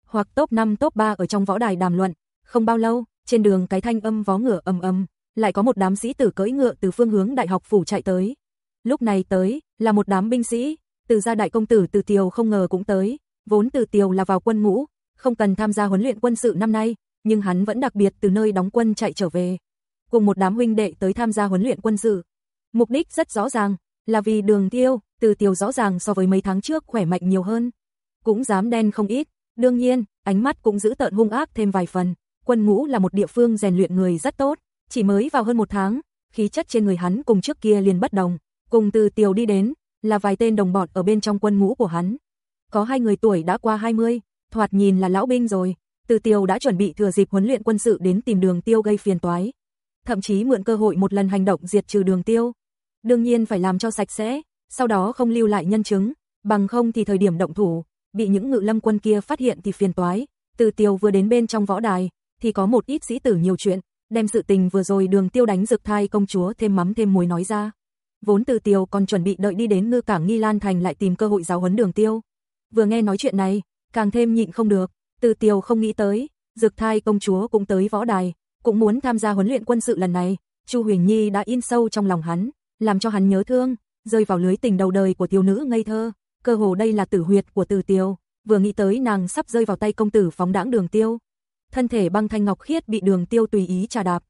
hoặc top 5 top 3 ở trong võ đài đàm luận. Không bao lâu, trên đường cái thanh âm vó ngựa ầm ầm, lại có một đám sĩ tử cưỡi ngựa từ phương hướng đại học phủ chạy tới. Lúc này tới, là một đám binh sĩ, từ gia đại công tử Từ Tiều không ngờ cũng tới, vốn Từ Tiều là vào quân ngũ, không cần tham gia huấn luyện quân sự năm nay, nhưng hắn vẫn đặc biệt từ nơi đóng quân chạy trở về cùng một đám huynh đệ tới tham gia huấn luyện quân sự. Mục đích rất rõ ràng, là vì đường tiêu, từ tiêu rõ ràng so với mấy tháng trước khỏe mạnh nhiều hơn. Cũng dám đen không ít, đương nhiên, ánh mắt cũng giữ tợn hung ác thêm vài phần. Quân ngũ là một địa phương rèn luyện người rất tốt, chỉ mới vào hơn một tháng, khí chất trên người hắn cùng trước kia liền bất đồng, cùng từ tiêu đi đến, là vài tên đồng bọn ở bên trong quân ngũ của hắn. Có hai người tuổi đã qua 20, thoạt nhìn là lão binh rồi, từ tiêu đã chuẩn bị thừa dịp huấn luyện quân sự đến tìm đường tiêu gây phiền toái. Thậm chí mượn cơ hội một lần hành động diệt trừ đường tiêu. Đương nhiên phải làm cho sạch sẽ, sau đó không lưu lại nhân chứng, bằng không thì thời điểm động thủ, bị những ngự lâm quân kia phát hiện thì phiền toái. Từ tiêu vừa đến bên trong võ đài, thì có một ít sĩ tử nhiều chuyện, đem sự tình vừa rồi đường tiêu đánh rực thai công chúa thêm mắm thêm muối nói ra. Vốn từ tiêu còn chuẩn bị đợi đi đến ngư cảng Nghi Lan Thành lại tìm cơ hội giáo huấn đường tiêu. Vừa nghe nói chuyện này, càng thêm nhịn không được, từ tiêu không nghĩ tới, dực thai công chúa cũng tới võ đài, cũng muốn tham gia huấn luyện quân sự lần này, Chu Huỳnh Nhi đã in sâu trong lòng hắn, làm cho hắn nhớ thương, rơi vào lưới tình đầu đời của thiếu nữ ngây thơ, cơ hồ đây là tử huyệt của Từ Tiêu, vừa nghĩ tới nàng sắp rơi vào tay công tử phóng đãng Đường Tiêu. Thân thể băng thanh ngọc khiết bị Đường Tiêu tùy ý trà đạp.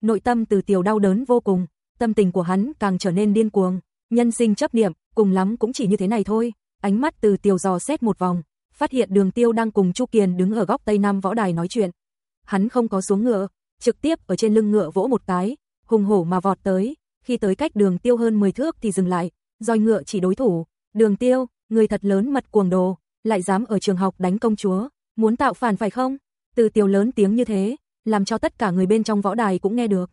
Nội tâm Từ Tiêu đau đớn vô cùng, tâm tình của hắn càng trở nên điên cuồng, nhân sinh chấp niệm, cùng lắm cũng chỉ như thế này thôi. Ánh mắt Từ Tiêu dò xét một vòng, phát hiện Đường Tiêu đang cùng Chu Kiền đứng ở góc tây nam võ đài nói chuyện. Hắn không có xuống ngựa, trực tiếp ở trên lưng ngựa vỗ một cái, hùng hổ mà vọt tới, khi tới cách Đường Tiêu hơn 10 thước thì dừng lại, roi ngựa chỉ đối thủ, "Đường Tiêu, người thật lớn mật cuồng đồ, lại dám ở trường học đánh công chúa, muốn tạo phản phải không?" Từ Tiêu lớn tiếng như thế, làm cho tất cả người bên trong võ đài cũng nghe được.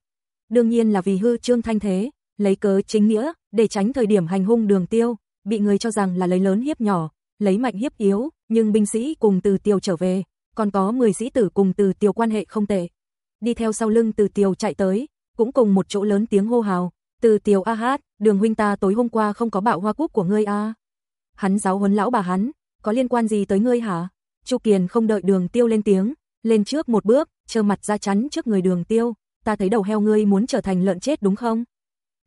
Đương nhiên là vì hư trương thanh thế, lấy cớ chính nghĩa, để tránh thời điểm hành hung Đường Tiêu, bị người cho rằng là lấy lớn hiếp nhỏ, lấy mạnh hiếp yếu, nhưng binh sĩ cùng Từ Tiêu trở về, còn có 10 sĩ tử cùng Từ Tiêu quan hệ không tệ. Đi theo sau lưng Từ Tiêu chạy tới, cũng cùng một chỗ lớn tiếng hô hào, "Từ Tiêu a hát, Đường huynh ta tối hôm qua không có bạo hoa cúc của ngươi a." Hắn giáo huấn lão bà hắn, có liên quan gì tới ngươi hả? Chu Kiền không đợi Đường Tiêu lên tiếng, lên trước một bước, trơ mặt ra chắn trước người Đường Tiêu, "Ta thấy đầu heo ngươi muốn trở thành lợn chết đúng không?"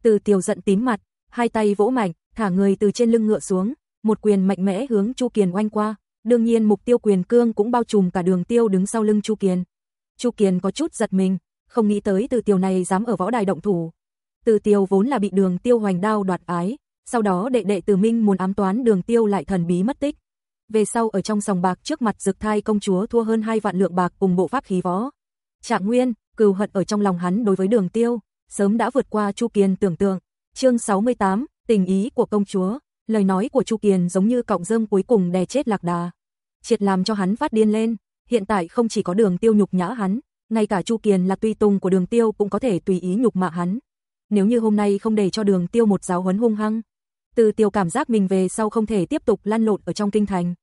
Từ Tiêu giận tím mặt, hai tay vỗ mạnh, thả người từ trên lưng ngựa xuống, một quyền mạnh mẽ hướng Chu Kiền oanh qua, đương nhiên mục tiêu quyền cương cũng bao trùm cả Đường Tiêu đứng sau lưng Chu Kiền. Chu Kiền có chút giật mình, không nghĩ tới Từ Tiêu này dám ở võ đài động thủ. Từ Tiêu vốn là bị Đường Tiêu hoành đao đoạt ái, sau đó đệ đệ Từ Minh muốn ám toán Đường Tiêu lại thần bí mất tích. Về sau ở trong sòng bạc trước mặt Dực Thai công chúa thua hơn hai vạn lượng bạc cùng bộ pháp khí võ. Trạng Nguyên, cừu hận ở trong lòng hắn đối với Đường Tiêu, sớm đã vượt qua Chu Kiền tưởng tượng. Chương 68, tình ý của công chúa. Lời nói của Chu Kiền giống như cọng rơm cuối cùng đè chết lạc đà. Triệt làm cho hắn phát điên lên, hiện tại không chỉ có đường tiêu nhục nhã hắn, ngay cả Chu Kiền là tùy tùng của đường tiêu cũng có thể tùy ý nhục mạ hắn. Nếu như hôm nay không để cho đường tiêu một giáo huấn hung hăng, từ tiêu cảm giác mình về sau không thể tiếp tục lăn lộn ở trong kinh thành.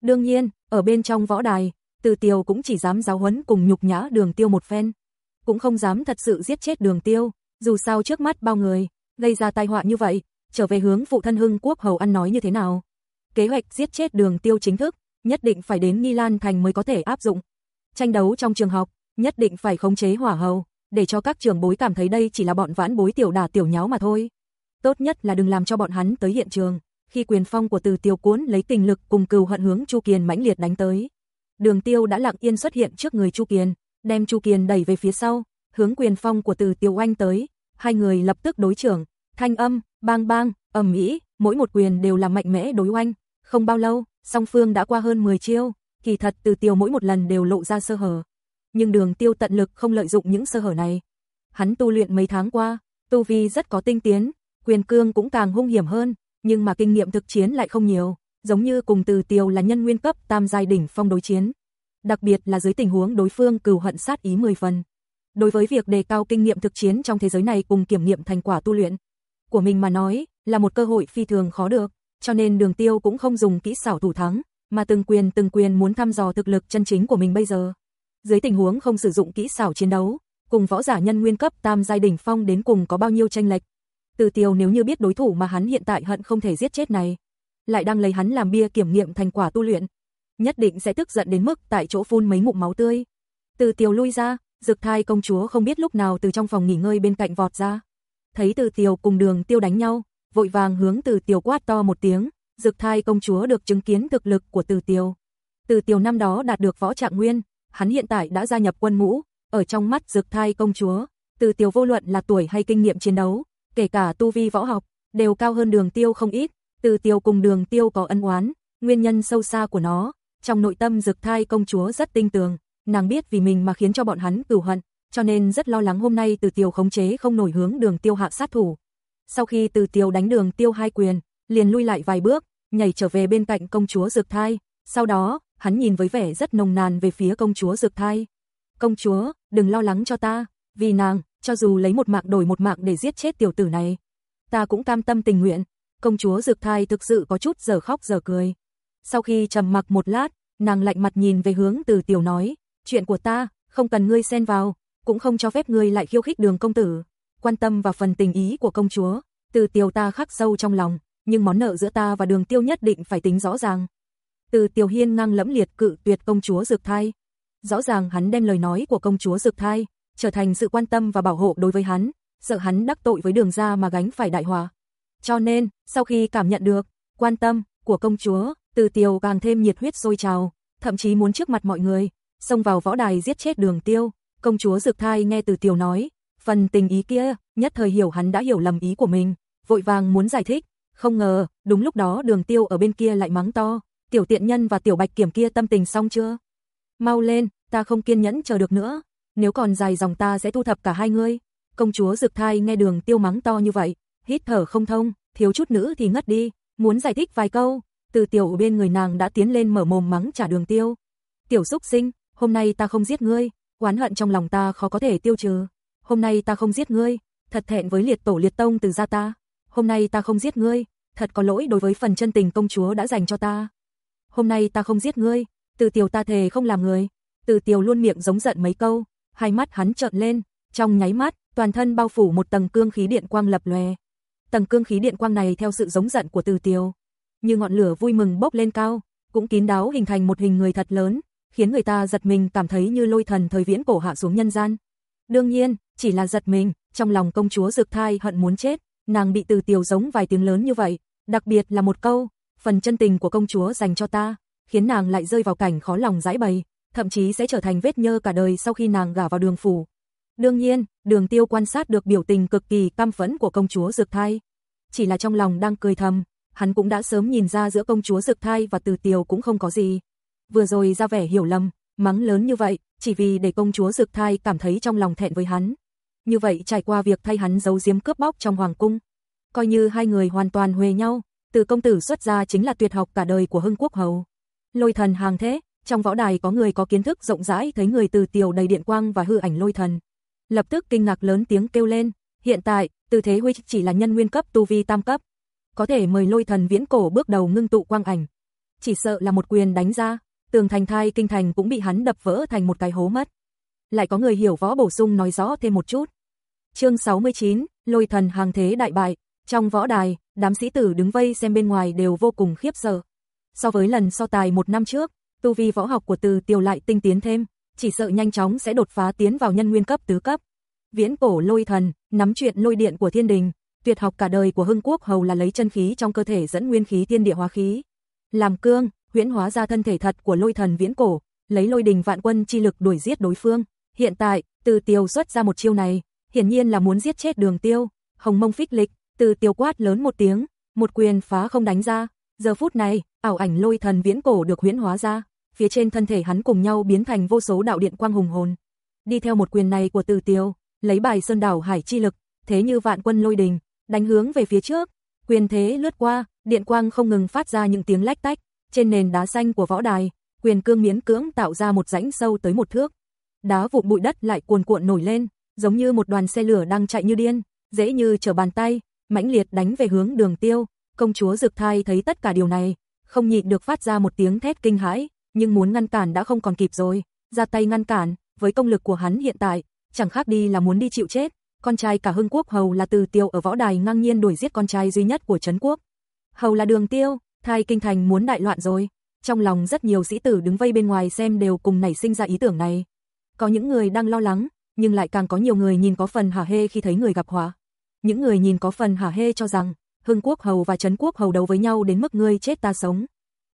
Đương nhiên, ở bên trong võ đài, từ tiêu cũng chỉ dám giáo huấn cùng nhục nhã đường tiêu một phen. Cũng không dám thật sự giết chết đường tiêu, dù sao trước mắt bao người, gây ra tai họa như vậy, trở về hướng phụ thân hưng quốc hầu ăn nói như thế nào. Kế hoạch giết chết đường tiêu chính thức, nhất định phải đến Nghi Lan Thành mới có thể áp dụng. Tranh đấu trong trường học, nhất định phải khống chế hỏa hầu, để cho các trường bối cảm thấy đây chỉ là bọn vãn bối tiểu đả tiểu nháo mà thôi. Tốt nhất là đừng làm cho bọn hắn tới hiện trường, khi quyền phong của từ tiêu cuốn lấy tình lực cùng cừu hận hướng Chu Kiền mãnh liệt đánh tới. Đường tiêu đã lặng yên xuất hiện trước người Chu Kiền, đem Chu Kiền đẩy về phía sau, hướng quyền phong của từ tiêu oanh tới, hai người lập tức đối trưởng, thanh âm, bang bang, ầm ĩ, mỗi một quyền đều là mạnh mẽ đối oanh, không bao lâu, song phương đã qua hơn 10 chiêu, kỳ thật từ tiêu mỗi một lần đều lộ ra sơ hở. Nhưng đường tiêu tận lực không lợi dụng những sơ hở này. Hắn tu luyện mấy tháng qua, tu vi rất có tinh tiến, quyền cương cũng càng hung hiểm hơn, nhưng mà kinh nghiệm thực chiến lại không nhiều, giống như cùng từ tiêu là nhân nguyên cấp tam giai đỉnh phong đối chiến. Đặc biệt là dưới tình huống đối phương cừu hận sát ý 10 phần. Đối với việc đề cao kinh nghiệm thực chiến trong thế giới này cùng kiểm nghiệm thành quả tu luyện của mình mà nói, là một cơ hội phi thường khó được cho nên đường tiêu cũng không dùng kỹ xảo thủ thắng, mà từng quyền từng quyền muốn thăm dò thực lực chân chính của mình bây giờ. Dưới tình huống không sử dụng kỹ xảo chiến đấu, cùng võ giả nhân nguyên cấp tam giai đỉnh phong đến cùng có bao nhiêu tranh lệch. Từ tiêu nếu như biết đối thủ mà hắn hiện tại hận không thể giết chết này, lại đang lấy hắn làm bia kiểm nghiệm thành quả tu luyện, nhất định sẽ tức giận đến mức tại chỗ phun mấy ngụm máu tươi. Từ tiêu lui ra, dực thai công chúa không biết lúc nào từ trong phòng nghỉ ngơi bên cạnh vọt ra. Thấy từ tiêu cùng đường tiêu đánh nhau, vội vàng hướng từ Tiều quát to một tiếng, Dực Thai công chúa được chứng kiến thực lực của Từ Tiều. Từ Tiều năm đó đạt được võ trạng nguyên, hắn hiện tại đã gia nhập quân ngũ, ở trong mắt Dực Thai công chúa, Từ Tiêu vô luận là tuổi hay kinh nghiệm chiến đấu, kể cả tu vi võ học, đều cao hơn Đường Tiêu không ít, Từ Tiêu cùng Đường Tiêu có ân oán, nguyên nhân sâu xa của nó, trong nội tâm Dực Thai công chúa rất tinh tường, nàng biết vì mình mà khiến cho bọn hắn cửu hận, cho nên rất lo lắng hôm nay Từ Tiêu khống chế không nổi hướng Đường Tiêu hạ sát thủ. Sau khi Từ Tiêu đánh Đường Tiêu hai quyền, liền lui lại vài bước, nhảy trở về bên cạnh công chúa Dược Thai, sau đó, hắn nhìn với vẻ rất nồng nàn về phía công chúa Dược Thai. "Công chúa, đừng lo lắng cho ta, vì nàng, cho dù lấy một mạng đổi một mạng để giết chết tiểu tử này, ta cũng cam tâm tình nguyện." Công chúa Dược Thai thực sự có chút giờ khóc giờ cười. Sau khi trầm mặc một lát, nàng lạnh mặt nhìn về hướng Từ Tiểu nói, "Chuyện của ta, không cần ngươi xen vào, cũng không cho phép ngươi lại khiêu khích Đường công tử." Quan tâm vào phần tình ý của công chúa, Từ Tiêu ta khắc sâu trong lòng, nhưng món nợ giữa ta và Đường Tiêu nhất định phải tính rõ ràng. Từ Tiêu Hiên ngang lẫm liệt cự tuyệt công chúa Dược Thai. Rõ ràng hắn đem lời nói của công chúa Dược Thai trở thành sự quan tâm và bảo hộ đối với hắn, sợ hắn đắc tội với Đường gia mà gánh phải đại hòa. Cho nên, sau khi cảm nhận được quan tâm của công chúa, Từ Tiêu càng thêm nhiệt huyết sôi trào, thậm chí muốn trước mặt mọi người xông vào võ đài giết chết Đường Tiêu. Công chúa dược Thai nghe Từ tiểu nói, phần tình ý kia, nhất thời hiểu hắn đã hiểu lầm ý của mình, vội vàng muốn giải thích, không ngờ, đúng lúc đó Đường Tiêu ở bên kia lại mắng to, tiểu tiện nhân và tiểu bạch kiểm kia tâm tình xong chưa? Mau lên, ta không kiên nhẫn chờ được nữa, nếu còn dài dòng ta sẽ thu thập cả hai ngươi. Công chúa dược Thai nghe Đường Tiêu mắng to như vậy, hít thở không thông, thiếu chút nữa thì ngất đi, muốn giải thích vài câu, từ tiểu bên người nàng đã tiến lên mở mồm mắng trả Đường Tiêu. Tiểu xúc sinh, hôm nay ta không giết ngươi, oán hận trong lòng ta khó có thể tiêu trừ. Hôm nay ta không giết ngươi, thật thẹn với liệt tổ liệt tông từ gia ta. Hôm nay ta không giết ngươi, thật có lỗi đối với phần chân tình công chúa đã dành cho ta hôm nay ta không giết ngươi, từ tiểu ta thề không làm người. Từ tiểu luôn miệng giống giận mấy câu, hai mắt hắn trợn lên, trong nháy mắt, toàn thân bao phủ một tầng cương khí điện quang lập lòe. Tầng cương khí điện quang này theo sự giống giận của từ tiểu, như ngọn lửa vui mừng bốc lên cao, cũng kín đáo hình thành một hình người thật lớn, khiến người ta giật mình cảm thấy như lôi thần thời viễn cổ hạ xuống nhân gian. Đương nhiên, chỉ là giật mình, trong lòng công chúa dược Thai hận muốn chết, nàng bị từ tiểu giống vài tiếng lớn như vậy, đặc biệt là một câu, phần chân tình của công chúa dành cho ta, khiến nàng lại rơi vào cảnh khó lòng giải bày, thậm chí sẽ trở thành vết nhơ cả đời sau khi nàng gả vào đường phủ. Đương nhiên, đường tiêu quan sát được biểu tình cực kỳ cam phẫn của công chúa dược Thai. Chỉ là trong lòng đang cười thầm, hắn cũng đã sớm nhìn ra giữa công chúa dược Thai và từ tiểu cũng không có gì. Vừa rồi ra vẻ hiểu lầm, mắng lớn như vậy, chỉ vì để công chúa Dực Thai cảm thấy trong lòng thẹn với hắn. Như vậy trải qua việc thay hắn giấu giếm cướp bóc trong hoàng cung, coi như hai người hoàn toàn huề nhau, từ công tử xuất ra chính là tuyệt học cả đời của Hưng Quốc Hầu. Lôi thần hàng thế, trong võ đài có người có kiến thức rộng rãi thấy người từ tiểu đầy điện quang và hư ảnh lôi thần. Lập tức kinh ngạc lớn tiếng kêu lên, hiện tại, từ thế huy chỉ là nhân nguyên cấp tu vi tam cấp. Có thể mời lôi thần viễn cổ bước đầu ngưng tụ quang ảnh. Chỉ sợ là một quyền đánh ra, tường thành thai kinh thành cũng bị hắn đập vỡ thành một cái hố mất. Lại có người hiểu võ bổ sung nói rõ thêm một chút. Chương 69, Lôi thần hàng thế đại bại, trong võ đài, đám sĩ tử đứng vây xem bên ngoài đều vô cùng khiếp sợ. So với lần so tài một năm trước, tu vi võ học của Từ Tiêu lại tinh tiến thêm, chỉ sợ nhanh chóng sẽ đột phá tiến vào nhân nguyên cấp tứ cấp. Viễn cổ lôi thần, nắm chuyện lôi điện của thiên đình, tuyệt học cả đời của Hưng Quốc hầu là lấy chân khí trong cơ thể dẫn nguyên khí thiên địa hóa khí, làm cương, huyễn hóa ra thân thể thật của lôi thần viễn cổ, lấy lôi đình vạn quân chi lực đuổi giết đối phương. Hiện tại, Từ Tiêu xuất ra một chiêu này, hiển nhiên là muốn giết chết Đường Tiêu. Hồng Mông Phích Lịch, từ tiêu quát lớn một tiếng, một quyền phá không đánh ra, giờ phút này, ảo ảnh lôi thần viễn cổ được huyễn hóa ra, phía trên thân thể hắn cùng nhau biến thành vô số đạo điện quang hùng hồn. Đi theo một quyền này của Từ Tiêu, lấy bài sơn đảo hải chi lực, thế như vạn quân lôi đình, đánh hướng về phía trước, quyền thế lướt qua, điện quang không ngừng phát ra những tiếng lách tách, trên nền đá xanh của võ đài, quyền cương miễn cưỡng tạo ra một rãnh sâu tới một thước. Đá vụn bụi đất lại cuồn cuộn nổi lên, giống như một đoàn xe lửa đang chạy như điên, dễ như trở bàn tay, mãnh liệt đánh về hướng đường tiêu. Công chúa Dực Thai thấy tất cả điều này, không nhịn được phát ra một tiếng thét kinh hãi, nhưng muốn ngăn cản đã không còn kịp rồi, ra tay ngăn cản, với công lực của hắn hiện tại, chẳng khác đi là muốn đi chịu chết. Con trai cả Hưng Quốc Hầu là Từ Tiêu ở võ đài ngang nhiên đuổi giết con trai duy nhất của Trấn Quốc. Hầu là Đường Tiêu, thai kinh thành muốn đại loạn rồi. Trong lòng rất nhiều sĩ tử đứng vây bên ngoài xem đều cùng nảy sinh ra ý tưởng này. Có những người đang lo lắng, nhưng lại càng có nhiều người nhìn có phần hả hê khi thấy người gặp họa. Những người nhìn có phần hả hê cho rằng, Hưng Quốc Hầu và Trấn Quốc Hầu đấu với nhau đến mức ngươi chết ta sống.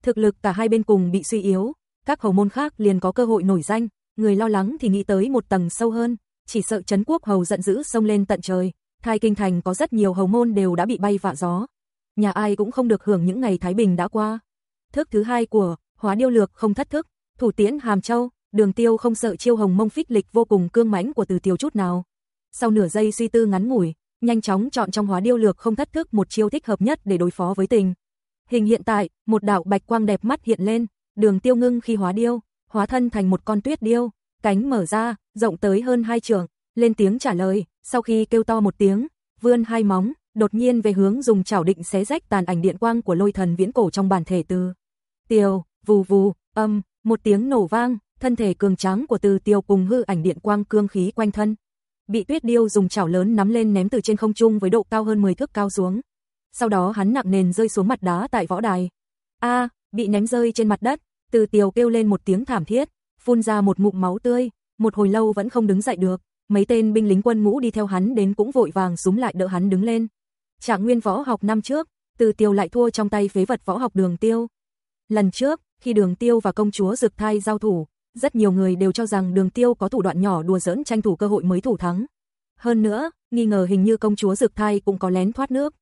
Thực lực cả hai bên cùng bị suy yếu, các hầu môn khác liền có cơ hội nổi danh, người lo lắng thì nghĩ tới một tầng sâu hơn, chỉ sợ Trấn Quốc Hầu giận dữ xông lên tận trời, thai kinh thành có rất nhiều hầu môn đều đã bị bay vạ gió. Nhà ai cũng không được hưởng những ngày Thái Bình đã qua. Thức thứ hai của hóa điêu lược không thất thức, thủ tiễn Hàm Châu, đường tiêu không sợ chiêu hồng mông phích lịch vô cùng cương mãnh của từ tiêu chút nào. Sau nửa giây suy tư ngắn ngủi, nhanh chóng chọn trong hóa điêu lược không thất thức một chiêu thích hợp nhất để đối phó với tình. Hình hiện tại, một đạo bạch quang đẹp mắt hiện lên, đường tiêu ngưng khi hóa điêu, hóa thân thành một con tuyết điêu, cánh mở ra, rộng tới hơn hai trường, lên tiếng trả lời, sau khi kêu to một tiếng, vươn hai móng, đột nhiên về hướng dùng chảo định xé rách tàn ảnh điện quang của lôi thần viễn cổ trong bản thể từ. Tiêu, vù vù, âm, một tiếng nổ vang, thân thể cường tráng của từ tiêu cùng hư ảnh điện quang cương khí quanh thân. Bị tuyết điêu dùng chảo lớn nắm lên ném từ trên không trung với độ cao hơn 10 thước cao xuống. Sau đó hắn nặng nền rơi xuống mặt đá tại võ đài. A, bị ném rơi trên mặt đất, từ tiêu kêu lên một tiếng thảm thiết, phun ra một ngụm máu tươi, một hồi lâu vẫn không đứng dậy được, mấy tên binh lính quân ngũ đi theo hắn đến cũng vội vàng súng lại đỡ hắn đứng lên. Trạng nguyên võ học năm trước, từ tiêu lại thua trong tay phế vật võ học đường tiêu. Lần trước, khi đường tiêu và công chúa rực thai giao thủ, rất nhiều người đều cho rằng đường tiêu có thủ đoạn nhỏ đùa giỡn tranh thủ cơ hội mới thủ thắng. Hơn nữa, nghi ngờ hình như công chúa rực thai cũng có lén thoát nước.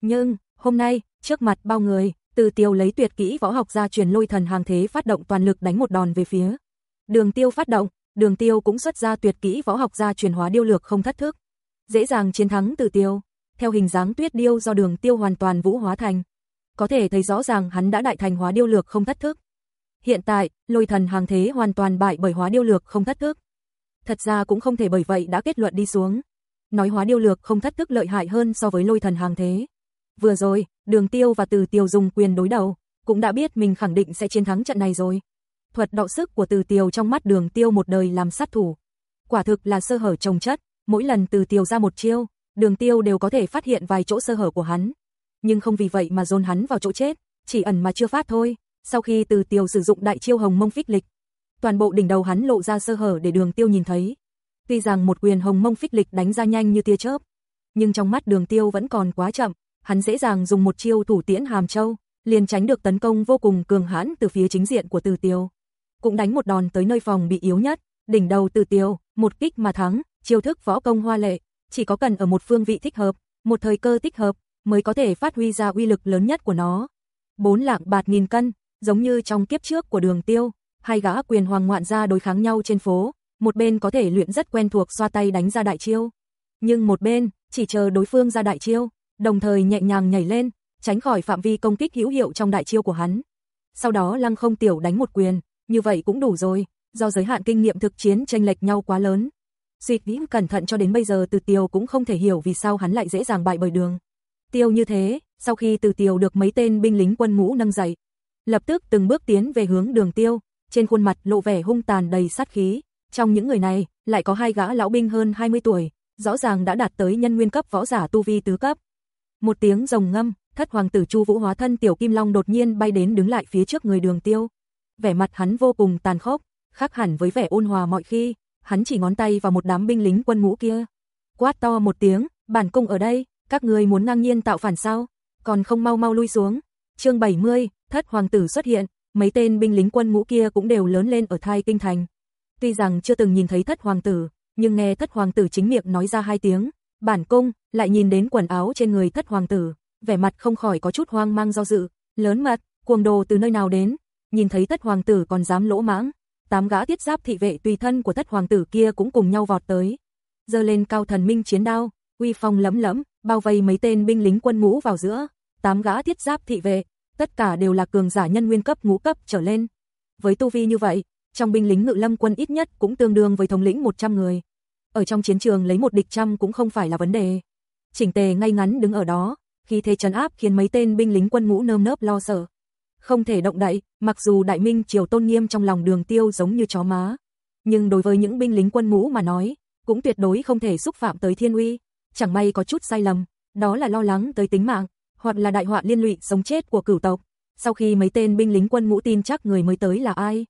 Nhưng, hôm nay, trước mặt bao người, từ tiêu lấy tuyệt kỹ võ học ra truyền lôi thần hàng thế phát động toàn lực đánh một đòn về phía. Đường tiêu phát động, đường tiêu cũng xuất ra tuyệt kỹ võ học ra truyền hóa điêu lược không thất thức. Dễ dàng chiến thắng từ tiêu, theo hình dáng tuyết điêu do đường tiêu hoàn toàn vũ hóa thành. Có thể thấy rõ ràng hắn đã đại thành hóa điêu lược không thất thức. Hiện tại, lôi thần hàng thế hoàn toàn bại bởi hóa điêu lược không thất thức. Thật ra cũng không thể bởi vậy đã kết luận đi xuống. Nói hóa điêu lược không thất thức lợi hại hơn so với lôi thần hàng thế. Vừa rồi, đường tiêu và từ tiêu dùng quyền đối đầu, cũng đã biết mình khẳng định sẽ chiến thắng trận này rồi. Thuật đạo sức của từ tiêu trong mắt đường tiêu một đời làm sát thủ. Quả thực là sơ hở trồng chất, mỗi lần từ tiêu ra một chiêu, đường tiêu đều có thể phát hiện vài chỗ sơ hở của hắn. Nhưng không vì vậy mà dồn hắn vào chỗ chết, chỉ ẩn mà chưa phát thôi. Sau khi từ tiêu sử dụng đại chiêu hồng mông phích lịch, toàn bộ đỉnh đầu hắn lộ ra sơ hở để đường tiêu nhìn thấy. Tuy rằng một quyền hồng mông phích lịch đánh ra nhanh như tia chớp, nhưng trong mắt đường tiêu vẫn còn quá chậm, hắn dễ dàng dùng một chiêu thủ tiễn hàm châu, liền tránh được tấn công vô cùng cường hãn từ phía chính diện của từ tiêu. Cũng đánh một đòn tới nơi phòng bị yếu nhất, đỉnh đầu từ tiêu, một kích mà thắng, chiêu thức võ công hoa lệ, chỉ có cần ở một phương vị thích hợp, một thời cơ thích hợp, mới có thể phát huy ra uy lực lớn nhất của nó. Bốn lạng bạt nghìn cân, giống như trong kiếp trước của đường tiêu, hai gã quyền hoàng ngoạn gia đối kháng nhau trên phố, một bên có thể luyện rất quen thuộc xoa tay đánh ra đại chiêu. Nhưng một bên, chỉ chờ đối phương ra đại chiêu, đồng thời nhẹ nhàng nhảy lên, tránh khỏi phạm vi công kích hữu hiệu trong đại chiêu của hắn. Sau đó lăng không tiểu đánh một quyền, như vậy cũng đủ rồi, do giới hạn kinh nghiệm thực chiến tranh lệch nhau quá lớn. Suy Vĩ cẩn thận cho đến bây giờ từ tiêu cũng không thể hiểu vì sao hắn lại dễ dàng bại bởi đường. Tiêu như thế, sau khi từ tiêu được mấy tên binh lính quân ngũ nâng dậy, lập tức từng bước tiến về hướng đường tiêu, trên khuôn mặt lộ vẻ hung tàn đầy sát khí. Trong những người này, lại có hai gã lão binh hơn 20 tuổi, rõ ràng đã đạt tới nhân nguyên cấp võ giả tu vi tứ cấp. Một tiếng rồng ngâm, thất hoàng tử Chu Vũ hóa thân tiểu kim long đột nhiên bay đến đứng lại phía trước người đường tiêu. Vẻ mặt hắn vô cùng tàn khốc, khác hẳn với vẻ ôn hòa mọi khi, hắn chỉ ngón tay vào một đám binh lính quân ngũ kia. Quát to một tiếng, bản cung ở đây, các người muốn ngang nhiên tạo phản sao, còn không mau mau lui xuống. Chương 70, thất hoàng tử xuất hiện, mấy tên binh lính quân ngũ kia cũng đều lớn lên ở thai kinh thành. Tuy rằng chưa từng nhìn thấy thất hoàng tử, nhưng nghe thất hoàng tử chính miệng nói ra hai tiếng, bản cung, lại nhìn đến quần áo trên người thất hoàng tử, vẻ mặt không khỏi có chút hoang mang do dự, lớn mật, cuồng đồ từ nơi nào đến, nhìn thấy thất hoàng tử còn dám lỗ mãng, tám gã tiết giáp thị vệ tùy thân của thất hoàng tử kia cũng cùng nhau vọt tới. Dơ lên cao thần minh chiến đao, uy phong lẫm lẫm, bao vây mấy tên binh lính quân ngũ vào giữa, tám gã tiết giáp thị vệ, tất cả đều là cường giả nhân nguyên cấp ngũ cấp trở lên. Với tu vi như vậy, trong binh lính ngự lâm quân ít nhất cũng tương đương với thống lĩnh 100 người. Ở trong chiến trường lấy một địch trăm cũng không phải là vấn đề. Chỉnh tề ngay ngắn đứng ở đó, khi thế trấn áp khiến mấy tên binh lính quân ngũ nơm nớp lo sợ. Không thể động đậy, mặc dù đại minh triều tôn nghiêm trong lòng đường tiêu giống như chó má. Nhưng đối với những binh lính quân ngũ mà nói, cũng tuyệt đối không thể xúc phạm tới thiên uy. Chẳng may có chút sai lầm, đó là lo lắng tới tính mạng, hoặc là đại họa liên lụy sống chết của cửu tộc. Sau khi mấy tên binh lính quân ngũ tin chắc người mới tới là ai,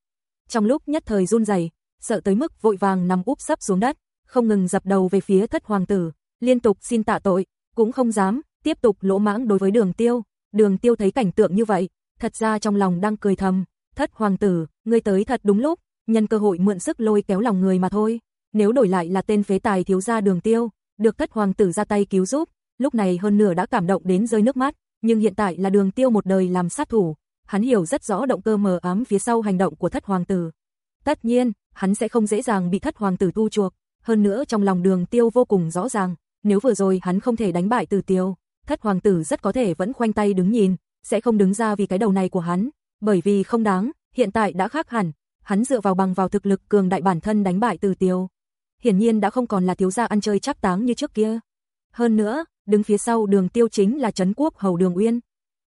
trong lúc nhất thời run rẩy, sợ tới mức vội vàng nằm úp sấp xuống đất, không ngừng dập đầu về phía thất hoàng tử, liên tục xin tạ tội, cũng không dám tiếp tục lỗ mãng đối với Đường Tiêu. Đường Tiêu thấy cảnh tượng như vậy, thật ra trong lòng đang cười thầm, thất hoàng tử, ngươi tới thật đúng lúc, nhân cơ hội mượn sức lôi kéo lòng người mà thôi. Nếu đổi lại là tên phế tài thiếu gia đường tiêu, được thất hoàng tử ra tay cứu giúp, lúc này hơn nửa đã cảm động đến rơi nước mắt, nhưng hiện tại là đường tiêu một đời làm sát thủ, hắn hiểu rất rõ động cơ mờ ám phía sau hành động của thất hoàng tử. Tất nhiên, hắn sẽ không dễ dàng bị thất hoàng tử thu chuộc, hơn nữa trong lòng đường tiêu vô cùng rõ ràng, nếu vừa rồi hắn không thể đánh bại từ tiêu, thất hoàng tử rất có thể vẫn khoanh tay đứng nhìn, sẽ không đứng ra vì cái đầu này của hắn, bởi vì không đáng, hiện tại đã khác hẳn, hắn dựa vào bằng vào thực lực cường đại bản thân đánh bại từ tiêu. Hiển nhiên đã không còn là thiếu gia ăn chơi chắc táng như trước kia. Hơn nữa, đứng phía sau đường tiêu chính là Trấn Quốc Hầu Đường Uyên.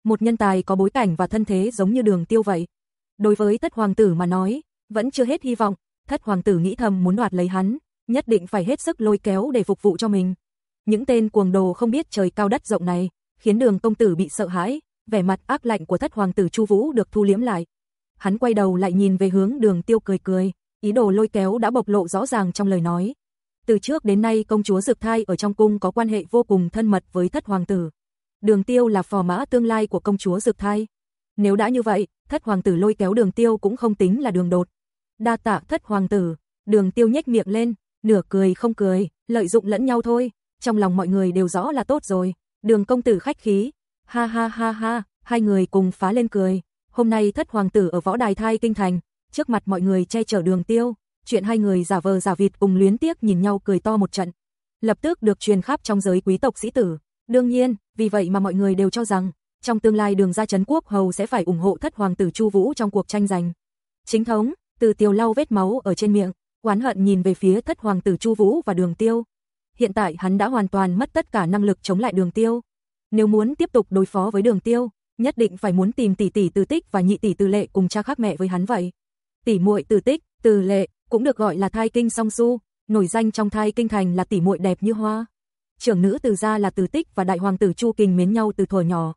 Một nhân tài có bối cảnh và thân thế giống như đường tiêu vậy. Đối với thất hoàng tử mà nói, vẫn chưa hết hy vọng, thất hoàng tử nghĩ thầm muốn đoạt lấy hắn, nhất định phải hết sức lôi kéo để phục vụ cho mình. Những tên cuồng đồ không biết trời cao đất rộng này, khiến đường công tử bị sợ hãi, vẻ mặt ác lạnh của thất hoàng tử Chu Vũ được thu liếm lại. Hắn quay đầu lại nhìn về hướng đường tiêu cười cười, ý đồ lôi kéo đã bộc lộ rõ ràng trong lời nói. Từ trước đến nay công chúa Dực Thai ở trong cung có quan hệ vô cùng thân mật với thất hoàng tử. Đường tiêu là phò mã tương lai của công chúa Dực Thai. Nếu đã như vậy, thất hoàng tử lôi kéo đường tiêu cũng không tính là đường đột. Đa tạ thất hoàng tử, đường tiêu nhếch miệng lên, nửa cười không cười, lợi dụng lẫn nhau thôi, trong lòng mọi người đều rõ là tốt rồi. Đường công tử khách khí, ha ha ha ha, hai người cùng phá lên cười. Hôm nay thất hoàng tử ở võ đài thai kinh thành, trước mặt mọi người che chở đường tiêu, chuyện hai người giả vờ giả vịt cùng luyến tiếc nhìn nhau cười to một trận. Lập tức được truyền khắp trong giới quý tộc sĩ tử. Đương nhiên, vì vậy mà mọi người đều cho rằng, trong tương lai đường ra chấn quốc hầu sẽ phải ủng hộ thất hoàng tử Chu Vũ trong cuộc tranh giành. Chính thống, từ tiêu lau vết máu ở trên miệng, oán hận nhìn về phía thất hoàng tử Chu Vũ và đường tiêu. Hiện tại hắn đã hoàn toàn mất tất cả năng lực chống lại đường tiêu. Nếu muốn tiếp tục đối phó với đường tiêu, nhất định phải muốn tìm tỷ tỷ từ tích và nhị tỷ từ lệ cùng cha khác mẹ với hắn vậy. Tỷ muội từ tích, từ lệ, cũng được gọi là thai kinh song su, nổi danh trong thai kinh thành là tỷ muội đẹp như hoa. Trưởng nữ từ gia là từ tích và đại hoàng tử Chu Kình mến nhau từ thuở nhỏ.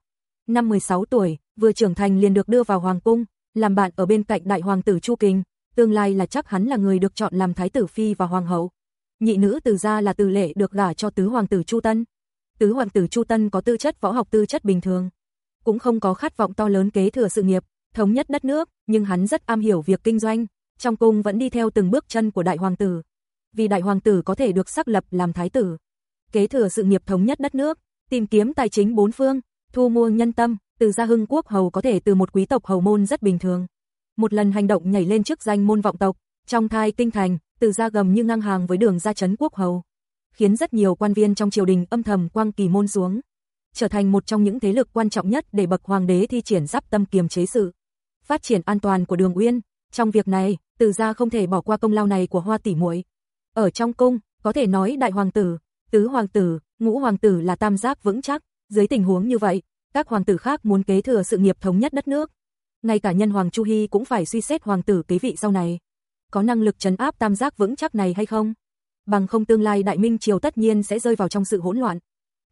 Năm 16 tuổi, vừa trưởng thành liền được đưa vào hoàng cung, làm bạn ở bên cạnh đại hoàng tử Chu Kình, tương lai là chắc hắn là người được chọn làm thái tử phi và hoàng hậu. Nhị nữ từ gia là từ lệ được gả cho tứ hoàng tử Chu Tân. Tứ hoàng tử Chu Tân có tư chất võ học tư chất bình thường, cũng không có khát vọng to lớn kế thừa sự nghiệp, thống nhất đất nước, nhưng hắn rất am hiểu việc kinh doanh, trong cung vẫn đi theo từng bước chân của đại hoàng tử. Vì đại hoàng tử có thể được xác lập làm thái tử, kế thừa sự nghiệp thống nhất đất nước, tìm kiếm tài chính bốn phương, thu mua nhân tâm, từ gia hưng quốc hầu có thể từ một quý tộc hầu môn rất bình thường. Một lần hành động nhảy lên trước danh môn vọng tộc, trong thai kinh thành, từ gia gầm như ngang hàng với đường gia chấn quốc hầu, khiến rất nhiều quan viên trong triều đình âm thầm quang kỳ môn xuống, trở thành một trong những thế lực quan trọng nhất để bậc hoàng đế thi triển giáp tâm kiềm chế sự phát triển an toàn của Đường Uyên. Trong việc này, từ gia không thể bỏ qua công lao này của Hoa tỷ muội. Ở trong cung, có thể nói đại hoàng tử, tứ hoàng tử, ngũ hoàng tử là tam giác vững chắc, dưới tình huống như vậy, các hoàng tử khác muốn kế thừa sự nghiệp thống nhất đất nước, ngay cả nhân hoàng Chu Hy cũng phải suy xét hoàng tử kế vị sau này. Có năng lực trấn áp tam giác vững chắc này hay không? Bằng không tương lai đại minh triều tất nhiên sẽ rơi vào trong sự hỗn loạn.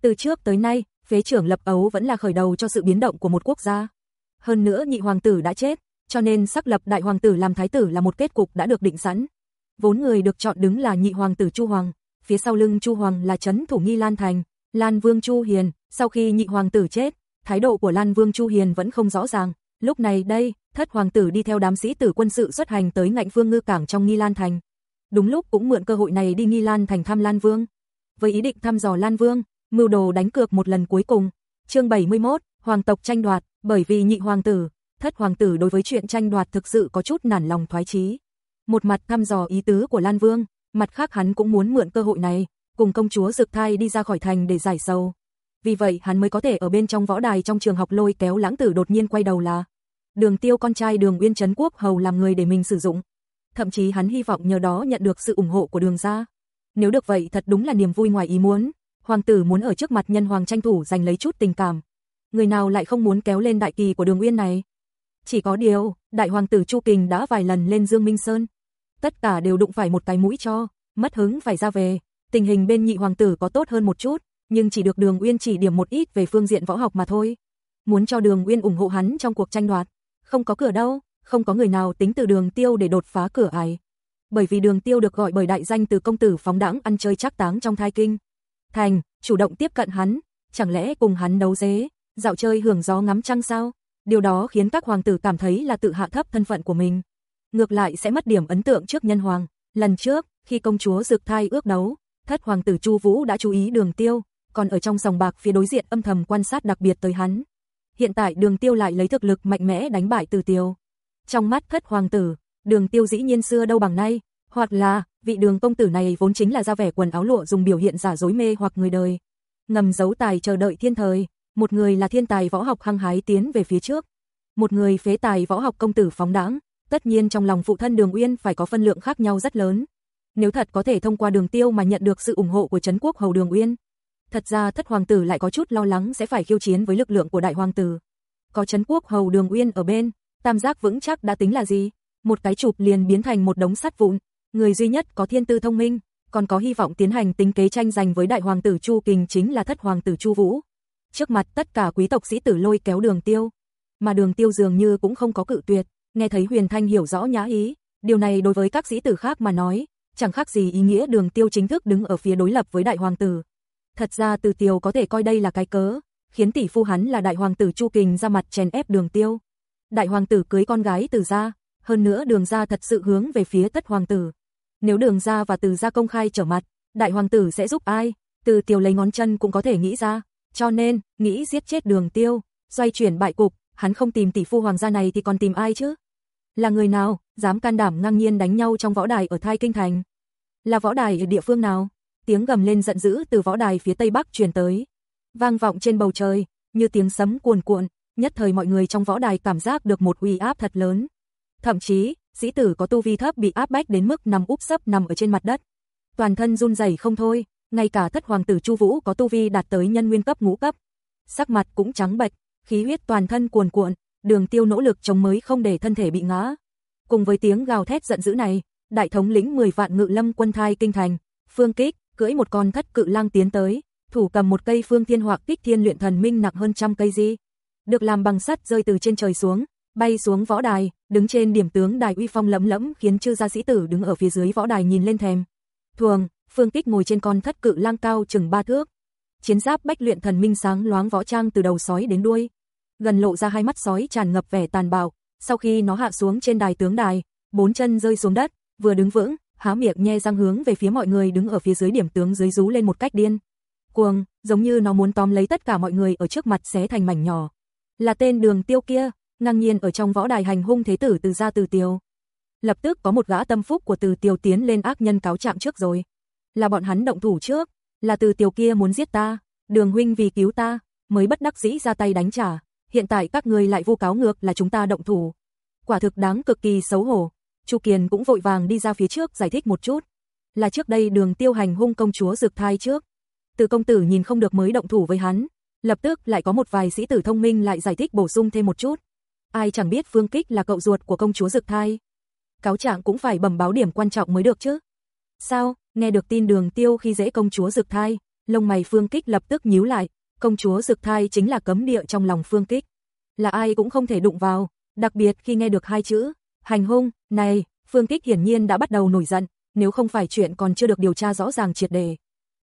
Từ trước tới nay, phế trưởng lập ấu vẫn là khởi đầu cho sự biến động của một quốc gia. Hơn nữa nhị hoàng tử đã chết, cho nên xác lập đại hoàng tử làm thái tử là một kết cục đã được định sẵn. Vốn người được chọn đứng là nhị hoàng tử Chu Hoàng, phía sau lưng Chu Hoàng là chấn thủ nghi Lan Thành, Lan Vương Chu Hiền, sau khi nhị hoàng tử chết, thái độ của Lan Vương Chu Hiền vẫn không rõ ràng, lúc này đây, thất hoàng tử đi theo đám sĩ tử quân sự xuất hành tới ngạnh phương ngư cảng trong nghi Lan Thành. Đúng lúc cũng mượn cơ hội này đi nghi Lan Thành thăm Lan Vương. Với ý định thăm dò Lan Vương, mưu đồ đánh cược một lần cuối cùng. Chương 71, hoàng tộc tranh đoạt, bởi vì nhị hoàng tử, thất hoàng tử đối với chuyện tranh đoạt thực sự có chút nản lòng thoái chí. Một mặt thăm dò ý tứ của Lan Vương, mặt khác hắn cũng muốn mượn cơ hội này, cùng công chúa Dực Thai đi ra khỏi thành để giải sầu. Vì vậy hắn mới có thể ở bên trong võ đài trong trường học lôi kéo lãng tử đột nhiên quay đầu là Đường Tiêu con trai Đường Uyên Trấn Quốc hầu làm người để mình sử dụng. Thậm chí hắn hy vọng nhờ đó nhận được sự ủng hộ của Đường gia. Nếu được vậy thật đúng là niềm vui ngoài ý muốn, hoàng tử muốn ở trước mặt nhân hoàng tranh thủ giành lấy chút tình cảm. Người nào lại không muốn kéo lên đại kỳ của đường uyên này? Chỉ có điều, đại hoàng tử Chu Kình đã vài lần lên Dương Minh Sơn. Tất cả đều đụng phải một cái mũi cho, mất hứng phải ra về. Tình hình bên nhị hoàng tử có tốt hơn một chút, nhưng chỉ được đường uyên chỉ điểm một ít về phương diện võ học mà thôi. Muốn cho đường uyên ủng hộ hắn trong cuộc tranh đoạt. Không có cửa đâu, không có người nào tính từ đường tiêu để đột phá cửa ải. Bởi vì đường tiêu được gọi bởi đại danh từ công tử phóng đãng ăn chơi chắc táng trong thai kinh. Thành, chủ động tiếp cận hắn, chẳng lẽ cùng hắn đấu dế, dạo chơi hưởng gió ngắm trăng sao? Điều đó khiến các hoàng tử cảm thấy là tự hạ thấp thân phận của mình. Ngược lại sẽ mất điểm ấn tượng trước nhân hoàng. Lần trước, Khi công chúa Dực Thai ước đấu, thất hoàng tử Chu Vũ đã chú ý Đường Tiêu, còn ở trong sòng bạc phía đối diện âm thầm quan sát đặc biệt tới hắn. Hiện tại Đường Tiêu lại lấy thực lực mạnh mẽ đánh bại Từ Tiêu. Trong mắt thất hoàng tử, Đường Tiêu dĩ nhiên xưa đâu bằng nay, hoặc là vị Đường công tử này vốn chính là ra vẻ quần áo lụa dùng biểu hiện giả dối mê hoặc người đời. Ngầm giấu tài chờ đợi thiên thời, một người là thiên tài võ học hăng hái tiến về phía trước, một người phế tài võ học công tử phóng đãng, tất nhiên trong lòng phụ thân Đường Uyên phải có phân lượng khác nhau rất lớn. Nếu thật có thể thông qua Đường Tiêu mà nhận được sự ủng hộ của trấn quốc hầu Đường Uyên, thật ra thất hoàng tử lại có chút lo lắng sẽ phải khiêu chiến với lực lượng của đại hoàng tử. Có trấn quốc hầu Đường Uyên ở bên, tam giác vững chắc đã tính là gì? Một cái chụp liền biến thành một đống sắt vụn, người duy nhất có thiên tư thông minh, còn có hy vọng tiến hành tính kế tranh giành với đại hoàng tử Chu Kình chính là thất hoàng tử Chu Vũ. Trước mặt tất cả quý tộc sĩ tử lôi kéo Đường Tiêu, mà Đường Tiêu dường như cũng không có cự tuyệt, nghe thấy Huyền Thanh hiểu rõ nhã ý, điều này đối với các sĩ tử khác mà nói, chẳng khác gì ý nghĩa Đường Tiêu chính thức đứng ở phía đối lập với đại hoàng tử. Thật ra Từ Tiêu có thể coi đây là cái cớ, khiến tỷ phu hắn là đại hoàng tử Chu Kình ra mặt chèn ép Đường Tiêu. Đại hoàng tử cưới con gái Từ gia, hơn nữa Đường gia thật sự hướng về phía Tất hoàng tử. Nếu Đường gia và Từ gia công khai trở mặt, đại hoàng tử sẽ giúp ai? Từ Tiêu lấy ngón chân cũng có thể nghĩ ra, cho nên, nghĩ giết chết Đường Tiêu, xoay chuyển bại cục, hắn không tìm tỷ phu hoàng gia này thì còn tìm ai chứ? Là người nào, dám can đảm ngang nhiên đánh nhau trong võ đài ở Thai Kinh Thành? Là võ đài ở địa phương nào? Tiếng gầm lên giận dữ từ võ đài phía tây bắc truyền tới. Vang vọng trên bầu trời, như tiếng sấm cuồn cuộn, nhất thời mọi người trong võ đài cảm giác được một uy áp thật lớn. Thậm chí, sĩ tử có tu vi thấp bị áp bách đến mức nằm úp sấp nằm ở trên mặt đất. Toàn thân run rẩy không thôi, ngay cả thất hoàng tử Chu Vũ có tu vi đạt tới nhân nguyên cấp ngũ cấp. Sắc mặt cũng trắng bệch, khí huyết toàn thân cuồn cuộn, Đường Tiêu nỗ lực chống mới không để thân thể bị ngã. Cùng với tiếng gào thét giận dữ này, đại thống lĩnh 10 vạn ngự lâm quân thai kinh thành, Phương Kích cưỡi một con thất cự lang tiến tới, thủ cầm một cây Phương Thiên Hoặc Kích Thiên luyện thần minh nặng hơn trăm cây di, được làm bằng sắt rơi từ trên trời xuống, bay xuống võ đài, đứng trên điểm tướng đài uy phong lẫm lẫm khiến chư gia sĩ tử đứng ở phía dưới võ đài nhìn lên thèm. thường Phương Kích ngồi trên con thất cự lang cao chừng ba thước. Chiến giáp bách luyện thần minh sáng loáng võ trang từ đầu sói đến đuôi, gần lộ ra hai mắt sói tràn ngập vẻ tàn bạo, sau khi nó hạ xuống trên đài tướng đài, bốn chân rơi xuống đất, vừa đứng vững, há miệng nhe răng hướng về phía mọi người đứng ở phía dưới điểm tướng dưới rú lên một cách điên. Cuồng, giống như nó muốn tóm lấy tất cả mọi người ở trước mặt xé thành mảnh nhỏ. Là tên đường tiêu kia, ngang nhiên ở trong võ đài hành hung thế tử từ gia từ tiêu. Lập tức có một gã tâm phúc của từ tiêu tiến lên ác nhân cáo trạng trước rồi. Là bọn hắn động thủ trước, là từ tiêu kia muốn giết ta, đường huynh vì cứu ta, mới bất đắc dĩ ra tay đánh trả, hiện tại các ngươi lại vu cáo ngược là chúng ta động thủ. Quả thực đáng cực kỳ xấu hổ. Chu Kiền cũng vội vàng đi ra phía trước giải thích một chút. Là trước đây đường tiêu hành hung công chúa dược thai trước. Từ công tử nhìn không được mới động thủ với hắn. Lập tức lại có một vài sĩ tử thông minh lại giải thích bổ sung thêm một chút. Ai chẳng biết Phương Kích là cậu ruột của công chúa dực thai. Cáo trạng cũng phải bẩm báo điểm quan trọng mới được chứ. Sao, nghe được tin đường tiêu khi dễ công chúa dực thai, lông mày Phương Kích lập tức nhíu lại, công chúa Dực Thai chính là cấm địa trong lòng Phương Kích. Là ai cũng không thể đụng vào, đặc biệt khi nghe được hai chữ, hành hung, này, Phương Kích hiển nhiên đã bắt đầu nổi giận, nếu không phải chuyện còn chưa được điều tra rõ ràng triệt đề.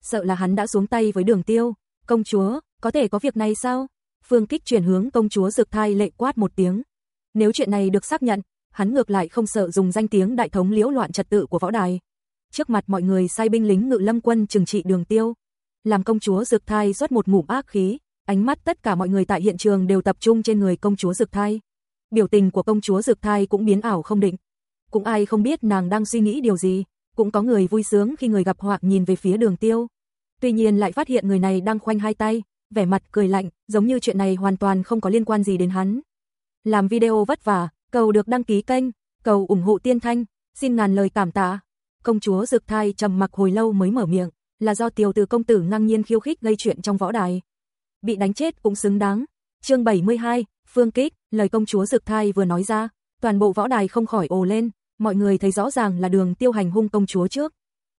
Sợ là hắn đã xuống tay với đường tiêu, công chúa, có thể có việc này sao? Phương Kích chuyển hướng công chúa dược Thai lệ quát một tiếng. Nếu chuyện này được xác nhận, hắn ngược lại không sợ dùng danh tiếng đại thống liễu loạn trật tự của võ đài. Trước mặt mọi người sai binh lính ngự lâm quân trừng trị đường tiêu, làm công chúa dược Thai rót một ngụm ác khí, ánh mắt tất cả mọi người tại hiện trường đều tập trung trên người công chúa dược Thai. Biểu tình của công chúa dược Thai cũng biến ảo không định. Cũng ai không biết nàng đang suy nghĩ điều gì, cũng có người vui sướng khi người gặp họa nhìn về phía đường tiêu. Tuy nhiên lại phát hiện người này đang khoanh hai tay, vẻ mặt cười lạnh, giống như chuyện này hoàn toàn không có liên quan gì đến hắn. Làm video vất vả, cầu được đăng ký kênh, cầu ủng hộ tiên thanh, xin ngàn lời cảm tạ. Công chúa Dực Thai trầm mặc hồi lâu mới mở miệng là do tiểu tử công tử ngang nhiên khiêu khích gây chuyện trong võ đài. Bị đánh chết cũng xứng đáng. Chương 72, Phương Kích, lời công chúa Dực Thai vừa nói ra, toàn bộ võ đài không khỏi ồ lên, mọi người thấy rõ ràng là Đường Tiêu hành hung công chúa trước.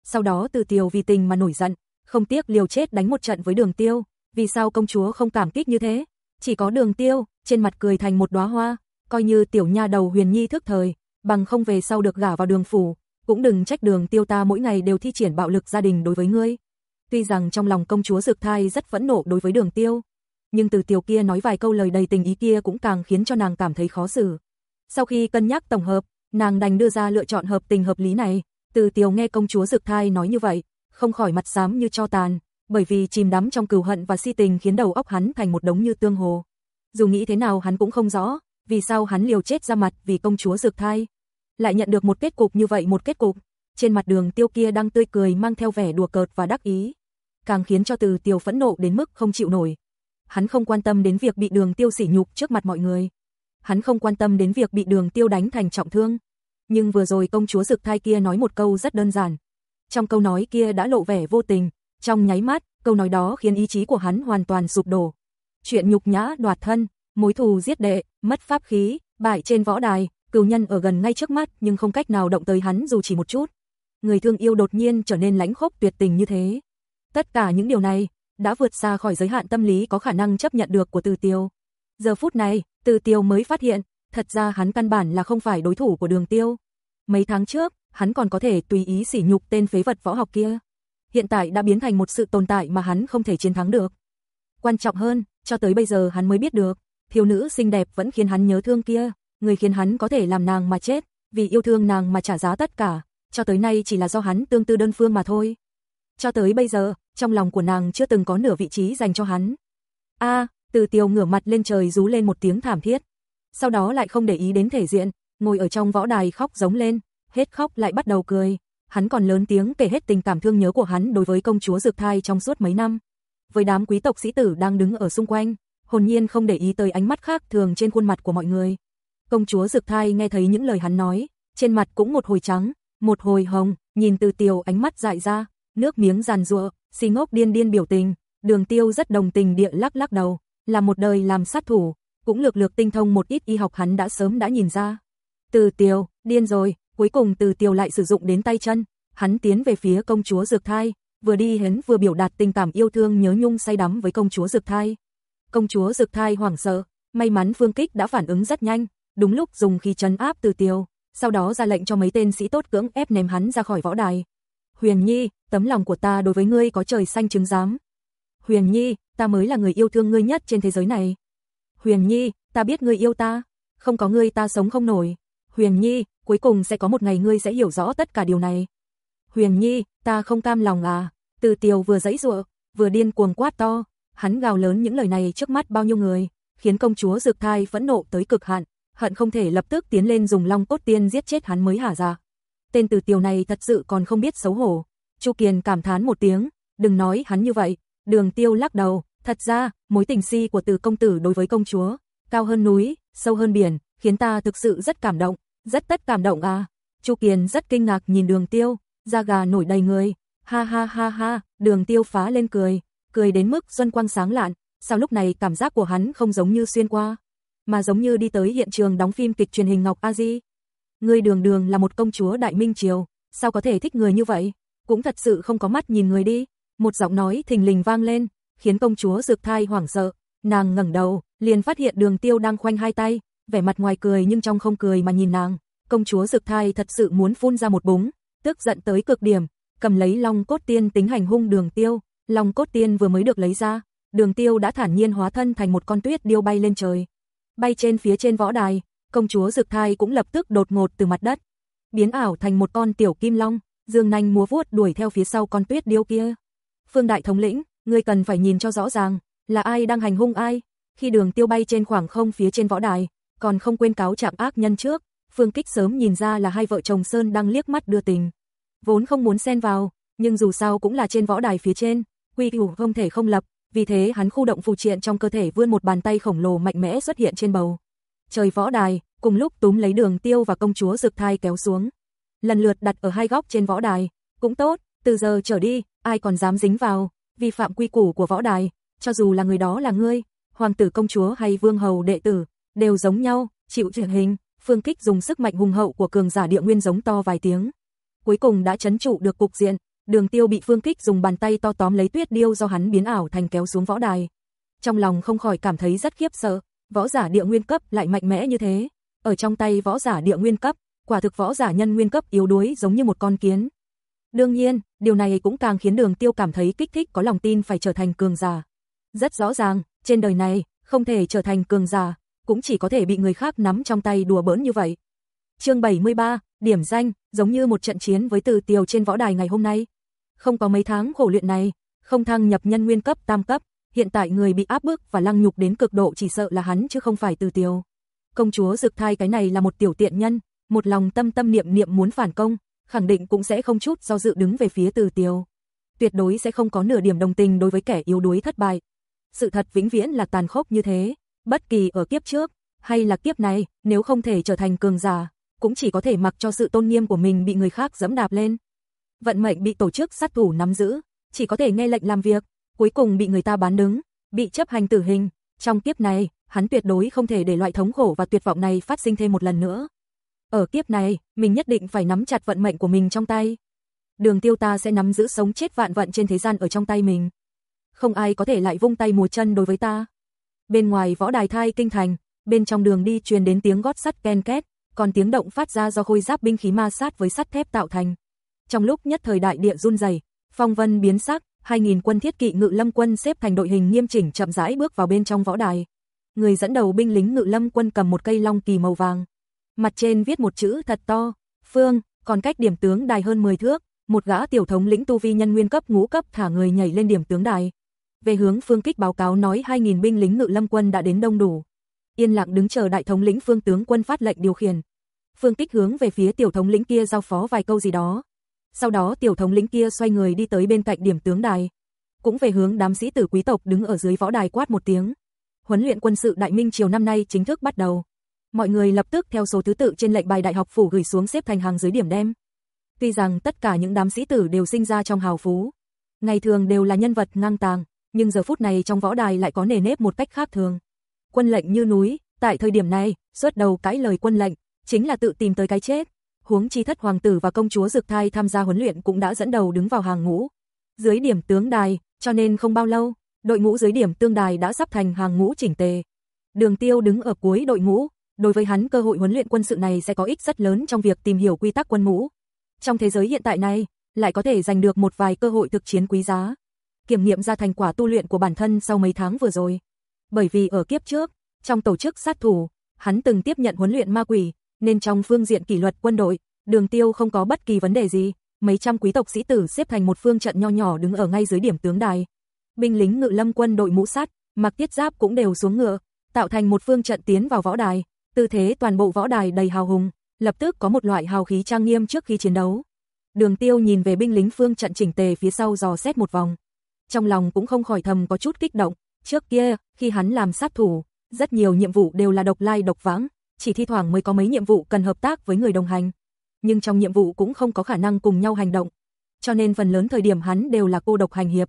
Sau đó Từ Tiêu vì tình mà nổi giận, không tiếc liều chết đánh một trận với Đường Tiêu, vì sao công chúa không cảm kích như thế? Chỉ có Đường Tiêu, trên mặt cười thành một đóa hoa, coi như tiểu nha đầu Huyền Nhi thức thời, bằng không về sau được gả vào Đường phủ, cũng đừng trách đường tiêu ta mỗi ngày đều thi triển bạo lực gia đình đối với ngươi. Tuy rằng trong lòng công chúa Dực Thai rất phẫn nộ đối với đường tiêu, nhưng từ tiểu kia nói vài câu lời đầy tình ý kia cũng càng khiến cho nàng cảm thấy khó xử. Sau khi cân nhắc tổng hợp, nàng đành đưa ra lựa chọn hợp tình hợp lý này, Từ tiểu nghe công chúa Dực Thai nói như vậy, không khỏi mặt xám như cho tàn, bởi vì chìm đắm trong cừu hận và si tình khiến đầu óc hắn thành một đống như tương hồ. Dù nghĩ thế nào hắn cũng không rõ, vì sao hắn liều chết ra mặt vì công chúa dược Thai. Lại nhận được một kết cục như vậy một kết cục, trên mặt đường tiêu kia đang tươi cười mang theo vẻ đùa cợt và đắc ý. Càng khiến cho từ tiêu phẫn nộ đến mức không chịu nổi. Hắn không quan tâm đến việc bị đường tiêu sỉ nhục trước mặt mọi người. Hắn không quan tâm đến việc bị đường tiêu đánh thành trọng thương. Nhưng vừa rồi công chúa Dực Thai kia nói một câu rất đơn giản. Trong câu nói kia đã lộ vẻ vô tình, trong nháy mắt, câu nói đó khiến ý chí của hắn hoàn toàn sụp đổ. Chuyện nhục nhã đoạt thân, mối thù giết đệ, mất pháp khí, bại trên võ đài, cừu nhân ở gần ngay trước mắt nhưng không cách nào động tới hắn dù chỉ một chút. Người thương yêu đột nhiên trở nên lãnh khốc tuyệt tình như thế. Tất cả những điều này đã vượt xa khỏi giới hạn tâm lý có khả năng chấp nhận được của Từ Tiêu. Giờ phút này, Từ Tiêu mới phát hiện, thật ra hắn căn bản là không phải đối thủ của Đường Tiêu. Mấy tháng trước, hắn còn có thể tùy ý sỉ nhục tên phế vật võ học kia. Hiện tại đã biến thành một sự tồn tại mà hắn không thể chiến thắng được. Quan trọng hơn, cho tới bây giờ hắn mới biết được, thiếu nữ xinh đẹp vẫn khiến hắn nhớ thương kia, người khiến hắn có thể làm nàng mà chết, vì yêu thương nàng mà trả giá tất cả, cho tới nay chỉ là do hắn tương tư đơn phương mà thôi. Cho tới bây giờ, trong lòng của nàng chưa từng có nửa vị trí dành cho hắn. A, Từ Tiêu ngửa mặt lên trời rú lên một tiếng thảm thiết. Sau đó lại không để ý đến thể diện, ngồi ở trong võ đài khóc giống lên, hết khóc lại bắt đầu cười. Hắn còn lớn tiếng kể hết tình cảm thương nhớ của hắn đối với công chúa Dược Thai trong suốt mấy năm. Với đám quý tộc sĩ tử đang đứng ở xung quanh, hồn nhiên không để ý tới ánh mắt khác thường trên khuôn mặt của mọi người. Công chúa dược Thai nghe thấy những lời hắn nói, trên mặt cũng một hồi trắng, một hồi hồng, nhìn từ tiểu ánh mắt dại ra, nước miếng giàn giụa, xì ngốc điên điên biểu tình, đường tiêu rất đồng tình địa lắc lắc đầu, là một đời làm sát thủ, cũng lược lược tinh thông một ít y học hắn đã sớm đã nhìn ra. Từ tiểu, điên rồi, cuối cùng từ tiểu lại sử dụng đến tay chân, hắn tiến về phía công chúa Dược Thai, vừa đi hến vừa biểu đạt tình cảm yêu thương nhớ nhung say đắm với công chúa Dược Thai. Công chúa Dược Thai hoảng sợ, may mắn Phương Kích đã phản ứng rất nhanh, đúng lúc dùng khí chân áp từ tiêu, sau đó ra lệnh cho mấy tên sĩ tốt cưỡng ép ném hắn ra khỏi võ đài. Huyền Nhi, tấm lòng của ta đối với ngươi có trời xanh chứng giám. Huyền Nhi, ta mới là người yêu thương ngươi nhất trên thế giới này. Huyền Nhi, ta biết ngươi yêu ta, không có ngươi ta sống không nổi. Huyền Nhi, cuối cùng sẽ có một ngày ngươi sẽ hiểu rõ tất cả điều này. Huyền Nhi, ta không cam lòng à. Từ Tiều vừa dãy dụa, vừa điên cuồng quát to, hắn gào lớn những lời này trước mắt bao nhiêu người, khiến công chúa Dược Thai phẫn nộ tới cực hạn, hận không thể lập tức tiến lên dùng long cốt tiên giết chết hắn mới hả ra. Tên Từ Tiều này thật sự còn không biết xấu hổ. Chu Kiền cảm thán một tiếng, đừng nói hắn như vậy. Đường Tiêu lắc đầu, thật ra, mối tình si của Từ công tử đối với công chúa, cao hơn núi, sâu hơn biển, khiến ta thực sự rất cảm động, rất tất cảm động à. Chu Kiền rất kinh ngạc nhìn Đường Tiêu, da gà nổi đầy người. Ha ha ha ha, Đường Tiêu phá lên cười, cười đến mức xuân quang sáng lạn, sao lúc này cảm giác của hắn không giống như xuyên qua, mà giống như đi tới hiện trường đóng phim kịch truyền hình Ngọc A Di. người đường đường là một công chúa đại minh triều, sao có thể thích người như vậy? Cũng thật sự không có mắt nhìn người đi. Một giọng nói thình lình vang lên, khiến công chúa Dược Thai hoảng sợ, nàng ngẩng đầu, liền phát hiện Đường Tiêu đang khoanh hai tay, vẻ mặt ngoài cười nhưng trong không cười mà nhìn nàng. Công chúa rực Thai thật sự muốn phun ra một búng, tức giận tới cực điểm, cầm lấy Long Cốt Tiên tính hành hung Đường Tiêu, Long Cốt Tiên vừa mới được lấy ra, Đường Tiêu đã thản nhiên hóa thân thành một con tuyết điêu bay lên trời. Bay trên phía trên võ đài, công chúa Dực Thai cũng lập tức đột ngột từ mặt đất, biến ảo thành một con tiểu kim long, dương nanh múa vuốt đuổi theo phía sau con tuyết điêu kia. Phương đại thống lĩnh, ngươi cần phải nhìn cho rõ ràng, là ai đang hành hung ai? Khi Đường Tiêu bay trên khoảng không phía trên võ đài, còn không quên cáo trạng ác nhân trước, Phương Kích sớm nhìn ra là hai vợ chồng Sơn đang liếc mắt đưa tình. Vốn không muốn xen vào, nhưng dù sao cũng là trên võ đài phía trên, quy củ không thể không lập, vì thế hắn khu động phù triện trong cơ thể vươn một bàn tay khổng lồ mạnh mẽ xuất hiện trên bầu. Trời võ đài, cùng lúc túm lấy đường tiêu và công chúa rực thai kéo xuống. Lần lượt đặt ở hai góc trên võ đài. Cũng tốt, từ giờ trở đi, ai còn dám dính vào, vi phạm quy củ của võ đài, cho dù là người đó là ngươi, hoàng tử công chúa hay vương hầu đệ tử, đều giống nhau, chịu trừng hình, phương kích dùng sức mạnh hùng hậu của cường giả địa nguyên giống to vài tiếng. Cuối cùng đã chấn trụ được cục diện, Đường Tiêu bị Phương Kích dùng bàn tay to tóm lấy Tuyết Điêu do hắn biến ảo thành kéo xuống võ đài. Trong lòng không khỏi cảm thấy rất khiếp sợ, võ giả địa nguyên cấp lại mạnh mẽ như thế. Ở trong tay võ giả địa nguyên cấp, quả thực võ giả nhân nguyên cấp yếu đuối giống như một con kiến. Đương nhiên, điều này cũng càng khiến Đường Tiêu cảm thấy kích thích có lòng tin phải trở thành cường giả. Rất rõ ràng, trên đời này, không thể trở thành cường giả, cũng chỉ có thể bị người khác nắm trong tay đùa bỡn như vậy. Chương 73, điểm danh, giống như một trận chiến với Từ Tiều trên võ đài ngày hôm nay. Không có mấy tháng khổ luyện này, không thăng nhập nhân nguyên cấp tam cấp, hiện tại người bị áp bức và lăng nhục đến cực độ chỉ sợ là hắn chứ không phải Từ Tiều. Công chúa Dực Thai cái này là một tiểu tiện nhân, một lòng tâm tâm niệm niệm muốn phản công, khẳng định cũng sẽ không chút do dự đứng về phía Từ Tiều. Tuyệt đối sẽ không có nửa điểm đồng tình đối với kẻ yếu đuối thất bại. Sự thật vĩnh viễn là tàn khốc như thế, bất kỳ ở kiếp trước hay là kiếp này, nếu không thể trở thành cường giả, cũng chỉ có thể mặc cho sự tôn nghiêm của mình bị người khác dẫm đạp lên. Vận mệnh bị tổ chức sát thủ nắm giữ, chỉ có thể nghe lệnh làm việc, cuối cùng bị người ta bán đứng, bị chấp hành tử hình. Trong kiếp này, hắn tuyệt đối không thể để loại thống khổ và tuyệt vọng này phát sinh thêm một lần nữa. Ở kiếp này, mình nhất định phải nắm chặt vận mệnh của mình trong tay. Đường tiêu ta sẽ nắm giữ sống chết vạn vận trên thế gian ở trong tay mình. Không ai có thể lại vung tay mùa chân đối với ta. Bên ngoài võ đài thai kinh thành, bên trong đường đi truyền đến tiếng gót sắt ken két, còn tiếng động phát ra do khôi giáp binh khí ma sát với sắt thép tạo thành. Trong lúc nhất thời đại địa run rẩy, phong vân biến sắc, 2000 quân thiết kỵ ngự lâm quân xếp thành đội hình nghiêm chỉnh chậm rãi bước vào bên trong võ đài. Người dẫn đầu binh lính ngự lâm quân cầm một cây long kỳ màu vàng. Mặt trên viết một chữ thật to, "Phương", còn cách điểm tướng đài hơn 10 thước, một gã tiểu thống lĩnh tu vi nhân nguyên cấp ngũ cấp thả người nhảy lên điểm tướng đài. Về hướng Phương Kích báo cáo nói 2000 binh lính ngự lâm quân đã đến đông đủ. Yên lặng đứng chờ đại thống lĩnh Phương tướng quân phát lệnh điều khiển. Phương Kích hướng về phía tiểu thống lĩnh kia giao phó vài câu gì đó. Sau đó tiểu thống lĩnh kia xoay người đi tới bên cạnh điểm tướng đài. Cũng về hướng đám sĩ tử quý tộc đứng ở dưới võ đài quát một tiếng. Huấn luyện quân sự Đại Minh chiều năm nay chính thức bắt đầu. Mọi người lập tức theo số thứ tự trên lệnh bài đại học phủ gửi xuống xếp thành hàng dưới điểm đem. Tuy rằng tất cả những đám sĩ tử đều sinh ra trong hào phú, ngày thường đều là nhân vật ngang tàng, nhưng giờ phút này trong võ đài lại có nề nếp một cách khác thường. Quân lệnh như núi, tại thời điểm này, xuất đầu cãi lời quân lệnh, chính là tự tìm tới cái chết. Huống chi thất hoàng tử và công chúa Dực Thai tham gia huấn luyện cũng đã dẫn đầu đứng vào hàng ngũ. Dưới điểm tướng đài, cho nên không bao lâu, đội ngũ dưới điểm tương đài đã sắp thành hàng ngũ chỉnh tề. Đường Tiêu đứng ở cuối đội ngũ, đối với hắn cơ hội huấn luyện quân sự này sẽ có ích rất lớn trong việc tìm hiểu quy tắc quân ngũ. Trong thế giới hiện tại này, lại có thể giành được một vài cơ hội thực chiến quý giá. Kiểm nghiệm ra thành quả tu luyện của bản thân sau mấy tháng vừa rồi. Bởi vì ở kiếp trước, trong tổ chức sát thủ, hắn từng tiếp nhận huấn luyện ma quỷ, nên trong phương diện kỷ luật quân đội, đường tiêu không có bất kỳ vấn đề gì. Mấy trăm quý tộc sĩ tử xếp thành một phương trận nho nhỏ đứng ở ngay dưới điểm tướng đài. Binh lính ngự lâm quân đội mũ sắt, mặc tiết giáp cũng đều xuống ngựa, tạo thành một phương trận tiến vào võ đài. Tư thế toàn bộ võ đài đầy hào hùng, lập tức có một loại hào khí trang nghiêm trước khi chiến đấu. Đường Tiêu nhìn về binh lính phương trận chỉnh tề phía sau dò xét một vòng. Trong lòng cũng không khỏi thầm có chút kích động, trước kia, khi hắn làm sát thủ, rất nhiều nhiệm vụ đều là độc lai độc vãng, chỉ thi thoảng mới có mấy nhiệm vụ cần hợp tác với người đồng hành. Nhưng trong nhiệm vụ cũng không có khả năng cùng nhau hành động. Cho nên phần lớn thời điểm hắn đều là cô độc hành hiệp.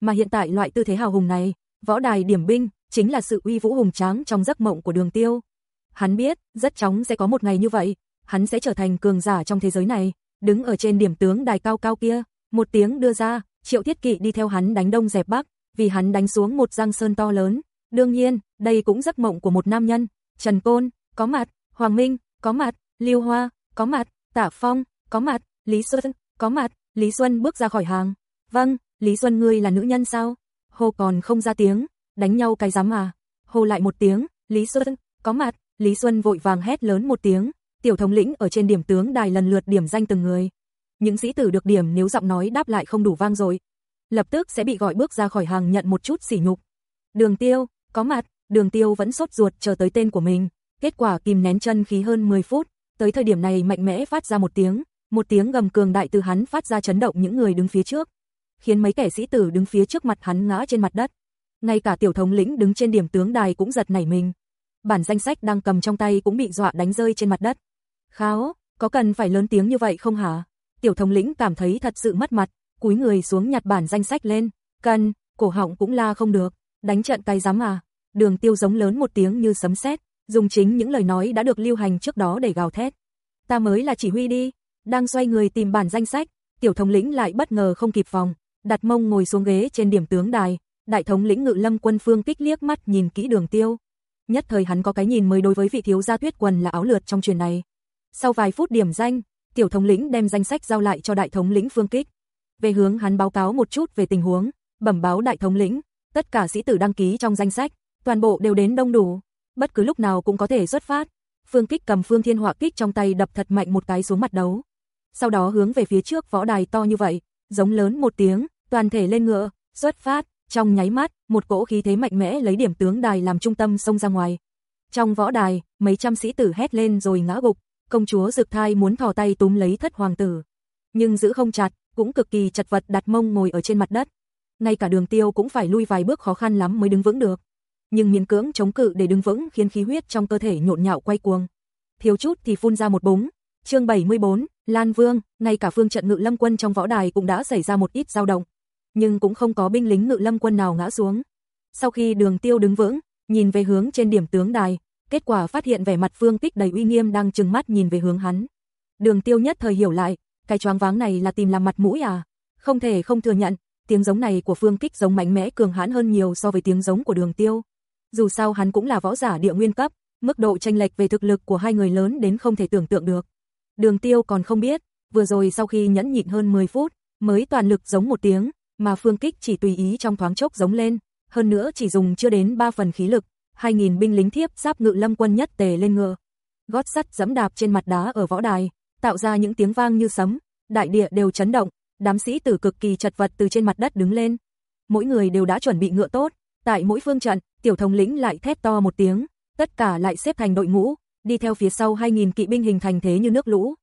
Mà hiện tại loại tư thế hào hùng này, võ đài điểm binh, chính là sự uy vũ hùng tráng trong giấc mộng của đường tiêu. Hắn biết, rất chóng sẽ có một ngày như vậy, hắn sẽ trở thành cường giả trong thế giới này, đứng ở trên điểm tướng đài cao cao kia, một tiếng đưa ra, triệu thiết kỵ đi theo hắn đánh đông dẹp bắc, vì hắn đánh xuống một giang sơn to lớn. Đương nhiên, đây cũng giấc mộng của một nam nhân, Trần Côn, có mặt, Hoàng Minh, có mặt, Lưu Hoa, có mặt, Tả Phong, có mặt, Lý Xuân, có mặt, Lý Xuân bước ra khỏi hàng. Vâng, Lý Xuân ngươi là nữ nhân sao? Hồ còn không ra tiếng, đánh nhau cái dám à? Hồ lại một tiếng, Lý Xuân, có mặt, Lý Xuân vội vàng hét lớn một tiếng, tiểu thống lĩnh ở trên điểm tướng đài lần lượt điểm danh từng người. Những sĩ tử được điểm nếu giọng nói đáp lại không đủ vang rồi, lập tức sẽ bị gọi bước ra khỏi hàng nhận một chút sỉ nhục. Đường Tiêu, có mặt, Đường Tiêu vẫn sốt ruột chờ tới tên của mình, kết quả kìm nén chân khí hơn 10 phút, tới thời điểm này mạnh mẽ phát ra một tiếng, một tiếng gầm cường đại từ hắn phát ra chấn động những người đứng phía trước, khiến mấy kẻ sĩ tử đứng phía trước mặt hắn ngã trên mặt đất. Ngay cả tiểu thống lĩnh đứng trên điểm tướng đài cũng giật nảy mình. Bản danh sách đang cầm trong tay cũng bị dọa đánh rơi trên mặt đất. Kháo, có cần phải lớn tiếng như vậy không hả? Tiểu thống lĩnh cảm thấy thật sự mất mặt, cúi người xuống nhặt bản danh sách lên. Cần, cổ họng cũng la không được, đánh trận cay dám à? Đường tiêu giống lớn một tiếng như sấm sét, dùng chính những lời nói đã được lưu hành trước đó để gào thét. Ta mới là chỉ huy đi, đang xoay người tìm bản danh sách, tiểu thống lĩnh lại bất ngờ không kịp phòng, đặt mông ngồi xuống ghế trên điểm tướng đài, đại thống lĩnh ngự lâm quân phương kích liếc mắt nhìn kỹ đường tiêu. Nhất thời hắn có cái nhìn mới đối với vị thiếu gia tuyết quần là áo lượt trong truyền này. Sau vài phút điểm danh, tiểu thống lĩnh đem danh sách giao lại cho đại thống lĩnh phương kích. Về hướng hắn báo cáo một chút về tình huống, bẩm báo đại thống lĩnh, tất cả sĩ tử đăng ký trong danh sách, toàn bộ đều đến đông đủ, bất cứ lúc nào cũng có thể xuất phát. Phương Kích cầm Phương Thiên Họa kích trong tay đập thật mạnh một cái xuống mặt đấu. sau đó hướng về phía trước võ đài to như vậy, giống lớn một tiếng, toàn thể lên ngựa, xuất phát, trong nháy mắt, một cỗ khí thế mạnh mẽ lấy điểm tướng đài làm trung tâm xông ra ngoài. Trong võ đài, mấy trăm sĩ tử hét lên rồi ngã gục, công chúa Dực Thai muốn thò tay túm lấy thất hoàng tử, nhưng giữ không chặt, cũng cực kỳ chật vật đặt mông ngồi ở trên mặt đất. Ngay cả đường tiêu cũng phải lui vài bước khó khăn lắm mới đứng vững được. Nhưng miễn cưỡng chống cự để đứng vững khiến khí huyết trong cơ thể nhộn nhạo quay cuồng. Thiếu chút thì phun ra một búng. Chương 74, Lan Vương, ngay cả phương trận ngự lâm quân trong võ đài cũng đã xảy ra một ít dao động, nhưng cũng không có binh lính ngự lâm quân nào ngã xuống. Sau khi Đường Tiêu đứng vững, nhìn về hướng trên điểm tướng đài, kết quả phát hiện vẻ mặt Phương Kích đầy uy nghiêm đang trừng mắt nhìn về hướng hắn. Đường Tiêu nhất thời hiểu lại, cái choáng váng này là tìm làm mặt mũi à? Không thể không thừa nhận, tiếng giống này của Phương Kích giống mạnh mẽ cường hãn hơn nhiều so với tiếng giống của Đường Tiêu. Dù sao hắn cũng là võ giả địa nguyên cấp, mức độ tranh lệch về thực lực của hai người lớn đến không thể tưởng tượng được. Đường Tiêu còn không biết, vừa rồi sau khi nhẫn nhịn hơn 10 phút, mới toàn lực giống một tiếng, mà Phương Kích chỉ tùy ý trong thoáng chốc giống lên, hơn nữa chỉ dùng chưa đến 3 phần khí lực, 2.000 binh lính thiếp giáp ngự lâm quân nhất tề lên ngựa. Gót sắt giẫm đạp trên mặt đá ở võ đài, tạo ra những tiếng vang như sấm, đại địa đều chấn động, đám sĩ tử cực kỳ chật vật từ trên mặt đất đứng lên. Mỗi người đều đã chuẩn bị ngựa tốt, tại mỗi phương trận, tiểu thống lĩnh lại thét to một tiếng, tất cả lại xếp thành đội ngũ, đi theo phía sau 2.000 kỵ binh hình thành thế như nước lũ,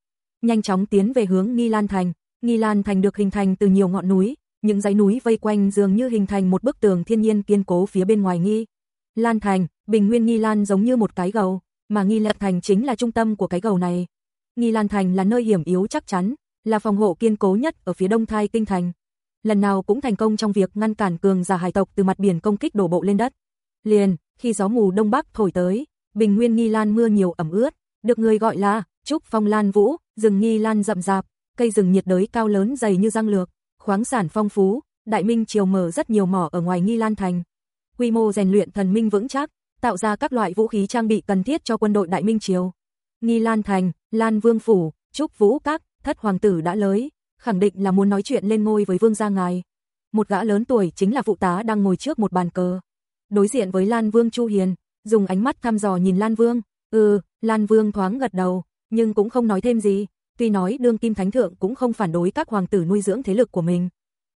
nhanh chóng tiến về hướng Nghi Lan thành. Nghi Lan thành được hình thành từ nhiều ngọn núi, những dãy núi vây quanh dường như hình thành một bức tường thiên nhiên kiên cố phía bên ngoài Nghi. Lan thành, bình nguyên Nghi Lan giống như một cái gầu, mà Nghi Lạc thành chính là trung tâm của cái gầu này. Nghi Lan thành là nơi hiểm yếu chắc chắn, là phòng hộ kiên cố nhất ở phía đông thai kinh thành. Lần nào cũng thành công trong việc ngăn cản cường giả hải tộc từ mặt biển công kích đổ bộ lên đất. Liền, khi gió mù đông bắc thổi tới, bình nguyên nghi lan mưa nhiều ẩm ướt, được người gọi là trúc phong lan vũ, rừng nghi lan rậm rạp, cây rừng nhiệt đới cao lớn dày như răng lược, khoáng sản phong phú, Đại Minh triều mở rất nhiều mỏ ở ngoài Nghi Lan thành. Quy mô rèn luyện thần minh vững chắc, tạo ra các loại vũ khí trang bị cần thiết cho quân đội Đại Minh triều. Nghi Lan thành, Lan Vương phủ, Trúc Vũ các, thất hoàng tử đã lới, khẳng định là muốn nói chuyện lên ngôi với vương gia ngài. Một gã lớn tuổi chính là phụ tá đang ngồi trước một bàn cờ. Đối diện với Lan Vương Chu Hiền, dùng ánh mắt thăm dò nhìn Lan Vương, ừ, Lan Vương thoáng gật đầu, nhưng cũng không nói thêm gì, tuy nói đương kim thánh thượng cũng không phản đối các hoàng tử nuôi dưỡng thế lực của mình.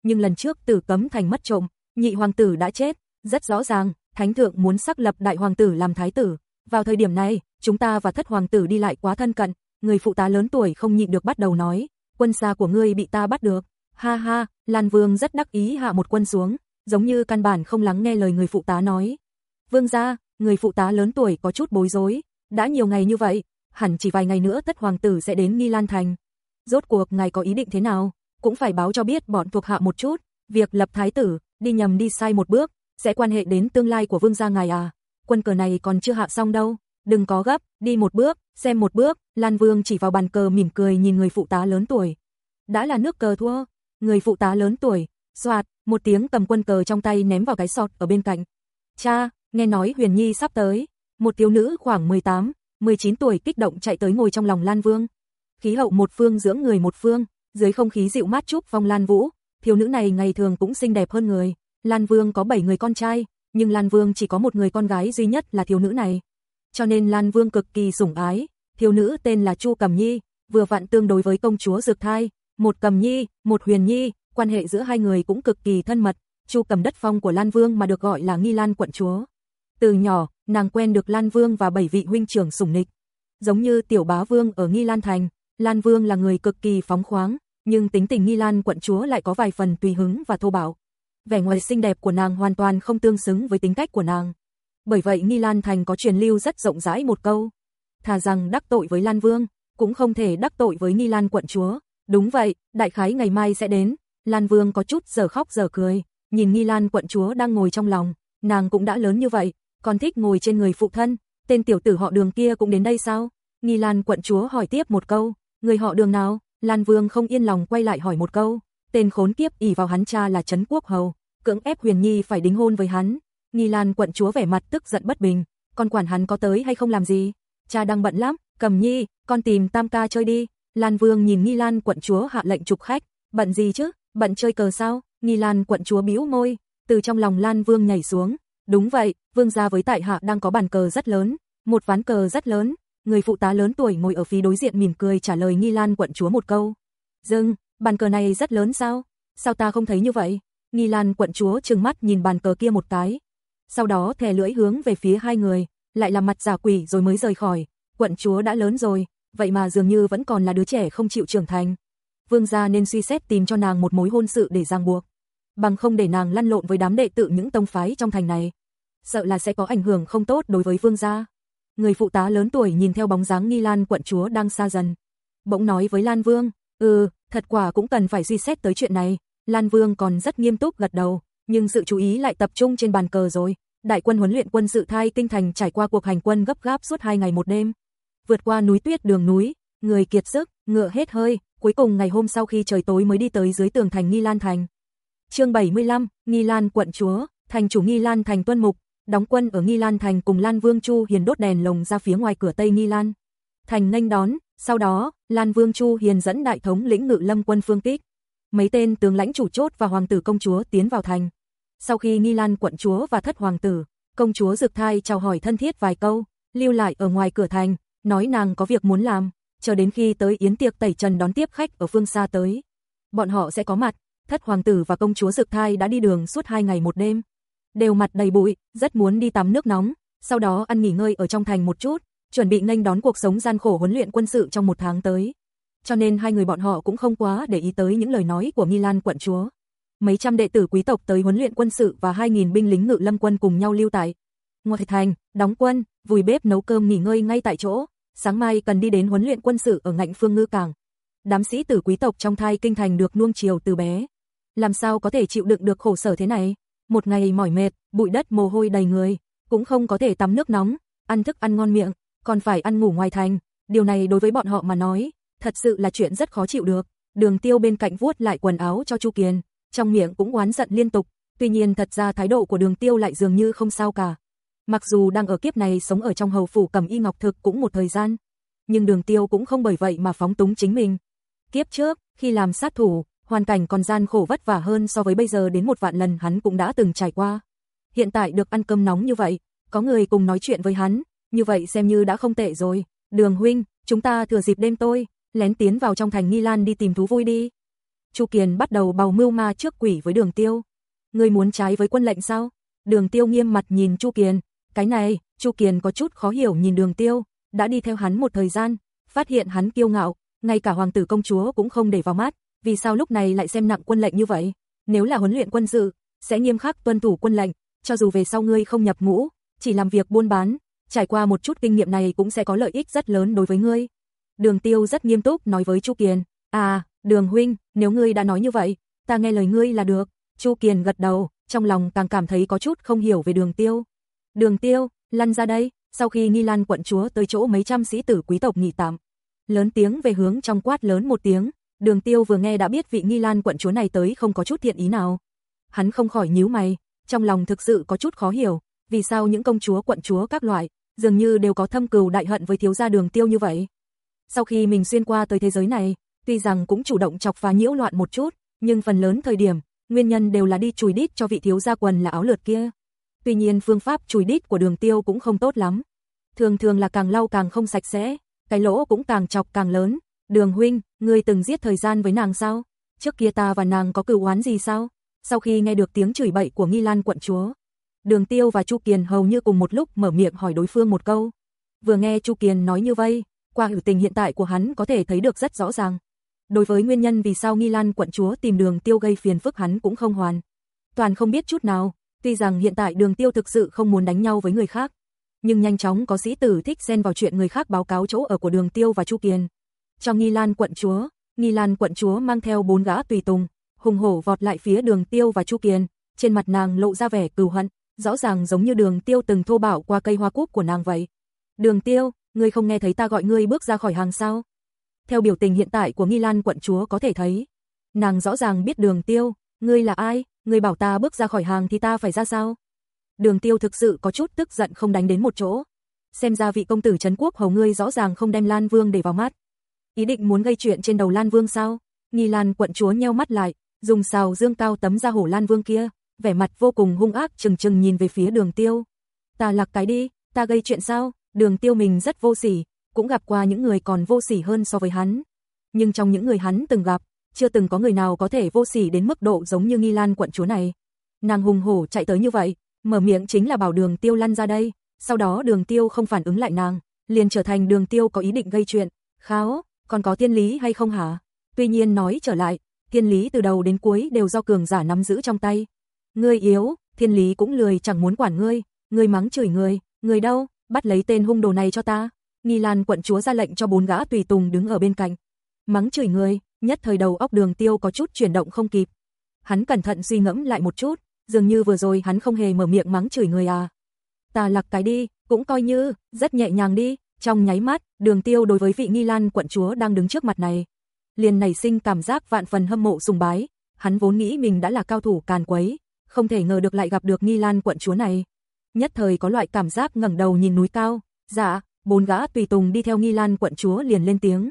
Nhưng lần trước tử cấm thành mất trộm, nhị hoàng tử đã chết, rất rõ ràng, thánh thượng muốn xác lập đại hoàng tử làm thái tử. Vào thời điểm này, chúng ta và thất hoàng tử đi lại quá thân cận, người phụ tá lớn tuổi không nhịn được bắt đầu nói, quân xa của ngươi bị ta bắt được. Ha ha, Lan Vương rất đắc ý hạ một quân xuống, giống như căn bản không lắng nghe lời người phụ tá nói. Vương gia, người phụ tá lớn tuổi có chút bối rối, đã nhiều ngày như vậy, hẳn chỉ vài ngày nữa tất hoàng tử sẽ đến Nghi Lan Thành. Rốt cuộc ngài có ý định thế nào, cũng phải báo cho biết bọn thuộc hạ một chút, việc lập thái tử, đi nhầm đi sai một bước, sẽ quan hệ đến tương lai của vương gia ngài à. Quân cờ này còn chưa hạ xong đâu, đừng có gấp, đi một bước, xem một bước, Lan Vương chỉ vào bàn cờ mỉm cười nhìn người phụ tá lớn tuổi. Đã là nước cờ thua, người phụ tá lớn tuổi, soạt, một tiếng cầm quân cờ trong tay ném vào cái sọt ở bên cạnh. Cha, nghe nói Huyền Nhi sắp tới, một thiếu nữ khoảng 18, 19 tuổi kích động chạy tới ngồi trong lòng Lan Vương. Khí hậu một phương dưỡng người một phương, dưới không khí dịu mát chúc phong Lan Vũ, thiếu nữ này ngày thường cũng xinh đẹp hơn người. Lan Vương có 7 người con trai, nhưng Lan Vương chỉ có một người con gái duy nhất là thiếu nữ này. Cho nên Lan Vương cực kỳ sủng ái, thiếu nữ tên là Chu Cầm Nhi, vừa vặn tương đối với công chúa Dược Thai, một Cầm Nhi, một Huyền Nhi, quan hệ giữa hai người cũng cực kỳ thân mật. Chu Cầm đất phong của Lan Vương mà được gọi là Nghi Lan quận chúa. Từ nhỏ, nàng quen được Lan Vương và bảy vị huynh trưởng sủng nịch. Giống như tiểu bá vương ở Nghi Lan Thành, Lan Vương là người cực kỳ phóng khoáng, nhưng tính tình Nghi Lan quận chúa lại có vài phần tùy hứng và thô bạo. Vẻ ngoài xinh đẹp của nàng hoàn toàn không tương xứng với tính cách của nàng. Bởi vậy Nghi Lan Thành có truyền lưu rất rộng rãi một câu. Thà rằng đắc tội với Lan Vương, cũng không thể đắc tội với Nghi Lan quận chúa. Đúng vậy, đại khái ngày mai sẽ đến. Lan Vương có chút giờ khóc giờ cười, nhìn Nghi Lan quận chúa đang ngồi trong lòng, nàng cũng đã lớn như vậy, còn thích ngồi trên người phụ thân, tên tiểu tử họ đường kia cũng đến đây sao? Nghi Lan quận chúa hỏi tiếp một câu, người họ đường nào? Lan Vương không yên lòng quay lại hỏi một câu, tên khốn kiếp ỉ vào hắn cha là Trấn Quốc Hầu, cưỡng ép Huyền Nhi phải đính hôn với hắn. Nghi Lan quận chúa vẻ mặt tức giận bất bình, con quản hắn có tới hay không làm gì? Cha đang bận lắm, cầm nhi, con tìm tam ca chơi đi. Lan Vương nhìn Nghi Lan quận chúa hạ lệnh trục khách, bận gì chứ, bận chơi cờ sao? Nghi Lan quận chúa bĩu môi, từ trong lòng Lan Vương nhảy xuống, Đúng vậy, vương gia với tại hạ đang có bàn cờ rất lớn, một ván cờ rất lớn, người phụ tá lớn tuổi ngồi ở phía đối diện mỉm cười trả lời Nghi Lan quận chúa một câu, Dừng, bàn cờ này rất lớn sao? Sao ta không thấy như vậy? Nghi Lan quận chúa trừng mắt nhìn bàn cờ kia một cái. Sau đó thè lưỡi hướng về phía hai người, lại làm mặt giả quỷ rồi mới rời khỏi. Quận chúa đã lớn rồi, vậy mà dường như vẫn còn là đứa trẻ không chịu trưởng thành. Vương gia nên suy xét tìm cho nàng một mối hôn sự để ràng buộc. Bằng không để nàng lăn lộn với đám đệ tử những tông phái trong thành này. Sợ là sẽ có ảnh hưởng không tốt đối với vương gia. Người phụ tá lớn tuổi nhìn theo bóng dáng Nghi Lan quận chúa đang xa dần. Bỗng nói với Lan Vương, ừ, thật quả cũng cần phải suy xét tới chuyện này. Lan Vương còn rất nghiêm túc gật đầu, nhưng sự chú ý lại tập trung trên bàn cờ rồi. Đại quân huấn luyện quân sự thai tinh thành trải qua cuộc hành quân gấp gáp suốt hai ngày một đêm. Vượt qua núi tuyết đường núi, người kiệt sức, ngựa hết hơi, cuối cùng ngày hôm sau khi trời tối mới đi tới dưới tường thành Nghi Lan Thành. chương 75, Nghi Lan quận chúa, thành chủ Nghi Lan Thành tuân mục, đóng quân ở Nghi Lan Thành cùng Lan Vương Chu Hiền đốt đèn lồng ra phía ngoài cửa Tây Nghi Lan. Thành nghênh đón, sau đó, Lan Vương Chu Hiền dẫn đại thống lĩnh ngự lâm quân phương Tích. Mấy tên tướng lãnh chủ chốt và hoàng tử công chúa tiến vào thành. Sau khi Nghi Lan quận chúa và thất hoàng tử, công chúa Dực Thai chào hỏi thân thiết vài câu, lưu lại ở ngoài cửa thành, nói nàng có việc muốn làm, chờ đến khi tới yến tiệc tẩy trần đón tiếp khách ở phương xa tới. Bọn họ sẽ có mặt, thất hoàng tử và công chúa Dực Thai đã đi đường suốt hai ngày một đêm. Đều mặt đầy bụi, rất muốn đi tắm nước nóng, sau đó ăn nghỉ ngơi ở trong thành một chút, chuẩn bị nghênh đón cuộc sống gian khổ huấn luyện quân sự trong một tháng tới. Cho nên hai người bọn họ cũng không quá để ý tới những lời nói của Nghi Lan quận chúa. Mấy trăm đệ tử quý tộc tới huấn luyện quân sự và 2.000 binh lính ngự lâm quân cùng nhau lưu tại ngoài thành, đóng quân, vùi bếp nấu cơm nghỉ ngơi ngay tại chỗ, sáng mai cần đi đến huấn luyện quân sự ở ngạnh phương ngư cảng. Đám sĩ tử quý tộc trong thai kinh thành được nuông chiều từ bé. Làm sao có thể chịu đựng được khổ sở thế này? Một ngày mỏi mệt, bụi đất mồ hôi đầy người, cũng không có thể tắm nước nóng, ăn thức ăn ngon miệng, còn phải ăn ngủ ngoài thành. Điều này đối với bọn họ mà nói, thật sự là chuyện rất khó chịu được. Đường tiêu bên cạnh vuốt lại quần áo cho Chu Kiền, trong miệng cũng oán giận liên tục, tuy nhiên thật ra thái độ của đường tiêu lại dường như không sao cả. Mặc dù đang ở kiếp này sống ở trong hầu phủ cầm y ngọc thực cũng một thời gian, nhưng đường tiêu cũng không bởi vậy mà phóng túng chính mình. Kiếp trước, khi làm sát thủ, hoàn cảnh còn gian khổ vất vả hơn so với bây giờ đến một vạn lần hắn cũng đã từng trải qua. Hiện tại được ăn cơm nóng như vậy, có người cùng nói chuyện với hắn, như vậy xem như đã không tệ rồi. Đường huynh, chúng ta thừa dịp đêm tôi, lén tiến vào trong thành Nghi Lan đi tìm thú vui đi. Chu Kiền bắt đầu bào mưu ma trước quỷ với đường tiêu. Người muốn trái với quân lệnh sao? Đường tiêu nghiêm mặt nhìn Chu Kiền. Cái này, Chu Kiền có chút khó hiểu nhìn đường tiêu, đã đi theo hắn một thời gian, phát hiện hắn kiêu ngạo, ngay cả hoàng tử công chúa cũng không để vào mắt, vì sao lúc này lại xem nặng quân lệnh như vậy? Nếu là huấn luyện quân sự, sẽ nghiêm khắc tuân thủ quân lệnh, cho dù về sau ngươi không nhập ngũ, chỉ làm việc buôn bán, trải qua một chút kinh nghiệm này cũng sẽ có lợi ích rất lớn đối với ngươi. Đường Tiêu rất nghiêm túc nói với Chu Kiền, "À, Đường huynh, nếu ngươi đã nói như vậy, ta nghe lời ngươi là được." Chu Kiền gật đầu, trong lòng càng cảm thấy có chút không hiểu về Đường Tiêu. "Đường Tiêu, lăn ra đây." Sau khi Nghi Lan quận chúa tới chỗ mấy trăm sĩ tử quý tộc nghỉ tạm, lớn tiếng về hướng trong quát lớn một tiếng, Đường Tiêu vừa nghe đã biết vị Nghi Lan quận chúa này tới không có chút thiện ý nào. Hắn không khỏi nhíu mày, trong lòng thực sự có chút khó hiểu, vì sao những công chúa quận chúa các loại dường như đều có thâm cừu đại hận với thiếu gia Đường Tiêu như vậy. Sau khi mình xuyên qua tới thế giới này, tuy rằng cũng chủ động chọc phá nhiễu loạn một chút, nhưng phần lớn thời điểm, nguyên nhân đều là đi chùi đít cho vị thiếu gia quần là áo lượt kia. Tuy nhiên phương pháp chùi đít của Đường Tiêu cũng không tốt lắm. Thường thường là càng lau càng không sạch sẽ, cái lỗ cũng càng chọc càng lớn. Đường huynh, ngươi từng giết thời gian với nàng sao? Trước kia ta và nàng có cửu oán gì sao? Sau khi nghe được tiếng chửi bậy của Nghi Lan quận chúa, Đường Tiêu và Chu Kiền hầu như cùng một lúc mở miệng hỏi đối phương một câu. Vừa nghe Chu Kiền nói như vậy, qua hữu tình hiện tại của hắn có thể thấy được rất rõ ràng. Đối với nguyên nhân vì sao Nghi Lan quận chúa tìm đường tiêu gây phiền phức hắn cũng không hoàn. Toàn không biết chút nào, tuy rằng hiện tại đường tiêu thực sự không muốn đánh nhau với người khác. Nhưng nhanh chóng có sĩ tử thích xen vào chuyện người khác báo cáo chỗ ở của đường tiêu và Chu Kiền. Trong Nghi Lan quận chúa, Nghi Lan quận chúa mang theo bốn gã tùy tùng, hùng hổ vọt lại phía đường tiêu và Chu Kiền, trên mặt nàng lộ ra vẻ cừu hận, rõ ràng giống như đường tiêu từng thô bạo qua cây hoa cúc của nàng vậy. Đường tiêu, ngươi không nghe thấy ta gọi ngươi bước ra khỏi hàng sao? Theo biểu tình hiện tại của Nghi Lan quận chúa có thể thấy, nàng rõ ràng biết đường tiêu, ngươi là ai, ngươi bảo ta bước ra khỏi hàng thì ta phải ra sao? Đường tiêu thực sự có chút tức giận không đánh đến một chỗ. Xem ra vị công tử Trấn Quốc hầu ngươi rõ ràng không đem Lan Vương để vào mắt. Ý định muốn gây chuyện trên đầu Lan Vương sao? Nghi Lan quận chúa nheo mắt lại, dùng xào dương cao tấm ra hổ Lan Vương kia, vẻ mặt vô cùng hung ác chừng chừng nhìn về phía đường tiêu. Ta lạc cái đi, ta gây chuyện sao? Đường tiêu mình rất vô sỉ, cũng gặp qua những người còn vô sỉ hơn so với hắn. Nhưng trong những người hắn từng gặp, chưa từng có người nào có thể vô sỉ đến mức độ giống như Nghi Lan quận chúa này. Nàng hùng hổ chạy tới như vậy, mở miệng chính là bảo đường tiêu lăn ra đây, sau đó đường tiêu không phản ứng lại nàng, liền trở thành đường tiêu có ý định gây chuyện, kháo, còn có thiên lý hay không hả? Tuy nhiên nói trở lại, thiên lý từ đầu đến cuối đều do cường giả nắm giữ trong tay. Ngươi yếu, thiên lý cũng lười chẳng muốn quản ngươi, ngươi mắng chửi ngươi, ngươi đâu, bắt lấy tên hung đồ này cho ta. Nghi Lan quận chúa ra lệnh cho bốn gã tùy tùng đứng ở bên cạnh. Mắng chửi người nhất thời đầu óc đường tiêu có chút chuyển động không kịp. Hắn cẩn thận suy ngẫm lại một chút, dường như vừa rồi hắn không hề mở miệng mắng chửi người à. Ta lặc cái đi, cũng coi như, rất nhẹ nhàng đi, trong nháy mắt, đường tiêu đối với vị Nghi Lan quận chúa đang đứng trước mặt này. Liền nảy sinh cảm giác vạn phần hâm mộ sùng bái, hắn vốn nghĩ mình đã là cao thủ càn quấy, không thể ngờ được lại gặp được Nghi Lan quận chúa này. Nhất thời có loại cảm giác ngẩng đầu nhìn núi cao, dạ, bốn gã tùy tùng đi theo Nghi Lan quận chúa liền lên tiếng.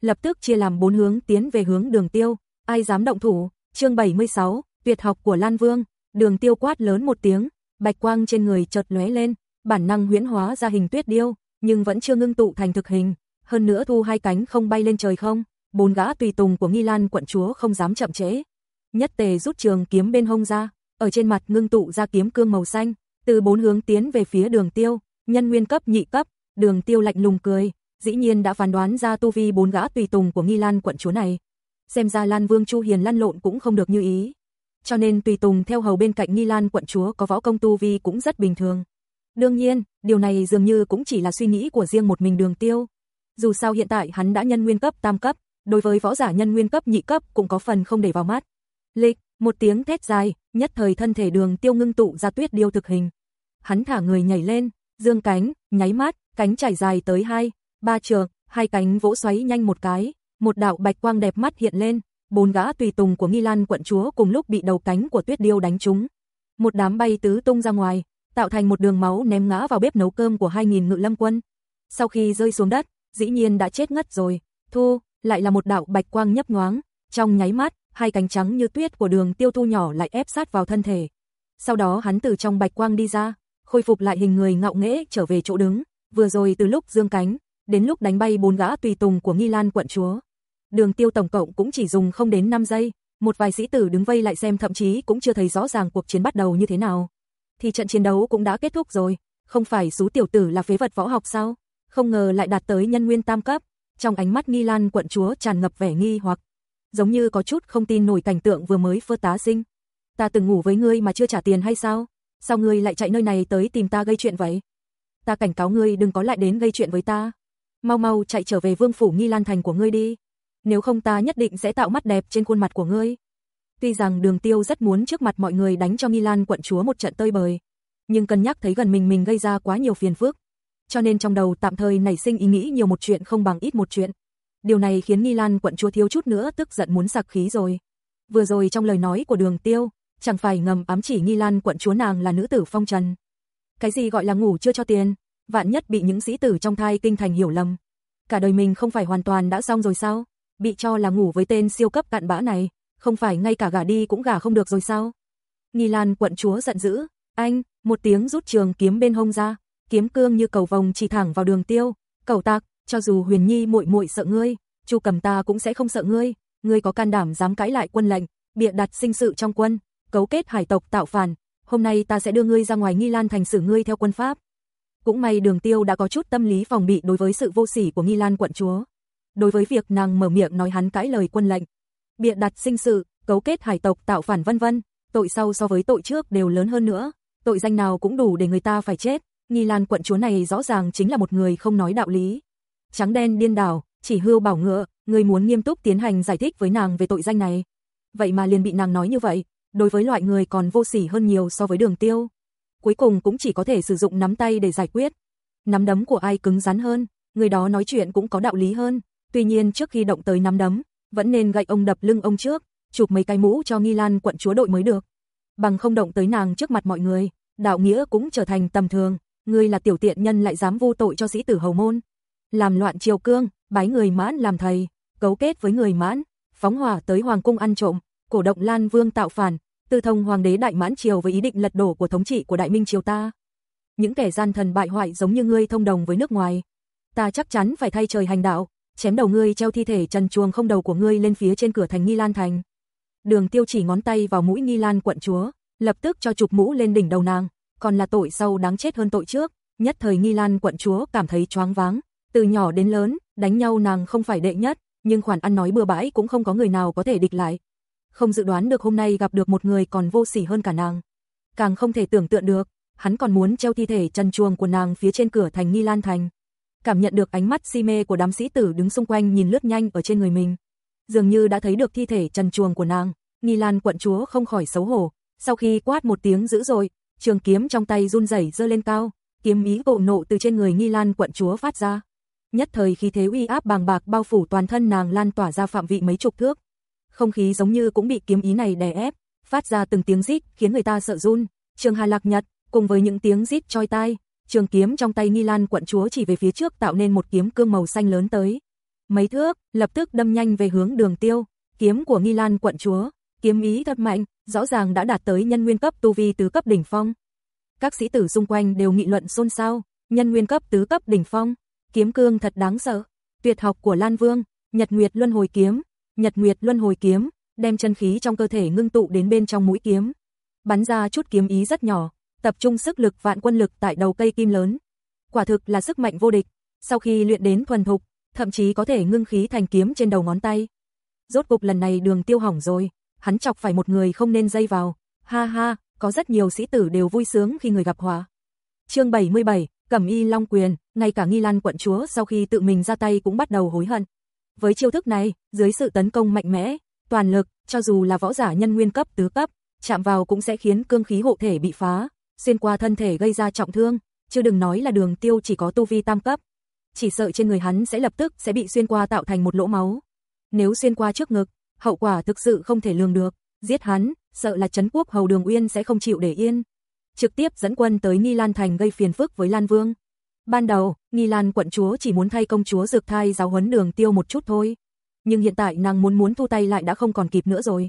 Lập tức chia làm bốn hướng tiến về hướng đường tiêu, ai dám động thủ, chương 76, tuyệt học của Lan Vương, đường tiêu quát lớn một tiếng, bạch quang trên người chợt lóe lên, bản năng huyễn hóa ra hình tuyết điêu, nhưng vẫn chưa ngưng tụ thành thực hình, hơn nữa thu hai cánh không bay lên trời không, bốn gã tùy tùng của Nghi Lan quận chúa không dám chậm trễ. Nhất tề rút trường kiếm bên hông ra, ở trên mặt ngưng tụ ra kiếm cương màu xanh, từ bốn hướng tiến về phía đường tiêu, nhân nguyên cấp nhị cấp, đường tiêu lạnh lùng cười, dĩ nhiên đã phán đoán ra tu vi bốn gã tùy tùng của Nghi Lan quận chúa này. Xem ra Lan Vương Chu Hiền lăn lộn cũng không được như ý. Cho nên tùy tùng theo hầu bên cạnh Nghi Lan quận chúa có võ công tu vi cũng rất bình thường. Đương nhiên, điều này dường như cũng chỉ là suy nghĩ của riêng một mình đường tiêu. Dù sao hiện tại hắn đã nhân nguyên cấp tam cấp, đối với võ giả nhân nguyên cấp nhị cấp cũng có phần không để vào mắt. Lịch, một tiếng thét dài, nhất thời thân thể đường tiêu ngưng tụ ra tuyết điêu thực hình. Hắn thả người nhảy lên, dương cánh, nháy mắt, cánh trải dài tới hai, ba trường, hai cánh vỗ xoáy nhanh một cái, một đạo bạch quang đẹp mắt hiện lên, bốn gã tùy tùng của Nghi Lan quận chúa cùng lúc bị đầu cánh của tuyết điêu đánh trúng. Một đám bay tứ tung ra ngoài, tạo thành một đường máu ném ngã vào bếp nấu cơm của 2.000 ngự lâm quân. Sau khi rơi xuống đất, dĩ nhiên đã chết ngất rồi, thu, lại là một đạo bạch quang nhấp nhoáng, trong nháy mắt, hai cánh trắng như tuyết của đường tiêu thu nhỏ lại ép sát vào thân thể. Sau đó hắn từ trong bạch quang đi ra, khôi phục lại hình người ngạo nghễ trở về chỗ đứng, vừa rồi từ lúc dương cánh, đến lúc đánh bay bốn gã tùy tùng của Nghi Lan quận chúa. Đường tiêu tổng cộng cũng chỉ dùng không đến 5 giây, một vài sĩ tử đứng vây lại xem thậm chí cũng chưa thấy rõ ràng cuộc chiến bắt đầu như thế nào. Thì trận chiến đấu cũng đã kết thúc rồi, không phải số tiểu tử là phế vật võ học sao? Không ngờ lại đạt tới nhân nguyên tam cấp, trong ánh mắt Nghi Lan quận chúa tràn ngập vẻ nghi hoặc, giống như có chút không tin nổi cảnh tượng vừa mới phơ tá sinh. Ta từng ngủ với ngươi mà chưa trả tiền hay sao? Sao ngươi lại chạy nơi này tới tìm ta gây chuyện vậy? Ta cảnh cáo ngươi đừng có lại đến gây chuyện với ta. Mau mau chạy trở về vương phủ Nghi Lan thành của ngươi đi. Nếu không ta nhất định sẽ tạo mắt đẹp trên khuôn mặt của ngươi. Tuy rằng đường tiêu rất muốn trước mặt mọi người đánh cho Nghi Lan quận chúa một trận tơi bời. Nhưng cân nhắc thấy gần mình mình gây ra quá nhiều phiền phức. Cho nên trong đầu tạm thời nảy sinh ý nghĩ nhiều một chuyện không bằng ít một chuyện. Điều này khiến Nghi Lan quận chúa thiếu chút nữa tức giận muốn sặc khí rồi. Vừa rồi trong lời nói của đường tiêu, chẳng phải ngầm ám chỉ Nghi Lan quận chúa nàng là nữ tử phong trần. Cái gì gọi là ngủ chưa cho tiền, vạn nhất bị những sĩ tử trong thai kinh thành hiểu lầm. Cả đời mình không phải hoàn toàn đã xong rồi sao? Bị cho là ngủ với tên siêu cấp cạn bã này, không phải ngay cả gả đi cũng gả không được rồi sao? Nghi Lan quận chúa giận dữ, anh, một tiếng rút trường kiếm bên hông ra, kiếm cương như cầu vồng chỉ thẳng vào đường tiêu, cầu tạc, cho dù Huyền Nhi muội muội sợ ngươi, Chu Cầm ta cũng sẽ không sợ ngươi, ngươi có can đảm dám cãi lại quân lệnh, bịa đặt sinh sự trong quân, cấu kết hải tộc tạo phản, hôm nay ta sẽ đưa ngươi ra ngoài Nghi Lan thành xử ngươi theo quân pháp. Cũng may Đường Tiêu đã có chút tâm lý phòng bị đối với sự vô sỉ của Nghi Lan quận chúa. Đối với việc nàng mở miệng nói hắn cãi lời quân lệnh, bịa đặt sinh sự, cấu kết hải tộc tạo phản vân vân, tội sau so với tội trước đều lớn hơn nữa, tội danh nào cũng đủ để người ta phải chết. Nghi Lan quận chúa này rõ ràng chính là một người không nói đạo lý. Trắng đen điên đảo, chỉ hưu bảo ngựa, người muốn nghiêm túc tiến hành giải thích với nàng về tội danh này. Vậy mà liền bị nàng nói như vậy, đối với loại người còn vô sỉ hơn nhiều so với đường tiêu. Cuối cùng cũng chỉ có thể sử dụng nắm tay để giải quyết. Nắm đấm của ai cứng rắn hơn, người đó nói chuyện cũng có đạo lý hơn. Tuy nhiên trước khi động tới nắm đấm, vẫn nên gậy ông đập lưng ông trước, chụp mấy cái mũ cho Nghi Lan quận chúa đội mới được. Bằng không động tới nàng trước mặt mọi người, đạo nghĩa cũng trở thành tầm thường, ngươi là tiểu tiện nhân lại dám vô tội cho sĩ tử hầu môn. Làm loạn triều cương, bái người mãn làm thầy, cấu kết với người mãn, phóng hỏa tới hoàng cung ăn trộm, cổ động Lan Vương tạo phản, tư thông hoàng đế đại mãn triều với ý định lật đổ của thống trị của đại minh triều ta. Những kẻ gian thần bại hoại giống như ngươi thông đồng với nước ngoài, ta chắc chắn phải thay trời hành đạo, chém đầu ngươi treo thi thể trần chuồng không đầu của ngươi lên phía trên cửa thành Nghi Lan thành. Đường Tiêu chỉ ngón tay vào mũi Nghi Lan quận chúa, lập tức cho chụp mũ lên đỉnh đầu nàng, còn là tội sâu đáng chết hơn tội trước, nhất thời Nghi Lan quận chúa cảm thấy choáng váng, từ nhỏ đến lớn, đánh nhau nàng không phải đệ nhất, nhưng khoản ăn nói bừa bãi cũng không có người nào có thể địch lại. Không dự đoán được hôm nay gặp được một người còn vô sỉ hơn cả nàng. Càng không thể tưởng tượng được, hắn còn muốn treo thi thể trần chuồng của nàng phía trên cửa thành Nghi Lan Thành. Cảm nhận được ánh mắt si mê của đám sĩ tử đứng xung quanh nhìn lướt nhanh ở trên người mình. Dường như đã thấy được thi thể trần chuồng của nàng, Nghi Lan quận chúa không khỏi xấu hổ. Sau khi quát một tiếng dữ dội, trường kiếm trong tay run rẩy dơ lên cao, kiếm ý bộ nộ từ trên người Nghi Lan quận chúa phát ra. Nhất thời khi thế uy áp bàng bạc bao phủ toàn thân nàng lan tỏa ra phạm vị mấy chục thước. Không khí giống như cũng bị kiếm ý này đè ép, phát ra từng tiếng rít khiến người ta sợ run. Trường Hà Lạc Nhật, cùng với những tiếng rít choi tai, trường kiếm trong tay Nghi Lan quận chúa chỉ về phía trước tạo nên một kiếm cương màu xanh lớn tới. Mấy thước, lập tức đâm nhanh về hướng đường tiêu, kiếm của Nghi Lan quận chúa, kiếm ý thật mạnh, rõ ràng đã đạt tới nhân nguyên cấp tu vi tứ cấp đỉnh phong. Các sĩ tử xung quanh đều nghị luận xôn xao, nhân nguyên cấp tứ cấp đỉnh phong, kiếm cương thật đáng sợ. Tuyệt học của Lan Vương, Nhật Nguyệt Luân Hồi kiếm, Nhật Nguyệt Luân Hồi kiếm, đem chân khí trong cơ thể ngưng tụ đến bên trong mũi kiếm, bắn ra chút kiếm ý rất nhỏ, tập trung sức lực vạn quân lực tại đầu cây kim lớn. Quả thực là sức mạnh vô địch, sau khi luyện đến thuần thục, thậm chí có thể ngưng khí thành kiếm trên đầu ngón tay. Rốt cục lần này đường tiêu hỏng rồi, hắn chọc phải một người không nên dây vào. Ha ha, có rất nhiều sĩ tử đều vui sướng khi người gặp họa. Chương 77, Cẩm Y Long Quyền, ngay cả Nghi Lan quận chúa sau khi tự mình ra tay cũng bắt đầu hối hận. Với chiêu thức này, dưới sự tấn công mạnh mẽ, toàn lực, cho dù là võ giả nhân nguyên cấp tứ cấp, chạm vào cũng sẽ khiến cương khí hộ thể bị phá, xuyên qua thân thể gây ra trọng thương, chứ đừng nói là đường tiêu chỉ có tu vi tam cấp. Chỉ sợ trên người hắn sẽ lập tức sẽ bị xuyên qua tạo thành một lỗ máu. Nếu xuyên qua trước ngực, hậu quả thực sự không thể lường được, giết hắn, sợ là chấn quốc hầu đường uyên sẽ không chịu để yên. Trực tiếp dẫn quân tới Nghi Lan Thành gây phiền phức với Lan Vương. Ban đầu, Nghi Lan quận chúa chỉ muốn thay công chúa dược thai giáo huấn đường tiêu một chút thôi. Nhưng hiện tại nàng muốn muốn thu tay lại đã không còn kịp nữa rồi.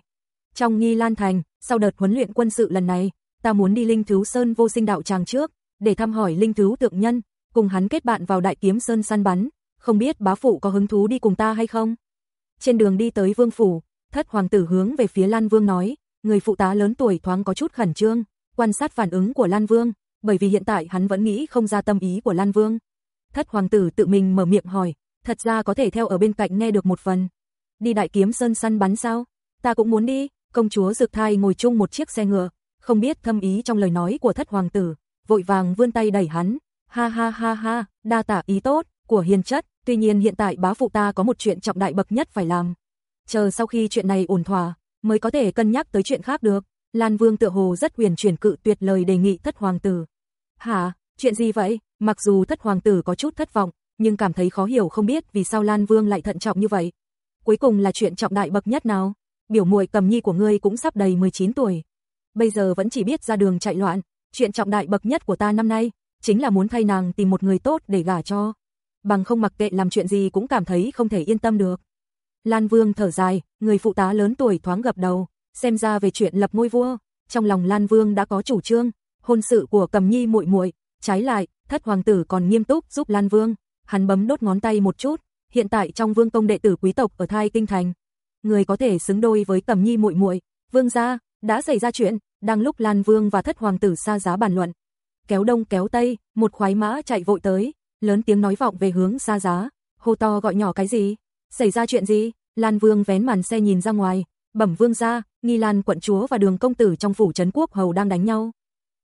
Trong Nghi Lan Thành, sau đợt huấn luyện quân sự lần này, ta muốn đi Linh Thú Sơn vô sinh đạo tràng trước, để thăm hỏi Linh Thú tượng nhân, cùng hắn kết bạn vào Đại Kiếm Sơn săn bắn, không biết bá phụ có hứng thú đi cùng ta hay không? Trên đường đi tới Vương Phủ, thất hoàng tử hướng về phía Lan Vương nói, người phụ tá lớn tuổi thoáng có chút khẩn trương, quan sát phản ứng của Lan Vương, bởi vì hiện tại hắn vẫn nghĩ không ra tâm ý của Lan Vương. Thất hoàng tử tự mình mở miệng hỏi, thật ra có thể theo ở bên cạnh nghe được một phần. Đi Đại Kiếm Sơn săn bắn sao? Ta cũng muốn đi, công chúa Dược Thai ngồi chung một chiếc xe ngựa, không biết thâm ý trong lời nói của thất hoàng tử, vội vàng vươn tay đẩy hắn, ha ha ha ha, đa tạ ý tốt của hiền chất, tuy nhiên hiện tại bá phụ ta có một chuyện trọng đại bậc nhất phải làm. Chờ sau khi chuyện này ổn thỏa, mới có thể cân nhắc tới chuyện khác được. Lan Vương tựa hồ rất quyền chuyển cự tuyệt lời đề nghị thất hoàng tử. Hả, chuyện gì vậy? Mặc dù thất hoàng tử có chút thất vọng, nhưng cảm thấy khó hiểu không biết vì sao Lan Vương lại thận trọng như vậy. Cuối cùng là chuyện trọng đại bậc nhất nào? Biểu muội cầm nhi của ngươi cũng sắp đầy 19 tuổi, bây giờ vẫn chỉ biết ra đường chạy loạn, chuyện trọng đại bậc nhất của ta năm nay, chính là muốn thay nàng tìm một người tốt để gả cho. Bằng không mặc kệ làm chuyện gì cũng cảm thấy không thể yên tâm được. Lan Vương thở dài, người phụ tá lớn tuổi thoáng gập đầu, xem ra về chuyện lập ngôi vua, trong lòng Lan Vương đã có chủ trương, hôn sự của Cầm Nhi muội muội, trái lại, thất hoàng tử còn nghiêm túc giúp Lan Vương, hắn bấm đốt ngón tay một chút, hiện tại trong vương công đệ tử quý tộc ở Thai Kinh Thành, người có thể xứng đôi với Cầm Nhi muội muội, vương gia, đã xảy ra chuyện, đang lúc Lan Vương và thất hoàng tử xa giá bàn luận. Kéo đông kéo tây, một khoái mã chạy vội tới, lớn tiếng nói vọng về hướng xa giá, hô to gọi nhỏ cái gì? Xảy ra chuyện gì? Lan Vương vén màn xe nhìn ra ngoài, bẩm vương ra, nghi Lan quận chúa và đường công tử trong phủ trấn quốc hầu đang đánh nhau.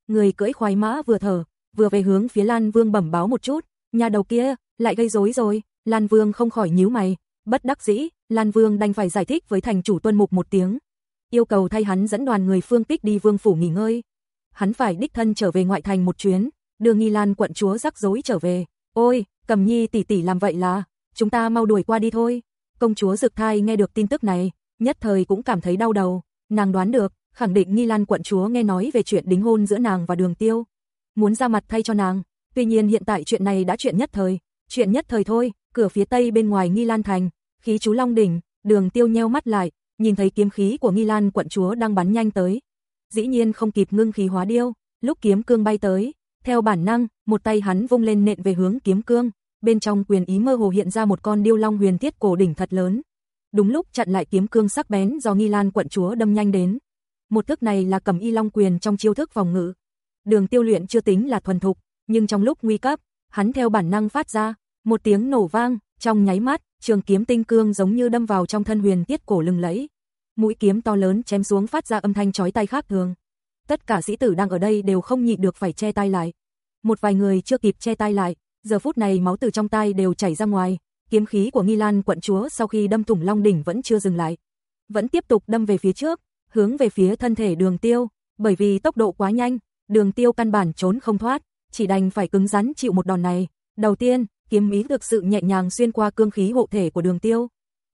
Người cưỡi khoái mã vừa thở, vừa về hướng phía Lan Vương bẩm báo một chút, nhà đầu kia, lại gây rối rồi, Lan Vương không khỏi nhíu mày, bất đắc dĩ, Lan Vương đành phải giải thích với thành chủ tuân mục một tiếng, yêu cầu thay hắn dẫn đoàn người phương kích đi vương phủ nghỉ ngơi. Hắn phải đích thân trở về ngoại thành một chuyến, đưa Nghi Lan quận chúa rắc rối trở về. Ôi, cầm nhi tỷ tỷ làm vậy là, chúng ta mau đuổi qua đi thôi. Công chúa Dực Thai nghe được tin tức này, nhất thời cũng cảm thấy đau đầu, nàng đoán được, khẳng định Nghi Lan quận chúa nghe nói về chuyện đính hôn giữa nàng và Đường Tiêu, muốn ra mặt thay cho nàng, tuy nhiên hiện tại chuyện này đã chuyện nhất thời, chuyện nhất thời thôi, cửa phía tây bên ngoài Nghi Lan thành, khí chú Long đỉnh, Đường Tiêu nheo mắt lại, nhìn thấy kiếm khí của Nghi Lan quận chúa đang bắn nhanh tới. Dĩ nhiên không kịp ngưng khí hóa điêu, lúc kiếm cương bay tới, theo bản năng, một tay hắn vung lên nện về hướng kiếm cương, bên trong quyền ý mơ hồ hiện ra một con điêu long huyền thiết cổ đỉnh thật lớn. Đúng lúc chặn lại kiếm cương sắc bén do Nghi Lan quận chúa đâm nhanh đến. Một thức này là cầm y long quyền trong chiêu thức phòng ngự. Đường tiêu luyện chưa tính là thuần thục, nhưng trong lúc nguy cấp, hắn theo bản năng phát ra, một tiếng nổ vang, trong nháy mắt, trường kiếm tinh cương giống như đâm vào trong thân huyền tiết cổ lừng lẫy. Mũi kiếm to lớn chém xuống phát ra âm thanh chói tai khác thường. Tất cả sĩ tử đang ở đây đều không nhịn được phải che tai lại. Một vài người chưa kịp che tai lại, giờ phút này máu từ trong tai đều chảy ra ngoài, kiếm khí của Nghi Lan quận chúa sau khi đâm thủng long đỉnh vẫn chưa dừng lại, vẫn tiếp tục đâm về phía trước, hướng về phía thân thể Đường Tiêu, bởi vì tốc độ quá nhanh, Đường Tiêu căn bản trốn không thoát, chỉ đành phải cứng rắn chịu một đòn này. Đầu tiên, kiếm ý được sự nhẹ nhàng xuyên qua cương khí hộ thể của Đường Tiêu,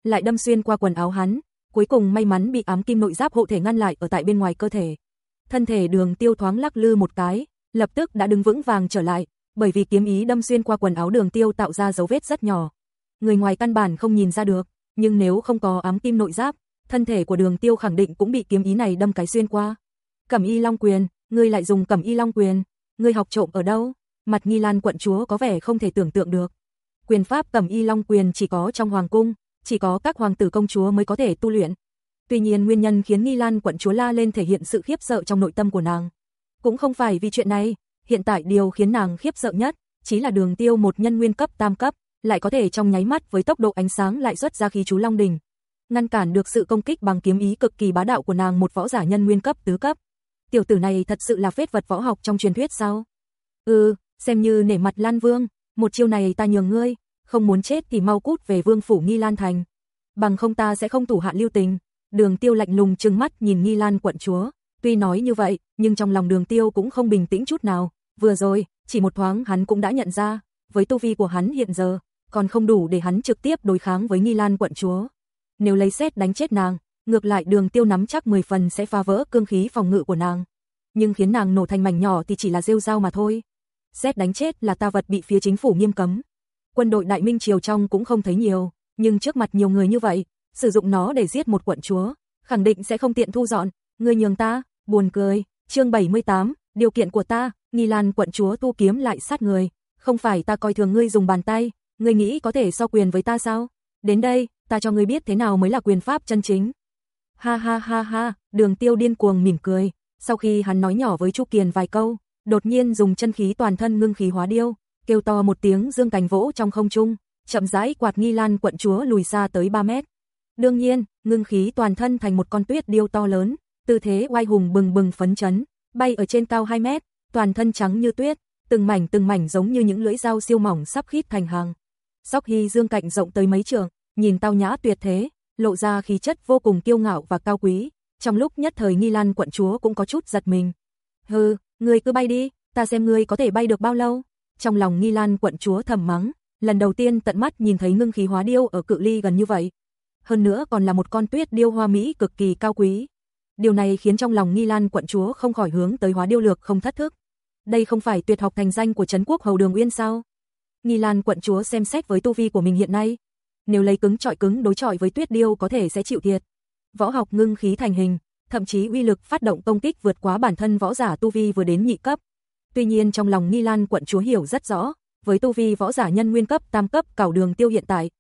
lại đâm xuyên qua quần áo hắn, cuối cùng may mắn bị ám kim nội giáp hộ thể ngăn lại ở tại bên ngoài cơ thể. Thân thể Đường Tiêu thoáng lắc lư một cái, lập tức đã đứng vững vàng trở lại, bởi vì kiếm ý đâm xuyên qua quần áo Đường Tiêu tạo ra dấu vết rất nhỏ. Người ngoài căn bản không nhìn ra được, nhưng nếu không có ám kim nội giáp, thân thể của Đường Tiêu khẳng định cũng bị kiếm ý này đâm cái xuyên qua. Cẩm Y Long quyền, ngươi lại dùng Cẩm Y Long quyền, ngươi học trộm ở đâu? Mặt Nghi Lan quận chúa có vẻ không thể tưởng tượng được. Quyền pháp Cẩm Y Long quyền chỉ có trong hoàng cung, chỉ có các hoàng tử công chúa mới có thể tu luyện. Tuy nhiên nguyên nhân khiến Nghi Lan quận chúa la lên thể hiện sự khiếp sợ trong nội tâm của nàng. Cũng không phải vì chuyện này, hiện tại điều khiến nàng khiếp sợ nhất, chỉ là đường tiêu một nhân nguyên cấp tam cấp, lại có thể trong nháy mắt với tốc độ ánh sáng lại xuất ra khí chú Long Đình. Ngăn cản được sự công kích bằng kiếm ý cực kỳ bá đạo của nàng một võ giả nhân nguyên cấp tứ cấp. Tiểu tử này thật sự là phết vật võ học trong truyền thuyết sao? Ừ, xem như nể mặt Lan Vương, một chiêu này ta nhường ngươi, không muốn chết thì mau cút về Vương phủ Nghi Lan thành. Bằng không ta sẽ không thủ hạ lưu tình. Đường Tiêu lạnh lùng trừng mắt nhìn Nghi Lan quận chúa, tuy nói như vậy, nhưng trong lòng Đường Tiêu cũng không bình tĩnh chút nào, vừa rồi, chỉ một thoáng hắn cũng đã nhận ra, với tu vi của hắn hiện giờ, còn không đủ để hắn trực tiếp đối kháng với Nghi Lan quận chúa. Nếu lấy xét đánh chết nàng, ngược lại Đường Tiêu nắm chắc 10 phần sẽ phá vỡ cương khí phòng ngự của nàng, nhưng khiến nàng nổ thành mảnh nhỏ thì chỉ là rêu rao mà thôi. Xét đánh chết là ta vật bị phía chính phủ nghiêm cấm. Quân đội Đại Minh triều trong cũng không thấy nhiều, nhưng trước mặt nhiều người như vậy, sử dụng nó để giết một quận chúa, khẳng định sẽ không tiện thu dọn, ngươi nhường ta, buồn cười. Chương 78, điều kiện của ta, Nghi Lan quận chúa tu kiếm lại sát người, không phải ta coi thường ngươi dùng bàn tay, ngươi nghĩ có thể so quyền với ta sao? Đến đây, ta cho ngươi biết thế nào mới là quyền pháp chân chính. Ha ha ha ha, Đường Tiêu điên cuồng mỉm cười, sau khi hắn nói nhỏ với Chu Kiền vài câu, đột nhiên dùng chân khí toàn thân ngưng khí hóa điêu, kêu to một tiếng dương cành vỗ trong không trung, chậm rãi quạt Nghi Lan quận chúa lùi xa tới 3 mét. Đương nhiên, ngưng khí toàn thân thành một con tuyết điêu to lớn, tư thế oai hùng bừng bừng phấn chấn, bay ở trên cao 2 mét, toàn thân trắng như tuyết, từng mảnh từng mảnh giống như những lưỡi dao siêu mỏng sắp khít thành hàng. Sóc Hy dương cạnh rộng tới mấy trường, nhìn tao nhã tuyệt thế, lộ ra khí chất vô cùng kiêu ngạo và cao quý, trong lúc nhất thời Nghi Lan quận chúa cũng có chút giật mình. Hừ, ngươi cứ bay đi, ta xem ngươi có thể bay được bao lâu. Trong lòng Nghi Lan quận chúa thầm mắng, lần đầu tiên tận mắt nhìn thấy ngưng khí hóa điêu ở cự ly gần như vậy. Hơn nữa còn là một con tuyết điêu hoa mỹ cực kỳ cao quý. Điều này khiến trong lòng Nghi Lan quận chúa không khỏi hướng tới hóa điêu lược không thất thức. Đây không phải tuyệt học thành danh của Trấn quốc hầu đường Uyên sao? Nghi Lan quận chúa xem xét với tu vi của mình hiện nay. Nếu lấy cứng trọi cứng đối chọi với tuyết điêu có thể sẽ chịu thiệt. Võ học ngưng khí thành hình, thậm chí uy lực phát động công kích vượt quá bản thân võ giả tu vi vừa đến nhị cấp. Tuy nhiên trong lòng Nghi Lan quận chúa hiểu rất rõ, với tu vi võ giả nhân nguyên cấp tam cấp cảo đường tiêu hiện tại,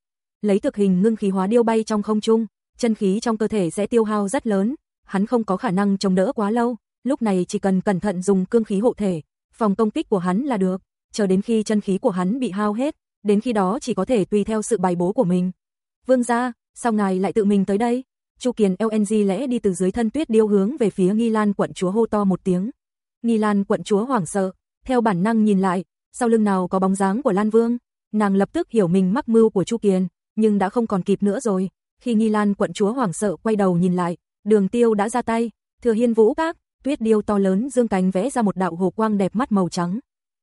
lấy thực hình ngưng khí hóa điêu bay trong không trung, chân khí trong cơ thể sẽ tiêu hao rất lớn, hắn không có khả năng chống đỡ quá lâu, lúc này chỉ cần cẩn thận dùng cương khí hộ thể, phòng công kích của hắn là được, chờ đến khi chân khí của hắn bị hao hết, đến khi đó chỉ có thể tùy theo sự bài bố của mình. Vương gia, sao ngài lại tự mình tới đây? Chu Kiền LNG lẽ đi từ dưới thân tuyết điêu hướng về phía Nghi Lan quận chúa hô to một tiếng. Nghi Lan quận chúa hoảng sợ, theo bản năng nhìn lại, sau lưng nào có bóng dáng của Lan Vương, nàng lập tức hiểu mình mắc mưu của Chu Kiền, nhưng đã không còn kịp nữa rồi. Khi Nghi Lan quận chúa hoảng sợ quay đầu nhìn lại, Đường Tiêu đã ra tay, Thừa Hiên Vũ Các, tuyết điêu to lớn dương cánh vẽ ra một đạo hồ quang đẹp mắt màu trắng,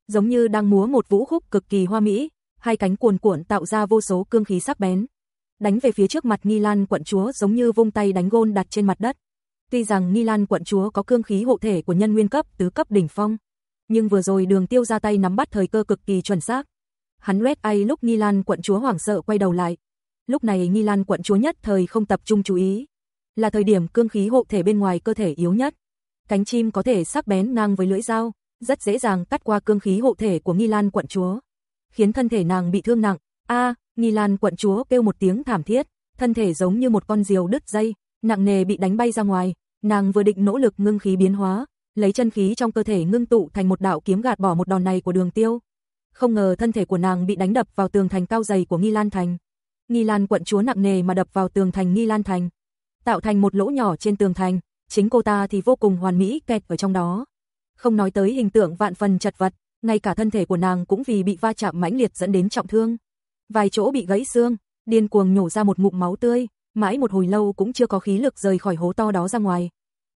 giống như đang múa một vũ khúc cực kỳ hoa mỹ, hai cánh cuồn cuộn tạo ra vô số cương khí sắc bén. Đánh về phía trước mặt Nghi Lan quận chúa giống như vung tay đánh gôn đặt trên mặt đất. Tuy rằng Nghi Lan quận chúa có cương khí hộ thể của nhân nguyên cấp tứ cấp đỉnh phong, nhưng vừa rồi Đường Tiêu ra tay nắm bắt thời cơ cực kỳ chuẩn xác. Hắn loét ai lúc Nghi Lan quận chúa hoảng sợ quay đầu lại. Lúc này Nghi Lan quận chúa nhất thời không tập trung chú ý, là thời điểm cương khí hộ thể bên ngoài cơ thể yếu nhất. Cánh chim có thể sắc bén ngang với lưỡi dao, rất dễ dàng cắt qua cương khí hộ thể của Nghi Lan quận chúa. khiến thân thể nàng bị thương nặng. A, Nghi Lan quận chúa kêu một tiếng thảm thiết, thân thể giống như một con diều đứt dây, nặng nề bị đánh bay ra ngoài, nàng vừa định nỗ lực ngưng khí biến hóa, lấy chân khí trong cơ thể ngưng tụ thành một đạo kiếm gạt bỏ một đòn này của Đường Tiêu. Không ngờ thân thể của nàng bị đánh đập vào tường thành cao dày của Nghi Lan thành. Nghi Lan quận chúa nặng nề mà đập vào tường thành Nghi Lan thành, tạo thành một lỗ nhỏ trên tường thành, chính cô ta thì vô cùng hoàn mỹ kẹt ở trong đó. Không nói tới hình tượng vạn phần chật vật, ngay cả thân thể của nàng cũng vì bị va chạm mãnh liệt dẫn đến trọng thương. Vài chỗ bị gãy xương, điên cuồng nhổ ra một ngụm máu tươi, mãi một hồi lâu cũng chưa có khí lực rời khỏi hố to đó ra ngoài.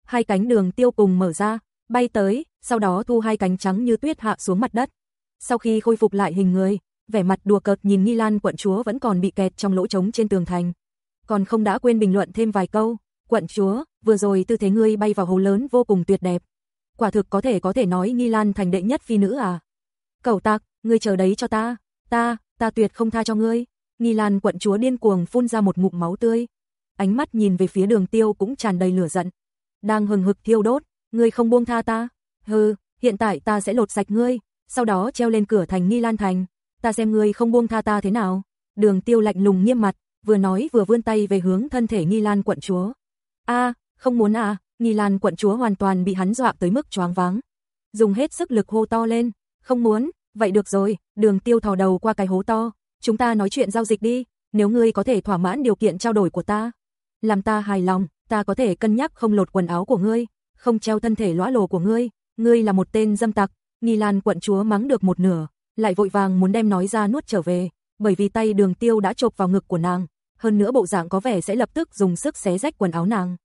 Hai cánh đường tiêu cùng mở ra, bay tới, sau đó thu hai cánh trắng như tuyết hạ xuống mặt đất. Sau khi khôi phục lại hình người, vẻ mặt đùa cợt nhìn Nghi Lan quận chúa vẫn còn bị kẹt trong lỗ trống trên tường thành. Còn không đã quên bình luận thêm vài câu, quận chúa, vừa rồi tư thế ngươi bay vào hố lớn vô cùng tuyệt đẹp. Quả thực có thể có thể nói Nghi Lan thành đệ nhất phi nữ à. Cẩu tạc, ngươi chờ đấy cho ta, ta, ta tuyệt không tha cho ngươi. Nghi Lan quận chúa điên cuồng phun ra một ngụm máu tươi. Ánh mắt nhìn về phía đường tiêu cũng tràn đầy lửa giận. Đang hừng hực thiêu đốt, ngươi không buông tha ta. Hừ, hiện tại ta sẽ lột sạch ngươi, sau đó treo lên cửa thành Nghi Lan thành. Ta xem ngươi không buông tha ta thế nào. Đường tiêu lạnh lùng nghiêm mặt, vừa nói vừa vươn tay về hướng thân thể Nghi Lan quận chúa. A, không muốn à, Nghi Lan quận chúa hoàn toàn bị hắn dọa tới mức choáng váng. Dùng hết sức lực hô to lên, không muốn, vậy được rồi, đường tiêu thò đầu qua cái hố to, chúng ta nói chuyện giao dịch đi, nếu ngươi có thể thỏa mãn điều kiện trao đổi của ta. Làm ta hài lòng, ta có thể cân nhắc không lột quần áo của ngươi, không treo thân thể lõa lồ của ngươi, ngươi là một tên dâm tặc, Nghi Lan quận chúa mắng được một nửa, lại vội vàng muốn đem nói ra nuốt trở về, bởi vì tay đường tiêu đã chộp vào ngực của nàng, hơn nữa bộ dạng có vẻ sẽ lập tức dùng sức xé rách quần áo nàng.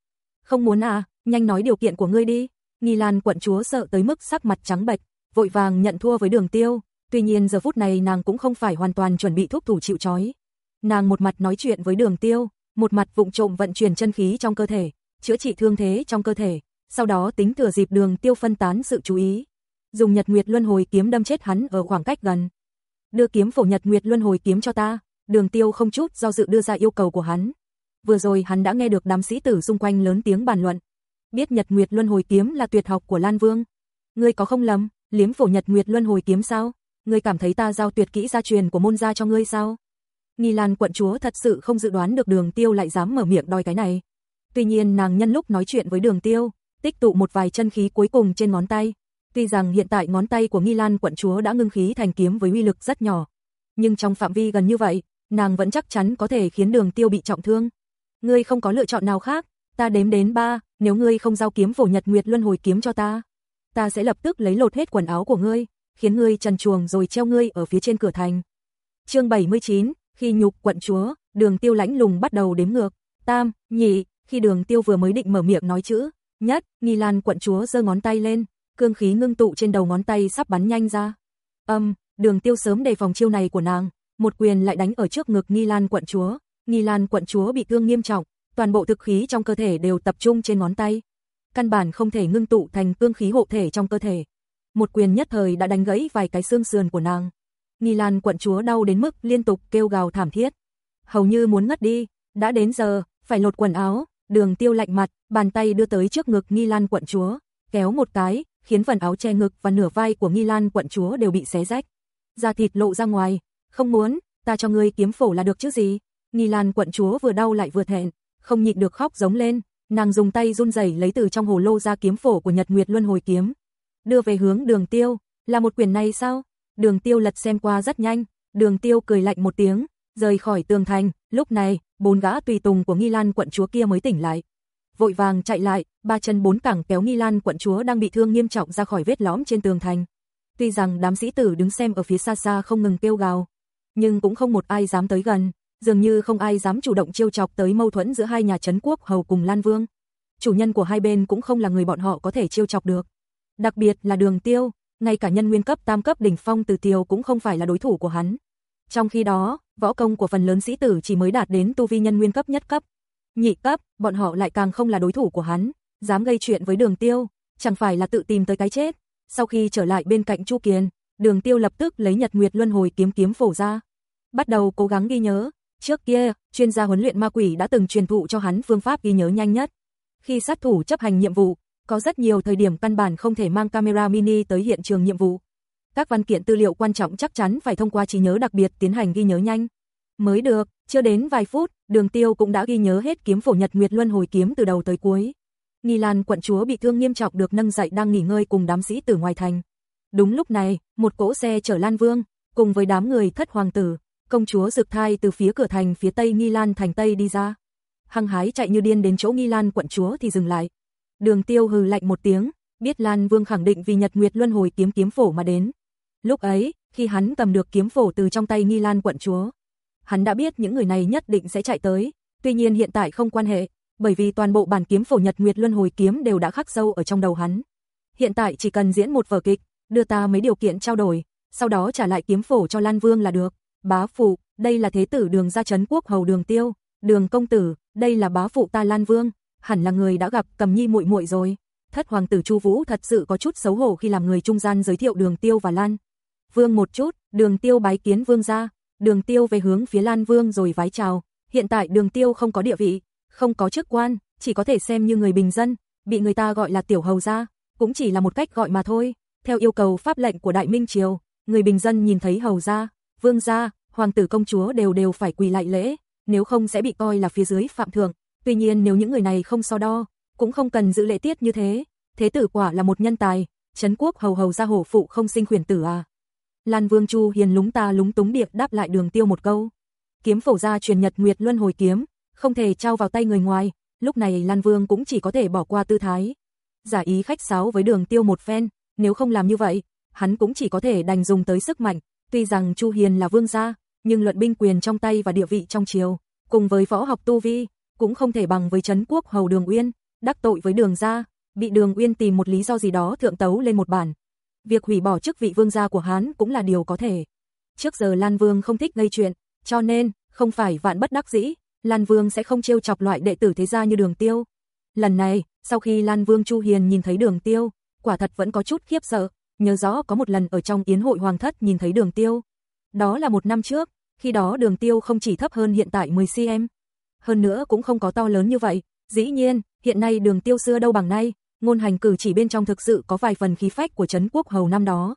Không muốn à, nhanh nói điều kiện của ngươi đi. Nghi Lan quận chúa sợ tới mức sắc mặt trắng bệch, vội vàng nhận thua với đường tiêu, tuy nhiên giờ phút này nàng cũng không phải hoàn toàn chuẩn bị thúc thủ chịu trói. Nàng một mặt nói chuyện với đường tiêu, một mặt vụng trộm vận chuyển chân khí trong cơ thể, chữa trị thương thế trong cơ thể, sau đó tính thừa dịp đường tiêu phân tán sự chú ý. Dùng nhật nguyệt luân hồi kiếm đâm chết hắn ở khoảng cách gần. Đưa kiếm phổ nhật nguyệt luân hồi kiếm cho ta, đường tiêu không chút do dự đưa ra yêu cầu của hắn. Vừa rồi hắn đã nghe được đám sĩ tử xung quanh lớn tiếng bàn luận. Biết nhật nguyệt luân hồi kiếm là tuyệt học của Lan Vương. Ngươi có không lầm, liếm phổ nhật nguyệt luân hồi kiếm sao? Ngươi cảm thấy ta giao tuyệt kỹ gia truyền của môn gia cho ngươi sao? Nghi Lan quận chúa thật sự không dự đoán được đường tiêu lại dám mở miệng đòi cái này. Tuy nhiên nàng nhân lúc nói chuyện với đường tiêu, tích tụ một vài chân khí cuối cùng trên ngón tay. Tuy rằng hiện tại ngón tay của Nghi Lan quận chúa đã ngưng khí thành kiếm với uy lực rất nhỏ, nhưng trong phạm vi gần như vậy, nàng vẫn chắc chắn có thể khiến đường tiêu bị trọng thương. Ngươi không có lựa chọn nào khác, ta đếm đến ba, nếu ngươi không giao kiếm phổ nhật nguyệt luân hồi kiếm cho ta, ta sẽ lập tức lấy lột hết quần áo của ngươi, khiến ngươi trần chuồng rồi treo ngươi ở phía trên cửa thành. Chương 79, khi nhục quận chúa, Đường Tiêu lãnh lùng bắt đầu đếm ngược, tam, nhị, khi Đường Tiêu vừa mới định mở miệng nói chữ, nhất, Nghi Lan quận chúa giơ ngón tay lên, cương khí ngưng tụ trên đầu ngón tay sắp bắn nhanh ra. Âm, Đường Tiêu sớm đề phòng chiêu này của nàng, một quyền lại đánh ở trước ngực Nghi Lan quận chúa, Nghi Lan quận chúa bị thương nghiêm trọng, toàn bộ thực khí trong cơ thể đều tập trung trên ngón tay. Căn bản không thể ngưng tụ thành cương khí hộ thể trong cơ thể. Một quyền nhất thời đã đánh gãy vài cái xương sườn của nàng. Nghi Lan quận chúa đau đến mức liên tục kêu gào thảm thiết. Hầu như muốn ngất đi, đã đến giờ, phải lột quần áo, đường tiêu lạnh mặt, bàn tay đưa tới trước ngực Nghi Lan quận chúa, kéo một cái, khiến phần áo che ngực và nửa vai của Nghi Lan quận chúa đều bị xé rách. Da thịt lộ ra ngoài, không muốn, ta cho ngươi kiếm phổ là được chứ gì. Nghi Lan quận chúa vừa đau lại vừa thẹn, không nhịn được khóc giống lên, nàng dùng tay run rẩy lấy từ trong hồ lô ra kiếm phổ của Nhật Nguyệt Luân Hồi kiếm, đưa về hướng Đường Tiêu, là một quyển này sao? Đường Tiêu lật xem qua rất nhanh, Đường Tiêu cười lạnh một tiếng, rời khỏi tường thành, lúc này, bốn gã tùy tùng của Nghi Lan quận chúa kia mới tỉnh lại. Vội vàng chạy lại, ba chân bốn cẳng kéo Nghi Lan quận chúa đang bị thương nghiêm trọng ra khỏi vết lõm trên tường thành. Tuy rằng đám sĩ tử đứng xem ở phía xa xa không ngừng kêu gào, nhưng cũng không một ai dám tới gần, dường như không ai dám chủ động chiêu chọc tới mâu thuẫn giữa hai nhà trấn quốc hầu cùng Lan Vương. Chủ nhân của hai bên cũng không là người bọn họ có thể chiêu chọc được. Đặc biệt là Đường Tiêu, ngay cả nhân nguyên cấp tam cấp đỉnh phong từ Tiêu cũng không phải là đối thủ của hắn. Trong khi đó, võ công của phần lớn sĩ tử chỉ mới đạt đến tu vi nhân nguyên cấp nhất cấp. Nhị cấp, bọn họ lại càng không là đối thủ của hắn, dám gây chuyện với Đường Tiêu, chẳng phải là tự tìm tới cái chết. Sau khi trở lại bên cạnh Chu Kiền, Đường Tiêu lập tức lấy Nhật Nguyệt Luân Hồi kiếm kiếm phổ ra, bắt đầu cố gắng ghi nhớ. Trước kia, chuyên gia huấn luyện ma quỷ đã từng truyền thụ cho hắn phương pháp ghi nhớ nhanh nhất. Khi sát thủ chấp hành nhiệm vụ, có rất nhiều thời điểm căn bản không thể mang camera mini tới hiện trường nhiệm vụ. các văn kiện tư liệu quan trọng chắc chắn phải thông qua trí nhớ đặc biệt tiến hành ghi nhớ nhanh. Mới được, chưa đến vài phút, Đường Tiêu cũng đã ghi nhớ hết kiếm phổ Nhật Nguyệt Luân hồi kiếm từ đầu tới cuối. Nghi Lan quận chúa bị thương nghiêm trọng được nâng dậy đang nghỉ ngơi cùng đám sĩ tử ngoài thành. Đúng lúc này, một cỗ xe chở Lan Vương, cùng với đám người thất hoàng tử, công chúa Dực Thai từ phía cửa thành phía tây Nghi Lan thành tây đi ra. Hăng hái chạy như điên đến chỗ Nghi Lan quận chúa thì dừng lại. Đường Tiêu hừ lạnh một tiếng, biết Lan Vương khẳng định vì Nhật Nguyệt Luân hồi kiếm kiếm phổ mà đến. Lúc ấy, khi hắn cầm được kiếm phổ từ trong tay Nghi Lan quận chúa, hắn đã biết những người này nhất định sẽ chạy tới, tuy nhiên hiện tại không quan hệ, bởi vì toàn bộ bản kiếm phổ Nhật Nguyệt Luân hồi kiếm đều đã khắc sâu ở trong đầu hắn. Hiện tại chỉ cần diễn một vở kịch, đưa ta mấy điều kiện trao đổi, sau đó trả lại kiếm phổ cho Lan Vương là được. Bá phụ, đây là thế tử Đường gia Chấn quốc hầu Đường Tiêu, Đường công tử, đây là bá phụ ta Lan Vương, hẳn là người đã gặp Cầm Nhi muội muội rồi. Thất hoàng tử Chu Vũ thật sự có chút xấu hổ khi làm người trung gian giới thiệu Đường Tiêu và Lan Vương một chút, Đường Tiêu bái kiến vương gia, Đường Tiêu về hướng phía Lan Vương rồi vái chào, hiện tại Đường Tiêu không có địa vị, không có chức quan, chỉ có thể xem như người bình dân, bị người ta gọi là tiểu hầu gia, cũng chỉ là một cách gọi mà thôi, theo yêu cầu pháp lệnh của Đại Minh triều, người bình dân nhìn thấy hầu gia, vương gia, hoàng tử công chúa đều đều phải quỳ lại lễ, nếu không sẽ bị coi là phía dưới phạm thượng. Tuy nhiên nếu những người này không so đo, cũng không cần giữ lễ tiết như thế. Thế tử quả là một nhân tài, Trấn quốc hầu hầu gia hổ phụ không sinh khuyển tử à. Lan Vương Chu Hiền lúng ta lúng túng điệp đáp lại đường tiêu một câu. Kiếm phổ gia truyền nhật nguyệt luân hồi kiếm, không thể trao vào tay người ngoài, lúc này Lan Vương cũng chỉ có thể bỏ qua tư thái. Giả ý khách sáo với đường tiêu một phen, nếu không làm như vậy, hắn cũng chỉ có thể đành dùng tới sức mạnh, tuy rằng Chu Hiền là vương gia, nhưng luận binh quyền trong tay và địa vị trong triều, cùng với võ học tu vi, cũng không thể bằng với Trấn quốc hầu Đường Uyên, đắc tội với Đường gia, bị Đường Uyên tìm một lý do gì đó thượng tấu lên một bản. Việc hủy bỏ chức vị vương gia của hắn cũng là điều có thể. Trước giờ Lan Vương không thích gây chuyện, cho nên, không phải vạn bất đắc dĩ, Lan Vương sẽ không trêu chọc loại đệ tử thế gia như Đường Tiêu. Lần này, sau khi Lan Vương Chu Hiền nhìn thấy Đường Tiêu, quả thật vẫn có chút khiếp sợ, nhớ rõ có một lần ở trong yến hội hoàng thất nhìn thấy Đường Tiêu. Đó là một năm trước, khi đó Đường Tiêu không chỉ thấp hơn hiện tại 10 cm, hơn nữa cũng không có to lớn như vậy. Dĩ nhiên, hiện nay Đường Tiêu xưa đâu bằng nay, ngôn hành cử chỉ bên trong thực sự có vài phần khí phách của Trấn Quốc Hầu năm đó.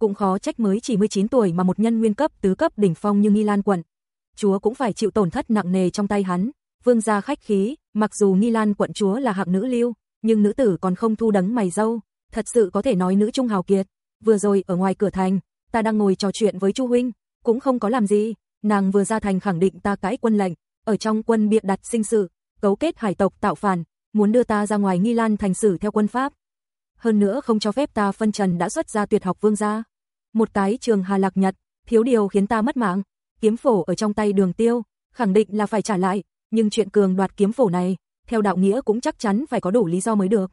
Cũng khó trách mới chỉ 19 tuổi mà một nhân nguyên cấp tứ cấp đỉnh phong như Nghi Lan quận. Chúa cũng phải chịu tổn thất nặng nề trong tay hắn. Vương gia khách khí, mặc dù Nghi Lan quận chúa là hạng nữ lưu, nhưng nữ tử còn không thu đấng mày dâu, thật sự có thể nói nữ trung hào kiệt. Vừa rồi ở ngoài cửa thành, ta đang ngồi trò chuyện với Chu huynh, cũng không có làm gì, nàng vừa ra thành khẳng định ta cãi quân lệnh, ở trong quân bịa đặt sinh sự, cấu kết hải tộc tạo phản, muốn đưa ta ra ngoài Nghi Lan thành xử theo quân pháp. Hơn nữa không cho phép ta phân trần đã xuất ra tuyệt học vương gia. Một cái trường Hà Lạc Nhật, thiếu điều khiến ta mất mạng, kiếm phổ ở trong tay đường tiêu, khẳng định là phải trả lại, nhưng chuyện cường đoạt kiếm phổ này, theo đạo nghĩa cũng chắc chắn phải có đủ lý do mới được.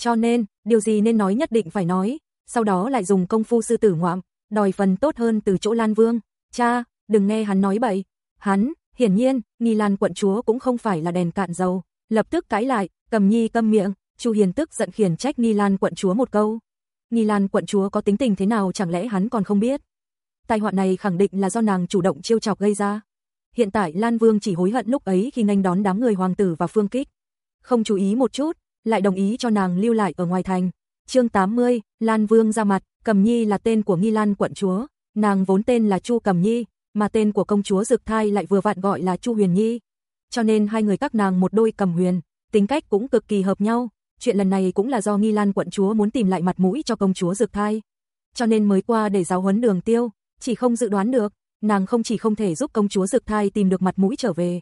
Cho nên, điều gì nên nói nhất định phải nói, sau đó lại dùng công phu sư tử ngoạm, đòi phần tốt hơn từ chỗ Lan Vương. Cha, đừng nghe hắn nói bậy. Hắn, hiển nhiên, Nghi Lan quận chúa cũng không phải là đèn cạn dầu, lập tức cãi lại, cầm nhi câm miệng, Chu Hiền tức giận khiển trách Nghi Lan quận chúa một câu. Nghi Lan quận chúa có tính tình thế nào chẳng lẽ hắn còn không biết. Tai họa này khẳng định là do nàng chủ động chiêu chọc gây ra. Hiện tại Lan Vương chỉ hối hận lúc ấy khi nghênh đón đám người hoàng tử và phương kích. Không chú ý một chút, lại đồng ý cho nàng lưu lại ở ngoài thành. Chương 80, Lan Vương ra mặt, Cầm Nhi là tên của Nghi Lan quận chúa, nàng vốn tên là Chu Cầm Nhi, mà tên của công chúa Dực Thai lại vừa vặn gọi là Chu Huyền Nhi. Cho nên hai người các nàng một đôi cầm huyền, tính cách cũng cực kỳ hợp nhau. Chuyện lần này cũng là do Nghi Lan quận chúa muốn tìm lại mặt mũi cho công chúa Dực Thai. Cho nên mới qua để giáo huấn đường tiêu, chỉ không dự đoán được, nàng không chỉ không thể giúp công chúa Dực Thai tìm được mặt mũi trở về.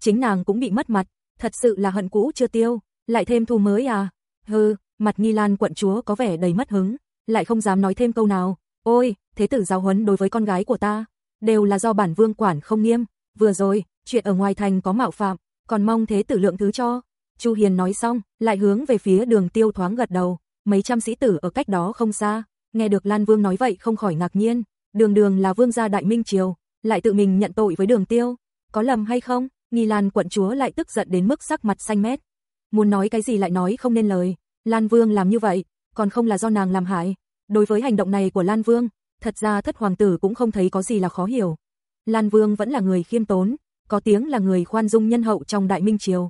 Chính nàng cũng bị mất mặt, thật sự là hận cũ chưa tiêu, lại thêm thù mới à. Hừ, mặt Nghi Lan quận chúa có vẻ đầy mất hứng, lại không dám nói thêm câu nào. Ôi, thế tử giáo huấn đối với con gái của ta, đều là do bản vương quản không nghiêm, vừa rồi, chuyện ở ngoài thành có mạo phạm, còn mong thế tử lượng thứ cho. Chu Hiền nói xong, lại hướng về phía đường tiêu thoáng gật đầu, mấy trăm sĩ tử ở cách đó không xa, nghe được Lan Vương nói vậy không khỏi ngạc nhiên, đường đường là vương gia đại minh triều, lại tự mình nhận tội với đường tiêu, có lầm hay không? Nghi Lan quận chúa lại tức giận đến mức sắc mặt xanh mét. Muốn nói cái gì lại nói không nên lời, Lan Vương làm như vậy, còn không là do nàng làm hại. Đối với hành động này của Lan Vương, thật ra thất hoàng tử cũng không thấy có gì là khó hiểu. Lan Vương vẫn là người khiêm tốn, có tiếng là người khoan dung nhân hậu trong Đại Minh Triều.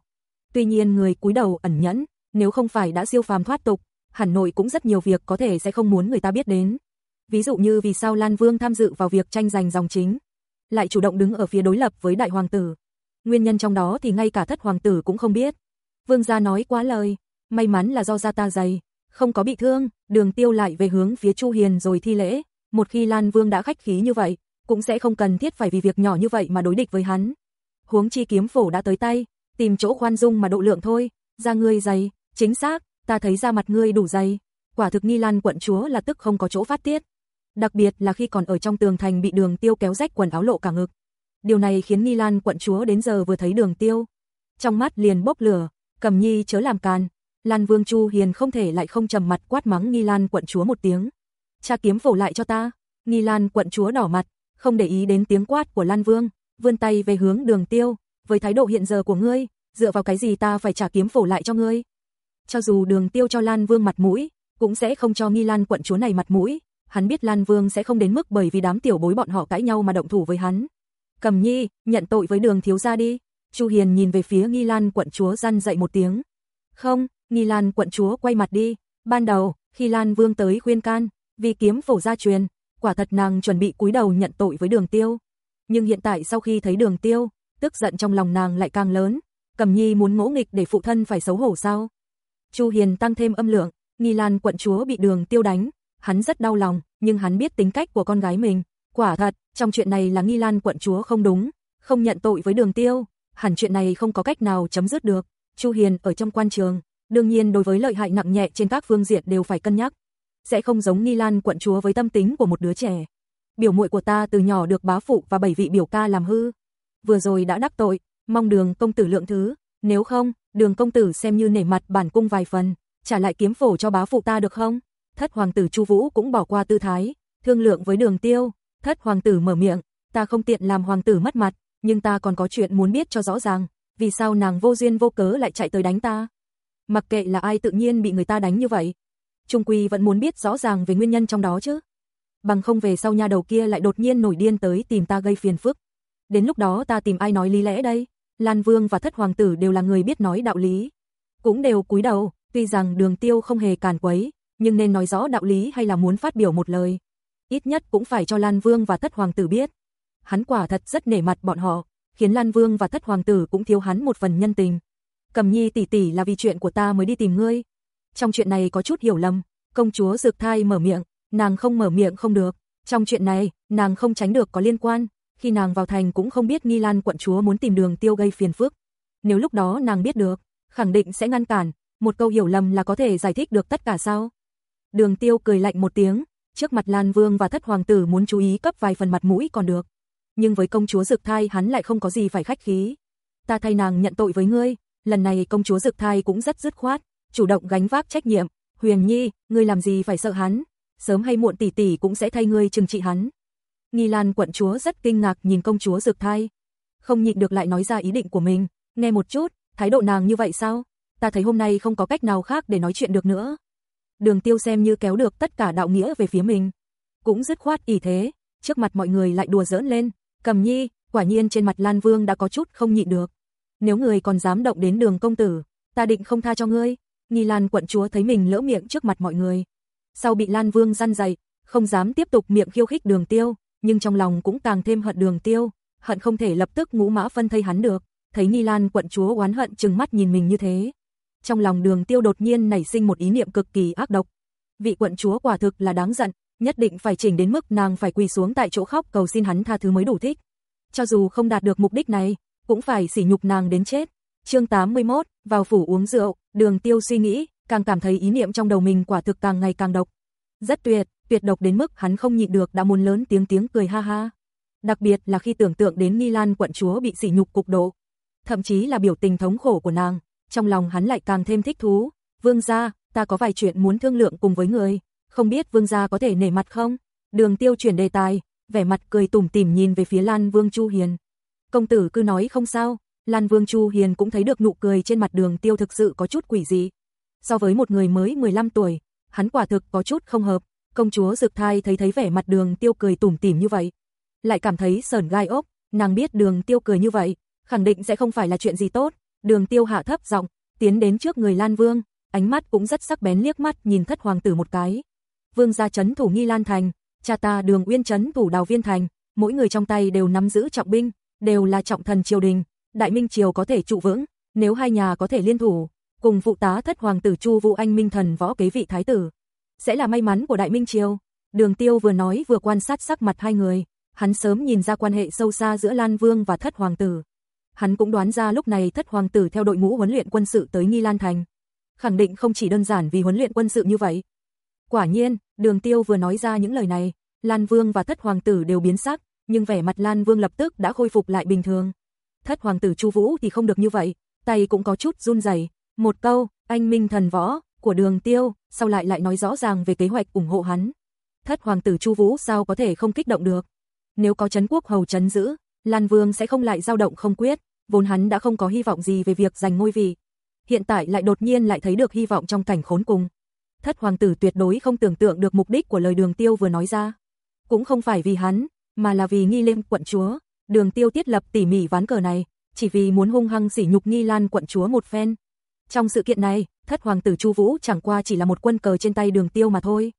Tuy nhiên người cúi đầu ẩn nhẫn, nếu không phải đã siêu phàm thoát tục, hẳn nội cũng rất nhiều việc có thể sẽ không muốn người ta biết đến. ví dụ như vì sao Lan Vương tham dự vào việc tranh giành dòng chính, lại chủ động đứng ở phía đối lập với đại hoàng tử. Nguyên nhân trong đó thì ngay cả thất hoàng tử cũng không biết. Vương gia nói quá lời, may mắn là do gia ta dày, không có bị thương, đường tiêu lại về hướng phía Chu Hiền rồi thi lễ, một khi Lan Vương đã khách khí như vậy, cũng sẽ không cần thiết phải vì việc nhỏ như vậy mà đối địch với hắn. Huống chi kiếm phổ đã tới tay, tìm chỗ khoan dung mà độ lượng thôi, ra ngươi dày, chính xác, ta thấy ra mặt ngươi đủ dày. Quả thực Nghi Lan quận chúa là tức không có chỗ phát tiết. Đặc biệt là khi còn ở trong tường thành bị đường tiêu kéo rách quần áo lộ cả ngực. Điều này khiến Ni Lan quận chúa đến giờ vừa thấy đường tiêu. Trong mắt liền bốc lửa, cầm nhi chớ làm càn. Lan Vương Chu Hiền không thể lại không trầm mặt quát mắng Nghi Lan quận chúa một tiếng. Cha kiếm phổ lại cho ta. Nghi Lan quận chúa đỏ mặt, không để ý đến tiếng quát của Lan Vương, vươn tay về hướng đường tiêu, với thái độ hiện giờ của ngươi, dựa vào cái gì ta phải trả kiếm phổ lại cho ngươi. Cho dù đường tiêu cho Lan Vương mặt mũi, cũng sẽ không cho Nghi Lan quận chúa này mặt mũi, hắn biết Lan Vương sẽ không đến mức bởi vì đám tiểu bối bọn họ cãi nhau mà động thủ với hắn. Cầm nhi, nhận tội với đường thiếu gia đi. Chu Hiền nhìn về phía Nghi Lan quận chúa răn dậy một tiếng. Không, Nghi Lan quận chúa quay mặt đi. Ban đầu, khi Lan Vương tới khuyên can, vì kiếm phổ gia truyền, quả thật nàng chuẩn bị cúi đầu nhận tội với đường tiêu. Nhưng hiện tại sau khi thấy đường tiêu, tức giận trong lòng nàng lại càng lớn. Cầm nhi muốn ngỗ nghịch để phụ thân phải xấu hổ sao? Chu Hiền tăng thêm âm lượng, Nghi Lan quận chúa bị đường tiêu đánh, hắn rất đau lòng, nhưng hắn biết tính cách của con gái mình. Quả thật, trong chuyện này là Nghi Lan quận chúa không đúng, không nhận tội với đường tiêu, hẳn chuyện này không có cách nào chấm dứt được. Chu Hiền ở trong quan trường, đương nhiên đối với lợi hại nặng nhẹ trên các phương diện đều phải cân nhắc. Sẽ không giống Nghi Lan quận chúa với tâm tính của một đứa trẻ. Biểu muội của ta từ nhỏ được bá phụ và bảy vị biểu ca làm hư. Vừa rồi đã đắc tội, mong đường công tử lượng thứ, nếu không, đường công tử xem như nể mặt bản cung vài phần, trả lại kiếm phổ cho bá phụ ta được không? Thất hoàng tử Chu Vũ cũng bỏ qua tư thái, thương lượng với đường tiêu, thất hoàng tử mở miệng, ta không tiện làm hoàng tử mất mặt, nhưng ta còn có chuyện muốn biết cho rõ ràng, vì sao nàng vô duyên vô cớ lại chạy tới đánh ta? Mặc kệ là ai tự nhiên bị người ta đánh như vậy, Trung Quy vẫn muốn biết rõ ràng về nguyên nhân trong đó chứ. Bằng không về sau nha đầu kia lại đột nhiên nổi điên tới tìm ta gây phiền phức. Đến lúc đó ta tìm ai nói lý lẽ đây? Lan Vương và Thất Hoàng tử đều là người biết nói đạo lý. Cũng đều cúi đầu, tuy rằng đường tiêu không hề càn quấy, nhưng nên nói rõ đạo lý hay là muốn phát biểu một lời. Ít nhất cũng phải cho Lan Vương và Thất Hoàng tử biết. Hắn quả thật rất nể mặt bọn họ, khiến Lan Vương và Thất Hoàng tử cũng thiếu hắn một phần nhân tình. Cầm nhi tỷ tỷ là vì chuyện của ta mới đi tìm ngươi. Trong chuyện này có chút hiểu lầm, công chúa dược Thai mở miệng, nàng không mở miệng không được. Trong chuyện này, nàng không tránh được có liên quan, khi nàng vào thành cũng không biết Nghi Lan quận chúa muốn tìm đường tiêu gây phiền phức. Nếu lúc đó nàng biết được, khẳng định sẽ ngăn cản, một câu hiểu lầm là có thể giải thích được tất cả sao? Đường tiêu cười lạnh một tiếng, trước mặt Lan Vương và thất hoàng tử muốn chú ý cấp vài phần mặt mũi còn được. Nhưng với công chúa Dực Thai hắn lại không có gì phải khách khí. Ta thay nàng nhận tội với ngươi, lần này công chúa Dực Thai cũng rất dứt khoát, chủ động gánh vác trách nhiệm. Huyền Nhi, ngươi làm gì phải sợ hắn, sớm hay muộn tỷ tỷ cũng sẽ thay ngươi trừng trị hắn. Nghi Lan quận chúa rất kinh ngạc nhìn công chúa Dực Thai, không nhịn được lại nói ra ý định của mình, nghe một chút, thái độ nàng như vậy sao? Ta thấy hôm nay không có cách nào khác để nói chuyện được nữa. Đường Tiêu xem như kéo được tất cả đạo nghĩa về phía mình, cũng dứt khoát ý thế, trước mặt mọi người lại đùa giỡn lên, Cầm Nhi, quả nhiên trên mặt Lan Vương đã có chút không nhịn được. Nếu người còn dám động đến Đường công tử, ta định không tha cho ngươi. Nghi Lan quận chúa thấy mình lỡ miệng trước mặt mọi người, sau bị Lan Vương răn dày, không dám tiếp tục miệng khiêu khích Đường Tiêu, nhưng trong lòng cũng càng thêm hận Đường Tiêu, hận không thể lập tức ngũ mã phân thây hắn được. Thấy Nghi Lan quận chúa oán hận trừng mắt nhìn mình như thế, trong lòng Đường Tiêu đột nhiên nảy sinh một ý niệm cực kỳ ác độc. Vị quận chúa quả thực là đáng giận, nhất định phải chỉnh đến mức nàng phải quỳ xuống tại chỗ khóc cầu xin hắn tha thứ mới đủ thích. Cho dù không đạt được mục đích này, cũng phải sỉ nhục nàng đến chết. Chương 81, vào phủ uống rượu, Đường Tiêu suy nghĩ, càng cảm thấy ý niệm trong đầu mình quả thực càng ngày càng độc. Rất tuyệt, tuyệt độc đến mức hắn không nhịn được đã muốn lớn tiếng tiếng cười ha ha. Đặc biệt là khi tưởng tượng đến Nghi Lan quận chúa bị sỉ nhục cục độ, thậm chí là biểu tình thống khổ của nàng, trong lòng hắn lại càng thêm thích thú. Vương gia, ta có vài chuyện muốn thương lượng cùng với người, không biết vương gia có thể nể mặt không? Đường Tiêu chuyển đề tài, vẻ mặt cười tủm tỉm nhìn về phía Lan Vương Chu Hiền. Công tử cứ nói không sao, Lan Vương Chu Hiền cũng thấy được nụ cười trên mặt Đường Tiêu thực sự có chút quỷ dị. So với một người mới 15 tuổi, hắn quả thực có chút không hợp. Công chúa Dực Thai thấy thấy vẻ mặt Đường Tiêu cười tủm tỉm như vậy, lại cảm thấy sờn gai ốc, nàng biết Đường Tiêu cười như vậy, khẳng định sẽ không phải là chuyện gì tốt. Đường Tiêu hạ thấp giọng, tiến đến trước người Lan Vương, ánh mắt cũng rất sắc bén liếc mắt nhìn thất hoàng tử một cái. Vương gia chấn thủ nghi Lan Thành, cha ta đường uyên chấn thủ đào viên thành, mỗi người trong tay đều nắm giữ trọng binh, đều là trọng thần triều đình, đại minh triều có thể trụ vững, nếu hai nhà có thể liên thủ, cùng phụ tá thất hoàng tử Chu Vũ Anh Minh thần võ kế vị thái tử, sẽ là may mắn của đại minh triều. Đường Tiêu vừa nói vừa quan sát sắc mặt hai người, hắn sớm nhìn ra quan hệ sâu xa giữa Lan Vương và thất hoàng tử. Hắn cũng đoán ra lúc này thất hoàng tử theo đội ngũ huấn luyện quân sự tới Nghi Lan Thành. Khẳng định không chỉ đơn giản vì huấn luyện quân sự như vậy. Quả nhiên, đường tiêu vừa nói ra những lời này, Lan Vương và thất hoàng tử đều biến sắc, nhưng vẻ mặt Lan Vương lập tức đã khôi phục lại bình thường. Thất hoàng tử Chu Vũ thì không được như vậy, tay cũng có chút run rẩy. Một câu, anh minh thần võ, của đường tiêu, sau lại lại nói rõ ràng về kế hoạch ủng hộ hắn. Thất hoàng tử Chu Vũ sao có thể không kích động được. Nếu có chấn quốc hầu chấn giữ, Lan Vương sẽ không lại dao động không quyết, vốn hắn đã không có hy vọng gì về việc giành ngôi vị. Hiện tại lại đột nhiên lại thấy được hy vọng trong cảnh khốn cùng. Thất hoàng tử tuyệt đối không tưởng tượng được mục đích của lời đường tiêu vừa nói ra. Cũng không phải vì hắn, mà là vì nghi liêm quận chúa. Đường tiêu thiết lập tỉ mỉ ván cờ này, chỉ vì muốn hung hăng sỉ nhục nghi lan quận chúa một phen. Trong sự kiện này, thất hoàng tử Chu Vũ chẳng qua chỉ là một quân cờ trên tay đường tiêu mà thôi.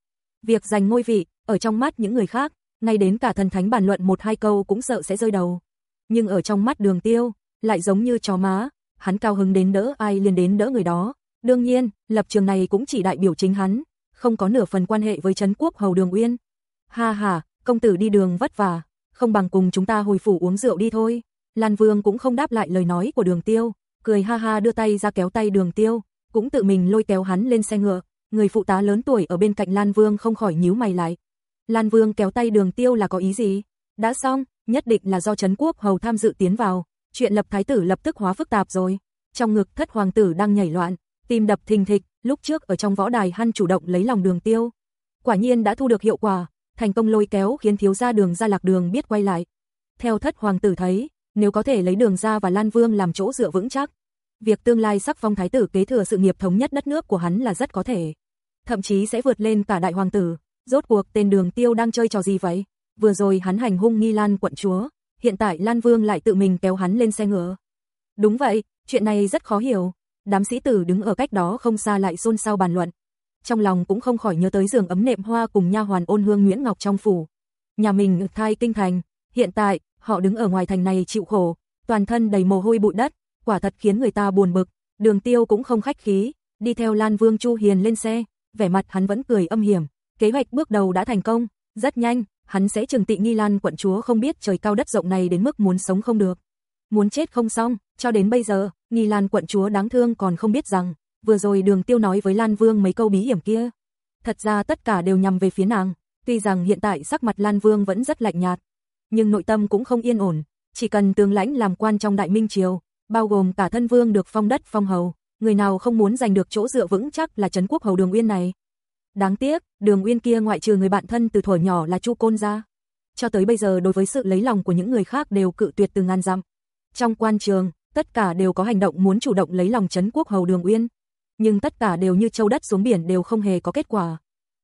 Việc giành ngôi vị, ở trong mắt những người khác, ngay đến cả thần thánh bàn luận một hai câu cũng sợ sẽ rơi đầu. Nhưng ở trong mắt đường tiêu, lại giống như chó má, hắn cao hứng đến đỡ ai liền đến đỡ người đó. Đương nhiên, lập trường này cũng chỉ đại biểu chính hắn, không có nửa phần quan hệ với Trấn Quốc Hầu Đường Uyên. Ha ha, công tử đi đường vất vả, không bằng cùng chúng ta hồi phủ uống rượu đi thôi. Lan Vương cũng không đáp lại lời nói của đường tiêu, cười ha ha đưa tay ra kéo tay đường tiêu, cũng tự mình lôi kéo hắn lên xe ngựa. Người phụ tá lớn tuổi ở bên cạnh Lan Vương không khỏi nhíu mày lại. Lan Vương kéo tay đường tiêu là có ý gì? Đã xong, nhất định là do Trấn Quốc Hầu tham dự tiến vào, chuyện lập thái tử lập tức hóa phức tạp rồi. Trong ngực thất hoàng tử đang nhảy loạn, tim đập thình thịch, lúc trước ở trong võ đài hắn chủ động lấy lòng đường tiêu. Quả nhiên đã thu được hiệu quả, thành công lôi kéo khiến thiếu gia đường ra lạc đường biết quay lại. Theo thất hoàng tử thấy, nếu có thể lấy đường ra và Lan Vương làm chỗ dựa vững chắc, việc tương lai sắc phong thái tử kế thừa sự nghiệp thống nhất đất nước của hắn là rất có thể. Thậm chí sẽ vượt lên cả đại hoàng tử, rốt cuộc tên đường tiêu đang chơi trò gì vậy? Vừa rồi hắn hành hung nghi lan quận chúa, hiện tại Lan Vương lại tự mình kéo hắn lên xe ngựa. Đúng vậy, chuyện này rất khó hiểu. Đám sĩ tử đứng ở cách đó không xa lại xôn xao bàn luận. Trong lòng cũng không khỏi nhớ tới giường ấm nệm hoa cùng nha hoàn ôn hương Nguyễn Ngọc trong phủ. Nhà mình thai kinh thành, hiện tại, họ đứng ở ngoài thành này chịu khổ, toàn thân đầy mồ hôi bụi đất, quả thật khiến người ta buồn bực. Đường tiêu cũng không khách khí, đi theo Lan Vương Chu Hiền lên xe, vẻ mặt hắn vẫn cười âm hiểm. Kế hoạch bước đầu đã thành công, rất nhanh, hắn sẽ trừng tị Nghi Lan quận chúa không biết trời cao đất rộng này đến mức muốn sống không được. Muốn chết không xong, cho đến bây giờ, Nghi Lan quận chúa đáng thương còn không biết rằng, vừa rồi đường tiêu nói với Lan Vương mấy câu bí hiểm kia. Thật ra tất cả đều nhằm về phía nàng, tuy rằng hiện tại sắc mặt Lan Vương vẫn rất lạnh nhạt, nhưng nội tâm cũng không yên ổn, chỉ cần tương lãnh làm quan trong đại minh triều, bao gồm cả thân vương được phong đất phong hầu, người nào không muốn giành được chỗ dựa vững chắc là trấn quốc hầu đường uyên này. Đáng tiếc, đường uyên kia ngoại trừ người bạn thân từ thuở nhỏ là Chu Côn ra. Cho tới bây giờ đối với sự lấy lòng của những người khác đều cự tuyệt từ ngàn dặm. Trong quan trường, tất cả đều có hành động muốn chủ động lấy lòng trấn quốc hầu đường uyên. Nhưng tất cả đều như châu đất xuống biển đều không hề có kết quả.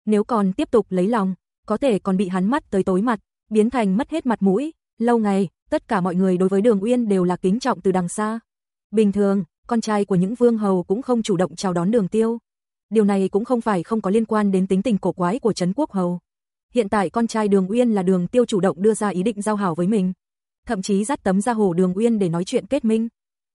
Nếu còn tiếp tục lấy lòng, có thể còn bị hắn mắt tới tối mặt, biến thành mất hết mặt mũi. Lâu ngày, tất cả mọi người đối với đường uyên đều là kính trọng từ đằng xa. Bình thường, con trai của những vương hầu cũng không chủ động chào đón đường tiêu. Điều này cũng không phải không có liên quan đến tính tình cổ quái của Trấn Quốc Hầu. Hiện tại con trai Đường Uyên là Đường Tiêu chủ động đưa ra ý định giao hảo với mình, thậm chí dắt tấm ra hồ Đường Uyên để nói chuyện kết minh.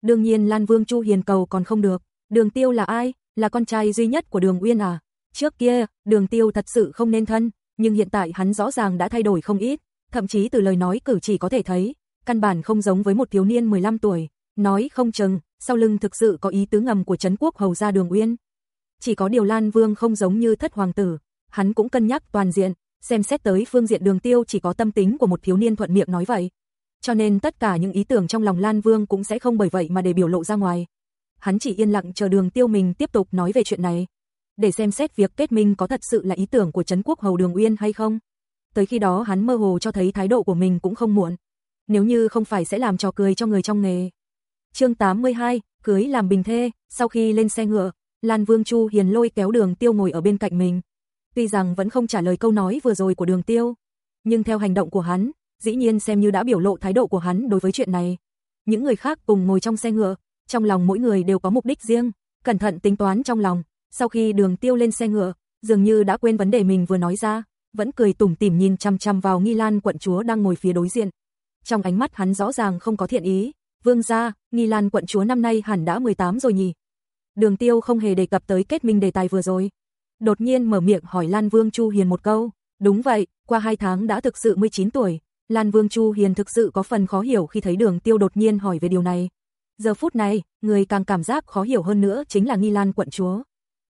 Đương nhiên Lan Vương Chu Hiền cầu còn không được, Đường Tiêu là ai? Là con trai duy nhất của Đường Uyên à? Trước kia, Đường Tiêu thật sự không nên thân, nhưng hiện tại hắn rõ ràng đã thay đổi không ít, thậm chí từ lời nói cử chỉ có thể thấy, căn bản không giống với một thiếu niên 15 tuổi, nói không chừng, sau lưng thực sự có ý tứ ngầm của Trấn Quốc Hầu gia Đường Uyên. Chỉ có điều Lan Vương không giống như thất hoàng tử, hắn cũng cân nhắc toàn diện, xem xét tới phương diện đường tiêu chỉ có tâm tính của một thiếu niên thuận miệng nói vậy. Cho nên tất cả những ý tưởng trong lòng Lan Vương cũng sẽ không bởi vậy mà để biểu lộ ra ngoài. Hắn chỉ yên lặng chờ đường tiêu mình tiếp tục nói về chuyện này. Để xem xét việc kết minh có thật sự là ý tưởng của Trấn Quốc Hầu Đường Uyên hay không. Tới khi đó hắn mơ hồ cho thấy thái độ của mình cũng không muộn. Nếu như không phải sẽ làm trò cười cho người trong nghề. chương 82, cưới làm bình thê, sau khi lên xe ngựa, Lan Vương Chu Hiền lôi kéo đường tiêu ngồi ở bên cạnh mình. Tuy rằng vẫn không trả lời câu nói vừa rồi của đường tiêu, nhưng theo hành động của hắn, dĩ nhiên xem như đã biểu lộ thái độ của hắn đối với chuyện này. Những người khác cùng ngồi trong xe ngựa, trong lòng mỗi người đều có mục đích riêng, cẩn thận tính toán trong lòng. Sau khi đường tiêu lên xe ngựa, dường như đã quên vấn đề mình vừa nói ra, vẫn cười tủm tỉm nhìn chăm chăm vào Nghi Lan quận chúa đang ngồi phía đối diện. Trong ánh mắt hắn rõ ràng không có thiện ý, "Vương gia, Nghi Lan quận chúa năm nay hẳn đã 18 rồi nhỉ?" Đường Tiêu không hề đề cập tới kết minh đề tài vừa rồi. Đột nhiên mở miệng hỏi Lan Vương Chu Hiền một câu, "Đúng vậy, qua hai tháng đã thực sự 19 tuổi." Lan Vương Chu Hiền thực sự có phần khó hiểu khi thấy Đường Tiêu đột nhiên hỏi về điều này. Giờ phút này, người càng cảm giác khó hiểu hơn nữa chính là Nghi Lan quận chúa.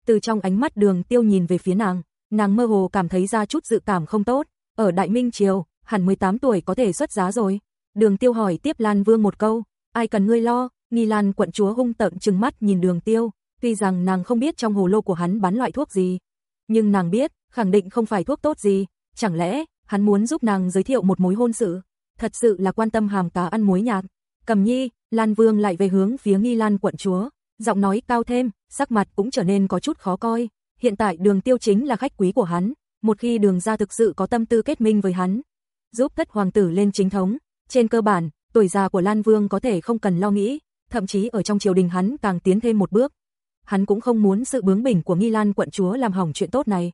Từ trong ánh mắt Đường Tiêu nhìn về phía nàng, nàng mơ hồ cảm thấy ra chút dự cảm không tốt, ở Đại Minh triều, hẳn 18 tuổi có thể xuất giá rồi. Đường Tiêu hỏi tiếp Lan Vương một câu, ai cần ngươi lo, Nghi Lan quận chúa hung tợn trừng mắt nhìn Đường Tiêu, tuy rằng nàng không biết trong hồ lô của hắn bán loại thuốc gì, nhưng nàng biết, khẳng định không phải thuốc tốt gì, chẳng lẽ hắn muốn giúp nàng giới thiệu một mối hôn sự, thật sự là quan tâm hàm cá ăn muối nhạt. Cầm Nhi, Lan Vương lại về hướng phía Nghi Lan quận chúa, giọng nói cao thêm, sắc mặt cũng trở nên có chút khó coi. Hiện tại Đường Tiêu chính là khách quý của hắn, một khi Đường gia thực sự có tâm tư kết minh với hắn, giúp thất hoàng tử lên chính thống, trên cơ bản, tuổi già của Lan Vương có thể không cần lo nghĩ, thậm chí ở trong triều đình hắn càng tiến thêm một bước. Hắn cũng không muốn sự bướng bỉnh của Nghi Lan quận chúa làm hỏng chuyện tốt này.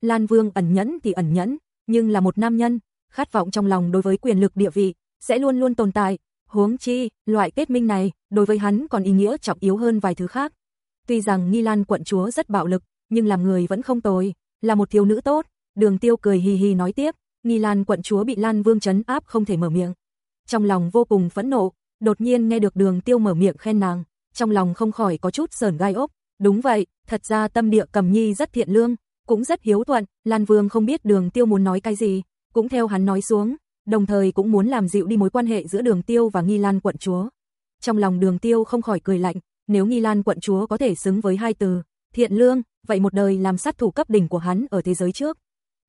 Lan Vương ẩn nhẫn thì ẩn nhẫn, nhưng là một nam nhân, khát vọng trong lòng đối với quyền lực địa vị sẽ luôn luôn tồn tại, huống chi, loại kết minh này đối với hắn còn ý nghĩa trọng yếu hơn vài thứ khác. Tuy rằng Nghi Lan quận chúa rất bạo lực, nhưng làm người vẫn không tồi, là một thiếu nữ tốt. Đường Tiêu cười hì hì nói tiếp, Nghi Lan quận chúa bị Lan Vương trấn áp không thể mở miệng. Trong lòng vô cùng phẫn nộ, đột nhiên nghe được Đường Tiêu mở miệng khen nàng, trong lòng không khỏi có chút sờn gai ốc. Đúng vậy, thật ra tâm địa Cầm Nhi rất thiện lương, cũng rất hiếu thuận, Lan Vương không biết Đường Tiêu muốn nói cái gì, cũng theo hắn nói xuống, đồng thời cũng muốn làm dịu đi mối quan hệ giữa Đường Tiêu và Nghi Lan quận chúa. Trong lòng Đường Tiêu không khỏi cười lạnh, nếu Nghi Lan quận chúa có thể xứng với hai từ, thiện lương, vậy một đời làm sát thủ cấp đỉnh của hắn ở thế giới trước.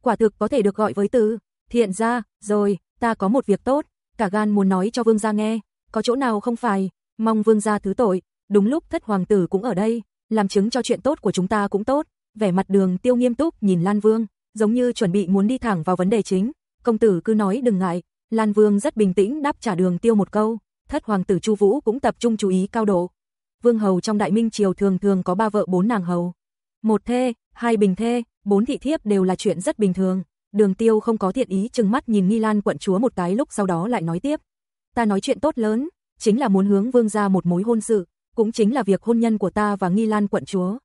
Quả thực có thể được gọi với từ thiện gia, rồi, ta có một việc tốt, cả gan muốn nói cho vương gia nghe, có chỗ nào không phải, mong vương gia thứ tội, đúng lúc thất hoàng tử cũng ở đây, làm chứng cho chuyện tốt của chúng ta cũng tốt, vẻ mặt đường tiêu nghiêm túc nhìn Lan Vương, giống như chuẩn bị muốn đi thẳng vào vấn đề chính, công tử cứ nói đừng ngại, Lan Vương rất bình tĩnh đáp trả đường tiêu một câu, thất hoàng tử Chu Vũ cũng tập trung chú ý cao độ. Vương hầu trong đại minh triều thường thường có ba vợ bốn nàng hầu. Một thê, hai bình thê, bốn thị thiếp đều là chuyện rất bình thường. Đường tiêu không có thiện ý chừng mắt nhìn Nghi Lan quận chúa một cái lúc sau đó lại nói tiếp. Ta nói chuyện tốt lớn, chính là muốn hướng vương ra một mối hôn sự, cũng chính là việc hôn nhân của ta và Nghi Lan quận chúa.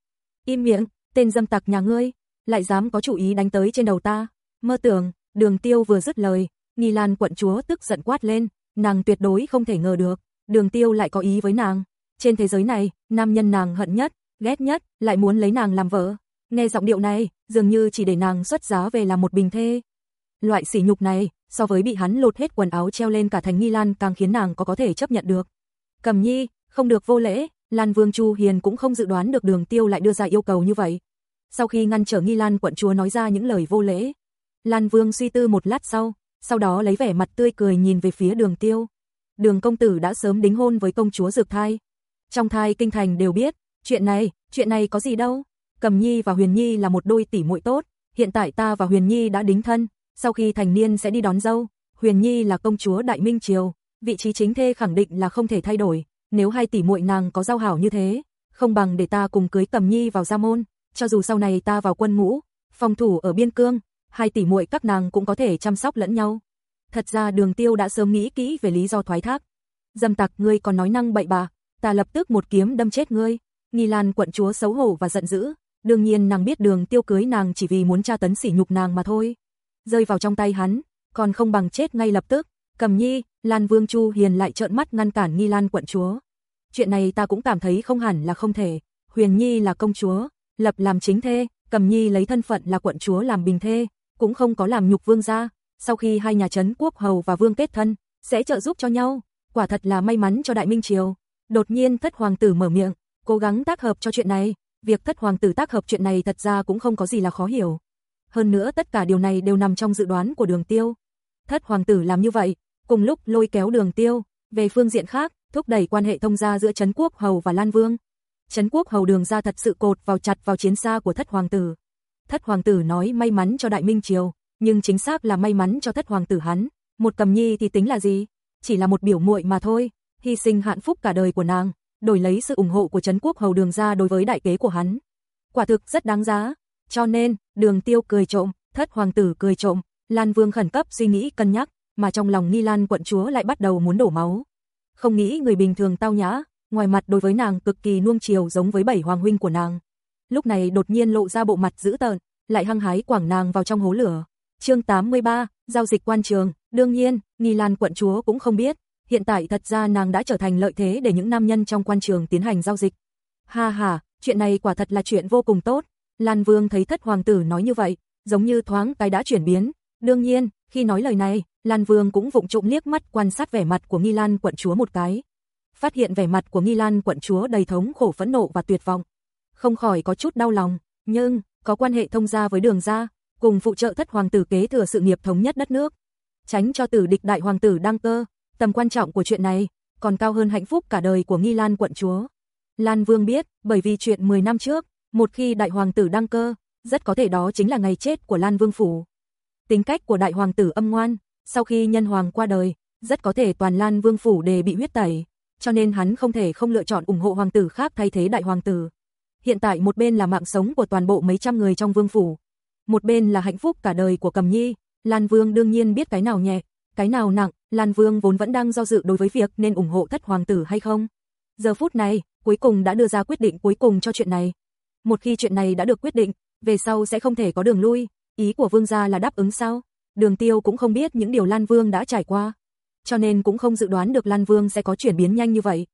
Im miệng, tên dâm tặc nhà ngươi, lại dám có chủ ý đánh tới trên đầu ta. Mơ tưởng, đường tiêu vừa dứt lời, Nghi Lan quận chúa tức giận quát lên, nàng tuyệt đối không thể ngờ được, đường tiêu lại có ý với nàng. Trên thế giới này, nam nhân nàng hận nhất, ghét nhất, lại muốn lấy nàng làm vợ. Nghe giọng điệu này, dường như chỉ để nàng xuất giá về làm một bình thê. Loại sỉ nhục này, so với bị hắn lột hết quần áo treo lên cả thành nghi lan càng khiến nàng có có thể chấp nhận được. Cầm nhi, không được vô lễ, Lan Vương Chu Hiền cũng không dự đoán được đường tiêu lại đưa ra yêu cầu như vậy. Sau khi ngăn trở nghi Lan quận chúa nói ra những lời vô lễ, Lan Vương suy tư một lát sau, sau đó lấy vẻ mặt tươi cười nhìn về phía đường tiêu. Đường công tử đã sớm đính hôn với công chúa Dược Thai. Trong thai kinh thành đều biết, chuyện này, chuyện này có gì đâu. Cầm Nhi và Huyền Nhi là một đôi tỷ muội tốt, hiện tại ta và Huyền Nhi đã đính thân, sau khi thành niên sẽ đi đón dâu. Huyền Nhi là công chúa Đại Minh Triều, vị trí chính thê khẳng định là không thể thay đổi, nếu hai tỷ muội nàng có giao hảo như thế, không bằng để ta cùng cưới Cầm Nhi vào gia môn, cho dù sau này ta vào quân ngũ, phòng thủ ở biên cương, hai tỷ muội các nàng cũng có thể chăm sóc lẫn nhau. Thật ra Đường Tiêu đã sớm nghĩ kỹ về lý do thoái thác. Dâm tặc ngươi còn nói năng bậy bạ, ta lập tức một kiếm đâm chết ngươi. Nghi Lan quận chúa xấu hổ và giận dữ, đương nhiên nàng biết Đường Tiêu cưới nàng chỉ vì muốn tra tấn sỉ nhục nàng mà thôi. Rơi vào trong tay hắn, còn không bằng chết ngay lập tức. Cầm Nhi, Lan Vương Chu Hiền lại trợn mắt ngăn cản Nghi Lan quận chúa. Chuyện này ta cũng cảm thấy không hẳn là không thể. Huyền Nhi là công chúa, lập làm chính thê, Cầm Nhi lấy thân phận là quận chúa làm bình thê, cũng không có làm nhục vương gia. Sau khi hai nhà trấn quốc hầu và vương kết thân, sẽ trợ giúp cho nhau. Quả thật là may mắn cho Đại Minh Triều. Đột nhiên thất hoàng tử mở miệng, cố gắng tác hợp cho chuyện này. Việc thất hoàng tử tác hợp chuyện này thật ra cũng không có gì là khó hiểu. Hơn nữa tất cả điều này đều nằm trong dự đoán của đường tiêu. Thất hoàng tử làm như vậy, cùng lúc lôi kéo đường tiêu, về phương diện khác, thúc đẩy quan hệ thông gia giữa Trấn Quốc Hầu và Lan Vương. Trấn Quốc Hầu đường ra thật sự cột vào chặt vào chiến xa của thất hoàng tử. Thất hoàng tử nói may mắn cho Đại Minh Triều, nhưng chính xác là may mắn cho thất hoàng tử hắn. Một cầm nhi thì tính là gì? Chỉ là một biểu muội mà thôi, hy sinh hạnh phúc cả đời của nàng, đổi lấy sự ủng hộ của Trấn Quốc Hầu đường ra đối với đại kế của hắn. Quả thực rất đáng giá. Cho nên, đường tiêu cười trộm, Thất hoàng tử cười trộm, Lan Vương khẩn cấp suy nghĩ cân nhắc, mà trong lòng Nghi Lan quận chúa lại bắt đầu muốn đổ máu. Không nghĩ người bình thường tao nhã, ngoài mặt đối với nàng cực kỳ nuông chiều giống với bảy hoàng huynh của nàng. Lúc này đột nhiên lộ ra bộ mặt dữ tợn, lại hăng hái quảng nàng vào trong hố lửa. Chương 83, giao dịch quan trường, đương nhiên, Nghi Lan quận chúa cũng không biết, hiện tại thật ra nàng đã trở thành lợi thế để những nam nhân trong quan trường tiến hành giao dịch. Ha ha, chuyện này quả thật là chuyện vô cùng tốt. Lan Vương thấy thất hoàng tử nói như vậy, giống như thoáng cái đã chuyển biến. Đương nhiên, khi nói lời này, Lan Vương cũng vụng trộm liếc mắt quan sát vẻ mặt của Nghi Lan quận chúa một cái. Phát hiện vẻ mặt của Nghi Lan quận chúa đầy thống khổ phẫn nộ và tuyệt vọng. Không khỏi có chút đau lòng, nhưng, có quan hệ thông gia với đường gia, cùng phụ trợ thất hoàng tử kế thừa sự nghiệp thống nhất đất nước. Tránh cho tử địch đại hoàng tử đăng cơ, tầm quan trọng của chuyện này, còn cao hơn hạnh phúc cả đời của Nghi Lan quận chúa. Lan Vương biết, bởi vì chuyện 10 năm trước, một khi đại hoàng tử đăng cơ, rất có thể đó chính là ngày chết của Lan Vương phủ. Tính cách của đại hoàng tử âm ngoan, sau khi nhân hoàng qua đời, rất có thể toàn Lan Vương phủ đề bị huyết tẩy, cho nên hắn không thể không lựa chọn ủng hộ hoàng tử khác thay thế đại hoàng tử. Hiện tại một bên là mạng sống của toàn bộ mấy trăm người trong vương phủ, một bên là hạnh phúc cả đời của Cầm Nhi, Lan Vương đương nhiên biết cái nào nhẹ, cái nào nặng, Lan Vương vốn vẫn đang do dự đối với việc nên ủng hộ thất hoàng tử hay không. Giờ phút này, cuối cùng đã đưa ra quyết định cuối cùng cho chuyện này. Một khi chuyện này đã được quyết định, về sau sẽ không thể có đường lui, ý của vương gia là đáp ứng sao? Đường Tiêu cũng không biết những điều Lan Vương đã trải qua, cho nên cũng không dự đoán được Lan Vương sẽ có chuyển biến nhanh như vậy.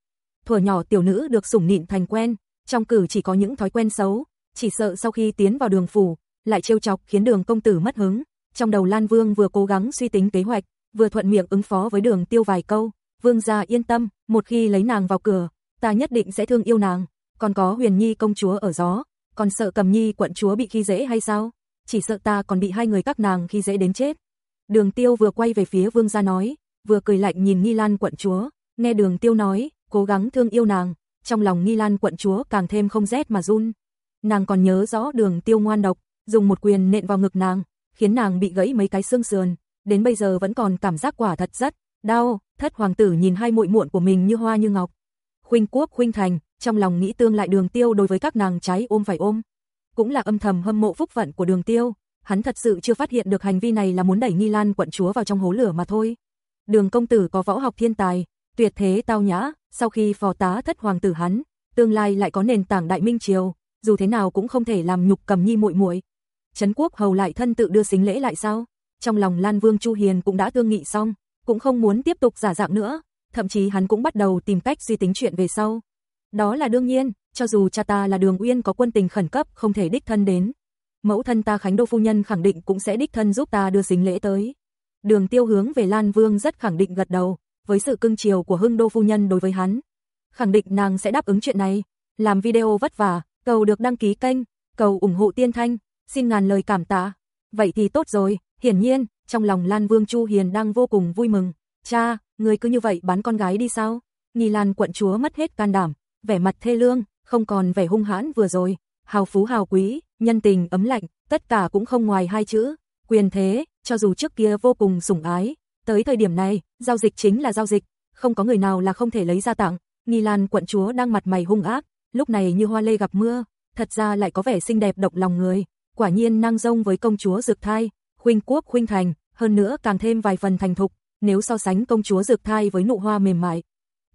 Thuở nhỏ tiểu nữ được sủng nịn thành quen, trong cử chỉ có những thói quen xấu, chỉ sợ sau khi tiến vào đường phủ, lại trêu chọc khiến đường công tử mất hứng. Trong đầu Lan Vương vừa cố gắng suy tính kế hoạch, vừa thuận miệng ứng phó với đường tiêu vài câu. Vương gia yên tâm, một khi lấy nàng vào cửa, ta nhất định sẽ thương yêu nàng. Còn có huyền nhi công chúa ở gió, còn sợ cầm nhi quận chúa bị khi dễ hay sao? Chỉ sợ ta còn bị hai người các nàng khi dễ đến chết. Đường tiêu vừa quay về phía vương gia nói, vừa cười lạnh nhìn Nghi Lan quận chúa, nghe đường tiêu nói, cố gắng thương yêu nàng, trong lòng Nghi Lan quận chúa càng thêm không rét mà run. Nàng còn nhớ rõ đường tiêu ngoan độc, dùng một quyền nện vào ngực nàng, khiến nàng bị gãy mấy cái xương sườn, đến bây giờ vẫn còn cảm giác quả thật rất đau. Thất hoàng tử nhìn hai muội muộn của mình như hoa như ngọc. Khuynh Quốc Khuynh Thành, trong lòng nghĩ tương lại Đường Tiêu đối với các nàng trái ôm phải ôm, cũng là âm thầm hâm mộ phúc vận của Đường Tiêu, hắn thật sự chưa phát hiện được hành vi này là muốn đẩy Nghi Lan quận chúa vào trong hố lửa mà thôi. Đường công tử có võ học thiên tài, tuyệt thế tao nhã, sau khi phò tá thất hoàng tử hắn, tương lai lại có nền tảng đại minh triều, dù thế nào cũng không thể làm nhục cầm nhi muội muội. Trấn quốc hầu lại thân tự đưa xính lễ lại sao? Trong lòng Lan Vương Chu Hiền cũng đã thương nghị xong, cũng không muốn tiếp tục giả dạng nữa, thậm chí hắn cũng bắt đầu tìm cách suy tính chuyện về sau. Đó là đương nhiên, cho dù cha ta là Đường Uyên có quân tình khẩn cấp không thể đích thân đến, mẫu thân ta Khánh Đô phu nhân khẳng định cũng sẽ đích thân giúp ta đưa xính lễ tới. Đường Tiêu hướng về Lan Vương rất khẳng định gật đầu, với sự cưng chiều của Hưng Đô phu nhân đối với hắn, khẳng định nàng sẽ đáp ứng chuyện này. Làm video vất vả, cầu được đăng ký kênh, cầu ủng hộ Tiên Thanh, xin ngàn lời cảm tạ. Vậy thì tốt rồi, hiển nhiên, trong lòng Lan Vương Chu Hiền đang vô cùng vui mừng. Cha, người cứ như vậy bán con gái đi sao? Nghi Lan quận chúa mất hết can đảm, vẻ mặt thê lương, không còn vẻ hung hãn vừa rồi, hào phú hào quý, nhân tình ấm lạnh, tất cả cũng không ngoài hai chữ, quyền thế, cho dù trước kia vô cùng sủng ái, tới thời điểm này, giao dịch chính là giao dịch, không có người nào là không thể lấy ra tặng. Nghi Lan quận chúa đang mặt mày hung ác, lúc này như hoa lê gặp mưa, thật ra lại có vẻ xinh đẹp độc lòng người, quả nhiên năng rông với công chúa Dược Thai, khuynh quốc khuynh thành, hơn nữa càng thêm vài phần thành thục, nếu so sánh công chúa Dược Thai với nụ hoa mềm mại,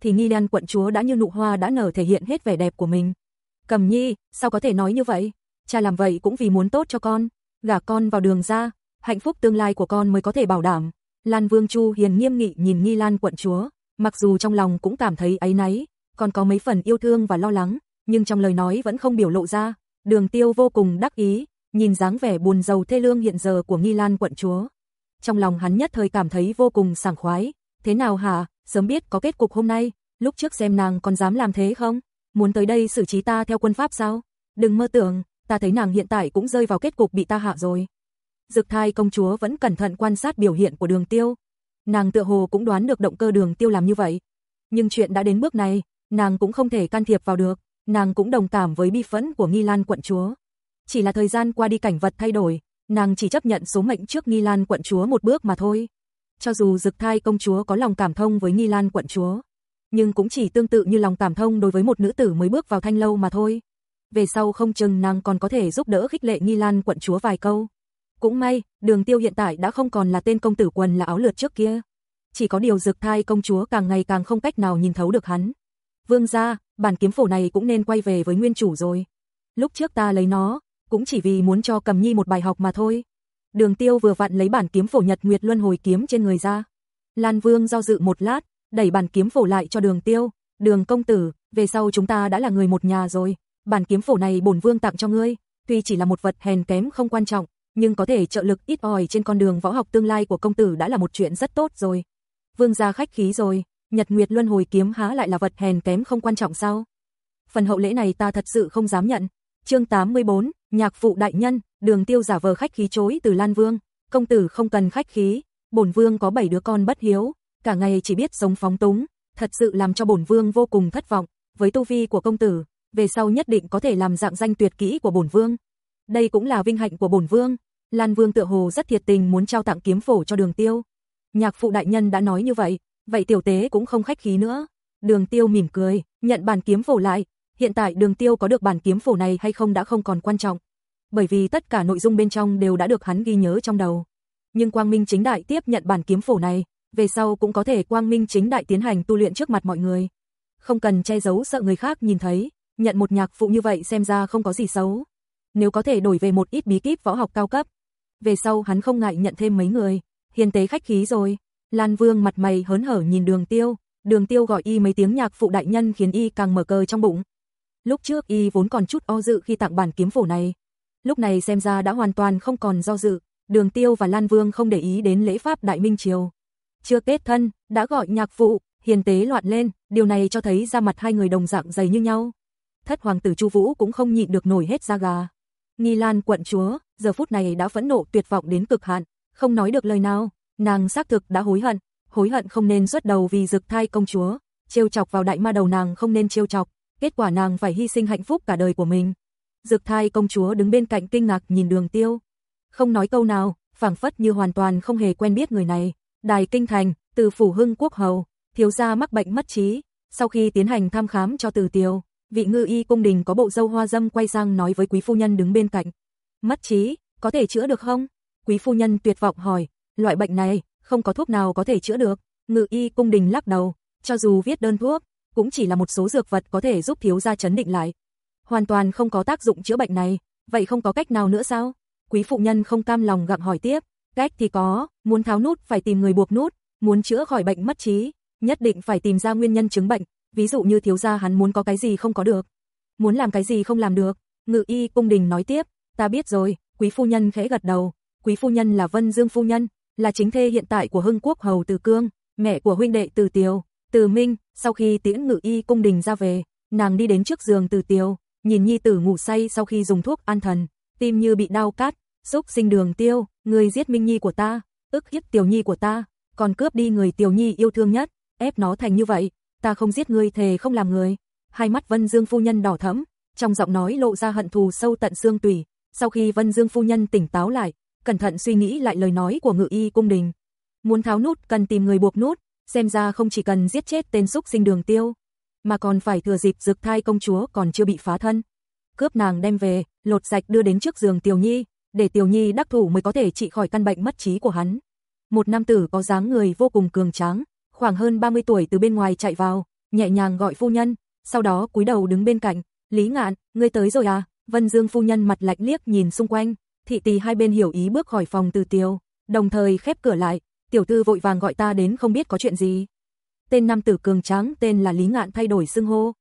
thì Nghi Lan quận chúa đã như nụ hoa đã nở thể hiện hết vẻ đẹp của mình. Cầm Nhi, sao có thể nói như vậy? Cha làm vậy cũng vì muốn tốt cho con, gả con vào đường ra, hạnh phúc tương lai của con mới có thể bảo đảm. Lan Vương Chu hiền nghiêm nghị nhìn Nghi Lan quận chúa, mặc dù trong lòng cũng cảm thấy ấy náy, còn có mấy phần yêu thương và lo lắng, nhưng trong lời nói vẫn không biểu lộ ra. Đường Tiêu vô cùng đắc ý, nhìn dáng vẻ buồn giàu thê lương hiện giờ của Nghi Lan quận chúa. Trong lòng hắn nhất thời cảm thấy vô cùng sảng khoái, thế nào hả, sớm biết có kết cục hôm nay, lúc trước xem nàng còn dám làm thế không? Muốn tới đây xử trí ta theo quân pháp sao? Đừng mơ tưởng, ta thấy nàng hiện tại cũng rơi vào kết cục bị ta hạ rồi. Dực thai công chúa vẫn cẩn thận quan sát biểu hiện của đường tiêu. Nàng tựa hồ cũng đoán được động cơ đường tiêu làm như vậy. Nhưng chuyện đã đến bước này, nàng cũng không thể can thiệp vào được, nàng cũng đồng cảm với bi phẫn của Nghi Lan quận chúa. Chỉ là thời gian qua đi cảnh vật thay đổi, nàng chỉ chấp nhận số mệnh trước Nghi Lan quận chúa một bước mà thôi. Cho dù Dực Thai công chúa có lòng cảm thông với Nghi Lan quận chúa, nhưng cũng chỉ tương tự như lòng cảm thông đối với một nữ tử mới bước vào thanh lâu mà thôi. Về sau không chừng nàng còn có thể giúp đỡ khích lệ Nghi Lan quận chúa vài câu. Cũng may, đường tiêu hiện tại đã không còn là tên công tử quần là áo lượt trước kia. Chỉ có điều dực thai công chúa càng ngày càng không cách nào nhìn thấu được hắn. Vương gia, bản kiếm phổ này cũng nên quay về với nguyên chủ rồi. Lúc trước ta lấy nó, cũng chỉ vì muốn cho cầm nhi một bài học mà thôi. Đường tiêu vừa vặn lấy bản kiếm phổ nhật nguyệt luân hồi kiếm trên người ra. Lan Vương do dự một lát, đẩy bản kiếm phổ lại cho đường tiêu. Đường công tử, về sau chúng ta đã là người một nhà rồi. Bản kiếm phổ này bổn vương tặng cho ngươi, tuy chỉ là một vật hèn kém không quan trọng, nhưng có thể trợ lực ít ỏi trên con đường võ học tương lai của công tử đã là một chuyện rất tốt rồi. Vương gia khách khí rồi, Nhật Nguyệt Luân Hồi kiếm há lại là vật hèn kém không quan trọng sao? Phần hậu lễ này ta thật sự không dám nhận. Chương 84, Nhạc phụ đại nhân, Đường Tiêu giả vờ khách khí chối từ Lan Vương, công tử không cần khách khí, bổn vương có 7 đứa con bất hiếu, cả ngày chỉ biết sống phóng túng, thật sự làm cho bổn vương vô cùng thất vọng, với tu vi của công tử, về sau nhất định có thể làm dạng danh tuyệt kỹ của bổn vương. Đây cũng là vinh hạnh của bổn vương. Lan Vương tựa hồ rất thiệt tình muốn trao tặng kiếm phổ cho Đường Tiêu. Nhạc phụ đại nhân đã nói như vậy, vậy tiểu tế cũng không khách khí nữa. Đường Tiêu mỉm cười, nhận bản kiếm phổ lại, hiện tại Đường Tiêu có được bản kiếm phổ này hay không đã không còn quan trọng, bởi vì tất cả nội dung bên trong đều đã được hắn ghi nhớ trong đầu. Nhưng Quang Minh chính đại tiếp nhận bản kiếm phổ này, về sau cũng có thể Quang Minh chính đại tiến hành tu luyện trước mặt mọi người. Không cần che giấu sợ người khác nhìn thấy, nhận một nhạc phụ như vậy xem ra không có gì xấu. Nếu có thể đổi về một ít bí kíp võ học cao cấp, về sau hắn không ngại nhận thêm mấy người, hiền tế khách khí rồi. Lan Vương mặt mày hớn hở nhìn Đường Tiêu, Đường Tiêu gọi y mấy tiếng nhạc phụ đại nhân khiến y càng mở cờ trong bụng. Lúc trước y vốn còn chút o dự khi tặng bản kiếm phổ này, lúc này xem ra đã hoàn toàn không còn do dự, Đường Tiêu và Lan Vương không để ý đến lễ pháp Đại Minh triều. Chưa kết thân, đã gọi nhạc phụ, hiền tế loạn lên, điều này cho thấy ra mặt hai người đồng dạng dày như nhau. Thất hoàng tử Chu Vũ cũng không nhịn được nổi hết da gà. Nghi Lan quận chúa, giờ phút này đã phẫn nộ tuyệt vọng đến cực hạn, không nói được lời nào, nàng xác thực đã hối hận, hối hận không nên xuất đầu vì dực thai công chúa, trêu chọc vào đại ma đầu nàng không nên trêu chọc, kết quả nàng phải hy sinh hạnh phúc cả đời của mình. Dực thai công chúa đứng bên cạnh kinh ngạc nhìn đường tiêu, không nói câu nào, phảng phất như hoàn toàn không hề quen biết người này. Đài kinh thành, từ phủ hưng quốc hầu, thiếu gia mắc bệnh mất trí, sau khi tiến hành thăm khám cho từ tiêu, vị ngư y cung đình có bộ dâu hoa dâm quay sang nói với quý phu nhân đứng bên cạnh. Mất trí, có thể chữa được không? Quý phu nhân tuyệt vọng hỏi, loại bệnh này, không có thuốc nào có thể chữa được. Ngự y cung đình lắc đầu, cho dù viết đơn thuốc, cũng chỉ là một số dược vật có thể giúp thiếu gia chấn định lại. Hoàn toàn không có tác dụng chữa bệnh này, vậy không có cách nào nữa sao? Quý phụ nhân không cam lòng gặng hỏi tiếp, cách thì có, muốn tháo nút phải tìm người buộc nút, muốn chữa khỏi bệnh mất trí, nhất định phải tìm ra nguyên nhân chứng bệnh, ví dụ như thiếu gia hắn muốn có cái gì không có được, muốn làm cái gì không làm được. Ngự y cung đình nói tiếp, ta biết rồi, quý phu nhân khẽ gật đầu, quý phu nhân là Vân Dương phu nhân, là chính thê hiện tại của Hưng Quốc hầu Từ Cương, mẹ của huynh đệ Từ Tiều, từ Minh, sau khi tiễn ngự y cung đình ra về, nàng đi đến trước giường Từ Tiêu, nhìn nhi tử ngủ say sau khi dùng thuốc an thần, tim như bị đau cát, xúc sinh đường tiêu, người giết Minh Nhi của ta, ức hiếp Tiểu Nhi của ta, còn cướp đi người Tiểu Nhi yêu thương nhất, ép nó thành như vậy, ta không giết ngươi thề không làm người. Hai mắt Vân Dương phu nhân đỏ thẫm, trong giọng nói lộ ra hận thù sâu tận xương tủy. Sau khi Vân Dương phu nhân tỉnh táo lại, cẩn thận suy nghĩ lại lời nói của Ngự Y cung đình. Muốn tháo nút cần tìm người buộc nút, xem ra không chỉ cần giết chết tên xúc sinh đường tiêu, mà còn phải thừa dịp rực thai công chúa còn chưa bị phá thân. Cướp nàng đem về, lột sạch đưa đến trước giường Tiểu Nhi, để Tiểu Nhi đắc thủ mới có thể trị khỏi căn bệnh mất trí của hắn. Một nam tử có dáng người vô cùng cường tráng, khoảng hơn 30 tuổi từ bên ngoài chạy vào, nhẹ nhàng gọi phu nhân, sau đó cúi đầu đứng bên cạnh, Lý Ngạn, ngươi tới rồi à? Vân Dương phu nhân mặt lạnh liếc nhìn xung quanh, thị tỳ hai bên hiểu ý bước khỏi phòng từ tiêu, đồng thời khép cửa lại, tiểu thư vội vàng gọi ta đến không biết có chuyện gì. Tên nam tử cường tráng tên là Lý Ngạn thay đổi xưng hô.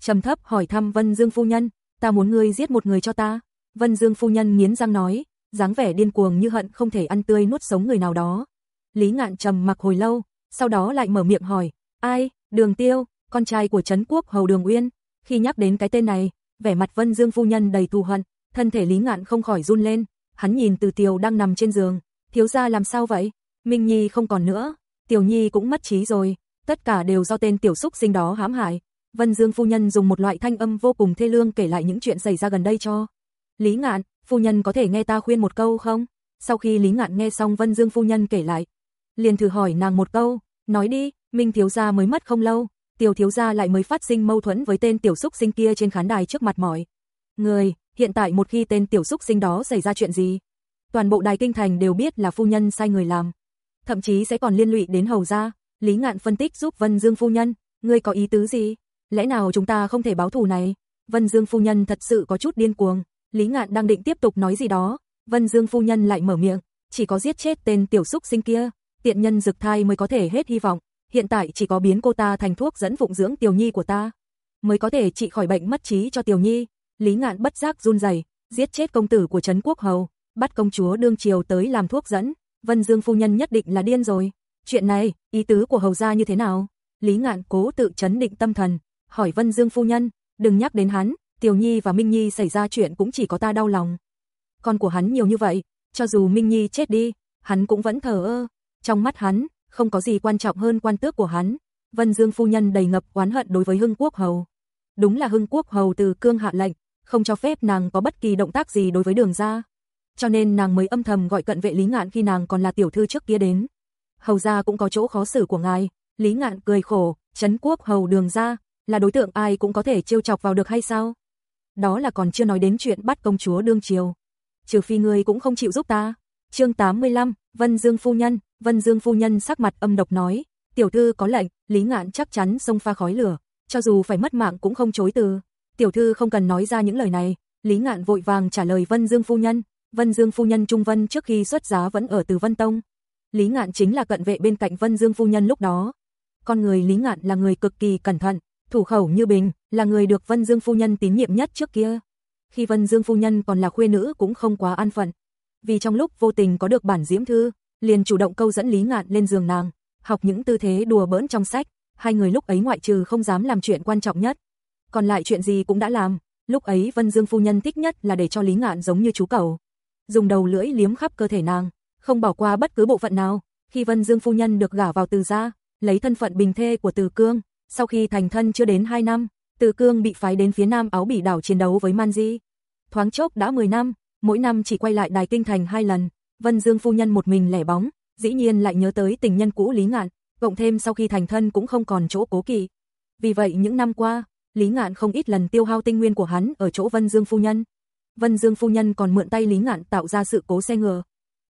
Trầm thấp hỏi thăm Vân Dương phu nhân, ta muốn ngươi giết một người cho ta. Vân Dương phu nhân nghiến răng nói, dáng vẻ điên cuồng như hận không thể ăn tươi nuốt sống người nào đó. Lý Ngạn trầm mặc hồi lâu, sau đó lại mở miệng hỏi, ai, Đường Tiêu, con trai của Trấn Quốc Hầu Đường Uyên. Khi nhắc đến cái tên này, vẻ mặt Vân Dương phu nhân đầy thù hận, thân thể Lý Ngạn không khỏi run lên, hắn nhìn Từ Tiêu đang nằm trên giường, thiếu gia làm sao vậy? Minh Nhi không còn nữa, Tiểu Nhi cũng mất trí rồi, tất cả đều do tên tiểu xúc sinh đó hãm hại. Vân Dương phu nhân dùng một loại thanh âm vô cùng thê lương kể lại những chuyện xảy ra gần đây cho. Lý Ngạn, phu nhân có thể nghe ta khuyên một câu không? Sau khi Lý Ngạn nghe xong Vân Dương phu nhân kể lại, liền thử hỏi nàng một câu, nói đi, Minh thiếu gia mới mất không lâu, tiểu thiếu gia lại mới phát sinh mâu thuẫn với tên tiểu xúc sinh kia trên khán đài trước mặt mọi người, hiện tại một khi tên tiểu xúc sinh đó xảy ra chuyện gì, toàn bộ đài kinh thành đều biết là phu nhân sai người làm. Thậm chí sẽ còn liên lụy đến hầu gia. Lý Ngạn phân tích giúp Vân Dương phu nhân, ngươi có ý tứ gì? Lẽ nào chúng ta không thể báo thù này? Vân Dương phu nhân thật sự có chút điên cuồng. Lý Ngạn đang định tiếp tục nói gì đó, Vân Dương phu nhân lại mở miệng, chỉ có giết chết tên tiểu xúc sinh kia, tiện nhân dực thai mới có thể hết hy vọng, hiện tại chỉ có biến cô ta thành thuốc dẫn phụng dưỡng tiểu nhi của ta, mới có thể trị khỏi bệnh mất trí cho tiểu nhi. Lý Ngạn bất giác run rẩy, giết chết công tử của trấn quốc hầu, bắt công chúa đương triều tới làm thuốc dẫn, Vân Dương phu nhân nhất định là điên rồi. Chuyện này, ý tứ của hầu gia như thế nào? Lý Ngạn cố tự chấn định tâm thần, hỏi Vân Dương phu nhân, đừng nhắc đến hắn, Tiểu Nhi và Minh Nhi xảy ra chuyện cũng chỉ có ta đau lòng. Con của hắn nhiều như vậy, cho dù Minh Nhi chết đi, hắn cũng vẫn thờ ơ. Trong mắt hắn, không có gì quan trọng hơn quan tước của hắn. Vân Dương phu nhân đầy ngập oán hận đối với Hưng Quốc Hầu. Đúng là Hưng Quốc Hầu từ cương hạ lệnh, không cho phép nàng có bất kỳ động tác gì đối với đường gia. Cho nên nàng mới âm thầm gọi cận vệ Lý Ngạn khi nàng còn là tiểu thư trước kia đến. Hầu gia cũng có chỗ khó xử của ngài, Lý Ngạn cười khổ, chấn quốc hầu đường gia, là đối tượng ai cũng có thể trêu chọc vào được hay sao? Đó là còn chưa nói đến chuyện bắt công chúa đương triều. Trừ phi ngươi cũng không chịu giúp ta. Chương 85, Vân Dương phu nhân, Vân Dương phu nhân sắc mặt âm độc nói, tiểu thư có lệnh, Lý Ngạn chắc chắn xông pha khói lửa, cho dù phải mất mạng cũng không chối từ. Tiểu thư không cần nói ra những lời này, Lý Ngạn vội vàng trả lời Vân Dương phu nhân, Vân Dương phu nhân Trung Vân trước khi xuất giá vẫn ở Từ Vân Tông. Lý Ngạn chính là cận vệ bên cạnh Vân Dương phu nhân lúc đó. Con người Lý Ngạn là người cực kỳ cẩn thận, thủ khẩu như bình, là người được Vân Dương phu nhân tín nhiệm nhất trước kia. Khi Vân Dương phu nhân còn là khuê nữ cũng không quá an phận. Vì trong lúc vô tình có được bản diễm thư, liền chủ động câu dẫn Lý Ngạn lên giường nàng, học những tư thế đùa bỡn trong sách, hai người lúc ấy ngoại trừ không dám làm chuyện quan trọng nhất, còn lại chuyện gì cũng đã làm, lúc ấy Vân Dương phu nhân thích nhất là để cho Lý Ngạn giống như chú cẩu, dùng đầu lưỡi liếm khắp cơ thể nàng, không bỏ qua bất cứ bộ phận nào. Khi Vân Dương phu nhân được gả vào Từ gia, lấy thân phận bình thê của Từ Cương, sau khi thành thân chưa đến 2 năm, Từ Cương bị phái đến phía Nam Áo Bỉ đảo chiến đấu với Man Di. Thoáng chốc đã 10 năm, mỗi năm chỉ quay lại Đài Kinh Thành hai lần, Vân Dương phu nhân một mình lẻ bóng, dĩ nhiên lại nhớ tới tình nhân cũ Lý Ngạn, cộng thêm sau khi thành thân cũng không còn chỗ cố kỵ. Vì vậy những năm qua, Lý Ngạn không ít lần tiêu hao tinh nguyên của hắn ở chỗ Vân Dương phu nhân. Vân Dương phu nhân còn mượn tay Lý Ngạn tạo ra sự cố xe ngựa,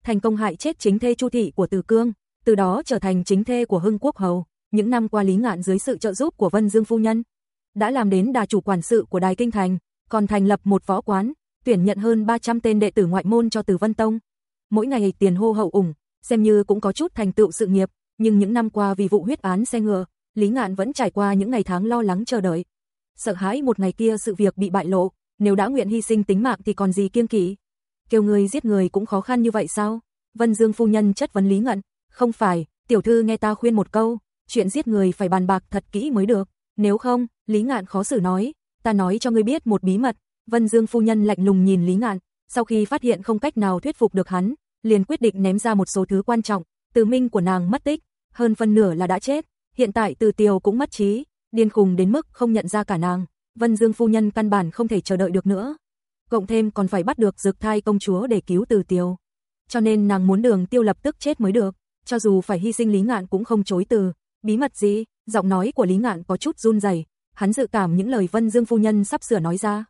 thành công hại chết chính thê Chu thị của Từ Cương, từ đó trở thành chính thê của Hưng Quốc hầu. Những năm qua Lý Ngạn dưới sự trợ giúp của Vân Dương phu nhân, đã làm đến đà chủ quản sự của Đài Kinh Thành, còn thành lập một võ quán, tuyển nhận hơn 300 tên đệ tử ngoại môn cho Từ Vân Tông. Mỗi ngày tiền hô hậu ủng, xem như cũng có chút thành tựu sự nghiệp, nhưng những năm qua vì vụ huyết án xe ngựa, Lý Ngạn vẫn trải qua những ngày tháng lo lắng chờ đợi. Sợ hãi một ngày kia sự việc bị bại lộ, nếu đã nguyện hy sinh tính mạng thì còn gì kiêng kỵ. Kêu người giết người cũng khó khăn như vậy sao? Vân Dương phu nhân chất vấn Lý Ngạn, không phải, tiểu thư nghe ta khuyên một câu, chuyện giết người phải bàn bạc thật kỹ mới được, nếu không, Lý Ngạn khó xử nói, ta nói cho ngươi biết một bí mật. Vân Dương phu nhân lạnh lùng nhìn Lý Ngạn, sau khi phát hiện không cách nào thuyết phục được hắn, liền quyết định ném ra một số thứ quan trọng, Từ Minh của nàng mất tích, hơn phân nửa là đã chết, hiện tại Từ Tiều cũng mất trí, điên khùng đến mức không nhận ra cả nàng. Vân Dương phu nhân căn bản không thể chờ đợi được nữa. Cộng thêm còn phải bắt được dược Thai công chúa để cứu Từ Tiêu, Cho nên nàng muốn Đường Tiêu lập tức chết mới được, cho dù phải hy sinh Lý Ngạn cũng không chối từ. Bí mật gì? Giọng nói của Lý Ngạn có chút run rẩy, hắn dự cảm những lời Vân Dương phu nhân sắp sửa nói ra,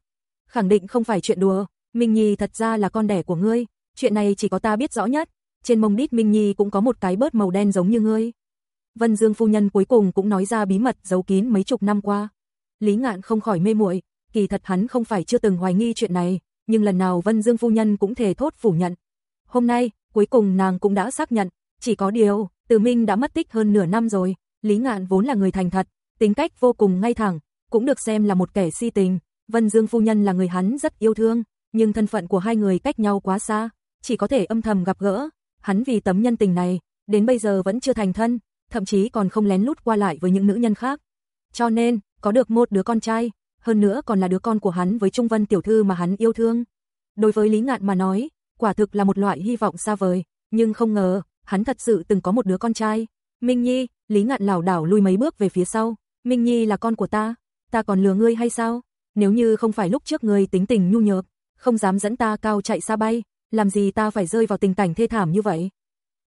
khẳng định không phải chuyện đùa, Minh Nhi thật ra là con đẻ của ngươi, chuyện này chỉ có ta biết rõ nhất, trên mông đít Minh Nhi cũng có một cái bớt màu đen giống như ngươi. Vân Dương phu nhân cuối cùng cũng nói ra bí mật giấu kín mấy chục năm qua. Lý Ngạn không khỏi mê muội, kỳ thật hắn không phải chưa từng hoài nghi chuyện này, nhưng lần nào Vân Dương phu nhân cũng thề thốt phủ nhận. Hôm nay, cuối cùng nàng cũng đã xác nhận, chỉ có điều, Từ Minh đã mất tích hơn nửa năm rồi, Lý Ngạn vốn là người thành thật, tính cách vô cùng ngay thẳng, cũng được xem là một kẻ si tình, Vân Dương phu nhân là người hắn rất yêu thương, nhưng thân phận của hai người cách nhau quá xa, chỉ có thể âm thầm gặp gỡ, hắn vì tấm nhân tình này, đến bây giờ vẫn chưa thành thân, thậm chí còn không lén lút qua lại với những nữ nhân khác. Cho nên, có được một đứa con trai, hơn nữa còn là đứa con của hắn với Trung Vân tiểu thư mà hắn yêu thương. Đối với Lý Ngạn mà nói, quả thực là một loại hy vọng xa vời, nhưng không ngờ, hắn thật sự từng có một đứa con trai. Minh Nhi, Lý Ngạn lảo đảo lui mấy bước về phía sau, Minh Nhi là con của ta, ta còn lừa ngươi hay sao? Nếu như không phải lúc trước ngươi tính tình nhu nhược, không dám dẫn ta cao chạy xa bay, làm gì ta phải rơi vào tình cảnh thê thảm như vậy?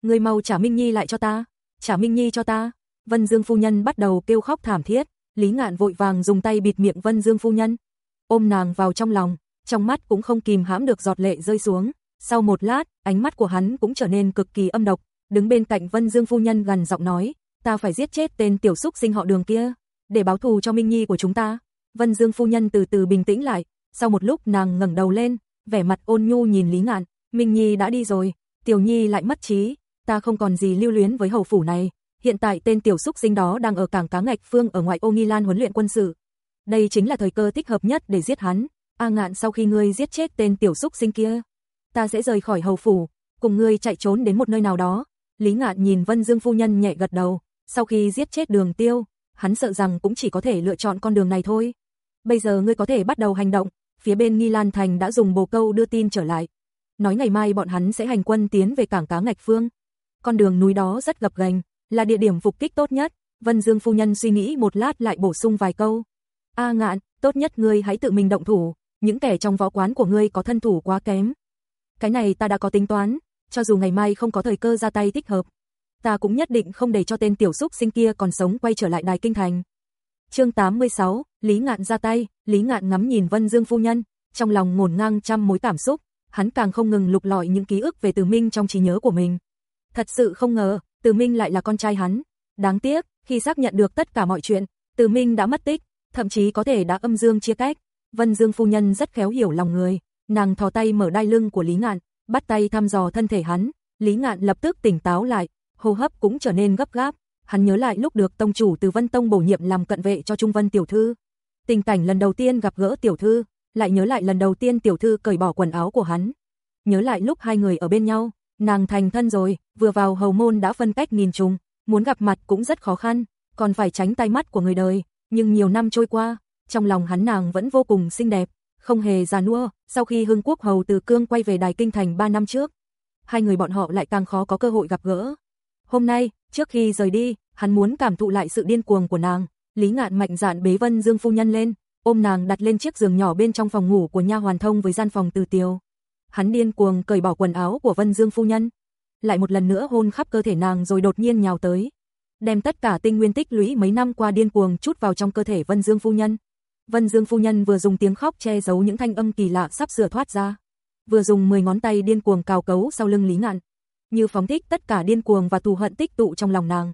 Ngươi mau trả Minh Nhi lại cho ta, trả Minh Nhi cho ta. Vân Dương phu nhân bắt đầu kêu khóc thảm thiết, Lý Ngạn vội vàng dùng tay bịt miệng Vân Dương phu nhân, ôm nàng vào trong lòng, trong mắt cũng không kìm hãm được giọt lệ rơi xuống. Sau một lát, ánh mắt của hắn cũng trở nên cực kỳ âm độc, đứng bên cạnh Vân Dương phu nhân gần giọng nói, ta phải giết chết tên tiểu xúc sinh họ đường kia, để báo thù cho Minh Nhi của chúng ta. Vân Dương phu nhân từ từ bình tĩnh lại, sau một lúc nàng ngẩng đầu lên, vẻ mặt ôn nhu nhìn Lý Ngạn, Minh Nhi đã đi rồi, Tiểu Nhi lại mất trí, ta không còn gì lưu luyến với hầu phủ này, hiện tại tên tiểu xúc sinh đó đang ở cảng cá ngạch phương ở ngoại ô Nghi Lan huấn luyện quân sự. Đây chính là thời cơ thích hợp nhất để giết hắn. A Ngạn sau khi ngươi giết chết tên tiểu xúc sinh kia, ta sẽ rời khỏi hầu phủ, cùng ngươi chạy trốn đến một nơi nào đó. Lý Ngạn nhìn Vân Dương phu nhân nhẹ gật đầu, sau khi giết chết Đường Tiêu, hắn sợ rằng cũng chỉ có thể lựa chọn con đường này thôi. Bây giờ ngươi có thể bắt đầu hành động, phía bên Nghi Lan Thành đã dùng bồ câu đưa tin trở lại. Nói ngày mai bọn hắn sẽ hành quân tiến về cảng cá ngạch phương. Con đường núi đó rất gập ghềnh, là địa điểm phục kích tốt nhất. Vân Dương phu nhân suy nghĩ một lát lại bổ sung vài câu. A ngạn, tốt nhất ngươi hãy tự mình động thủ, những kẻ trong võ quán của ngươi có thân thủ quá kém. Cái này ta đã có tính toán, cho dù ngày mai không có thời cơ ra tay thích hợp, ta cũng nhất định không để cho tên tiểu xúc sinh kia còn sống quay trở lại đài kinh thành. Chương 86, Lý Ngạn ra tay, Lý Ngạn ngắm nhìn Vân Dương phu nhân, trong lòng ngổn ngang trăm mối cảm xúc, hắn càng không ngừng lục lọi những ký ức về Từ Minh trong trí nhớ của mình. Thật sự không ngờ, từ Minh lại là con trai hắn. Đáng tiếc, khi xác nhận được tất cả mọi chuyện, Từ Minh đã mất tích, thậm chí có thể đã âm dương chia cách. Vân Dương phu nhân rất khéo hiểu lòng người, nàng thò tay mở đai lưng của Lý Ngạn, bắt tay thăm dò thân thể hắn, Lý Ngạn lập tức tỉnh táo lại, hô hấp cũng trở nên gấp gáp, hắn nhớ lại lúc được tông chủ từ Vân Tông bổ nhiệm làm cận vệ cho Trung Vân tiểu thư. Tình cảnh lần đầu tiên gặp gỡ tiểu thư, lại nhớ lại lần đầu tiên tiểu thư cởi bỏ quần áo của hắn. Nhớ lại lúc hai người ở bên nhau, nàng thành thân rồi, vừa vào hầu môn đã phân cách nghìn trùng, muốn gặp mặt cũng rất khó khăn, còn phải tránh tai mắt của người đời, nhưng nhiều năm trôi qua, trong lòng hắn nàng vẫn vô cùng xinh đẹp, không hề già nua, sau khi Hưng Quốc hầu từ cương quay về Đài Kinh thành 3 năm trước, hai người bọn họ lại càng khó có cơ hội gặp gỡ. Hôm nay, trước khi rời đi, hắn muốn cảm thụ lại sự điên cuồng của nàng, Lý Ngạn mạnh dạn bế Vân Dương phu nhân lên, ôm nàng đặt lên chiếc giường nhỏ bên trong phòng ngủ của nha hoàn thông với gian phòng Từ Tiêu. Hắn điên cuồng cởi bỏ quần áo của Vân Dương phu nhân, lại một lần nữa hôn khắp cơ thể nàng rồi đột nhiên nhào tới, đem tất cả tinh nguyên tích lũy mấy năm qua điên cuồng chút vào trong cơ thể Vân Dương phu nhân. Vân Dương phu nhân vừa dùng tiếng khóc che giấu những thanh âm kỳ lạ sắp sửa thoát ra, vừa dùng 10 ngón tay điên cuồng cào cấu sau lưng Lý Ngạn, như phóng thích tất cả điên cuồng và thù hận tích tụ trong lòng nàng.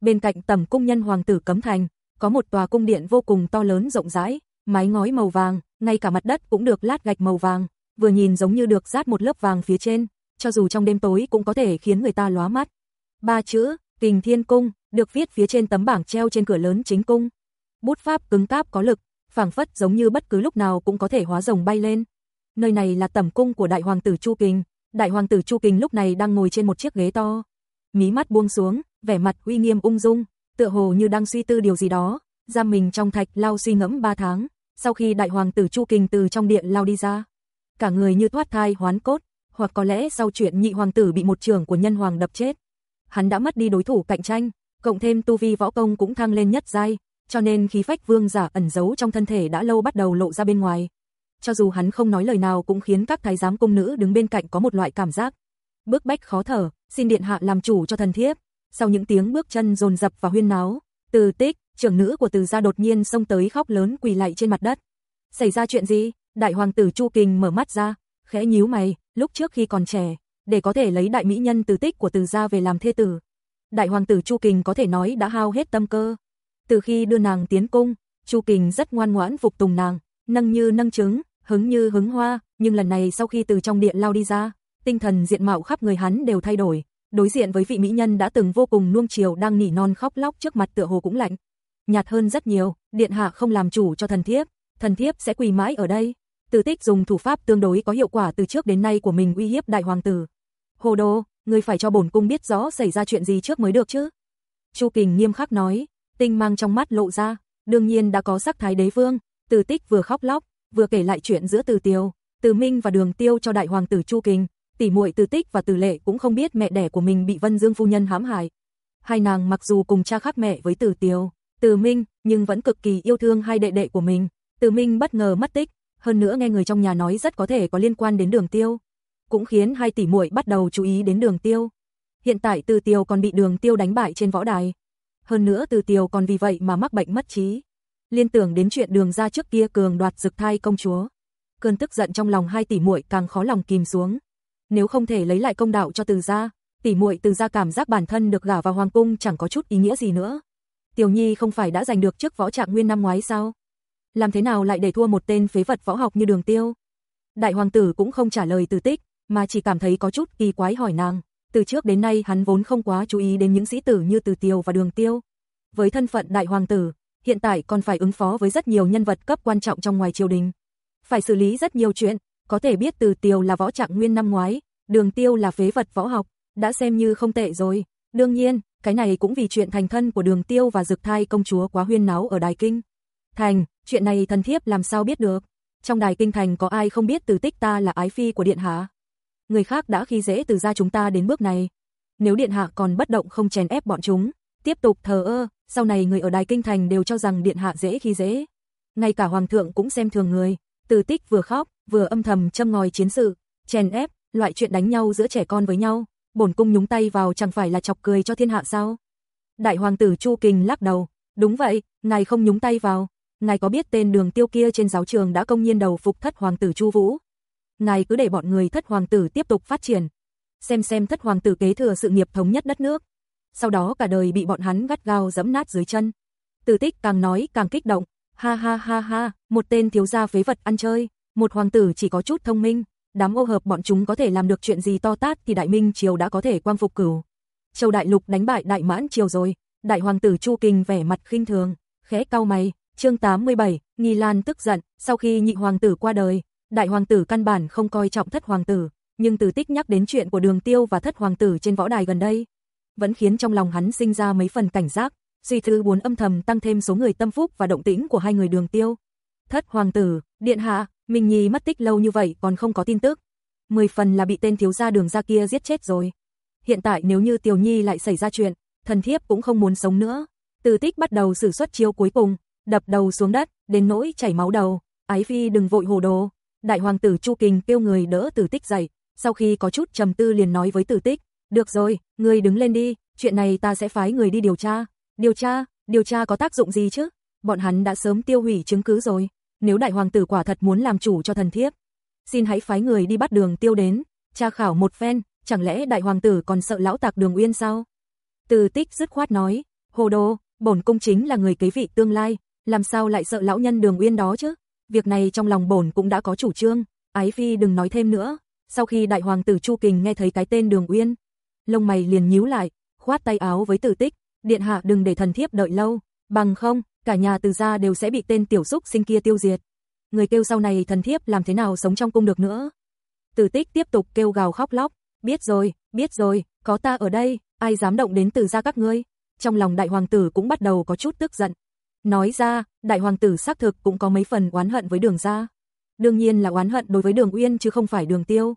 Bên cạnh tầm cung nhân hoàng tử cấm thành, có một tòa cung điện vô cùng to lớn rộng rãi, mái ngói màu vàng, ngay cả mặt đất cũng được lát gạch màu vàng, vừa nhìn giống như được rát một lớp vàng phía trên, cho dù trong đêm tối cũng có thể khiến người ta lóa mắt. Ba chữ, Kình Thiên Cung, được viết phía trên tấm bảng treo trên cửa lớn chính cung. Bút pháp cứng cáp có lực, phảng phất giống như bất cứ lúc nào cũng có thể hóa rồng bay lên. Nơi này là tẩm cung của đại hoàng tử Chu Kình, đại hoàng tử Chu Kình lúc này đang ngồi trên một chiếc ghế to, mí mắt buông xuống, vẻ mặt uy nghiêm ung dung, tựa hồ như đang suy tư điều gì đó, giam mình trong thạch lao suy ngẫm ba tháng, sau khi đại hoàng tử Chu Kình từ trong điện lao đi ra, cả người như thoát thai hoán cốt, hoặc có lẽ sau chuyện nhị hoàng tử bị một trưởng của nhân hoàng đập chết, hắn đã mất đi đối thủ cạnh tranh, cộng thêm tu vi võ công cũng thăng lên nhất giai, cho nên khí phách vương giả ẩn giấu trong thân thể đã lâu bắt đầu lộ ra bên ngoài. Cho dù hắn không nói lời nào cũng khiến các thái giám cung nữ đứng bên cạnh có một loại cảm giác bước bách khó thở, xin điện hạ làm chủ cho thần thiếp. Sau những tiếng bước chân dồn dập và huyên náo, Từ Tích, trưởng nữ của Từ gia đột nhiên xông tới khóc lớn quỳ lạy trên mặt đất. Xảy ra chuyện gì? Đại hoàng tử Chu Kình mở mắt ra, khẽ nhíu mày, lúc trước khi còn trẻ, để có thể lấy đại mỹ nhân Từ Tích của Từ gia về làm thê tử. Đại hoàng tử Chu Kình có thể nói đã hao hết tâm cơ. Từ khi đưa nàng tiến cung, Chu Kình rất ngoan ngoãn phục tùng nàng, nâng như nâng trứng, hứng như hứng hoa, nhưng lần này sau khi từ trong điện lao đi ra, tinh thần diện mạo khắp người hắn đều thay đổi, đối diện với vị mỹ nhân đã từng vô cùng nuông chiều đang nỉ non khóc lóc trước mặt tựa hồ cũng lạnh, nhạt hơn rất nhiều, điện hạ không làm chủ cho thần thiếp, thần thiếp sẽ quỳ mãi ở đây. Từ Tích dùng thủ pháp tương đối có hiệu quả từ trước đến nay của mình uy hiếp đại hoàng tử. Hồ đồ, ngươi phải cho bổn cung biết rõ xảy ra chuyện gì trước mới được chứ. Chu Kình nghiêm khắc nói, tinh mang trong mắt lộ ra, đương nhiên đã có sắc thái đế vương, Từ Tích vừa khóc lóc, vừa kể lại chuyện giữa Từ Tiêu, Từ Minh và Đường Tiêu cho đại hoàng tử Chu Kình, tỷ muội Từ Tích và Từ Lệ cũng không biết mẹ đẻ của mình bị Vân Dương phu nhân hãm hại. Hai nàng mặc dù cùng cha khác mẹ với Từ Tiêu, Từ Minh, nhưng vẫn cực kỳ yêu thương hai đệ đệ của mình. Từ Minh bất ngờ mất tích, hơn nữa nghe người trong nhà nói rất có thể có liên quan đến Đường Tiêu, cũng khiến hai tỷ muội bắt đầu chú ý đến Đường Tiêu. Hiện tại Từ Tiêu còn bị Đường Tiêu đánh bại trên võ đài. Hơn nữa Từ Tiêu còn vì vậy mà mắc bệnh mất trí. Liên tưởng đến chuyện Đường gia trước kia cường đoạt dực thai công chúa, cơn tức giận trong lòng hai tỷ muội càng khó lòng kìm xuống. nếu không thể lấy lại công đạo cho Từ gia, tỷ muội Từ gia cảm giác bản thân được gả vào hoàng cung chẳng có chút ý nghĩa gì nữa. Tiểu Nhi không phải đã giành được chức võ trạng nguyên năm ngoái sao? Làm thế nào lại để thua một tên phế vật võ học như Đường Tiêu? Đại hoàng tử cũng không trả lời Từ Tích, mà chỉ cảm thấy có chút kỳ quái hỏi nàng. Từ trước đến nay hắn vốn không quá chú ý đến những sĩ tử như Từ Tiêu và Đường Tiêu. Với thân phận đại hoàng tử, hiện tại còn phải ứng phó với rất nhiều nhân vật cấp quan trọng trong ngoài triều đình. Phải xử lý rất nhiều chuyện, có thể biết Từ Tiêu là võ trạng nguyên năm ngoái, Đường Tiêu là phế vật võ học, đã xem như không tệ rồi. Đương nhiên, cái này cũng vì chuyện thành thân của Đường Tiêu và Dực Thai công chúa quá huyên náo ở Đài Kinh. Thành, chuyện này thần thiếp làm sao biết được? Trong Đài Kinh thành có ai không biết Từ Tích ta là ái phi của điện hạ? Người khác đã khi dễ từ gia chúng ta đến bước này. Nếu điện hạ còn bất động không chèn ép bọn chúng, tiếp tục thờ ơ, sau này người ở Đài Kinh thành đều cho rằng điện hạ dễ khi dễ. Ngay cả hoàng thượng cũng xem thường người, Từ Tích vừa khóc, vừa âm thầm châm ngòi chiến sự, chèn ép, loại chuyện đánh nhau giữa trẻ con với nhau, bổn cung nhúng tay vào chẳng phải là chọc cười cho thiên hạ sao? Đại hoàng tử Chu Kình lắc đầu, đúng vậy, ngài không nhúng tay vào, ngài có biết tên đường tiêu kia trên giáo trường đã công nhiên đầu phục thất hoàng tử Chu Vũ? Ngài cứ để bọn người thất hoàng tử tiếp tục phát triển, xem xem thất hoàng tử kế thừa sự nghiệp thống nhất đất nước. Sau đó cả đời bị bọn hắn gắt gao giẫm nát dưới chân. Tử tích càng nói càng kích động, ha ha ha ha, một tên thiếu gia phế vật ăn chơi, một hoàng tử chỉ có chút thông minh, đám ô hợp bọn chúng có thể làm được chuyện gì to tát thì Đại Minh Triều đã có thể quang phục cửu. Châu Đại Lục đánh bại Đại Mãn Triều rồi, Đại Hoàng tử Chu Kinh vẻ mặt khinh thường, khẽ cau mày, chương 87, Nghi Lan tức giận, sau khi nhị hoàng tử qua đời, Đại Hoàng tử căn bản không coi trọng thất hoàng tử, nhưng từ tích nhắc đến chuyện của đường tiêu và thất hoàng tử trên võ đài gần đây, vẫn khiến trong lòng hắn sinh ra mấy phần cảnh giác, suy thư muốn âm thầm tăng thêm số người tâm phúc và động tĩnh của hai người đường tiêu. Thất hoàng tử, điện hạ, Minh Nhi mất tích lâu như vậy còn không có tin tức. Mười phần là bị tên thiếu gia đường ra kia giết chết rồi. Hiện tại nếu như Tiểu Nhi lại xảy ra chuyện, thần thiếp cũng không muốn sống nữa. Từ tích bắt đầu sử xuất chiêu cuối cùng, đập đầu xuống đất, đến nỗi chảy máu đầu. Ái phi đừng vội hồ đồ. Đại hoàng tử Chu Kình kêu người đỡ tử tích dậy, sau khi có chút trầm tư liền nói với tử tích, được rồi, người đứng lên đi, chuyện này ta sẽ phái người đi điều tra. Điều tra, điều tra có tác dụng gì chứ? Bọn hắn đã sớm tiêu hủy chứng cứ rồi nếu đại hoàng tử quả thật muốn làm chủ cho thần thiếp, xin hãy phái người đi bắt đường tiêu đến, tra khảo một phen, chẳng lẽ đại hoàng tử còn sợ lão tạc đường uyên sao? Từ tích dứt khoát nói, hồ đồ, bổn cung chính là người kế vị tương lai, làm sao lại sợ lão nhân đường uyên đó chứ? Việc này trong lòng bổn cũng đã có chủ trương, ái phi đừng nói thêm nữa. Sau khi đại hoàng tử Chu Kình nghe thấy cái tên đường uyên, lông mày liền nhíu lại, khoát tay áo với tử tích, điện hạ đừng để thần thiếp đợi lâu, bằng không, cả nhà từ gia đều sẽ bị tên tiểu xúc sinh kia tiêu diệt. Người kêu sau này thần thiếp làm thế nào sống trong cung được nữa. Tử tích tiếp tục kêu gào khóc lóc, biết rồi, biết rồi, có ta ở đây, ai dám động đến từ gia các ngươi. Trong lòng đại hoàng tử cũng bắt đầu có chút tức giận. Nói ra, đại hoàng tử xác thực cũng có mấy phần oán hận với đường gia. Đương nhiên là oán hận đối với đường Uyên chứ không phải đường tiêu.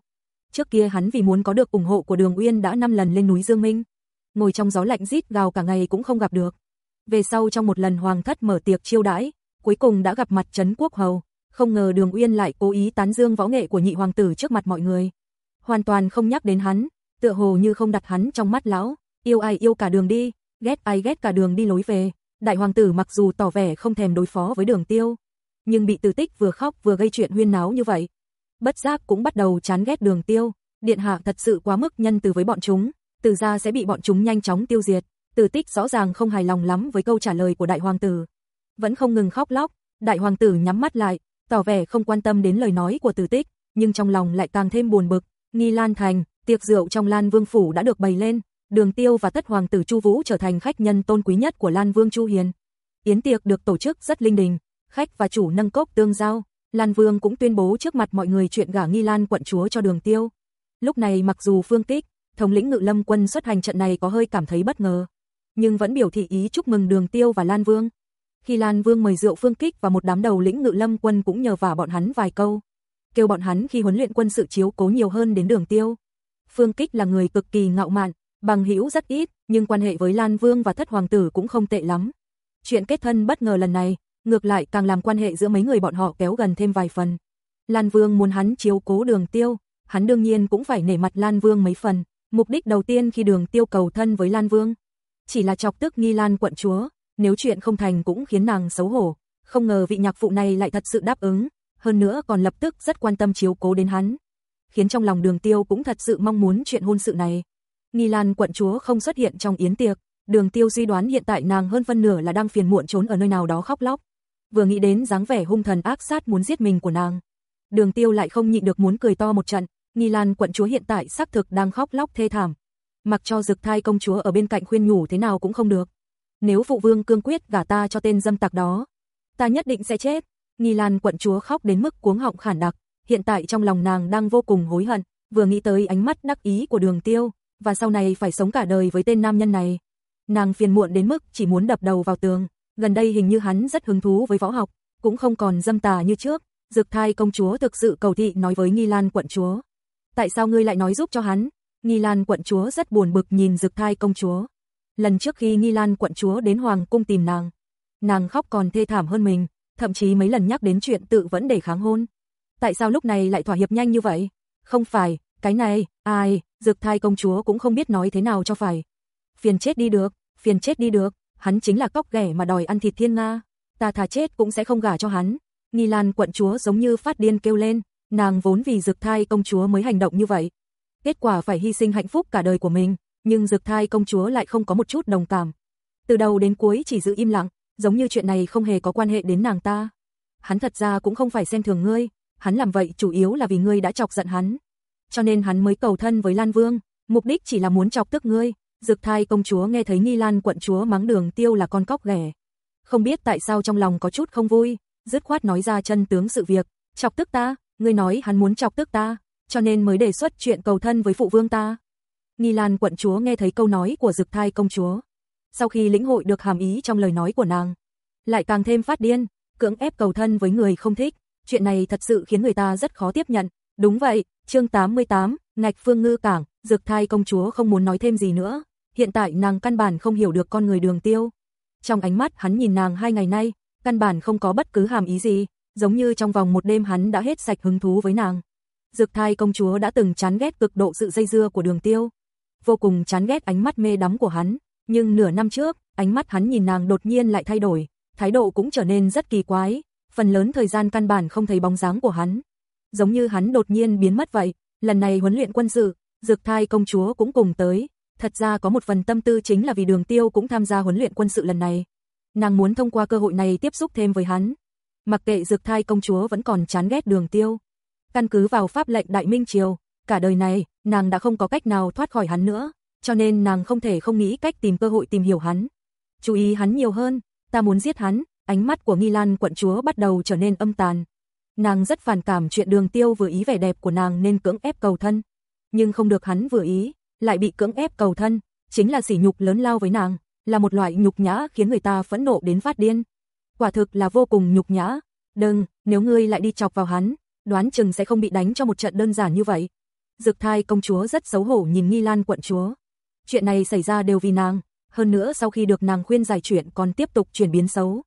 Trước kia hắn vì muốn có được ủng hộ của đường Uyên đã 5 lần lên núi Dương Minh. Ngồi trong gió lạnh rít gào cả ngày cũng không gặp được về sau trong một lần hoàng thất mở tiệc chiêu đãi, cuối cùng đã gặp mặt Trấn Quốc Hầu, không ngờ Đường Uyên lại cố ý tán dương võ nghệ của nhị hoàng tử trước mặt mọi người. Hoàn toàn không nhắc đến hắn, tựa hồ như không đặt hắn trong mắt lão, yêu ai yêu cả đường đi, ghét ai ghét cả đường đi lối về. Đại hoàng tử mặc dù tỏ vẻ không thèm đối phó với đường tiêu, nhưng bị tử tích vừa khóc vừa gây chuyện huyên náo như vậy. Bất giác cũng bắt đầu chán ghét đường tiêu, điện hạ thật sự quá mức nhân từ với bọn chúng, từ ra sẽ bị bọn chúng nhanh chóng tiêu diệt. Tử tích rõ ràng không hài lòng lắm với câu trả lời của đại hoàng tử. Vẫn không ngừng khóc lóc, đại hoàng tử nhắm mắt lại, tỏ vẻ không quan tâm đến lời nói của tử tích, nhưng trong lòng lại càng thêm buồn bực. Nghi Lan Thành, tiệc rượu trong Lan Vương Phủ đã được bày lên, đường tiêu và tất hoàng tử Chu Vũ trở thành khách nhân tôn quý nhất của Lan Vương Chu Hiền. Yến tiệc được tổ chức rất linh đình, khách và chủ nâng cốc tương giao, Lan Vương cũng tuyên bố trước mặt mọi người chuyện gả Nghi Lan quận chúa cho đường tiêu. Lúc này mặc dù Phương Kích, thống lĩnh ngự lâm quân xuất hành trận này có hơi cảm thấy bất ngờ, nhưng vẫn biểu thị ý chúc mừng Đường Tiêu và Lan Vương. Khi Lan Vương mời rượu Phương Kích và một đám đầu lĩnh ngự lâm quân cũng nhờ vả bọn hắn vài câu, kêu bọn hắn khi huấn luyện quân sự chiếu cố nhiều hơn đến Đường Tiêu. Phương Kích là người cực kỳ ngạo mạn, bằng hữu rất ít, nhưng quan hệ với Lan Vương và Thất hoàng tử cũng không tệ lắm. Chuyện kết thân bất ngờ lần này, ngược lại càng làm quan hệ giữa mấy người bọn họ kéo gần thêm vài phần. Lan Vương muốn hắn chiếu cố Đường Tiêu, hắn đương nhiên cũng phải nể mặt Lan Vương mấy phần. Mục đích đầu tiên khi Đường Tiêu cầu thân với Lan Vương, chỉ là chọc tức Nghi Lan quận chúa, nếu chuyện không thành cũng khiến nàng xấu hổ, không ngờ vị nhạc phụ này lại thật sự đáp ứng, hơn nữa còn lập tức rất quan tâm chiếu cố đến hắn. khiến trong lòng đường tiêu cũng thật sự mong muốn chuyện hôn sự này. Nghi Lan quận chúa không xuất hiện trong yến tiệc, đường tiêu suy đoán hiện tại nàng hơn phân nửa là đang phiền muộn trốn ở nơi nào đó khóc lóc. Vừa nghĩ đến dáng vẻ hung thần ác sát muốn giết mình của nàng. Đường tiêu lại không nhịn được muốn cười to một trận, Nghi Lan quận chúa hiện tại xác thực đang khóc lóc thê thảm. Mặc cho dực thai công chúa ở bên cạnh khuyên nhủ thế nào cũng không được. Nếu phụ vương cương quyết gả ta cho tên dâm tặc đó, ta nhất định sẽ chết. Nghi Lan quận chúa khóc đến mức cuống họng khản đặc, hiện tại trong lòng nàng đang vô cùng hối hận, vừa nghĩ tới ánh mắt đắc ý của đường tiêu, và sau này phải sống cả đời với tên nam nhân này. Nàng phiền muộn đến mức chỉ muốn đập đầu vào tường, gần đây hình như hắn rất hứng thú với võ học, cũng không còn dâm tà như trước. Dực thai công chúa thực sự cầu thị nói với Nghi Lan quận chúa. Tại sao ngươi lại nói giúp cho hắn? Nghi Lan quận chúa rất buồn bực nhìn Dực thai công chúa. Lần trước khi Nghi Lan quận chúa đến Hoàng cung tìm nàng, nàng khóc còn thê thảm hơn mình, thậm chí mấy lần nhắc đến chuyện tự vẫn để kháng hôn. Tại sao lúc này lại thỏa hiệp nhanh như vậy? Không phải, cái này, ai, Dực thai công chúa cũng không biết nói thế nào cho phải. Phiền chết đi được, phiền chết đi được, hắn chính là cóc ghẻ mà đòi ăn thịt thiên nga, ta thà chết cũng sẽ không gả cho hắn. Nghi Lan quận chúa giống như phát điên kêu lên, nàng vốn vì dực thai công chúa mới hành động như vậy. Kết quả phải hy sinh hạnh phúc cả đời của mình, nhưng dực thai công chúa lại không có một chút đồng cảm. Từ đầu đến cuối chỉ giữ im lặng, giống như chuyện này không hề có quan hệ đến nàng ta. Hắn thật ra cũng không phải xem thường ngươi, hắn làm vậy chủ yếu là vì ngươi đã chọc giận hắn. Cho nên hắn mới cầu thân với Lan Vương, mục đích chỉ là muốn chọc tức ngươi. Dực thai công chúa nghe thấy Nghi Lan quận chúa mắng đường tiêu là con cóc ghẻ. Không biết tại sao trong lòng có chút không vui, dứt khoát nói ra chân tướng sự việc, chọc tức ta, ngươi nói hắn muốn chọc tức ta, cho nên mới đề xuất chuyện cầu thân với phụ vương ta. Nghi Lan quận chúa nghe thấy câu nói của Dực Thai công chúa, sau khi lĩnh hội được hàm ý trong lời nói của nàng, lại càng thêm phát điên, cưỡng ép cầu thân với người không thích, chuyện này thật sự khiến người ta rất khó tiếp nhận. Đúng vậy, chương 88, ngạch phương ngư cảng, dược Thai công chúa không muốn nói thêm gì nữa, hiện tại nàng căn bản không hiểu được con người đường tiêu. Trong ánh mắt hắn nhìn nàng hai ngày nay, căn bản không có bất cứ hàm ý gì, giống như trong vòng một đêm hắn đã hết sạch hứng thú với nàng. dược thai công chúa đã từng chán ghét cực độ sự dây dưa của đường tiêu. Vô cùng chán ghét ánh mắt mê đắm của hắn, nhưng nửa năm trước, ánh mắt hắn nhìn nàng đột nhiên lại thay đổi, thái độ cũng trở nên rất kỳ quái, phần lớn thời gian căn bản không thấy bóng dáng của hắn. Giống như hắn đột nhiên biến mất vậy, lần này huấn luyện quân sự, dược thai công chúa cũng cùng tới, thật ra có một phần tâm tư chính là vì đường tiêu cũng tham gia huấn luyện quân sự lần này. Nàng muốn thông qua cơ hội này tiếp xúc thêm với hắn. Mặc kệ dược thai công chúa vẫn còn chán ghét đường tiêu. Căn cứ vào pháp lệnh Đại Minh Triều, cả đời này, nàng đã không có cách nào thoát khỏi hắn nữa, cho nên nàng không thể không nghĩ cách tìm cơ hội tìm hiểu hắn. Chú ý hắn nhiều hơn, ta muốn giết hắn, ánh mắt của Nghi Lan quận chúa bắt đầu trở nên âm tàn. Nàng rất phản cảm chuyện đường tiêu vừa ý vẻ đẹp của nàng nên cưỡng ép cầu thân. Nhưng không được hắn vừa ý, lại bị cưỡng ép cầu thân, chính là sỉ nhục lớn lao với nàng, là một loại nhục nhã khiến người ta phẫn nộ đến phát điên. Quả thực là vô cùng nhục nhã. Đừng, nếu ngươi lại đi chọc vào hắn, đoán chừng sẽ không bị đánh cho một trận đơn giản như vậy. Dực thai công chúa rất xấu hổ nhìn Nghi Lan quận chúa. Chuyện này xảy ra đều vì nàng, hơn nữa sau khi được nàng khuyên giải chuyện còn tiếp tục chuyển biến xấu.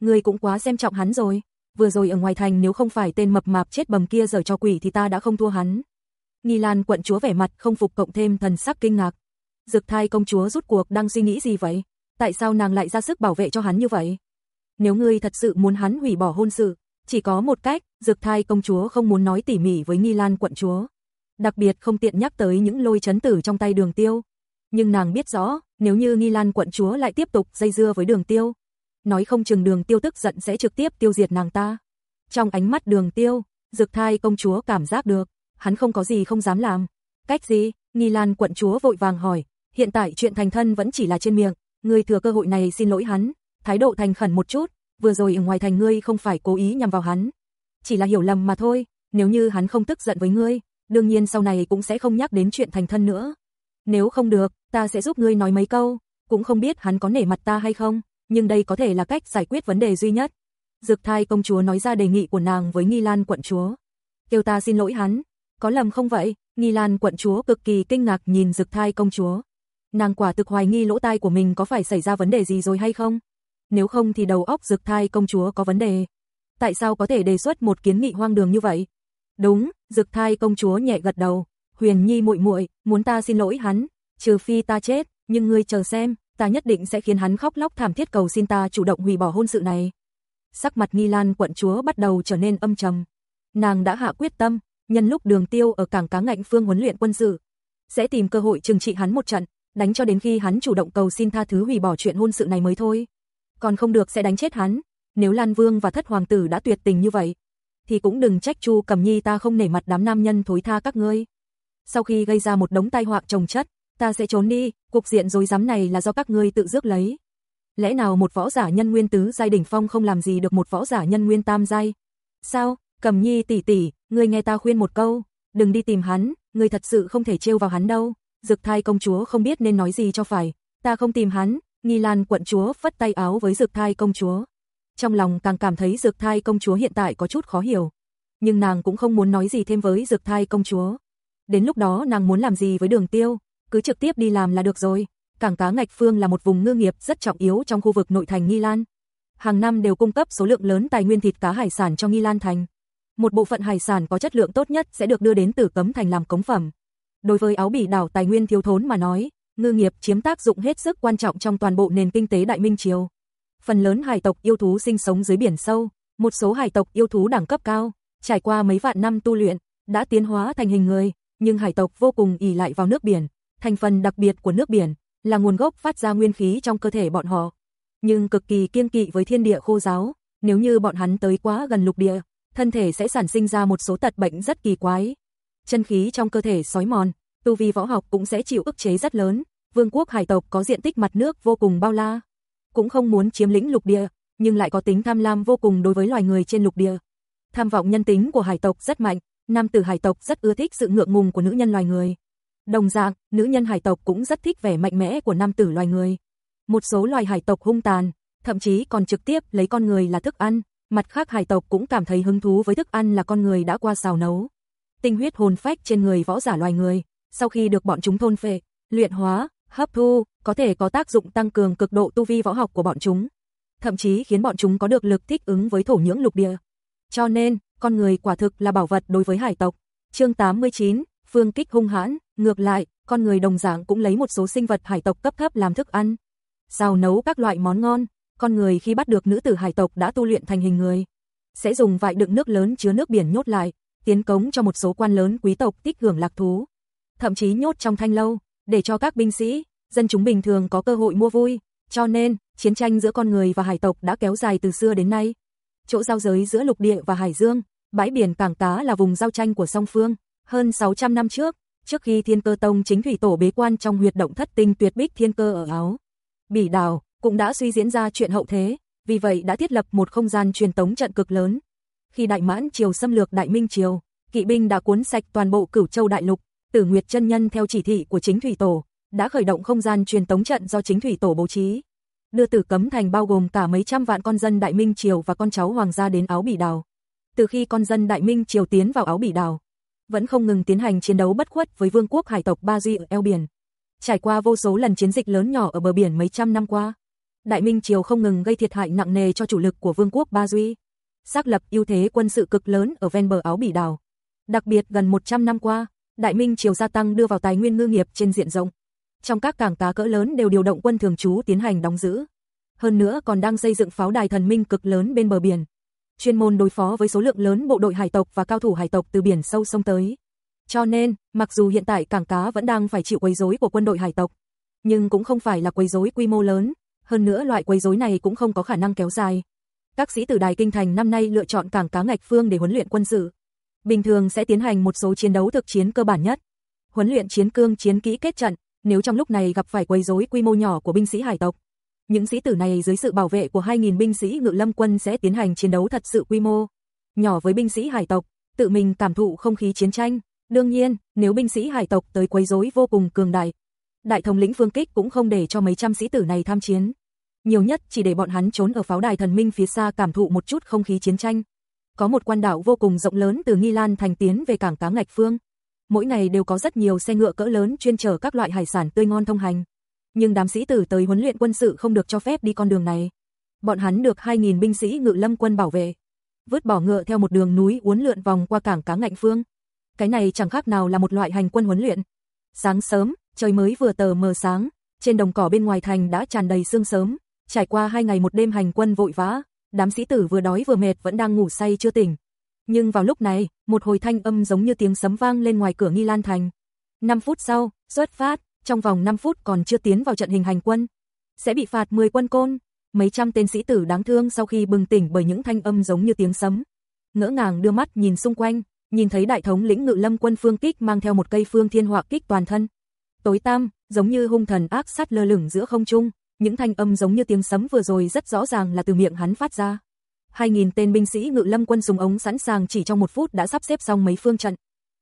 Ngươi cũng quá xem trọng hắn rồi, vừa rồi ở ngoài thành nếu không phải tên mập mạp chết bầm kia giở cho quỷ thì ta đã không thua hắn. Nghi Lan quận chúa vẻ mặt không phục cộng thêm thần sắc kinh ngạc. Dực thai công chúa rút cuộc đang suy nghĩ gì vậy? Tại sao nàng lại ra sức bảo vệ cho hắn như vậy? Nếu ngươi thật sự muốn hắn hủy bỏ hôn sự, chỉ có một cách, dực thai công chúa không muốn nói tỉ mỉ với Nghi Lan quận chúa. Đặc biệt không tiện nhắc tới những lôi chấn tử trong tay đường tiêu. Nhưng nàng biết rõ, nếu như Nghi Lan quận chúa lại tiếp tục dây dưa với đường tiêu, nói không chừng đường tiêu tức giận sẽ trực tiếp tiêu diệt nàng ta. Trong ánh mắt đường tiêu, dực thai công chúa cảm giác được, hắn không có gì không dám làm. Cách gì? Nghi Lan quận chúa vội vàng hỏi, hiện tại chuyện thành thân vẫn chỉ là trên miệng, ngươi thừa cơ hội này xin lỗi hắn, thái độ thành khẩn một chút, vừa rồi ở ngoài thành ngươi không phải cố ý nhằm vào hắn, chỉ là hiểu lầm mà thôi, nếu như hắn không tức giận với ngươi, đương nhiên sau này cũng sẽ không nhắc đến chuyện thành thân nữa. Nếu không được, ta sẽ giúp ngươi nói mấy câu, cũng không biết hắn có nể mặt ta hay không, nhưng đây có thể là cách giải quyết vấn đề duy nhất. Dực thai công chúa nói ra đề nghị của nàng với Nghi Lan quận chúa. Kêu ta xin lỗi hắn, có lầm không vậy? Nghi Lan quận chúa cực kỳ kinh ngạc nhìn Dực Thai công chúa. Nàng quả thực hoài nghi lỗ tai của mình có phải xảy ra vấn đề gì rồi hay không? Nếu không thì đầu óc Dực Thai công chúa có vấn đề. Tại sao có thể đề xuất một kiến nghị hoang đường như vậy? Đúng, Dực Thai công chúa nhẹ gật đầu. Huyền Nhi muội muội, muốn ta xin lỗi hắn, trừ phi ta chết, nhưng ngươi chờ xem, ta nhất định sẽ khiến hắn khóc lóc thảm thiết cầu xin ta chủ động hủy bỏ hôn sự này. Sắc mặt Nghi Lan quận chúa bắt đầu trở nên âm trầm. Nàng đã hạ quyết tâm, nhân lúc Đường Tiêu ở cảng cá ngạnh phương huấn luyện quân sự, sẽ tìm cơ hội trừng trị hắn một trận, đánh cho đến khi hắn chủ động cầu xin tha thứ hủy bỏ chuyện hôn sự này mới thôi. Còn không được sẽ đánh chết hắn, nếu Lan Vương và thất hoàng tử đã tuyệt tình như vậy, thì cũng đừng trách Chu cầm Nhi ta không nể mặt đám nam nhân thối tha các ngươi. Sau khi gây ra một đống tai họa trồng chất, ta sẽ trốn đi, cục diện rối rắm này là do các ngươi tự rước lấy. Lẽ nào một võ giả nhân nguyên tứ giai đỉnh phong không làm gì được một võ giả nhân nguyên tam giai? Sao? Cẩm Nhi tỷ tỷ, ngươi nghe ta khuyên một câu, đừng đi tìm hắn, ngươi thật sự không thể trêu vào hắn đâu. Dực Thai công chúa không biết nên nói gì cho phải, ta không tìm hắn, Nghi Lan quận chúa phất tay áo với Dực Thai công chúa. Trong lòng càng cảm thấy Dực Thai công chúa hiện tại có chút khó hiểu, nhưng nàng cũng không muốn nói gì thêm với Dực Thai công chúa. Đến lúc đó nàng muốn làm gì với Đường Tiêu, cứ trực tiếp đi làm là được rồi. Cảng cá Ngạch Phương là một vùng ngư nghiệp rất trọng yếu trong khu vực nội thành Nghi Lan. Hàng năm đều cung cấp số lượng lớn tài nguyên thịt cá hải sản cho Nghi Lan thành. Một bộ phận hải sản có chất lượng tốt nhất sẽ được đưa đến Tử Cấm thành làm cống phẩm. Đối với áo bỉ đảo tài nguyên thiếu thốn mà nói, ngư nghiệp chiếm tác dụng hết sức quan trọng trong toàn bộ nền kinh tế Đại Minh Triều. Phần lớn hải tộc yêu thú sinh sống dưới biển sâu, một số hải tộc yêu thú đẳng cấp cao, trải qua mấy vạn năm tu luyện, đã tiến hóa thành hình người, nhưng hải tộc vô cùng ỷ lại vào nước biển, thành phần đặc biệt của nước biển là nguồn gốc phát ra nguyên khí trong cơ thể bọn họ, nhưng cực kỳ kiên kỵ với thiên địa khô giáo, nếu như bọn hắn tới quá gần lục địa, thân thể sẽ sản sinh ra một số tật bệnh rất kỳ quái. Chân khí trong cơ thể sói mòn, tu vi võ học cũng sẽ chịu ức chế rất lớn, vương quốc hải tộc có diện tích mặt nước vô cùng bao la, cũng không muốn chiếm lĩnh lục địa, nhưng lại có tính tham lam vô cùng đối với loài người trên lục địa. Tham vọng nhân tính của hải tộc rất mạnh, nam tử hải tộc rất ưa thích sự ngượng ngùng của nữ nhân loài người. Đồng dạng, nữ nhân hải tộc cũng rất thích vẻ mạnh mẽ của nam tử loài người. Một số loài hải tộc hung tàn, thậm chí còn trực tiếp lấy con người là thức ăn, mặt khác hải tộc cũng cảm thấy hứng thú với thức ăn là con người đã qua xào nấu. Tinh huyết hồn phách trên người võ giả loài người, sau khi được bọn chúng thôn phệ, luyện hóa, hấp thu, có thể có tác dụng tăng cường cực độ tu vi võ học của bọn chúng, thậm chí khiến bọn chúng có được lực thích ứng với thổ nhưỡng lục địa. Cho nên, con người quả thực là bảo vật đối với hải tộc. Chương 89, phương kích hung hãn, ngược lại, con người đồng dạng cũng lấy một số sinh vật hải tộc cấp thấp làm thức ăn. Xào nấu các loại món ngon, con người khi bắt được nữ tử hải tộc đã tu luyện thành hình người, sẽ dùng vại đựng nước lớn chứa nước biển nhốt lại, tiến cống cho một số quan lớn quý tộc tích hưởng lạc thú. Thậm chí nhốt trong thanh lâu, để cho các binh sĩ, dân chúng bình thường có cơ hội mua vui, cho nên, chiến tranh giữa con người và hải tộc đã kéo dài từ xưa đến nay. Chỗ giao giới giữa lục địa và hải dương, bãi biển cảng cá là vùng giao tranh của song phương, hơn 600 năm trước, trước khi Thiên Cơ Tông chính thủy tổ bế quan trong huyệt động thất tinh tuyệt bích thiên cơ ở Áo. Bỉ đào cũng đã suy diễn ra chuyện hậu thế, vì vậy đã thiết lập một không gian truyền tống trận cực lớn. Khi Đại Mãn Triều xâm lược Đại Minh Triều, kỵ binh đã cuốn sạch toàn bộ Cửu Châu đại lục, Tử Nguyệt chân nhân theo chỉ thị của chính thủy tổ, đã khởi động không gian truyền tống trận do chính thủy tổ bố trí. Đưa Tử Cấm Thành bao gồm cả mấy trăm vạn con dân Đại Minh Triều và con cháu hoàng gia đến Áo Bỉ Đào. Từ khi con dân Đại Minh Triều tiến vào Áo Bỉ Đào, vẫn không ngừng tiến hành chiến đấu bất khuất với vương quốc hải tộc Ba Duy ở eo biển. Trải qua vô số lần chiến dịch lớn nhỏ ở bờ biển mấy trăm năm qua, Đại Minh Triều không ngừng gây thiệt hại nặng nề cho chủ lực của vương quốc Ba Duy, xác lập ưu thế quân sự cực lớn ở ven bờ áo bỉ đảo. Đặc biệt gần 100 năm qua, Đại Minh Triều gia tăng đưa vào tài nguyên ngư nghiệp trên diện rộng. Trong các cảng cá cỡ lớn đều điều động quân thường trú tiến hành đóng giữ. Hơn nữa còn đang xây dựng pháo đài thần minh cực lớn bên bờ biển. Chuyên môn đối phó với số lượng lớn bộ đội hải tộc và cao thủ hải tộc từ biển sâu sông tới. Cho nên, mặc dù hiện tại cảng cá vẫn đang phải chịu quấy rối của quân đội hải tộc, nhưng cũng không phải là quấy rối quy mô lớn, hơn nữa loại quấy rối này cũng không có khả năng kéo dài. Các sĩ tử đài kinh thành năm nay lựa chọn cảng cá ngạch phương để huấn luyện quân sự. Bình thường sẽ tiến hành một số chiến đấu thực chiến cơ bản nhất. Huấn luyện chiến cương chiến kỹ kết trận, nếu trong lúc này gặp phải quấy rối quy mô nhỏ của binh sĩ hải tộc. Những sĩ tử này dưới sự bảo vệ của 2.000 binh sĩ ngự lâm quân sẽ tiến hành chiến đấu thật sự quy mô. Nhỏ với binh sĩ hải tộc, tự mình cảm thụ không khí chiến tranh. Đương nhiên, nếu binh sĩ hải tộc tới quấy rối vô cùng cường đại, đại thống lĩnh Phương Kích cũng không để cho mấy trăm sĩ tử này tham chiến. Nhiều nhất chỉ để bọn hắn trốn ở pháo đài thần minh phía xa cảm thụ một chút không khí chiến tranh. Có một quan đảo vô cùng rộng lớn từ Nghi Lan thành tiến về cảng cá Ngạch Phương. Mỗi ngày đều có rất nhiều xe ngựa cỡ lớn chuyên chở các loại hải sản tươi ngon thông hành. Nhưng đám sĩ tử tới huấn luyện quân sự không được cho phép đi con đường này. Bọn hắn được 2.000 binh sĩ ngự lâm quân bảo vệ. Vứt bỏ ngựa theo một đường núi uốn lượn vòng qua cảng cá Ngạnh Phương. Cái này chẳng khác nào là một loại hành quân huấn luyện. Sáng sớm, trời mới vừa tờ mờ sáng, trên đồng cỏ bên ngoài thành đã tràn đầy sương sớm, trải qua hai ngày một đêm hành quân vội vã, đám sĩ tử vừa đói vừa mệt vẫn đang ngủ say chưa tỉnh. Nhưng vào lúc này, một hồi thanh âm giống như tiếng sấm vang lên ngoài cửa Nghi Lan Thành. 5 phút sau, xuất phát, trong vòng 5 phút còn chưa tiến vào trận hình hành quân. Sẽ bị phạt 10 quân côn, mấy trăm tên sĩ tử đáng thương sau khi bừng tỉnh bởi những thanh âm giống như tiếng sấm. Ngỡ ngàng đưa mắt nhìn xung quanh, nhìn thấy đại thống lĩnh ngự lâm quân phương kích mang theo một cây phương thiên họa kích toàn thân. Tối tăm, giống như hung thần ác sát lơ lửng giữa không trung, những thanh âm giống như tiếng sấm vừa rồi rất rõ ràng là từ miệng hắn phát ra. 2.000 tên binh sĩ ngự lâm quân súng ống sẵn sàng chỉ trong một phút đã sắp xếp xong mấy phương trận.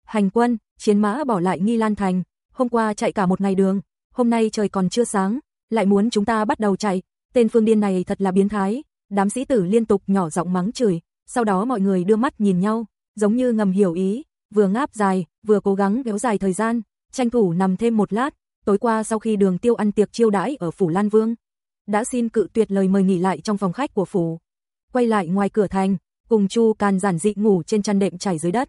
Hành quân, chiến mã bỏ lại Nghi Lan Thành, hôm qua chạy cả một ngày đường, hôm nay trời còn chưa sáng, lại muốn chúng ta bắt đầu chạy, tên phương điên này thật là biến thái, đám sĩ tử liên tục nhỏ giọng mắng chửi, sau đó mọi người đưa mắt nhìn nhau, giống như ngầm hiểu ý, vừa ngáp dài, vừa cố gắng kéo dài thời gian, tranh thủ nằm thêm một lát, tối qua sau khi đường tiêu ăn tiệc chiêu đãi ở Phủ Lan Vương, đã xin cự tuyệt lời mời nghỉ lại trong phòng khách của Phủ. Quay lại ngoài cửa thành, cùng Chu Càn giản dị ngủ trên chăn đệm trải dưới đất.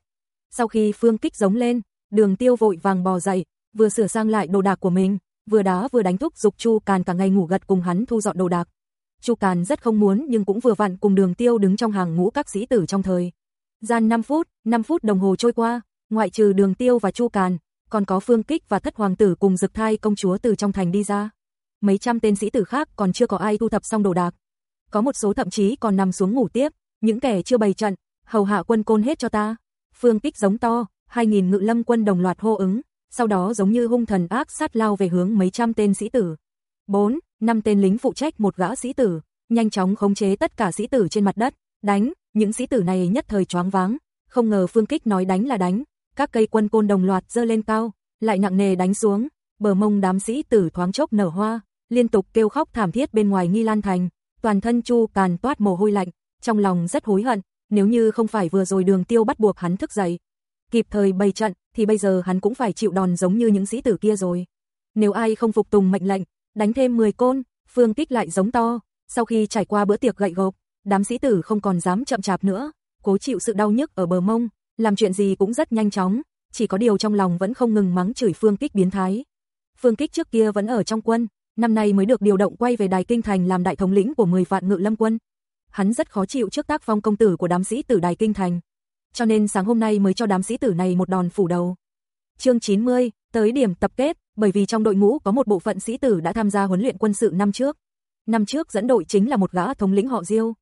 Sau khi phương kích giống lên, đường tiêu vội vàng bò dậy, vừa sửa sang lại đồ đạc của mình, vừa đá vừa đánh thúc dục Chu Càn cả ngày ngủ gật cùng hắn thu dọn đồ đạc. Chu Càn rất không muốn nhưng cũng vừa vặn cùng đường tiêu đứng trong hàng ngũ các sĩ tử trong thời. Gian 5 phút, 5 phút đồng hồ trôi qua, ngoại trừ đường tiêu và Chu Càn, còn có Phương Kích và Thất Hoàng tử cùng Dực Thai công chúa từ trong thành đi ra. Mấy trăm tên sĩ tử khác còn chưa có ai thu thập xong đồ đạc. Có một số thậm chí còn nằm xuống ngủ tiếp, những kẻ chưa bày trận, hầu hạ quân côn hết cho ta. Phương Kích giống to, 2000 ngự lâm quân đồng loạt hô ứng, sau đó giống như hung thần ác sát lao về hướng mấy trăm tên sĩ tử. 4, 5 tên lính phụ trách một gã sĩ tử, nhanh chóng khống chế tất cả sĩ tử trên mặt đất, đánh, những sĩ tử này nhất thời choáng váng, không ngờ Phương Kích nói đánh là đánh, các cây quân côn đồng loạt dơ lên cao, lại nặng nề đánh xuống, bờ mông đám sĩ tử thoáng chốc nở hoa, liên tục kêu khóc thảm thiết bên ngoài Nghi Lan Thành, toàn thân Chu Càn toát mồ hôi lạnh, trong lòng rất hối hận, nếu như không phải vừa rồi Đường Tiêu bắt buộc hắn thức dậy, kịp thời bày trận, thì bây giờ hắn cũng phải chịu đòn giống như những sĩ tử kia rồi. Nếu ai không phục tùng mệnh lệnh, đánh thêm 10 côn, Phương Kích lại giống to, sau khi trải qua bữa tiệc gậy gộc, đám sĩ tử không còn dám chậm chạp nữa, cố chịu sự đau nhức ở bờ mông, làm chuyện gì cũng rất nhanh chóng, chỉ có điều trong lòng vẫn không ngừng mắng chửi Phương Kích biến thái. Phương Kích trước kia vẫn ở trong quân, năm nay mới được điều động quay về Đài Kinh Thành làm đại thống lĩnh của 10 vạn ngự lâm quân. Hắn rất khó chịu trước tác phong công tử của đám sĩ tử Đài Kinh Thành, cho nên sáng hôm nay mới cho đám sĩ tử này một đòn phủ đầu. Chương 90, tới điểm tập kết, bởi vì trong đội ngũ có một bộ phận sĩ tử đã tham gia huấn luyện quân sự năm trước. Năm trước dẫn đội chính là một gã thống lĩnh họ Diêu.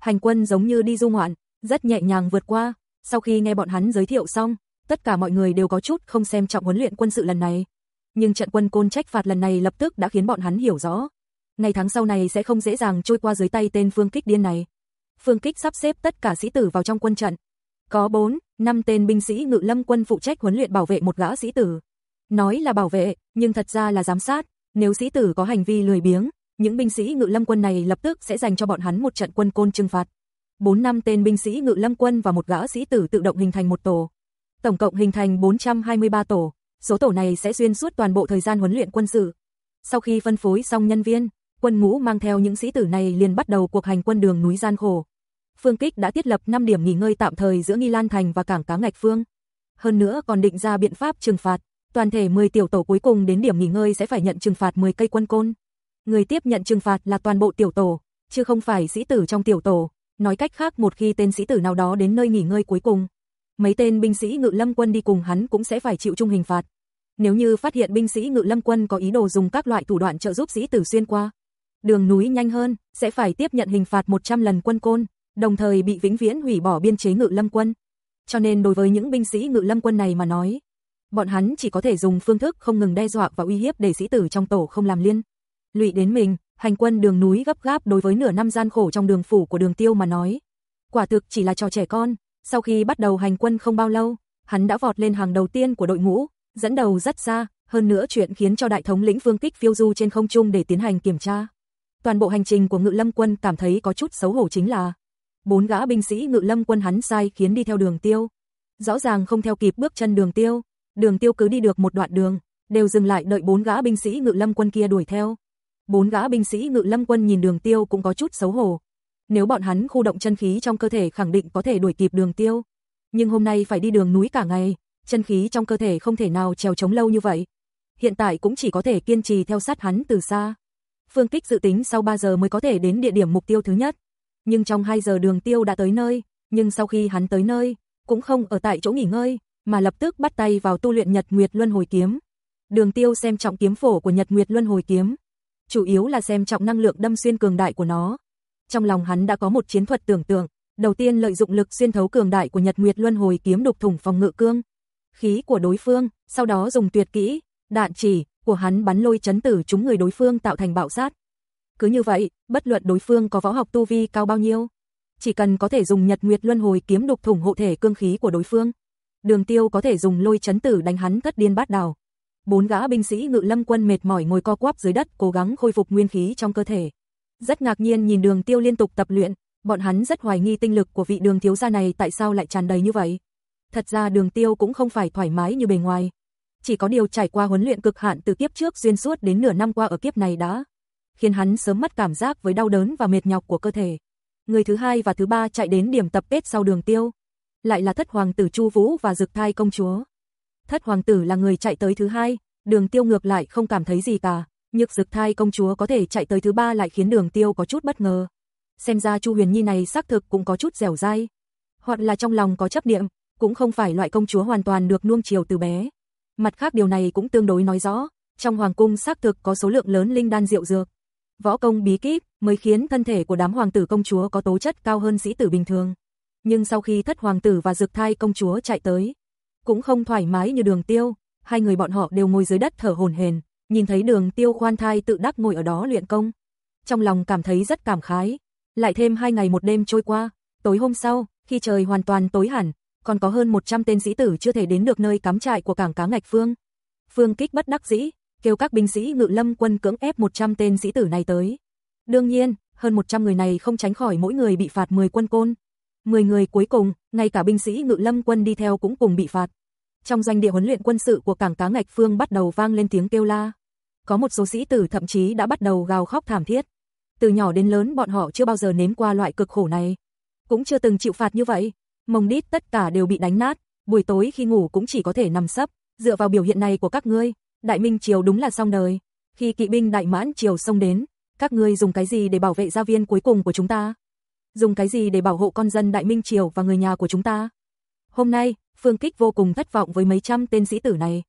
Hành quân giống như đi du ngoạn, rất nhẹ nhàng vượt qua, sau khi nghe bọn hắn giới thiệu xong, tất cả mọi người đều có chút không xem trọng huấn luyện quân sự lần này. Nhưng trận quân côn trách phạt lần này lập tức đã khiến bọn hắn hiểu rõ. Ngày tháng sau này sẽ không dễ dàng trôi qua dưới tay tên phương kích điên này. Phương kích sắp xếp tất cả sĩ tử vào trong quân trận. Có 4, 5 tên binh sĩ ngự lâm quân phụ trách huấn luyện bảo vệ một gã sĩ tử. Nói là bảo vệ, nhưng thật ra là giám sát. Nếu sĩ tử có hành vi lười biếng, những binh sĩ ngự lâm quân này lập tức sẽ dành cho bọn hắn một trận quân côn trừng phạt. 4 năm tên binh sĩ ngự lâm quân và một gã sĩ tử tự động hình thành một tổ. Tổng cộng hình thành 423 tổ, số tổ này sẽ xuyên suốt toàn bộ thời gian huấn luyện quân sự. Sau khi phân phối xong nhân viên, quân ngũ mang theo những sĩ tử này liền bắt đầu cuộc hành quân đường núi gian khổ. Phương Kích đã thiết lập 5 điểm nghỉ ngơi tạm thời giữa Nghi Lan Thành và cảng cá Ngạch Phương. Hơn nữa còn định ra biện pháp trừng phạt, toàn thể 10 tiểu tổ cuối cùng đến điểm nghỉ ngơi sẽ phải nhận trừng phạt 10 cây quân côn. Người tiếp nhận trừng phạt là toàn bộ tiểu tổ, chứ không phải sĩ tử trong tiểu tổ, Nói cách khác một khi tên sĩ tử nào đó đến nơi nghỉ ngơi cuối cùng, mấy tên binh sĩ ngự lâm quân đi cùng hắn cũng sẽ phải chịu chung hình phạt. Nếu như phát hiện binh sĩ ngự lâm quân có ý đồ dùng các loại thủ đoạn trợ giúp sĩ tử xuyên qua, đường núi nhanh hơn, sẽ phải tiếp nhận hình phạt 100 lần quân côn, đồng thời bị vĩnh viễn hủy bỏ biên chế ngự lâm quân. Cho nên đối với những binh sĩ ngự lâm quân này mà nói, bọn hắn chỉ có thể dùng phương thức không ngừng đe dọa và uy hiếp để sĩ tử trong tổ không làm liên. Lụy đến mình, hành quân đường núi gấp gáp đối với nửa năm gian khổ trong đường phủ của đường tiêu mà nói. Quả thực chỉ là trò trẻ con, sau khi bắt đầu hành quân không bao lâu, hắn đã vọt lên hàng đầu tiên của đội ngũ, dẫn đầu rất xa, hơn nữa chuyện khiến cho đại thống lĩnh Phương Kích phiêu du trên không trung để tiến hành kiểm tra. Toàn bộ hành trình của Ngự Lâm quân cảm thấy có chút xấu hổ chính là bốn gã binh sĩ Ngự Lâm quân hắn sai khiến đi theo đường tiêu. Rõ ràng không theo kịp bước chân đường tiêu, đường tiêu cứ đi được một đoạn đường, đều dừng lại đợi bốn gã binh sĩ Ngự Lâm quân kia đuổi theo. Bốn gã binh sĩ ngự lâm quân nhìn đường tiêu cũng có chút xấu hổ. Nếu bọn hắn khu động chân khí trong cơ thể khẳng định có thể đuổi kịp đường tiêu. Nhưng hôm nay phải đi đường núi cả ngày, chân khí trong cơ thể không thể nào trèo chống lâu như vậy. Hiện tại cũng chỉ có thể kiên trì theo sát hắn từ xa. Phương Kích dự tính sau 3 giờ mới có thể đến địa điểm mục tiêu thứ nhất. Nhưng trong 2 giờ đường tiêu đã tới nơi, nhưng sau khi hắn tới nơi, cũng không ở tại chỗ nghỉ ngơi, mà lập tức bắt tay vào tu luyện Nhật Nguyệt Luân Hồi Kiếm. Đường Tiêu xem trọng kiếm phổ của Nhật Nguyệt Luân Hồi Kiếm, chủ yếu là xem trọng năng lượng đâm xuyên cường đại của nó. Trong lòng hắn đã có một chiến thuật tưởng tượng, đầu tiên lợi dụng lực xuyên thấu cường đại của Nhật Nguyệt Luân Hồi Kiếm đục thủng phòng ngự cương khí của đối phương, sau đó dùng tuyệt kỹ, đạn chỉ của hắn bắn lôi chấn tử chúng người đối phương tạo thành bạo sát. Cứ như vậy, bất luận đối phương có võ học tu vi cao bao nhiêu, chỉ cần có thể dùng Nhật Nguyệt Luân Hồi kiếm đục thủng hộ thể cương khí của đối phương, Đường Tiêu có thể dùng lôi chấn tử đánh hắn thất điên bát đảo. Bốn gã binh sĩ Ngự Lâm quân mệt mỏi ngồi co quắp dưới đất, cố gắng khôi phục nguyên khí trong cơ thể. Rất ngạc nhiên nhìn Đường Tiêu liên tục tập luyện, bọn hắn rất hoài nghi tinh lực của vị Đường thiếu gia này tại sao lại tràn đầy như vậy. Thật ra Đường Tiêu cũng không phải thoải mái như bề ngoài, chỉ có điều trải qua huấn luyện cực hạn từ kiếp trước xuyên suốt đến nửa năm qua ở kiếp này đã khiến hắn sớm mất cảm giác với đau đớn và mệt nhọc của cơ thể. Người thứ hai và thứ ba chạy đến điểm tập kết sau đường tiêu, lại là thất hoàng tử Chu Vũ và Dực Thai công chúa. Thất hoàng tử là người chạy tới thứ hai, đường tiêu ngược lại không cảm thấy gì cả, nhược Dực Thai công chúa có thể chạy tới thứ ba lại khiến đường tiêu có chút bất ngờ. Xem ra Chu Huyền Nhi này xác thực cũng có chút dẻo dai, hoặc là trong lòng có chấp niệm, cũng không phải loại công chúa hoàn toàn được nuông chiều từ bé. Mặt khác điều này cũng tương đối nói rõ, trong hoàng cung xác thực có số lượng lớn linh đan diệu dược. Võ công bí kíp mới khiến thân thể của đám hoàng tử công chúa có tố chất cao hơn sĩ tử bình thường. Nhưng sau khi thất hoàng tử và dược thai công chúa chạy tới, cũng không thoải mái như đường tiêu, hai người bọn họ đều ngồi dưới đất thở hổn hển, nhìn thấy đường tiêu khoan thai tự đắc ngồi ở đó luyện công. Trong lòng cảm thấy rất cảm khái, lại thêm hai ngày một đêm trôi qua, tối hôm sau, khi trời hoàn toàn tối hẳn, còn có hơn 100 tên sĩ tử chưa thể đến được nơi cắm trại của cảng cá ngạch phương. Phương kích bất đắc dĩ, kêu các binh sĩ ngự lâm quân cưỡng ép 100 tên sĩ tử này tới. Đương nhiên, hơn 100 người này không tránh khỏi mỗi người bị phạt 10 quân côn. 10 người cuối cùng, ngay cả binh sĩ ngự lâm quân đi theo cũng cùng bị phạt. Trong doanh địa huấn luyện quân sự của cảng cá ngạch phương bắt đầu vang lên tiếng kêu la. Có một số sĩ tử thậm chí đã bắt đầu gào khóc thảm thiết. Từ nhỏ đến lớn bọn họ chưa bao giờ nếm qua loại cực khổ này. Cũng chưa từng chịu phạt như vậy, mông đít tất cả đều bị đánh nát, buổi tối khi ngủ cũng chỉ có thể nằm sấp, dựa vào biểu hiện này của các ngươi, Đại Minh Triều đúng là xong đời. Khi kỵ binh Đại Mãn Triều xông đến, các ngươi dùng cái gì để bảo vệ gia viên cuối cùng của chúng ta? Dùng cái gì để bảo hộ con dân Đại Minh Triều và người nhà của chúng ta? Hôm nay, Phương Kích vô cùng thất vọng với mấy trăm tên sĩ tử này.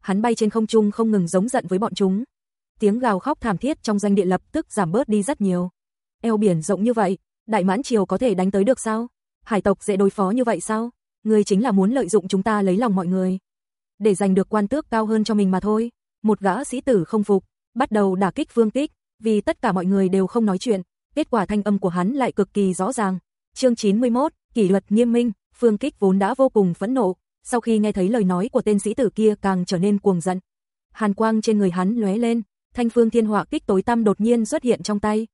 Hắn bay trên không trung không ngừng giống giận với bọn chúng. Tiếng gào khóc thảm thiết trong danh địa lập tức giảm bớt đi rất nhiều. Eo biển rộng như vậy, Đại Mãn Triều có thể đánh tới được sao? hải tộc dễ đối phó như vậy sao? Ngươi chính là muốn lợi dụng chúng ta lấy lòng mọi người. Để giành được quan tước cao hơn cho mình mà thôi. Một gã sĩ tử không phục, bắt đầu đả kích Phương Kích, vì tất cả mọi người đều không nói chuyện, kết quả thanh âm của hắn lại cực kỳ rõ ràng. Chương 91, kỷ luật nghiêm minh, Phương Kích vốn đã vô cùng phẫn nộ, sau khi nghe thấy lời nói của tên sĩ tử kia càng trở nên cuồng giận. Hàn quang trên người hắn lóe lên, thanh phương thiên hỏa kích tối tăm đột nhiên xuất hiện trong tay,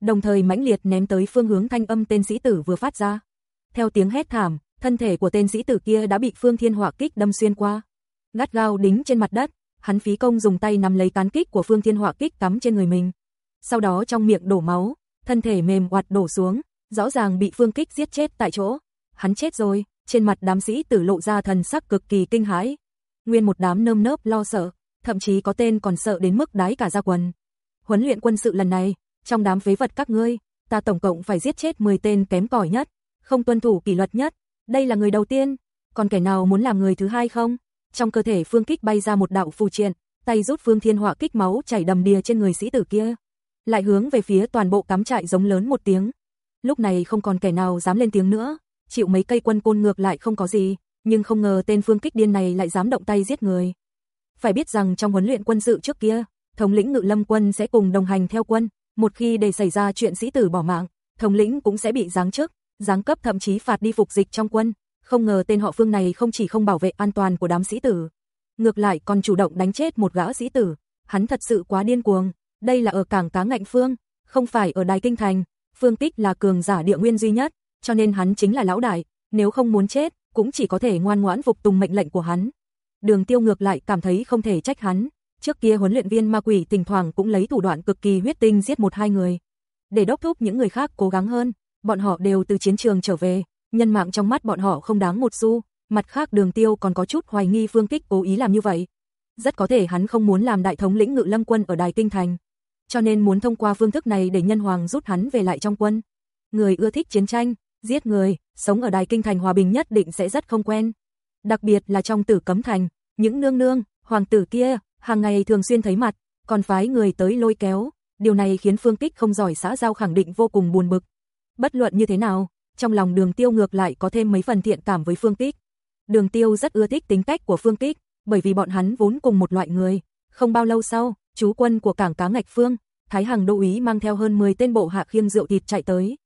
đồng thời mãnh liệt ném tới phương hướng thanh âm tên sĩ tử vừa phát ra. Theo tiếng hét thảm, thân thể của tên sĩ tử kia đã bị Phương Thiên Hỏa kích đâm xuyên qua. Gắt gao đính trên mặt đất, hắn phí công dùng tay nắm lấy cán kích của Phương Thiên Hỏa kích cắm trên người mình. Sau đó trong miệng đổ máu, thân thể mềm oặt đổ xuống, rõ ràng bị Phương Kích giết chết tại chỗ. Hắn chết rồi, trên mặt đám sĩ tử lộ ra thần sắc cực kỳ kinh hãi. Nguyên một đám nơm nớp lo sợ, thậm chí có tên còn sợ đến mức đái cả ra quần. Huấn luyện quân sự lần này, trong đám phế vật các ngươi, ta tổng cộng phải giết chết 10 tên kém cỏi nhất không tuân thủ kỷ luật nhất, đây là người đầu tiên, còn kẻ nào muốn làm người thứ hai không? Trong cơ thể Phương Kích bay ra một đạo phù triện, tay rút Phương Thiên Họa kích máu chảy đầm đìa trên người sĩ tử kia, lại hướng về phía toàn bộ cắm trại giống lớn một tiếng. Lúc này không còn kẻ nào dám lên tiếng nữa, chịu mấy cây quân côn ngược lại không có gì, nhưng không ngờ tên Phương Kích điên này lại dám động tay giết người. Phải biết rằng trong huấn luyện quân sự trước kia, thống lĩnh Ngự Lâm quân sẽ cùng đồng hành theo quân, một khi để xảy ra chuyện sĩ tử bỏ mạng, thống lĩnh cũng sẽ bị giáng chức, giáng cấp thậm chí phạt đi phục dịch trong quân, không ngờ tên họ Phương này không chỉ không bảo vệ an toàn của đám sĩ tử, ngược lại còn chủ động đánh chết một gã sĩ tử, hắn thật sự quá điên cuồng, đây là ở cảng cá ngạnh phương, không phải ở Đài Kinh Thành, Phương Tích là cường giả địa nguyên duy nhất, cho nên hắn chính là lão đại, nếu không muốn chết, cũng chỉ có thể ngoan ngoãn phục tùng mệnh lệnh của hắn. Đường Tiêu ngược lại cảm thấy không thể trách hắn, trước kia huấn luyện viên ma quỷ thỉnh thoảng cũng lấy thủ đoạn cực kỳ huyết tinh giết một hai người, để đốc thúc những người khác cố gắng hơn, bọn họ đều từ chiến trường trở về, nhân mạng trong mắt bọn họ không đáng một xu, mặt khác Đường Tiêu còn có chút hoài nghi Phương Kích cố ý làm như vậy. Rất có thể hắn không muốn làm đại thống lĩnh Ngự Lâm quân ở Đài Kinh thành, cho nên muốn thông qua phương thức này để nhân hoàng rút hắn về lại trong quân. Người ưa thích chiến tranh, giết người, sống ở đài kinh thành hòa bình nhất định sẽ rất không quen. Đặc biệt là trong tử cấm thành, những nương nương, hoàng tử kia, hàng ngày thường xuyên thấy mặt, còn phái người tới lôi kéo, điều này khiến Phương Kích không giỏi xã giao khẳng định vô cùng buồn bực. Bất luận như thế nào, trong lòng đường tiêu ngược lại có thêm mấy phần thiện cảm với Phương Kích. Đường tiêu rất ưa thích tính cách của Phương Kích, bởi vì bọn hắn vốn cùng một loại người. Không bao lâu sau, chú quân của cảng cá ngạch phương, Thái Hằng đô úy mang theo hơn 10 tên bộ hạ khiêng rượu thịt chạy tới.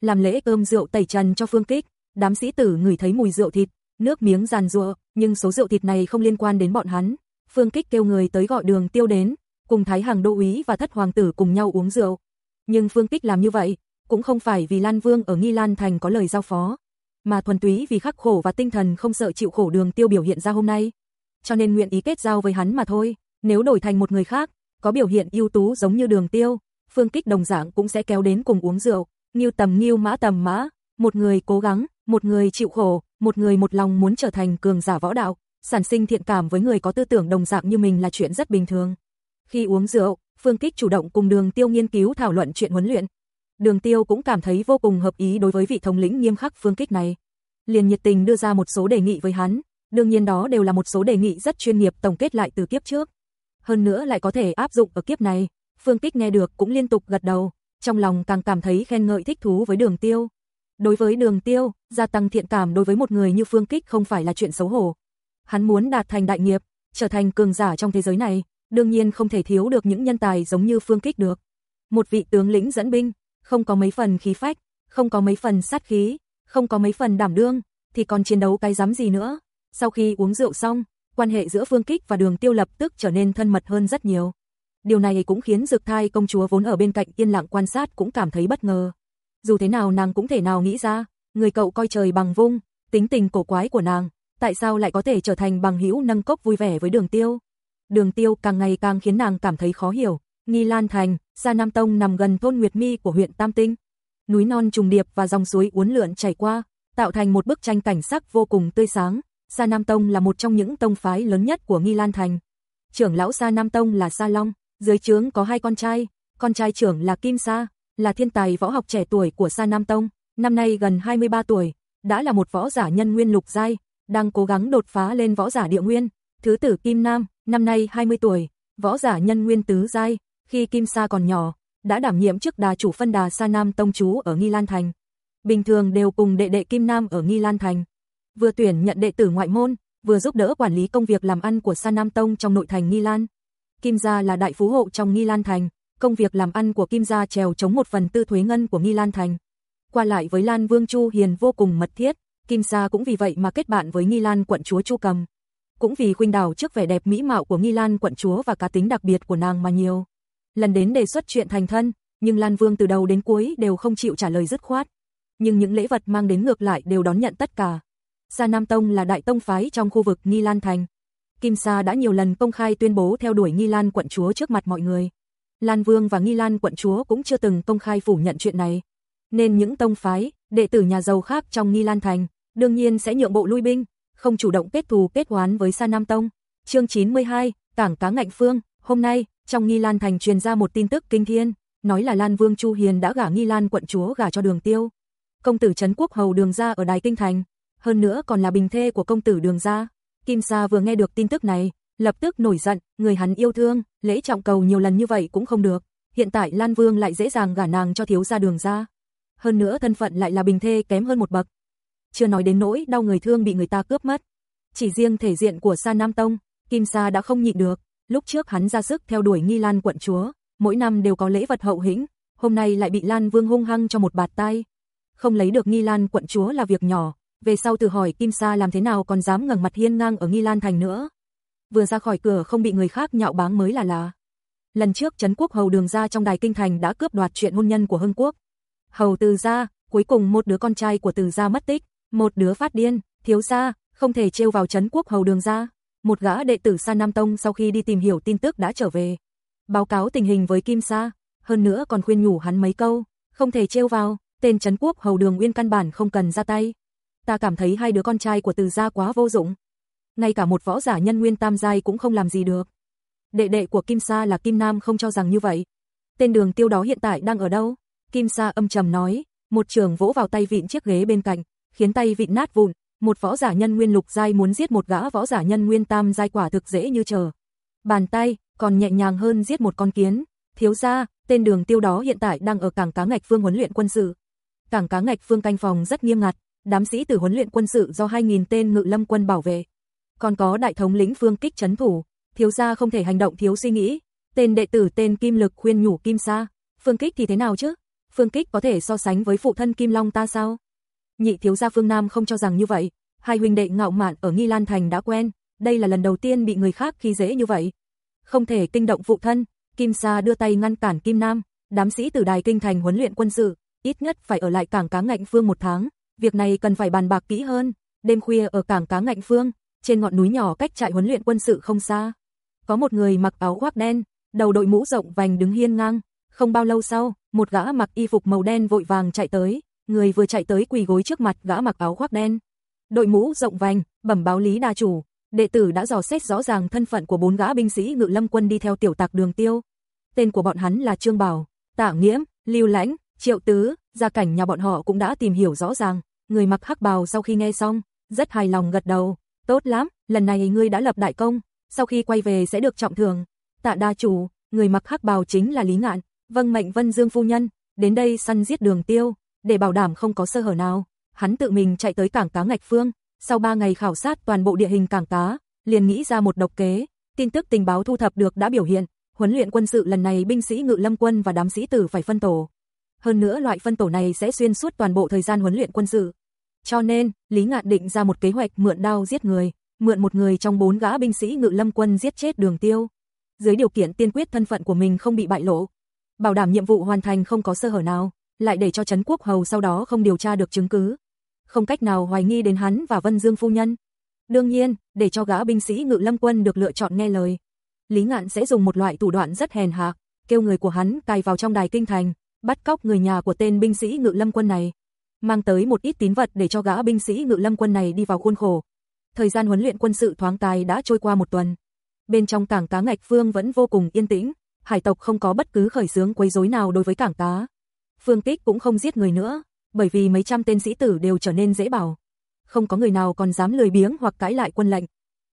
Làm lễ cơm rượu tẩy trần cho Phương Kích, đám sĩ tử ngửi thấy mùi rượu thịt, nước miếng giàn rụa, nhưng số rượu thịt này không liên quan đến bọn hắn. Phương Kích kêu người tới gọi đường tiêu đến, cùng Thái Hằng đô úy và thất hoàng tử cùng nhau uống rượu. Nhưng Phương Kích làm như vậy, cũng không phải vì Lan Vương ở Nghi Lan Thành có lời giao phó, mà thuần túy vì khắc khổ và tinh thần không sợ chịu khổ đường tiêu biểu hiện ra hôm nay. Cho nên nguyện ý kết giao với hắn mà thôi, nếu đổi thành một người khác, có biểu hiện ưu tú giống như đường tiêu, phương kích đồng dạng cũng sẽ kéo đến cùng uống rượu, nghiêu tầm nghiêu mã tầm mã, một người cố gắng, một người chịu khổ, một người một lòng muốn trở thành cường giả võ đạo, sản sinh thiện cảm với người có tư tưởng đồng dạng như mình là chuyện rất bình thường. Khi uống rượu, Phương Kích chủ động cùng Đường Tiêu nghiên cứu thảo luận chuyện huấn luyện. Đường Tiêu cũng cảm thấy vô cùng hợp ý đối với vị thống lĩnh nghiêm khắc Phương Kích này. Liền nhiệt tình đưa ra một số đề nghị với hắn, đương nhiên đó đều là một số đề nghị rất chuyên nghiệp tổng kết lại từ kiếp trước hơn nữa lại có thể áp dụng ở kiếp này. Phương Kích nghe được cũng liên tục gật đầu, trong lòng càng cảm thấy khen ngợi thích thú với đường tiêu. Đối với đường tiêu, gia tăng thiện cảm đối với một người như Phương Kích không phải là chuyện xấu hổ. Hắn muốn đạt thành đại nghiệp, trở thành cường giả trong thế giới này, đương nhiên không thể thiếu được những nhân tài giống như Phương Kích được. Một vị tướng lĩnh dẫn binh, không có mấy phần khí phách, không có mấy phần sát khí, không có mấy phần đảm đương, thì còn chiến đấu cái dám gì nữa. Sau khi uống rượu xong, quan hệ giữa Phương Kích và Đường Tiêu lập tức trở nên thân mật hơn rất nhiều. Điều này cũng khiến Dực Thai công chúa vốn ở bên cạnh yên lặng quan sát cũng cảm thấy bất ngờ. Dù thế nào nàng cũng thể nào nghĩ ra, người cậu coi trời bằng vung, tính tình cổ quái của nàng, tại sao lại có thể trở thành bằng hữu nâng cốc vui vẻ với Đường Tiêu? Đường Tiêu càng ngày càng khiến nàng cảm thấy khó hiểu. Nghi Lan Thành, Sa Nam Tông nằm gần thôn Nguyệt Mi của huyện Tam Tinh. Núi non trùng điệp và dòng suối uốn lượn chảy qua, tạo thành một bức tranh cảnh sắc vô cùng tươi sáng, Sa Nam Tông là một trong những tông phái lớn nhất của Nghi Lan Thành. Trưởng lão Sa Nam Tông là Sa Long, dưới trướng có hai con trai, con trai trưởng là Kim Sa, là thiên tài võ học trẻ tuổi của Sa Nam Tông, năm nay gần 23 tuổi, đã là một võ giả nhân nguyên lục giai, đang cố gắng đột phá lên võ giả địa nguyên. Thứ tử Kim Nam, năm nay 20 tuổi, võ giả nhân nguyên tứ giai, khi Kim Sa còn nhỏ, đã đảm nhiệm chức đà chủ phân đà Sa Nam Tông chú ở Nghi Lan Thành. Bình thường đều cùng đệ đệ Kim Nam ở Nghi Lan Thành vừa tuyển nhận đệ tử ngoại môn, vừa giúp đỡ quản lý công việc làm ăn của Sa Nam Tông trong nội thành Nghi Lan. Kim gia là đại phú hộ trong Nghi Lan thành, công việc làm ăn của Kim gia trèo chống một phần tư thuế ngân của Nghi Lan thành. Qua lại với Lan Vương Chu Hiền vô cùng mật thiết, Kim gia cũng vì vậy mà kết bạn với Nghi Lan quận chúa Chu Cầm. Cũng vì khuynh đảo trước vẻ đẹp mỹ mạo của Nghi Lan quận chúa và cá tính đặc biệt của nàng mà nhiều. Lần đến đề xuất chuyện thành thân, nhưng Lan Vương từ đầu đến cuối đều không chịu trả lời dứt khoát. Nhưng những lễ vật mang đến ngược lại đều đón nhận tất cả. Sa Nam Tông là đại tông phái trong khu vực Nghi Lan Thành. Kim Sa đã nhiều lần công khai tuyên bố theo đuổi Nghi Lan quận chúa trước mặt mọi người. Lan Vương và Nghi Lan quận chúa cũng chưa từng công khai phủ nhận chuyện này. Nên những tông phái, đệ tử nhà giàu khác trong Nghi Lan Thành, đương nhiên sẽ nhượng bộ lui binh, không chủ động kết thù kết oán với Sa Nam Tông. Chương 92, Cảng Cá Ngạnh Phương, hôm nay, trong Nghi Lan Thành truyền ra một tin tức kinh thiên, nói là Lan Vương Chu Hiền đã gả Nghi Lan quận chúa gả cho Đường Tiêu. Công tử Trấn Quốc Hầu Đường gia ở Đài Kinh Thành, hơn nữa còn là bình thê của công tử đường gia. Kim Sa vừa nghe được tin tức này, lập tức nổi giận, người hắn yêu thương, lễ trọng cầu nhiều lần như vậy cũng không được. Hiện tại Lan Vương lại dễ dàng gả nàng cho thiếu gia đường gia. Hơn nữa thân phận lại là bình thê kém hơn một bậc. Chưa nói đến nỗi đau người thương bị người ta cướp mất. Chỉ riêng thể diện của Sa Nam Tông, Kim Sa đã không nhịn được. Lúc trước hắn ra sức theo đuổi Nghi Lan quận chúa, mỗi năm đều có lễ vật hậu hĩnh, hôm nay lại bị Lan Vương hung hăng cho một bạt tay. Không lấy được Nghi Lan quận chúa là việc nhỏ, về sau từ hỏi Kim Sa làm thế nào còn dám ngẩng mặt hiên ngang ở Nghi Lan Thành nữa. Vừa ra khỏi cửa không bị người khác nhạo báng mới là là. Lần trước Trấn Quốc Hầu đường ra trong đài kinh thành đã cướp đoạt chuyện hôn nhân của Hưng Quốc. Hầu từ gia, cuối cùng một đứa con trai của từ gia mất tích, một đứa phát điên, thiếu gia, không thể trêu vào Trấn Quốc Hầu đường ra. Một gã đệ tử Sa Nam Tông sau khi đi tìm hiểu tin tức đã trở về. Báo cáo tình hình với Kim Sa, hơn nữa còn khuyên nhủ hắn mấy câu, không thể trêu vào, tên Trấn Quốc Hầu đường Uyên căn bản không cần ra tay ta cảm thấy hai đứa con trai của từ gia quá vô dụng. Ngay cả một võ giả nhân nguyên tam giai cũng không làm gì được. Đệ đệ của Kim Sa là Kim Nam không cho rằng như vậy. Tên đường tiêu đó hiện tại đang ở đâu? Kim Sa âm trầm nói, một trường vỗ vào tay vịn chiếc ghế bên cạnh, khiến tay vịn nát vụn, một võ giả nhân nguyên lục giai muốn giết một gã võ giả nhân nguyên tam giai quả thực dễ như trở. Bàn tay, còn nhẹ nhàng hơn giết một con kiến. Thiếu gia, tên đường tiêu đó hiện tại đang ở cảng cá ngạch phương huấn luyện quân sự. Cảng cá ngạch phương canh phòng rất nghiêm ngặt, đám sĩ tử huấn luyện quân sự do 2.000 tên ngự lâm quân bảo vệ. Còn có đại thống lĩnh phương kích chấn thủ, thiếu gia không thể hành động thiếu suy nghĩ. Tên đệ tử tên Kim Lực khuyên nhủ Kim Sa, phương kích thì thế nào chứ? Phương kích có thể so sánh với phụ thân Kim Long ta sao? Nhị thiếu gia Phương Nam không cho rằng như vậy, hai huynh đệ ngạo mạn ở Nghi Lan Thành đã quen, đây là lần đầu tiên bị người khác khi dễ như vậy. Không thể kinh động phụ thân, Kim Sa đưa tay ngăn cản Kim Nam, đám sĩ từ đài kinh thành huấn luyện quân sự, ít nhất phải ở lại cảng cá ngạnh phương một tháng, việc này cần phải bàn bạc kỹ hơn. Đêm khuya ở cảng cá ngạnh phương, trên ngọn núi nhỏ cách trại huấn luyện quân sự không xa, có một người mặc áo khoác đen, đầu đội mũ rộng vành đứng hiên ngang, không bao lâu sau, một gã mặc y phục màu đen vội vàng chạy tới, người vừa chạy tới quỳ gối trước mặt gã mặc áo khoác đen. Đội mũ rộng vành, bẩm báo lý đa chủ, đệ tử đã dò xét rõ ràng thân phận của bốn gã binh sĩ ngự lâm quân đi theo tiểu tạc đường tiêu. Tên của bọn hắn là Trương Bảo, Tạ Nghiễm, Lưu Lãnh, Triệu Tứ, gia cảnh nhà bọn họ cũng đã tìm hiểu rõ ràng, người mặc hắc bào sau khi nghe xong, rất hài lòng gật đầu, tốt lắm, lần này ngươi đã lập đại công, sau khi quay về sẽ được trọng thưởng. Tạ đa chủ, người mặc hắc bào chính là Lý Ngạn, vâng mệnh Vân Dương phu nhân, đến đây săn giết đường tiêu, để bảo đảm không có sơ hở nào. Hắn tự mình chạy tới cảng cá Ngạch Phương, sau 3 ngày khảo sát toàn bộ địa hình cảng cá, liền nghĩ ra một độc kế, tin tức tình báo thu thập được đã biểu hiện, huấn luyện quân sự lần này binh sĩ ngự lâm quân và đám sĩ tử phải phân tổ. Hơn nữa loại phân tổ này sẽ xuyên suốt toàn bộ thời gian huấn luyện quân sự. Cho nên, Lý Ngạn định ra một kế hoạch mượn đao giết người, mượn một người trong bốn gã binh sĩ ngự lâm quân giết chết đường tiêu. Dưới điều kiện tiên quyết thân phận của mình không bị bại lộ, bảo đảm nhiệm vụ hoàn thành không có sơ hở nào, lại để cho Trấn Quốc Hầu sau đó không điều tra được chứng cứ. Không cách nào hoài nghi đến hắn và Vân Dương phu nhân. Đương nhiên, để cho gã binh sĩ ngự lâm quân được lựa chọn nghe lời. Lý Ngạn sẽ dùng một loại thủ đoạn rất hèn hạ, kêu người của hắn cài vào trong đài kinh thành, bắt cóc người nhà của tên binh sĩ ngự lâm quân này. Mang tới một ít tín vật để cho gã binh sĩ ngự lâm quân này đi vào khuôn khổ, Thời gian huấn luyện quân sự thoáng tài đã trôi qua một tuần. Bên trong cảng cá Ngạch Phương vẫn vô cùng yên tĩnh, hải tộc không có bất cứ khởi xướng quấy rối nào đối với cảng cá. Phương Kích cũng không giết người nữa, bởi vì mấy trăm tên sĩ tử đều trở nên dễ bảo. Không có người nào còn dám lười biếng hoặc cãi lại quân lệnh.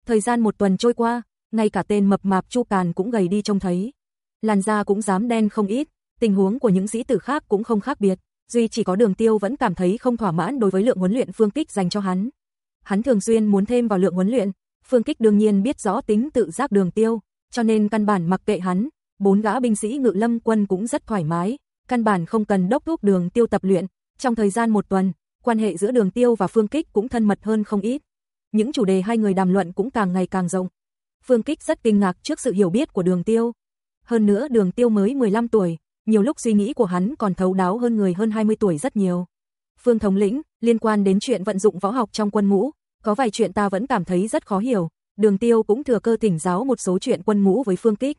Thời gian một tuần trôi qua, ngay cả tên mập mạp Chu Càn cũng gầy đi trông thấy. Làn da cũng dám đen không ít, tình huống của những sĩ tử khác cũng không khác biệt, duy chỉ có Đường Tiêu vẫn cảm thấy không thỏa mãn đối với lượng huấn luyện phương kích dành cho hắn hắn thường xuyên muốn thêm vào lượng huấn luyện. Phương Kích đương nhiên biết rõ tính tự giác đường tiêu, cho nên căn bản mặc kệ hắn, bốn gã binh sĩ ngự lâm quân cũng rất thoải mái, căn bản không cần đốc thúc đường tiêu tập luyện. Trong thời gian một tuần, quan hệ giữa đường tiêu và Phương Kích cũng thân mật hơn không ít. Những chủ đề hai người đàm luận cũng càng ngày càng rộng. Phương Kích rất kinh ngạc trước sự hiểu biết của đường tiêu. Hơn nữa đường tiêu mới 15 tuổi, nhiều lúc suy nghĩ của hắn còn thấu đáo hơn người hơn 20 tuổi rất nhiều. Phương thống lĩnh, liên quan đến chuyện vận dụng võ học trong quân ngũ, có vài chuyện ta vẫn cảm thấy rất khó hiểu, đường tiêu cũng thừa cơ thỉnh giáo một số chuyện quân ngũ với phương kích.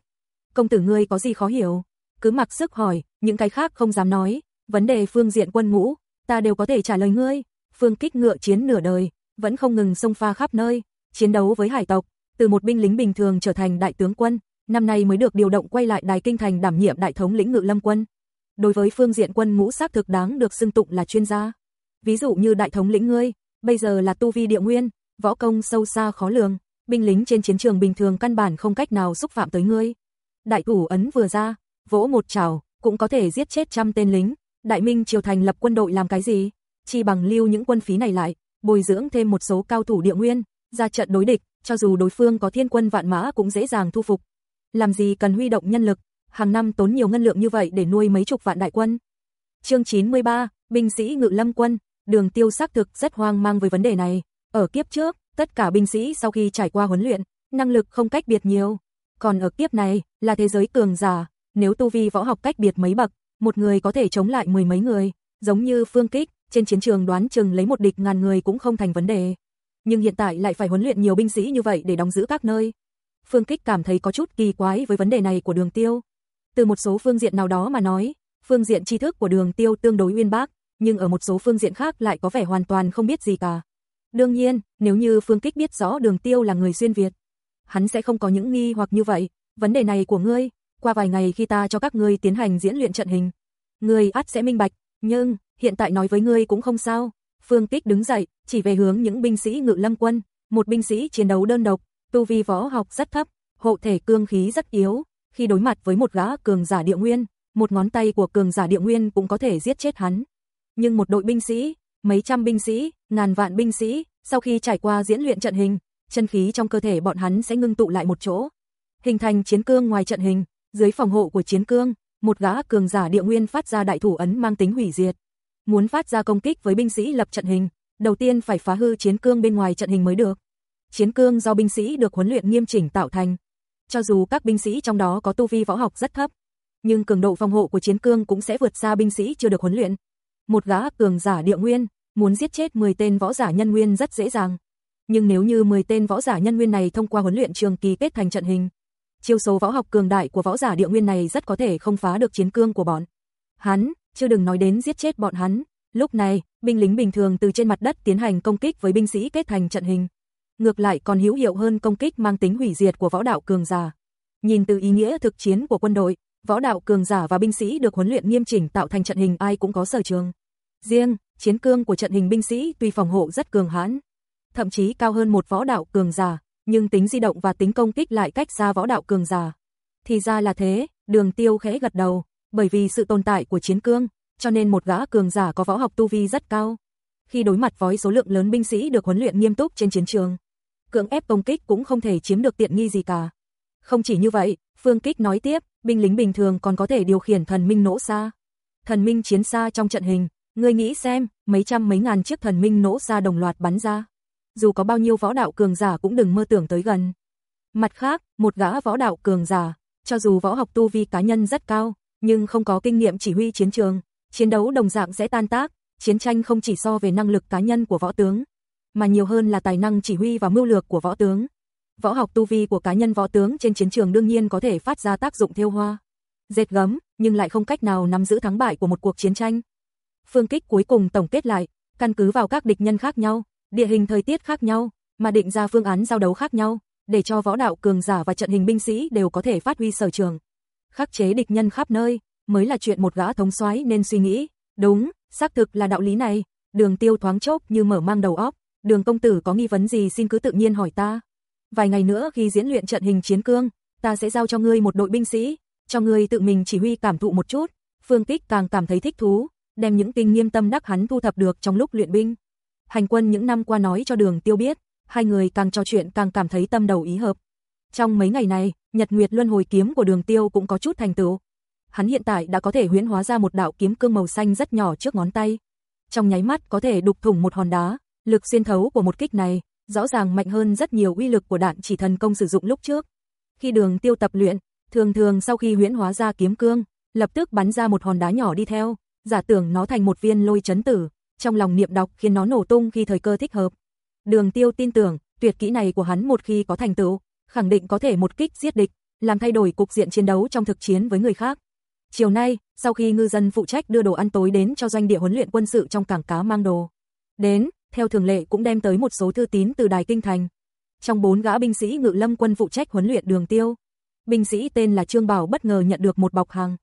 Công tử ngươi có gì khó hiểu? Cứ mặc sức hỏi, những cái khác không dám nói, vấn đề phương diện quân ngũ, ta đều có thể trả lời ngươi. Phương kích ngựa chiến nửa đời, vẫn không ngừng xông pha khắp nơi, chiến đấu với hải tộc, từ một binh lính bình thường trở thành đại tướng quân, năm nay mới được điều động quay lại đài kinh thành đảm nhiệm đại thống lĩnh ngự lâm quân. Đối với phương diện quân ngũ xác thực đáng được xưng tụng là chuyên gia. Ví dụ như đại thống lĩnh ngươi, bây giờ là tu vi địa nguyên, võ công sâu xa khó lường, binh lính trên chiến trường bình thường căn bản không cách nào xúc phạm tới ngươi. Đại thủ ấn vừa ra, vỗ một chảo, cũng có thể giết chết trăm tên lính. Đại Minh triều thành lập quân đội làm cái gì? Chi bằng lưu những quân phí này lại, bồi dưỡng thêm một số cao thủ địa nguyên, ra trận đối địch, cho dù đối phương có thiên quân vạn mã cũng dễ dàng thu phục. Làm gì cần huy động nhân lực, hàng năm tốn nhiều ngân lượng như vậy để nuôi mấy chục vạn đại quân. Chương 93, binh sĩ ngự lâm quân, Đường Tiêu xác thực rất hoang mang với vấn đề này. Ở kiếp trước, tất cả binh sĩ sau khi trải qua huấn luyện, năng lực không cách biệt nhiều. Còn ở kiếp này, là thế giới cường giả, nếu tu vi võ học cách biệt mấy bậc, một người có thể chống lại mười mấy người, giống như phương kích, trên chiến trường đoán chừng lấy một địch ngàn người cũng không thành vấn đề. Nhưng hiện tại lại phải huấn luyện nhiều binh sĩ như vậy để đóng giữ các nơi. Phương Kích cảm thấy có chút kỳ quái với vấn đề này của Đường Tiêu. Từ một số phương diện nào đó mà nói, phương diện tri thức của Đường Tiêu tương đối uyên bác, nhưng ở một số phương diện khác lại có vẻ hoàn toàn không biết gì cả. Đương nhiên, nếu như Phương Kích biết rõ Đường Tiêu là người xuyên Việt, hắn sẽ không có những nghi hoặc như vậy, vấn đề này của ngươi, qua vài ngày khi ta cho các ngươi tiến hành diễn luyện trận hình, ngươi ắt sẽ minh bạch, nhưng hiện tại nói với ngươi cũng không sao. Phương Kích đứng dậy, chỉ về hướng những binh sĩ ngự lâm quân, một binh sĩ chiến đấu đơn độc, tu vi võ học rất thấp, hộ thể cương khí rất yếu, khi đối mặt với một gã cường giả địa nguyên, một ngón tay của cường giả địa nguyên cũng có thể giết chết hắn. Nhưng một đội binh sĩ, mấy trăm binh sĩ, ngàn vạn binh sĩ, sau khi trải qua diễn luyện trận hình, chân khí trong cơ thể bọn hắn sẽ ngưng tụ lại một chỗ, hình thành chiến cương ngoài trận hình, dưới phòng hộ của chiến cương, một gã cường giả địa nguyên phát ra đại thủ ấn mang tính hủy diệt. Muốn phát ra công kích với binh sĩ lập trận hình, đầu tiên phải phá hư chiến cương bên ngoài trận hình mới được. Chiến cương do binh sĩ được huấn luyện nghiêm chỉnh tạo thành. Cho dù các binh sĩ trong đó có tu vi võ học rất thấp, nhưng cường độ phòng hộ của chiến cương cũng sẽ vượt xa binh sĩ chưa được huấn luyện. Một gã cường giả địa nguyên, muốn giết chết 10 tên võ giả nhân nguyên rất dễ dàng. Nhưng nếu như 10 tên võ giả nhân nguyên này thông qua huấn luyện trường kỳ kết thành trận hình, chiêu số võ học cường đại của võ giả địa nguyên này rất có thể không phá được chiến cương của bọn. Hắn, chưa đừng nói đến giết chết bọn hắn. Lúc này, binh lính bình thường từ trên mặt đất tiến hành công kích với binh sĩ kết thành trận hình. Ngược lại còn hữu hiệu hơn công kích mang tính hủy diệt của võ đạo cường giả. Nhìn từ ý nghĩa thực chiến của quân đội, võ đạo cường giả và binh sĩ được huấn luyện nghiêm chỉnh tạo thành trận hình ai cũng có sở trường. Riêng, chiến cương của trận hình binh sĩ tuy phòng hộ rất cường hãn, thậm chí cao hơn một võ đạo cường giả, nhưng tính di động và tính công kích lại cách xa võ đạo cường giả. Thì ra là thế, đường tiêu khẽ gật đầu, bởi vì sự tồn tại của chiến cương, cho nên một gã cường giả có võ học tu vi rất cao. Khi đối mặt với số lượng lớn binh sĩ được huấn luyện nghiêm túc trên chiến trường, cưỡng ép công kích cũng không thể chiếm được tiện nghi gì cả. Không chỉ như vậy, Phương Kích nói tiếp, binh lính bình thường còn có thể điều khiển thần minh nổ xa. Thần minh chiến xa trong trận hình, ngươi nghĩ xem, mấy trăm mấy ngàn chiếc thần minh nổ xa đồng loạt bắn ra dù có bao nhiêu võ đạo cường giả cũng đừng mơ tưởng tới gần. Mặt khác, một gã võ đạo cường giả, cho dù võ học tu vi cá nhân rất cao, nhưng không có kinh nghiệm chỉ huy chiến trường, chiến đấu đồng dạng sẽ tan tác, chiến tranh không chỉ so về năng lực cá nhân của võ tướng, mà nhiều hơn là tài năng chỉ huy và mưu lược của võ tướng. Võ học tu vi của cá nhân võ tướng trên chiến trường đương nhiên có thể phát ra tác dụng thiêu hoa, dệt gấm, nhưng lại không cách nào nắm giữ thắng bại của một cuộc chiến tranh. Phương Kích cuối cùng tổng kết lại, căn cứ vào các địch nhân khác nhau, địa hình thời tiết khác nhau, mà định ra phương án giao đấu khác nhau, để cho võ đạo cường giả và trận hình binh sĩ đều có thể phát huy sở trường. Khắc chế địch nhân khắp nơi, mới là chuyện một gã thống soái nên suy nghĩ. Đúng, xác thực là đạo lý này. Đường tiêu thoáng chốc như mở mang đầu óc, đường công tử có nghi vấn gì xin cứ tự nhiên hỏi ta. Vài ngày nữa khi diễn luyện trận hình chiến cương, ta sẽ giao cho ngươi một đội binh sĩ, cho ngươi tự mình chỉ huy cảm thụ một chút. Phương Kích càng cảm thấy thích thú, đem những kinh nghiêm tâm đắc hắn thu thập được trong lúc luyện binh hành quân những năm qua nói cho đường tiêu biết, hai người càng trò chuyện càng cảm thấy tâm đầu ý hợp. Trong mấy ngày này, Nhật Nguyệt Luân Hồi kiếm của Đường Tiêu cũng có chút thành tựu. Hắn hiện tại đã có thể huyễn hóa ra một đạo kiếm cương màu xanh rất nhỏ trước ngón tay. Trong nháy mắt có thể đục thủng một hòn đá, lực xuyên thấu của một kích này rõ ràng mạnh hơn rất nhiều uy lực của đạn chỉ thần công sử dụng lúc trước. Khi Đường Tiêu tập luyện, thường thường sau khi huyễn hóa ra kiếm cương, lập tức bắn ra một hòn đá nhỏ đi theo, giả tưởng nó thành một viên lôi chấn tử, trong lòng niệm đọc khiến nó nổ tung khi thời cơ thích hợp. Đường Tiêu tin tưởng, tuyệt kỹ này của hắn một khi có thành tựu, khẳng định có thể một kích giết địch, làm thay đổi cục diện chiến đấu trong thực chiến với người khác. Chiều nay, sau khi ngư dân phụ trách đưa đồ ăn tối đến cho doanh địa huấn luyện quân sự trong cảng cá mang đồ, đến, theo thường lệ cũng đem tới một số thư tín từ Đài Kinh Thành. Trong bốn gã binh sĩ ngự lâm quân phụ trách huấn luyện đường tiêu, binh sĩ tên là Trương Bảo bất ngờ nhận được một bọc hàng.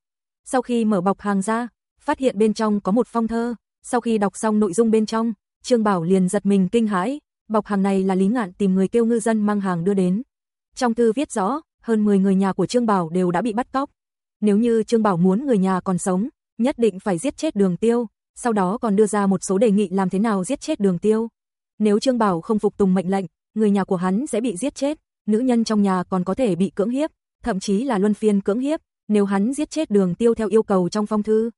Sau khi mở bọc hàng ra, phát hiện bên trong có một phong thơ, sau khi đọc xong nội dung bên trong, Trương Bảo liền giật mình kinh hãi, bọc hàng này là Lý Ngạn tìm người kêu ngư dân mang hàng đưa đến. Trong thư viết rõ, hơn 10 người nhà của Trương Bảo đều đã bị bắt cóc. Nếu như Trương Bảo muốn người nhà còn sống, nhất định phải giết chết Đường Tiêu, sau đó còn đưa ra một số đề nghị làm thế nào giết chết Đường Tiêu. Nếu Trương Bảo không phục tùng mệnh lệnh, người nhà của hắn sẽ bị giết chết, nữ nhân trong nhà còn có thể bị cưỡng hiếp, thậm chí là luân phiên cưỡng hiếp, nếu hắn giết chết Đường Tiêu theo yêu cầu trong phong thư,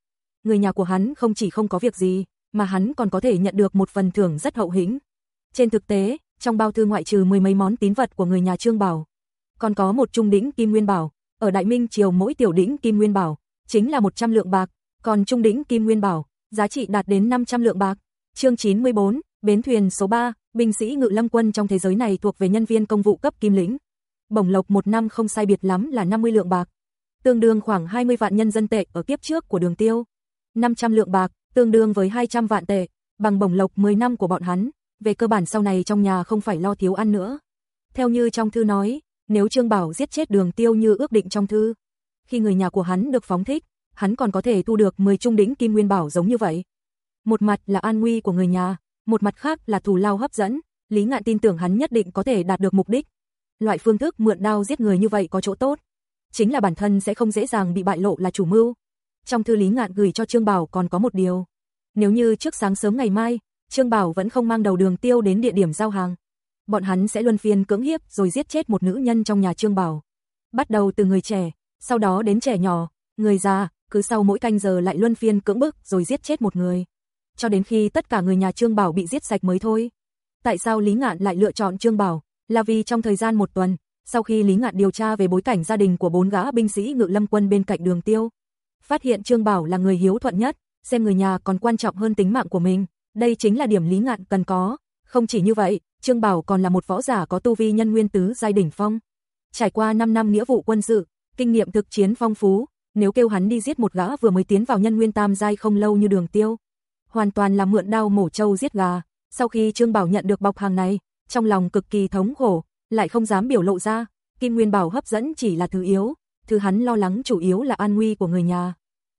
người nhà của hắn không chỉ không có việc gì, mà hắn còn có thể nhận được một phần thưởng rất hậu hĩnh. Trên thực tế, trong bao thư ngoại trừ mười mấy món tín vật của người nhà Trương Bảo, còn có một trung đỉnh kim nguyên bảo, ở Đại Minh triều mỗi tiểu đỉnh kim nguyên bảo chính là 100 lượng bạc, còn trung đỉnh kim nguyên bảo, giá trị đạt đến 500 lượng bạc. Chương 94, bến thuyền số 3, binh sĩ ngự lâm quân trong thế giới này thuộc về nhân viên công vụ cấp kim lĩnh. Bổng lộc một năm không sai biệt lắm là 50 lượng bạc, tương đương khoảng 20 vạn nhân dân tệ ở kiếp trước của Đường Tiêu. 500 lượng bạc, tương đương với 200 vạn tệ, bằng bổng lộc 10 năm của bọn hắn, về cơ bản sau này trong nhà không phải lo thiếu ăn nữa. Theo như trong thư nói, nếu Trương Bảo giết chết đường tiêu như ước định trong thư, khi người nhà của hắn được phóng thích, hắn còn có thể thu được 10 trung đỉnh kim nguyên bảo giống như vậy. Một mặt là an nguy của người nhà, một mặt khác là thù lao hấp dẫn, Lý Ngạn tin tưởng hắn nhất định có thể đạt được mục đích. Loại phương thức mượn đao giết người như vậy có chỗ tốt, chính là bản thân sẽ không dễ dàng bị bại lộ là chủ mưu. Trong thư Lý Ngạn gửi cho Trương Bảo còn có một điều, nếu như trước sáng sớm ngày mai, Trương Bảo vẫn không mang đầu đường tiêu đến địa điểm giao hàng, bọn hắn sẽ luân phiên cưỡng hiếp rồi giết chết một nữ nhân trong nhà Trương Bảo. Bắt đầu từ người trẻ, sau đó đến trẻ nhỏ, người già, cứ sau mỗi canh giờ lại luân phiên cưỡng bức rồi giết chết một người. Cho đến khi tất cả người nhà Trương Bảo bị giết sạch mới thôi. Tại sao Lý Ngạn lại lựa chọn Trương Bảo? Là vì trong thời gian một tuần, sau khi Lý Ngạn điều tra về bối cảnh gia đình của bốn gã binh sĩ ngự lâm quân bên cạnh đường tiêu, phát hiện Trương Bảo là người hiếu thuận nhất, xem người nhà còn quan trọng hơn tính mạng của mình, đây chính là điểm Lý Ngạn cần có. Không chỉ như vậy, Trương Bảo còn là một võ giả có tu vi nhân nguyên tứ giai đỉnh phong. Trải qua 5 năm nghĩa vụ quân sự, kinh nghiệm thực chiến phong phú, nếu kêu hắn đi giết một gã vừa mới tiến vào nhân nguyên tam giai không lâu như Đường Tiêu, hoàn toàn là mượn đao mổ trâu giết gà. Sau khi Trương Bảo nhận được bọc hàng này, trong lòng cực kỳ thống khổ, lại không dám biểu lộ ra, Kim Nguyên Bảo hấp dẫn chỉ là thứ yếu, thứ hắn lo lắng chủ yếu là an nguy của người nhà.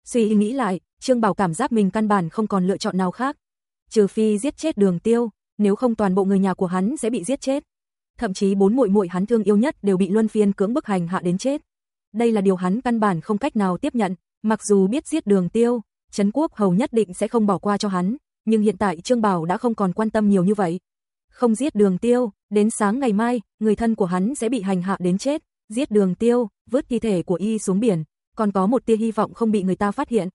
Suy nghĩ lại, Trương Bảo cảm giác mình căn bản không còn lựa chọn nào khác, trừ phi giết chết Đường Tiêu, nếu không toàn bộ người nhà của hắn sẽ bị giết chết. Thậm chí bốn muội muội hắn thương yêu nhất đều bị luân phiên cưỡng bức hành hạ đến chết. Đây là điều hắn căn bản không cách nào tiếp nhận, mặc dù biết giết Đường Tiêu, Trấn Quốc hầu nhất định sẽ không bỏ qua cho hắn, nhưng hiện tại Trương Bảo đã không còn quan tâm nhiều như vậy. Không giết Đường Tiêu, đến sáng ngày mai, người thân của hắn sẽ bị hành hạ đến chết, giết Đường Tiêu, vứt thi thể của y xuống biển, còn có một tia hy vọng không bị người ta phát hiện.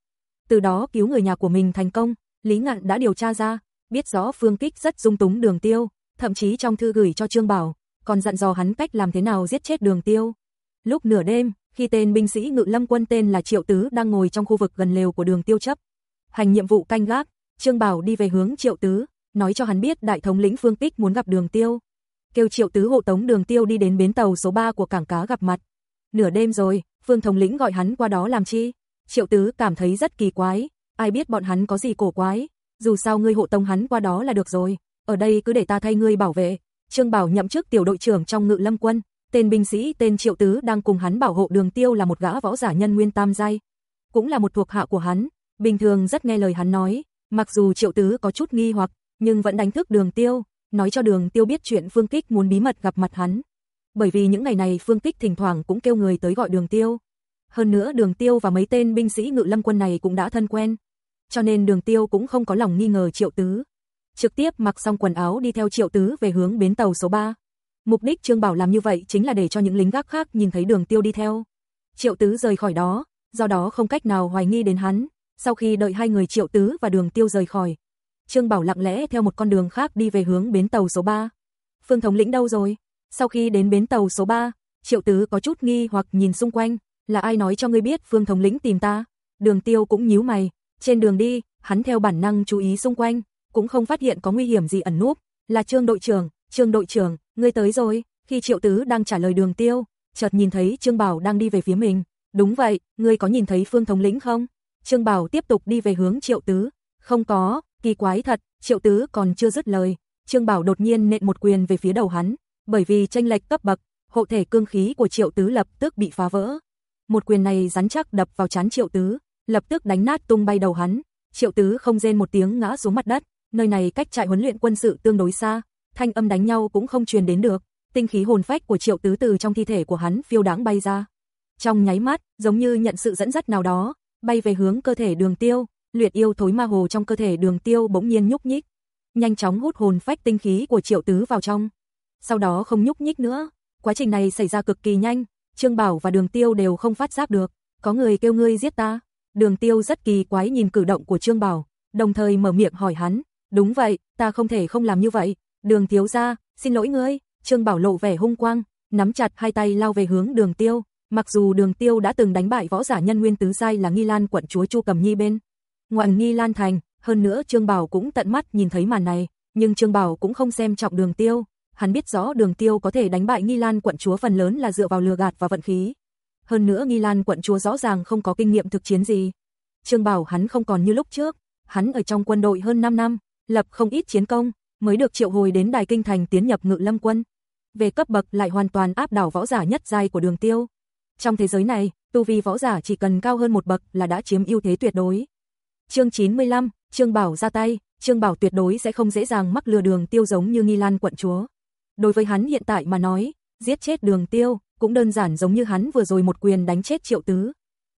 Từ đó cứu người nhà của mình thành công, Lý Ngạn đã điều tra ra, biết rõ Phương Kích rất dung túng Đường Tiêu, thậm chí trong thư gửi cho Trương Bảo, còn dặn dò hắn cách làm thế nào giết chết Đường Tiêu. Lúc nửa đêm, khi tên binh sĩ ngự lâm quân tên là Triệu Tứ đang ngồi trong khu vực gần lều của Đường Tiêu chấp, hành nhiệm vụ canh gác, Trương Bảo đi về hướng Triệu Tứ, nói cho hắn biết đại thống lĩnh Phương Kích muốn gặp Đường Tiêu. Kêu Triệu Tứ hộ tống Đường Tiêu đi đến bến tàu số 3 của cảng cá gặp mặt. Nửa đêm rồi, Phương thống lĩnh gọi hắn qua đó làm chi? Triệu Tứ cảm thấy rất kỳ quái, ai biết bọn hắn có gì cổ quái, dù sao ngươi hộ tống hắn qua đó là được rồi, ở đây cứ để ta thay ngươi bảo vệ. Trương Bảo nhậm chức tiểu đội trưởng trong Ngự Lâm quân, tên binh sĩ tên Triệu Tứ đang cùng hắn bảo hộ Đường Tiêu là một gã võ giả nhân nguyên tam giai, cũng là một thuộc hạ của hắn, bình thường rất nghe lời hắn nói, mặc dù Triệu Tứ có chút nghi hoặc, nhưng vẫn đánh thức Đường Tiêu, nói cho Đường Tiêu biết chuyện Phương Kích muốn bí mật gặp mặt hắn. Bởi vì những ngày này Phương Kích thỉnh thoảng cũng kêu người tới gọi Đường Tiêu. Hơn nữa Đường Tiêu và mấy tên binh sĩ ngự lâm quân này cũng đã thân quen. Cho nên Đường Tiêu cũng không có lòng nghi ngờ Triệu Tứ. Trực tiếp mặc xong quần áo đi theo Triệu Tứ về hướng bến tàu số 3. Mục đích Trương Bảo làm như vậy chính là để cho những lính gác khác nhìn thấy Đường Tiêu đi theo. Triệu Tứ rời khỏi đó, do đó không cách nào hoài nghi đến hắn. Sau khi đợi hai người Triệu Tứ và Đường Tiêu rời khỏi, Trương Bảo lặng lẽ theo một con đường khác đi về hướng bến tàu số 3. Phương thống lĩnh đâu rồi? Sau khi đến bến tàu số 3, Triệu Tứ có chút nghi hoặc nhìn xung quanh, là ai nói cho ngươi biết Phương thống lĩnh tìm ta? Đường Tiêu cũng nhíu mày, trên đường đi, hắn theo bản năng chú ý xung quanh, cũng không phát hiện có nguy hiểm gì ẩn núp, là Trương đội trưởng, Trương đội trưởng, ngươi tới rồi, khi Triệu Tứ đang trả lời Đường Tiêu, chợt nhìn thấy Trương Bảo đang đi về phía mình. Đúng vậy, ngươi có nhìn thấy Phương thống lĩnh không? Trương Bảo tiếp tục đi về hướng Triệu Tứ. Không có, kỳ quái thật, Triệu Tứ còn chưa dứt lời. Trương Bảo đột nhiên nện một quyền về phía đầu hắn, bởi vì tranh lệch cấp bậc, hộ thể cương khí của Triệu Tứ lập tức bị phá vỡ. Một quyền này rắn chắc đập vào trán Triệu Tứ, lập tức đánh nát tung bay đầu hắn. Triệu Tứ không rên một tiếng ngã xuống mặt đất, nơi này cách trại huấn luyện quân sự tương đối xa, thanh âm đánh nhau cũng không truyền đến được. Tinh khí hồn phách của Triệu Tứ từ trong thi thể của hắn phiêu đáng bay ra. Trong nháy mắt, giống như nhận sự dẫn dắt nào đó, bay về hướng cơ thể Đường Tiêu, luyện yêu thối ma hồ trong cơ thể Đường Tiêu bỗng nhiên nhúc nhích, nhanh chóng hút hồn phách tinh khí của Triệu Tứ vào trong. Sau đó không nhúc nhích nữa, quá trình này xảy ra cực kỳ nhanh, Trương Bảo và Đường Tiêu đều không phát giác được, có người kêu ngươi giết ta. Đường Tiêu rất kỳ quái nhìn cử động của Trương Bảo, đồng thời mở miệng hỏi hắn, đúng vậy, ta không thể không làm như vậy. Đường thiếu gia, xin lỗi ngươi, Trương Bảo lộ vẻ hung quang, nắm chặt hai tay lao về hướng Đường Tiêu, mặc dù Đường Tiêu đã từng đánh bại võ giả nhân nguyên tứ giai là Nghi Lan quận chúa Chu Cầm Nhi bên ngoạn Nghi Lan thành, hơn nữa Trương Bảo cũng tận mắt nhìn thấy màn này, nhưng Trương Bảo cũng không xem trọng Đường Tiêu, hắn biết rõ Đường Tiêu có thể đánh bại Nghi Lan quận chúa phần lớn là dựa vào lừa gạt và vận khí. Hơn nữa Nghi Lan quận chúa rõ ràng không có kinh nghiệm thực chiến gì. Trương Bảo hắn không còn như lúc trước, hắn ở trong quân đội hơn 5 năm, lập không ít chiến công, mới được triệu hồi đến Đài Kinh Thành tiến nhập ngự lâm quân. Về cấp bậc lại hoàn toàn áp đảo võ giả nhất giai của đường tiêu. Trong thế giới này, tu vi võ giả chỉ cần cao hơn một bậc là đã chiếm ưu thế tuyệt đối. Chương 95, Trương Bảo ra tay, Trương Bảo tuyệt đối sẽ không dễ dàng mắc lừa đường tiêu giống như Nghi Lan quận chúa. Đối với hắn hiện tại mà nói, giết chết đường tiêu, cũng đơn giản giống như hắn vừa rồi một quyền đánh chết triệu tứ.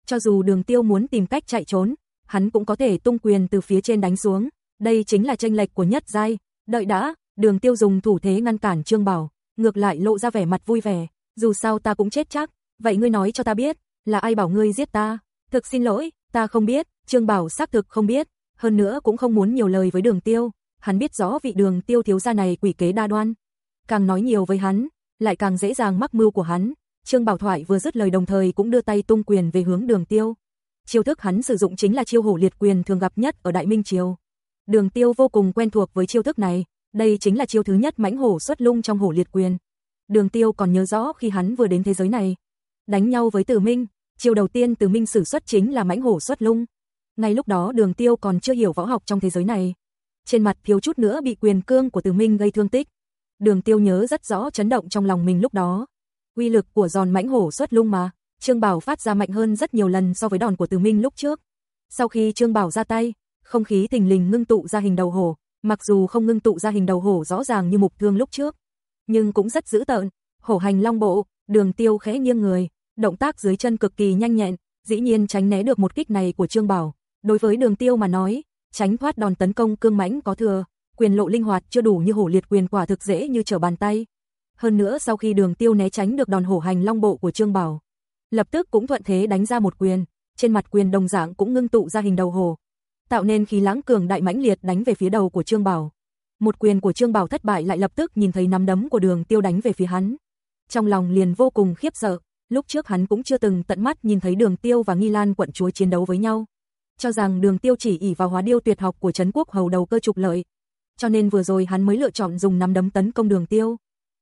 Cho dù đường tiêu muốn tìm cách chạy trốn, hắn cũng có thể tung quyền từ phía trên đánh xuống. Đây chính là tranh lệch của nhất giai. Đợi đã, đường tiêu dùng thủ thế ngăn cản Trương Bảo, ngược lại lộ ra vẻ mặt vui vẻ. Dù sao ta cũng chết chắc, vậy ngươi nói cho ta biết, là ai bảo ngươi giết ta? Thực xin lỗi, ta không biết, Trương Bảo xác thực không biết, hơn nữa cũng không muốn nhiều lời với đường tiêu. Hắn biết rõ vị đường tiêu thiếu gia này quỷ kế đa đoan. Càng nói nhiều với hắn, lại càng dễ dàng mắc mưu của hắn. Trương Bảo Thoại vừa dứt lời đồng thời cũng đưa tay tung quyền về hướng đường tiêu. Chiêu thức hắn sử dụng chính là chiêu hổ liệt quyền thường gặp nhất ở Đại Minh Triều. Đường tiêu vô cùng quen thuộc với chiêu thức này, đây chính là chiêu thứ nhất mãnh hổ xuất lung trong hổ liệt quyền. Đường tiêu còn nhớ rõ khi hắn vừa đến thế giới này. Đánh nhau với Tử Minh, chiêu đầu tiên Tử Minh sử xuất chính là mãnh hổ xuất lung. Ngay lúc đó đường tiêu còn chưa hiểu võ học trong thế giới này. Trên mặt thiếu chút nữa bị quyền cương của từ Minh gây thương tích. Đường tiêu nhớ rất rõ chấn động trong lòng mình lúc đó. Uy lực của giòn mãnh hổ xuất lung mà, Trương Bảo phát ra mạnh hơn rất nhiều lần so với đòn của Từ Minh lúc trước. Sau khi Trương Bảo ra tay, không khí thình lình ngưng tụ ra hình đầu hổ, mặc dù không ngưng tụ ra hình đầu hổ rõ ràng như mục thương lúc trước, nhưng cũng rất dữ tợn. Hổ hành long bộ, Đường Tiêu khẽ nghiêng người, động tác dưới chân cực kỳ nhanh nhẹn, dĩ nhiên tránh né được một kích này của Trương Bảo. Đối với Đường Tiêu mà nói, tránh thoát đòn tấn công cương mãnh có thừa, quyền lộ linh hoạt chưa đủ như hổ liệt quyền quả thực dễ như trở bàn tay. Hơn nữa sau khi Đường Tiêu né tránh được đòn hổ hành long bộ của Trương Bảo, lập tức cũng thuận thế đánh ra một quyền, trên mặt quyền đồng dạng cũng ngưng tụ ra hình đầu hổ, tạo nên khí lãng cường đại mãnh liệt đánh về phía đầu của Trương Bảo. Một quyền của Trương Bảo thất bại lại lập tức nhìn thấy nắm đấm của Đường Tiêu đánh về phía hắn. Trong lòng liền vô cùng khiếp sợ, lúc trước hắn cũng chưa từng tận mắt nhìn thấy Đường Tiêu và Nghi Lan quận chúa chiến đấu với nhau, cho rằng Đường Tiêu chỉ ỷ vào hóa điêu tuyệt học của trấn quốc hầu đầu cơ trục lợi, cho nên vừa rồi hắn mới lựa chọn dùng nắm đấm tấn công Đường Tiêu.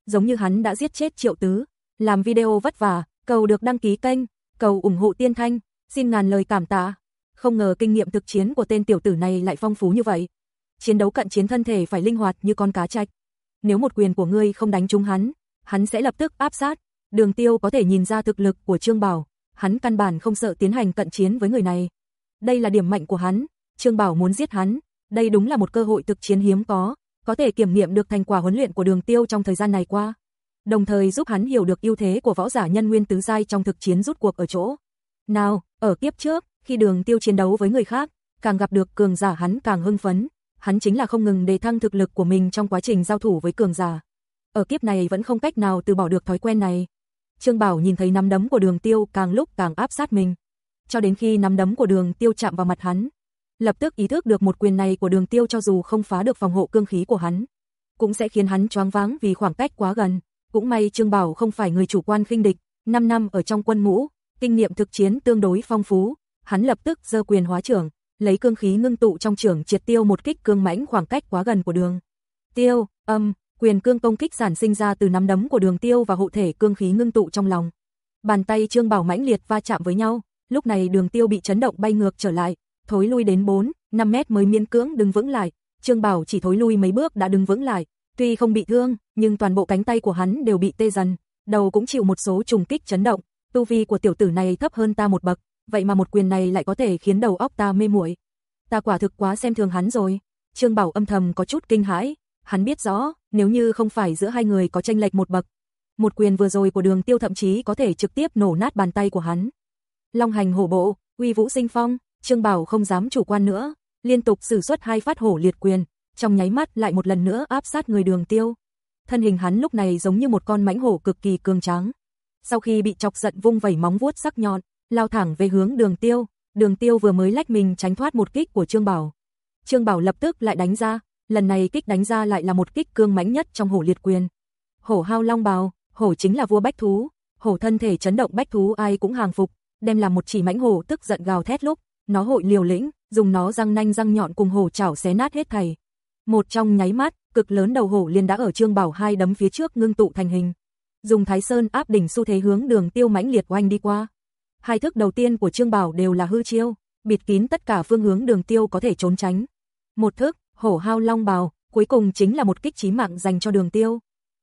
Giống như hắn đã giết chết Triệu Tứ, làm video vất vả, cầu được đăng ký kênh, cầu ủng hộ Tiên Thanh, xin ngàn lời cảm tạ. Không ngờ kinh nghiệm thực chiến của tên tiểu tử này lại phong phú như vậy. Chiến đấu cận chiến thân thể phải linh hoạt như con cá trạch. Nếu một quyền của ngươi không đánh trúng hắn, hắn sẽ lập tức áp sát. Đường Tiêu có thể nhìn ra thực lực của Trương Bảo, hắn căn bản không sợ tiến hành cận chiến với người này. Đây là điểm mạnh của hắn, Trương Bảo muốn giết hắn, đây đúng là một cơ hội thực chiến hiếm có, có thể kiểm nghiệm được thành quả huấn luyện của Đường Tiêu trong thời gian này qua đồng thời giúp hắn hiểu được ưu thế của võ giả nhân nguyên tứ giai trong thực chiến rút cuộc ở chỗ. Nào, ở kiếp trước, khi đường tiêu chiến đấu với người khác, càng gặp được cường giả hắn càng hưng phấn, hắn chính là không ngừng đề thăng thực lực của mình trong quá trình giao thủ với cường giả. Ở kiếp này vẫn không cách nào từ bỏ được thói quen này. Trương Bảo nhìn thấy nắm đấm của đường tiêu càng lúc càng áp sát mình. Cho đến khi nắm đấm của đường tiêu chạm vào mặt hắn, lập tức ý thức được một quyền này của đường tiêu cho dù không phá được phòng hộ cương khí của hắn, cũng sẽ khiến hắn choáng váng vì khoảng cách quá gần. Cũng may Trương Bảo không phải người chủ quan khinh địch, 5 năm ở trong quân ngũ, kinh nghiệm thực chiến tương đối phong phú, hắn lập tức giơ quyền hóa trưởng, lấy cương khí ngưng tụ trong trưởng triệt tiêu một kích cương mãnh khoảng cách quá gần của đường. Tiêu, âm, quyền cương công kích sản sinh ra từ nắm đấm của đường tiêu và hộ thể cương khí ngưng tụ trong lòng. Bàn tay Trương Bảo mãnh liệt va chạm với nhau, lúc này đường tiêu bị chấn động bay ngược trở lại, thối lui đến 4, 5 mét mới miễn cưỡng đứng vững lại, Trương Bảo chỉ thối lui mấy bước đã đứng vững lại, Tuy không bị thương, nhưng toàn bộ cánh tay của hắn đều bị tê dần, đầu cũng chịu một số trùng kích chấn động, tu vi của tiểu tử này thấp hơn ta một bậc, vậy mà một quyền này lại có thể khiến đầu óc ta mê muội. Ta quả thực quá xem thường hắn rồi. Trương Bảo âm thầm có chút kinh hãi, hắn biết rõ, nếu như không phải giữa hai người có tranh lệch một bậc, một quyền vừa rồi của Đường Tiêu thậm chí có thể trực tiếp nổ nát bàn tay của hắn. Long hành hổ bộ, uy vũ sinh phong, Trương Bảo không dám chủ quan nữa, liên tục sử xuất hai phát hổ liệt quyền, trong nháy mắt lại một lần nữa áp sát người đường tiêu. Thân hình hắn lúc này giống như một con mãnh hổ cực kỳ cường tráng. Sau khi bị chọc giận vung vẩy móng vuốt sắc nhọn, lao thẳng về hướng đường tiêu, đường tiêu vừa mới lách mình tránh thoát một kích của Trương Bảo. Trương Bảo lập tức lại đánh ra, lần này kích đánh ra lại là một kích cương mãnh nhất trong hổ liệt quyền. Hổ hao long bào, hổ chính là vua bách thú, hổ thân thể chấn động bách thú ai cũng hàng phục, đem làm một chỉ mãnh hổ tức giận gào thét lúc, nó hội liều lĩnh, dùng nó răng nanh răng nhọn cùng hổ chảo xé nát hết thảy. Một trong nháy mắt, cực lớn đầu hổ liền đã ở Trương Bảo hai đấm phía trước ngưng tụ thành hình. Dùng Thái Sơn áp đỉnh xu thế hướng đường tiêu mãnh liệt oanh đi qua. Hai thức đầu tiên của Trương Bảo đều là hư chiêu, bịt kín tất cả phương hướng đường tiêu có thể trốn tránh. Một thức, hổ hao long bào, cuối cùng chính là một kích chí mạng dành cho đường tiêu.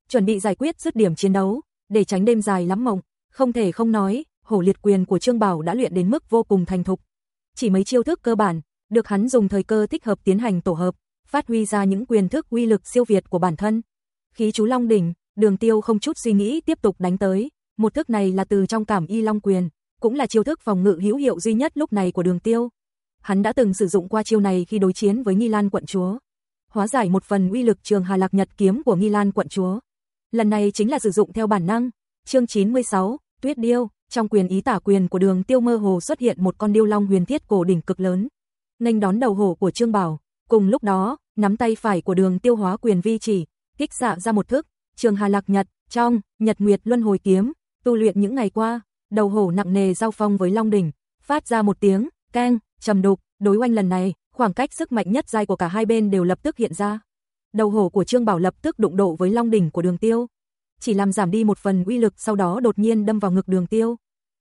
Chuẩn bị giải quyết dứt điểm chiến đấu, để tránh đêm dài lắm mộng, không thể không nói, hổ liệt quyền của Trương Bảo đã luyện đến mức vô cùng thành thục. Chỉ mấy chiêu thức cơ bản, được hắn dùng thời cơ thích hợp tiến hành tổ hợp, phát huy ra những quyền thức uy lực siêu việt của bản thân. Khí chú Long đỉnh, Đường Tiêu không chút suy nghĩ tiếp tục đánh tới, một thức này là từ trong Cảm Y Long quyền, cũng là chiêu thức phòng ngự hữu hiệu duy nhất lúc này của Đường Tiêu. Hắn đã từng sử dụng qua chiêu này khi đối chiến với Nghi Lan quận chúa, hóa giải một phần uy lực Trường Hà Lạc Nhật kiếm của Nghi Lan quận chúa. Lần này chính là sử dụng theo bản năng. Chương 96, Tuyết điêu, trong quyền ý tả quyền của Đường Tiêu mơ hồ xuất hiện một con điêu long huyền thiết cổ đỉnh cực lớn, Nênh đón đầu hổ của Trương Bảo, cùng lúc đó, nắm tay phải của Đường Tiêu hóa quyền vi chỉ, kích xạ ra một thức, Trường Hà Lạc Nhật, trong Nhật Nguyệt Luân Hồi kiếm, tu luyện những ngày qua, đầu hổ nặng nề giao phong với Long đỉnh, phát ra một tiếng keng, trầm đục, đối oanh lần này, khoảng cách sức mạnh nhất dài của cả hai bên đều lập tức hiện ra. Đầu hổ của Trương Bảo lập tức đụng độ với Long đỉnh của Đường Tiêu, chỉ làm giảm đi một phần uy lực sau đó đột nhiên đâm vào ngực Đường Tiêu.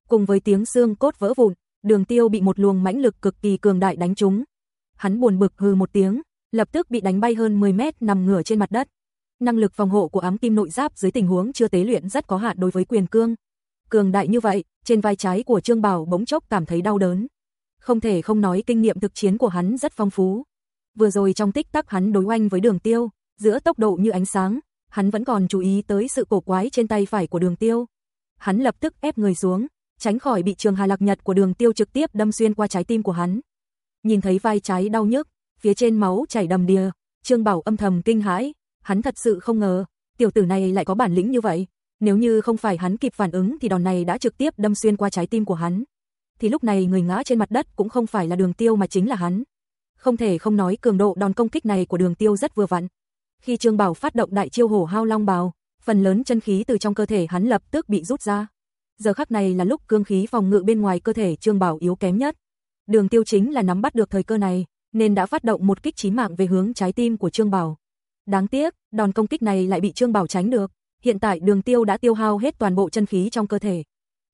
Cùng với tiếng xương cốt vỡ vụn, Đường Tiêu bị một luồng mãnh lực cực kỳ cường đại đánh trúng. Hắn buồn bực hừ một tiếng, lập tức bị đánh bay hơn 10 mét nằm ngửa trên mặt đất. Năng lực phòng hộ của ám kim nội giáp dưới tình huống chưa tế luyện rất có hạn đối với quyền cương. Cường đại như vậy, trên vai trái của Trương Bảo bỗng chốc cảm thấy đau đớn. Không thể không nói kinh nghiệm thực chiến của hắn rất phong phú. Vừa rồi trong tích tắc hắn đối oanh với đường tiêu, giữa tốc độ như ánh sáng, hắn vẫn còn chú ý tới sự cổ quái trên tay phải của đường tiêu. Hắn lập tức ép người xuống, tránh khỏi bị trường hà lạc nhật của đường tiêu trực tiếp đâm xuyên qua trái tim của hắn. Nhìn thấy vai trái đau nhức, phía trên máu chảy đầm đìa, Trương Bảo âm thầm kinh hãi, hắn thật sự không ngờ, tiểu tử này lại có bản lĩnh như vậy, nếu như không phải hắn kịp phản ứng thì đòn này đã trực tiếp đâm xuyên qua trái tim của hắn. Thì lúc này người ngã trên mặt đất cũng không phải là đường tiêu mà chính là hắn. Không thể không nói cường độ đòn công kích này của đường tiêu rất vừa vặn. Khi Trương Bảo phát động đại chiêu hổ hao long bào, phần lớn chân khí từ trong cơ thể hắn lập tức bị rút ra. Giờ khắc này là lúc cương khí phòng ngự bên ngoài cơ thể Trương Bảo yếu kém nhất. Đường tiêu chính là nắm bắt được thời cơ này, nên đã phát động một kích chí mạng về hướng trái tim của Trương Bảo. Đáng tiếc, đòn công kích này lại bị Trương Bảo tránh được. Hiện tại đường tiêu đã tiêu hao hết toàn bộ chân khí trong cơ thể.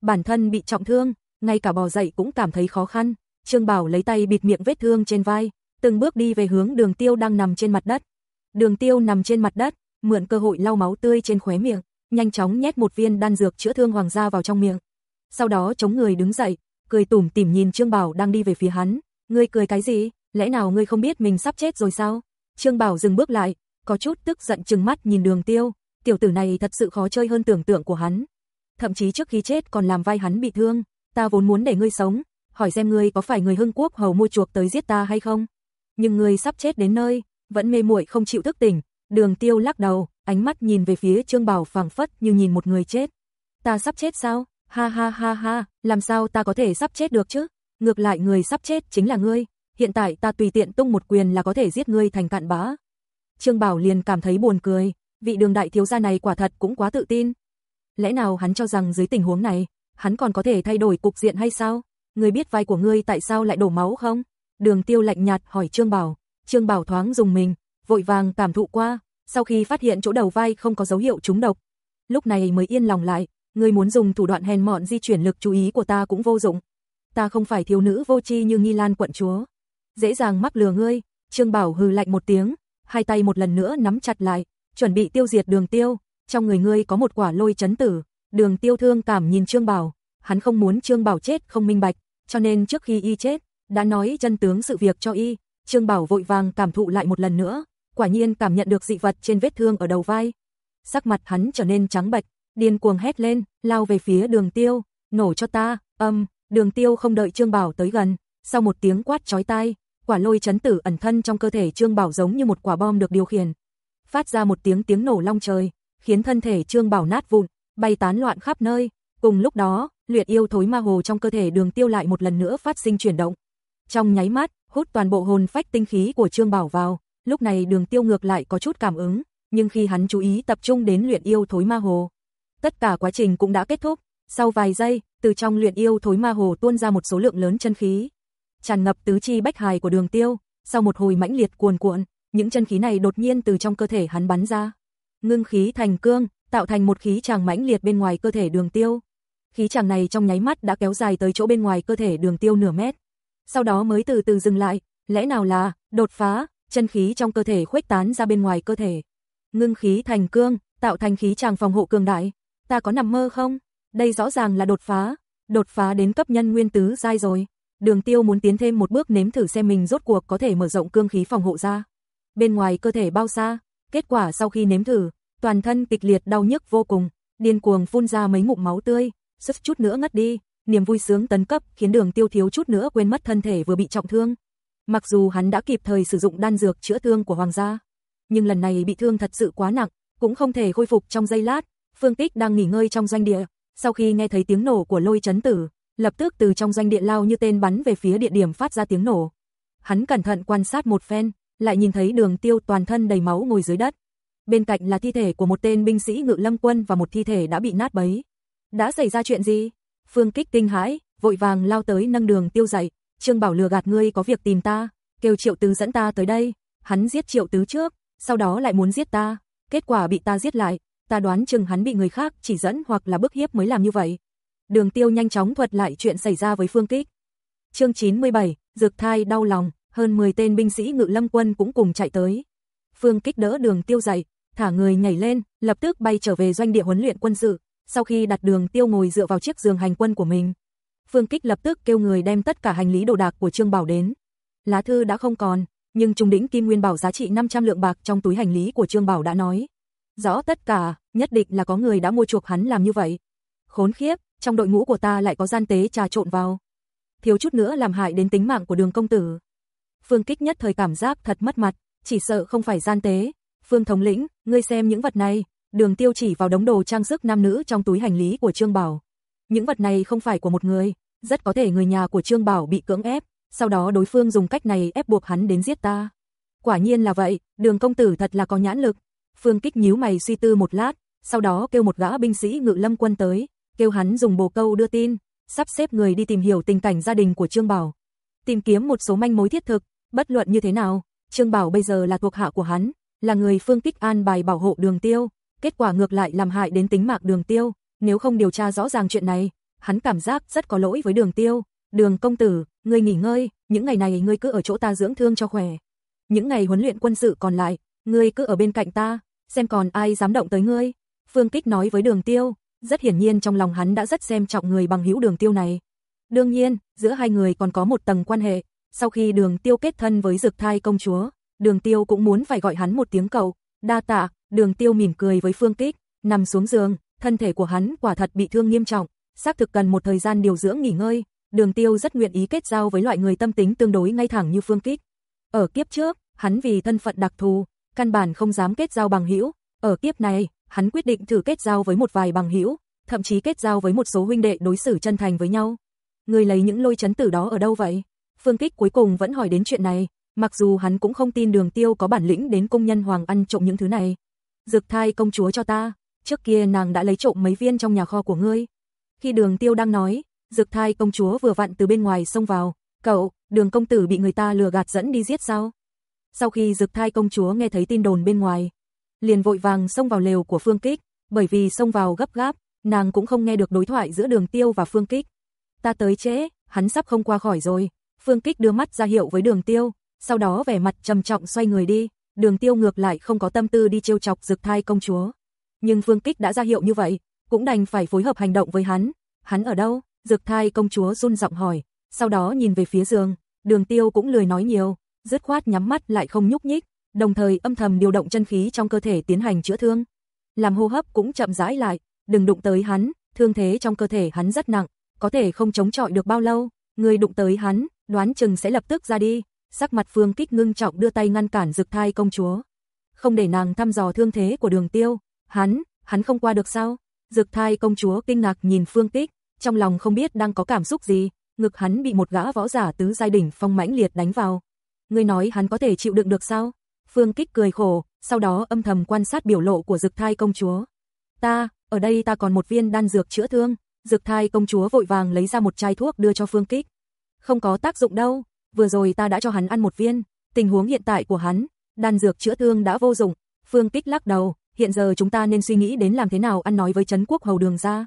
Bản thân bị trọng thương, ngay cả bò dậy cũng cảm thấy khó khăn. Trương Bảo lấy tay bịt miệng vết thương trên vai, từng bước đi về hướng đường tiêu đang nằm trên mặt đất. Đường tiêu nằm trên mặt đất, mượn cơ hội lau máu tươi trên khóe miệng, nhanh chóng nhét một viên đan dược chữa thương hoàng gia vào trong miệng. Sau đó chống người đứng dậy, cười tủm tỉm nhìn Trương Bảo đang đi về phía hắn. Ngươi cười cái gì? Lẽ nào ngươi không biết mình sắp chết rồi sao? Trương Bảo dừng bước lại, có chút tức giận trừng mắt nhìn đường tiêu. Tiểu tử này thật sự khó chơi hơn tưởng tượng của hắn. Thậm chí trước khi chết còn làm vai hắn bị thương. Ta vốn muốn để ngươi sống, hỏi xem ngươi có phải người hưng quốc hầu mua chuộc tới giết ta hay không? Nhưng ngươi sắp chết đến nơi, vẫn mê muội không chịu thức tỉnh. Đường tiêu lắc đầu, ánh mắt nhìn về phía Trương Bảo phảng phất như nhìn một người chết. Ta sắp chết sao? Ha ha ha ha, làm sao ta có thể sắp chết được chứ? Ngược lại người sắp chết chính là ngươi, hiện tại ta tùy tiện tung một quyền là có thể giết ngươi thành cạn bã. Trương Bảo liền cảm thấy buồn cười, vị đường đại thiếu gia này quả thật cũng quá tự tin. Lẽ nào hắn cho rằng dưới tình huống này, hắn còn có thể thay đổi cục diện hay sao? Ngươi biết vai của ngươi tại sao lại đổ máu không? Đường tiêu lạnh nhạt hỏi Trương Bảo, Trương Bảo thoáng dùng mình, vội vàng cảm thụ qua, sau khi phát hiện chỗ đầu vai không có dấu hiệu trúng độc. Lúc này mới yên lòng lại, ngươi muốn dùng thủ đoạn hèn mọn di chuyển lực chú ý của ta cũng vô dụng. Ta không phải thiếu nữ vô tri như Nghi Lan quận chúa. Dễ dàng mắc lừa ngươi, Trương Bảo hừ lạnh một tiếng, hai tay một lần nữa nắm chặt lại, chuẩn bị tiêu diệt đường tiêu, trong người ngươi có một quả lôi chấn tử. Đường tiêu thương cảm nhìn Trương Bảo, hắn không muốn Trương Bảo chết không minh bạch, cho nên trước khi y chết, đã nói chân tướng sự việc cho y, Trương Bảo vội vàng cảm thụ lại một lần nữa, quả nhiên cảm nhận được dị vật trên vết thương ở đầu vai. Sắc mặt hắn trở nên trắng bệch, điên cuồng hét lên, lao về phía đường tiêu, nổ cho ta, âm, đường tiêu không đợi Trương Bảo tới gần, sau một tiếng quát chói tai, quả lôi chấn tử ẩn thân trong cơ thể Trương Bảo giống như một quả bom được điều khiển. Phát ra một tiếng tiếng nổ long trời, khiến thân thể Trương Bảo nát vụn, bay tán loạn khắp nơi. Cùng lúc đó, luyện yêu thối ma hồ trong cơ thể đường tiêu lại một lần nữa phát sinh chuyển động. Trong nháy mắt, hút toàn bộ hồn phách tinh khí của Trương Bảo vào, lúc này đường tiêu ngược lại có chút cảm ứng, nhưng khi hắn chú ý tập trung đến luyện yêu thối ma hồ, tất cả quá trình cũng đã kết thúc, sau vài giây, từ trong luyện yêu thối ma hồ tuôn ra một số lượng lớn chân khí, tràn ngập tứ chi bách hài của đường tiêu, sau một hồi mãnh liệt cuồn cuộn, những chân khí này đột nhiên từ trong cơ thể hắn bắn ra, ngưng khí thành cương, tạo thành một khí tràng mãnh liệt bên ngoài cơ thể đường tiêu. Khí tràng này trong nháy mắt đã kéo dài tới chỗ bên ngoài cơ thể đường tiêu nửa mét. Sau đó mới từ từ dừng lại, lẽ nào là đột phá, chân khí trong cơ thể khuếch tán ra bên ngoài cơ thể. Ngưng khí thành cương, tạo thành khí tràng phòng hộ cường đại. Ta có nằm mơ không? Đây rõ ràng là đột phá, đột phá đến cấp nhân nguyên tứ giai rồi. Đường Tiêu muốn tiến thêm một bước nếm thử xem mình rốt cuộc có thể mở rộng cương khí phòng hộ ra. Bên ngoài cơ thể bao xa, kết quả sau khi nếm thử, toàn thân kịch liệt đau nhức vô cùng, điên cuồng phun ra mấy ngụm máu tươi, suýt chút nữa ngất đi, niềm vui sướng tấn cấp khiến Đường Tiêu thiếu chút nữa quên mất thân thể vừa bị trọng thương. Mặc dù hắn đã kịp thời sử dụng đan dược chữa thương của hoàng gia, nhưng lần này bị thương thật sự quá nặng, cũng không thể khôi phục trong giây lát. Phương Tích đang nghỉ ngơi trong doanh địa, sau khi nghe thấy tiếng nổ của lôi chấn tử, lập tức từ trong doanh địa lao như tên bắn về phía địa điểm phát ra tiếng nổ. Hắn cẩn thận quan sát một phen, lại nhìn thấy đường tiêu toàn thân đầy máu ngồi dưới đất. Bên cạnh là thi thể của một tên binh sĩ ngự lâm quân và một thi thể đã bị nát bấy. Đã xảy ra chuyện gì? Phương kích kinh hãi, vội vàng lao tới nâng đường tiêu dậy. Trương Bảo lừa gạt ngươi có việc tìm ta, kêu triệu tứ dẫn ta tới đây. Hắn giết triệu tứ trước, sau đó lại muốn giết ta. Kết quả bị ta giết lại, ta đoán chừng hắn bị người khác chỉ dẫn hoặc là bức hiếp mới làm như vậy. Đường tiêu nhanh chóng thuật lại chuyện xảy ra với Phương Kích. Chương 97, Dược thai đau lòng, hơn 10 tên binh sĩ ngự lâm quân cũng cùng chạy tới. Phương Kích đỡ đường tiêu dậy, thả người nhảy lên, lập tức bay trở về doanh địa huấn luyện quân sự, sau khi đặt đường tiêu ngồi dựa vào chiếc giường hành quân của mình. Phương Kích lập tức kêu người đem tất cả hành lý đồ đạc của Trương Bảo đến. Lá thư đã không còn, nhưng trung đỉnh kim nguyên bảo giá trị 500 lượng bạc trong túi hành lý của Trương Bảo đã nói. Rõ tất cả, nhất định là có người đã mua chuộc hắn làm như vậy. Khốn khiếp, trong đội ngũ của ta lại có gian tế trà trộn vào. Thiếu chút nữa làm hại đến tính mạng của đường công tử. Phương Kích nhất thời cảm giác thật mất mặt, chỉ sợ không phải gian tế. Phương thống lĩnh, ngươi xem những vật này, đường tiêu chỉ vào đống đồ trang sức nam nữ trong túi hành lý của Trương Bảo. Những vật này không phải của một người, rất có thể người nhà của Trương Bảo bị cưỡng ép, sau đó đối phương dùng cách này ép buộc hắn đến giết ta. Quả nhiên là vậy, đường công tử thật là có nhãn lực. Phương Kích nhíu mày suy tư một lát, sau đó kêu một gã binh sĩ ngự lâm quân tới, kêu hắn dùng bồ câu đưa tin, sắp xếp người đi tìm hiểu tình cảnh gia đình của Trương Bảo. Tìm kiếm một số manh mối thiết thực, bất luận như thế nào, Trương Bảo bây giờ là thuộc hạ của hắn, là người phương kích an bài bảo hộ đường tiêu, kết quả ngược lại làm hại đến tính mạng đường tiêu, nếu không điều tra rõ ràng chuyện này, hắn cảm giác rất có lỗi với đường tiêu. Đường công tử, ngươi nghỉ ngơi, những ngày này ngươi cứ ở chỗ ta dưỡng thương cho khỏe. Những ngày huấn luyện quân sự còn lại, ngươi cứ ở bên cạnh ta, xem còn ai dám động tới ngươi. Phương Kích nói với đường tiêu, rất hiển nhiên trong lòng hắn đã rất xem trọng người bằng hữu đường tiêu này. Đương nhiên, giữa hai người còn có một tầng quan hệ, sau khi đường tiêu kết thân với dực thai công chúa, đường tiêu cũng muốn phải gọi hắn một tiếng cậu, đa tạ, đường tiêu mỉm cười với phương kích, nằm xuống giường, thân thể của hắn quả thật bị thương nghiêm trọng, xác thực cần một thời gian điều dưỡng nghỉ ngơi, đường tiêu rất nguyện ý kết giao với loại người tâm tính tương đối ngay thẳng như phương kích. Ở kiếp trước, hắn vì thân phận đặc thù, căn bản không dám kết giao bằng hữu, ở kiếp này, hắn quyết định thử kết giao với một vài bằng hữu, thậm chí kết giao với một số huynh đệ đối xử chân thành với nhau. Người lấy những lôi chấn tử đó ở đâu vậy? Phương Kích cuối cùng vẫn hỏi đến chuyện này, mặc dù hắn cũng không tin Đường Tiêu có bản lĩnh đến công nhân hoàng ăn trộm những thứ này. Dực thai công chúa cho ta, trước kia nàng đã lấy trộm mấy viên trong nhà kho của ngươi. Khi Đường Tiêu đang nói, Dực thai công chúa vừa vặn từ bên ngoài xông vào, cậu, Đường công tử bị người ta lừa gạt dẫn đi giết sao? Sau khi Dực thai công chúa nghe thấy tin đồn bên ngoài, liền vội vàng xông vào lều của Phương Kích, bởi vì xông vào gấp gáp, nàng cũng không nghe được đối thoại giữa Đường Tiêu và Phương Kích. Ta tới trễ, hắn sắp không qua khỏi rồi. Phương Kích đưa mắt ra hiệu với Đường Tiêu, sau đó vẻ mặt trầm trọng xoay người đi, Đường Tiêu ngược lại không có tâm tư đi trêu chọc rực Thai công chúa. Nhưng Phương Kích đã ra hiệu như vậy, cũng đành phải phối hợp hành động với hắn. Hắn ở đâu? dược Thai công chúa run giọng hỏi, sau đó nhìn về phía giường, Đường Tiêu cũng lười nói nhiều, dứt khoát nhắm mắt lại không nhúc nhích, đồng thời âm thầm điều động chân khí trong cơ thể tiến hành chữa thương. Làm hô hấp cũng chậm rãi lại, đừng đụng tới hắn, thương thế trong cơ thể hắn rất nặng, có thể không chống chọi được bao lâu, người đụng tới hắn, đoán chừng sẽ lập tức ra đi. Sắc mặt Phương Kích ngưng trọng đưa tay ngăn cản Dực Thai công chúa, không để nàng thăm dò thương thế của Đường Tiêu. Hắn, hắn không qua được sao? Dực Thai công chúa kinh ngạc nhìn Phương Kích, trong lòng không biết đang có cảm xúc gì, ngực hắn bị một gã võ giả tứ giai đỉnh phong mãnh liệt đánh vào. Ngươi nói hắn có thể chịu đựng được sao? Phương Kích cười khổ, sau đó âm thầm quan sát biểu lộ của Dực Thai công chúa. Ta, ở đây ta còn một viên đan dược chữa thương. Dực Thai công chúa vội vàng lấy ra một chai thuốc đưa cho Phương Kích. Không có tác dụng đâu, vừa rồi ta đã cho hắn ăn một viên, tình huống hiện tại của hắn, đan dược chữa thương đã vô dụng. Phương Kích lắc đầu, hiện giờ chúng ta nên suy nghĩ đến làm thế nào ăn nói với Trấn Quốc Hầu Đường ra.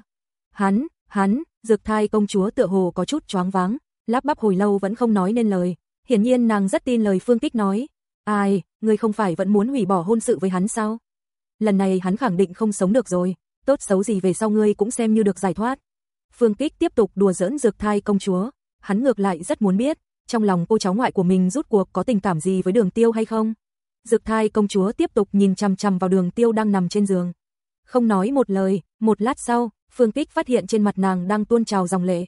Hắn, hắn, dược Thai công chúa tựa hồ có chút choáng váng, lắp bắp hồi lâu vẫn không nói nên lời. Hiển nhiên nàng rất tin lời Phương Kích nói, Ai, ngươi không phải vẫn muốn hủy bỏ hôn sự với hắn sao? Lần này hắn khẳng định không sống được rồi, tốt xấu gì về sau ngươi cũng xem như được giải thoát. Phương Kích tiếp tục đùa giỡn dược thai công chúa, hắn ngược lại rất muốn biết, trong lòng cô cháu ngoại của mình rút cuộc có tình cảm gì với đường tiêu hay không. Dực thai công chúa tiếp tục nhìn chằm chằm vào đường tiêu đang nằm trên giường. Không nói một lời, một lát sau, Phương Kích phát hiện trên mặt nàng đang tuôn trào dòng lệ.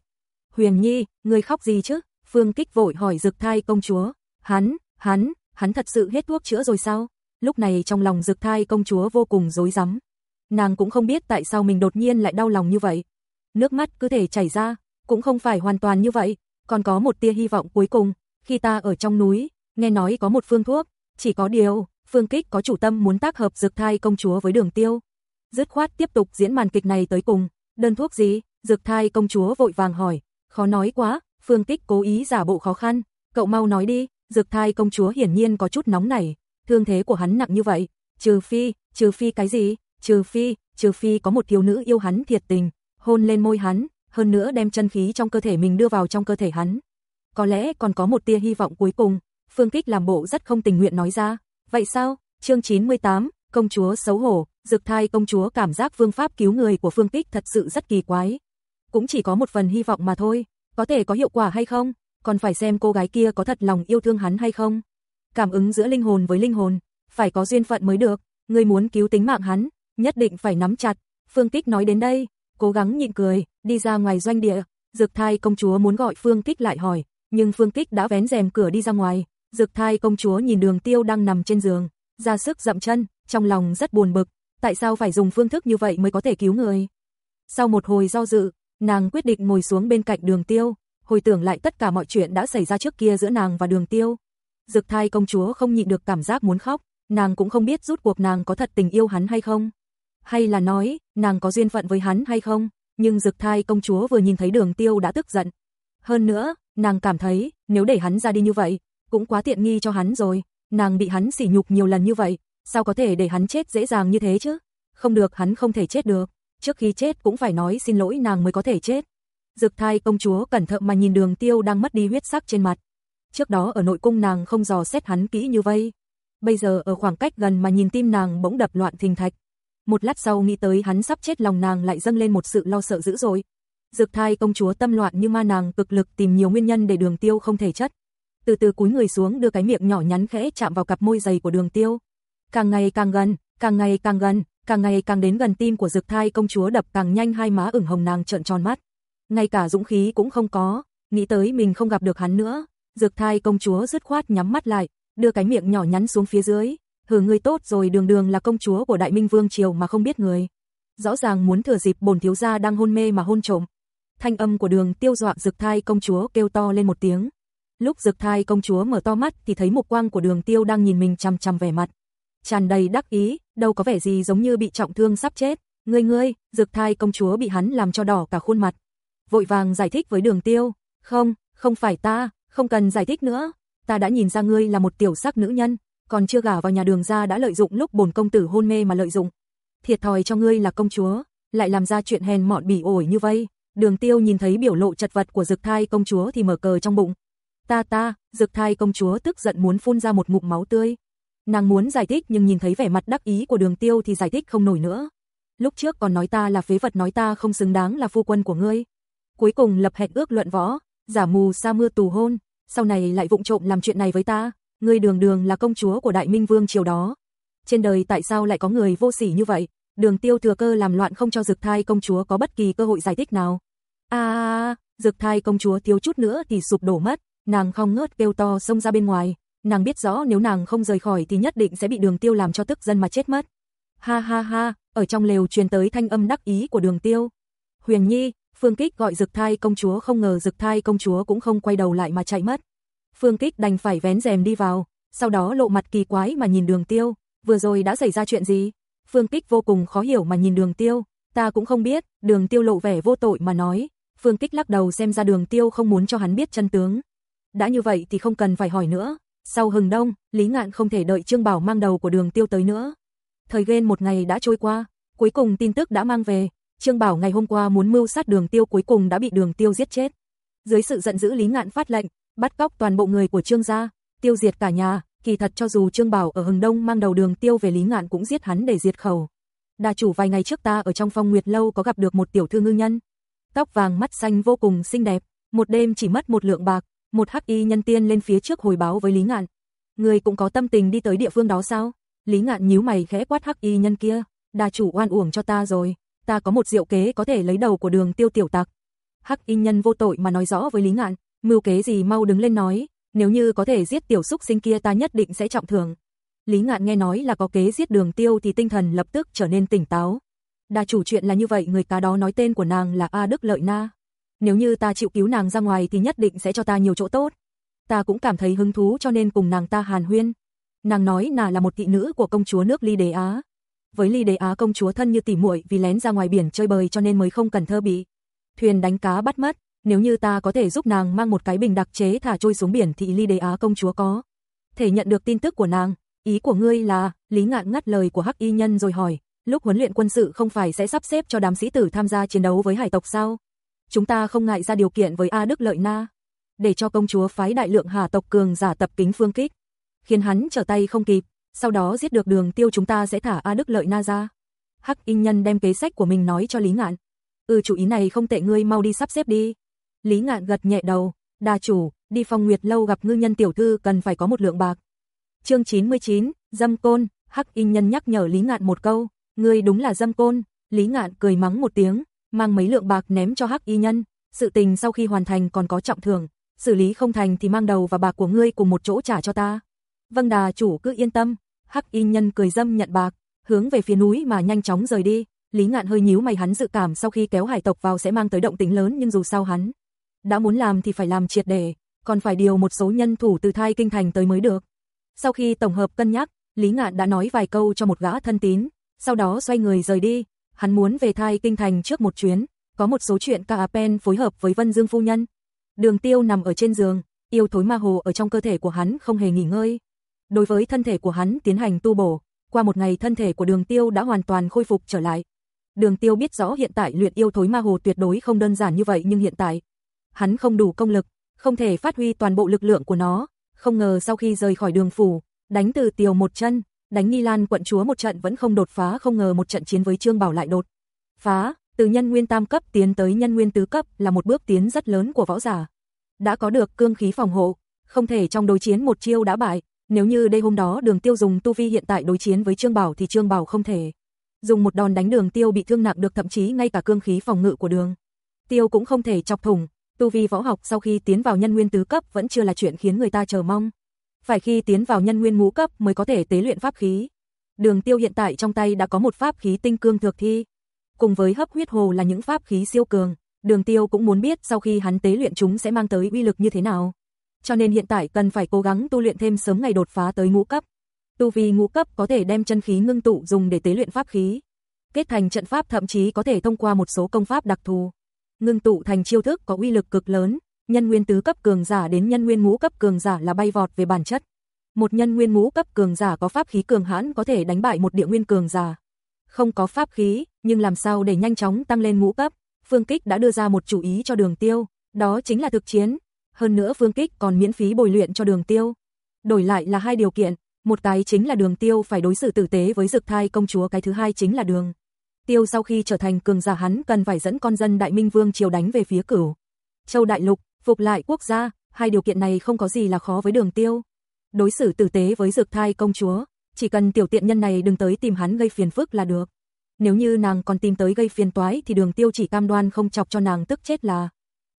Huyền Nhi, người khóc gì chứ? Phương Kích vội hỏi Dực thai công chúa. Hắn, hắn, hắn thật sự hết thuốc chữa rồi sao? Lúc này trong lòng Dực thai công chúa vô cùng rối rắm. Nàng cũng không biết tại sao mình đột nhiên lại đau lòng như vậy. Nước mắt cứ thể chảy ra, cũng không phải hoàn toàn như vậy, còn có một tia hy vọng cuối cùng, khi ta ở trong núi, nghe nói có một phương thuốc, chỉ có điều, Phương Kích có chủ tâm muốn tác hợp dược thai công chúa với đường tiêu. Dứt khoát tiếp tục diễn màn kịch này tới cùng, đơn thuốc gì, dược thai công chúa vội vàng hỏi, khó nói quá, Phương Kích cố ý giả bộ khó khăn, cậu mau nói đi, dược thai công chúa hiển nhiên có chút nóng nảy, thương thế của hắn nặng như vậy, trừ phi, trừ phi cái gì, trừ phi, trừ phi có một thiếu nữ yêu hắn thiệt tình, hôn lên môi hắn, hơn nữa đem chân khí trong cơ thể mình đưa vào trong cơ thể hắn. Có lẽ còn có một tia hy vọng cuối cùng, Phương Kích làm bộ rất không tình nguyện nói ra. Vậy sao? Chương 98, công chúa xấu hổ, dược Thai công chúa cảm giác phương pháp cứu người của Phương Kích thật sự rất kỳ quái. Cũng chỉ có một phần hy vọng mà thôi, có thể có hiệu quả hay không, còn phải xem cô gái kia có thật lòng yêu thương hắn hay không. Cảm ứng giữa linh hồn với linh hồn, phải có duyên phận mới được, người muốn cứu tính mạng hắn, nhất định phải nắm chặt. Phương Kích nói đến đây, cố gắng nhịn cười, đi ra ngoài doanh địa, Dực Thai công chúa muốn gọi Phương Kích lại hỏi, nhưng Phương Kích đã vén rèm cửa đi ra ngoài, Dực Thai công chúa nhìn Đường Tiêu đang nằm trên giường, ra sức dậm chân, trong lòng rất buồn bực, tại sao phải dùng phương thức như vậy mới có thể cứu người? Sau một hồi do dự, nàng quyết định ngồi xuống bên cạnh Đường Tiêu, hồi tưởng lại tất cả mọi chuyện đã xảy ra trước kia giữa nàng và Đường Tiêu. Dực Thai công chúa không nhịn được cảm giác muốn khóc, nàng cũng không biết rút cuộc nàng có thật tình yêu hắn hay không hay là nói, nàng có duyên phận với hắn hay không, nhưng Dực Thai công chúa vừa nhìn thấy Đường Tiêu đã tức giận. Hơn nữa, nàng cảm thấy, nếu để hắn ra đi như vậy, cũng quá tiện nghi cho hắn rồi, nàng bị hắn sỉ nhục nhiều lần như vậy, sao có thể để hắn chết dễ dàng như thế chứ? Không được, hắn không thể chết được, trước khi chết cũng phải nói xin lỗi nàng mới có thể chết. Dực Thai công chúa cẩn thận mà nhìn Đường Tiêu đang mất đi huyết sắc trên mặt. Trước đó ở nội cung nàng không dò xét hắn kỹ như vậy. Bây giờ ở khoảng cách gần mà nhìn tim nàng bỗng đập loạn thình thạch, một lát sau nghĩ tới hắn sắp chết lòng nàng lại dâng lên một sự lo sợ dữ dội. Dược thai công chúa tâm loạn như ma nàng cực lực tìm nhiều nguyên nhân để đường tiêu không thể chất. Từ từ cúi người xuống đưa cái miệng nhỏ nhắn khẽ chạm vào cặp môi dày của đường tiêu. Càng ngày càng gần, càng ngày càng gần, càng ngày càng đến gần tim của Dược thai công chúa đập càng nhanh hai má ửng hồng nàng trợn tròn mắt. Ngay cả dũng khí cũng không có, nghĩ tới mình không gặp được hắn nữa. Dược thai công chúa dứt khoát nhắm mắt lại, đưa cái miệng nhỏ nhắn xuống phía dưới, hừ ngươi tốt rồi đường đường là công chúa của Đại Minh Vương Triều mà không biết người. Rõ ràng muốn thừa dịp bổn thiếu gia đang hôn mê mà hôn trộm. Thanh âm của đường tiêu dọa dực thai công chúa kêu to lên một tiếng. Lúc dực thai công chúa mở to mắt thì thấy mục quang của đường tiêu đang nhìn mình chằm chằm vẻ mặt. Tràn đầy đắc ý, đâu có vẻ gì giống như bị trọng thương sắp chết. Ngươi ngươi, dực thai công chúa bị hắn làm cho đỏ cả khuôn mặt. Vội vàng giải thích với đường tiêu. Không, không phải ta, không cần giải thích nữa. Ta đã nhìn ra ngươi là một tiểu sắc nữ nhân, còn chưa gả vào nhà đường ra đã lợi dụng lúc bổn công tử hôn mê mà lợi dụng. Thiệt thòi cho ngươi là công chúa, lại làm ra chuyện hèn mọn bỉ ổi như vậy. Đường Tiêu nhìn thấy biểu lộ chật vật của Dực Thai công chúa thì mở cờ trong bụng. Ta ta, Dực Thai công chúa tức giận muốn phun ra một ngụm máu tươi. Nàng muốn giải thích nhưng nhìn thấy vẻ mặt đắc ý của Đường Tiêu thì giải thích không nổi nữa. Lúc trước còn nói ta là phế vật nói ta không xứng đáng là phu quân của ngươi. Cuối cùng lập hẹn ước luận võ, giả mù sa mưa tù hôn, sau này lại vụng trộm làm chuyện này với ta ngươi đường đường là công chúa của Đại Minh Vương triều đó. Trên đời tại sao lại có người vô sỉ như vậy? Đường Tiêu thừa cơ làm loạn không cho Dực Thai công chúa có bất kỳ cơ hội giải thích nào. A, à, Dực Thai công chúa thiếu chút nữa thì sụp đổ mất, nàng không ngớt kêu to xông ra bên ngoài, nàng biết rõ nếu nàng không rời khỏi thì nhất định sẽ bị Đường Tiêu làm cho tức dân mà chết mất. Ha ha ha, ở trong lều truyền tới thanh âm đắc ý của Đường Tiêu. Huyền Nhi, Phương Kích gọi Dực Thai công chúa không ngờ Dực Thai công chúa cũng không quay đầu lại mà chạy mất. Phương Kích đành phải vén rèm đi vào, sau đó lộ mặt kỳ quái mà nhìn đường tiêu, vừa rồi đã xảy ra chuyện gì? Phương Kích vô cùng khó hiểu mà nhìn đường tiêu, ta cũng không biết, đường tiêu lộ vẻ vô tội mà nói, Phương Kích lắc đầu xem ra đường tiêu không muốn cho hắn biết chân tướng. Đã như vậy thì không cần phải hỏi nữa, sau hừng đông, Lý Ngạn không thể đợi Trương Bảo mang đầu của đường tiêu tới nữa. Thời gian một ngày đã trôi qua, cuối cùng tin tức đã mang về, Trương Bảo ngày hôm qua muốn mưu sát đường tiêu cuối cùng đã bị đường tiêu giết chết. Dưới sự giận dữ Lý Ngạn phát lệnh, bắt cóc toàn bộ người của Trương gia, tiêu diệt cả nhà, kỳ thật cho dù Trương Bảo ở Hừng Đông mang đầu đường tiêu về Lý Ngạn cũng giết hắn để diệt khẩu. Đa chủ vài ngày trước ta ở trong phong nguyệt lâu có gặp được một tiểu thư ngư nhân. Tóc vàng mắt xanh vô cùng xinh đẹp, Một đêm chỉ mất một lượng bạc, một hắc y nhân tiên lên phía trước hồi báo với Lý Ngạn. Người cũng có tâm tình đi tới địa phương đó sao? Lý Ngạn nhíu mày khẽ quát hắc y nhân kia, đa chủ oan uổng cho ta rồi, ta có một diệu kế có thể lấy đầu của đường tiêu tiểu tặc. Hắc y nhân vô tội mà nói rõ với Lý Ngạn, mưu kế gì mau đứng lên nói, nếu như có thể giết tiểu xúc sinh kia ta nhất định sẽ trọng thưởng. Lý Ngạn nghe nói là có kế giết đường tiêu thì tinh thần lập tức trở nên tỉnh táo. Đa chủ chuyện là như vậy người cá đó nói tên của nàng là A Đức Lợi Na. Nếu như ta chịu cứu nàng ra ngoài thì nhất định sẽ cho ta nhiều chỗ tốt. Ta cũng cảm thấy hứng thú cho nên cùng nàng ta hàn huyên. Nàng nói nàng là một thị nữ của công chúa nước Ly Đế Á. Với Ly Đế Á công chúa thân như tỉ muội vì lén ra ngoài biển chơi bời cho nên mới không cần thơ bị. Thuyền đánh cá bắt mất, nếu như ta có thể giúp nàng mang một cái bình đặc chế thả trôi xuống biển thì Ly Đế Á công chúa có thể nhận được tin tức của nàng. Ý của ngươi là, Lý Ngạn ngắt lời của Hắc Y Nhân rồi hỏi, lúc huấn luyện quân sự không phải sẽ sắp xếp cho đám sĩ tử tham gia chiến đấu với hải tộc sao? Chúng ta không ngại ra điều kiện với A Đức Lợi Na, để cho công chúa phái đại lượng hà tộc cường giả tập kính phương kích, khiến hắn trở tay không kịp, sau đó giết được đường tiêu chúng ta sẽ thả A Đức Lợi Na ra. Hắc Y Nhân đem kế sách của mình nói cho Lý Ngạn. Ừ chủ ý này không tệ ngươi mau đi sắp xếp đi. Lý Ngạn gật nhẹ đầu, đa chủ, đi phong nguyệt lâu gặp ngư nhân tiểu thư cần phải có một lượng bạc. Chương 99, dâm côn, Hắc Y Nhân nhắc nhở Lý Ngạn một câu, ngươi đúng là dâm côn, Lý Ngạn cười mắng một tiếng, mang mấy lượng bạc ném cho Hắc Y Nhân, sự tình sau khi hoàn thành còn có trọng thưởng, xử lý không thành thì mang đầu và bạc của ngươi cùng một chỗ trả cho ta. Vâng đà chủ cứ yên tâm, Hắc Y Nhân cười dâm nhận bạc, hướng về phía núi mà nhanh chóng rời đi. Lý Ngạn hơi nhíu mày hắn dự cảm sau khi kéo hải tộc vào sẽ mang tới động tĩnh lớn nhưng dù sao hắn đã muốn làm thì phải làm triệt để, còn phải điều một số nhân thủ từ thai kinh thành tới mới được. Sau khi tổng hợp cân nhắc, Lý Ngạn đã nói vài câu cho một gã thân tín, sau đó xoay người rời đi, hắn muốn về thai kinh thành trước một chuyến, có một số chuyện cả Pen phối hợp với Vân Dương phu nhân. Đường Tiêu nằm ở trên giường, yêu thối ma hồ ở trong cơ thể của hắn không hề nghỉ ngơi. Đối với thân thể của hắn tiến hành tu bổ, qua một ngày thân thể của Đường Tiêu đã hoàn toàn khôi phục trở lại. Đường Tiêu biết rõ hiện tại luyện yêu thối ma hồ tuyệt đối không đơn giản như vậy nhưng hiện tại hắn không đủ công lực, không thể phát huy toàn bộ lực lượng của nó, không ngờ sau khi rời khỏi đường phủ, đánh từ Tiều một chân, đánh Nghi Lan quận chúa một trận vẫn không đột phá, không ngờ một trận chiến với Trương Bảo lại đột phá, từ nhân nguyên tam cấp tiến tới nhân nguyên tứ cấp là một bước tiến rất lớn của võ giả. Đã có được cương khí phòng hộ, không thể trong đối chiến một chiêu đã bại, nếu như đây hôm đó Đường Tiêu dùng tu vi hiện tại đối chiến với Trương Bảo thì Trương Bảo không thể dùng một đòn đánh Đường Tiêu bị thương nặng được thậm chí ngay cả cương khí phòng ngự của Đường Tiêu cũng không thể chọc thủng, tu vi võ học sau khi tiến vào nhân nguyên tứ cấp vẫn chưa là chuyện khiến người ta chờ mong. Phải khi tiến vào nhân nguyên ngũ cấp mới có thể tế luyện pháp khí. Đường Tiêu hiện tại trong tay đã có một pháp khí tinh cương thượng thi, cùng với hấp huyết hồ là những pháp khí siêu cường, Đường Tiêu cũng muốn biết sau khi hắn tế luyện chúng sẽ mang tới uy lực như thế nào. Cho nên hiện tại cần phải cố gắng tu luyện thêm sớm ngày đột phá tới ngũ cấp. Tu vi ngũ cấp có thể đem chân khí ngưng tụ dùng để tế luyện pháp khí. Kết thành trận pháp thậm chí có thể thông qua một số công pháp đặc thù ngưng tụ thành chiêu thức có uy lực cực lớn, nhân nguyên tứ cấp cường giả đến nhân nguyên ngũ cấp cường giả là bay vọt về bản chất. Một nhân nguyên ngũ cấp cường giả có pháp khí cường hãn có thể đánh bại một địa nguyên cường giả. Không có pháp khí, nhưng làm sao để nhanh chóng tăng lên ngũ cấp? Phương Kích đã đưa ra một chủ ý cho Đường Tiêu, đó chính là thực chiến. Hơn nữa Phương Kích còn miễn phí bồi luyện cho Đường Tiêu. Đổi lại là hai điều kiện, một cái chính là Đường Tiêu phải đối xử tử tế với Dực Thai công chúa, cái thứ hai chính là Đường Tiêu sau khi trở thành cường giả hắn cần phải dẫn con dân Đại Minh Vương triều đánh về phía Cửu Châu Đại Lục, phục lại quốc gia, hai điều kiện này không có gì là khó với Đường Tiêu. Đối xử tử tế với Dược Thai công chúa, chỉ cần tiểu tiện nhân này đừng tới tìm hắn gây phiền phức là được. Nếu như nàng còn tìm tới gây phiền toái thì Đường Tiêu chỉ cam đoan không chọc cho nàng tức chết là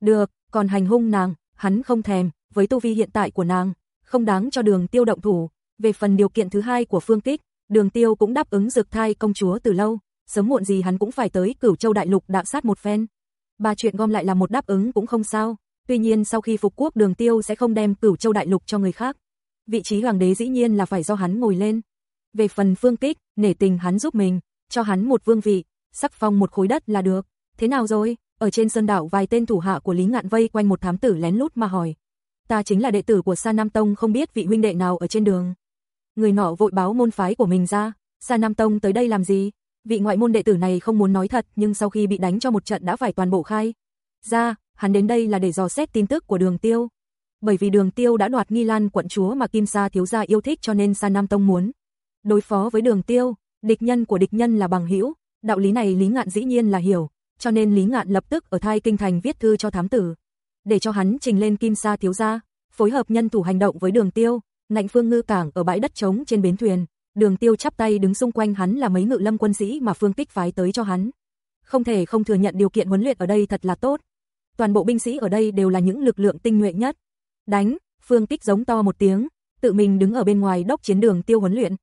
được, còn hành hung nàng, hắn không thèm, với tu vi hiện tại của nàng, không đáng cho Đường Tiêu động thủ. Về phần điều kiện thứ hai của Phương Kích, Đường Tiêu cũng đáp ứng Dược Thai công chúa từ lâu sớm muộn gì hắn cũng phải tới Cửu Châu đại lục đạm sát một phen. Ba chuyện gom lại là một đáp ứng cũng không sao, tuy nhiên sau khi phục quốc Đường Tiêu sẽ không đem Cửu Châu đại lục cho người khác. Vị trí hoàng đế dĩ nhiên là phải do hắn ngồi lên. Về phần Phương Kích, nể tình hắn giúp mình, cho hắn một vương vị, sắc phong một khối đất là được. Thế nào rồi? Ở trên sơn đảo vài tên thủ hạ của Lý Ngạn vây quanh một thám tử lén lút mà hỏi. Ta chính là đệ tử của Sa Nam Tông không biết vị huynh đệ nào ở trên đường. Người nọ vội báo môn phái của mình ra, Sa Nam Tông tới đây làm gì? Vị ngoại môn đệ tử này không muốn nói thật nhưng sau khi bị đánh cho một trận đã phải toàn bộ khai. Ra, hắn đến đây là để dò xét tin tức của đường tiêu. Bởi vì đường tiêu đã đoạt nghi lan quận chúa mà Kim Sa thiếu gia yêu thích cho nên Sa Nam Tông muốn. Đối phó với đường tiêu, địch nhân của địch nhân là bằng hữu đạo lý này Lý Ngạn dĩ nhiên là hiểu, cho nên Lý Ngạn lập tức ở thai kinh thành viết thư cho thám tử. để cho hắn trình lên Kim Sa thiếu gia, phối hợp nhân thủ hành động với Đường Tiêu, ngạnh Phương Ngư cảng ở bãi đất trống trên bến thuyền, Đường Tiêu chắp tay đứng xung quanh hắn là mấy ngự lâm quân sĩ mà Phương Kích phái tới cho hắn. Không thể không thừa nhận điều kiện huấn luyện ở đây thật là tốt. Toàn bộ binh sĩ ở đây đều là những lực lượng tinh nhuệ nhất. Đánh, Phương Kích giống to một tiếng, tự mình đứng ở bên ngoài đốc chiến đường Tiêu huấn luyện.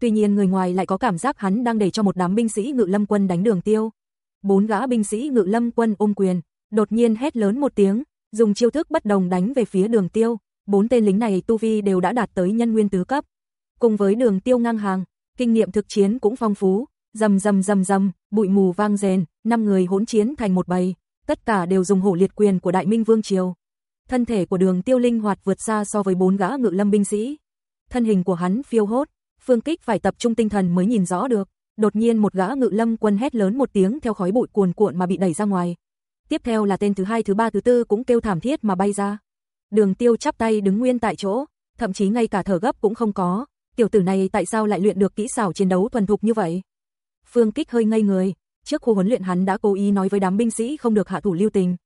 Tuy nhiên người ngoài lại có cảm giác hắn đang để cho một đám binh sĩ ngự lâm quân đánh đường Tiêu. Bốn gã binh sĩ ngự lâm quân ôm quyền, đột nhiên hét lớn một tiếng, dùng chiêu thức bất đồng đánh về phía đường Tiêu. Bốn tên lính này tu vi đều đã đạt tới nhân nguyên tứ cấp. Cùng với đường tiêu ngang hàng, kinh nghiệm thực chiến cũng phong phú, rầm rầm rầm rầm, bụi mù vang rền, năm người hỗn chiến thành một bầy, tất cả đều dùng hổ liệt quyền của Đại Minh Vương triều. Thân thể của Đường Tiêu linh hoạt vượt xa so với bốn gã ngự lâm binh sĩ. Thân hình của hắn phiêu hốt, Phương Kích phải tập trung tinh thần mới nhìn rõ được. Đột nhiên một gã ngự lâm quân hét lớn một tiếng theo khói bụi cuồn cuộn mà bị đẩy ra ngoài. Tiếp theo là tên thứ hai thứ ba thứ tư cũng kêu thảm thiết mà bay ra. Đường Tiêu chắp tay đứng nguyên tại chỗ, thậm chí ngay cả thở gấp cũng không có, tiểu tử này tại sao lại luyện được kỹ xảo chiến đấu thuần thục như vậy? Phương Kích hơi ngây người, trước khu huấn luyện hắn đã cố ý nói với đám binh sĩ không được hạ thủ lưu tình.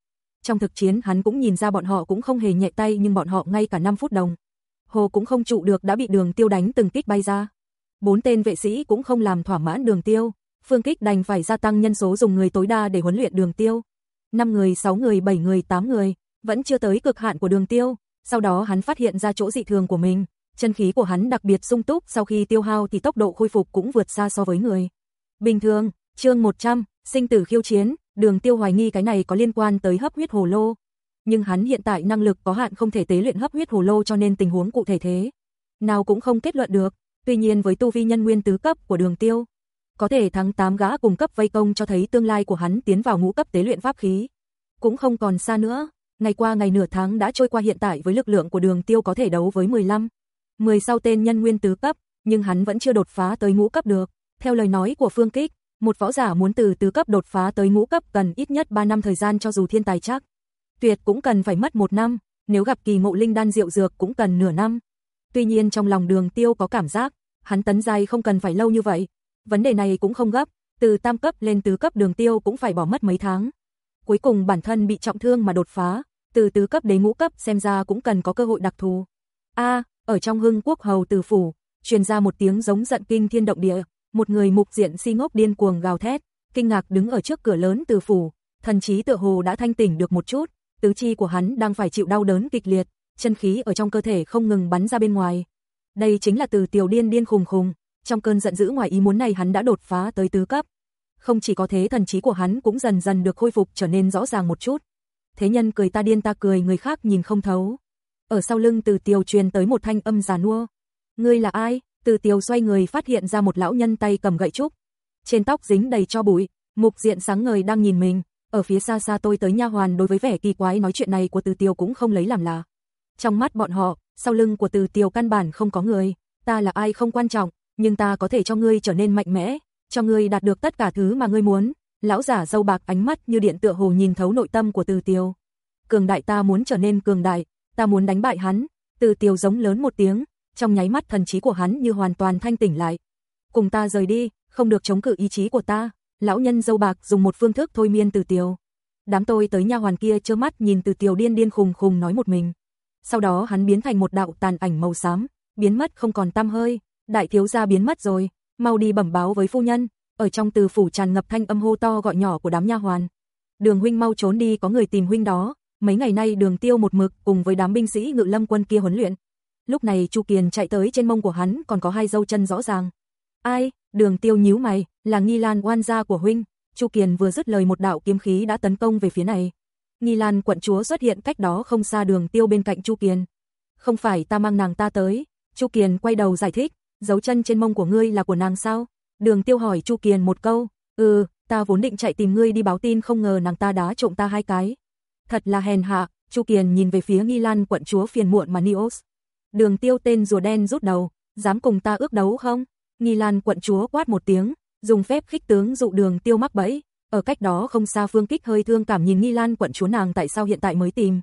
Trong thực chiến hắn cũng nhìn ra bọn họ cũng không hề nhẹ tay nhưng bọn họ ngay cả 5 phút đồng. Hồ cũng không trụ được đã bị đường tiêu đánh từng kích bay ra. Bốn tên vệ sĩ cũng không làm thỏa mãn đường tiêu, Phương Kích đành phải gia tăng nhân số dùng người tối đa để huấn luyện đường tiêu. 5 người, 6 người, 7 người, 8 người, vẫn chưa tới cực hạn của đường tiêu, sau đó hắn phát hiện ra chỗ dị thường của mình, chân khí của hắn đặc biệt sung túc, sau khi tiêu hao thì tốc độ khôi phục cũng vượt xa so với người. Bình thường, chương 100, sinh tử khiêu chiến, đường tiêu hoài nghi cái này có liên quan tới hấp huyết hồ lô. Nhưng hắn hiện tại năng lực có hạn không thể tế luyện hấp huyết hồ lô cho nên tình huống cụ thể thế. Nào cũng không kết luận được, tuy nhiên với tu vi nhân nguyên tứ cấp của đường tiêu, có thể thắng 8 gã cùng cấp vây công cho thấy tương lai của hắn tiến vào ngũ cấp tế luyện pháp khí. Cũng không còn xa nữa, ngày qua ngày nửa tháng đã trôi qua hiện tại với lực lượng của đường tiêu có thể đấu với 15. 10 sau tên nhân nguyên tứ cấp, nhưng hắn vẫn chưa đột phá tới ngũ cấp được. Theo lời nói của Phương Kích, một võ giả muốn từ tứ cấp đột phá tới ngũ cấp cần ít nhất 3 năm thời gian cho dù thiên tài chắc. Tuyệt cũng cần phải mất một năm, nếu gặp kỳ ngộ linh đan rượu dược cũng cần nửa năm. Tuy nhiên trong lòng đường tiêu có cảm giác, hắn tấn giai không cần phải lâu như vậy. Vấn đề này cũng không gấp, từ tam cấp lên tứ cấp đường tiêu cũng phải bỏ mất mấy tháng. Cuối cùng bản thân bị trọng thương mà đột phá, từ tứ cấp đến ngũ cấp xem ra cũng cần có cơ hội đặc thù. A, ở trong hưng quốc hầu từ phủ, truyền ra một tiếng giống giận kinh thiên động địa, một người mục diện si ngốc điên cuồng gào thét, kinh ngạc đứng ở trước cửa lớn từ phủ, thần trí tựa hồ đã thanh tỉnh được một chút, tứ chi của hắn đang phải chịu đau đớn kịch liệt, chân khí ở trong cơ thể không ngừng bắn ra bên ngoài. Đây chính là từ tiểu điên điên khùng khùng, trong cơn giận dữ ngoài ý muốn này hắn đã đột phá tới tứ cấp. Không chỉ có thế thần trí của hắn cũng dần dần được khôi phục trở nên rõ ràng một chút. Thế nhân cười ta điên ta cười người khác nhìn không thấu. Ở sau lưng từ tiều truyền tới một thanh âm già nua. Ngươi là ai? Từ tiều xoay người phát hiện ra một lão nhân tay cầm gậy trúc. Trên tóc dính đầy cho bụi, mục diện sáng ngời đang nhìn mình. Ở phía xa xa tôi tới nha hoàn đối với vẻ kỳ quái nói chuyện này của từ tiều cũng không lấy làm lạ. Trong mắt bọn họ, sau lưng của từ tiều căn bản không có người. Ta là ai không quan trọng, nhưng ta có thể cho ngươi trở nên mạnh mẽ, cho ngươi đạt được tất cả thứ mà ngươi muốn. Lão giả dâu bạc ánh mắt như điện tựa hồ nhìn thấu nội tâm của từ tiều. Cường đại ta muốn trở nên cường đại, ta muốn đánh bại hắn, từ tiều giống lớn một tiếng, trong nháy mắt thần trí của hắn như hoàn toàn thanh tỉnh lại. Cùng ta rời đi, không được chống cự ý chí của ta, lão nhân dâu bạc dùng một phương thức thôi miên từ tiều. Đám tôi tới nha hoàn kia chơ mắt nhìn từ tiều điên điên khùng khùng nói một mình. Sau đó hắn biến thành một đạo tàn ảnh màu xám, biến mất không còn tăm hơi, đại thiếu gia biến mất rồi, mau đi bẩm báo với phu nhân, ở trong từ phủ tràn ngập thanh âm hô to gọi nhỏ của đám nha hoàn. Đường huynh mau trốn đi có người tìm huynh đó, Mấy ngày nay đường tiêu một mực cùng với đám binh sĩ ngự lâm quân kia huấn luyện. Lúc này Chu Kiền chạy tới trên mông của hắn còn có hai dâu chân rõ ràng. Ai, đường tiêu nhíu mày, là Nghi Lan oan gia của huynh. Chu Kiền vừa dứt lời một đạo kiếm khí đã tấn công về phía này. Nghi Lan quận chúa xuất hiện cách đó không xa đường tiêu bên cạnh Chu Kiền. Không phải ta mang nàng ta tới. Chu Kiền quay đầu giải thích, dấu chân trên mông của ngươi là của nàng sao? Đường tiêu hỏi Chu Kiền một câu, ừ, ta vốn định chạy tìm ngươi đi báo tin không ngờ nàng ta đá trộm ta hai cái thật là hèn hạ, Chu Kiền nhìn về phía Nghi Lan quận chúa phiền muộn mà Nios. Đường tiêu tên rùa đen rút đầu, dám cùng ta ước đấu không? Nghi Lan quận chúa quát một tiếng, dùng phép khích tướng dụ đường tiêu mắc bẫy. Ở cách đó không xa phương kích hơi thương cảm nhìn Nghi Lan quận chúa nàng tại sao hiện tại mới tìm.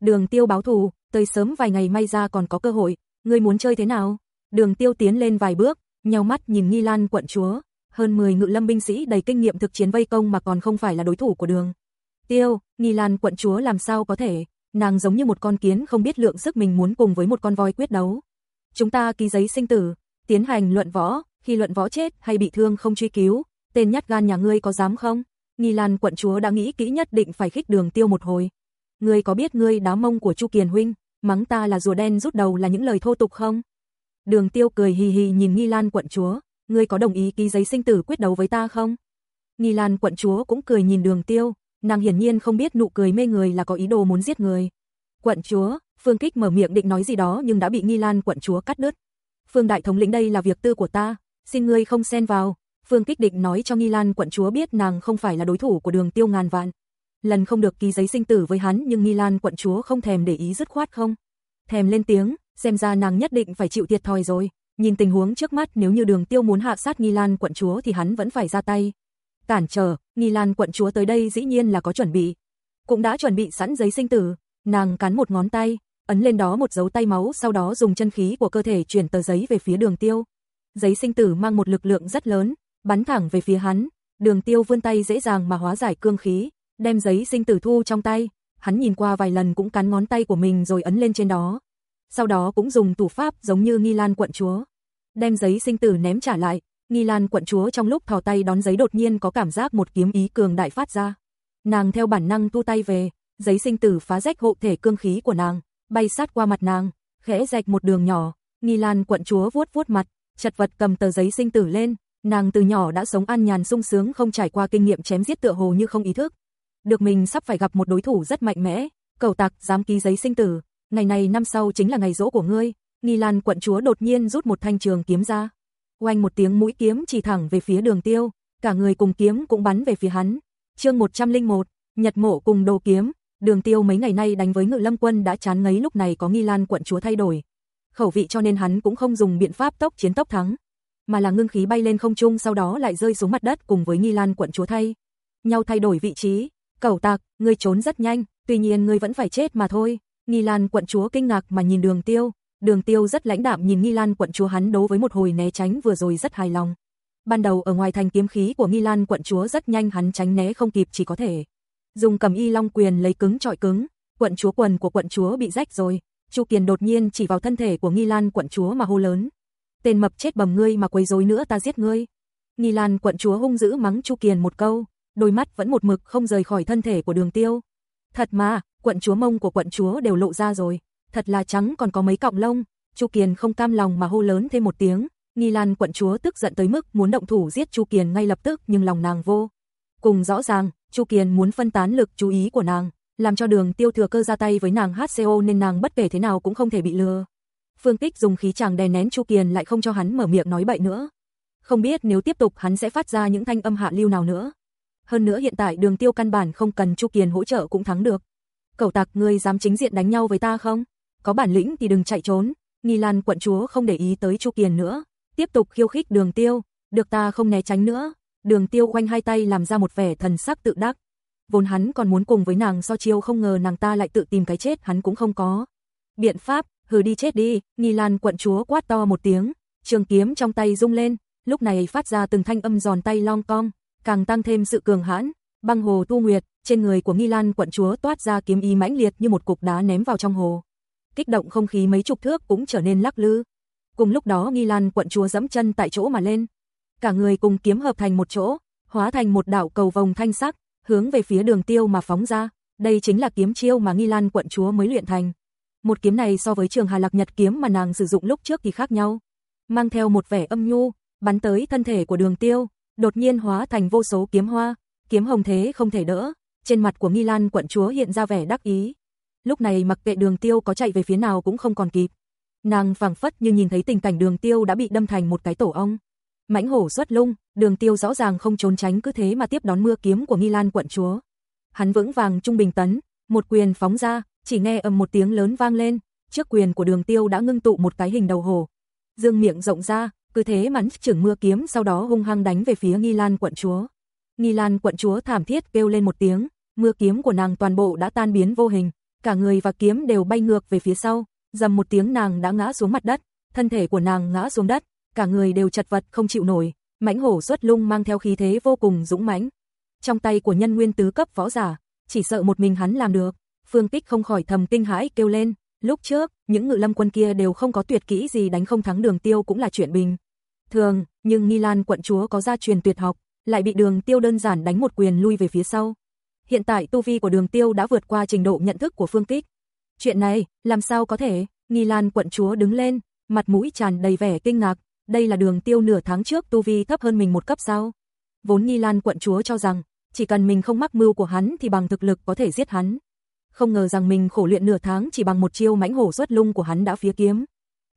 Đường tiêu báo thù, tới sớm vài ngày may ra còn có cơ hội, ngươi muốn chơi thế nào? Đường tiêu tiến lên vài bước, nhau mắt nhìn Nghi Lan quận chúa, hơn 10 ngự lâm binh sĩ đầy kinh nghiệm thực chiến vây công mà còn không phải là đối thủ của đường. Tiêu, Nilan Lan quận chúa làm sao có thể, nàng giống như một con kiến không biết lượng sức mình muốn cùng với một con voi quyết đấu. Chúng ta ký giấy sinh tử, tiến hành luận võ, khi luận võ chết hay bị thương không truy cứu, tên nhát gan nhà ngươi có dám không? Nilan Lan quận chúa đã nghĩ kỹ nhất định phải khích đường tiêu một hồi. Ngươi có biết ngươi đá mông của Chu Kiền huynh, mắng ta là rùa đen rút đầu là những lời thô tục không? Đường tiêu cười hì hì nhìn Nghi Lan quận chúa, ngươi có đồng ý ký giấy sinh tử quyết đấu với ta không? Nghi Lan quận chúa cũng cười nhìn đường tiêu, nàng hiển nhiên không biết nụ cười mê người là có ý đồ muốn giết người. Quận chúa, Phương Kích mở miệng định nói gì đó nhưng đã bị Nghi Lan quận chúa cắt đứt. Phương đại thống lĩnh đây là việc tư của ta, xin ngươi không xen vào. Phương Kích định nói cho Nghi Lan quận chúa biết nàng không phải là đối thủ của đường tiêu ngàn vạn. Lần không được ký giấy sinh tử với hắn nhưng Nghi Lan quận chúa không thèm để ý dứt khoát không. Thèm lên tiếng, xem ra nàng nhất định phải chịu thiệt thòi rồi. Nhìn tình huống trước mắt nếu như đường tiêu muốn hạ sát Nghi Lan quận chúa thì hắn vẫn phải ra tay. Cản trở, Nghi Lan quận chúa tới đây dĩ nhiên là có chuẩn bị. Cũng đã chuẩn bị sẵn giấy sinh tử, nàng cắn một ngón tay, ấn lên đó một dấu tay máu sau đó dùng chân khí của cơ thể chuyển tờ giấy về phía đường tiêu. Giấy sinh tử mang một lực lượng rất lớn, bắn thẳng về phía hắn, đường tiêu vươn tay dễ dàng mà hóa giải cương khí, đem giấy sinh tử thu trong tay, hắn nhìn qua vài lần cũng cắn ngón tay của mình rồi ấn lên trên đó. Sau đó cũng dùng thủ pháp giống như Nghi Lan quận chúa, đem giấy sinh tử ném trả lại, Nghi Lan quận chúa trong lúc thò tay đón giấy đột nhiên có cảm giác một kiếm ý cường đại phát ra. Nàng theo bản năng tu tay về, giấy sinh tử phá rách hộ thể cương khí của nàng, bay sát qua mặt nàng, khẽ rạch một đường nhỏ, Nghi Lan quận chúa vuốt vuốt mặt, chật vật cầm tờ giấy sinh tử lên, nàng từ nhỏ đã sống an nhàn sung sướng không trải qua kinh nghiệm chém giết tựa hồ như không ý thức. Được mình sắp phải gặp một đối thủ rất mạnh mẽ, cầu tặc dám ký giấy sinh tử, ngày này năm sau chính là ngày rỗ của ngươi. Nghi Lan quận chúa đột nhiên rút một thanh trường kiếm ra. Oanh một tiếng mũi kiếm chỉ thẳng về phía đường tiêu, cả người cùng kiếm cũng bắn về phía hắn. chương 101, Nhật mộ cùng đồ kiếm, Đường tiêu mấy ngày nay đánh với ngự lâm quân đã chán ngấy lúc này có nghi lan quận chúa thay đổi. Khẩu vị cho nên hắn cũng không dùng biện pháp tốc chiến tốc thắng. Mà là ngưng khí bay lên không trung sau đó lại rơi xuống mặt đất cùng với nghi lan quận chúa thay. Nhau thay đổi vị trí. Cẩu tạc, ngươi trốn rất nhanh, tuy nhiên ngươi vẫn phải chết mà thôi. Nghi lan quận chúa kinh ngạc mà nhìn đường tiêu. Đường tiêu rất lãnh đạm nhìn nghi lan quận chúa hắn đấu với một hồi né tránh vừa rồi rất hài lòng. Ban đầu ở ngoài thành kiếm khí của nghi lan quận chúa rất nhanh hắn tránh né không kịp chỉ có thể dùng cầm y long quyền lấy cứng trọi cứng, quận chúa quần của quận chúa bị rách rồi. Chu Kiền đột nhiên chỉ vào thân thể của Nghi Lan quận chúa mà hô lớn. Tên mập chết bầm ngươi mà quấy rối nữa ta giết ngươi. Nghi Lan quận chúa hung dữ mắng Chu Kiền một câu, đôi mắt vẫn một mực không rời khỏi thân thể của đường tiêu. Thật mà, quận chúa mông của quận chúa đều lộ ra rồi, thật là trắng còn có mấy cọng lông. Chu Kiền không cam lòng mà hô lớn thêm một tiếng, Nghi Lan quận chúa tức giận tới mức muốn động thủ giết Chu Kiền ngay lập tức nhưng lòng nàng vô. Cùng rõ ràng, Chu Kiền muốn phân tán lực chú ý của nàng, làm cho đường tiêu thừa cơ ra tay với nàng HCO nên nàng bất kể thế nào cũng không thể bị lừa. Phương Tích dùng khí chàng đè nén Chu Kiền lại không cho hắn mở miệng nói bậy nữa. Không biết nếu tiếp tục hắn sẽ phát ra những thanh âm hạ lưu nào nữa. Hơn nữa hiện tại đường tiêu căn bản không cần Chu Kiền hỗ trợ cũng thắng được. Cẩu tặc ngươi dám chính diện đánh nhau với ta không? Có bản lĩnh thì đừng chạy trốn. Nghi Lan quận chúa không để ý tới Chu Kiền nữa, tiếp tục khiêu khích đường tiêu, được ta không né tránh nữa, Đường tiêu quanh hai tay làm ra một vẻ thần sắc tự đắc. Vốn hắn còn muốn cùng với nàng so chiêu không ngờ nàng ta lại tự tìm cái chết hắn cũng không có. Biện pháp, hừ đi chết đi, nghi lan quận chúa quát to một tiếng, trường kiếm trong tay rung lên, lúc này phát ra từng thanh âm giòn tay long cong, càng tăng thêm sự cường hãn. Băng hồ tu nguyệt, trên người của nghi lan quận chúa toát ra kiếm ý mãnh liệt như một cục đá ném vào trong hồ. Kích động không khí mấy chục thước cũng trở nên lắc lư. Cùng lúc đó nghi lan quận chúa dẫm chân tại chỗ mà lên, cả người cùng kiếm hợp thành một chỗ, hóa thành một đạo cầu vòng thanh sắc, hướng về phía đường tiêu mà phóng ra. Đây chính là kiếm chiêu mà Nghi Lan quận chúa mới luyện thành. Một kiếm này so với trường Hà Lạc Nhật kiếm mà nàng sử dụng lúc trước thì khác nhau. Mang theo một vẻ âm nhu, bắn tới thân thể của đường tiêu, đột nhiên hóa thành vô số kiếm hoa, kiếm hồng thế không thể đỡ. Trên mặt của Nghi Lan quận chúa hiện ra vẻ đắc ý. Lúc này mặc kệ đường tiêu có chạy về phía nào cũng không còn kịp. Nàng phảng phất như nhìn thấy tình cảnh đường tiêu đã bị đâm thành một cái tổ ong. Mãnh hổ xuất lung, đường tiêu rõ ràng không trốn tránh cứ thế mà tiếp đón mưa kiếm của Nghi Lan quận chúa. Hắn vững vàng trung bình tấn, một quyền phóng ra, chỉ nghe ầm một tiếng lớn vang lên, trước quyền của đường tiêu đã ngưng tụ một cái hình đầu hổ. Dương miệng rộng ra, cứ thế mắn trưởng mưa kiếm sau đó hung hăng đánh về phía Nghi Lan quận chúa. Nghi Lan quận chúa thảm thiết kêu lên một tiếng, mưa kiếm của nàng toàn bộ đã tan biến vô hình, cả người và kiếm đều bay ngược về phía sau, dầm một tiếng nàng đã ngã xuống mặt đất, thân thể của nàng ngã xuống đất, cả người đều chật vật không chịu nổi, mãnh hổ xuất lung mang theo khí thế vô cùng dũng mãnh. Trong tay của nhân nguyên tứ cấp võ giả, chỉ sợ một mình hắn làm được. Phương Kích không khỏi thầm kinh hãi kêu lên, lúc trước, những ngự lâm quân kia đều không có tuyệt kỹ gì đánh không thắng đường tiêu cũng là chuyện bình. Thường, nhưng Nghi Lan quận chúa có gia truyền tuyệt học, lại bị đường tiêu đơn giản đánh một quyền lui về phía sau. Hiện tại tu vi của đường tiêu đã vượt qua trình độ nhận thức của Phương Kích. Chuyện này, làm sao có thể, Nghi Lan quận chúa đứng lên, mặt mũi tràn đầy vẻ kinh ngạc, đây là đường tiêu nửa tháng trước tu vi thấp hơn mình một cấp sao. Vốn Nghi Lan quận chúa cho rằng, chỉ cần mình không mắc mưu của hắn thì bằng thực lực có thể giết hắn. Không ngờ rằng mình khổ luyện nửa tháng chỉ bằng một chiêu mãnh hổ xuất lung của hắn đã phía kiếm.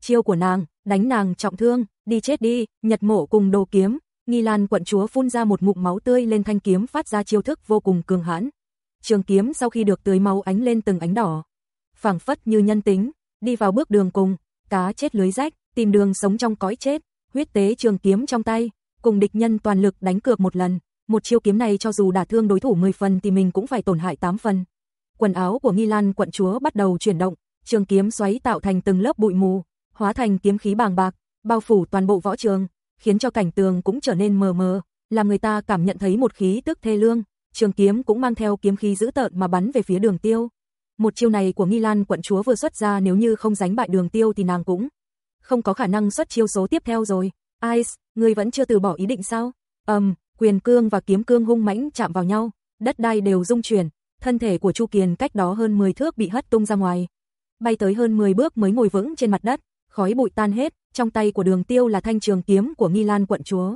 Chiêu của nàng, đánh nàng trọng thương, đi chết đi, nhật mộ cùng đồ kiếm, Nghi Lan quận chúa phun ra một ngụm máu tươi lên thanh kiếm phát ra chiêu thức vô cùng cường hãn. Trường kiếm sau khi được tưới máu ánh lên từng ánh đỏ, phảng phất như nhân tính, đi vào bước đường cùng, cá chết lưới rách, tìm đường sống trong cõi chết, huyết tế trường kiếm trong tay, cùng địch nhân toàn lực đánh cược một lần, một chiêu kiếm này cho dù đả thương đối thủ 10 phần thì mình cũng phải tổn hại 8 phần. Quần áo của Nghi Lan quận chúa bắt đầu chuyển động, trường kiếm xoáy tạo thành từng lớp bụi mù, hóa thành kiếm khí bàng bạc, bao phủ toàn bộ võ trường, khiến cho cảnh tường cũng trở nên mờ mờ, làm người ta cảm nhận thấy một khí tức thê lương, trường kiếm cũng mang theo kiếm khí dữ tợn mà bắn về phía Đường Tiêu. Một chiêu này của Nghi Lan quận chúa vừa xuất ra nếu như không đánh bại Đường Tiêu thì nàng cũng không có khả năng xuất chiêu số tiếp theo rồi. Ice, ngươi vẫn chưa từ bỏ ý định sao? Ầm, um, quyền cương và kiếm cương hung mãnh chạm vào nhau, đất đai đều rung chuyển, thân thể của Chu Kiền cách đó hơn 10 thước bị hất tung ra ngoài. Bay tới hơn 10 bước mới ngồi vững trên mặt đất, khói bụi tan hết, trong tay của đường tiêu là thanh trường kiếm của Nghi Lan quận chúa.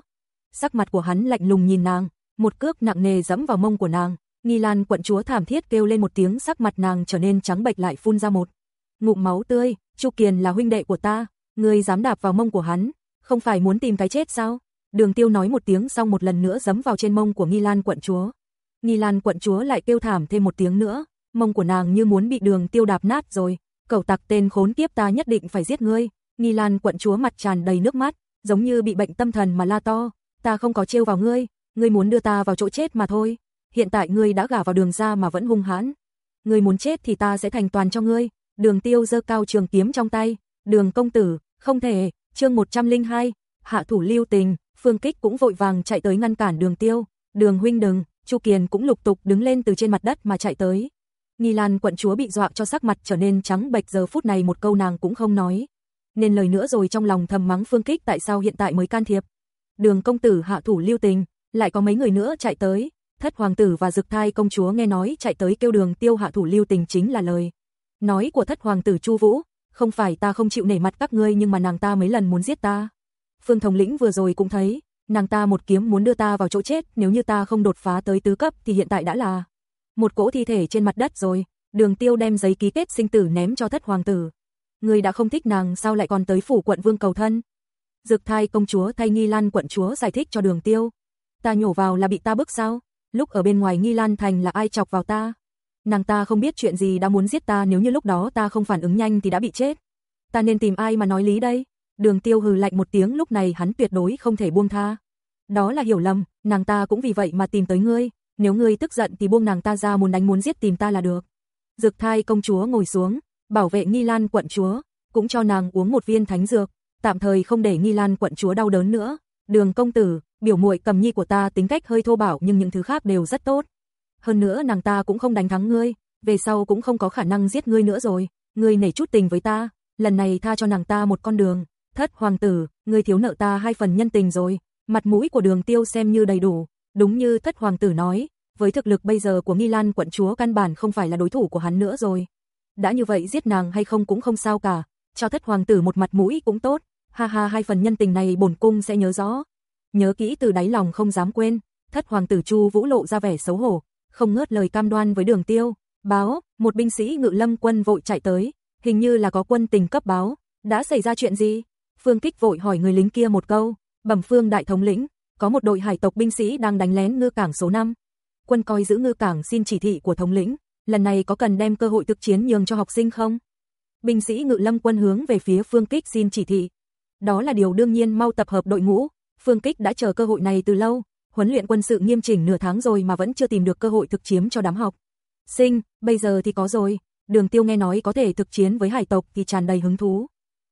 Sắc mặt của hắn lạnh lùng nhìn nàng, một cước nặng nề dẫm vào mông của nàng, Nghi Lan quận chúa thảm thiết kêu lên một tiếng sắc mặt nàng trở nên trắng bệch lại phun ra một ngụm máu tươi, Chu Kiền là huynh đệ của ta, ngươi dám đạp vào mông của hắn, không phải muốn tìm cái chết sao? Đường Tiêu nói một tiếng xong một lần nữa giẫm vào trên mông của Nghi Lan quận chúa. Nghi Lan quận chúa lại kêu thảm thêm một tiếng nữa, mông của nàng như muốn bị Đường Tiêu đạp nát rồi, cẩu tặc tên khốn kiếp ta nhất định phải giết ngươi. Nghi Lan quận chúa mặt tràn đầy nước mắt, giống như bị bệnh tâm thần mà la to, ta không có trêu vào ngươi, ngươi muốn đưa ta vào chỗ chết mà thôi. Hiện tại ngươi đã gả vào đường ra mà vẫn hung hãn. Ngươi muốn chết thì ta sẽ thành toàn cho ngươi. Đường Tiêu giơ cao trường kiếm trong tay, "Đường công tử, không thể." Chương 102, hạ thủ lưu tình, Phương Kích cũng vội vàng chạy tới ngăn cản Đường Tiêu, "Đường huynh đừng." Chu Kiền cũng lục tục đứng lên từ trên mặt đất mà chạy tới. Nghi Lan quận chúa bị dọa cho sắc mặt trở nên trắng bệch giờ phút này một câu nàng cũng không nói nên lời nữa rồi trong lòng thầm mắng Phương Kích tại sao hiện tại mới can thiệp. Đường công tử hạ thủ lưu tình, lại có mấy người nữa chạy tới, thất hoàng tử và dực thai công chúa nghe nói chạy tới kêu đường tiêu hạ thủ lưu tình chính là lời. Nói của thất hoàng tử Chu Vũ, không phải ta không chịu nể mặt các ngươi nhưng mà nàng ta mấy lần muốn giết ta. Phương Thống lĩnh vừa rồi cũng thấy, nàng ta một kiếm muốn đưa ta vào chỗ chết, nếu như ta không đột phá tới tứ cấp thì hiện tại đã là một cỗ thi thể trên mặt đất rồi. Đường Tiêu đem giấy ký kết sinh tử ném cho thất hoàng tử, Người đã không thích nàng sao lại còn tới phủ quận vương cầu thân. Dực thai công chúa thay Nghi Lan quận chúa giải thích cho đường tiêu. Ta nhổ vào là bị ta bức sao? Lúc ở bên ngoài Nghi Lan thành là ai chọc vào ta? Nàng ta không biết chuyện gì đã muốn giết ta nếu như lúc đó ta không phản ứng nhanh thì đã bị chết. Ta nên tìm ai mà nói lý đây? Đường tiêu hừ lạnh một tiếng lúc này hắn tuyệt đối không thể buông tha. Đó là hiểu lầm, nàng ta cũng vì vậy mà tìm tới ngươi, nếu ngươi tức giận thì buông nàng ta ra muốn đánh muốn giết tìm ta là được. Dực thai công chúa ngồi xuống, bảo vệ Nghi Lan quận chúa, cũng cho nàng uống một viên thánh dược, tạm thời không để Nghi Lan quận chúa đau đớn nữa. Đường công tử, biểu muội cầm nhi của ta tính cách hơi thô bảo nhưng những thứ khác đều rất tốt. Hơn nữa nàng ta cũng không đánh thắng ngươi, về sau cũng không có khả năng giết ngươi nữa rồi, ngươi nể chút tình với ta, lần này tha cho nàng ta một con đường. Thất hoàng tử, ngươi thiếu nợ ta hai phần nhân tình rồi, mặt mũi của đường tiêu xem như đầy đủ, đúng như thất hoàng tử nói, với thực lực bây giờ của Nghi Lan quận chúa căn bản không phải là đối thủ của hắn nữa rồi đã như vậy giết nàng hay không cũng không sao cả, cho thất hoàng tử một mặt mũi cũng tốt, ha ha hai phần nhân tình này bổn cung sẽ nhớ rõ. Nhớ kỹ từ đáy lòng không dám quên, thất hoàng tử Chu Vũ lộ ra vẻ xấu hổ, không ngớt lời cam đoan với đường tiêu, báo, một binh sĩ ngự lâm quân vội chạy tới, hình như là có quân tình cấp báo, đã xảy ra chuyện gì? Phương Kích vội hỏi người lính kia một câu, bẩm phương đại thống lĩnh, có một đội hải tộc binh sĩ đang đánh lén ngư cảng số 5. Quân coi giữ ngư cảng xin chỉ thị của thống lĩnh, lần này có cần đem cơ hội thực chiến nhường cho học sinh không? Binh sĩ ngự lâm quân hướng về phía Phương Kích xin chỉ thị. Đó là điều đương nhiên mau tập hợp đội ngũ, Phương Kích đã chờ cơ hội này từ lâu, huấn luyện quân sự nghiêm chỉnh nửa tháng rồi mà vẫn chưa tìm được cơ hội thực chiếm cho đám học. Sinh, bây giờ thì có rồi, đường tiêu nghe nói có thể thực chiến với hải tộc thì tràn đầy hứng thú.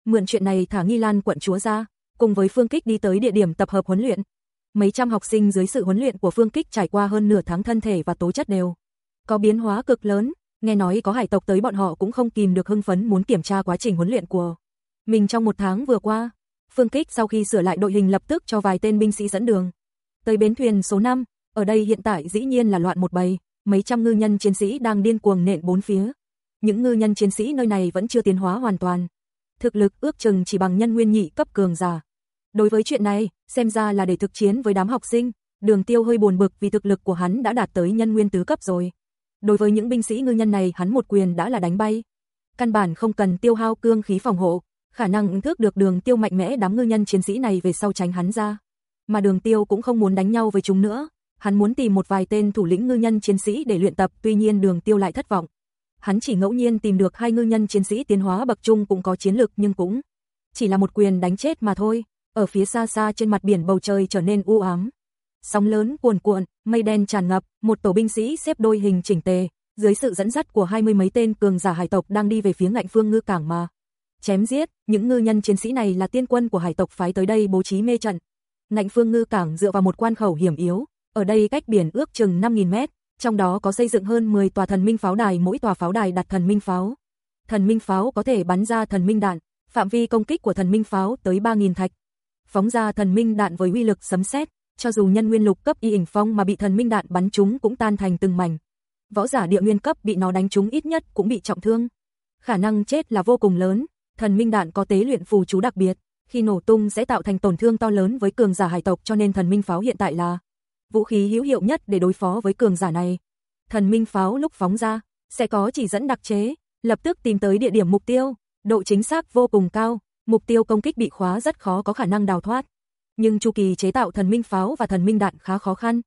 Mượn chuyện này thả Nghi Lan quận chúa ra, cùng với Phương Kích đi tới địa điểm tập hợp huấn luyện. Mấy trăm học sinh dưới sự huấn luyện của Phương Kích trải qua hơn nửa tháng thân thể và tố chất đều có biến hóa cực lớn, Nghe nói có hải tộc tới bọn họ cũng không kìm được hưng phấn muốn kiểm tra quá trình huấn luyện của mình trong một tháng vừa qua. Phương Kích sau khi sửa lại đội hình lập tức cho vài tên binh sĩ dẫn đường. Tới bến thuyền số 5, ở đây hiện tại dĩ nhiên là loạn một bầy, mấy trăm ngư nhân chiến sĩ đang điên cuồng nện bốn phía. Những ngư nhân chiến sĩ nơi này vẫn chưa tiến hóa hoàn toàn. Thực lực ước chừng chỉ bằng nhân nguyên nhị cấp cường giả. Đối với chuyện này, xem ra là để thực chiến với đám học sinh, Đường Tiêu hơi buồn bực vì thực lực của hắn đã đạt tới nhân nguyên tứ cấp rồi. Đối với những binh sĩ ngư nhân này hắn một quyền đã là đánh bay. Căn bản không cần tiêu hao cương khí phòng hộ, khả năng ứng thước được đường tiêu mạnh mẽ đám ngư nhân chiến sĩ này về sau tránh hắn ra. Mà đường tiêu cũng không muốn đánh nhau với chúng nữa, hắn muốn tìm một vài tên thủ lĩnh ngư nhân chiến sĩ để luyện tập tuy nhiên đường tiêu lại thất vọng. Hắn chỉ ngẫu nhiên tìm được hai ngư nhân chiến sĩ tiến hóa bậc trung cũng có chiến lực nhưng cũng chỉ là một quyền đánh chết mà thôi. Ở phía xa xa trên mặt biển bầu trời trở nên u ám. Sóng lớn cuồn cuộn, mây đen tràn ngập, một tổ binh sĩ xếp đôi hình chỉnh tề, dưới sự dẫn dắt của hai mươi mấy tên cường giả hải tộc đang đi về phía ngạnh phương ngư cảng mà. Chém giết, những ngư nhân chiến sĩ này là tiên quân của hải tộc phái tới đây bố trí mê trận. Ngạnh phương ngư cảng dựa vào một quan khẩu hiểm yếu, ở đây cách biển ước chừng 5.000 mét, trong đó có xây dựng hơn 10 tòa thần minh pháo đài mỗi tòa pháo đài đặt thần minh pháo. Thần minh pháo có thể bắn ra thần minh đạn, phạm vi công kích của thần minh pháo tới 3.000 thạch. Phóng ra thần minh đạn với uy lực sấm sét, cho dù nhân nguyên lục cấp y ỉnh phong mà bị thần minh đạn bắn trúng cũng tan thành từng mảnh. Võ giả địa nguyên cấp bị nó đánh trúng ít nhất cũng bị trọng thương. Khả năng chết là vô cùng lớn, thần minh đạn có tế luyện phù chú đặc biệt, khi nổ tung sẽ tạo thành tổn thương to lớn với cường giả hải tộc cho nên thần minh pháo hiện tại là vũ khí hữu hiệu nhất để đối phó với cường giả này. Thần minh pháo lúc phóng ra sẽ có chỉ dẫn đặc chế, lập tức tìm tới địa điểm mục tiêu, độ chính xác vô cùng cao, mục tiêu công kích bị khóa rất khó có khả năng đào thoát. Nhưng chu kỳ chế tạo thần minh pháo và thần minh đạn khá khó khăn.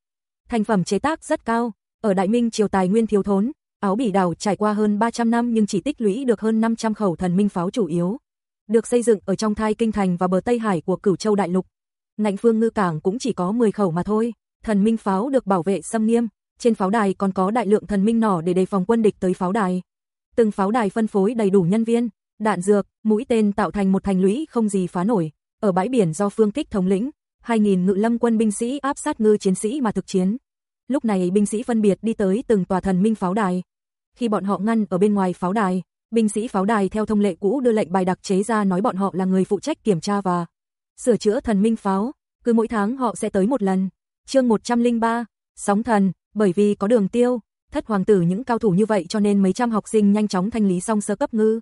Thành phẩm chế tác rất cao, ở Đại Minh triều tài nguyên thiếu thốn, áo bỉ đảo trải qua hơn 300 năm nhưng chỉ tích lũy được hơn 500 khẩu thần minh pháo chủ yếu. Được xây dựng ở trong thai kinh thành và bờ Tây Hải của Cửu Châu Đại Lục. Ngạnh phương ngư cảng cũng chỉ có 10 khẩu mà thôi, thần minh pháo được bảo vệ xâm nghiêm, trên pháo đài còn có đại lượng thần minh nỏ để đề phòng quân địch tới pháo đài. Từng pháo đài phân phối đầy đủ nhân viên, đạn dược, mũi tên tạo thành một thành lũy không gì phá nổi. Ở bãi biển do Phương Kích thống lĩnh, 2000 ngự lâm quân binh sĩ áp sát ngư chiến sĩ mà thực chiến. Lúc này binh sĩ phân biệt đi tới từng tòa thần minh pháo đài. Khi bọn họ ngăn ở bên ngoài pháo đài, binh sĩ pháo đài theo thông lệ cũ đưa lệnh bài đặc chế ra nói bọn họ là người phụ trách kiểm tra và sửa chữa thần minh pháo, cứ mỗi tháng họ sẽ tới một lần. Chương 103, Sóng thần, bởi vì có đường tiêu, thất hoàng tử những cao thủ như vậy cho nên mấy trăm học sinh nhanh chóng thanh lý xong sơ cấp ngư.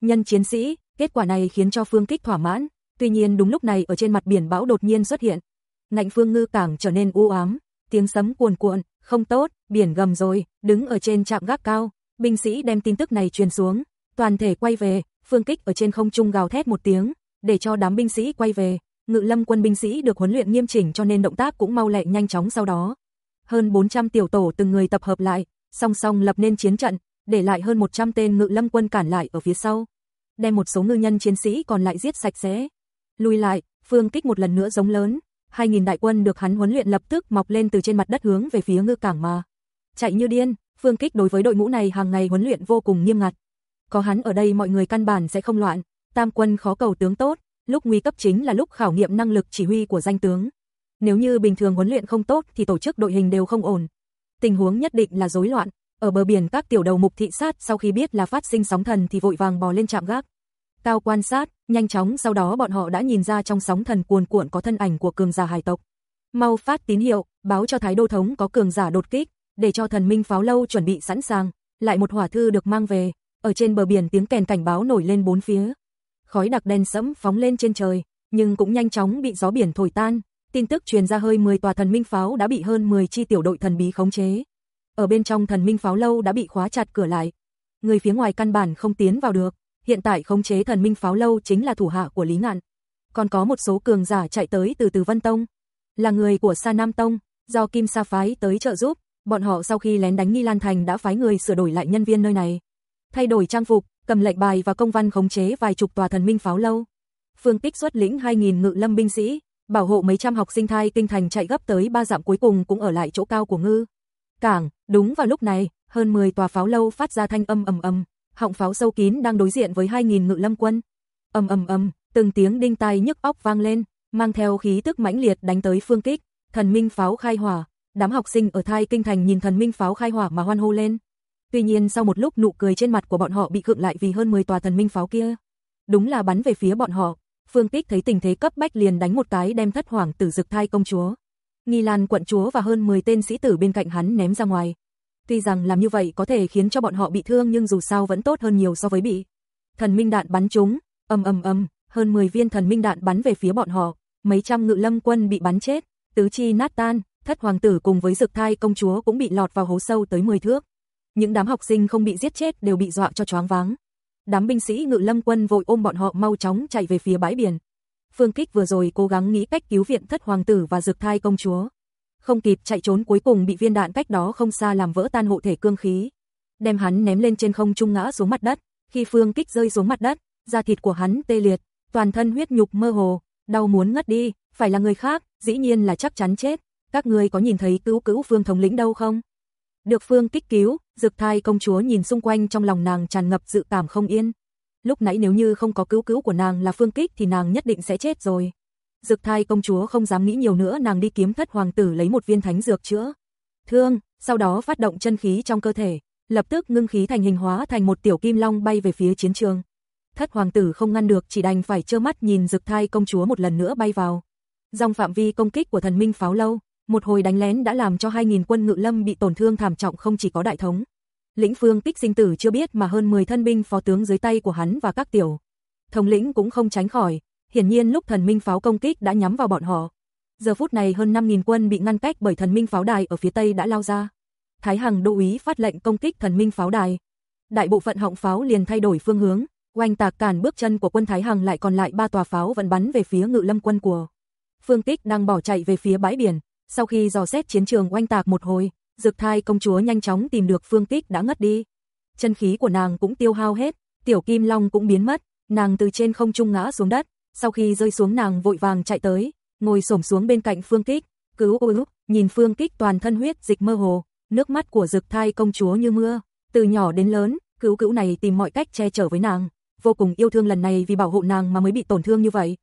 Nhân chiến sĩ, kết quả này khiến cho Phương Kích thỏa mãn, tuy nhiên đúng lúc này ở trên mặt biển bão đột nhiên xuất hiện. Ngạnh Phương ngư cảng trở nên u ám, tiếng sấm cuồn cuộn, không tốt, biển gầm rồi, đứng ở trên trạm gác cao, binh sĩ đem tin tức này truyền xuống, toàn thể quay về, Phương Kích ở trên không trung gào thét một tiếng, để cho đám binh sĩ quay về. Ngự lâm quân binh sĩ được huấn luyện nghiêm chỉnh cho nên động tác cũng mau lẹ nhanh chóng sau đó. Hơn 400 tiểu tổ từng người tập hợp lại, song song lập nên chiến trận, để lại hơn 100 tên ngự lâm quân cản lại ở phía sau. Đem một số ngư nhân chiến sĩ còn lại giết sạch sẽ. Lùi lại, phương kích một lần nữa giống lớn, 2.000 đại quân được hắn huấn luyện lập tức mọc lên từ trên mặt đất hướng về phía ngư cảng mà. Chạy như điên, phương kích đối với đội ngũ này hàng ngày huấn luyện vô cùng nghiêm ngặt. Có hắn ở đây mọi người căn bản sẽ không loạn, tam quân khó cầu tướng tốt, lúc nguy cấp chính là lúc khảo nghiệm năng lực chỉ huy của danh tướng. Nếu như bình thường huấn luyện không tốt thì tổ chức đội hình đều không ổn. Tình huống nhất định là rối loạn, ở bờ biển các tiểu đầu mục thị sát sau khi biết là phát sinh sóng thần thì vội vàng bò lên trạm gác. Cao quan sát, nhanh chóng sau đó bọn họ đã nhìn ra trong sóng thần cuồn cuộn có thân ảnh của cường giả hải tộc. Mau phát tín hiệu, báo cho Thái Đô Thống có cường giả đột kích, để cho thần minh pháo lâu chuẩn bị sẵn sàng, lại một hỏa thư được mang về, ở trên bờ biển tiếng kèn cảnh báo nổi lên bốn phía khói đặc đen sẫm phóng lên trên trời, nhưng cũng nhanh chóng bị gió biển thổi tan. Tin tức truyền ra hơi 10 tòa thần minh pháo đã bị hơn 10 chi tiểu đội thần bí khống chế. Ở bên trong thần minh pháo lâu đã bị khóa chặt cửa lại. Người phía ngoài căn bản không tiến vào được. Hiện tại khống chế thần minh pháo lâu chính là thủ hạ của Lý Ngạn. Còn có một số cường giả chạy tới từ Từ Vân Tông, là người của Sa Nam Tông, do Kim Sa phái tới trợ giúp, bọn họ sau khi lén đánh Nghi Lan Thành đã phái người sửa đổi lại nhân viên nơi này. Thay đổi trang phục, cầm lệnh bài và công văn khống chế vài chục tòa thần minh pháo lâu. Phương Tích xuất lĩnh 2000 ngự lâm binh sĩ, bảo hộ mấy trăm học sinh thai kinh thành chạy gấp tới ba dặm cuối cùng cũng ở lại chỗ cao của ngư. Cảng, đúng vào lúc này, hơn 10 tòa pháo lâu phát ra thanh âm ầm ầm, họng pháo sâu kín đang đối diện với 2000 ngự lâm quân. Ầm ầm ầm, từng tiếng đinh tai nhức óc vang lên, mang theo khí tức mãnh liệt đánh tới Phương Kích, thần minh pháo khai hỏa, đám học sinh ở thai kinh thành nhìn thần minh pháo khai hỏa mà hoan hô lên. Tuy nhiên sau một lúc nụ cười trên mặt của bọn họ bị cưỡng lại vì hơn 10 tòa thần minh pháo kia. Đúng là bắn về phía bọn họ. Phương Kích thấy tình thế cấp bách liền đánh một cái đem thất hoàng tử dực thai công chúa. Nghi Lan quận chúa và hơn 10 tên sĩ tử bên cạnh hắn ném ra ngoài. Tuy rằng làm như vậy có thể khiến cho bọn họ bị thương nhưng dù sao vẫn tốt hơn nhiều so với bị. Thần minh đạn bắn trúng, ầm ầm ầm, hơn 10 viên thần minh đạn bắn về phía bọn họ, mấy trăm ngự lâm quân bị bắn chết, tứ chi nát tan, thất hoàng tử cùng với dực thai công chúa cũng bị lọt vào hố sâu tới 10 thước. Những đám học sinh không bị giết chết đều bị dọa cho choáng váng. Đám binh sĩ ngự lâm quân vội ôm bọn họ mau chóng chạy về phía bãi biển. Phương Kích vừa rồi cố gắng nghĩ cách cứu viện thất hoàng tử và dực thai công chúa. Không kịp chạy trốn cuối cùng bị viên đạn cách đó không xa làm vỡ tan hộ thể cương khí. Đem hắn ném lên trên không trung ngã xuống mặt đất. Khi Phương Kích rơi xuống mặt đất, da thịt của hắn tê liệt, toàn thân huyết nhục mơ hồ, đau muốn ngất đi, phải là người khác, dĩ nhiên là chắc chắn chết. Các ngươi có nhìn thấy cứu cứu Phương thống lĩnh đâu không? Được Phương kích cứu, Dực Thai công chúa nhìn xung quanh trong lòng nàng tràn ngập dự cảm không yên. Lúc nãy nếu như không có cứu cứu của nàng là Phương Kích thì nàng nhất định sẽ chết rồi. Dực Thai công chúa không dám nghĩ nhiều nữa, nàng đi kiếm thất hoàng tử lấy một viên thánh dược chữa thương, sau đó phát động chân khí trong cơ thể, lập tức ngưng khí thành hình hóa thành một tiểu kim long bay về phía chiến trường. Thất hoàng tử không ngăn được chỉ đành phải trơ mắt nhìn Dực Thai công chúa một lần nữa bay vào. Dòng phạm vi công kích của thần minh pháo lâu, một hồi đánh lén đã làm cho 2.000 quân ngự lâm bị tổn thương thảm trọng không chỉ có đại thống. Lĩnh phương kích sinh tử chưa biết mà hơn 10 thân binh phó tướng dưới tay của hắn và các tiểu. Thống lĩnh cũng không tránh khỏi, hiển nhiên lúc thần minh pháo công kích đã nhắm vào bọn họ. Giờ phút này hơn 5.000 quân bị ngăn cách bởi thần minh pháo đài ở phía tây đã lao ra. Thái Hằng đô úy phát lệnh công kích thần minh pháo đài. Đại bộ phận họng pháo liền thay đổi phương hướng, oanh tạc cản bước chân của quân Thái Hằng lại còn lại ba tòa pháo vẫn bắn về phía ngự lâm quân của. Phương Kích đang bỏ chạy về phía bãi biển, sau khi dò xét chiến trường oanh tạc một hồi, Dực Thai công chúa nhanh chóng tìm được Phương Kích đã ngất đi. Chân khí của nàng cũng tiêu hao hết, Tiểu Kim Long cũng biến mất, nàng từ trên không trung ngã xuống đất, sau khi rơi xuống nàng vội vàng chạy tới, ngồi xổm xuống bên cạnh Phương Kích, cứu ôi nhìn Phương Kích toàn thân huyết dịch mơ hồ, nước mắt của Dực Thai công chúa như mưa, từ nhỏ đến lớn, cứu cứu này tìm mọi cách che chở với nàng, vô cùng yêu thương lần này vì bảo hộ nàng mà mới bị tổn thương như vậy.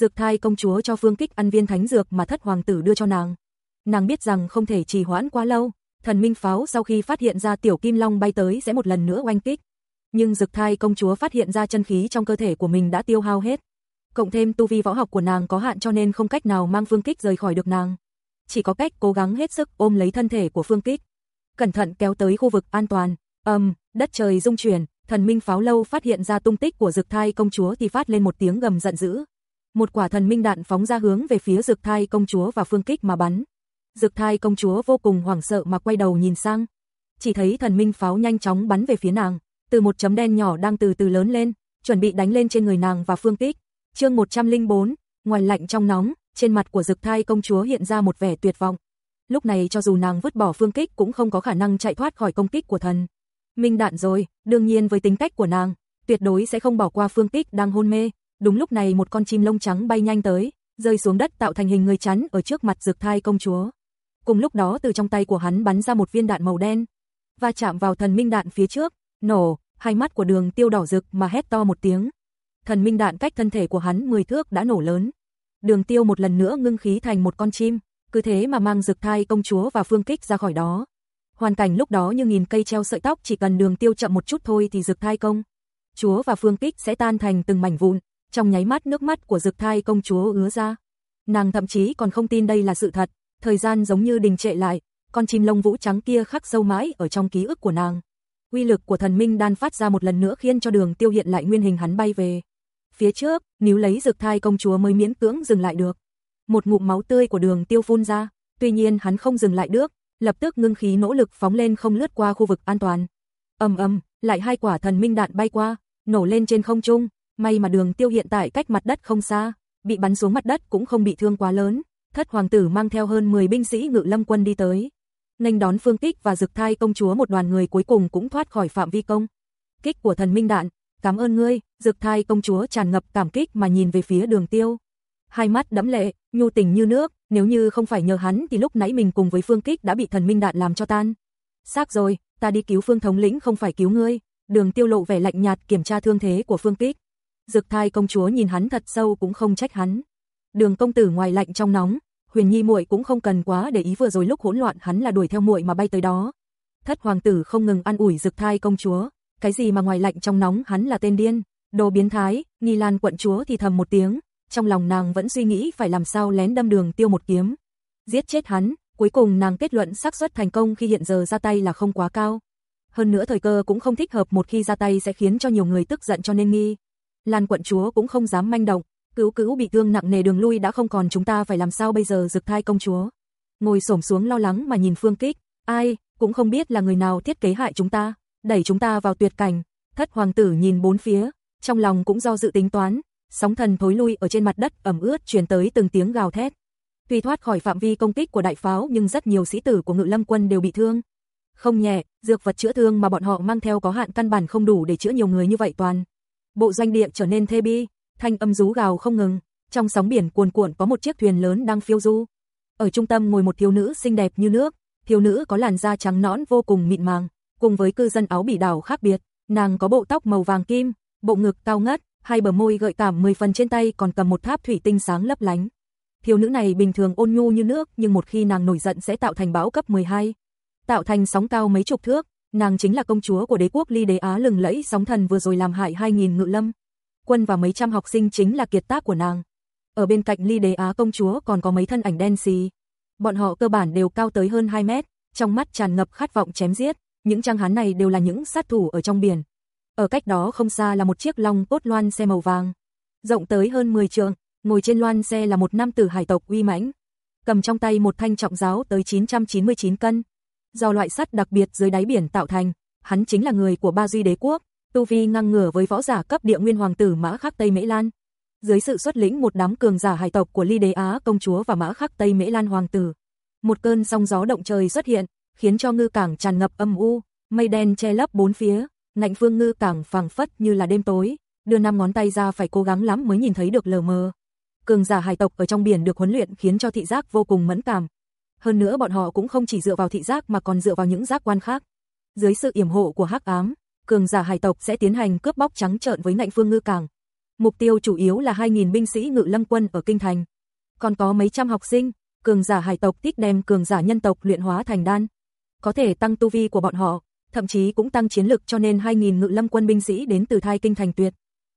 Dực Thai công chúa cho Phương Kích ăn viên thánh dược mà thất hoàng tử đưa cho nàng. Nàng biết rằng không thể trì hoãn quá lâu, thần minh pháo sau khi phát hiện ra tiểu kim long bay tới sẽ một lần nữa oanh kích. Nhưng Dực Thai công chúa phát hiện ra chân khí trong cơ thể của mình đã tiêu hao hết. Cộng thêm tu vi võ học của nàng có hạn cho nên không cách nào mang Phương Kích rời khỏi được nàng. Chỉ có cách cố gắng hết sức ôm lấy thân thể của Phương Kích. Cẩn thận kéo tới khu vực an toàn. Ầm, um, đất trời rung chuyển, thần minh pháo lâu phát hiện ra tung tích của Dực Thai công chúa thì phát lên một tiếng gầm giận dữ. Một quả thần minh đạn phóng ra hướng về phía Dực Thai công chúa và Phương Kích mà bắn. Dực thai công chúa vô cùng hoảng sợ mà quay đầu nhìn sang. Chỉ thấy thần minh pháo nhanh chóng bắn về phía nàng, từ một chấm đen nhỏ đang từ từ lớn lên, chuẩn bị đánh lên trên người nàng và phương kích chương 104, ngoài lạnh trong nóng, trên mặt của dực thai công chúa hiện ra một vẻ tuyệt vọng. Lúc này cho dù nàng vứt bỏ phương kích cũng không có khả năng chạy thoát khỏi công kích của thần. Minh đạn rồi, đương nhiên với tính cách của nàng, tuyệt đối sẽ không bỏ qua phương kích đang hôn mê. Đúng lúc này một con chim lông trắng bay nhanh tới, rơi xuống đất tạo thành hình người chắn ở trước mặt dực thai công chúa. Cùng lúc đó từ trong tay của hắn bắn ra một viên đạn màu đen, và chạm vào thần minh đạn phía trước, nổ, hai mắt của đường tiêu đỏ rực mà hét to một tiếng. Thần minh đạn cách thân thể của hắn 10 thước đã nổ lớn. Đường tiêu một lần nữa ngưng khí thành một con chim, cứ thế mà mang rực thai công chúa và phương kích ra khỏi đó. Hoàn cảnh lúc đó như nghìn cây treo sợi tóc chỉ cần đường tiêu chậm một chút thôi thì rực thai công. Chúa và phương kích sẽ tan thành từng mảnh vụn, trong nháy mắt nước mắt của rực thai công chúa ứa ra. Nàng thậm chí còn không tin đây là sự thật, thời gian giống như đình trệ lại, con chim lông vũ trắng kia khắc sâu mãi ở trong ký ức của nàng. Uy lực của thần minh đan phát ra một lần nữa khiến cho đường tiêu hiện lại nguyên hình hắn bay về. Phía trước, níu lấy dược thai công chúa mới miễn cưỡng dừng lại được. Một ngụm máu tươi của đường tiêu phun ra, tuy nhiên hắn không dừng lại được, lập tức ngưng khí nỗ lực phóng lên không lướt qua khu vực an toàn. ầm ầm, lại hai quả thần minh đạn bay qua, nổ lên trên không trung, may mà đường tiêu hiện tại cách mặt đất không xa, bị bắn xuống mặt đất cũng không bị thương quá lớn thất hoàng tử mang theo hơn 10 binh sĩ ngự lâm quân đi tới. Nghênh đón phương kích và dực thai công chúa một đoàn người cuối cùng cũng thoát khỏi phạm vi công. Kích của thần minh đạn, cảm ơn ngươi, dực thai công chúa tràn ngập cảm kích mà nhìn về phía đường tiêu. Hai mắt đẫm lệ, nhu tình như nước, nếu như không phải nhờ hắn thì lúc nãy mình cùng với phương kích đã bị thần minh đạn làm cho tan. Xác rồi, ta đi cứu phương thống lĩnh không phải cứu ngươi. Đường tiêu lộ vẻ lạnh nhạt kiểm tra thương thế của phương kích. Dực thai công chúa nhìn hắn thật sâu cũng không trách hắn. Đường công tử ngoài lạnh trong nóng, Huyền Nhi muội cũng không cần quá để ý vừa rồi lúc hỗn loạn hắn là đuổi theo muội mà bay tới đó. Thất hoàng tử không ngừng ăn ủi Dực Thai công chúa, cái gì mà ngoài lạnh trong nóng hắn là tên điên, đồ biến thái, Nghi Lan quận chúa thì thầm một tiếng, trong lòng nàng vẫn suy nghĩ phải làm sao lén đâm đường tiêu một kiếm, giết chết hắn, cuối cùng nàng kết luận xác suất thành công khi hiện giờ ra tay là không quá cao. Hơn nữa thời cơ cũng không thích hợp một khi ra tay sẽ khiến cho nhiều người tức giận cho nên nghi. Lan quận chúa cũng không dám manh động, cứu cứu bị thương nặng nề đường lui đã không còn chúng ta phải làm sao bây giờ dực thai công chúa. Ngồi xổm xuống lo lắng mà nhìn phương kích, ai, cũng không biết là người nào thiết kế hại chúng ta, đẩy chúng ta vào tuyệt cảnh. Thất hoàng tử nhìn bốn phía, trong lòng cũng do dự tính toán, sóng thần thối lui ở trên mặt đất ẩm ướt truyền tới từng tiếng gào thét. Tuy thoát khỏi phạm vi công kích của đại pháo nhưng rất nhiều sĩ tử của ngự lâm quân đều bị thương. Không nhẹ, dược vật chữa thương mà bọn họ mang theo có hạn căn bản không đủ để chữa nhiều người như vậy toàn. Bộ doanh địa trở nên thê bi, thanh âm rú gào không ngừng, trong sóng biển cuồn cuộn có một chiếc thuyền lớn đang phiêu du. Ở trung tâm ngồi một thiếu nữ xinh đẹp như nước, thiếu nữ có làn da trắng nõn vô cùng mịn màng, cùng với cư dân áo bỉ đảo khác biệt, nàng có bộ tóc màu vàng kim, bộ ngực cao ngất, hai bờ môi gợi cảm 10 phần trên tay còn cầm một tháp thủy tinh sáng lấp lánh. Thiếu nữ này bình thường ôn nhu như nước, nhưng một khi nàng nổi giận sẽ tạo thành bão cấp 12, tạo thành sóng cao mấy chục thước, nàng chính là công chúa của đế quốc Ly Đế Á lừng lẫy sóng thần vừa rồi làm hại 2000 ngự lâm. Quân và mấy trăm học sinh chính là kiệt tác của nàng. Ở bên cạnh Ly Đế Á công chúa còn có mấy thân ảnh đen xì. Bọn họ cơ bản đều cao tới hơn 2 mét, trong mắt tràn ngập khát vọng chém giết, những trang hán này đều là những sát thủ ở trong biển. Ở cách đó không xa là một chiếc long cốt loan xe màu vàng, rộng tới hơn 10 trượng, ngồi trên loan xe là một nam tử hải tộc uy mãnh, cầm trong tay một thanh trọng giáo tới 999 cân. Do loại sắt đặc biệt dưới đáy biển tạo thành, hắn chính là người của Ba Duy đế quốc, tu vi ngang ngửa với võ giả cấp địa nguyên hoàng tử Mã Khắc Tây Mễ Lan. Dưới sự xuất lĩnh một đám cường giả hải tộc của Ly Đế Á công chúa và Mã Khắc Tây Mễ Lan hoàng tử, một cơn sóng gió động trời xuất hiện, khiến cho ngư cảng tràn ngập âm u, mây đen che lấp bốn phía, ngạnh phương ngư cảng phẳng phất như là đêm tối, đưa năm ngón tay ra phải cố gắng lắm mới nhìn thấy được lờ mờ. Cường giả hải tộc ở trong biển được huấn luyện khiến cho thị giác vô cùng mẫn cảm. Hơn nữa bọn họ cũng không chỉ dựa vào thị giác mà còn dựa vào những giác quan khác. Dưới sự yểm hộ của hắc ám, cường giả hải tộc sẽ tiến hành cướp bóc trắng trợn với ngạnh phương ngư cảng. Mục tiêu chủ yếu là 2.000 binh sĩ ngự lâm quân ở kinh thành. Còn có mấy trăm học sinh, cường giả hải tộc thích đem cường giả nhân tộc luyện hóa thành đan. Có thể tăng tu vi của bọn họ, thậm chí cũng tăng chiến lực cho nên 2.000 ngự lâm quân binh sĩ đến từ thai kinh thành tuyệt.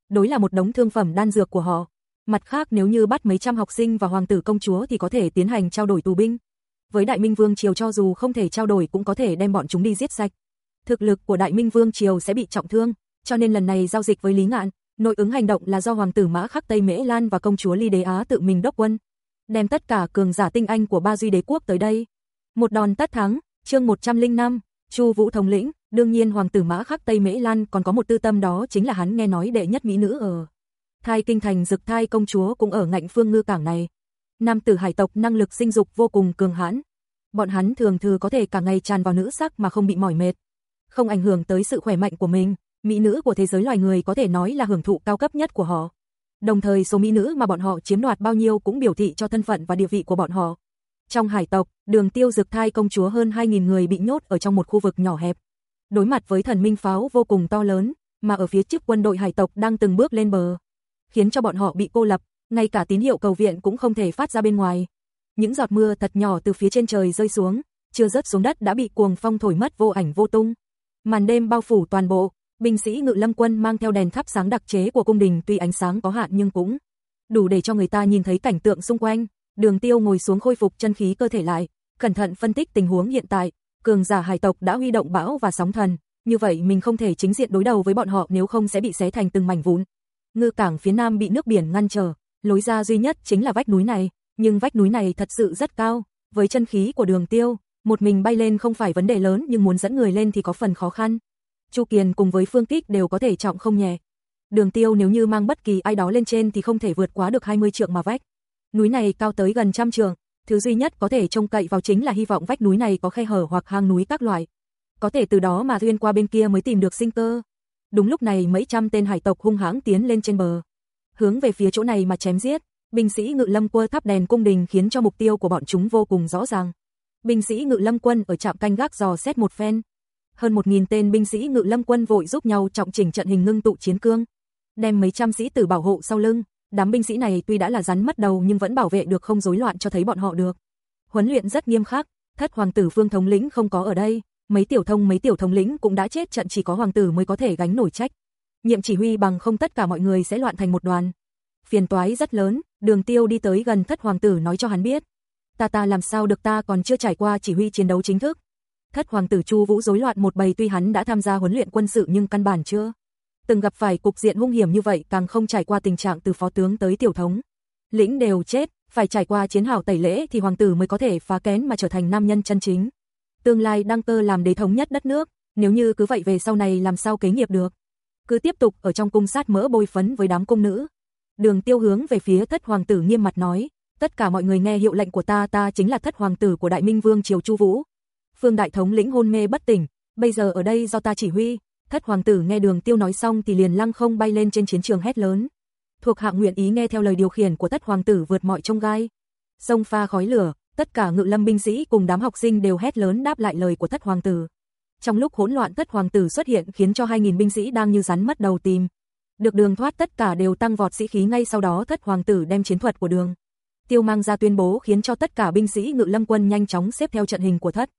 Đối là một đống thương phẩm đan dược của họ. Mặt khác nếu như bắt mấy trăm học sinh và hoàng tử công chúa thì có thể tiến hành trao đổi tù binh. Với Đại Minh Vương Triều cho dù không thể trao đổi cũng có thể đem bọn chúng đi giết sạch. Thực lực của Đại Minh Vương Triều sẽ bị trọng thương, cho nên lần này giao dịch với Lý Ngạn, nội ứng hành động là do hoàng tử Mã Khắc Tây Mễ Lan và công chúa Ly Đế Á tự mình đốc quân, đem tất cả cường giả tinh anh của ba duy đế quốc tới đây. Một đòn tất thắng, chương 105, Chu Vũ thống lĩnh, đương nhiên hoàng tử Mã Khắc Tây Mễ Lan còn có một tư tâm đó chính là hắn nghe nói đệ nhất mỹ nữ ở Thai kinh thành Dực Thai công chúa cũng ở ngạnh phương ngư cảng này. Nam tử hải tộc năng lực sinh dục vô cùng cường hãn. Bọn hắn thường thường có thể cả ngày tràn vào nữ sắc mà không bị mỏi mệt, không ảnh hưởng tới sự khỏe mạnh của mình. Mỹ nữ của thế giới loài người có thể nói là hưởng thụ cao cấp nhất của họ. Đồng thời số mỹ nữ mà bọn họ chiếm đoạt bao nhiêu cũng biểu thị cho thân phận và địa vị của bọn họ. Trong hải tộc, đường tiêu dực thai công chúa hơn 2.000 người bị nhốt ở trong một khu vực nhỏ hẹp. Đối mặt với thần minh pháo vô cùng to lớn, mà ở phía trước quân đội hải tộc đang từng bước lên bờ. Khiến cho bọn họ bị cô lập, ngay cả tín hiệu cầu viện cũng không thể phát ra bên ngoài. Những giọt mưa thật nhỏ từ phía trên trời rơi xuống, chưa rớt xuống đất đã bị cuồng phong thổi mất vô ảnh vô tung. Màn đêm bao phủ toàn bộ, binh sĩ ngự lâm quân mang theo đèn thắp sáng đặc chế của cung đình tuy ánh sáng có hạn nhưng cũng đủ để cho người ta nhìn thấy cảnh tượng xung quanh. Đường Tiêu ngồi xuống khôi phục chân khí cơ thể lại, cẩn thận phân tích tình huống hiện tại, cường giả hải tộc đã huy động bão và sóng thần, như vậy mình không thể chính diện đối đầu với bọn họ nếu không sẽ bị xé thành từng mảnh vụn. Ngư cảng phía nam bị nước biển ngăn trở, lối ra duy nhất chính là vách núi này, nhưng vách núi này thật sự rất cao, với chân khí của Đường Tiêu, một mình bay lên không phải vấn đề lớn nhưng muốn dẫn người lên thì có phần khó khăn. Chu Kiền cùng với Phương Kích đều có thể trọng không nhẹ. Đường Tiêu nếu như mang bất kỳ ai đó lên trên thì không thể vượt quá được 20 trượng mà vách. Núi này cao tới gần trăm trường. thứ duy nhất có thể trông cậy vào chính là hy vọng vách núi này có khe hở hoặc hang núi các loại. Có thể từ đó mà xuyên qua bên kia mới tìm được sinh cơ. Đúng lúc này mấy trăm tên hải tộc hung hãng tiến lên trên bờ, hướng về phía chỗ này mà chém giết. Binh sĩ Ngự Lâm Quân thắp đèn cung đình khiến cho mục tiêu của bọn chúng vô cùng rõ ràng. Binh sĩ Ngự Lâm Quân ở trạm canh gác dò xét một phen, hơn một nghìn tên binh sĩ Ngự Lâm Quân vội giúp nhau trọng chỉnh trận hình ngưng tụ chiến cương, đem mấy trăm sĩ tử bảo hộ sau lưng. Đám binh sĩ này tuy đã là rắn mất đầu nhưng vẫn bảo vệ được không rối loạn cho thấy bọn họ được. Huấn luyện rất nghiêm khắc, thất hoàng tử vương thống lĩnh không có ở đây, mấy tiểu thông mấy tiểu thống lĩnh cũng đã chết trận chỉ có hoàng tử mới có thể gánh nổi trách. Nhiệm chỉ huy bằng không tất cả mọi người sẽ loạn thành một đoàn. Phiền toái rất lớn, đường tiêu đi tới gần thất hoàng tử nói cho hắn biết. Ta ta làm sao được ta còn chưa trải qua chỉ huy chiến đấu chính thức. Thất hoàng tử Chu Vũ rối loạn một bầy tuy hắn đã tham gia huấn luyện quân sự nhưng căn bản chưa từng gặp phải cục diện hung hiểm như vậy, càng không trải qua tình trạng từ phó tướng tới tiểu thống. Lĩnh đều chết, phải trải qua chiến hào tẩy lễ thì hoàng tử mới có thể phá kén mà trở thành nam nhân chân chính. Tương lai đăng cơ làm đế thống nhất đất nước, nếu như cứ vậy về sau này làm sao kế nghiệp được. Cứ tiếp tục ở trong cung sát mỡ bôi phấn với đám cung nữ. Đường tiêu hướng về phía thất hoàng tử nghiêm mặt nói, tất cả mọi người nghe hiệu lệnh của ta ta chính là thất hoàng tử của đại minh vương triều Chu Vũ. Phương đại thống lĩnh hôn mê bất tỉnh, bây giờ ở đây do ta chỉ huy, thất hoàng tử nghe đường tiêu nói xong thì liền lăng không bay lên trên chiến trường hét lớn. Thuộc hạ nguyện ý nghe theo lời điều khiển của thất hoàng tử vượt mọi trông gai. Sông pha khói lửa, tất cả ngự lâm binh sĩ cùng đám học sinh đều hét lớn đáp lại lời của thất hoàng tử. Trong lúc hỗn loạn thất hoàng tử xuất hiện khiến cho 2.000 binh sĩ đang như rắn mất đầu tìm. Được đường thoát tất cả đều tăng vọt sĩ khí ngay sau đó thất hoàng tử đem chiến thuật của đường. Tiêu mang ra tuyên bố khiến cho tất cả binh sĩ ngự lâm quân nhanh chóng xếp theo trận hình của thất.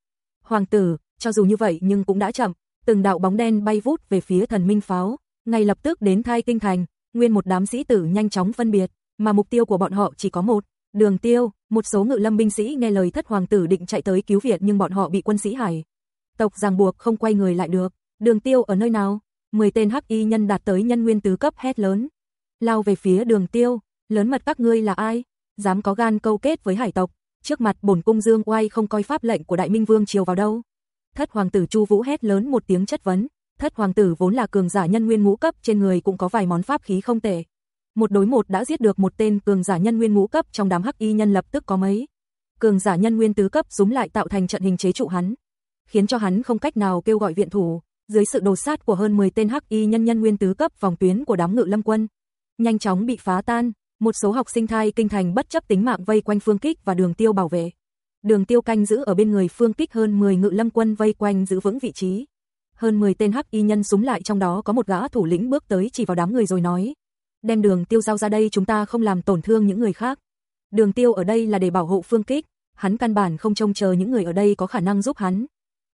Hoàng tử, cho dù như vậy nhưng cũng đã chậm, từng đạo bóng đen bay vút về phía thần minh pháo, ngay lập tức đến thai kinh thành, nguyên một đám sĩ tử nhanh chóng phân biệt, mà mục tiêu của bọn họ chỉ có một, đường tiêu, một số ngự lâm binh sĩ nghe lời thất hoàng tử định chạy tới cứu viện nhưng bọn họ bị quân sĩ hải. Tộc ràng buộc không quay người lại được, đường tiêu ở nơi nào? 10 tên hắc y nhân đạt tới nhân nguyên tứ cấp hét lớn. Lao về phía đường tiêu, lớn mật các ngươi là ai? Dám có gan câu kết với hải tộc, trước mặt bổn cung dương oai không coi pháp lệnh của đại minh vương triều vào đâu. Thất hoàng tử Chu Vũ hét lớn một tiếng chất vấn, thất hoàng tử vốn là cường giả nhân nguyên ngũ cấp, trên người cũng có vài món pháp khí không tệ. Một đối một đã giết được một tên cường giả nhân nguyên ngũ cấp trong đám hắc y nhân lập tức có mấy. Cường giả nhân nguyên tứ cấp dúng lại tạo thành trận hình chế trụ hắn, khiến cho hắn không cách nào kêu gọi viện thủ, dưới sự đồ sát của hơn 10 tên hắc y nhân nhân nguyên tứ cấp vòng tuyến của đám ngự lâm quân, nhanh chóng bị phá tan, một số học sinh thai kinh thành bất chấp tính mạng vây quanh Phương Kích và Đường Tiêu bảo vệ. Đường Tiêu canh giữ ở bên người Phương Kích hơn 10 ngự lâm quân vây quanh giữ vững vị trí. Hơn 10 tên hắc y nhân súng lại trong đó có một gã thủ lĩnh bước tới chỉ vào đám người rồi nói: "Đem Đường Tiêu giao ra đây, chúng ta không làm tổn thương những người khác." Đường Tiêu ở đây là để bảo hộ Phương Kích, hắn căn bản không trông chờ những người ở đây có khả năng giúp hắn.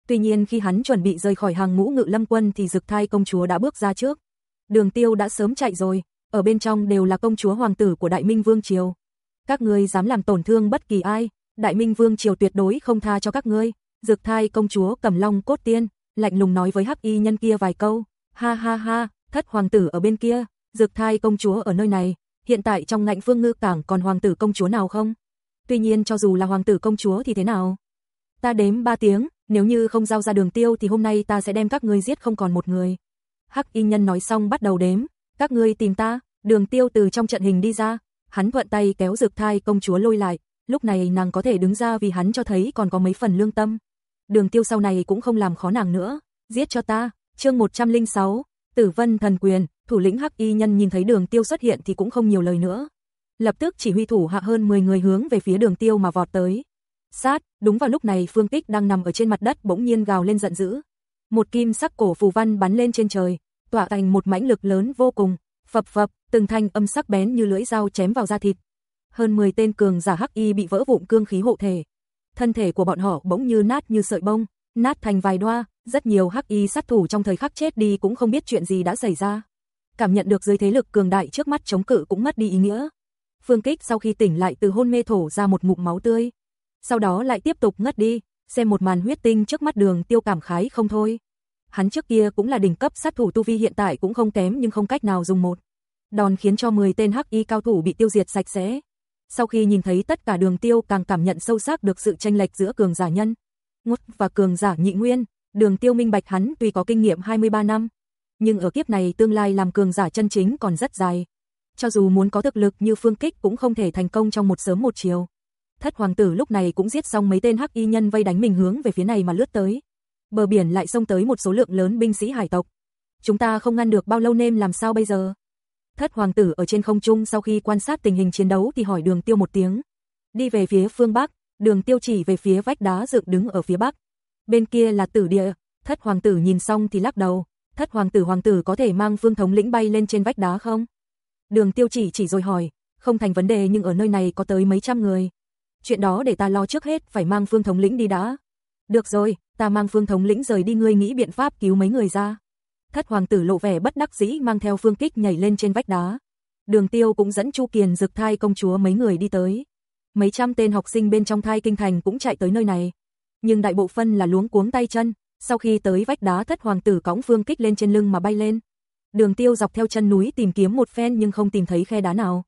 Tuy nhiên khi hắn chuẩn bị rời khỏi hàng ngũ ngự lâm quân thì Dực Thai công chúa đã bước ra trước. Đường Tiêu đã sớm chạy rồi, ở bên trong đều là công chúa hoàng tử của Đại Minh Vương triều. Các ngươi dám làm tổn thương bất kỳ ai, Đại Minh Vương triều tuyệt đối không tha cho các ngươi. Dực Thai công chúa cầm long cốt tiên, lạnh lùng nói với Hắc Y nhân kia vài câu. Ha ha ha, thất hoàng tử ở bên kia, Dực Thai công chúa ở nơi này, hiện tại trong ngạnh phương ngư cảng còn hoàng tử công chúa nào không? Tuy nhiên cho dù là hoàng tử công chúa thì thế nào? Ta đếm 3 tiếng, nếu như không giao ra đường tiêu thì hôm nay ta sẽ đem các ngươi giết không còn một người. Hắc y nhân nói xong bắt đầu đếm, các ngươi tìm ta, đường tiêu từ trong trận hình đi ra, hắn thuận tay kéo dược thai công chúa lôi lại, lúc này nàng có thể đứng ra vì hắn cho thấy còn có mấy phần lương tâm. Đường tiêu sau này cũng không làm khó nàng nữa, giết cho ta, chương 106, tử vân thần quyền, thủ lĩnh Hắc y nhân nhìn thấy đường tiêu xuất hiện thì cũng không nhiều lời nữa. Lập tức chỉ huy thủ hạ hơn 10 người hướng về phía đường tiêu mà vọt tới. Sát, đúng vào lúc này Phương tích đang nằm ở trên mặt đất bỗng nhiên gào lên giận dữ. Một kim sắc cổ phù văn bắn lên trên trời, tỏa thành một mãnh lực lớn vô cùng, phập phập, từng thanh âm sắc bén như lưỡi dao chém vào da thịt. Hơn 10 tên cường giả hắc y bị vỡ vụn cương khí hộ thể. Thân thể của bọn họ bỗng như nát như sợi bông, nát thành vài đoa, rất nhiều hắc y sát thủ trong thời khắc chết đi cũng không biết chuyện gì đã xảy ra. Cảm nhận được dưới thế lực cường đại trước mắt chống cự cũng mất đi ý nghĩa. Phương Kích sau khi tỉnh lại từ hôn mê thổ ra một ngụm máu tươi, sau đó lại tiếp tục ngất đi, xem một màn huyết tinh trước mắt đường tiêu cảm khái không thôi. Hắn trước kia cũng là đỉnh cấp sát thủ tu vi hiện tại cũng không kém nhưng không cách nào dùng một. Đòn khiến cho 10 tên hắc y cao thủ bị tiêu diệt sạch sẽ. Sau khi nhìn thấy tất cả đường tiêu càng cảm nhận sâu sắc được sự tranh lệch giữa cường giả nhân, ngút và cường giả nhị nguyên, đường tiêu minh bạch hắn tuy có kinh nghiệm 23 năm. Nhưng ở kiếp này tương lai làm cường giả chân chính còn rất dài. Cho dù muốn có thực lực như phương kích cũng không thể thành công trong một sớm một chiều thất hoàng tử lúc này cũng giết xong mấy tên hắc y nhân vây đánh mình hướng về phía này mà lướt tới. Bờ biển lại xông tới một số lượng lớn binh sĩ hải tộc. Chúng ta không ngăn được bao lâu nên làm sao bây giờ? Thất hoàng tử ở trên không trung sau khi quan sát tình hình chiến đấu thì hỏi đường tiêu một tiếng. Đi về phía phương Bắc, đường tiêu chỉ về phía vách đá dựng đứng ở phía Bắc. Bên kia là tử địa, thất hoàng tử nhìn xong thì lắc đầu. Thất hoàng tử hoàng tử có thể mang phương thống lĩnh bay lên trên vách đá không? Đường tiêu chỉ chỉ rồi hỏi, không thành vấn đề nhưng ở nơi này có tới mấy trăm người chuyện đó để ta lo trước hết, phải mang Phương thống lĩnh đi đã. Được rồi, ta mang phương thống lĩnh rời đi ngươi nghĩ biện pháp cứu mấy người ra. Thất hoàng tử lộ vẻ bất đắc dĩ mang theo phương kích nhảy lên trên vách đá. Đường tiêu cũng dẫn Chu Kiền dực thai công chúa mấy người đi tới. Mấy trăm tên học sinh bên trong thai kinh thành cũng chạy tới nơi này. Nhưng đại bộ phân là luống cuống tay chân, sau khi tới vách đá thất hoàng tử cõng phương kích lên trên lưng mà bay lên. Đường tiêu dọc theo chân núi tìm kiếm một phen nhưng không tìm thấy khe đá nào.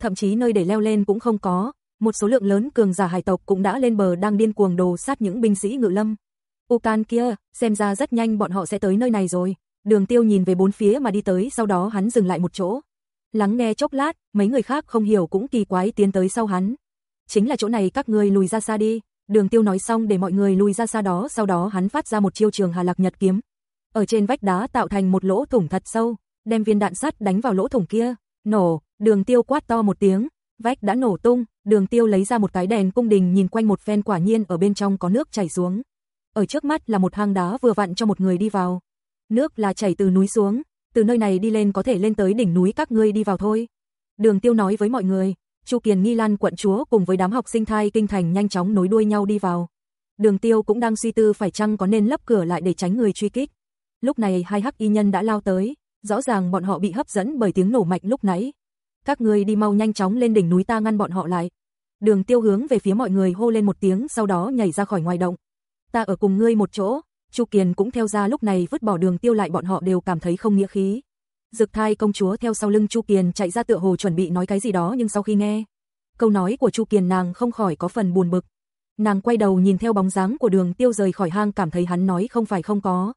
Thậm chí nơi để leo lên cũng không có, một số lượng lớn cường giả hải tộc cũng đã lên bờ đang điên cuồng đồ sát những binh sĩ ngự lâm. Ucan kia, xem ra rất nhanh bọn họ sẽ tới nơi này rồi. Đường tiêu nhìn về bốn phía mà đi tới sau đó hắn dừng lại một chỗ. Lắng nghe chốc lát, mấy người khác không hiểu cũng kỳ quái tiến tới sau hắn. Chính là chỗ này các ngươi lùi ra xa đi. Đường tiêu nói xong để mọi người lùi ra xa đó sau đó hắn phát ra một chiêu trường hà lạc nhật kiếm. Ở trên vách đá tạo thành một lỗ thủng thật sâu, đem viên đạn sắt đánh vào lỗ thủng kia. Nổ, đường tiêu quát to một tiếng, vách đã nổ tung, đường tiêu lấy ra một cái đèn cung đình nhìn quanh một phen quả nhiên ở bên trong có nước chảy xuống. Ở trước mắt là một hang đá vừa vặn cho một người đi vào. Nước là chảy từ núi xuống, từ nơi này đi lên có thể lên tới đỉnh núi các ngươi đi vào thôi. Đường tiêu nói với mọi người, Chu Kiền Nghi Lan quận chúa cùng với đám học sinh thai kinh thành nhanh chóng nối đuôi nhau đi vào. Đường tiêu cũng đang suy tư phải chăng có nên lấp cửa lại để tránh người truy kích. Lúc này hai hắc y nhân đã lao tới, rõ ràng bọn họ bị hấp dẫn bởi tiếng nổ mạnh lúc nãy. Các ngươi đi mau nhanh chóng lên đỉnh núi ta ngăn bọn họ lại. Đường tiêu hướng về phía mọi người hô lên một tiếng sau đó nhảy ra khỏi ngoài động. Ta ở cùng ngươi một chỗ, Chu Kiền cũng theo ra lúc này vứt bỏ đường tiêu lại bọn họ đều cảm thấy không nghĩa khí. Dực thai công chúa theo sau lưng Chu Kiền chạy ra tựa hồ chuẩn bị nói cái gì đó nhưng sau khi nghe câu nói của Chu Kiền nàng không khỏi có phần buồn bực. Nàng quay đầu nhìn theo bóng dáng của đường tiêu rời khỏi hang cảm thấy hắn nói không phải không có.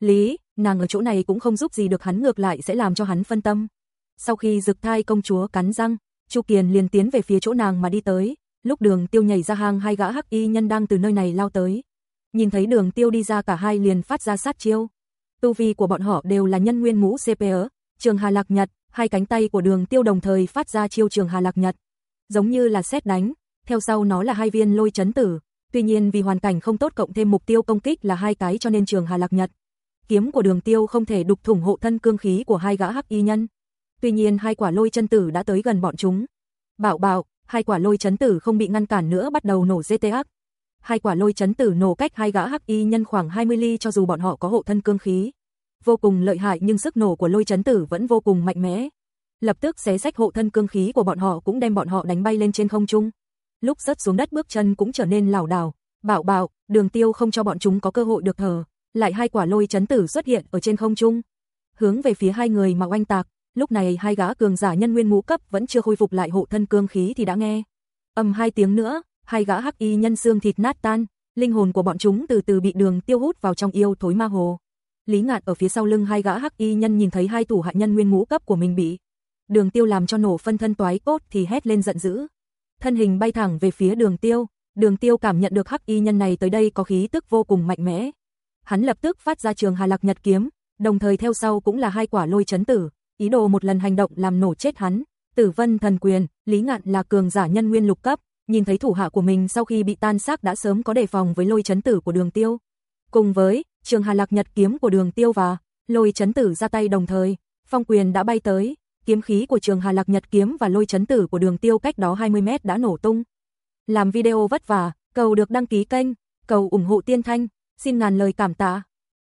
Lý, nàng ở chỗ này cũng không giúp gì được hắn ngược lại sẽ làm cho hắn phân tâm. Sau khi dực thai công chúa cắn răng, Chu Kiền liền tiến về phía chỗ nàng mà đi tới, lúc đường tiêu nhảy ra hang hai gã hắc y nhân đang từ nơi này lao tới. Nhìn thấy đường tiêu đi ra cả hai liền phát ra sát chiêu. Tu vi của bọn họ đều là nhân nguyên ngũ CPR, trường Hà Lạc Nhật, hai cánh tay của đường tiêu đồng thời phát ra chiêu trường Hà Lạc Nhật. Giống như là xét đánh, theo sau nó là hai viên lôi chấn tử, tuy nhiên vì hoàn cảnh không tốt cộng thêm mục tiêu công kích là hai cái cho nên trường Hà Lạc Nhật. Kiếm của đường tiêu không thể đục thủng hộ thân cương khí của hai gã hắc y nhân. Tuy nhiên hai quả lôi chân tử đã tới gần bọn chúng. Bảo bảo, hai quả lôi chấn tử không bị ngăn cản nữa bắt đầu nổ GTH. Hai quả lôi chấn tử nổ cách hai gã hắc y nhân khoảng 20 ly cho dù bọn họ có hộ thân cương khí. Vô cùng lợi hại nhưng sức nổ của lôi chấn tử vẫn vô cùng mạnh mẽ. Lập tức xé rách hộ thân cương khí của bọn họ cũng đem bọn họ đánh bay lên trên không trung. Lúc rớt xuống đất bước chân cũng trở nên lảo đảo. bạo bạo đường tiêu không cho bọn chúng có cơ hội được thở. Lại hai quả lôi chấn tử xuất hiện ở trên không trung. Hướng về phía hai người mà oanh tạc, lúc này hai gã cường giả nhân nguyên ngũ cấp vẫn chưa khôi phục lại hộ thân cương khí thì đã nghe. Âm hai tiếng nữa, hai gã hắc y nhân xương thịt nát tan, linh hồn của bọn chúng từ từ bị đường tiêu hút vào trong yêu thối ma hồ. Lý Ngạn ở phía sau lưng hai gã hắc y nhân nhìn thấy hai thủ hạ nhân nguyên ngũ cấp của mình bị Đường Tiêu làm cho nổ phân thân toái cốt thì hét lên giận dữ. Thân hình bay thẳng về phía Đường Tiêu, Đường Tiêu cảm nhận được hắc y nhân này tới đây có khí tức vô cùng mạnh mẽ. Hắn lập tức phát ra trường Hà Lạc Nhật kiếm, đồng thời theo sau cũng là hai quả lôi chấn tử, ý đồ một lần hành động làm nổ chết hắn. Tử Vân thần quyền, Lý Ngạn là cường giả nhân nguyên lục cấp, nhìn thấy thủ hạ của mình sau khi bị tan xác đã sớm có đề phòng với lôi chấn tử của Đường Tiêu. Cùng với Trường Hà Lạc Nhật kiếm của Đường Tiêu và lôi chấn tử ra tay đồng thời, phong quyền đã bay tới, kiếm khí của Trường Hà Lạc Nhật kiếm và lôi chấn tử của Đường Tiêu cách đó 20 mét đã nổ tung. Làm video vất vả, cầu được đăng ký kênh, cầu ủng hộ Tiên Thanh, xin ngàn lời cảm tạ.